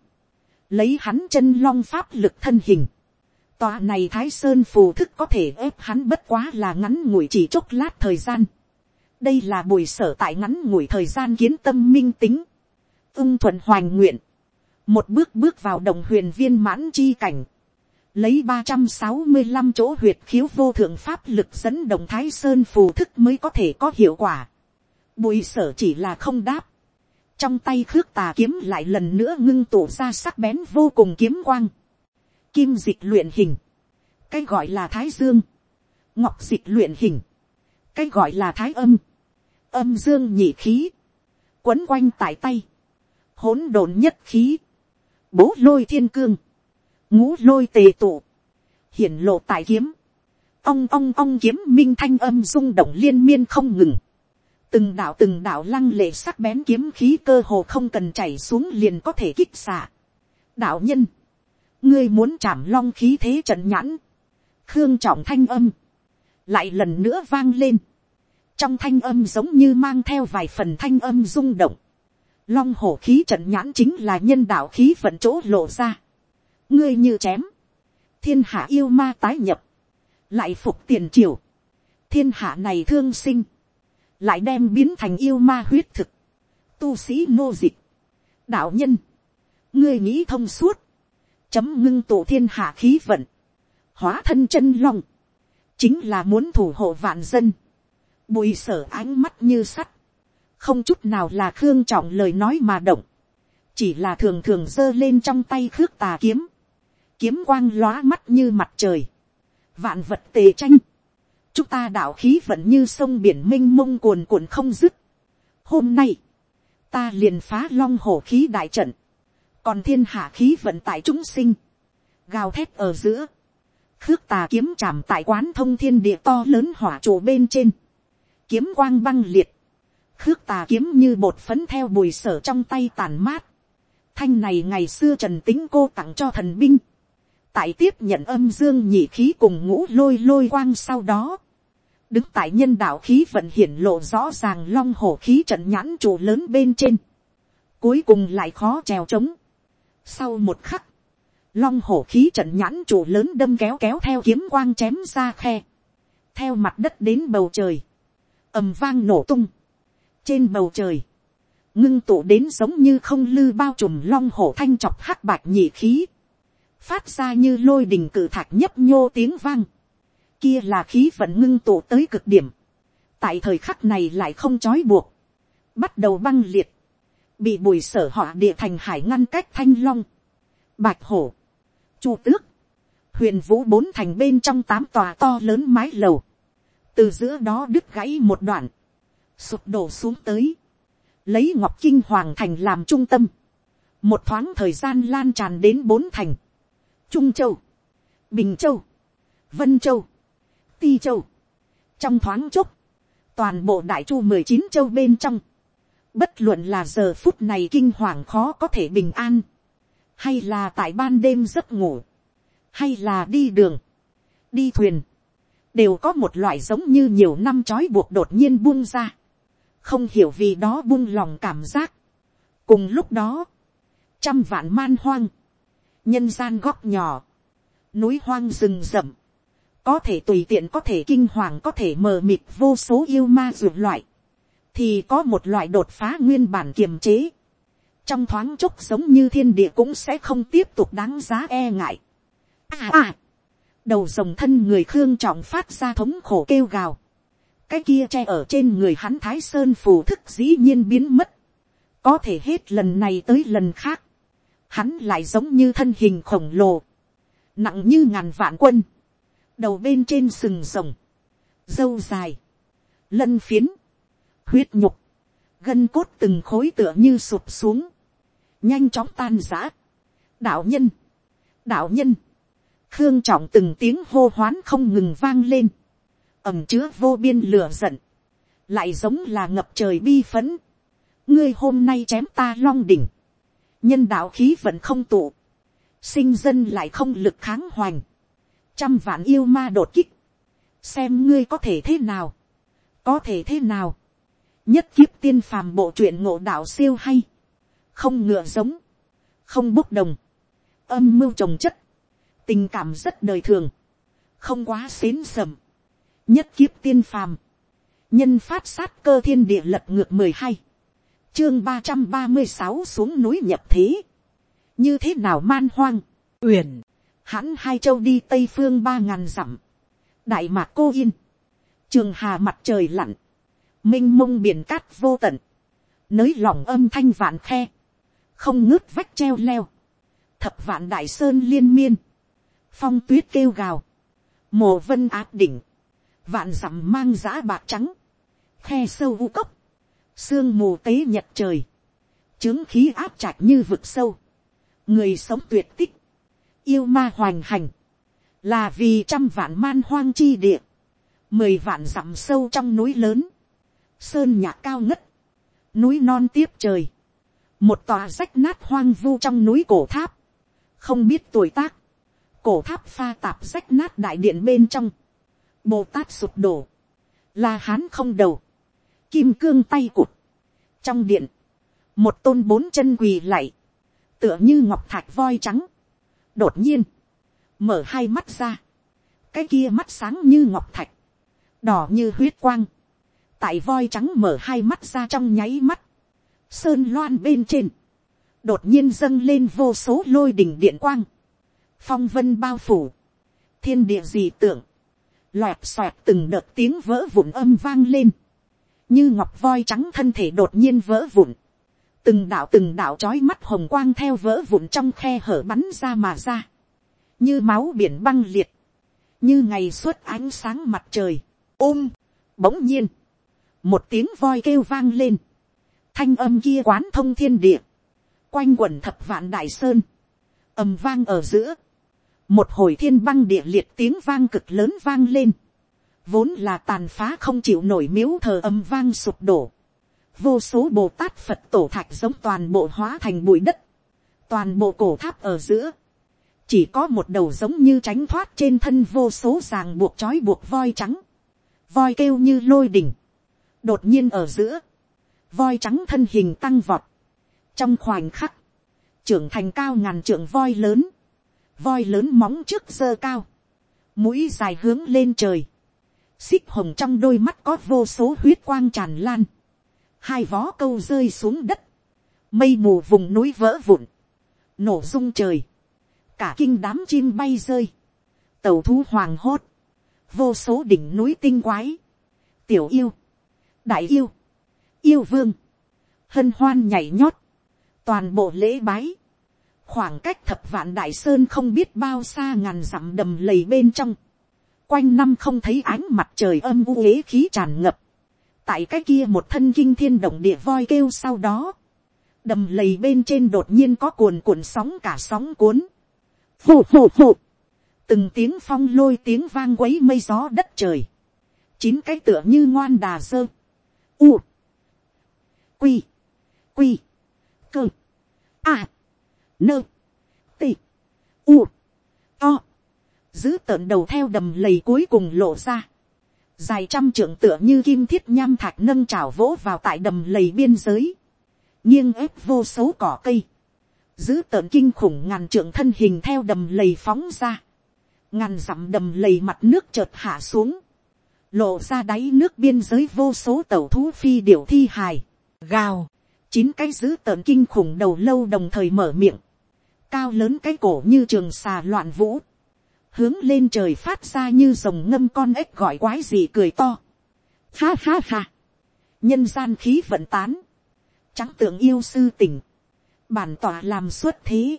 S1: lấy hắn chân long pháp lực thân hình, tòa này thái sơn phù thức có thể ép hắn bất quá là ngắn ngủi chỉ chốc lát thời gian, đây là buổi sở tại ngắn ngủi thời gian kiến tâm minh tính, ưng thuận hoành nguyện, một bước bước vào đồng huyền viên mãn chi cảnh, lấy ba trăm sáu mươi 365 chỗ huyệt khiếu vô thượng pháp lực dẫn đồng thái sơn phù thức mới có thể có hiệu quả. Bùi sở chỉ là không đáp. Trong tay khước tà kiếm lại lần nữa ngưng tụ ra sắc bén vô cùng kiếm quang. Kim dịch luyện hình. Cái gọi là thái dương. Ngọc dịch luyện hình. Cái gọi là thái âm. Âm dương nhị khí. Quấn quanh tại tay. Hỗn độn nhất khí bố lôi thiên cương, ngũ lôi tề tụ, hiển lộ tài kiếm, ong ong ong kiếm minh thanh âm rung động liên miên không ngừng, từng đạo từng đạo lăng lệ sắc bén kiếm khí cơ hồ không cần chảy xuống liền có thể kích xạ. đạo nhân, ngươi muốn chạm long khí thế trận nhãn, khương trọng thanh âm, lại lần nữa vang lên, trong thanh âm giống như mang theo vài phần thanh âm rung động, long hổ khí trận nhãn chính là nhân đạo khí vận chỗ lộ ra. ngươi như chém, thiên hạ yêu ma tái nhập, lại phục tiền triều, thiên hạ này thương sinh, lại đem biến thành yêu ma huyết thực, tu sĩ nô dịch, đạo nhân, ngươi nghĩ thông suốt, chấm ngưng tổ thiên hạ khí vận, hóa thân chân long, chính là muốn thủ hộ vạn dân, bùi sở ánh mắt như sắt, không chút nào là khương trọng lời nói mà động, chỉ là thường thường giơ lên trong tay khước tà kiếm, kiếm quang lóa mắt như mặt trời, vạn vật tề tranh, chúng ta đạo khí vẫn như sông biển m i n h mông cuồn cuộn không dứt. Hôm nay, ta liền phá long hổ khí đại trận, còn thiên hạ khí vận tại chúng sinh, gào thét ở giữa, khước tà kiếm chạm tại quán thông thiên địa to lớn hỏa trụ bên trên, kiếm quang băng liệt, khước tà kiếm như bột phấn theo bùi sở trong tay tàn mát. Thanh này ngày xưa trần tính cô tặng cho thần binh. Tại tiếp nhận âm dương nhị khí cùng ngũ lôi lôi quang sau đó. Đứng tại nhân đạo khí vận hiển lộ rõ ràng long hổ khí trận nhãn chủ lớn bên trên. Cuối cùng lại khó trèo trống. Sau một khắc. Long hổ khí trận nhãn chủ lớn đâm kéo kéo theo kiếm quang chém ra khe. Theo mặt đất đến bầu trời. ầm vang nổ tung trên bầu trời, ngưng tụ đến giống như không lư bao trùm long hổ thanh chọc hắc bạc nhị khí, phát ra như lôi đình cử thạch nhấp nhô tiếng vang, kia là khí vẫn ngưng tụ tới cực điểm, tại thời khắc này lại không trói buộc, bắt đầu băng liệt, bị bùi sở họ địa thành hải ngăn cách thanh long, bạch hổ, chu tước, huyền vũ bốn thành bên trong tám tòa to lớn mái lầu, từ giữa đó đứt gãy một đoạn, sụp đổ xuống tới, lấy ngọc kinh hoàng thành làm trung tâm, một thoáng thời gian lan tràn đến bốn thành, trung châu, bình châu, vân châu, ti châu, trong thoáng chốc, toàn bộ đại chu mười chín châu bên trong, bất luận là giờ phút này kinh hoàng khó có thể bình an, hay là tại ban đêm giấc ngủ, hay là đi đường, đi thuyền, đều có một loại giống như nhiều năm trói buộc đột nhiên buông ra không hiểu vì đó buông lòng cảm giác. cùng lúc đó, trăm vạn man hoang, nhân gian góc nhỏ, núi hoang rừng rậm, có thể tùy tiện có thể kinh hoàng có thể mờ mịt vô số yêu ma ruột loại, thì có một loại đột phá nguyên bản kiềm chế. trong thoáng chốc giống như thiên địa cũng sẽ không tiếp tục đáng giá e ngại. À à! Đầu rồng thân người khương trọng phát ra thống khổ kêu gào cái kia che ở trên người hắn thái sơn phù thức dĩ nhiên biến mất, có thể hết lần này tới lần khác, hắn lại giống như thân hình khổng lồ, nặng như ngàn vạn quân, đầu bên trên sừng rồng, dâu dài, lân phiến, huyết nhục, gân cốt từng khối tựa như sụp xuống, nhanh chóng tan giã, đạo nhân, đạo nhân, khương trọng từng tiếng hô hoán không ngừng vang lên, ẩm chứa vô biên lửa giận, lại giống là ngập trời bi phấn. ngươi hôm nay chém ta long đỉnh, nhân đạo khí vẫn không tụ, sinh dân lại không lực kháng hoành, trăm vạn yêu ma đột kích, xem ngươi có thể thế nào, có thể thế nào, nhất kiếp tiên phàm bộ truyện ngộ đạo siêu hay, không ngựa giống, không bốc đồng, âm mưu trồng chất, tình cảm rất đời thường, không quá xến sầm, nhất kiếp tiên phàm, nhân phát sát cơ thiên địa lập ngược mười hai, chương ba trăm ba mươi sáu xuống núi nhập thế, như thế nào man hoang, uyển, hãn hai châu đi tây phương ba ngàn dặm, đại mạc cô yên, trường hà mặt trời lặn, m i n h mông biển cát vô tận, nới lòng âm thanh vạn khe, không ngước vách treo leo, thập vạn đại sơn liên miên, phong tuyết kêu gào, mồ vân áp đỉnh, vạn dặm mang giã bạc trắng, khe sâu u cốc, sương mù tế nhật trời, trướng khí áp trạch như vực sâu, người sống tuyệt tích, yêu ma hoành hành, là vì trăm vạn man hoang chi địa, mười vạn dặm sâu trong núi lớn, sơn nhạc cao ngất, núi non tiếp trời, một tòa rách nát hoang vu trong núi cổ tháp, không biết tuổi tác, cổ tháp pha tạp rách nát đại điện bên trong, Bồ Tát sụp đổ. La Hán không đầu. Kim cương tay cụt. Trong điện. Một tôn bốn chân quỳ lại. Tựa như ngọc thạch voi trắng. Đột nhiên. Mở hai mắt ra. Cái kia mắt sáng như ngọc thạch. Đỏ như huyết quang. Tại voi trắng mở hai mắt ra trong nháy mắt. Sơn loan bên trên. Đột nhiên dâng lên vô số lôi đỉnh điện quang. Phong vân bao phủ. Thiên địa dị tưởng Loẹt xoẹt từng đợt tiếng vỡ vụn âm vang lên. Như ngọc voi trắng thân thể đột nhiên vỡ vụn. Từng đạo từng đạo trói mắt hồng quang theo vỡ vụn trong khe hở bắn ra mà ra. Như máu biển băng liệt. Như ngày suốt ánh sáng mặt trời. Ôm. Bỗng nhiên. Một tiếng voi kêu vang lên. Thanh âm kia quán thông thiên địa. Quanh quần thập vạn đại sơn. ầm vang ở giữa một hồi thiên băng địa liệt tiếng vang cực lớn vang lên, vốn là tàn phá không chịu nổi miếu thờ âm vang sụp đổ, vô số bồ tát phật tổ thạch giống toàn bộ hóa thành bụi đất, toàn bộ cổ tháp ở giữa, chỉ có một đầu giống như tránh thoát trên thân vô số ràng buộc trói buộc voi trắng, voi kêu như lôi đỉnh, đột nhiên ở giữa, voi trắng thân hình tăng vọt, trong khoảnh khắc, trưởng thành cao ngàn trưởng voi lớn, voi lớn móng trước dơ cao, mũi dài hướng lên trời, xích hồng trong đôi mắt có vô số huyết quang tràn lan, hai vó câu rơi xuống đất, mây mù vùng núi vỡ vụn, nổ rung trời, cả kinh đám chim bay rơi, tàu thú hoàng hốt, vô số đỉnh núi tinh quái, tiểu yêu, đại yêu, yêu vương, hân hoan nhảy nhót, toàn bộ lễ bái, khoảng cách thập vạn đại sơn không biết bao xa ngàn dặm đầm lầy bên trong, quanh năm không thấy ánh mặt trời âm u ế khí tràn ngập, tại cái kia một thân kinh thiên động địa voi kêu sau đó, đầm lầy bên trên đột nhiên có cuồn cuộn sóng cả sóng cuốn, phụ phụ phụ từng tiếng phong lôi tiếng vang quấy mây gió đất trời, chín cái tựa như ngoan đà dơ, u, quy, quy, cơ, a, à nơ, tị, u, to giữ tợn đầu theo đầm lầy cuối cùng lộ ra, dài trăm trưởng tựa như kim thiết nham thạch nâng trào vỗ vào tại đầm lầy biên giới, nghiêng ép vô số cỏ cây, giữ tợn kinh khủng ngàn trưởng thân hình theo đầm lầy phóng ra, ngàn dặm đầm lầy mặt nước chợt hạ xuống, lộ ra đáy nước biên giới vô số tàu thú phi điểu thi hài, gào, chín cái giữ tợn kinh khủng đầu lâu đồng thời mở miệng, cao lớn cái cổ như trường xà loạn vũ, hướng lên trời phát ra như rồng ngâm con ếch gọi quái gì cười to. Ha ha ha, nhân gian khí vận tán, trắng tượng yêu sư tỉnh, bản tỏa làm xuất thế,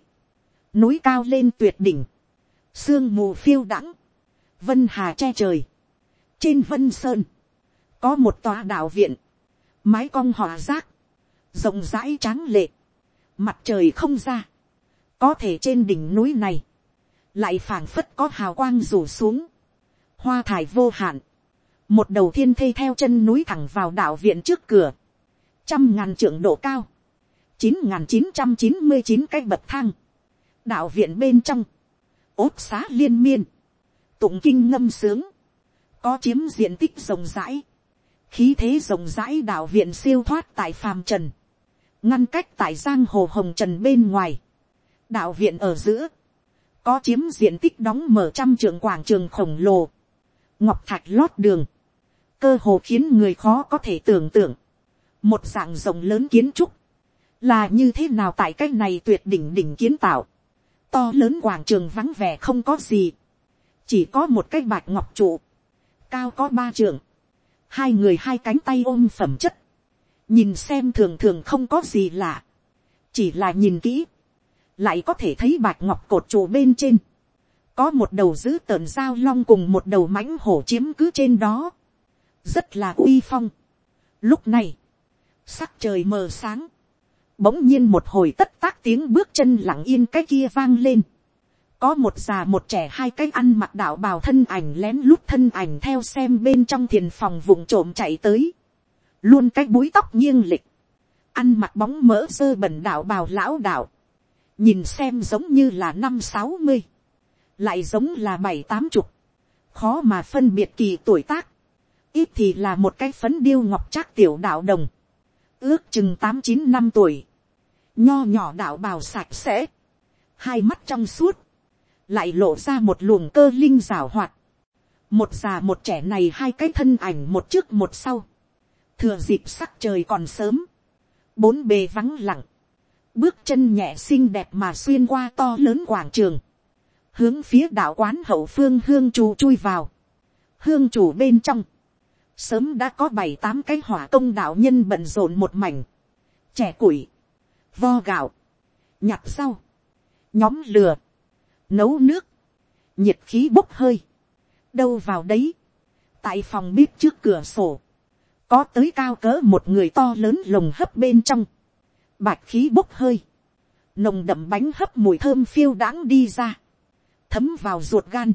S1: núi cao lên tuyệt đỉnh, sương mù phiêu đãng, vân hà che trời, trên vân sơn, có một tòa đạo viện, mái cong họa rác, rộng rãi tráng lệ, mặt trời không ra, có thể trên đỉnh núi này, lại phảng phất có hào quang rủ xuống, hoa thải vô hạn, một đầu thiên thây theo chân núi thẳng vào đạo viện trước cửa, trăm ngàn trượng độ cao, chín ngàn chín trăm chín mươi chín cái bậc thang, đạo viện bên trong, ốp xá liên miên, tụng kinh ngâm sướng, có chiếm diện tích rộng rãi, khí thế rộng rãi đạo viện siêu thoát tại phàm trần, ngăn cách tại giang hồ hồng trần bên ngoài, đạo viện ở giữa, có chiếm diện tích đóng mở trăm trường quảng trường khổng lồ, ngọc thạch lót đường, cơ hồ khiến người khó có thể tưởng tượng, một dạng rộng lớn kiến trúc, là như thế nào tại cái này tuyệt đỉnh đỉnh kiến tạo, to lớn quảng trường vắng vẻ không có gì, chỉ có một cái bạch ngọc trụ, cao có ba trường, hai người hai cánh tay ôm phẩm chất, nhìn xem thường thường không có gì lạ, chỉ là nhìn kỹ, lại có thể thấy bạch ngọc cột trụ bên trên, có một đầu giữ tợn dao long cùng một đầu mãnh hổ chiếm cứ trên đó, rất là uy phong. Lúc này, sắc trời mờ sáng, bỗng nhiên một hồi tất tác tiếng bước chân lặng yên cái kia vang lên, có một già một trẻ hai cái ăn mặc đạo bào thân ảnh lén lút thân ảnh theo xem bên trong thiền phòng vùng trộm chạy tới, luôn cái búi tóc nghiêng lịch, ăn mặc bóng mỡ sơ bẩn đạo bào lão đạo, nhìn xem giống như là năm sáu mươi, lại giống là bảy tám chục, khó mà phân biệt kỳ tuổi tác, ít thì là một cái phấn điêu ngọc trác tiểu đạo đồng, ước chừng tám chín năm tuổi, nho nhỏ đạo bào sạch sẽ, hai mắt trong suốt, lại lộ ra một luồng cơ linh rào hoạt, một già một trẻ này hai cái thân ảnh một trước một sau, thừa dịp sắc trời còn sớm, bốn bề vắng lặng, bước chân nhẹ xinh đẹp mà xuyên qua to lớn quảng trường, hướng phía đạo quán hậu phương hương chủ chui vào, hương chủ bên trong, sớm đã có bảy tám cái hỏa công đạo nhân bận rộn một mảnh, trẻ củi, vo gạo, nhặt rau, nhóm lừa, nấu nước, nhiệt khí bốc hơi, đâu vào đấy, tại phòng bếp trước cửa sổ, có tới cao cỡ một người to lớn lồng hấp bên trong, bạch khí bốc hơi, nồng đậm bánh hấp mùi thơm phiêu đãng đi ra, thấm vào ruột gan,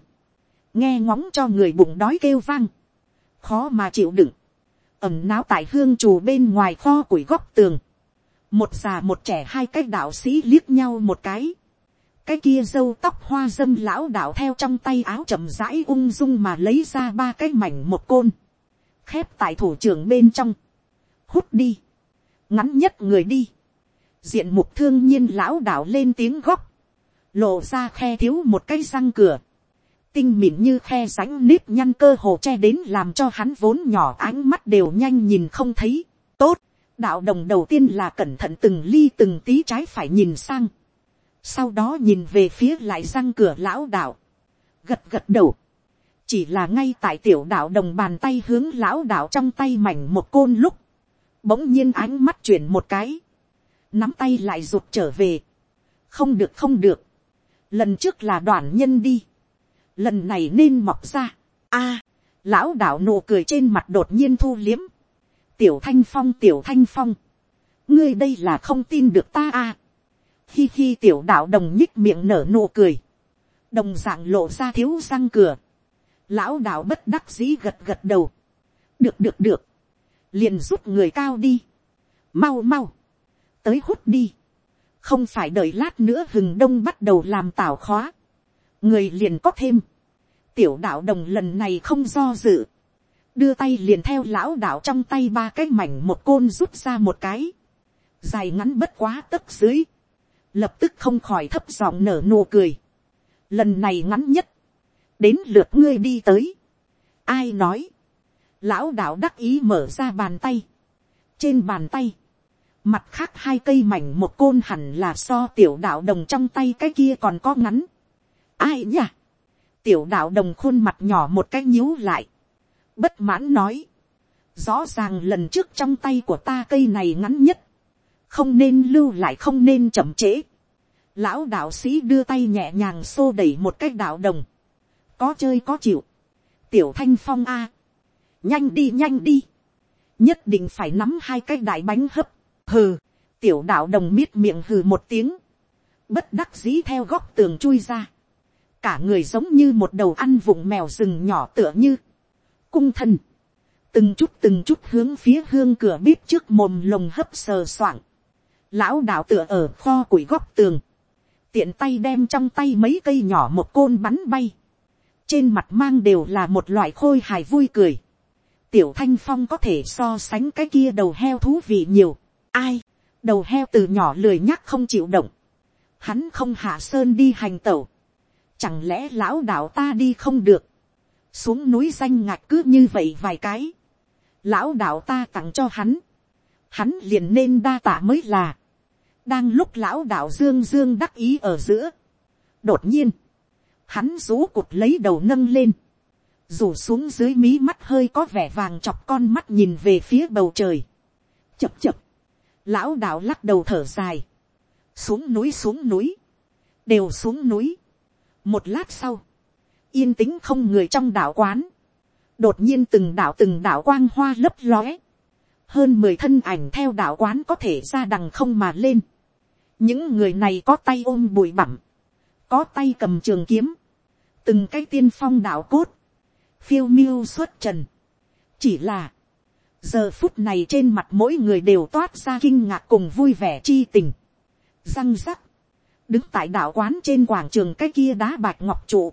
S1: nghe ngóng cho người bụng đói kêu vang, khó mà chịu đựng, ẩm náo tại hương trù bên ngoài kho củi góc tường, một già một trẻ hai cái đạo sĩ liếc nhau một cái, cái kia dâu tóc hoa dâm lão đạo theo trong tay áo chậm rãi ung dung mà lấy ra ba cái mảnh một côn, khép tại thủ trưởng bên trong, hút đi, ngắn nhất người đi, diện mục thương nhiên lão đảo lên tiếng góc, lộ ra khe thiếu một cái răng cửa, tinh mịn như khe rãnh nếp nhăn cơ hồ che đến làm cho hắn vốn nhỏ ánh mắt đều nhanh nhìn không thấy, tốt, đạo đồng đầu tiên là cẩn thận từng ly từng tí trái phải nhìn sang, sau đó nhìn về phía lại răng cửa lão đạo, gật gật đầu, chỉ là ngay tại tiểu đạo đồng bàn tay hướng lão đạo trong tay mảnh một côn lúc, bỗng nhiên ánh mắt chuyển một cái, nắm tay lại rụt trở về, không được không được, lần trước là đoàn nhân đi, lần này nên mọc ra, a, lão đạo nụ cười trên mặt đột nhiên thu liếm, tiểu thanh phong tiểu thanh phong, ngươi đây là không tin được ta a, à? khi khi tiểu đạo đồng nhích miệng nở nụ cười, đồng d ạ n g lộ ra thiếu răng cửa, lão đạo bất đắc dĩ gật gật đầu, được được được, liền rút người cao đi, mau mau, tới hút đi. Không phải đợi lát nữa hừng đông bắt đầu làm tảo khóa. Người liền có thêm. Tiểu đạo đồng lần này không do dự. Đưa tay liền theo lão đạo trong tay ba cái mảnh một côn rút ra một cái. Dài ngắn bất quá tấc dưới. Lập tức không khỏi thấp giọng nở nụ cười. Lần này ngắn nhất. Đến lượt ngươi đi tới. Ai nói. Lão đạo đắc ý mở ra bàn tay. Trên bàn tay Mặt khác hai cây mảnh một côn hẳn là so tiểu đạo đồng trong tay cái kia còn có ngắn. Ai nhỉ? Tiểu đạo đồng khuôn mặt nhỏ một cái nhíu lại. Bất mãn nói. Rõ ràng lần trước trong tay của ta cây này ngắn nhất. Không nên lưu lại không nên chậm trễ. Lão đạo sĩ đưa tay nhẹ nhàng xô đẩy một cái đạo đồng. Có chơi có chịu. Tiểu thanh phong a. Nhanh đi nhanh đi. Nhất định phải nắm hai cái đại bánh hấp hừ, tiểu đạo đồng miết miệng hừ một tiếng, bất đắc dĩ theo góc tường chui ra, cả người giống như một đầu ăn vụng mèo rừng nhỏ tựa như, cung thần, từng chút từng chút hướng phía hương cửa bếp trước mồm lồng hấp sờ soạng, lão đạo tựa ở kho củi góc tường, tiện tay đem trong tay mấy cây nhỏ một côn bắn bay, trên mặt mang đều là một loại khôi hài vui cười, tiểu thanh phong có thể so sánh cái kia đầu heo thú vị nhiều, Ai, đầu heo từ nhỏ lười nhắc không chịu động. Hắn không hạ sơn đi hành tẩu. Chẳng lẽ lão đạo ta đi không được. Xuống núi danh ngạch cứ như vậy vài cái. Lão đạo ta tặng cho hắn. Hắn liền nên đa tả mới là. Đang lúc lão đạo dương dương đắc ý ở giữa. Đột nhiên. Hắn rú cụt lấy đầu nâng lên rủ xuống dưới mí mắt hơi có vẻ vàng chọc con mắt nhìn về phía bầu trời. Chập chập lão đạo lắc đầu thở dài, xuống núi xuống núi, đều xuống núi. một lát sau, yên tĩnh không người trong đạo quán, đột nhiên từng đạo từng đạo quang hoa lấp lóe, hơn mười thân ảnh theo đạo quán có thể ra đằng không mà lên. những người này có tay ôm bụi bẩm, có tay cầm trường kiếm, từng cái tiên phong đạo cốt, phiêu miêu xuất trần. chỉ là, giờ phút này trên mặt mỗi người đều toát ra kinh ngạc cùng vui vẻ chi tình. răng rắc, đứng tại đạo quán trên quảng trường cái kia đá bạch ngọc trụ,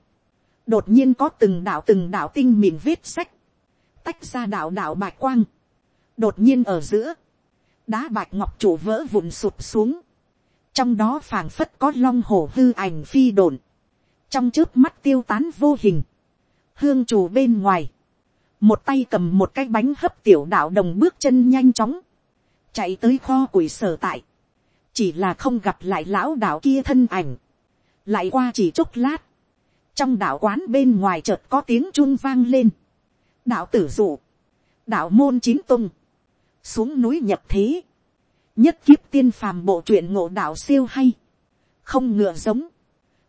S1: đột nhiên có từng đạo từng đạo tinh mịn vết sách, tách ra đạo đạo bạch quang, đột nhiên ở giữa, đá bạch ngọc trụ vỡ vụn sụt xuống, trong đó phảng phất có long hổ hư ảnh phi đồn, trong trước mắt tiêu tán vô hình, hương chủ bên ngoài, một tay cầm một cái bánh hấp tiểu đạo đồng bước chân nhanh chóng, chạy tới kho quỷ sở tại, chỉ là không gặp lại lão đạo kia thân ảnh, lại qua chỉ chốc lát, trong đạo quán bên ngoài chợt có tiếng chuông vang lên, đạo tử dụ, đạo môn chín tung, xuống núi nhập thế, nhất kiếp tiên phàm bộ truyện ngộ đạo siêu hay, không ngựa giống,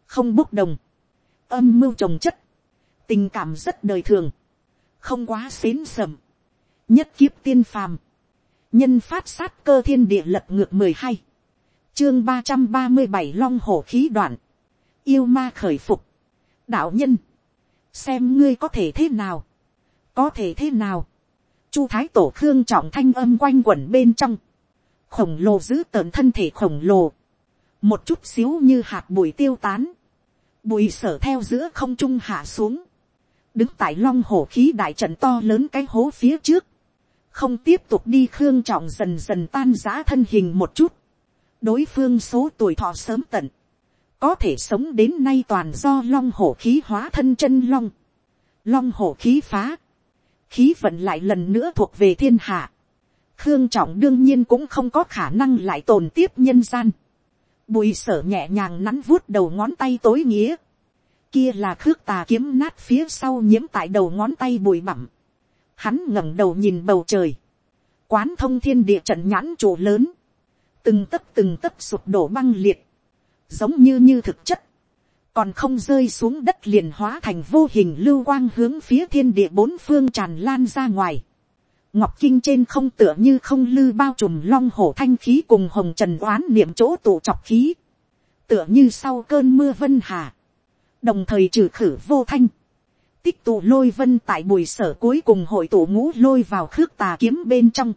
S1: không bốc đồng, âm mưu trồng chất, tình cảm rất đời thường, không quá xến sầm, nhất kiếp tiên phàm, nhân phát sát cơ thiên địa lập ngược mười hai, chương ba trăm ba mươi bảy long hổ khí đoạn, yêu ma khởi phục, đạo nhân, xem ngươi có thể thế nào, có thể thế nào, chu thái tổ khương trọng thanh âm quanh quẩn bên trong, khổng lồ giữ tợn thân thể khổng lồ, một chút xíu như hạt bụi tiêu tán, bụi sở theo giữa không trung hạ xuống, đứng tại long hổ khí đại trận to lớn cái hố phía trước, không tiếp tục đi khương trọng dần dần tan giã thân hình một chút, đối phương số tuổi thọ sớm tận, có thể sống đến nay toàn do long hổ khí hóa thân chân long, long hổ khí phá, khí vận lại lần nữa thuộc về thiên hạ, khương trọng đương nhiên cũng không có khả năng lại tồn tiếp nhân gian, bùi sở nhẹ nhàng nắn vuốt đầu ngón tay tối nghĩa, kia là khước tà kiếm nát phía sau nhiễm tại đầu ngón tay bụi bặm. Hắn ngẩng đầu nhìn bầu trời. Quán thông thiên địa trận nhãn chỗ lớn. Từng tấc từng tấc sụp đổ băng liệt. Giống như như thực chất. Còn không rơi xuống đất liền hóa thành vô hình lưu quang hướng phía thiên địa bốn phương tràn lan ra ngoài. Ngọc Kinh trên không tựa như không lư bao trùm long hổ thanh khí cùng hồng trần oán niệm chỗ tụ chọc khí. Tựa như sau cơn mưa vân hà đồng thời trừ khử vô thanh, tích tụ lôi vân tại bùi sở cuối cùng hội tụ ngũ lôi vào khước tà kiếm bên trong,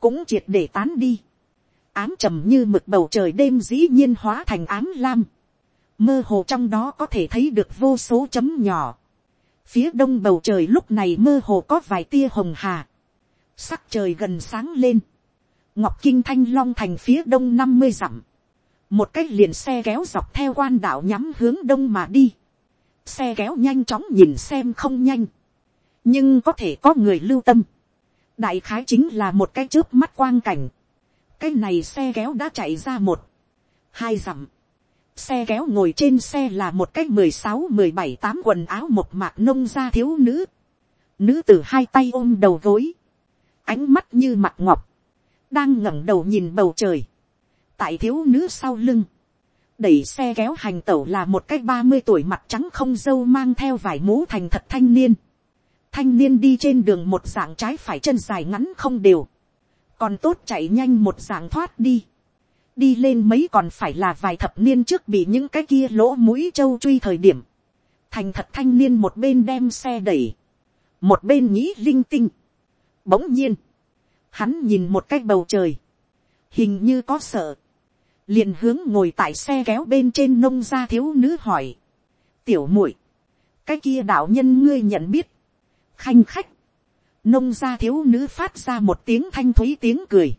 S1: cũng triệt để tán đi, ám trầm như mực bầu trời đêm dĩ nhiên hóa thành ám lam, mơ hồ trong đó có thể thấy được vô số chấm nhỏ, phía đông bầu trời lúc này mơ hồ có vài tia hồng hà, sắc trời gần sáng lên, ngọc kinh thanh long thành phía đông năm mươi dặm, một cái liền xe kéo dọc theo quan đạo nhắm hướng đông mà đi, xe kéo nhanh chóng nhìn xem không nhanh, nhưng có thể có người lưu tâm, đại khái chính là một cái trước mắt quang cảnh, cái này xe kéo đã chạy ra một, hai dặm, xe kéo ngồi trên xe là một cái mười sáu mười bảy tám quần áo một mạc nông gia thiếu nữ, nữ t hai tay ôm đầu gối, ánh mắt như mặt ngọc, đang ngẩng đầu nhìn bầu trời, tại thiếu nữ sau lưng. Đẩy xe kéo hành tẩu là một cái ba mươi tuổi mặt trắng không dâu mang theo vải mũ thành thật thanh niên. Thanh niên đi trên đường một dạng trái phải chân dài ngắn không đều. Còn tốt chạy nhanh một dạng thoát đi. Đi lên mấy còn phải là vài thập niên trước bị những cái kia lỗ mũi châu truy thời điểm. Thành thật thanh niên một bên đem xe đẩy. Một bên nhĩ linh tinh. Bỗng nhiên. Hắn nhìn một cách bầu trời hình như có sợ liền hướng ngồi tại xe kéo bên trên nông gia thiếu nữ hỏi. tiểu muội, cái kia đạo nhân ngươi nhận biết, khanh khách, nông gia thiếu nữ phát ra một tiếng thanh thúy tiếng cười,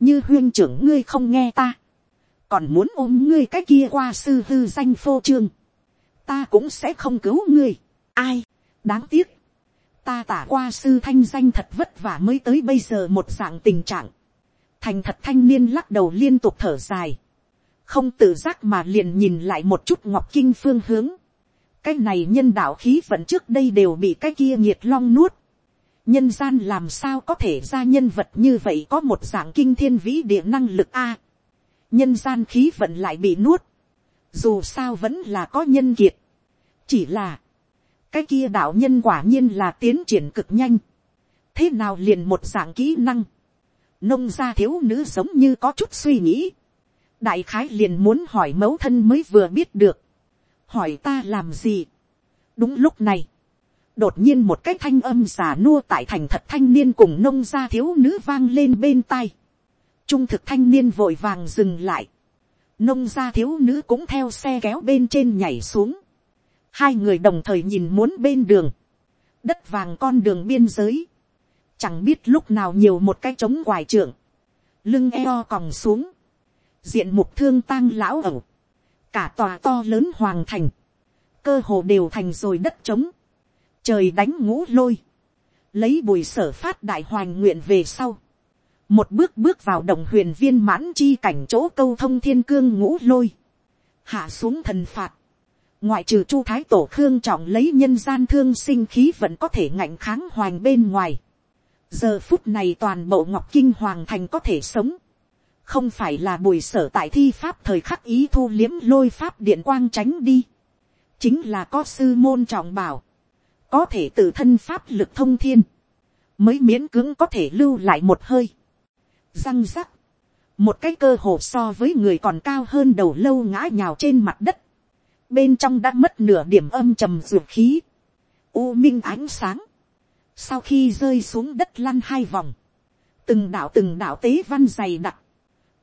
S1: như huyên trưởng ngươi không nghe ta, còn muốn ôm ngươi cái kia qua sư hư danh phô trương, ta cũng sẽ không cứu ngươi, ai, đáng tiếc, ta tả qua sư thanh danh thật vất vả mới tới bây giờ một dạng tình trạng, thành thật thanh niên lắc đầu liên tục thở dài, không tự giác mà liền nhìn lại một chút ngọc kinh phương hướng, cái này nhân đạo khí vận trước đây đều bị cái kia nhiệt long nuốt, nhân gian làm sao có thể ra nhân vật như vậy có một dạng kinh thiên vĩ địa năng lực a, nhân gian khí vận lại bị nuốt, dù sao vẫn là có nhân kiệt, chỉ là, cái kia đạo nhân quả nhiên là tiến triển cực nhanh, thế nào liền một dạng kỹ năng, nông gia thiếu nữ giống như có chút suy nghĩ, đại khái liền muốn hỏi mẫu thân mới vừa biết được, hỏi ta làm gì. đúng lúc này, đột nhiên một cái thanh âm già nua tại thành thật thanh niên cùng nông gia thiếu nữ vang lên bên tai, trung thực thanh niên vội vàng dừng lại, nông gia thiếu nữ cũng theo xe kéo bên trên nhảy xuống, hai người đồng thời nhìn muốn bên đường, đất vàng con đường biên giới, chẳng biết lúc nào nhiều một cái trống hoài trưởng, lưng eo còng xuống, diện mục thương tang lão ẩu, cả tòa to lớn hoàng thành, cơ hồ đều thành rồi đất trống, trời đánh ngũ lôi, lấy bùi sở phát đại hoàng nguyện về sau, một bước bước vào đồng huyền viên mãn chi cảnh chỗ câu thông thiên cương ngũ lôi, hạ xuống thần phạt, ngoại trừ chu thái tổ khương trọng lấy nhân gian thương sinh khí vẫn có thể ngạnh kháng hoàng bên ngoài, giờ phút này toàn bộ ngọc kinh hoàng thành có thể sống, không phải là bùi sở tại thi pháp thời khắc ý thu liếm lôi pháp điện quang tránh đi, chính là có sư môn trọng bảo, có thể tự thân pháp lực thông thiên, mới miễn cưỡng có thể lưu lại một hơi, răng rắc, một cái cơ hồ so với người còn cao hơn đầu lâu ngã nhào trên mặt đất, bên trong đã mất nửa điểm âm trầm ruột khí, u minh ánh sáng, sau khi rơi xuống đất lăn hai vòng, từng đạo từng đạo tế văn dày đặc,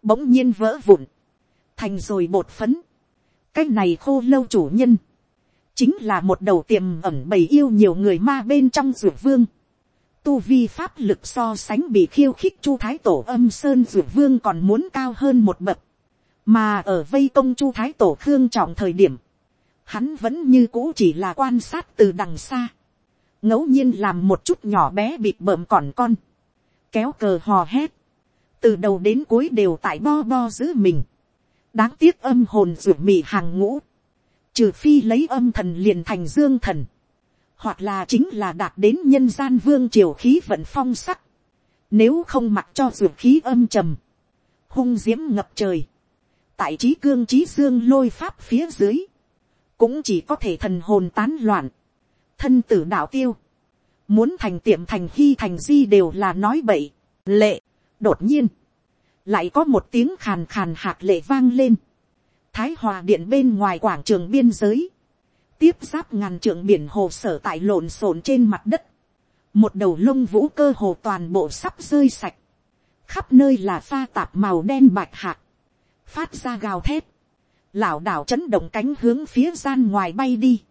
S1: bỗng nhiên vỡ vụn, thành rồi bột phấn. cái này khô lâu chủ nhân, chính là một đầu tiềm ẩm bầy yêu nhiều người ma bên trong ruột vương. Tu vi pháp lực so sánh bị khiêu khích chu thái tổ âm sơn ruột vương còn muốn cao hơn một bậc. mà ở vây công chu thái tổ khương trọng thời điểm, hắn vẫn như cũ chỉ là quan sát từ đằng xa ngẫu nhiên làm một chút nhỏ bé bịt bợm còn con, kéo cờ hò hét, từ đầu đến cuối đều tại bo bo giữ mình, đáng tiếc âm hồn ruột mì hàng ngũ, trừ phi lấy âm thần liền thành dương thần, hoặc là chính là đạt đến nhân gian vương triều khí vận phong sắc, nếu không mặc cho ruột khí âm trầm, hung diễm ngập trời, tại trí cương trí dương lôi pháp phía dưới, cũng chỉ có thể thần hồn tán loạn, thân tử đạo tiêu, muốn thành tiệm thành khi thành di đều là nói bậy, lệ, đột nhiên, lại có một tiếng khàn khàn hạc lệ vang lên, thái hòa điện bên ngoài quảng trường biên giới, tiếp giáp ngàn trường biển hồ sở tại lộn xộn trên mặt đất, một đầu lông vũ cơ hồ toàn bộ sắp rơi sạch, khắp nơi là pha tạp màu đen bạch hạc, phát ra gào thét, lão đảo chấn động cánh hướng phía gian ngoài bay đi,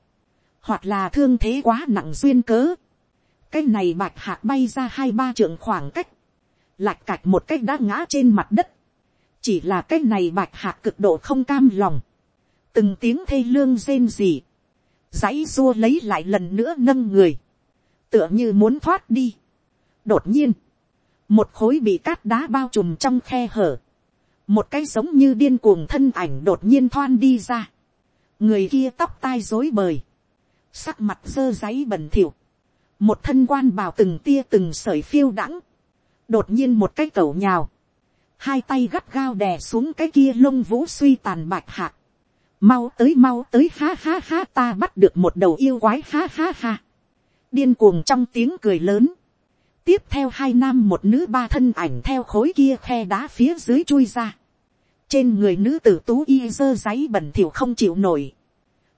S1: hoặc là thương thế quá nặng duyên cớ, cái này bạch hạc bay ra hai ba trượng khoảng cách, lạch cạch một cách đã ngã trên mặt đất, chỉ là cái này bạch hạc cực độ không cam lòng, từng tiếng thê lương rên rỉ, dãy dua lấy lại lần nữa nâng người, tựa như muốn thoát đi. đột nhiên, một khối bị cát đá bao trùm trong khe hở, một cái giống như điên cuồng thân ảnh đột nhiên thoan đi ra, người kia tóc tai dối bời, sắc mặt dơ giấy bẩn thỉu, một thân quan bào từng tia từng sợi phiêu đãng, đột nhiên một cái cẩu nhào, hai tay gắt gao đè xuống cái kia lông vũ suy tàn bạch hạc, mau tới mau tới ha ha ha ta bắt được một đầu yêu quái ha ha ha, điên cuồng trong tiếng cười lớn, tiếp theo hai nam một nữ ba thân ảnh theo khối kia khe đá phía dưới chui ra, trên người nữ tử tú y dơ giấy bẩn thỉu không chịu nổi,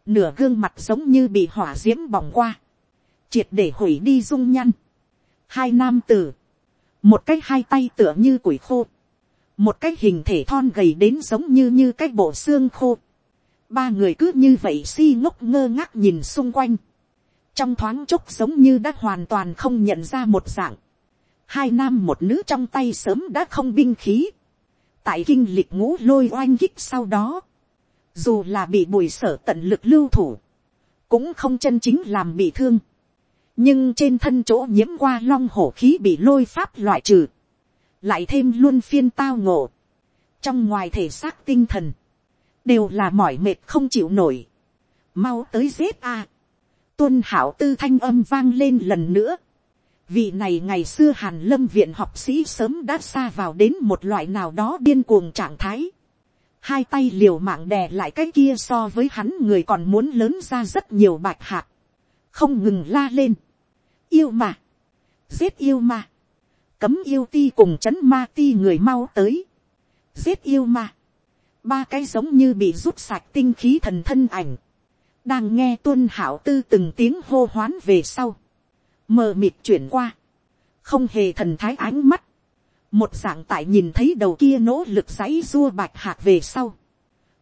S1: nửa gương mặt giống như bị hỏa d i ễ m bỏng qua, triệt để hủy đi dung nhăn. hai nam tử, một cái hai tay tựa như củi khô, một cái hình thể thon gầy đến giống như như cái bộ xương khô. ba người cứ như vậy si ngốc ngơ ngác nhìn xung quanh, trong thoáng chốc giống như đã hoàn toàn không nhận ra một dạng. hai nam một nữ trong tay sớm đã không binh khí, tại kinh lịch ngũ lôi oanh kích sau đó, dù là bị bùi sở tận lực lưu thủ, cũng không chân chính làm bị thương, nhưng trên thân chỗ nhiễm qua long hổ khí bị lôi pháp loại trừ, lại thêm luôn phiên tao ngộ, trong ngoài thể xác tinh thần, đều là mỏi mệt không chịu nổi, mau tới giết a, à. tuân hảo tư thanh âm vang lên lần nữa, vì này ngày xưa hàn lâm viện học sĩ sớm đã xa vào đến một loại nào đó điên cuồng trạng thái, hai tay liều mạng đè lại cái kia so với hắn người còn muốn lớn ra rất nhiều bạch hạt, không ngừng la lên, yêu mà, giết yêu mà, cấm yêu ti cùng c h ấ n ma ti người mau tới, giết yêu mà, ba cái giống như bị rút sạch tinh khí thần thân ảnh, đang nghe tuân hảo tư từng tiếng hô hoán về sau, mờ mịt chuyển qua, không hề thần thái ánh mắt, một dạng tại nhìn thấy đầu kia nỗ lực giấy dua bạch hạc về sau,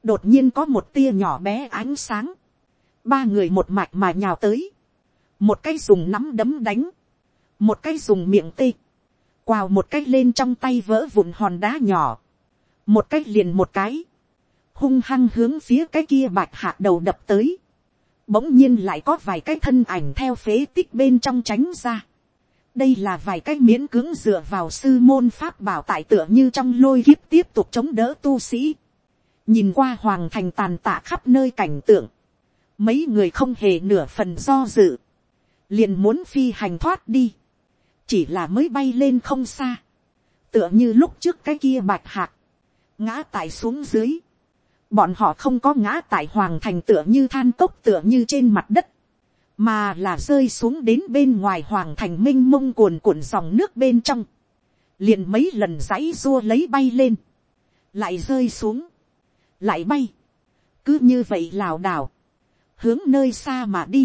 S1: đột nhiên có một tia nhỏ bé ánh sáng, ba người một mạch mà nhào tới, một cái dùng nắm đấm đánh, một cái dùng miệng tê, quào một cái lên trong tay vỡ vụn hòn đá nhỏ, một cái liền một cái, hung hăng hướng phía cái kia bạch hạc đầu đập tới, bỗng nhiên lại có vài cái thân ảnh theo phế tích bên trong tránh ra, đây là vài cách miễn cưỡng dựa vào sư môn pháp bảo tại tựa như trong lôi kiếp tiếp tục chống đỡ tu sĩ. nhìn qua hoàng thành tàn tạ khắp nơi cảnh tượng, mấy người không hề nửa phần do dự, liền muốn phi hành thoát đi, chỉ là mới bay lên không xa, tựa như lúc trước cái kia bạch hạc, ngã tại xuống dưới, bọn họ không có ngã tại hoàng thành tựa như than cốc tựa như trên mặt đất, mà là rơi xuống đến bên ngoài hoàng thành m i n h mông cuồn cuộn dòng nước bên trong, liền mấy lần dãy dua lấy bay lên, lại rơi xuống, lại bay, cứ như vậy lảo đảo, hướng nơi xa mà đi,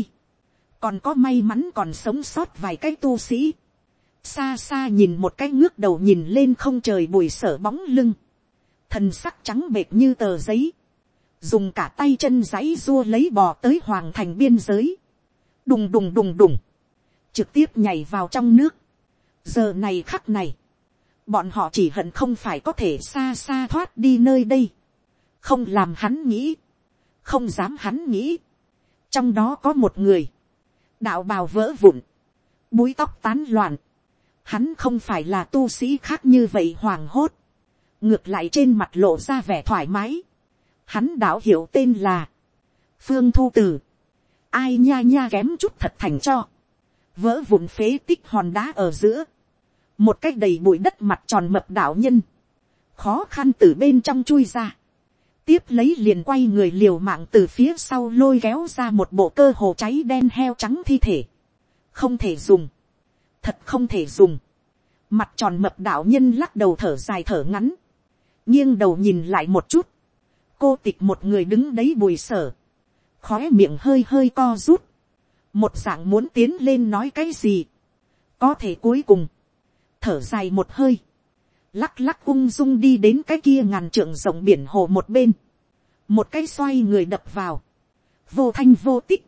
S1: còn có may mắn còn sống sót vài cái tu sĩ, xa xa nhìn một cái ngước đầu nhìn lên không trời bùi sở bóng lưng, thần sắc trắng bệt như tờ giấy, dùng cả tay chân giấy dua lấy bò tới hoàng thành biên giới, đùng đùng đùng đùng, trực tiếp nhảy vào trong nước. giờ này khắc này, bọn họ chỉ hận không phải có thể xa xa thoát đi nơi đây, không làm hắn nghĩ, không dám hắn nghĩ. trong đó có một người, đạo bào vỡ vụn, búi tóc tán loạn, hắn không phải là tu sĩ khác như vậy hoàng hốt, ngược lại trên mặt lộ ra vẻ thoải mái. Hắn đạo hiểu tên là Phương Thu Tử ai nha nha kém chút thật thành cho, vỡ vụn phế tích hòn đá ở giữa, một cách đầy bụi đất mặt tròn mập đạo nhân, khó khăn từ bên trong chui ra, tiếp lấy liền quay người liều mạng từ phía sau lôi kéo ra một bộ cơ hồ cháy đen heo trắng thi thể, không thể dùng, thật không thể dùng, mặt tròn mập đạo nhân lắc đầu thở dài thở ngắn, nghiêng đầu nhìn lại một chút, cô tịch một người đứng đấy bùi sở, khóe miệng hơi hơi co rút, một dạng muốn tiến lên nói cái gì, có thể cuối cùng, thở dài một hơi, lắc lắc ung dung đi đến cái kia ngàn trượng rộng biển hồ một bên, một cái xoay người đập vào, vô thanh vô tích,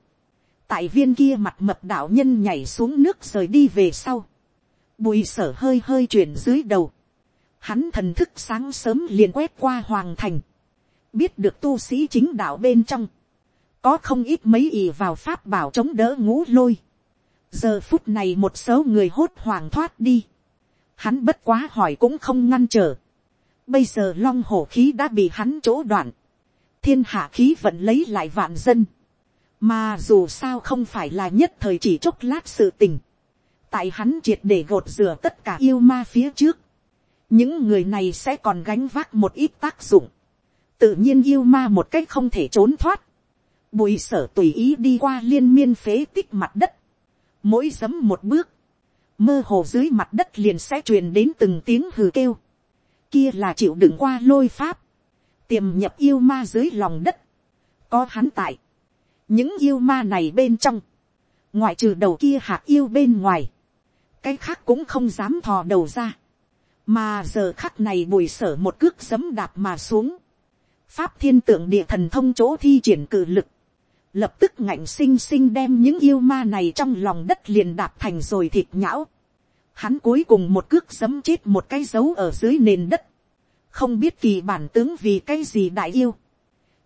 S1: tại viên kia mặt mập đạo nhân nhảy xuống nước rời đi về sau, bùi sở hơi hơi chuyển dưới đầu, hắn thần thức sáng sớm liền quét qua hoàng thành, biết được tu sĩ chính đạo bên trong, có không ít mấy ỷ vào pháp bảo chống đỡ ngũ lôi. giờ phút này một số người hốt hoảng thoát đi. hắn bất quá hỏi cũng không ngăn trở. bây giờ long hổ khí đã bị hắn chỗ đoạn. thiên hạ khí vẫn lấy lại vạn dân. mà dù sao không phải là nhất thời chỉ chốc lát sự tình. tại hắn triệt để gột rửa tất cả yêu ma phía trước. những người này sẽ còn gánh vác một ít tác dụng. tự nhiên yêu ma một cách không thể trốn thoát Bùi sở tùy ý đi qua liên miên phế tích mặt đất. Mỗi giấm một bước. Mơ hồ dưới mặt đất liền sẽ truyền đến từng tiếng hừ kêu. Kia là chịu đựng qua lôi pháp. Tiềm nhập yêu ma dưới lòng đất. Có hắn tại. Những yêu ma này bên trong. Ngoại trừ đầu kia hạ yêu bên ngoài. Cái khác cũng không dám thò đầu ra. Mà giờ khắc này bùi sở một cước giấm đạp mà xuống pháp thiên tượng địa thần thông chỗ thi triển cử lực, lập tức ngạnh xinh xinh đem những yêu ma này trong lòng đất liền đạp thành rồi thịt nhão. Hắn cuối cùng một cước giấm chết một cái dấu ở dưới nền đất. Không biết kỳ bản tướng vì cái gì đại yêu.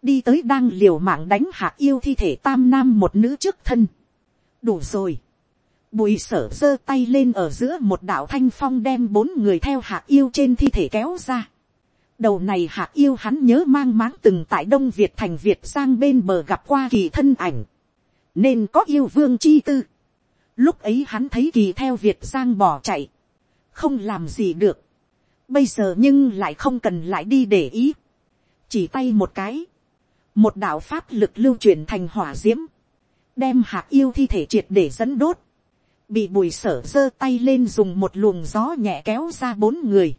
S1: Đi tới đang liều mạng đánh hạ yêu thi thể tam nam một nữ trước thân. Đủ rồi. Bùi sở giơ tay lên ở giữa một đạo thanh phong đem bốn người theo hạ yêu trên thi thể kéo ra đầu này hạ yêu hắn nhớ mang máng từng tại đông việt thành việt sang bên bờ gặp qua kỳ thân ảnh nên có yêu vương chi tư lúc ấy hắn thấy kỳ theo việt sang bỏ chạy không làm gì được bây giờ nhưng lại không cần lại đi để ý chỉ tay một cái một đạo pháp lực lưu truyền thành hỏa d i ễ m đem hạ yêu thi thể triệt để dẫn đốt bị bùi sở giơ tay lên dùng một luồng gió nhẹ kéo ra bốn người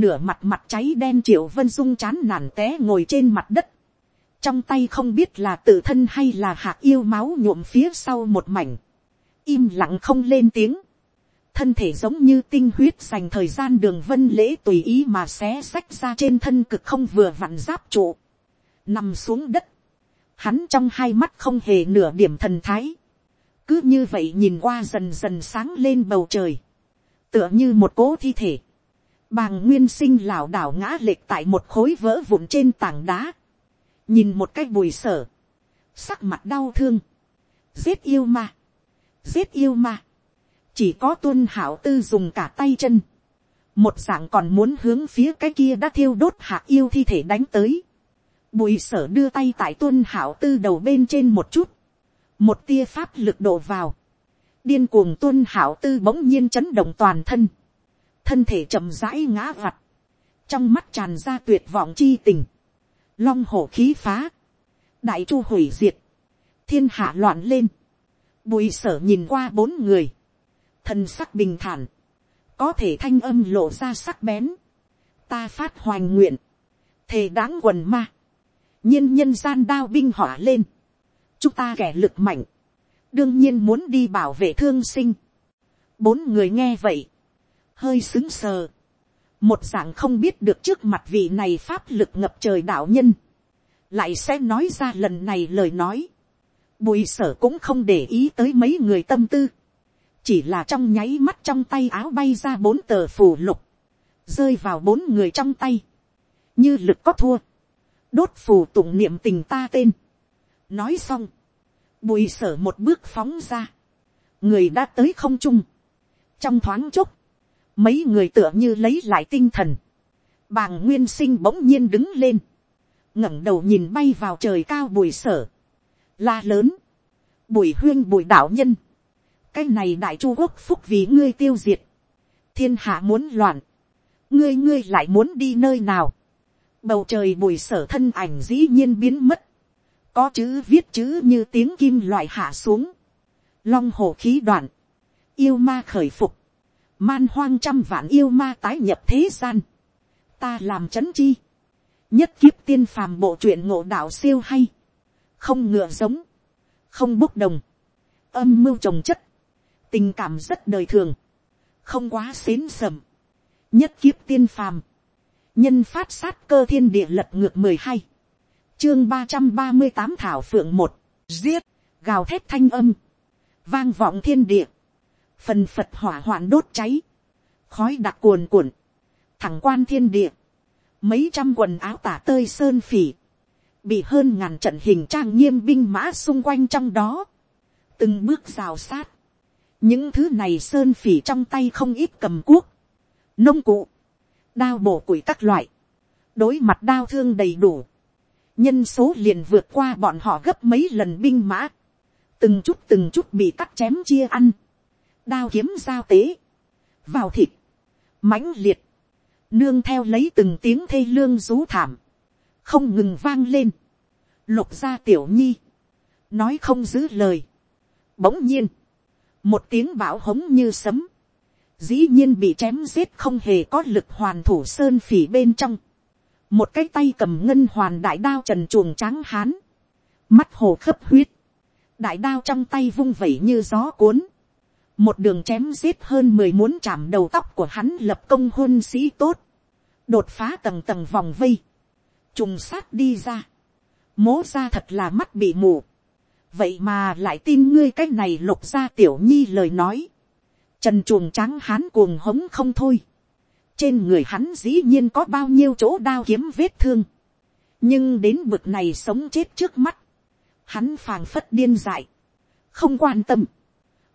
S1: nửa mặt mặt cháy đen triệu vân dung chán nản té ngồi trên mặt đất, trong tay không biết là tự thân hay là hạt yêu máu nhuộm phía sau một mảnh, im lặng không lên tiếng, thân thể giống như tinh huyết dành thời gian đường vân lễ tùy ý mà xé xách ra trên thân cực không vừa vặn giáp trụ, nằm xuống đất, hắn trong hai mắt không hề nửa điểm thần thái, cứ như vậy nhìn qua dần dần sáng lên bầu trời, tựa như một cố thi thể, bàng nguyên sinh lảo đảo ngã lệch tại một khối vỡ vụn trên tảng đá, nhìn một cái bùi sở, sắc mặt đau thương, giết yêu ma, giết yêu ma, chỉ có tuân hảo tư dùng cả tay chân, một dạng còn muốn hướng phía cái kia đã thiêu đốt hạ yêu thi thể đánh tới, bùi sở đưa tay tại tuân hảo tư đầu bên trên một chút, một tia pháp lực đổ vào, điên cuồng tuân hảo tư bỗng nhiên chấn động toàn thân, thân thể chậm rãi ngã vặt, trong mắt tràn ra tuyệt vọng chi tình, long hổ khí phá, đại chu hủy diệt, thiên hạ loạn lên, bùi sở nhìn qua bốn người, thần sắc bình thản, có thể thanh âm lộ ra sắc bén, ta phát hoành nguyện, thề đáng quần ma, nhiên nhân gian đao binh hỏa lên, chúng ta kẻ lực mạnh, đương nhiên muốn đi bảo vệ thương sinh. Bốn người nghe vậy, hơi xứng sờ, một dạng không biết được trước mặt vị này pháp lực ngập trời đạo nhân, lại sẽ nói ra lần này lời nói, bùi sở cũng không để ý tới mấy người tâm tư, chỉ là trong nháy mắt trong tay áo bay ra bốn tờ phù lục, rơi vào bốn người trong tay, như lực có thua, đốt phù tụng niệm tình ta tên, nói xong, bùi sở một bước phóng ra, người đã tới không trung, trong thoáng chốc, mấy người tựa như lấy lại tinh thần, bàng nguyên sinh bỗng nhiên đứng lên, ngẩng đầu nhìn bay vào trời cao bùi sở, la lớn, bùi huyên bùi đạo nhân, cái này đại chu quốc phúc vì ngươi tiêu diệt, thiên hạ muốn loạn, ngươi ngươi lại muốn đi nơi nào, bầu trời bùi sở thân ảnh dĩ nhiên biến mất, có chữ viết chữ như tiếng kim loại hạ xuống, long hồ khí đoạn, yêu ma khởi phục, man hoang trăm vạn yêu ma tái nhập thế gian, ta làm c h ấ n chi, nhất kiếp tiên phàm bộ truyện ngộ đạo siêu hay, không ngựa giống, không bốc đồng, âm mưu trồng chất, tình cảm rất đời thường, không quá xến sầm, nhất kiếp tiên phàm, nhân phát sát cơ thiên địa lật ngược mười hai, chương ba trăm ba mươi tám thảo phượng một, giết, gào thét thanh âm, vang vọng thiên địa, phần phật hỏa hoạn đốt cháy, khói đặc cuồn cuộn, thẳng quan thiên địa, mấy trăm quần áo tả tơi sơn phỉ, bị hơn ngàn trận hình trang nghiêm binh mã xung quanh trong đó, từng bước rào sát, những thứ này sơn phỉ trong tay không ít cầm cuốc, nông cụ, đao bổ củi các loại, đối mặt đao thương đầy đủ, nhân số liền vượt qua bọn họ gấp mấy lần binh mã, từng chút từng chút bị cắt chém chia ăn, đao kiếm giao tế, vào thịt, mãnh liệt, nương theo lấy từng tiếng thê lương rú thảm, không ngừng vang lên, lục ra tiểu nhi, nói không giữ lời, bỗng nhiên, một tiếng bão hống như sấm, dĩ nhiên bị chém giết không hề có lực hoàn thủ sơn phỉ bên trong, một cái tay cầm ngân hoàn đại đao trần chuồng tráng hán, mắt hồ khấp huyết, đại đao trong tay vung vẩy như gió cuốn, một đường chém giết hơn mười muốn chạm đầu tóc của hắn lập công hôn sĩ tốt, đột phá tầng tầng vòng vây, trùng sát đi ra, mố ra thật là mắt bị mù, vậy mà lại tin ngươi cái này lục ra tiểu nhi lời nói, trần chuồng tráng hắn cuồng hống không thôi, trên người hắn dĩ nhiên có bao nhiêu chỗ đao kiếm vết thương, nhưng đến bực này sống chết trước mắt, hắn phàng phất điên dại, không quan tâm,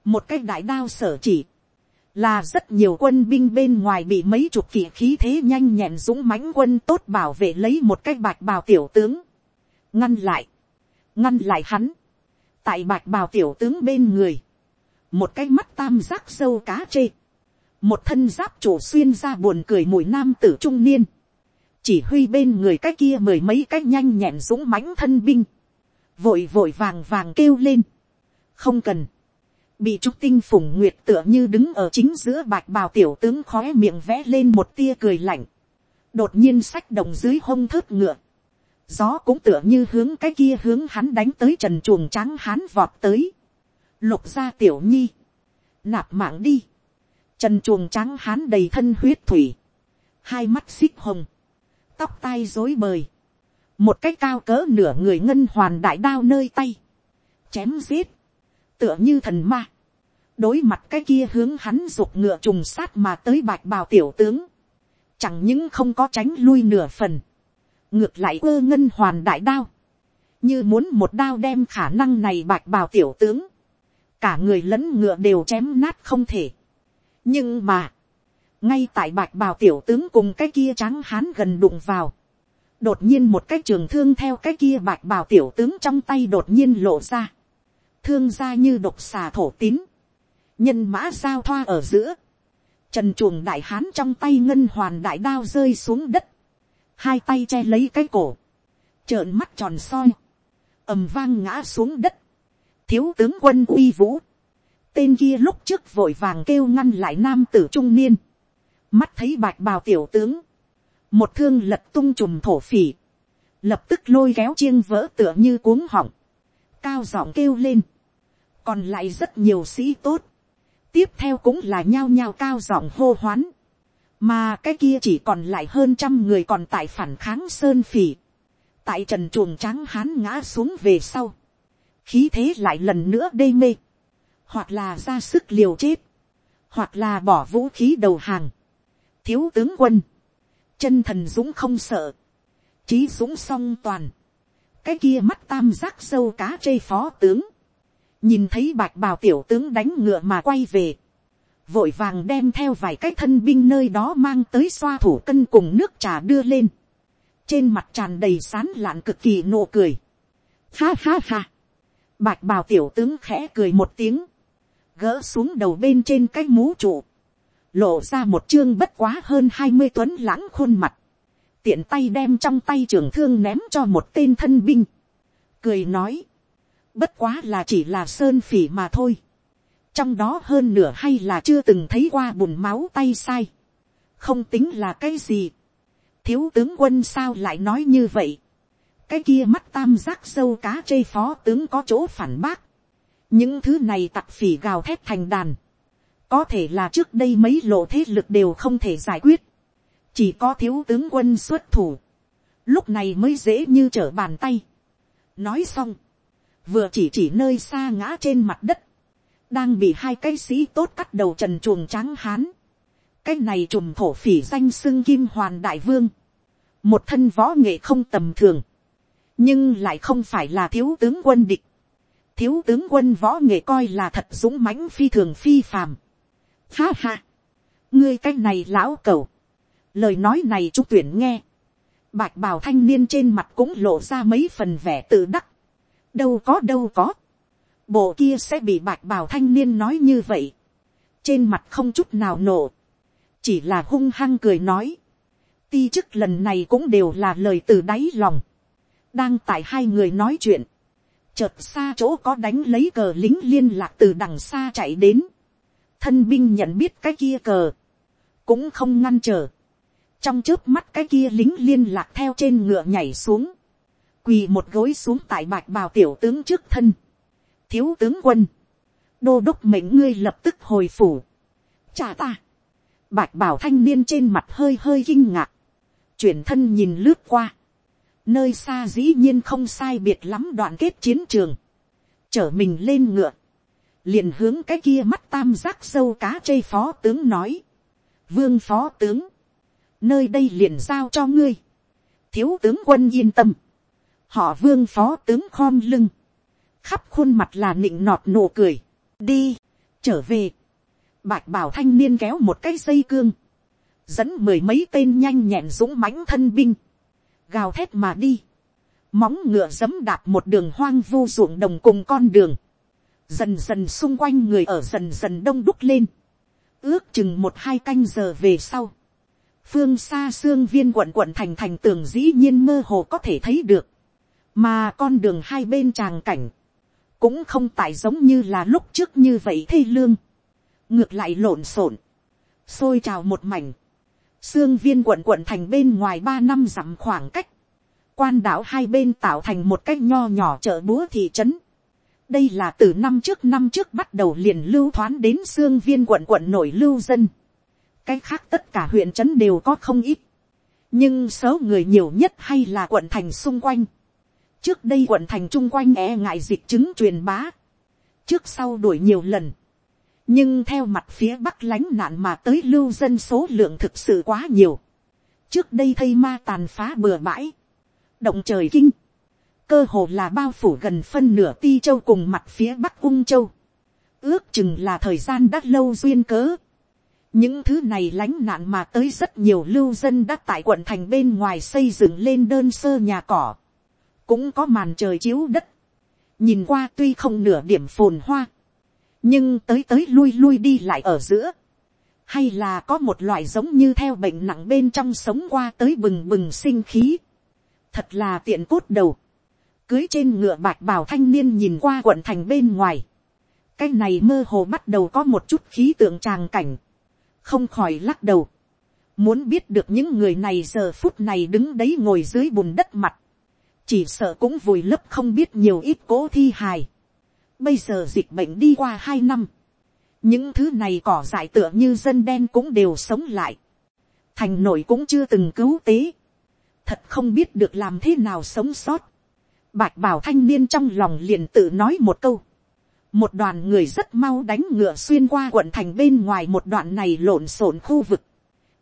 S1: một cái đại đao sở chỉ, là rất nhiều quân binh bên ngoài bị mấy chục kỵ khí thế nhanh nhẹn dũng mãnh quân tốt bảo vệ lấy một cái bạch bào tiểu tướng, ngăn lại, ngăn lại hắn, tại bạch bào tiểu tướng bên người, một cái mắt tam giác sâu cá chê, một thân giáp chủ xuyên ra buồn cười mùi nam tử trung niên, chỉ huy bên người cái kia mười mấy cái nhanh nhẹn dũng mãnh thân binh, vội vội vàng vàng kêu lên, không cần, bị trúc tinh phủng nguyệt tựa như đứng ở chính giữa bạch bào tiểu tướng khói miệng vẽ lên một tia cười lạnh, đột nhiên sách đồng dưới hông thớt ngựa, gió cũng tựa như hướng cái kia hướng hắn đánh tới trần chuồng trắng hắn vọt tới, lục ra tiểu nhi, nạp mạng đi, trần chuồng trắng hắn đầy thân huyết thủy, hai mắt xích hồng, tóc tai dối bời, một cái cao cỡ nửa người ngân hoàn đại đao nơi tay, chém giết, tựa như thần ma. Đối mặt cái kia hướng hắn dục ngựa trùng sát mà tới bạch bào tiểu tướng. Chẳng những không có tránh lui nửa phần. Ngược lại ơ ngân hoàn đại đao. Như muốn một đao đem khả năng này bạch bào tiểu tướng. Cả người lẫn ngựa đều chém nát không thể. Nhưng mà. Ngay tại bạch bào tiểu tướng cùng cái kia trắng hán gần đụng vào đột nhiên một cái trường thương theo cái kia bạch bào tiểu tướng trong tay đột nhiên lộ ra thương gia như độc xà thổ tín, nhân mã giao thoa ở giữa, trần chuồng đại hán trong tay ngân hoàn đại đao rơi xuống đất, hai tay che lấy cái cổ, trợn mắt tròn soi, ầm vang ngã xuống đất, thiếu tướng quân uy vũ, tên kia lúc trước vội vàng kêu ngăn lại nam tử trung niên, mắt thấy bạch bào tiểu tướng, một thương lật tung chùm thổ phỉ, lập tức lôi kéo chiêng vỡ tựa như cuống họng, cao giọng kêu lên, còn lại rất nhiều sĩ tốt, tiếp theo cũng là nhao nhao cao giọng hô hoán, mà cái kia chỉ còn lại hơn trăm người còn tại phản kháng sơn phì tại trần chuồng trắng hán ngã xuống về sau, khí thế lại lần nữa đê mê, hoặc là ra sức liều chết, hoặc là bỏ vũ khí đầu hàng, thiếu tướng quân, chân thần dũng không sợ, trí dũng song toàn, cái kia mắt tam giác sâu cá chê phó tướng, nhìn thấy bạch bào tiểu tướng đánh ngựa mà quay về, vội vàng đem theo vài cái thân binh nơi đó mang tới xoa thủ cân cùng nước trà đưa lên, trên mặt tràn đầy sán lạn cực kỳ nụ cười, ha ha ha, bạch bào tiểu tướng khẽ cười một tiếng, gỡ xuống đầu bên trên cái mũ trụ, lộ ra một chương bất quá hơn hai mươi tuấn lãng khuôn mặt, tiện tay đem trong tay trường thương ném cho một tên thân binh, cười nói, bất quá là chỉ là sơn phỉ mà thôi. trong đó hơn nửa hay là chưa từng thấy qua bùn máu tay sai. không tính là cái gì. thiếu tướng quân sao lại nói như vậy. cái kia mắt tam giác sâu cá chê phó tướng có chỗ phản bác. những thứ này tặc phỉ gào thét thành đàn. có thể là trước đây mấy lộ thế lực đều không thể giải quyết. chỉ có thiếu tướng quân xuất thủ. lúc này mới dễ như trở bàn tay. nói xong vừa chỉ chỉ nơi xa ngã trên mặt đất, đang bị hai cái sĩ tốt cắt đầu trần chuồng tráng hán, cái này trùm thổ phỉ danh xưng kim hoàn đại vương, một thân võ nghệ không tầm thường, nhưng lại không phải là thiếu tướng quân địch, thiếu tướng quân võ nghệ coi là thật dũng mãnh phi thường phi phàm. Ha ha, ngươi cái này lão cầu, lời nói này chú tuyển nghe, bạch bào thanh niên trên mặt cũng lộ ra mấy phần vẻ tự đắc, đâu có đâu có, bộ kia sẽ bị bạch bảo thanh niên nói như vậy, trên mặt không chút nào nổ, chỉ là hung hăng cười nói, ti chức lần này cũng đều là lời từ đáy lòng, đang tại hai người nói chuyện, chợt xa chỗ có đánh lấy cờ lính liên lạc từ đằng xa chạy đến, thân binh nhận biết cái kia cờ, cũng không ngăn trở, trong trước mắt cái kia lính liên lạc theo trên ngựa nhảy xuống, quỳ một gối xuống tại bạch bào tiểu tướng trước thân, thiếu tướng quân, đô đốc mệnh ngươi lập tức hồi phủ, cha ta, bạch bào thanh niên trên mặt hơi hơi kinh ngạc, chuyển thân nhìn lướt qua, nơi xa dĩ nhiên không sai biệt lắm đoạn kết chiến trường, trở mình lên ngựa, liền hướng cái kia mắt tam giác sâu cá chây phó tướng nói, vương phó tướng, nơi đây liền giao cho ngươi, thiếu tướng quân yên tâm, họ vương phó tướng khom lưng, khắp khuôn mặt là nịnh nọt nụ cười, đi, trở về, bạch bảo thanh niên kéo một cái dây cương, dẫn mười mấy tên nhanh nhẹn dũng mãnh thân binh, gào thét mà đi, móng ngựa dẫm đạp một đường hoang vu ruộng đồng cùng con đường, dần dần xung quanh người ở dần dần đông đúc lên, ước chừng một hai canh giờ về sau, phương xa xương viên quận quận thành thành tường dĩ nhiên mơ hồ có thể thấy được, mà con đường hai bên tràng cảnh, cũng không tại giống như là lúc trước như vậy thê lương, ngược lại lộn xộn, xôi trào một mảnh, xương viên quận quận thành bên ngoài ba năm dặm khoảng cách, quan đảo hai bên tạo thành một cái nho nhỏ chợ búa thị trấn. đây là từ năm trước năm trước bắt đầu liền lưu thoán đến xương viên quận quận nổi lưu dân. cái khác tất cả huyện trấn đều có không ít, nhưng số người nhiều nhất hay là quận thành xung quanh trước đây quận thành chung quanh e ngại dịch chứng truyền bá, trước sau đuổi nhiều lần, nhưng theo mặt phía bắc lánh nạn mà tới lưu dân số lượng thực sự quá nhiều, trước đây thây ma tàn phá bừa bãi, động trời kinh, cơ hồ là bao phủ gần phân nửa ti châu cùng mặt phía bắc cung châu, ước chừng là thời gian đã lâu duyên cớ, những thứ này lánh nạn mà tới rất nhiều lưu dân đã tại quận thành bên ngoài xây dựng lên đơn sơ nhà cỏ cũng có màn trời chiếu đất, nhìn qua tuy không nửa điểm phồn hoa, nhưng tới tới lui lui đi lại ở giữa, hay là có một loại giống như theo bệnh nặng bên trong sống qua tới bừng bừng sinh khí, thật là tiện cốt đầu, cưới trên ngựa bạc bảo thanh niên nhìn qua quận thành bên ngoài, cái này mơ hồ bắt đầu có một chút khí tượng tràng cảnh, không khỏi lắc đầu, muốn biết được những người này giờ phút này đứng đấy ngồi dưới bùn đất mặt, chỉ sợ cũng vùi lấp không biết nhiều ít cố thi hài. Bây giờ dịch bệnh đi qua hai năm, những thứ này cỏ dại tựa như dân đen cũng đều sống lại. Thành nội cũng chưa từng cứu tế. Thật không biết được làm thế nào sống sót. Bạch bảo thanh niên trong lòng liền tự nói một câu. Một đoàn người rất mau đánh ngựa xuyên qua quận thành bên ngoài một đoạn này lộn xộn khu vực.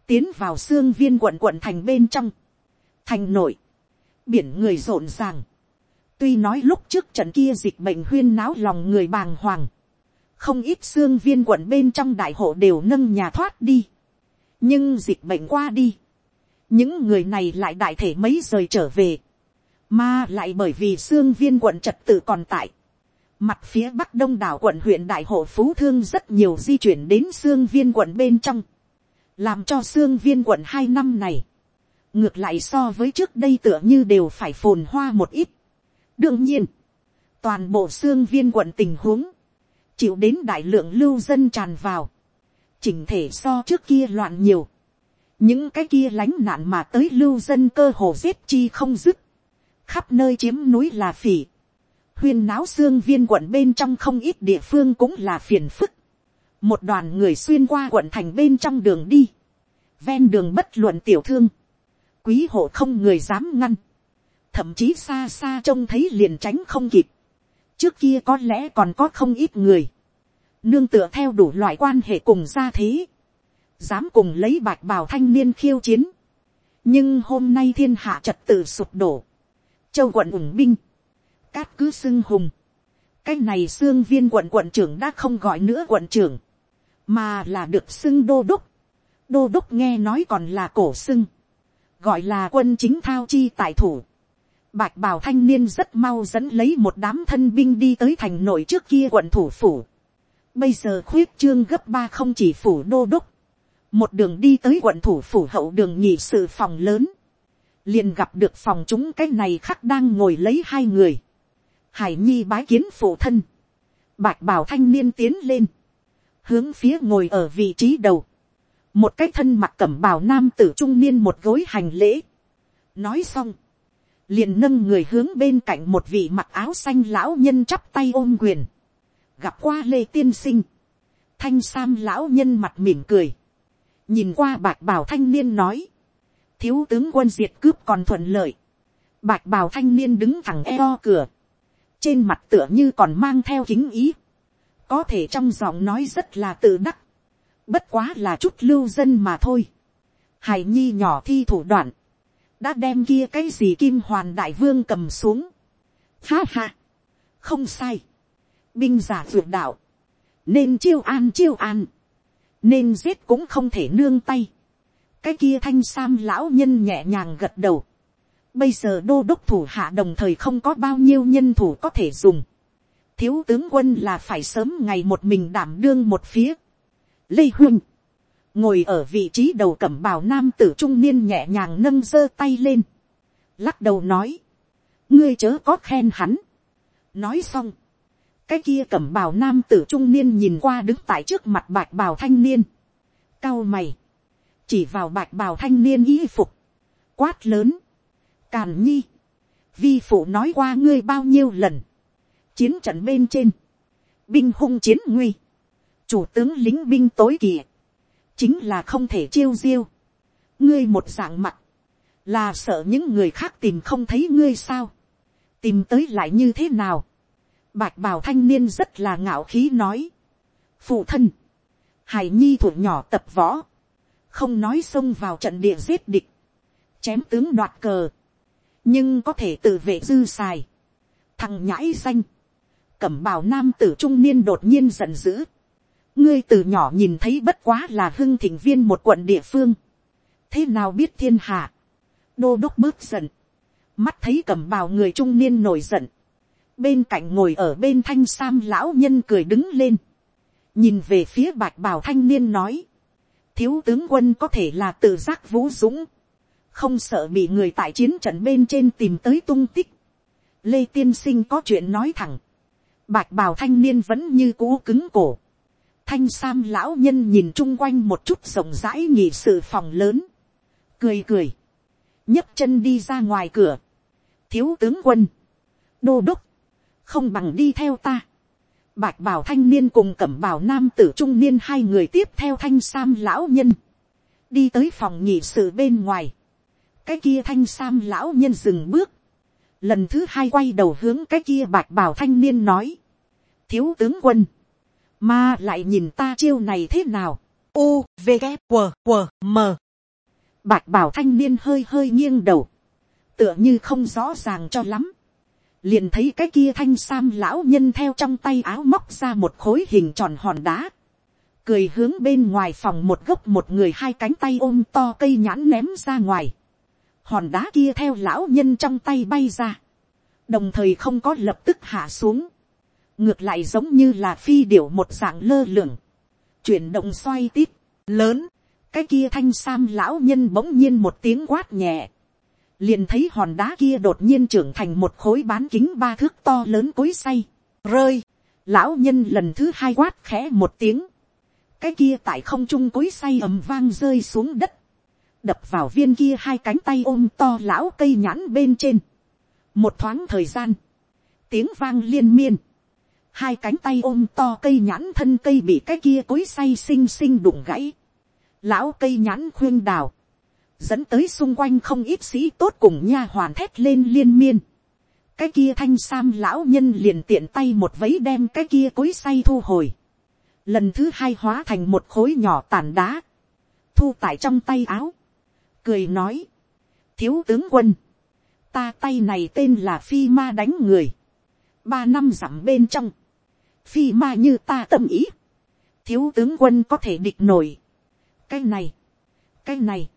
S1: Tiến vào xương viên quận quận thành bên trong. Thành nội biển người rộn ràng. Tuy nói lúc trước trận kia dịch bệnh huyên náo lòng người bàng hoàng. Không ít xương viên quận bên trong đại hộ đều nâng nhà thoát đi. Nhưng dịch bệnh qua đi. Những người này lại đại thể mấy rời trở về. Mà lại bởi vì xương viên quận trật tự còn tại. Mặt phía bắc đông đảo quận huyện đại hộ phú thương rất nhiều di chuyển đến xương viên quận bên trong. Làm cho xương viên quận hai năm này ngược lại so với trước đây tựa như đều phải phồn hoa một ít. đương nhiên, toàn bộ xương viên quận tình huống, chịu đến đại lượng lưu dân tràn vào, chỉnh thể so trước kia loạn nhiều, những cái kia lánh nạn mà tới lưu dân cơ hồ giết chi không dứt, khắp nơi chiếm núi là phỉ, huyên náo xương viên quận bên trong không ít địa phương cũng là phiền phức, một đoàn người xuyên qua quận thành bên trong đường đi, ven đường bất luận tiểu thương, quý hộ không người dám ngăn, thậm chí xa xa trông thấy liền tránh không kịp, trước kia có lẽ còn có không ít người, nương tựa theo đủ loại quan hệ cùng gia thế, dám cùng lấy bạch bào thanh niên khiêu chiến, nhưng hôm nay thiên hạ trật tự sụp đổ, châu quận ủng binh, cát cứ xưng hùng, cái này xương viên quận quận trưởng đã không gọi nữa quận trưởng, mà là được xưng đô đốc, đô đốc nghe nói còn là cổ xưng, gọi là quân chính thao chi tại thủ. Bạch bào thanh niên rất mau dẫn lấy một đám thân binh đi tới thành nội trước kia quận thủ phủ. Bây giờ khuyết trương gấp ba không chỉ phủ đô đốc. Một đường đi tới quận thủ phủ hậu đường nhị sự phòng lớn. Liền gặp được phòng chúng cái này khắc đang ngồi lấy hai người. Hải Nhi bái kiến phụ thân. Bạch bào thanh niên tiến lên. Hướng phía ngồi ở vị trí đầu một cái thân mặt cẩm bào nam tử trung niên một gối hành lễ. nói xong, liền nâng người hướng bên cạnh một vị mặc áo xanh lão nhân chắp tay ôm quyền. gặp qua lê tiên sinh, thanh sam lão nhân mặt mỉm cười. nhìn qua bạc bào thanh niên nói, thiếu tướng quân diệt cướp còn thuận lợi. bạc bào thanh niên đứng thẳng eo cửa. trên mặt tựa như còn mang theo kính ý. có thể trong giọng nói rất là tự đắc bất quá là chút lưu dân mà thôi. Hải nhi nhỏ thi thủ đoạn, đã đem kia cái gì kim hoàn đại vương cầm xuống. Ha ha, không sai. Binh giả vượt đạo, nên chiêu an chiêu an, nên giết cũng không thể nương tay. cái kia thanh sam lão nhân nhẹ nhàng gật đầu. bây giờ đô đốc thủ hạ đồng thời không có bao nhiêu nhân thủ có thể dùng. thiếu tướng quân là phải sớm ngày một mình đảm đương một phía lê Huyên ngồi ở vị trí đầu cẩm bào nam tử trung niên nhẹ nhàng nâng giơ tay lên, lắc đầu nói, ngươi chớ có khen hắn, nói xong, cái kia cẩm bào nam tử trung niên nhìn qua đứng tại trước mặt bạch bào thanh niên, cao mày, chỉ vào bạch bào thanh niên y phục, quát lớn, càn nhi, vi phụ nói qua ngươi bao nhiêu lần, chiến trận bên trên, binh hung chiến nguy, chủ tướng lính binh tối kỳ chính là không thể chiêu diêu. ngươi một dạng mặt, là sợ những người khác tìm không thấy ngươi sao, tìm tới lại như thế nào. bạch bảo thanh niên rất là ngạo khí nói, phụ thân, hải nhi thuộc nhỏ tập võ, không nói xông vào trận địa giết địch, chém tướng đoạt cờ, nhưng có thể tự vệ dư xài, thằng nhãi xanh, cẩm bào nam tử trung niên đột nhiên giận dữ, ngươi từ nhỏ nhìn thấy bất quá là hưng thịnh viên một quận địa phương, thế nào biết thiên hạ, đô đốc bớt giận, mắt thấy cầm bào người trung niên nổi giận, bên cạnh ngồi ở bên thanh sam lão nhân cười đứng lên, nhìn về phía bạch bào thanh niên nói, thiếu tướng quân có thể là tự giác vũ dũng, không sợ bị người tại chiến trận bên trên tìm tới tung tích, lê tiên sinh có chuyện nói thẳng, bạch bào thanh niên vẫn như cũ cứng cổ, Thanh Sam lão nhân nhìn chung quanh một chút rộng rãi nhị sự phòng lớn. Cười cười. nhấc chân đi ra ngoài cửa. Thiếu tướng quân. Đô đốc. Không bằng đi theo ta. Bạch bảo thanh niên cùng cẩm bảo nam tử trung niên hai người tiếp theo thanh sam lão nhân. Đi tới phòng nhị sự bên ngoài. Cái kia thanh sam lão nhân dừng bước. Lần thứ hai quay đầu hướng cái kia bạch bảo thanh niên nói. Thiếu tướng quân mà lại nhìn ta chiêu này thế nào. U, V, G, W, W, M. Bạch bảo thanh niên hơi hơi nghiêng đầu. Tựa như không rõ ràng cho lắm. Liền thấy cái kia thanh sam lão nhân theo trong tay áo móc ra một khối hình tròn hòn đá. Cười hướng bên ngoài phòng một gốc một người hai cánh tay ôm to cây nhãn ném ra ngoài. Hòn đá kia theo lão nhân trong tay bay ra. Đồng thời không có lập tức hạ xuống ngược lại giống như là phi điểu một dạng lơ lửng, chuyển động xoay tít, lớn, cái kia thanh sam lão nhân bỗng nhiên một tiếng quát nhẹ, liền thấy hòn đá kia đột nhiên trưởng thành một khối bán kính ba thước to lớn cối say, rơi, lão nhân lần thứ hai quát khẽ một tiếng, cái kia tại không trung cối say ầm vang rơi xuống đất, đập vào viên kia hai cánh tay ôm to lão cây nhãn bên trên, một thoáng thời gian, tiếng vang liên miên, hai cánh tay ôm to cây nhãn thân cây bị cái kia cối say xinh xinh đụng gãy. Lão cây nhãn khuyên đào, dẫn tới xung quanh không ít sĩ tốt cùng nha hoàn thét lên liên miên. Cái kia thanh sam lão nhân liền tiện tay một vấy đem cái kia cối say thu hồi. Lần thứ hai hóa thành một khối nhỏ tàn đá. Thu tại trong tay áo. Cười nói. Thiếu tướng quân. Ta tay này tên là phi ma đánh người ba năm dặm bên trong, phi ma như ta tâm ý, thiếu tướng quân có thể địch nổi. cái này, cái này,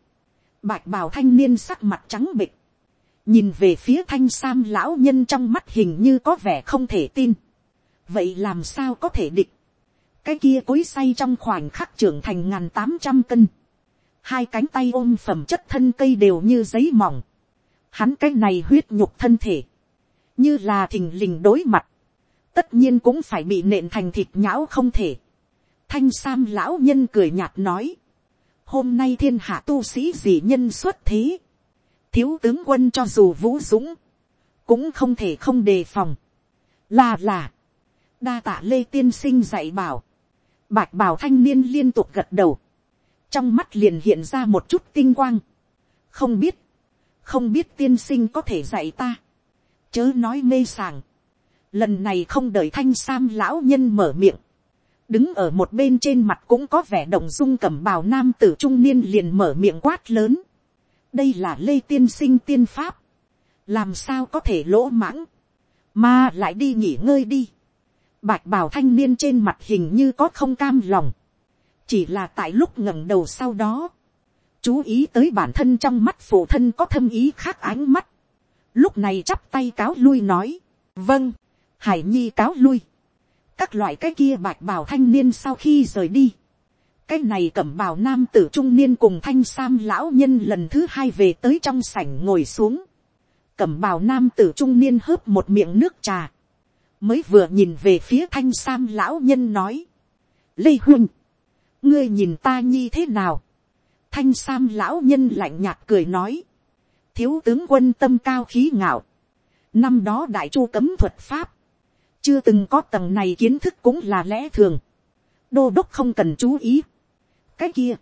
S1: bạch bào thanh niên sắc mặt trắng bịch, nhìn về phía thanh sam lão nhân trong mắt hình như có vẻ không thể tin. vậy làm sao có thể địch, cái kia cối say trong khoảnh khắc trưởng thành ngàn tám trăm cân, hai cánh tay ôm phẩm chất thân cây đều như giấy mỏng, hắn cái này huyết nhục thân thể, như là thình lình đối mặt, tất nhiên cũng phải bị nện thành thịt nhão không thể. thanh sam lão nhân cười nhạt nói, hôm nay thiên hạ tu sĩ gì nhân xuất thế, thiếu tướng quân cho dù vũ dũng, cũng không thể không đề phòng. là là, đa tạ lê tiên sinh dạy bảo, bạch bảo thanh niên liên tục gật đầu, trong mắt liền hiện ra một chút tinh quang, không biết, không biết tiên sinh có thể dạy ta, chớ nói mê sàng, lần này không đợi thanh sam lão nhân mở miệng, đứng ở một bên trên mặt cũng có vẻ đồng dung cẩm bào nam tử trung niên liền mở miệng quát lớn. đây là lê tiên sinh tiên pháp, làm sao có thể lỗ mãng, mà lại đi nghỉ ngơi đi. bạch bào thanh niên trên mặt hình như có không cam lòng, chỉ là tại lúc ngẩng đầu sau đó, chú ý tới bản thân trong mắt phụ thân có thâm ý khác ánh mắt, lúc này chắp tay cáo lui nói, vâng, hải nhi cáo lui, các loại cái kia bạch bào thanh niên sau khi rời đi, cái này cẩm bào nam tử trung niên cùng thanh sam lão nhân lần thứ hai về tới trong sảnh ngồi xuống, cẩm bào nam tử trung niên hớp một miệng nước trà, mới vừa nhìn về phía thanh sam lão nhân nói, lê huynh, ngươi nhìn ta nhi thế nào, thanh sam lão nhân lạnh nhạt cười nói, thiếu tướng quân tâm cao khí ngạo, năm đó đại chu cấm thuật pháp, chưa từng có tầng này kiến thức cũng là lẽ thường, đô đốc không cần chú ý. cái kia,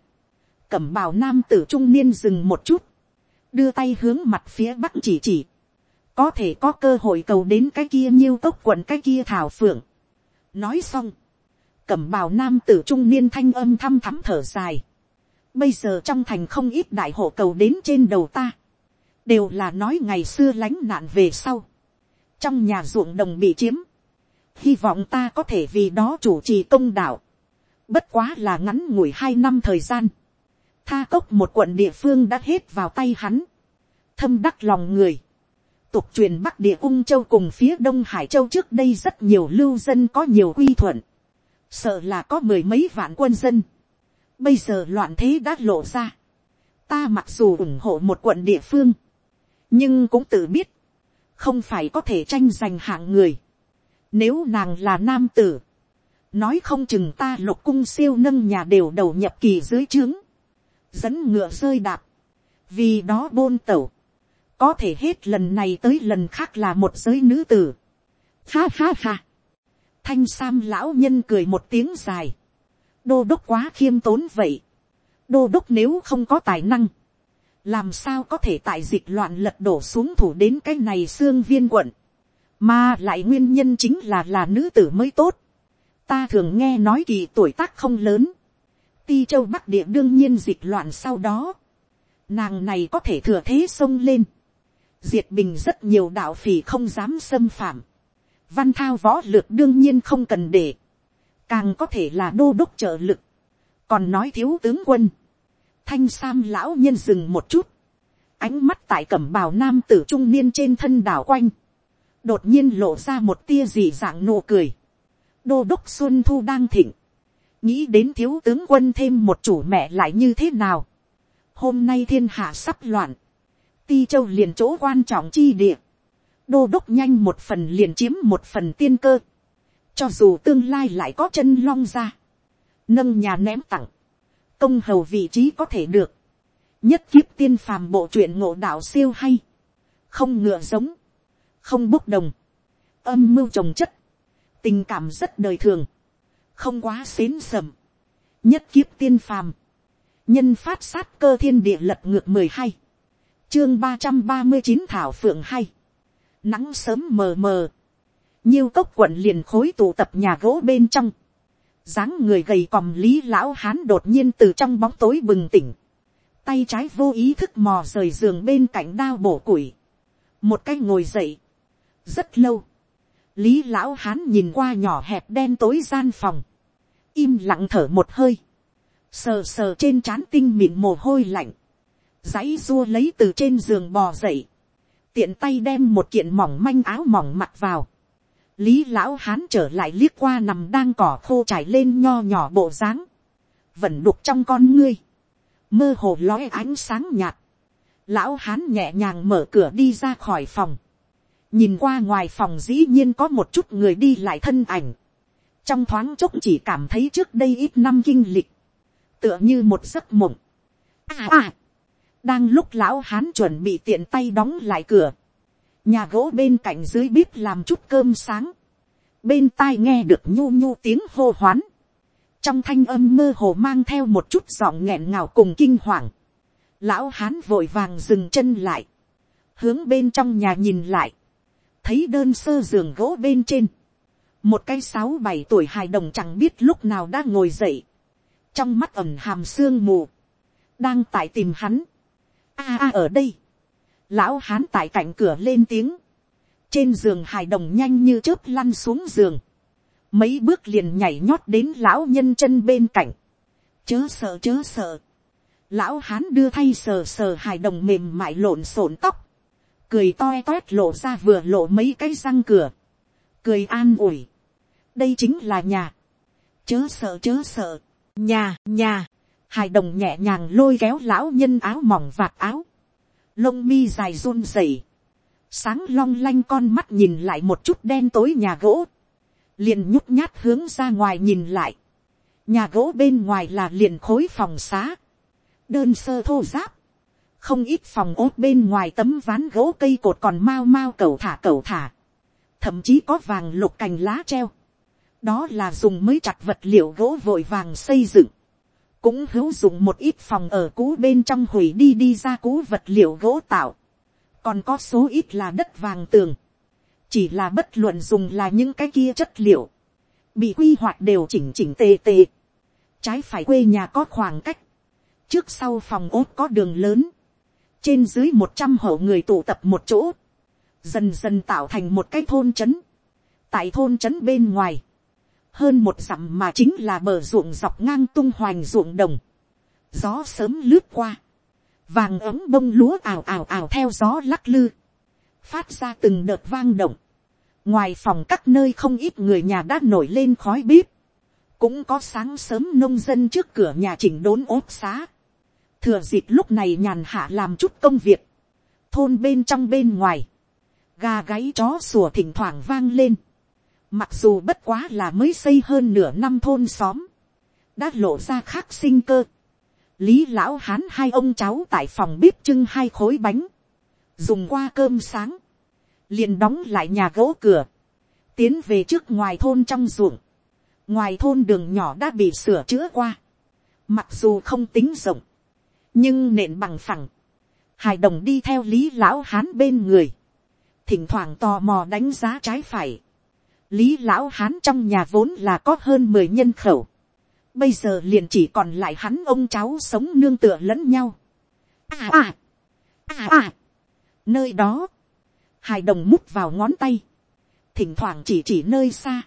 S1: cẩm bào nam tử trung niên dừng một chút, đưa tay hướng mặt phía bắc chỉ chỉ, có thể có cơ hội cầu đến cái kia nhiêu tốc quận cái kia thảo phượng. nói xong, cẩm bào nam tử trung niên thanh âm thăm thắm thở dài, bây giờ trong thành không ít đại hộ cầu đến trên đầu ta, đều là nói ngày xưa lánh nạn về sau, trong nhà ruộng đồng bị chiếm, hy vọng ta có thể vì đó chủ trì công đạo. bất quá là ngắn ngủi hai năm thời gian. tha cốc một quận địa phương đã hết vào tay hắn. thâm đắc lòng người. tục truyền bắc địa ung châu cùng phía đông hải châu trước đây rất nhiều lưu dân có nhiều quy thuận. sợ là có mười mấy vạn quân dân. bây giờ loạn thế đã lộ ra. ta mặc dù ủng hộ một quận địa phương. nhưng cũng tự biết. không phải có thể tranh giành hạng người nếu nàng là nam tử. Nói không chừng ta lục cung siêu nâng nhà đều đầu nhập kỳ dưới trướng. Dẫn ngựa rơi đạp. Vì đó bôn tẩu. Có thể hết lần này tới lần khác là một giới nữ tử. Ha ha ha. Thanh Sam lão nhân cười một tiếng dài. Đô đốc quá khiêm tốn vậy. Đô đốc nếu không có tài năng làm sao có thể tại dịch loạn lật đổ xuống thủ đến cái này xương viên quận mà lại nguyên nhân chính là là nữ tử mới tốt. ta thường nghe nói kỳ tuổi tác không lớn. ti châu bắc địa đương nhiên dịch loạn sau đó. nàng này có thể thừa thế xông lên. diệt bình rất nhiều đạo phỉ không dám xâm phạm. văn thao võ lược đương nhiên không cần để. càng có thể là đô đốc trợ lực. còn nói thiếu tướng quân. thanh sam lão nhân dừng một chút. ánh mắt tại cẩm bào nam tử trung niên trên thân đảo quanh đột nhiên lộ ra một tia dị dạng nụ cười. đô đốc xuân thu đang thịnh, nghĩ đến thiếu tướng quân thêm một chủ mẹ lại như thế nào. hôm nay thiên hạ sắp loạn, ti châu liền chỗ quan trọng chi địa, đô đốc nhanh một phần liền chiếm một phần tiên cơ, cho dù tương lai lại có chân long ra, nâng nhà ném tặng, công hầu vị trí có thể được, nhất kiếp tiên phàm bộ truyện ngộ đạo siêu hay, không ngựa giống, không bốc đồng, âm mưu trồng chất, tình cảm rất đời thường, không quá xến sầm, nhất kiếp tiên phàm, nhân phát sát cơ thiên địa lật ngược mười hai, chương ba trăm ba mươi chín thảo phượng hay, nắng sớm mờ mờ, nhiêu cốc quận liền khối tụ tập nhà gỗ bên trong, dáng người gầy còm lý lão hán đột nhiên từ trong bóng tối bừng tỉnh, tay trái vô ý thức mò rời giường bên cạnh đao bổ củi, một cái ngồi dậy, rất lâu, lý lão hán nhìn qua nhỏ hẹp đen tối gian phòng, im lặng thở một hơi, sờ sờ trên trán tinh mịn mồ hôi lạnh, dãy dua lấy từ trên giường bò dậy, tiện tay đem một kiện mỏng manh áo mỏng mặt vào, lý lão hán trở lại liếc qua nằm đang cỏ khô trải lên nho nhỏ bộ dáng, vẩn đục trong con ngươi, mơ hồ lói ánh sáng nhạt, lão hán nhẹ nhàng mở cửa đi ra khỏi phòng, nhìn qua ngoài phòng dĩ nhiên có một chút người đi lại thân ảnh, trong thoáng chốc chỉ cảm thấy trước đây ít năm kinh lịch, tựa như một giấc mộng. À à, đang lúc lão hán chuẩn bị tiện tay đóng lại cửa, nhà gỗ bên cạnh dưới bếp làm chút cơm sáng, bên tai nghe được nhu nhu tiếng hô hoán, trong thanh âm mơ hồ mang theo một chút giọng nghẹn ngào cùng kinh hoàng, lão hán vội vàng dừng chân lại, hướng bên trong nhà nhìn lại, thấy đơn sơ giường gỗ bên trên, một cái sáu bảy tuổi hài đồng chẳng biết lúc nào đã ngồi dậy, trong mắt ẩm hàm sương mù, đang tại tìm hắn, a a ở đây, lão hán tại cạnh cửa lên tiếng, trên giường hài đồng nhanh như chớp lăn xuống giường, mấy bước liền nhảy nhót đến lão nhân chân bên cạnh, chớ sợ chớ sợ, lão hán đưa thay sờ sờ hài đồng mềm mại lộn xộn tóc, cười toi toét lộ ra vừa lộ mấy cái răng cửa, cười an ủi, đây chính là nhà, chớ sợ chớ sợ, nhà nhà, hài đồng nhẹ nhàng lôi kéo lão nhân áo mỏng vạt áo, lông mi dài run rẩy, sáng long lanh con mắt nhìn lại một chút đen tối nhà gỗ, liền nhúc nhát hướng ra ngoài nhìn lại, nhà gỗ bên ngoài là liền khối phòng xá, đơn sơ thô giáp, không ít phòng ốt bên ngoài tấm ván gỗ cây cột còn mau mau cầu thả cầu thả, thậm chí có vàng lục cành lá treo, đó là dùng mới chặt vật liệu gỗ vội vàng xây dựng, cũng hữu dụng một ít phòng ở cũ bên trong hủy đi đi ra cũ vật liệu gỗ tạo, còn có số ít là đất vàng tường, chỉ là bất luận dùng là những cái kia chất liệu, bị quy hoạch đều chỉnh chỉnh tề tề, trái phải quê nhà có khoảng cách, trước sau phòng ốt có đường lớn, trên dưới một trăm hộ người tụ tập một chỗ. Dần dần tạo thành một cái thôn trấn. Tại thôn trấn bên ngoài. Hơn một dặm mà chính là bờ ruộng dọc ngang tung hoành ruộng đồng. Gió sớm lướt qua. Vàng ấm bông lúa ảo ảo ảo theo gió lắc lư. Phát ra từng đợt vang động ngoài phòng các nơi không ít người nhà đã nổi lên khói bếp, cũng có sáng sớm nông dân trước cửa nhà chỉnh đốn ốp xá, thừa dịp lúc này nhàn hạ làm chút công việc, thôn bên trong bên ngoài, gà gáy chó sủa thỉnh thoảng vang lên, mặc dù bất quá là mới xây hơn nửa năm thôn xóm, đã lộ ra khác sinh cơ, lý lão hán hai ông cháu tại phòng bếp trưng hai khối bánh, dùng qua cơm sáng, liền đóng lại nhà gỗ cửa, tiến về trước ngoài thôn trong ruộng, ngoài thôn đường nhỏ đã bị sửa chữa qua, mặc dù không tính rộng, nhưng nện bằng phẳng, hài đồng đi theo lý lão hán bên người, thỉnh thoảng tò mò đánh giá trái phải. lý lão hán trong nhà vốn là có hơn mười nhân khẩu, bây giờ liền chỉ còn lại hắn ông cháu sống nương tựa lẫn nhau. À à, à à, nơi đó, hài đồng mút vào ngón tay, thỉnh thoảng chỉ chỉ nơi xa,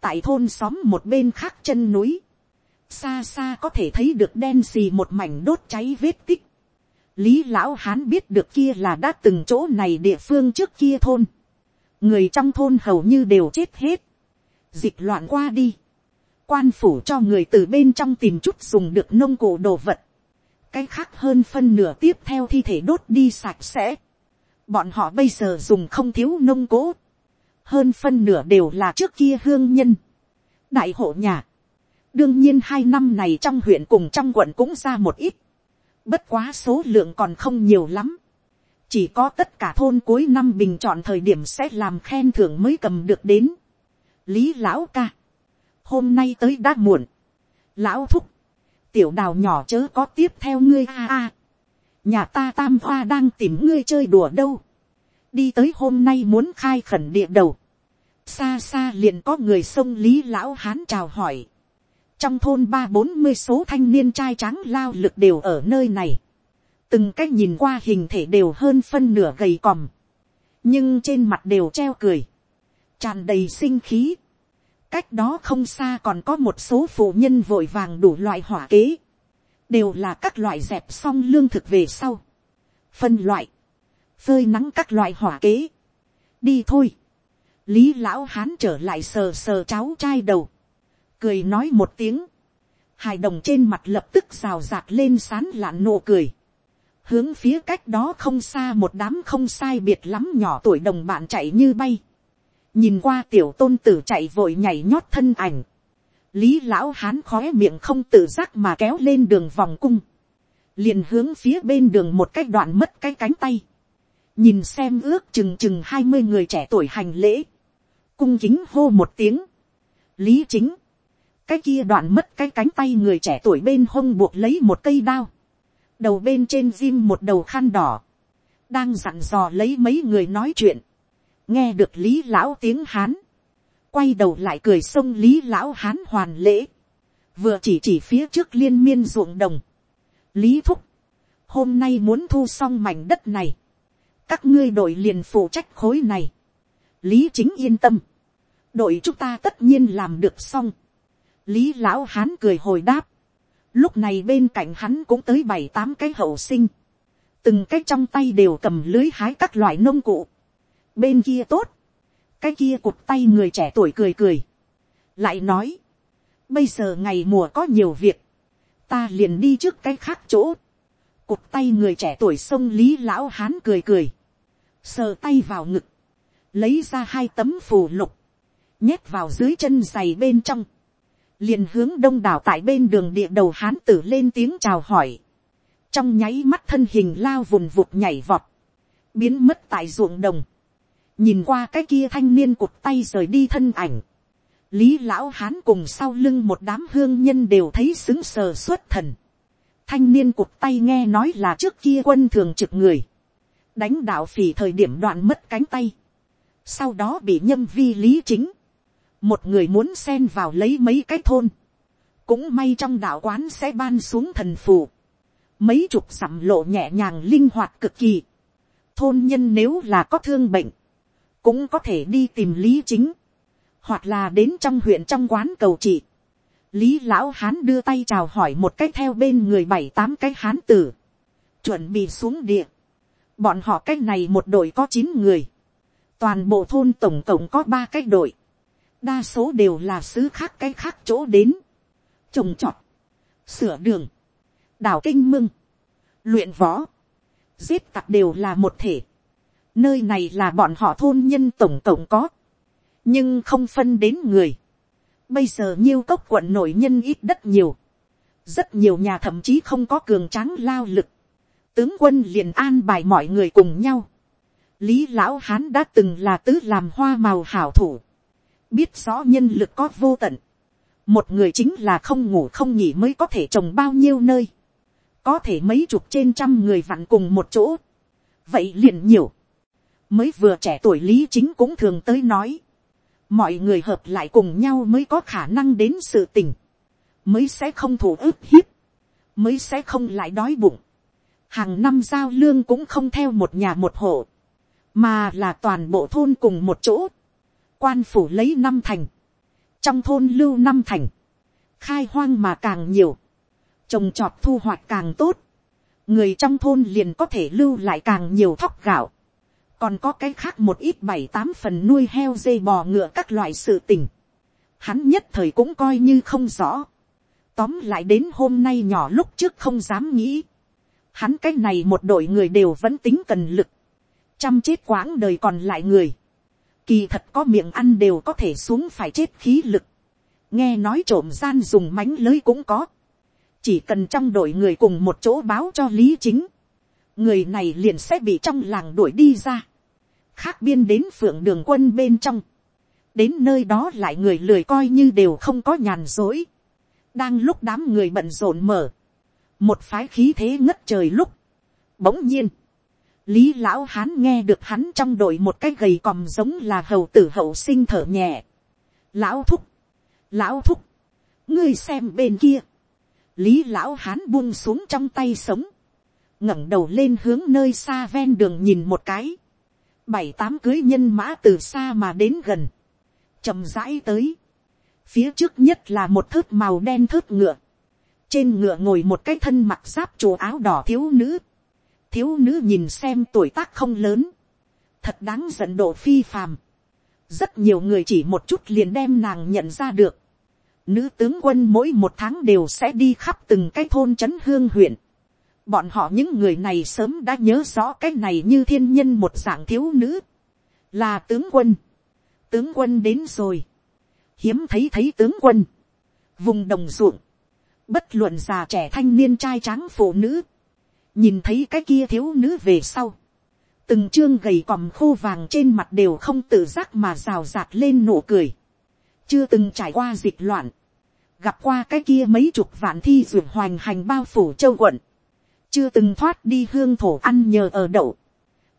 S1: tại thôn xóm một bên khác chân núi, xa xa có thể thấy được đen xì một mảnh đốt cháy vết tích. lý lão hán biết được kia là đã từng chỗ này địa phương trước kia thôn. người trong thôn hầu như đều chết hết. dịch loạn qua đi. quan phủ cho người từ bên trong tìm chút dùng được nông cụ đồ vật. cái khác hơn phân nửa tiếp theo thi thể đốt đi sạch sẽ. bọn họ bây giờ dùng không thiếu nông cố. hơn phân nửa đều là trước kia hương nhân. đại hộ nhà đương nhiên hai năm này trong huyện cùng trong quận cũng ra một ít, bất quá số lượng còn không nhiều lắm, chỉ có tất cả thôn cuối năm bình chọn thời điểm sẽ làm khen thưởng mới cầm được đến. lý lão ca, hôm nay tới đã muộn, lão thúc, tiểu đào nhỏ chớ có tiếp theo ngươi a a, nhà ta tam hoa đang tìm ngươi chơi đùa đâu, đi tới hôm nay muốn khai khẩn địa đầu, xa xa liền có người sông lý lão hán chào hỏi, trong thôn ba bốn mươi số thanh niên trai tráng lao lực đều ở nơi này. từng cách nhìn qua hình thể đều hơn phân nửa gầy còm. nhưng trên mặt đều treo cười. tràn đầy sinh khí. cách đó không xa còn có một số phụ nhân vội vàng đủ loại hỏa kế. đều là các loại dẹp xong lương thực về sau. phân loại. phơi nắng các loại hỏa kế. đi thôi. lý lão hán trở lại sờ sờ cháu trai đầu cười nói một tiếng. Hài đồng trên mặt lập tức rào rạt lên sán lạn nụ cười. Hướng phía cách đó không xa một đám không sai biệt lắm nhỏ tuổi đồng bạn chạy như bay. Nhìn qua tiểu tôn tử chạy vội nhảy nhót thân ảnh. Lý lão hán khóe miệng không tự giác mà kéo lên đường vòng cung. Liền hướng phía bên đường một cách đoạn mất cái cánh tay. Nhìn xem ước chừng chừng hai mươi người trẻ tuổi hành lễ cung kính hô một tiếng. Lý chính, cái kia đoạn mất cái cánh tay người trẻ tuổi bên hông buộc lấy một cây đao, đầu bên trên diêm một đầu khăn đỏ, đang dặn dò lấy mấy người nói chuyện, nghe được lý lão tiếng hán, quay đầu lại cười xông lý lão hán hoàn lễ, vừa chỉ chỉ phía trước liên miên ruộng đồng, lý thúc, hôm nay muốn thu xong mảnh đất này, các ngươi đội liền phụ trách khối này, lý chính yên tâm, đội chúng ta tất nhiên làm được xong, lý lão hán cười hồi đáp, lúc này bên cạnh hắn cũng tới bảy tám cái hậu sinh, từng cái trong tay đều cầm lưới hái các loại nông cụ, bên kia tốt, cái kia cụt tay người trẻ tuổi cười cười, lại nói, bây giờ ngày mùa có nhiều việc, ta liền đi trước cái khác chỗ, cụt tay người trẻ tuổi sông lý lão hán cười cười, sờ tay vào ngực, lấy ra hai tấm phù lục, nhét vào dưới chân giày bên trong, liền hướng đông đảo tại bên đường địa đầu hán tử lên tiếng chào hỏi, trong nháy mắt thân hình lao vùn vụt nhảy vọt, biến mất tại ruộng đồng, nhìn qua cái kia thanh niên cụt tay rời đi thân ảnh, lý lão hán cùng sau lưng một đám hương nhân đều thấy xứng sờ xuất thần, thanh niên cụt tay nghe nói là trước kia quân thường trực người, đánh đạo phỉ thời điểm đoạn mất cánh tay, sau đó bị nhâm vi lý chính, một người muốn xen vào lấy mấy cái thôn, cũng may trong đạo quán sẽ ban xuống thần phù, mấy chục sẩm lộ nhẹ nhàng linh hoạt cực kỳ, thôn nhân nếu là có thương bệnh, cũng có thể đi tìm lý chính, hoặc là đến trong huyện trong quán cầu trị, lý lão hán đưa tay chào hỏi một cách theo bên người bảy tám cái hán tử, chuẩn bị xuống địa, bọn họ cách này một đội có chín người, toàn bộ thôn tổng cộng có ba cái đội, đa số đều là xứ khác cái khác chỗ đến, trồng trọt, sửa đường, đảo kinh mưng, luyện võ, giết tặc đều là một thể. Nơi này là bọn họ thôn nhân tổng tổng có, nhưng không phân đến người. Bây giờ nhiêu cốc quận nội nhân ít đất nhiều, rất nhiều nhà thậm chí không có cường tráng lao lực. Tướng quân liền an bài mọi người cùng nhau. Lý lão hán đã từng là tứ làm hoa màu hảo thủ biết rõ nhân lực có vô tận. Một người chính là không ngủ không nghỉ mới có thể trồng bao nhiêu nơi. Có thể mấy chục trên trăm người vặn cùng một chỗ. Vậy liền nhiều. Mới vừa trẻ tuổi lý chính cũng thường tới nói. Mọi người hợp lại cùng nhau mới có khả năng đến sự tình. Mới sẽ không thủ ức hiếp. Mới sẽ không lại đói bụng. Hàng năm giao lương cũng không theo một nhà một hộ. Mà là toàn bộ thôn cùng một chỗ quan phủ lấy năm thành, trong thôn lưu năm thành, khai hoang mà càng nhiều, trồng trọt thu hoạch càng tốt, người trong thôn liền có thể lưu lại càng nhiều thóc gạo, còn có cái khác một ít bảy tám phần nuôi heo dê bò ngựa các loại sự tình, hắn nhất thời cũng coi như không rõ, tóm lại đến hôm nay nhỏ lúc trước không dám nghĩ, hắn cái này một đội người đều vẫn tính cần lực, chăm chết quãng đời còn lại người, kỳ thật có miệng ăn đều có thể xuống phải chết khí lực, nghe nói trộm gian dùng mánh lưới cũng có, chỉ cần trong đội người cùng một chỗ báo cho lý chính, người này liền sẽ bị trong làng đuổi đi ra, khác biên đến phượng đường quân bên trong, đến nơi đó lại người lười coi như đều không có nhàn dối, đang lúc đám người bận rộn mở, một phái khí thế ngất trời lúc, bỗng nhiên, Lý lão hán nghe được hắn trong đội một cái gầy còm giống là hầu tử hậu sinh thở nhẹ. Lão thúc. Lão thúc. Ngươi xem bên kia. Lý lão hán buông xuống trong tay sống. ngẩng đầu lên hướng nơi xa ven đường nhìn một cái. Bảy tám cưới nhân mã từ xa mà đến gần. chậm rãi tới. Phía trước nhất là một thớt màu đen thớt ngựa. Trên ngựa ngồi một cái thân mặc giáp chùa áo đỏ thiếu nữ thiếu nữ nhìn xem tuổi tác không lớn, thật đáng giận độ phi phàm. rất nhiều người chỉ một chút liền đem nàng nhận ra được. nữ tướng quân mỗi một tháng đều sẽ đi khắp từng cái thôn trấn hương huyện. bọn họ những người này sớm đã nhớ rõ cái này như thiên nhân một dạng thiếu nữ. là tướng quân. tướng quân đến rồi. hiếm thấy thấy tướng quân. vùng đồng ruộng. bất luận già trẻ thanh niên trai tráng phụ nữ nhìn thấy cái kia thiếu nữ về sau, từng chương gầy còm khô vàng trên mặt đều không tự giác mà rào rạt lên nụ cười, chưa từng trải qua dịch loạn, gặp qua cái kia mấy chục vạn thi ruột hoành hành bao phủ châu quận, chưa từng thoát đi hương thổ ăn nhờ ở đậu,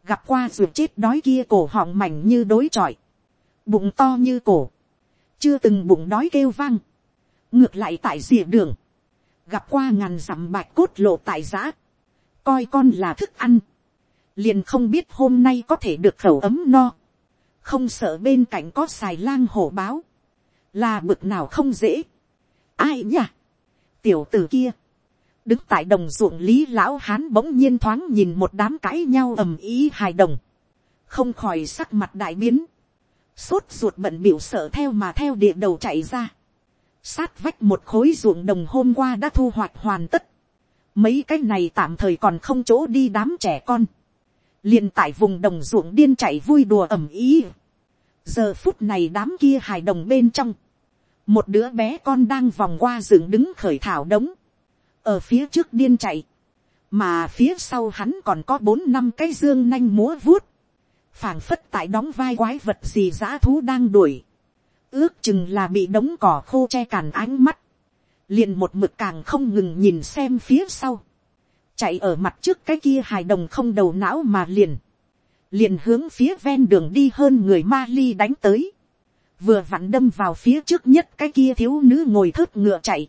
S1: gặp qua ruột chết đói kia cổ họng mảnh như đối chọi, bụng to như cổ, chưa từng bụng đói kêu vang, ngược lại tại rìa đường, gặp qua ngàn dặm bạch cốt lộ tại giã, coi con là thức ăn, liền không biết hôm nay có thể được khẩu ấm no, không sợ bên cạnh có xài lang hổ báo, là bực nào không dễ, ai nhá, tiểu t ử kia, đứng tại đồng ruộng lý lão hán bỗng nhiên thoáng nhìn một đám cãi nhau ầm ý hài đồng, không khỏi sắc mặt đại biến, sốt ruột bận b i ể u sợ theo mà theo địa đầu chạy ra, sát vách một khối ruộng đồng hôm qua đã thu hoạch hoàn tất, mấy cái này tạm thời còn không chỗ đi đám trẻ con, liền tại vùng đồng ruộng điên chạy vui đùa ẩm ý. giờ phút này đám kia hài đồng bên trong, một đứa bé con đang vòng qua dựng đứng khởi thảo đống, ở phía trước điên chạy, mà phía sau hắn còn có bốn năm cái dương nanh múa vuốt, phảng phất tại đóng vai quái vật gì dã thú đang đuổi, ước chừng là bị đống cỏ khô che càn ánh mắt, liền một mực càng không ngừng nhìn xem phía sau, chạy ở mặt trước cái kia hài đồng không đầu não mà liền, liền hướng phía ven đường đi hơn người ma ly đánh tới, vừa vặn đâm vào phía trước nhất cái kia thiếu nữ ngồi thớt ngựa chạy,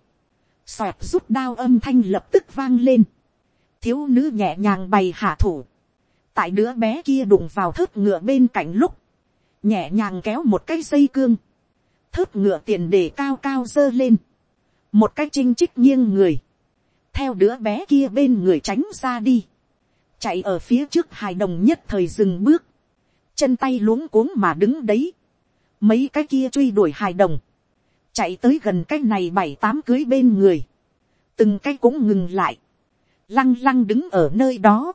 S1: xoẹt rút đao âm thanh lập tức vang lên, thiếu nữ nhẹ nhàng bày hạ thủ, tại đứa bé kia đụng vào thớt ngựa bên cạnh lúc, nhẹ nhàng kéo một cái dây cương, thớt ngựa tiền để cao cao dơ lên, một cái chinh chích nghiêng người, theo đứa bé kia bên người tránh ra đi, chạy ở phía trước hài đồng nhất thời dừng bước, chân tay luống cuống mà đứng đấy, mấy cái kia truy đuổi hài đồng, chạy tới gần cái này bảy tám cưới bên người, từng cái cũng ngừng lại, lăng lăng đứng ở nơi đó.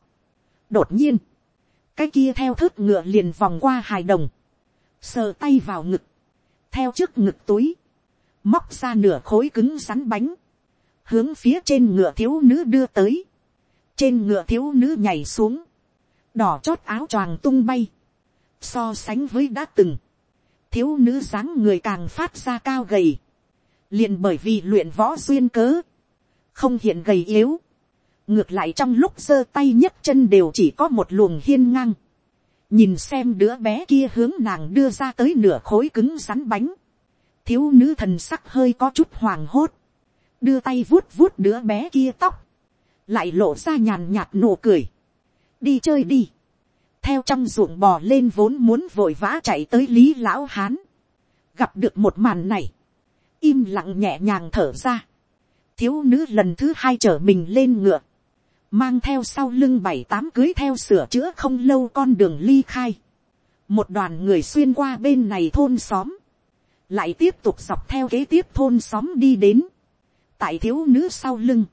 S1: đột nhiên, cái kia theo thớt ngựa liền vòng qua hài đồng, sờ tay vào ngực, theo trước ngực túi, móc ra nửa khối cứng rắn bánh, hướng phía trên ngựa thiếu nữ đưa tới, trên ngựa thiếu nữ nhảy xuống, đỏ chót áo choàng tung bay, so sánh với đã từng, thiếu nữ dáng người càng phát ra cao gầy, liền bởi vì luyện võ duyên cớ, không hiện gầy yếu, ngược lại trong lúc giơ tay nhấc chân đều chỉ có một luồng hiên ngang, nhìn xem đứa bé kia hướng nàng đưa ra tới nửa khối cứng rắn bánh, thiếu nữ thần sắc hơi có chút hoàng hốt, đưa tay vuốt vuốt đứa bé kia tóc, lại lộ ra nhàn nhạt nụ cười, đi chơi đi, theo trong ruộng bò lên vốn muốn vội vã chạy tới lý lão hán, gặp được một màn này, im lặng nhẹ nhàng thở ra, thiếu nữ lần thứ hai chở mình lên ngựa, mang theo sau lưng bảy tám cưới theo sửa chữa không lâu con đường ly khai, một đoàn người xuyên qua bên này thôn xóm, lại tiếp tục dọc theo kế tiếp thôn xóm đi đến, tại thiếu nữ sau lưng,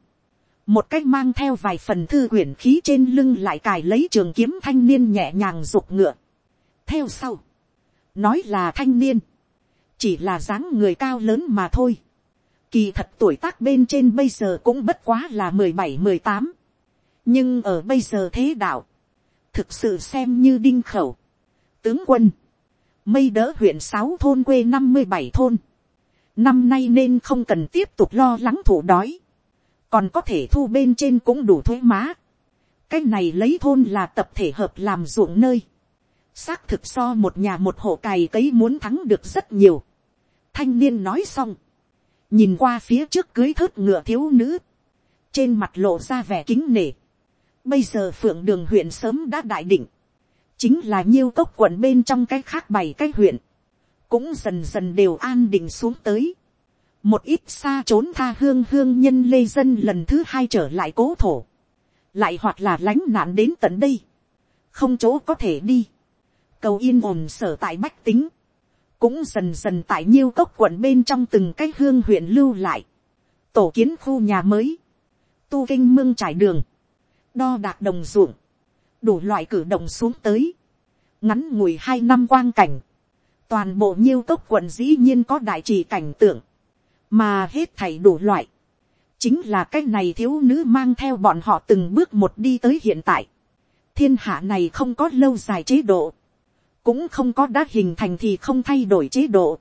S1: một cách mang theo vài phần thư quyển khí trên lưng lại cài lấy trường kiếm thanh niên nhẹ nhàng r ngựa, theo sau, nói là thanh niên, chỉ là dáng người cao lớn mà thôi, kỳ thật tuổi tác bên trên bây giờ cũng bất quá là mười bảy mười tám, nhưng ở bây giờ thế đạo, thực sự xem như đinh khẩu, tướng quân, mây đỡ huyện sáu thôn quê năm mươi bảy thôn. Năm nay nên không cần tiếp tục lo lắng thủ đói. Còn có thể thu bên trên cũng đủ thuế má. Cái này lấy thôn là tập thể hợp làm ruộng nơi. Xác thực so một nhà một hộ cày cấy muốn thắng được rất nhiều. Thanh niên nói xong. Nhìn qua phía trước cưới thớt ngựa thiếu nữ. Trên mặt lộ ra vẻ kính nể. Bây giờ phượng đường huyện sớm đã đại định chính là nhiêu tốc quận bên trong cái khác bảy cái huyện, cũng dần dần đều an định xuống tới. Một ít xa trốn tha hương hương nhân lê dân lần thứ hai trở lại cố thổ, lại hoặc là lánh nạn đến tận đây, không chỗ có thể đi. Cầu yên ổn sở tại bách tính, cũng dần dần tại nhiêu cốc quận bên trong từng cái hương huyện lưu lại, tổ kiến khu nhà mới, tu kinh mương trải đường, đo đạc đồng ruộng, đủ loại cử động xuống tới, ngắn ngủi hai năm quang cảnh, toàn bộ nhiêu cốc quận dĩ nhiên có đại trì cảnh tượng, mà hết thảy đủ loại, chính là cái này thiếu nữ mang theo bọn họ từng bước một đi tới hiện tại, thiên hạ này không có lâu dài chế độ, cũng không có đã hình thành thì không thay đổi chế độ.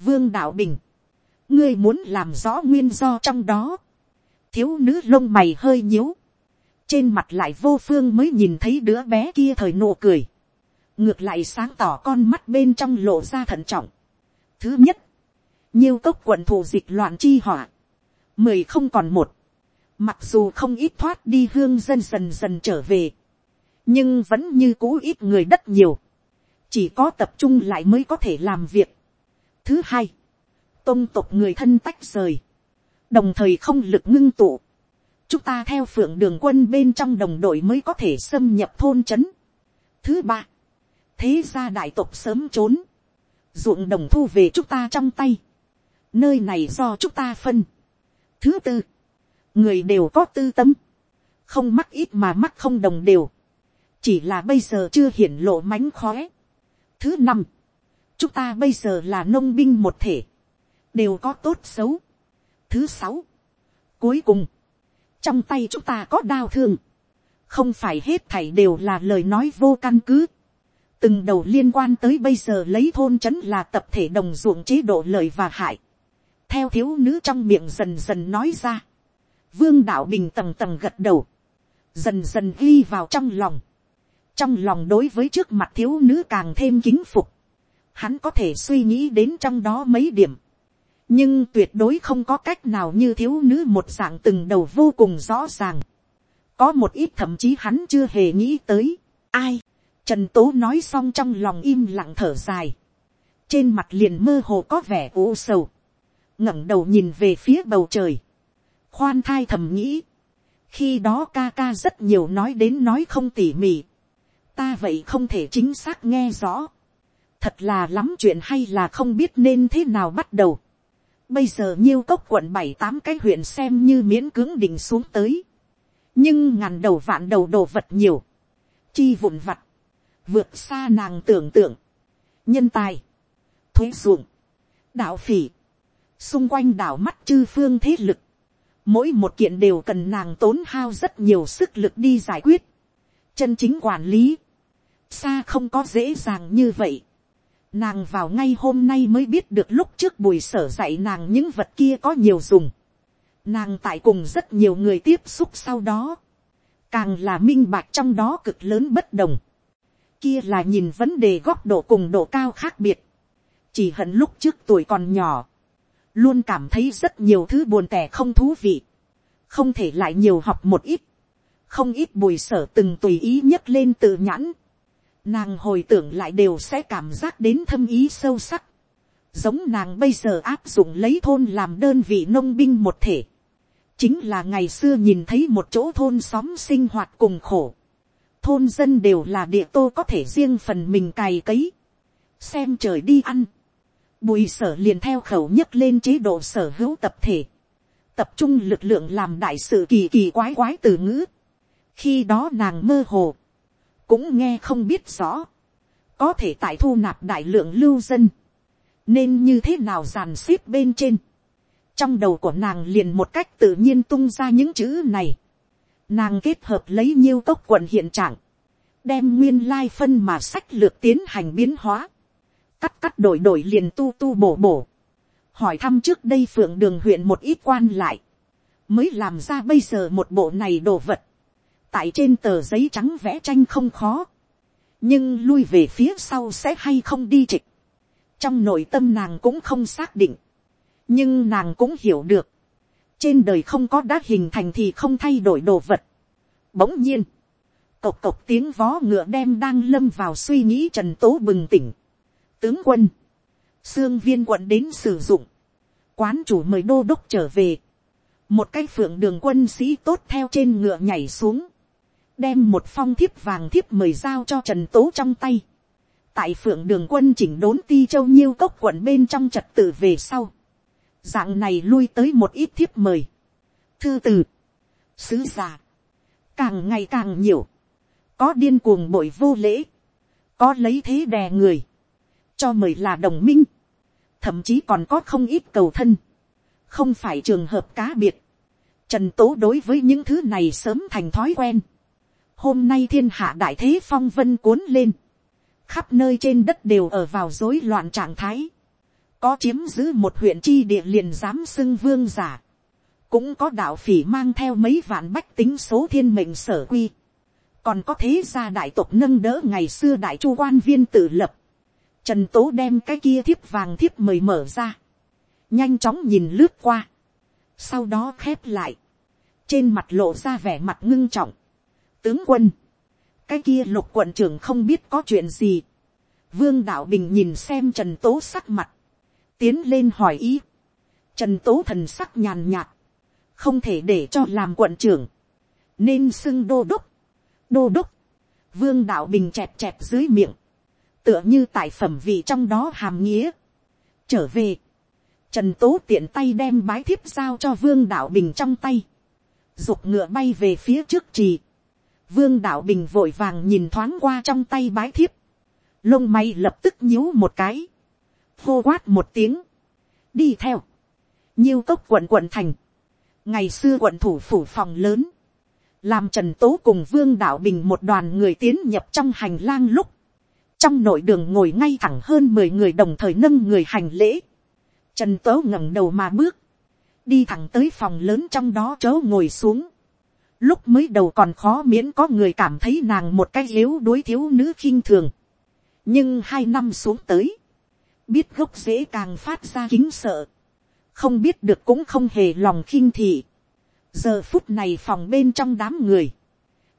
S1: Vương Đạo Bình, ngươi muốn làm rõ nguyên do trong đó. Thiếu nữ lông mày hơi nhíu, trên mặt lại vô phương mới nhìn thấy đứa bé kia thời nụ cười, ngược lại sáng tỏ con mắt bên trong lộ ra thận trọng. Thứ nhất, nhiều cốc quận thủ dịch loạn chi hỏa, mười không còn một, mặc dù không ít thoát đi hương dân dần dần trở về, nhưng vẫn như cũ ít người đất nhiều, chỉ có tập trung lại mới có thể làm việc. Thứ hai, tôn tộc người thân tách rời, đồng thời không lực ngưng tụ, chúng ta theo phượng đường quân bên trong đồng đội mới có thể xâm nhập thôn trấn. Thứ ba, thế gia đại tộc sớm trốn, ruộng đồng thu về chúng ta trong tay, nơi này do chúng ta phân. Thứ tư, người đều có tư tâm, không mắc ít mà mắc không đồng đều, chỉ là bây giờ chưa hiển lộ mánh khóe. Thứ năm, chúng ta bây giờ là nông binh một thể, đều có tốt xấu. Thứ sáu, cuối cùng, trong tay chúng ta có đau thương, không phải hết thảy đều là lời nói vô căn cứ. từng đầu liên quan tới bây giờ lấy thôn chấn là tập thể đồng ruộng chế độ lợi và hại. theo thiếu nữ trong miệng dần dần nói ra. vương đạo bình tầng tầng gật đầu. dần dần ghi vào trong lòng. trong lòng đối với trước mặt thiếu nữ càng thêm kính phục. hắn có thể suy nghĩ đến trong đó mấy điểm nhưng tuyệt đối không có cách nào như thiếu nữ một dạng từng đầu vô cùng rõ ràng. có một ít thậm chí hắn chưa hề nghĩ tới. ai, trần tố nói xong trong lòng im lặng thở dài. trên mặt liền mơ hồ có vẻ u sầu. ngẩng đầu nhìn về phía bầu trời. khoan thai thầm nghĩ. khi đó ca ca rất nhiều nói đến nói không tỉ mỉ. ta vậy không thể chính xác nghe rõ. thật là lắm chuyện hay là không biết nên thế nào bắt đầu Bây giờ nhiêu cốc quận bảy tám cái huyện xem như miễn cứng đỉnh xuống tới. Nhưng ngàn đầu vạn đầu đồ vật nhiều. Chi vụn vặt. Vượt xa nàng tưởng tượng. Nhân tài. Thuế ruộng. Đạo phỉ. Xung quanh đảo mắt chư phương thế lực. Mỗi một kiện đều cần nàng tốn hao rất nhiều sức lực đi giải quyết. Chân chính quản lý. Xa không có dễ dàng như vậy Nàng vào ngay hôm nay mới biết được lúc trước bùi sở dạy nàng những vật kia có nhiều dùng. Nàng tại cùng rất nhiều người tiếp xúc sau đó. Càng là minh bạch trong đó cực lớn bất đồng. Kia là nhìn vấn đề góc độ cùng độ cao khác biệt. Chỉ hận lúc trước tuổi còn nhỏ. Luôn cảm thấy rất nhiều thứ buồn tẻ không thú vị. Không thể lại nhiều học một ít. Không ít bùi sở từng tùy ý nhất lên tự nhãn nàng hồi tưởng lại đều sẽ cảm giác đến thâm ý sâu sắc, giống nàng bây giờ áp dụng lấy thôn làm đơn vị nông binh một thể, chính là ngày xưa nhìn thấy một chỗ thôn xóm sinh hoạt cùng khổ, thôn dân đều là địa tô có thể riêng phần mình cày cấy, xem trời đi ăn, bùi sở liền theo khẩu nhất lên chế độ sở hữu tập thể, tập trung lực lượng làm đại sự kỳ kỳ quái quái từ ngữ, khi đó nàng mơ hồ, cũng nghe không biết rõ, có thể tại thu nạp đại lượng lưu dân, nên như thế nào dàn xếp bên trên. trong đầu của nàng liền một cách tự nhiên tung ra những chữ này, nàng kết hợp lấy nhiêu tốc quận hiện trạng, đem nguyên lai phân mà sách lược tiến hành biến hóa, cắt cắt đổi đổi liền tu tu bổ bổ, hỏi thăm trước đây phượng đường huyện một ít quan lại, mới làm ra bây giờ một bộ này đồ vật, tại trên tờ giấy trắng vẽ tranh không khó, nhưng lui về phía sau sẽ hay không đi trịch. trong nội tâm nàng cũng không xác định, nhưng nàng cũng hiểu được, trên đời không có đã hình thành thì không thay đổi đồ vật. Bỗng nhiên, cộc cộc tiếng vó ngựa đem đang lâm vào suy nghĩ trần tố bừng tỉnh. Tướng quân, xương viên quận đến sử dụng, quán chủ mời đô đốc trở về. Một cái phượng đường quân sĩ tốt theo trên ngựa nhảy xuống, đem một phong thiếp vàng thiếp mời giao cho trần tố trong tay. tại phượng đường quân chỉnh đốn ti châu nhiêu cốc quận bên trong trật tự về sau. dạng này lui tới một ít thiếp mời. thư từ, sứ giả, càng ngày càng nhiều. có điên cuồng bội vô lễ, có lấy thế đè người, cho mời là đồng minh, thậm chí còn có không ít cầu thân, không phải trường hợp cá biệt. Trần Tố đối với những thứ này sớm thành thói quen hôm nay thiên hạ đại thế phong vân cuốn lên, khắp nơi trên đất đều ở vào rối loạn trạng thái, có chiếm giữ một huyện chi địa liền dám xưng vương giả, cũng có đạo phỉ mang theo mấy vạn bách tính số thiên mệnh sở quy, còn có thế gia đại tộc nâng đỡ ngày xưa đại chu quan viên tự lập, trần tố đem cái kia thiếp vàng thiếp mời mở ra, nhanh chóng nhìn lướt qua, sau đó khép lại, trên mặt lộ ra vẻ mặt ngưng trọng, tướng quân, cái kia lục quận trưởng không biết có chuyện gì. Vương đạo bình nhìn xem trần tố sắc mặt, tiến lên hỏi ý. Trần tố thần sắc nhàn nhạt, không thể để cho làm quận trưởng, nên xưng đô đốc. Đô đốc, vương đạo bình chẹp chẹp dưới miệng, tựa như tại phẩm vị trong đó hàm nghĩa. Trở về, trần tố tiện tay đem bái thiếp giao cho vương đạo bình trong tay, dục ngựa bay về phía trước trì Vương đạo bình vội vàng nhìn thoáng qua trong tay bái thiếp. Lông mày lập tức nhíu một cái. Hô quát một tiếng. Đi theo. Nhiêu cốc quận quận thành. Ngày xưa quận thủ phủ phòng lớn. Làm Trần Tố cùng Vương Đạo Bình một đoàn người tiến nhập trong hành lang lúc. Trong nội đường ngồi ngay thẳng hơn 10 người đồng thời nâng người hành lễ. Trần Tố ngẩng đầu mà bước. Đi thẳng tới phòng lớn trong đó chớ ngồi xuống lúc mới đầu còn khó miễn có người cảm thấy nàng một cái yếu đối thiếu nữ khinh thường. nhưng hai năm xuống tới, biết gốc dễ càng phát ra kính sợ, không biết được cũng không hề lòng khinh thị. giờ phút này phòng bên trong đám người,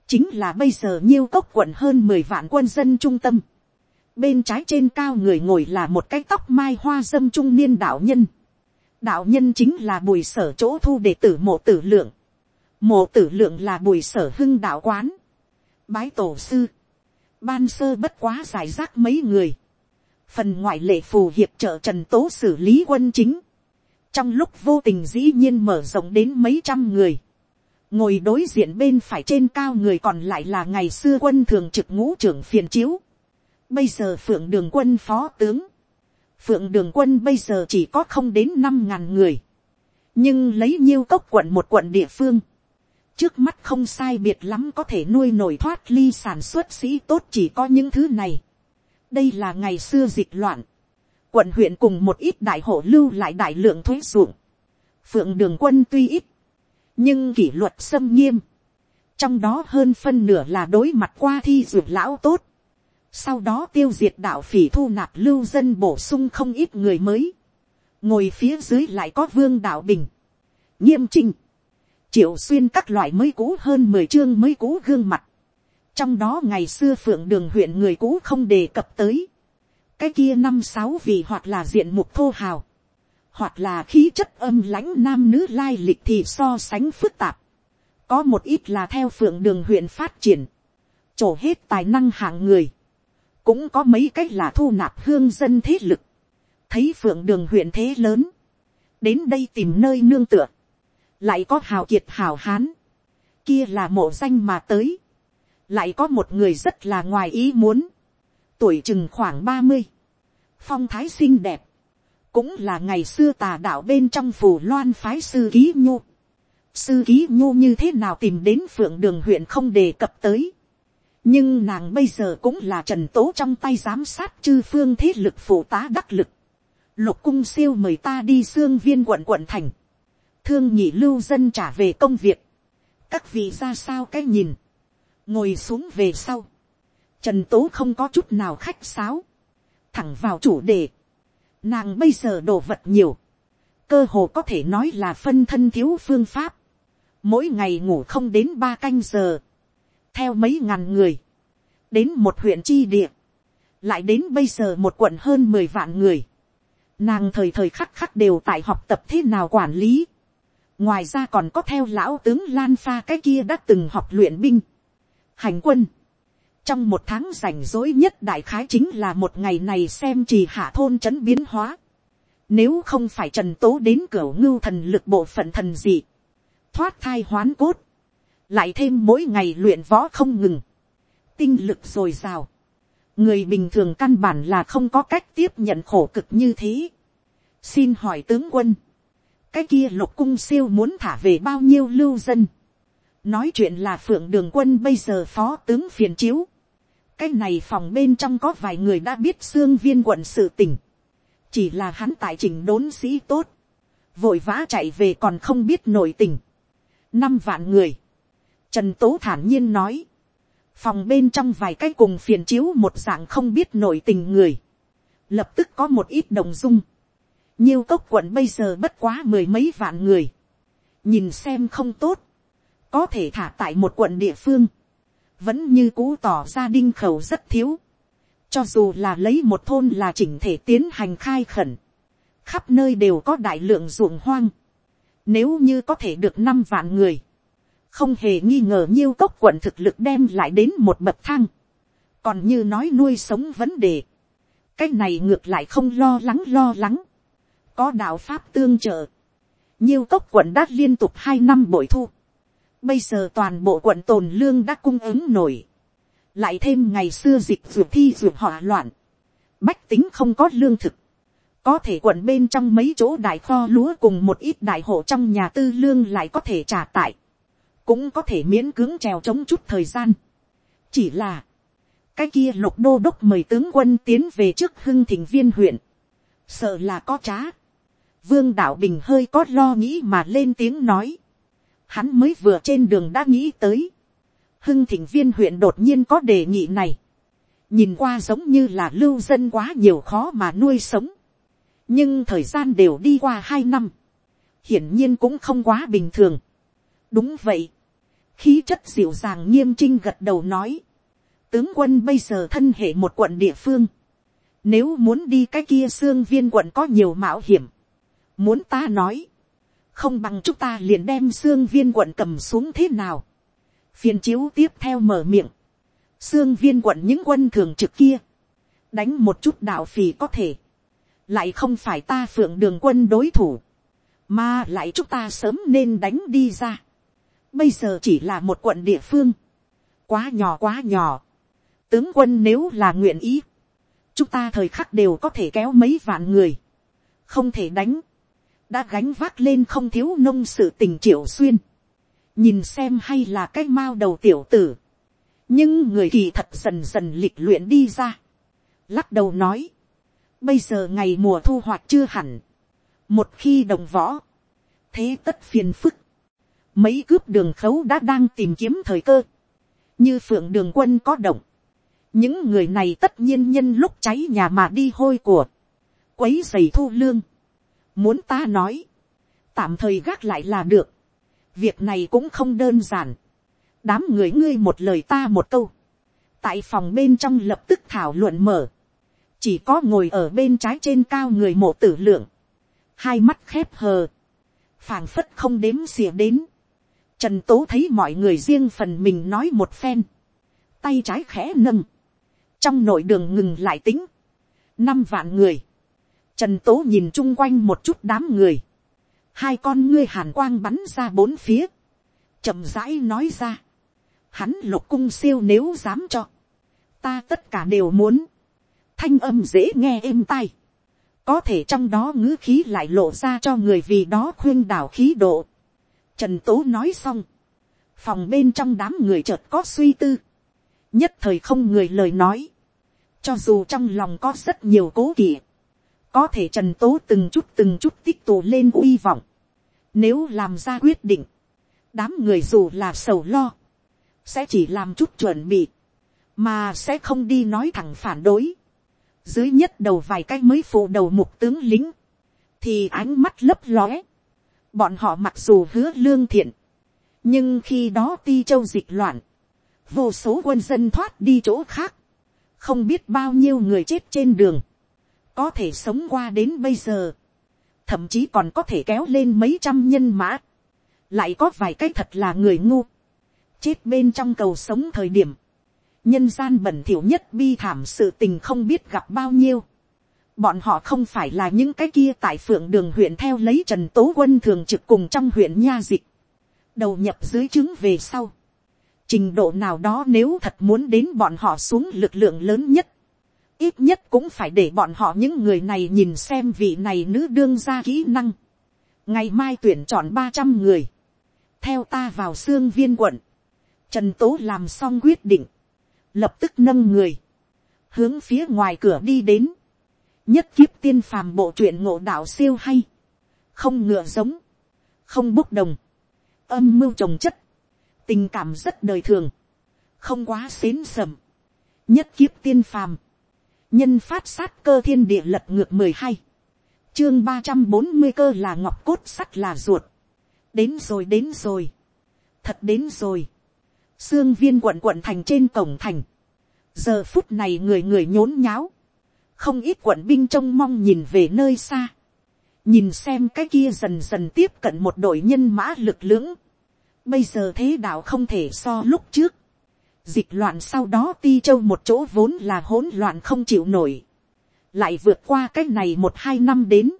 S1: chính là bây giờ nhiêu cốc quận hơn mười vạn quân dân trung tâm. bên trái trên cao người ngồi là một cái tóc mai hoa dâm trung niên đạo nhân. đạo nhân chính là bùi sở chỗ thu đ tử mộ tử lượng Mộ tử lượng là bùi sở hưng đạo quán. Bái tổ sư. Ban sơ bất quá giải rác mấy người. Phần ngoại lệ phù hiệp trợ Trần Tố xử lý quân chính. Trong lúc vô tình dĩ nhiên mở rộng đến mấy trăm người. Ngồi đối diện bên phải trên cao người còn lại là ngày xưa quân thường trực ngũ trưởng phiền chiếu. Bây giờ phượng đường quân phó tướng. Phượng đường quân bây giờ chỉ có không đến năm ngàn người. Nhưng lấy nhiêu cốc quận một quận địa phương trước mắt không sai biệt lắm có thể nuôi nổi thoát ly sản xuất sĩ tốt chỉ có những thứ này. đây là ngày xưa dịch loạn. quận huyện cùng một ít đại hộ lưu lại đại lượng thuế ruộng. phượng đường quân tuy ít, nhưng kỷ luật xâm nghiêm. trong đó hơn phân nửa là đối mặt qua thi ruộng lão tốt. sau đó tiêu diệt đạo phỉ thu nạp lưu dân bổ sung không ít người mới. ngồi phía dưới lại có vương đạo bình. nghiêm trình triệu xuyên các loại mới cũ hơn mười chương mới cũ gương mặt. Trong đó ngày xưa phượng đường huyện người cũ không đề cập tới. Cái kia năm sáu vì hoặc là diện mục thô hào. Hoặc là khí chất âm lãnh nam nữ lai lịch thì so sánh phức tạp. Có một ít là theo phượng đường huyện phát triển. Trổ hết tài năng hạng người. Cũng có mấy cách là thu nạp hương dân thế lực. Thấy phượng đường huyện thế lớn. Đến đây tìm nơi nương tựa lại có hào kiệt hào hán, kia là mộ danh mà tới, lại có một người rất là ngoài ý muốn, tuổi chừng khoảng ba mươi, phong thái xinh đẹp, cũng là ngày xưa tà đạo bên trong phủ loan phái sư ký nhu. Sư ký nhu như thế nào tìm đến phượng đường huyện không đề cập tới. nhưng nàng bây giờ cũng là trần tố trong tay giám sát chư phương thế lực phụ tá đắc lực. lục cung siêu mời ta đi xương viên quận quận thành thương nhị lưu dân trả về công việc, các vị ra sao cái nhìn, ngồi xuống về sau, trần tố không có chút nào khách sáo, thẳng vào chủ đề, nàng bây giờ đồ vật nhiều, cơ hồ có thể nói là phân thân thiếu phương pháp, mỗi ngày ngủ không đến ba canh giờ, theo mấy ngàn người, đến một huyện chi địa, lại đến bây giờ một quận hơn mười vạn người, nàng thời thời khắc khắc đều tại học tập thế nào quản lý, ngoài ra còn có theo lão tướng lan pha cái kia đã từng học luyện binh, hành quân. trong một tháng rảnh rỗi nhất đại khái chính là một ngày này xem trì hạ thôn c biến hóa. nếu không phải trần tố đến cửa ngưu thần lực bộ phận thần gì, thoát thai hoán cốt, lại thêm mỗi ngày luyện võ không ngừng, tinh lực r ồ người bình thường căn bản là không có cách tiếp nhận khổ cực như thế. xin hỏi tướng quân, cái kia lục cung siêu muốn thả về bao nhiêu lưu dân. nói chuyện là phượng đường quân bây giờ phó tướng phiền chiếu. cái này phòng bên trong có vài người đã biết xương viên quận sự tình. chỉ là hắn tại trình đốn sĩ tốt. vội vã chạy về còn không biết nội tình. năm vạn người. trần tố thản nhiên nói. phòng bên trong vài cái cùng phiền chiếu một dạng không biết nội tình người. lập tức có một ít đồng dung Nhiêu cốc quận bây giờ bất quá mười mấy vạn người. Nhìn xem không tốt. Có thể thả tại một quận địa phương. Vẫn như cũ tỏ ra đinh khẩu rất thiếu. Cho dù là lấy một thôn là chỉnh thể tiến hành khai khẩn. Khắp nơi đều có đại lượng ruộng hoang. Nếu như có thể được năm vạn người. Không hề nghi ngờ nhiêu cốc quận thực lực đem lại đến một bậc thang. Còn như nói nuôi sống vấn đề. Cái này ngược lại không lo lắng lo lắng có đạo pháp tương trợ, nhiều cốc quận đã liên tục hai năm bội thu, bây giờ toàn bộ quận tồn lương đã cung ứng nổi, lại thêm ngày xưa dịch ruột thi ruột hỏa loạn, bách tính không có lương thực, có thể quận bên trong mấy chỗ đại kho lúa cùng một ít đại hộ trong nhà tư lương lại có thể trả tải, cũng có thể miễn cưỡng trèo chống chút thời gian. chỉ là, cái kia lục đô đốc mời tướng quân tiến về trước hưng thịnh viên huyện, sợ là có trá, Vương Đạo Bình hơi có lo nghĩ mà lên tiếng nói. Hắn mới vừa trên đường đã nghĩ tới. Hưng thịnh viên huyện đột nhiên có đề nghị này. Nhìn qua giống như là lưu dân quá nhiều khó mà nuôi sống. Nhưng thời gian đều đi qua hai năm. Hiển nhiên cũng không quá bình thường. Đúng vậy. Khí chất dịu dàng nghiêm trinh gật đầu nói. Tướng quân bây giờ thân hệ một quận địa phương. Nếu muốn đi cái kia xương viên quận có nhiều mạo hiểm. Muốn ta nói. Không bằng chúng ta liền đem xương viên quận cầm xuống thế nào. Phiền chiếu tiếp theo mở miệng. Xương viên quận những quân thường trực kia. Đánh một chút đạo phì có thể. Lại không phải ta phượng đường quân đối thủ. Mà lại chúng ta sớm nên đánh đi ra. Bây giờ chỉ là một quận địa phương. Quá nhỏ quá nhỏ. Tướng quân nếu là nguyện ý chúng ta thời khắc đều có thể kéo mấy vạn người, không thể đánh, đã gánh vác lên không thiếu nông sự tình triệu xuyên, nhìn xem hay là cái mao đầu tiểu tử, nhưng người kỳ thật dần dần lịch luyện đi ra, lắc đầu nói, bây giờ ngày mùa thu hoạch chưa hẳn, một khi đồng võ, thế tất phiền phức, mấy cướp đường khấu đã đang tìm kiếm thời cơ, như phượng đường quân có động, những người này tất nhiên nhân lúc cháy nhà mà đi hôi của, quấy dày thu lương, Muốn ta nói. Tạm thời gác lại là được. Việc này cũng không đơn giản. Đám người ngươi một lời ta một câu. Tại phòng bên trong lập tức thảo luận mở. Chỉ có ngồi ở bên trái trên cao người mộ tử lượng. Hai mắt khép hờ. phảng phất không đếm xỉa đến. Trần Tố thấy mọi người riêng phần mình nói một phen. Tay trái khẽ nâng. Trong nội đường ngừng lại tính. Năm vạn người Trần Tố nhìn chung quanh một chút đám người. Hai con ngươi hàn quang bắn ra bốn phía. chậm rãi nói ra. Hắn lục cung siêu nếu dám cho. Ta tất cả đều muốn. Thanh âm dễ nghe êm tai. Có thể trong đó ngữ khí lại lộ ra cho người vì đó khuyên đảo khí độ. Trần Tố nói xong. Phòng bên trong đám người chợt có suy tư. Nhất thời không người lời nói. Cho dù trong lòng có rất nhiều cố kỵ có thể trần tố từng chút từng chút tích tụ lên uy vọng, nếu làm ra quyết định, đám người dù là sầu lo, sẽ chỉ làm chút chuẩn bị, mà sẽ không đi nói thẳng phản đối. Dưới nhất đầu vài cái mới phụ đầu mục tướng lính, thì ánh mắt lấp lóe. Bọn họ mặc dù hứa lương thiện, nhưng khi đó ti châu dịch loạn, vô số quân dân thoát đi chỗ khác, không biết bao nhiêu người chết trên đường có thể sống qua đến bây giờ, thậm chí còn có thể kéo lên mấy trăm nhân mã, lại có vài cái thật là người ngu, chết bên trong cầu sống thời điểm, nhân gian bẩn thỉu nhất bi thảm sự tình không biết gặp bao nhiêu, bọn họ không phải là những cái kia tại phượng đường huyện theo lấy trần tố quân thường trực cùng trong huyện nha dịch, đầu nhập dưới trứng về sau, trình độ nào đó nếu thật muốn đến bọn họ xuống lực lượng lớn nhất ít nhất cũng phải để bọn họ những người này nhìn xem vị này nữ đương ra kỹ năng. ngày mai tuyển chọn ba trăm người, theo ta vào xương viên quận, trần tố làm xong quyết định, lập tức nâng người, hướng phía ngoài cửa đi đến, nhất kiếp tiên phàm bộ truyện ngộ đạo siêu hay, không ngựa giống, không bốc đồng, âm mưu trồng chất, tình cảm rất đời thường, không quá xến sầm, nhất kiếp tiên phàm, nhân phát sát cơ thiên địa lật ngược mười hai, chương ba trăm bốn mươi cơ là ngọc cốt sắt là ruột, đến rồi đến rồi, thật đến rồi, xương viên quận quận thành trên cổng thành, giờ phút này người người nhốn nháo, không ít quận binh trông mong nhìn về nơi xa, nhìn xem cái kia dần dần tiếp cận một đội nhân mã lực lưỡng, bây giờ thế đạo không thể so lúc trước, Dịch loạn sau đó ti châu một chỗ vốn là hỗn loạn không chịu nổi. Lại vượt qua cái này một hai năm đến.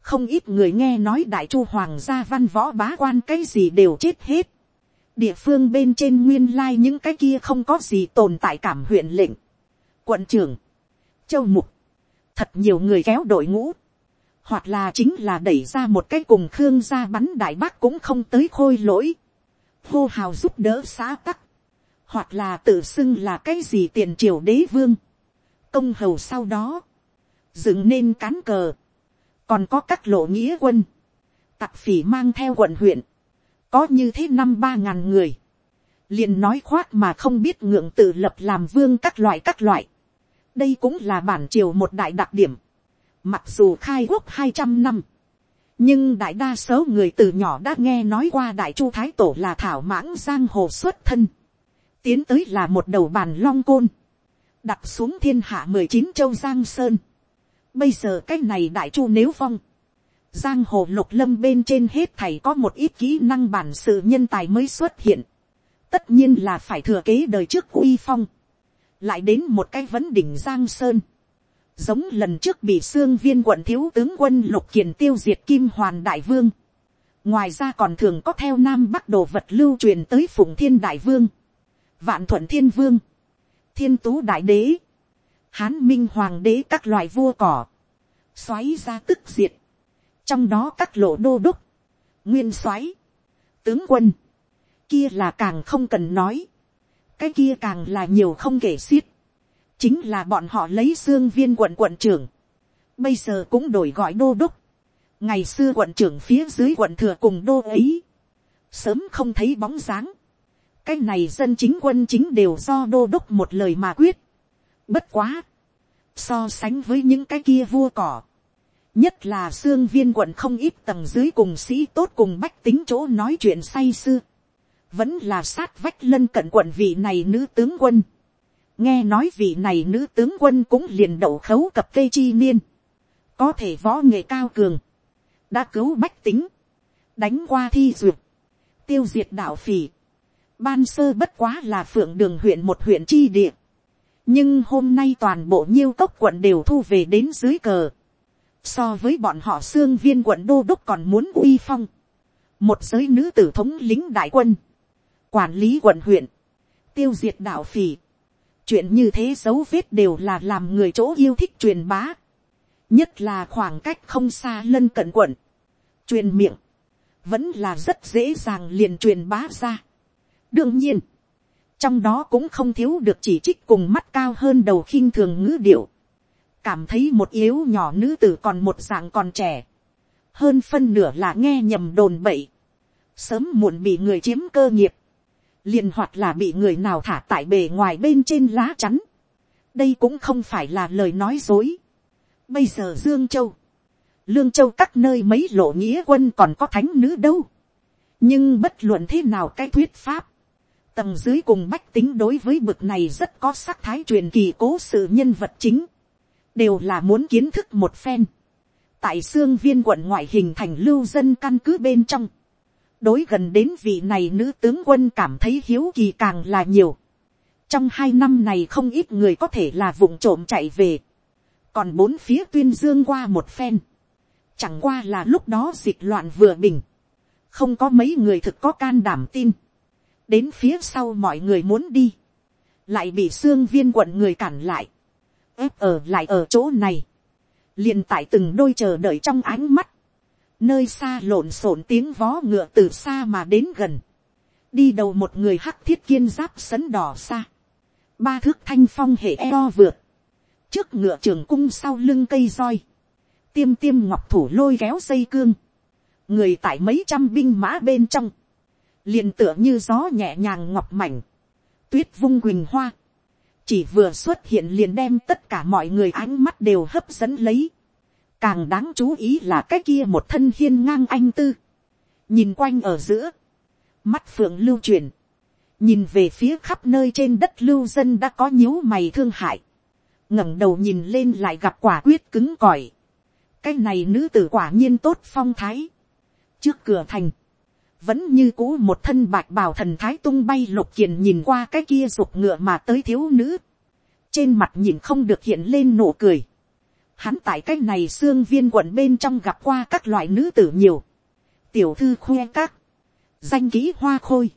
S1: Không ít người nghe nói đại chu hoàng gia văn võ bá quan cái gì đều chết hết. Địa phương bên trên nguyên lai những cái kia không có gì tồn tại cảm huyện lệnh. Quận trưởng. Châu mục. Thật nhiều người kéo đội ngũ hoặc là chính là đẩy ra một cái cùng khương gia bắn đại bắc cũng không tới khôi lỗi, hô hào giúp đỡ xá tắc, hoặc là tự xưng là cái gì tiền triều đế vương, công hầu sau đó, dựng nên cán cờ, còn có các lộ nghĩa quân, tặc phỉ mang theo quận huyện, có như thế năm ba ngàn người, liền nói khoác mà không biết ngượng tự lập làm vương các loại các loại, đây cũng là bản triều một đại đặc điểm, mặc dù khai quốc hai trăm năm, nhưng đại đa số người từ nhỏ đã nghe nói qua đại chu thái tổ là thảo mãng giang hồ xuất thân, tiến tới là một đầu bàn long côn, đặt xuống thiên hạ mười chín châu giang sơn. Bây giờ cái này đại chu nếu phong giang hồ lục lâm bên trên hết thầy có một ít kỹ năng bản sự nhân tài mới xuất hiện. Tất nhiên là phải thừa kế đời trước uy phong. Lại đến một cái vấn đỉnh giang sơn. Giống lần trước bị xương viên quận thiếu tướng quân lục kiền tiêu diệt kim hoàn đại vương. Ngoài ra còn thường có theo nam bắc đồ vật lưu truyền tới phụng thiên đại vương vạn thuận thiên vương, thiên tú đại đế, hán minh hoàng đế các loại vua cỏ, xoáy ra tức diệt, trong đó các lộ đô đốc, nguyên xoáy, tướng quân, kia là càng không cần nói, cái kia càng là nhiều không kể xiết, chính là bọn họ lấy xương viên quận quận trưởng, bây giờ cũng đổi gọi đô đốc, ngày xưa quận trưởng phía dưới quận thừa cùng đô ấy, sớm không thấy bóng dáng, cái này dân chính quân chính đều do đô đốc một lời mà quyết. Bất quá. So sánh với những cái kia vua cỏ. Nhất là xương viên quận không ít tầng dưới cùng sĩ tốt cùng bách tính chỗ nói chuyện say sưa. Vẫn là sát vách lân cận quận vị này nữ tướng quân. Nghe nói vị này nữ tướng quân cũng liền đậu khấu cập cây chi niên. Có thể võ nghệ cao cường. Đã cứu bách tính. Đánh qua thi duyệt. Tiêu diệt đạo phỉ ban sơ bất quá là phượng đường huyện một huyện chi địa. nhưng hôm nay toàn bộ nhiêu cốc quận đều thu về đến dưới cờ. so với bọn họ xương viên quận đô đốc còn muốn uy phong. một giới nữ tử thống lính đại quân. quản lý quận huyện. tiêu diệt đạo phỉ. chuyện như thế dấu vết đều là làm người chỗ yêu thích truyền bá. nhất là khoảng cách không xa lân cận quận. truyền miệng. vẫn là rất dễ dàng liền truyền bá ra đương nhiên, trong đó cũng không thiếu được chỉ trích cùng mắt cao hơn đầu khinh thường ngữ điệu. cảm thấy một yếu nhỏ nữ tử còn một dạng còn trẻ. hơn phân nửa là nghe nhầm đồn bậy. sớm muộn bị người chiếm cơ nghiệp. liền hoặc là bị người nào thả tại bề ngoài bên trên lá chắn. đây cũng không phải là lời nói dối. bây giờ dương châu. lương châu các nơi mấy lộ nghĩa quân còn có thánh nữ đâu. nhưng bất luận thế nào cái thuyết pháp tầng dưới cùng bách tính đối với bực này rất có sắc thái truyền kỳ cố sự nhân vật chính, đều là muốn kiến thức một phen. tại xương viên quận ngoại hình thành lưu dân căn cứ bên trong, đối gần đến vị này nữ tướng quân cảm thấy hiếu kỳ càng là nhiều. trong hai năm này không ít người có thể là vụng trộm chạy về, còn bốn phía tuyên dương qua một phen, chẳng qua là lúc đó dịch loạn vừa bình, không có mấy người thực có can đảm tin đến phía sau mọi người muốn đi, lại bị xương viên quận người cản lại, ép ở lại ở chỗ này, liền tại từng đôi chờ đợi trong ánh mắt, nơi xa lộn xộn tiếng vó ngựa từ xa mà đến gần, đi đầu một người hắc thiết kiên giáp sấn đỏ xa, ba thước thanh phong hệ eo vượt, trước ngựa trường cung sau lưng cây roi, tiêm tiêm ngọc thủ lôi kéo dây cương, người tại mấy trăm binh mã bên trong, liền tựa như gió nhẹ nhàng ngọc mảnh, tuyết vung quỳnh hoa, chỉ vừa xuất hiện liền đem tất cả mọi người ánh mắt đều hấp dẫn lấy, càng đáng chú ý là cái kia một thân hiên ngang anh tư, nhìn quanh ở giữa, mắt phượng lưu truyền, nhìn về phía khắp nơi trên đất lưu dân đã có nhíu mày thương hại, ngẩng đầu nhìn lên lại gặp quả quyết cứng còi, cái này nữ tử quả nhiên tốt phong thái, trước cửa thành, vẫn như cũ một thân bạch bào thần thái tung bay lục kiền nhìn qua cái kia ruột ngựa mà tới thiếu nữ. trên mặt nhìn không được hiện lên nụ cười. hắn tại cái này xương viên quận bên trong gặp qua các loại nữ tử nhiều. tiểu thư khoe các. danh ký hoa khôi.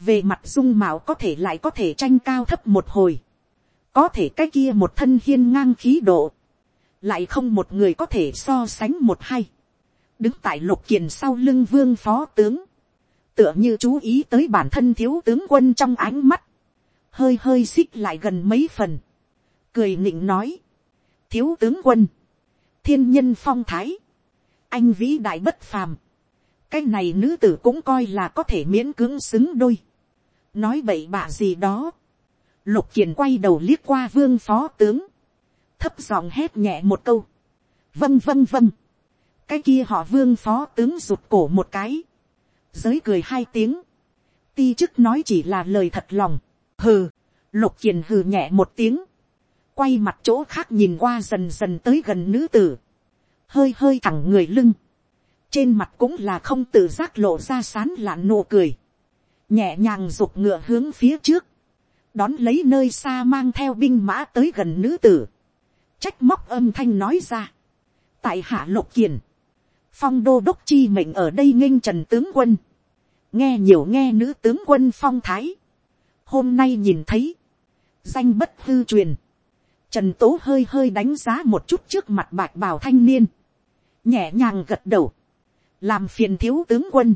S1: về mặt dung mạo có thể lại có thể tranh cao thấp một hồi. có thể cái kia một thân hiên ngang khí độ. lại không một người có thể so sánh một hay đứng tại lục kiền sau lưng vương phó tướng, tựa như chú ý tới bản thân thiếu tướng quân trong ánh mắt, hơi hơi xích lại gần mấy phần, cười nịnh nói, thiếu tướng quân, thiên nhân phong thái, anh vĩ đại bất phàm, cái này nữ tử cũng coi là có thể miễn cưỡng xứng đôi, nói bậy bạ gì đó, lục kiền quay đầu liếc qua vương phó tướng, thấp giọng hét nhẹ một câu, vâng vâng vâng, cái kia họ vương phó tướng rụt cổ một cái, giới cười hai tiếng. Ti chức nói chỉ là lời thật lòng. Hừ, lục kiền hừ nhẹ một tiếng. Quay mặt chỗ khác nhìn qua dần dần tới gần nữ tử. Hơi hơi thẳng người lưng. Trên mặt cũng là không tự giác lộ ra sán lạn nụ cười. Nhẹ nhàng rục ngựa hướng phía trước. Đón lấy nơi xa mang theo binh mã tới gần nữ tử. Trách móc âm thanh nói ra. Tại hạ lục kiền phong đô đốc chi mệnh ở đây nghênh trần tướng quân nghe nhiều nghe nữ tướng quân phong thái, hôm nay nhìn thấy, danh bất hư truyền, trần tố hơi hơi đánh giá một chút trước mặt bạch bào thanh niên, nhẹ nhàng gật đầu, làm phiền thiếu tướng quân,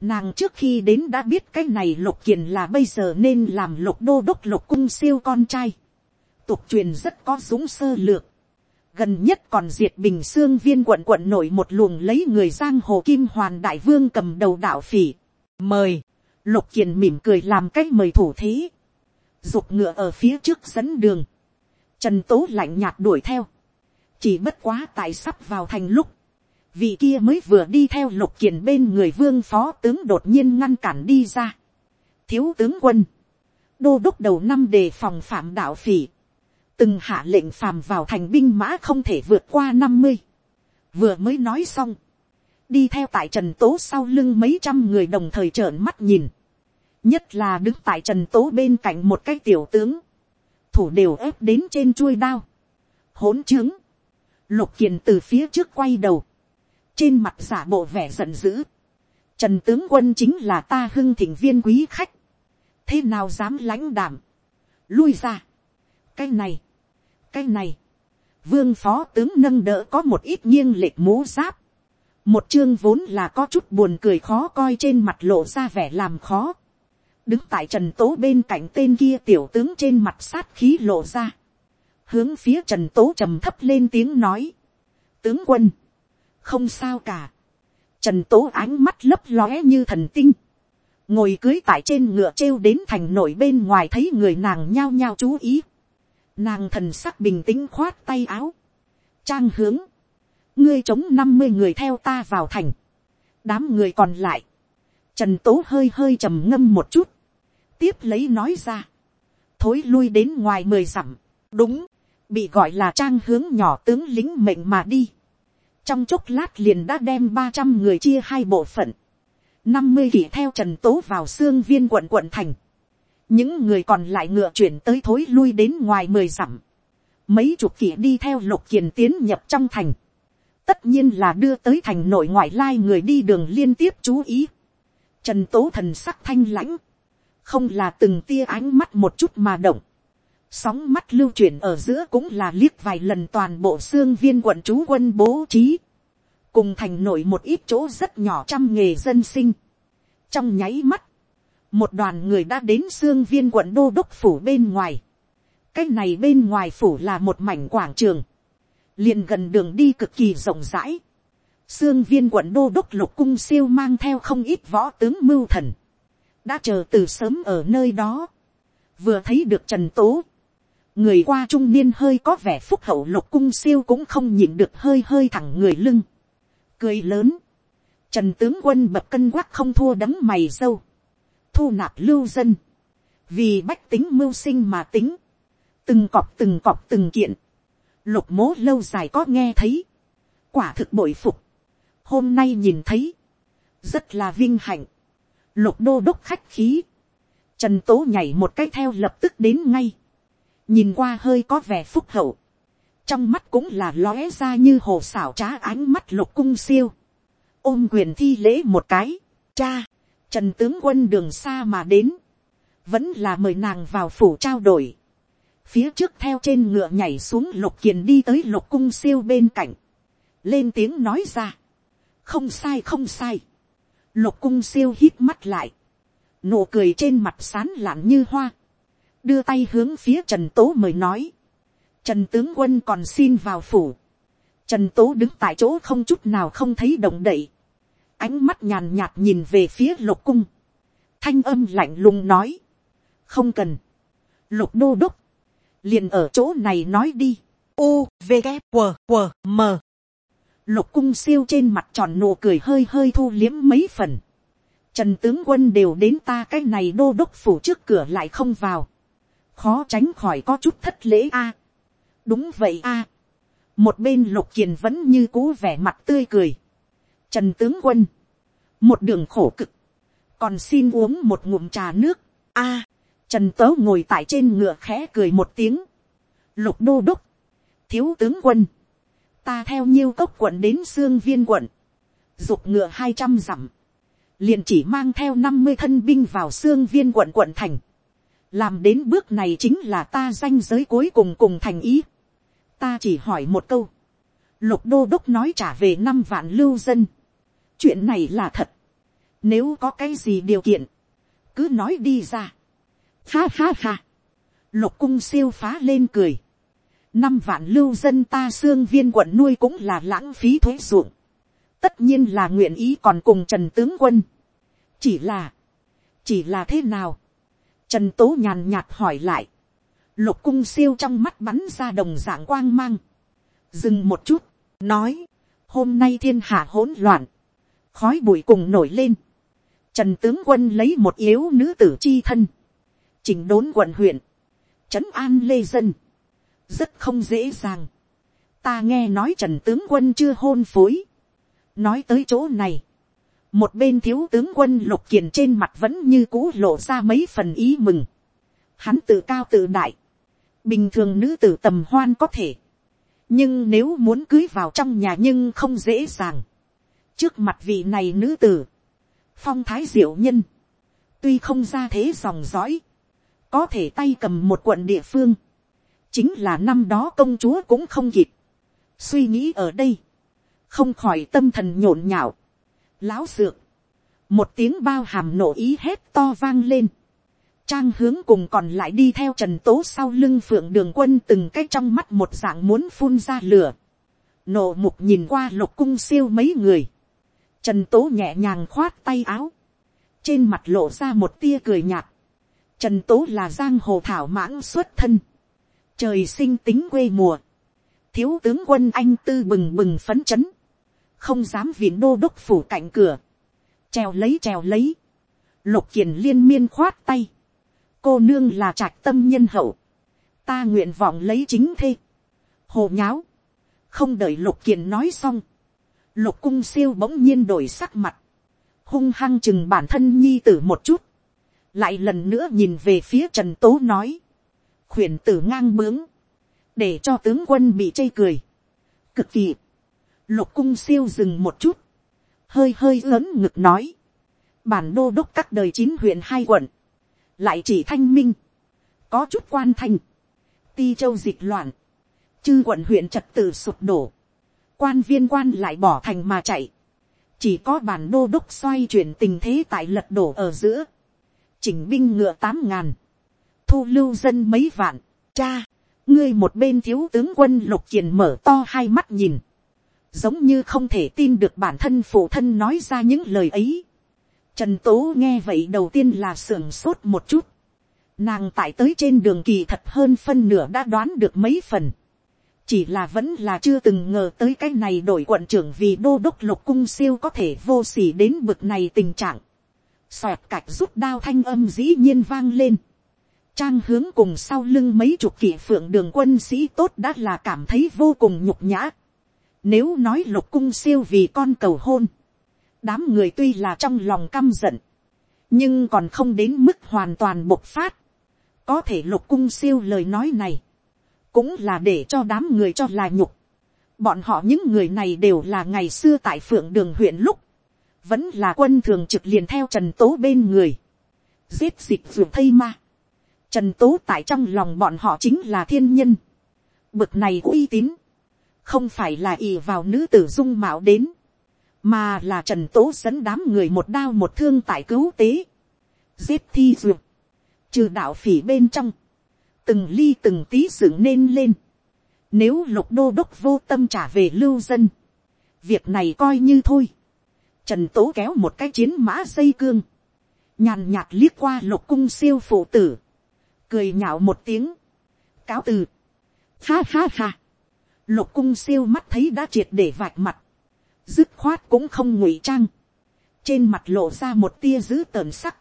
S1: Nàng trước khi đến đã biết cái này lục kiền là bây giờ nên làm lục đô đốc lục cung siêu con trai. Tục truyền rất có súng sơ lược. Gần nhất còn diệt bình xương viên quận quận nổi một luồng lấy người giang hồ kim hoàn đại vương cầm đầu đạo phỉ. Mời, lục kiền mỉm cười làm cách mời thủ thế. Dục ngựa ở phía trước dẫn đường. Trần tố lạnh nhạt đuổi theo. Chỉ bất quá tại sắp vào thành lúc. Vị kia mới vừa đi theo lục kiền bên người vương phó tướng đột nhiên ngăn cản đi ra. Thiếu tướng quân. Đô đốc đầu năm đề phòng phạm đạo phỉ. Từng hạ lệnh phàm vào thành binh mã không thể vượt qua năm mươi Vừa mới nói xong đi theo tại trần tố sau lưng mấy trăm người đồng thời trợn mắt nhìn, nhất là đứng tại trần tố bên cạnh một cái tiểu tướng, thủ đều ép đến trên chuôi đao, hỗn trướng, lục kiền từ phía trước quay đầu, trên mặt giả bộ vẻ giận dữ, trần tướng quân chính là ta hưng thỉnh viên quý khách, thế nào dám lãnh đảm, lui ra, cái này, cái này, vương phó tướng nâng đỡ có một ít nghiêng lệch mố giáp, một chương vốn là có chút buồn cười khó coi trên mặt lộ ra vẻ làm khó. đứng tại trần tố bên cạnh tên kia tiểu tướng trên mặt sát khí lộ ra. hướng phía trần tố trầm thấp lên tiếng nói. tướng quân, không sao cả. trần tố ánh mắt lấp lóe như thần tinh. ngồi cưới tại trên ngựa trêu đến thành nổi bên ngoài thấy người nàng nhao nhao chú ý. nàng thần sắc bình tĩnh khoát tay áo. trang hướng ngươi chống năm mươi người theo ta vào thành, đám người còn lại, trần tố hơi hơi trầm ngâm một chút, tiếp lấy nói ra, thối lui đến ngoài mười dặm, đúng, bị gọi là trang hướng nhỏ tướng lính mệnh mà đi, trong chốc lát liền đã đem ba trăm người chia hai bộ phận, năm mươi kỷ theo trần tố vào xương viên quận quận thành, những người còn lại ngựa chuyển tới thối lui đến ngoài mười dặm, mấy chục kỷ đi theo lục kiền tiến nhập trong thành, tất nhiên là đưa tới thành nội ngoại lai người đi đường liên tiếp chú ý. Trần tố thần sắc thanh lãnh, không là từng tia ánh mắt một chút mà động. Sóng mắt lưu chuyển ở giữa cũng là liếc vài lần toàn bộ xương viên quận chú quân bố trí. Cùng thành nổi một ít chỗ rất nhỏ trăm nghề dân sinh. Trong nháy mắt, một đoàn người đã đến xương viên quận đô đốc phủ bên ngoài. Cách này bên ngoài phủ là một mảnh quảng trường liền gần đường đi cực kỳ rộng rãi. Sương viên quận đô đốc lục cung siêu mang theo không ít võ tướng mưu thần. Đã chờ từ sớm ở nơi đó. Vừa thấy được Trần Tố. Người qua trung niên hơi có vẻ phúc hậu lục cung siêu cũng không nhìn được hơi hơi thẳng người lưng. Cười lớn. Trần tướng quân bập cân quắc không thua đấm mày dâu. Thu nạp lưu dân. Vì bách tính mưu sinh mà tính. Từng cọc từng cọc từng kiện lục mố lâu dài có nghe thấy, quả thực bội phục, hôm nay nhìn thấy, rất là vinh hạnh, lục đô đốc khách khí, trần tố nhảy một cái theo lập tức đến ngay, nhìn qua hơi có vẻ phúc hậu, trong mắt cũng là lóe ra như hồ xảo trá ánh mắt lục cung siêu, ôm quyền thi lễ một cái, cha, trần tướng quân đường xa mà đến, vẫn là mời nàng vào phủ trao đổi, phía trước theo trên ngựa nhảy xuống lục kiền đi tới lục cung siêu bên cạnh, lên tiếng nói ra, không sai không sai, lục cung siêu hít mắt lại, nụ cười trên mặt sán lạn như hoa, đưa tay hướng phía trần tố mời nói, trần tướng quân còn xin vào phủ, trần tố đứng tại chỗ không chút nào không thấy động đậy, ánh mắt nhàn nhạt nhìn về phía lục cung, thanh âm lạnh lùng nói, không cần, lục đô đốc, liền ở chỗ này nói đi. U, V, K, W, W, M. Lục cung siêu trên mặt tròn nụ cười hơi hơi thu liếm mấy phần. Trần tướng quân đều đến ta cái này đô đốc phủ trước cửa lại không vào. Khó tránh khỏi có chút thất lễ a. đúng vậy a. Một bên lục kiền vẫn như cũ vẻ mặt tươi cười. Trần tướng quân. Một đường khổ cực. Còn xin uống một ngụm trà nước. a Trần tớ ngồi tại trên ngựa khẽ cười một tiếng. Lục đô đốc. Thiếu tướng quân. Ta theo nhiêu cốc quận đến xương viên quận. Dục ngựa hai trăm dặm. liền chỉ mang theo năm mươi thân binh vào xương viên quận quận thành. Làm đến bước này chính là ta danh giới cuối cùng cùng thành ý. Ta chỉ hỏi một câu. Lục đô đốc nói trả về năm vạn lưu dân. Chuyện này là thật. Nếu có cái gì điều kiện. Cứ nói đi ra Ha ha ha. Lục cung siêu phá lên cười. Năm vạn lưu dân ta xương viên quận nuôi cũng là lãng phí thuế ruộng. Tất nhiên là nguyện ý còn cùng Trần Tướng Quân. Chỉ là. Chỉ là thế nào? Trần Tố nhàn nhạt hỏi lại. Lục cung siêu trong mắt bắn ra đồng dạng quang mang. Dừng một chút. Nói. Hôm nay thiên hạ hỗn loạn. Khói bụi cùng nổi lên. Trần tướng quân lấy một yếu nữ tử chi thân chỉnh đốn quận huyện, trấn an lê dân, rất không dễ dàng. ta nghe nói trần tướng quân chưa hôn phối, nói tới chỗ này, một bên thiếu tướng quân lục kiền trên mặt vẫn như cũ lộ ra mấy phần ý mừng, hắn tự cao tự đại, bình thường nữ tử tầm hoan có thể, nhưng nếu muốn cưới vào trong nhà nhưng không dễ dàng, trước mặt vị này nữ tử, phong thái diệu nhân, tuy không ra thế dòng dõi, có thể tay cầm một quận địa phương, chính là năm đó công chúa cũng không kịp. suy nghĩ ở đây, không khỏi tâm thần nhộn nhạo, láo dược, một tiếng bao hàm nổ ý hét to vang lên, trang hướng cùng còn lại đi theo trần tố sau lưng phượng đường quân từng cái trong mắt một dạng muốn phun ra lửa, nổ mục nhìn qua lục cung siêu mấy người, trần tố nhẹ nhàng khoát tay áo, trên mặt lộ ra một tia cười nhạt, Trần Tố là giang hồ thảo mãng xuất thân. Trời sinh tính quê mùa. Thiếu tướng quân anh tư bừng bừng phấn chấn. Không dám viện đô đốc phủ cạnh cửa. Trèo lấy trèo lấy. Lục kiền liên miên khoát tay. Cô nương là trạch tâm nhân hậu. Ta nguyện vọng lấy chính thê. Hồ nháo. Không đợi lục kiền nói xong. Lục cung siêu bỗng nhiên đổi sắc mặt. Hung hăng chừng bản thân nhi tử một chút lại lần nữa nhìn về phía trần tố nói, khuyển tử ngang bướng, để cho tướng quân bị chây cười, cực kỳ, lục cung siêu dừng một chút, hơi hơi lớn ngực nói, bản đô đốc các đời chín huyện hai quận, lại chỉ thanh minh, có chút quan thanh, ti châu dịch loạn, chư quận huyện trật tự sụp đổ, quan viên quan lại bỏ thành mà chạy, chỉ có bản đô đốc xoay chuyển tình thế tại lật đổ ở giữa, chỉnh binh ngựa tám ngàn, thu lưu dân mấy vạn, cha, ngươi một bên thiếu tướng quân lục kiền mở to hai mắt nhìn, giống như không thể tin được bản thân phụ thân nói ra những lời ấy. Trần Tố nghe vậy đầu tiên là sưởng sốt một chút. Nàng tại tới trên đường kỳ thật hơn phân nửa đã đoán được mấy phần. Chỉ là vẫn là chưa từng ngờ tới cái này đổi quận trưởng vì đô đốc lục cung siêu có thể vô sỉ đến bực này tình trạng xoẹt cạch rút đao thanh âm dĩ nhiên vang lên. Trang hướng cùng sau lưng mấy chục kỷ phượng đường quân sĩ tốt đã là cảm thấy vô cùng nhục nhã. Nếu nói lục cung siêu vì con cầu hôn. Đám người tuy là trong lòng căm giận. Nhưng còn không đến mức hoàn toàn bộc phát. Có thể lục cung siêu lời nói này. Cũng là để cho đám người cho là nhục. Bọn họ những người này đều là ngày xưa tại phượng đường huyện lúc vẫn là quân thường trực liền theo trần tố bên người, giết dịp ruột thây ma. Trần tố tại trong lòng bọn họ chính là thiên nhân, bực này uy tín, không phải là ì vào nữ tử dung mạo đến, mà là trần tố dẫn đám người một đao một thương tại cứu tế, giết thi ruột, trừ đạo phỉ bên trong, từng ly từng tí dựng nên lên, nếu lục đô đốc vô tâm trả về lưu dân, việc này coi như thôi, Trần Tố kéo một cái chiến mã dây cương. Nhàn nhạt liếc qua lục cung siêu phụ tử. Cười nhạo một tiếng. Cáo từ. Ha ha ha. Lục cung siêu mắt thấy đã triệt để vạch mặt. Dứt khoát cũng không ngụy trang. Trên mặt lộ ra một tia dữ tờn sắc.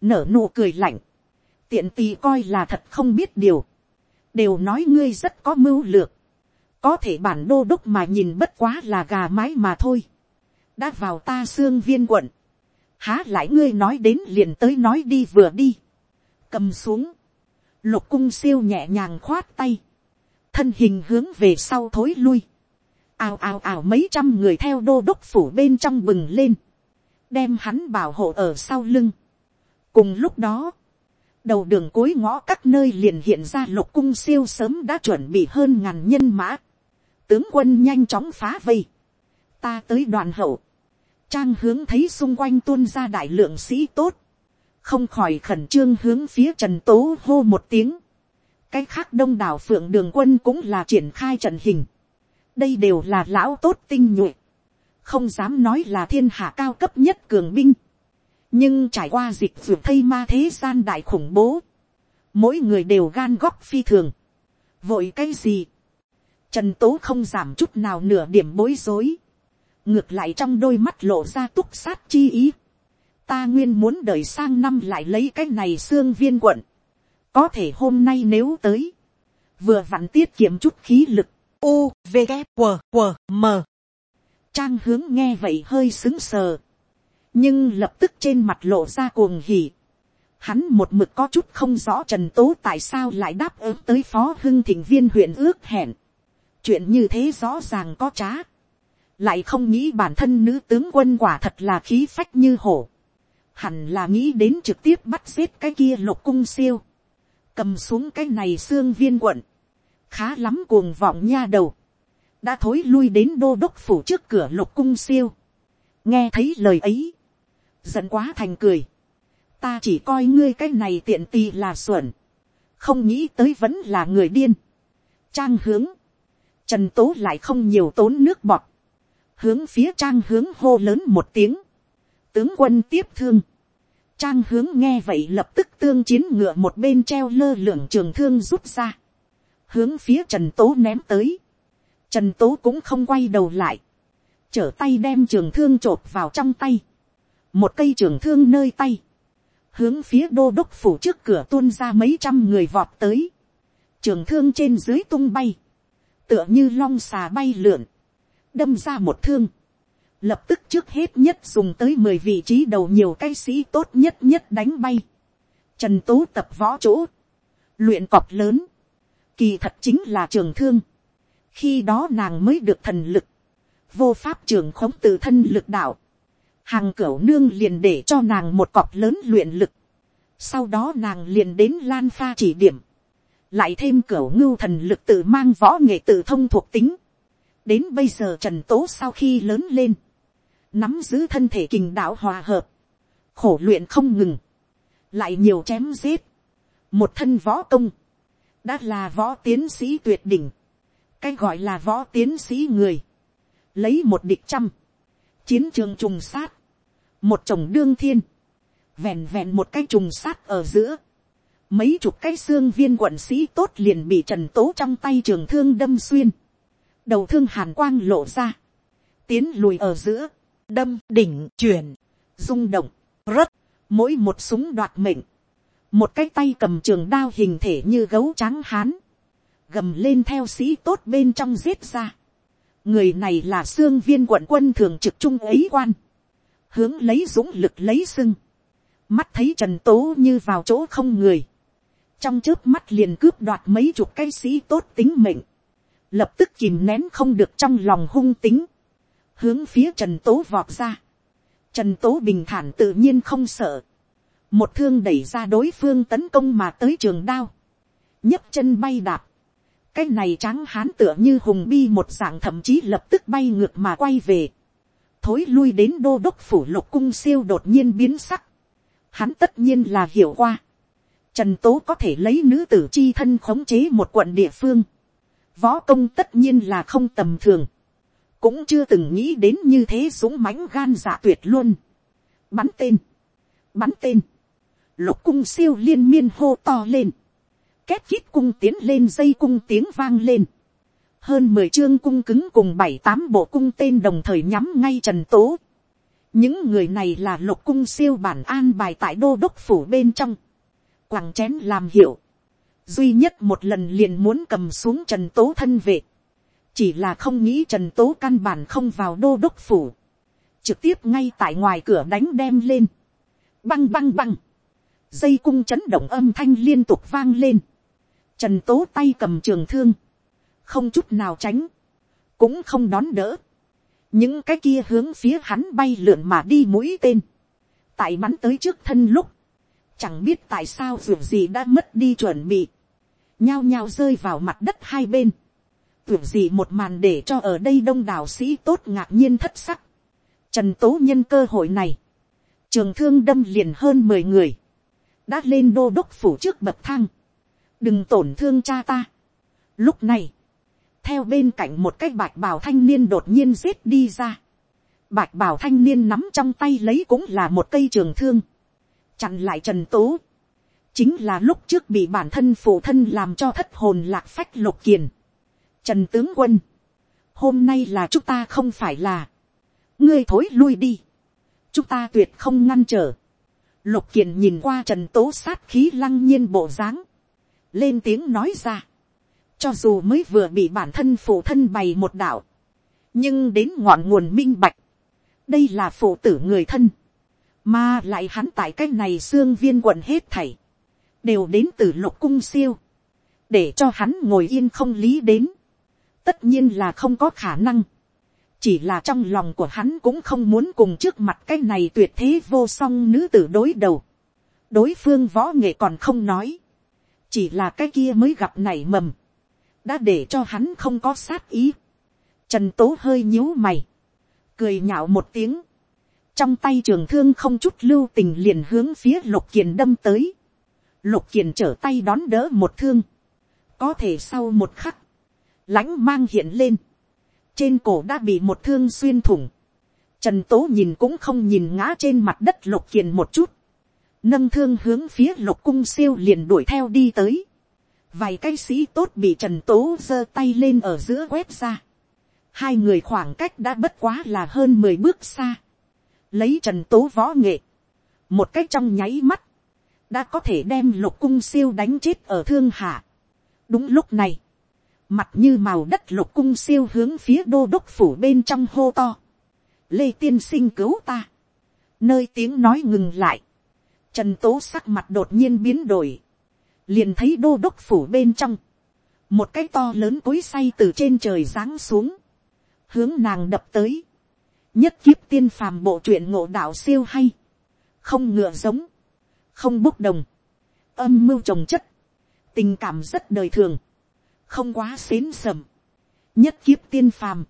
S1: Nở nụ cười lạnh. Tiện tì coi là thật không biết điều. Đều nói ngươi rất có mưu lược. Có thể bản đô đốc mà nhìn bất quá là gà mái mà thôi đã vào ta xương viên quận, há lại ngươi nói đến liền tới nói đi vừa đi, cầm xuống, lục cung siêu nhẹ nhàng khoát tay, thân hình hướng về sau thối lui, ào ào ào mấy trăm người theo đô đốc phủ bên trong bừng lên, đem hắn bảo hộ ở sau lưng. cùng lúc đó, đầu đường cuối ngõ các nơi liền hiện ra lục cung siêu sớm đã chuẩn bị hơn ngàn nhân mã, tướng quân nhanh chóng phá vây, ta tới đoàn hậu, Trang hướng thấy xung quanh tuôn ra đại lượng sĩ tốt. Không khỏi khẩn trương hướng phía Trần Tố hô một tiếng. Cái khác đông đảo phượng đường quân cũng là triển khai trận hình. Đây đều là lão tốt tinh nhuệ. Không dám nói là thiên hạ cao cấp nhất cường binh. Nhưng trải qua dịch vượt thây ma thế gian đại khủng bố. Mỗi người đều gan góc phi thường. Vội cái gì? Trần Tố không giảm chút nào nửa điểm bối rối ngược lại trong đôi mắt lộ ra túc sát chi ý. ta nguyên muốn đợi sang năm lại lấy cái này xương viên quận. có thể hôm nay nếu tới, vừa vặn tiết kiệm chút khí lực. u v g w q m trang hướng nghe vậy hơi xứng sờ. nhưng lập tức trên mặt lộ ra cuồng hỉ. Hắn một mực có chút không rõ trần tố tại sao lại đáp ứng tới phó hưng thịnh viên huyện ước hẹn. chuyện như thế rõ ràng có trá lại không nghĩ bản thân nữ tướng quân quả thật là khí phách như hổ, hẳn là nghĩ đến trực tiếp bắt giết cái kia lục cung siêu, cầm xuống cái này xương viên quận, khá lắm cuồng vọng nha đầu, đã thối lui đến đô đốc phủ trước cửa lục cung siêu, nghe thấy lời ấy, giận quá thành cười, ta chỉ coi ngươi cái này tiện tì là xuẩn, không nghĩ tới vẫn là người điên, trang hướng, trần tố lại không nhiều tốn nước bọt, hướng phía trang hướng hô lớn một tiếng, tướng quân tiếp thương, trang hướng nghe vậy lập tức tương chiến ngựa một bên treo lơ lửng trường thương rút ra, hướng phía trần tố ném tới, trần tố cũng không quay đầu lại, trở tay đem trường thương t r ộ p vào trong tay, một cây trường thương nơi tay, hướng phía đô đốc phủ trước cửa tuôn ra mấy trăm người vọt tới, trường thương trên dưới tung bay, tựa như long xà bay lượn, đâm ra một thương. Lập tức trước hết nhất dùng tới mười vị trí đầu nhiều cái sĩ tốt nhất nhất đánh bay. Trần Tố tập võ chỗ. Luyện cọp lớn. Kỳ thật chính là trường thương. Khi đó nàng mới được thần lực. Vô pháp trường khống từ thân lực đạo. Hàng cửu nương liền để cho nàng một cọp lớn luyện lực. Sau đó nàng liền đến Lan Pha chỉ điểm. Lại thêm cửu ngưu thần lực tự mang võ nghệ tự thông thuộc tính đến bây giờ trần tố sau khi lớn lên, nắm giữ thân thể kình đạo hòa hợp, khổ luyện không ngừng, lại nhiều chém giết, một thân võ công, đã là võ tiến sĩ tuyệt đỉnh, cái gọi là võ tiến sĩ người, lấy một địch trăm, chiến trường trùng sát, một chồng đương thiên, vẹn vẹn một cái trùng sát ở giữa, mấy chục cái xương viên quận sĩ tốt liền bị trần tố trong tay trường thương đâm xuyên, đầu thương hàn quang lộ ra, tiến lùi ở giữa, đâm đỉnh chuyển, rung động, rất mỗi một súng đoạt mệnh, một cái tay cầm trường đao hình thể như gấu trắng hán, gầm lên theo sĩ tốt bên trong giết ra. người này là xương viên quận quân thường trực trung ấy quan, hướng lấy dũng lực lấy sưng, mắt thấy trần tố như vào chỗ không người, trong trước mắt liền cướp đoạt mấy chục cái sĩ tốt tính mệnh, lập tức kìm nén không được trong lòng hung tính, hướng phía trần tố vọt ra. Trần tố bình thản tự nhiên không sợ, một thương đẩy ra đối phương tấn công mà tới trường đao, nhấc chân bay đạp, cái này tráng hán tựa như hùng bi một dạng thậm chí lập tức bay ngược mà quay về, thối lui đến đô đốc phủ lục cung siêu đột nhiên biến sắc, hắn tất nhiên là hiểu qua, trần tố có thể lấy nữ tử chi thân khống chế một quận địa phương, võ công tất nhiên là không tầm thường, cũng chưa từng nghĩ đến như thế súng mánh gan dạ tuyệt luôn. Bắn tên, bắn tên, lục cung siêu liên miên hô to lên, két kít cung tiến lên dây cung tiếng vang lên, hơn mười chương cung cứng cùng bảy tám bộ cung tên đồng thời nhắm ngay trần tố. những người này là lục cung siêu bản an bài tại đô đốc phủ bên trong, quẳng chén làm hiệu duy nhất một lần liền muốn cầm xuống trần tố thân vệ, chỉ là không nghĩ trần tố căn bản không vào đô đốc phủ, trực tiếp ngay tại ngoài cửa đánh đem lên, băng băng băng, dây cung chấn động âm thanh liên tục vang lên, trần tố tay cầm trường thương, không chút nào tránh, cũng không đón đỡ, những cái kia hướng phía hắn bay lượn mà đi mũi tên, tại bắn tới trước thân lúc, chẳng biết tại sao ruột gì đã mất đi chuẩn bị, nhao nhao rơi vào mặt đất hai bên. Tưởng gì một màn để cho ở đây đông đảo sĩ tốt ngạc nhiên thất sắc. Trần Tố nhân cơ hội này. Trường thương đâm liền hơn mười người. Đã lên đô đốc phủ trước bậc thang. Đừng tổn thương cha ta. Lúc này. Theo bên cạnh một cái bạch bào thanh niên đột nhiên giết đi ra. Bạch bào thanh niên nắm trong tay lấy cũng là một cây trường thương. Chặn lại Trần Tố chính là lúc trước bị bản thân phụ thân làm cho thất hồn lạc phách lục kiền. Trần tướng quân, hôm nay là chúng ta không phải là, ngươi thối lui đi, chúng ta tuyệt không ngăn trở. Lục kiền nhìn qua trần tố sát khí lăng nhiên bộ dáng, lên tiếng nói ra, cho dù mới vừa bị bản thân phụ thân bày một đạo, nhưng đến ngọn nguồn minh bạch, đây là phụ tử người thân, mà lại hắn tại cái này xương viên quận hết thảy, đều đến từ lục cung siêu, để cho hắn ngồi yên không lý đến, tất nhiên là không có khả năng, chỉ là trong lòng của hắn cũng không muốn cùng trước mặt cái này tuyệt thế vô song nữ tử đối đầu, đối phương võ nghệ còn không nói, chỉ là cái kia mới gặp nảy mầm, đã để cho hắn không có sát ý, trần tố hơi nhíu mày, cười nhạo một tiếng, trong tay trường thương không chút lưu tình liền hướng phía lục kiền đâm tới lục kiền trở tay đón đỡ một thương, có thể sau một khắc, lãnh mang hiện lên, trên cổ đã bị một thương xuyên thủng, trần tố nhìn cũng không nhìn ngã trên mặt đất lục kiền một chút, nâng thương hướng phía lục cung siêu liền đuổi theo đi tới, vài cái sĩ tốt bị trần tố giơ tay lên ở giữa quét ra, hai người khoảng cách đã bất quá là hơn mười bước xa, lấy trần tố võ nghệ, một cách trong nháy mắt, đã có thể đem lục cung siêu đánh chết ở thương hạ. đúng lúc này, mặt như màu đất lục cung siêu hướng phía đô đốc phủ bên trong hô to. lê tiên sinh cứu ta. nơi tiếng nói ngừng lại. trần tố sắc mặt đột nhiên biến đổi. liền thấy đô đốc phủ bên trong. một cái to lớn cối say từ trên trời giáng xuống. hướng nàng đập tới. nhất kiếp tiên phàm bộ truyện ngộ đạo siêu hay. không ngựa giống không bốc đồng, âm mưu trồng chất, tình cảm rất đời thường, không quá xến sầm, nhất kiếp tiên phàm,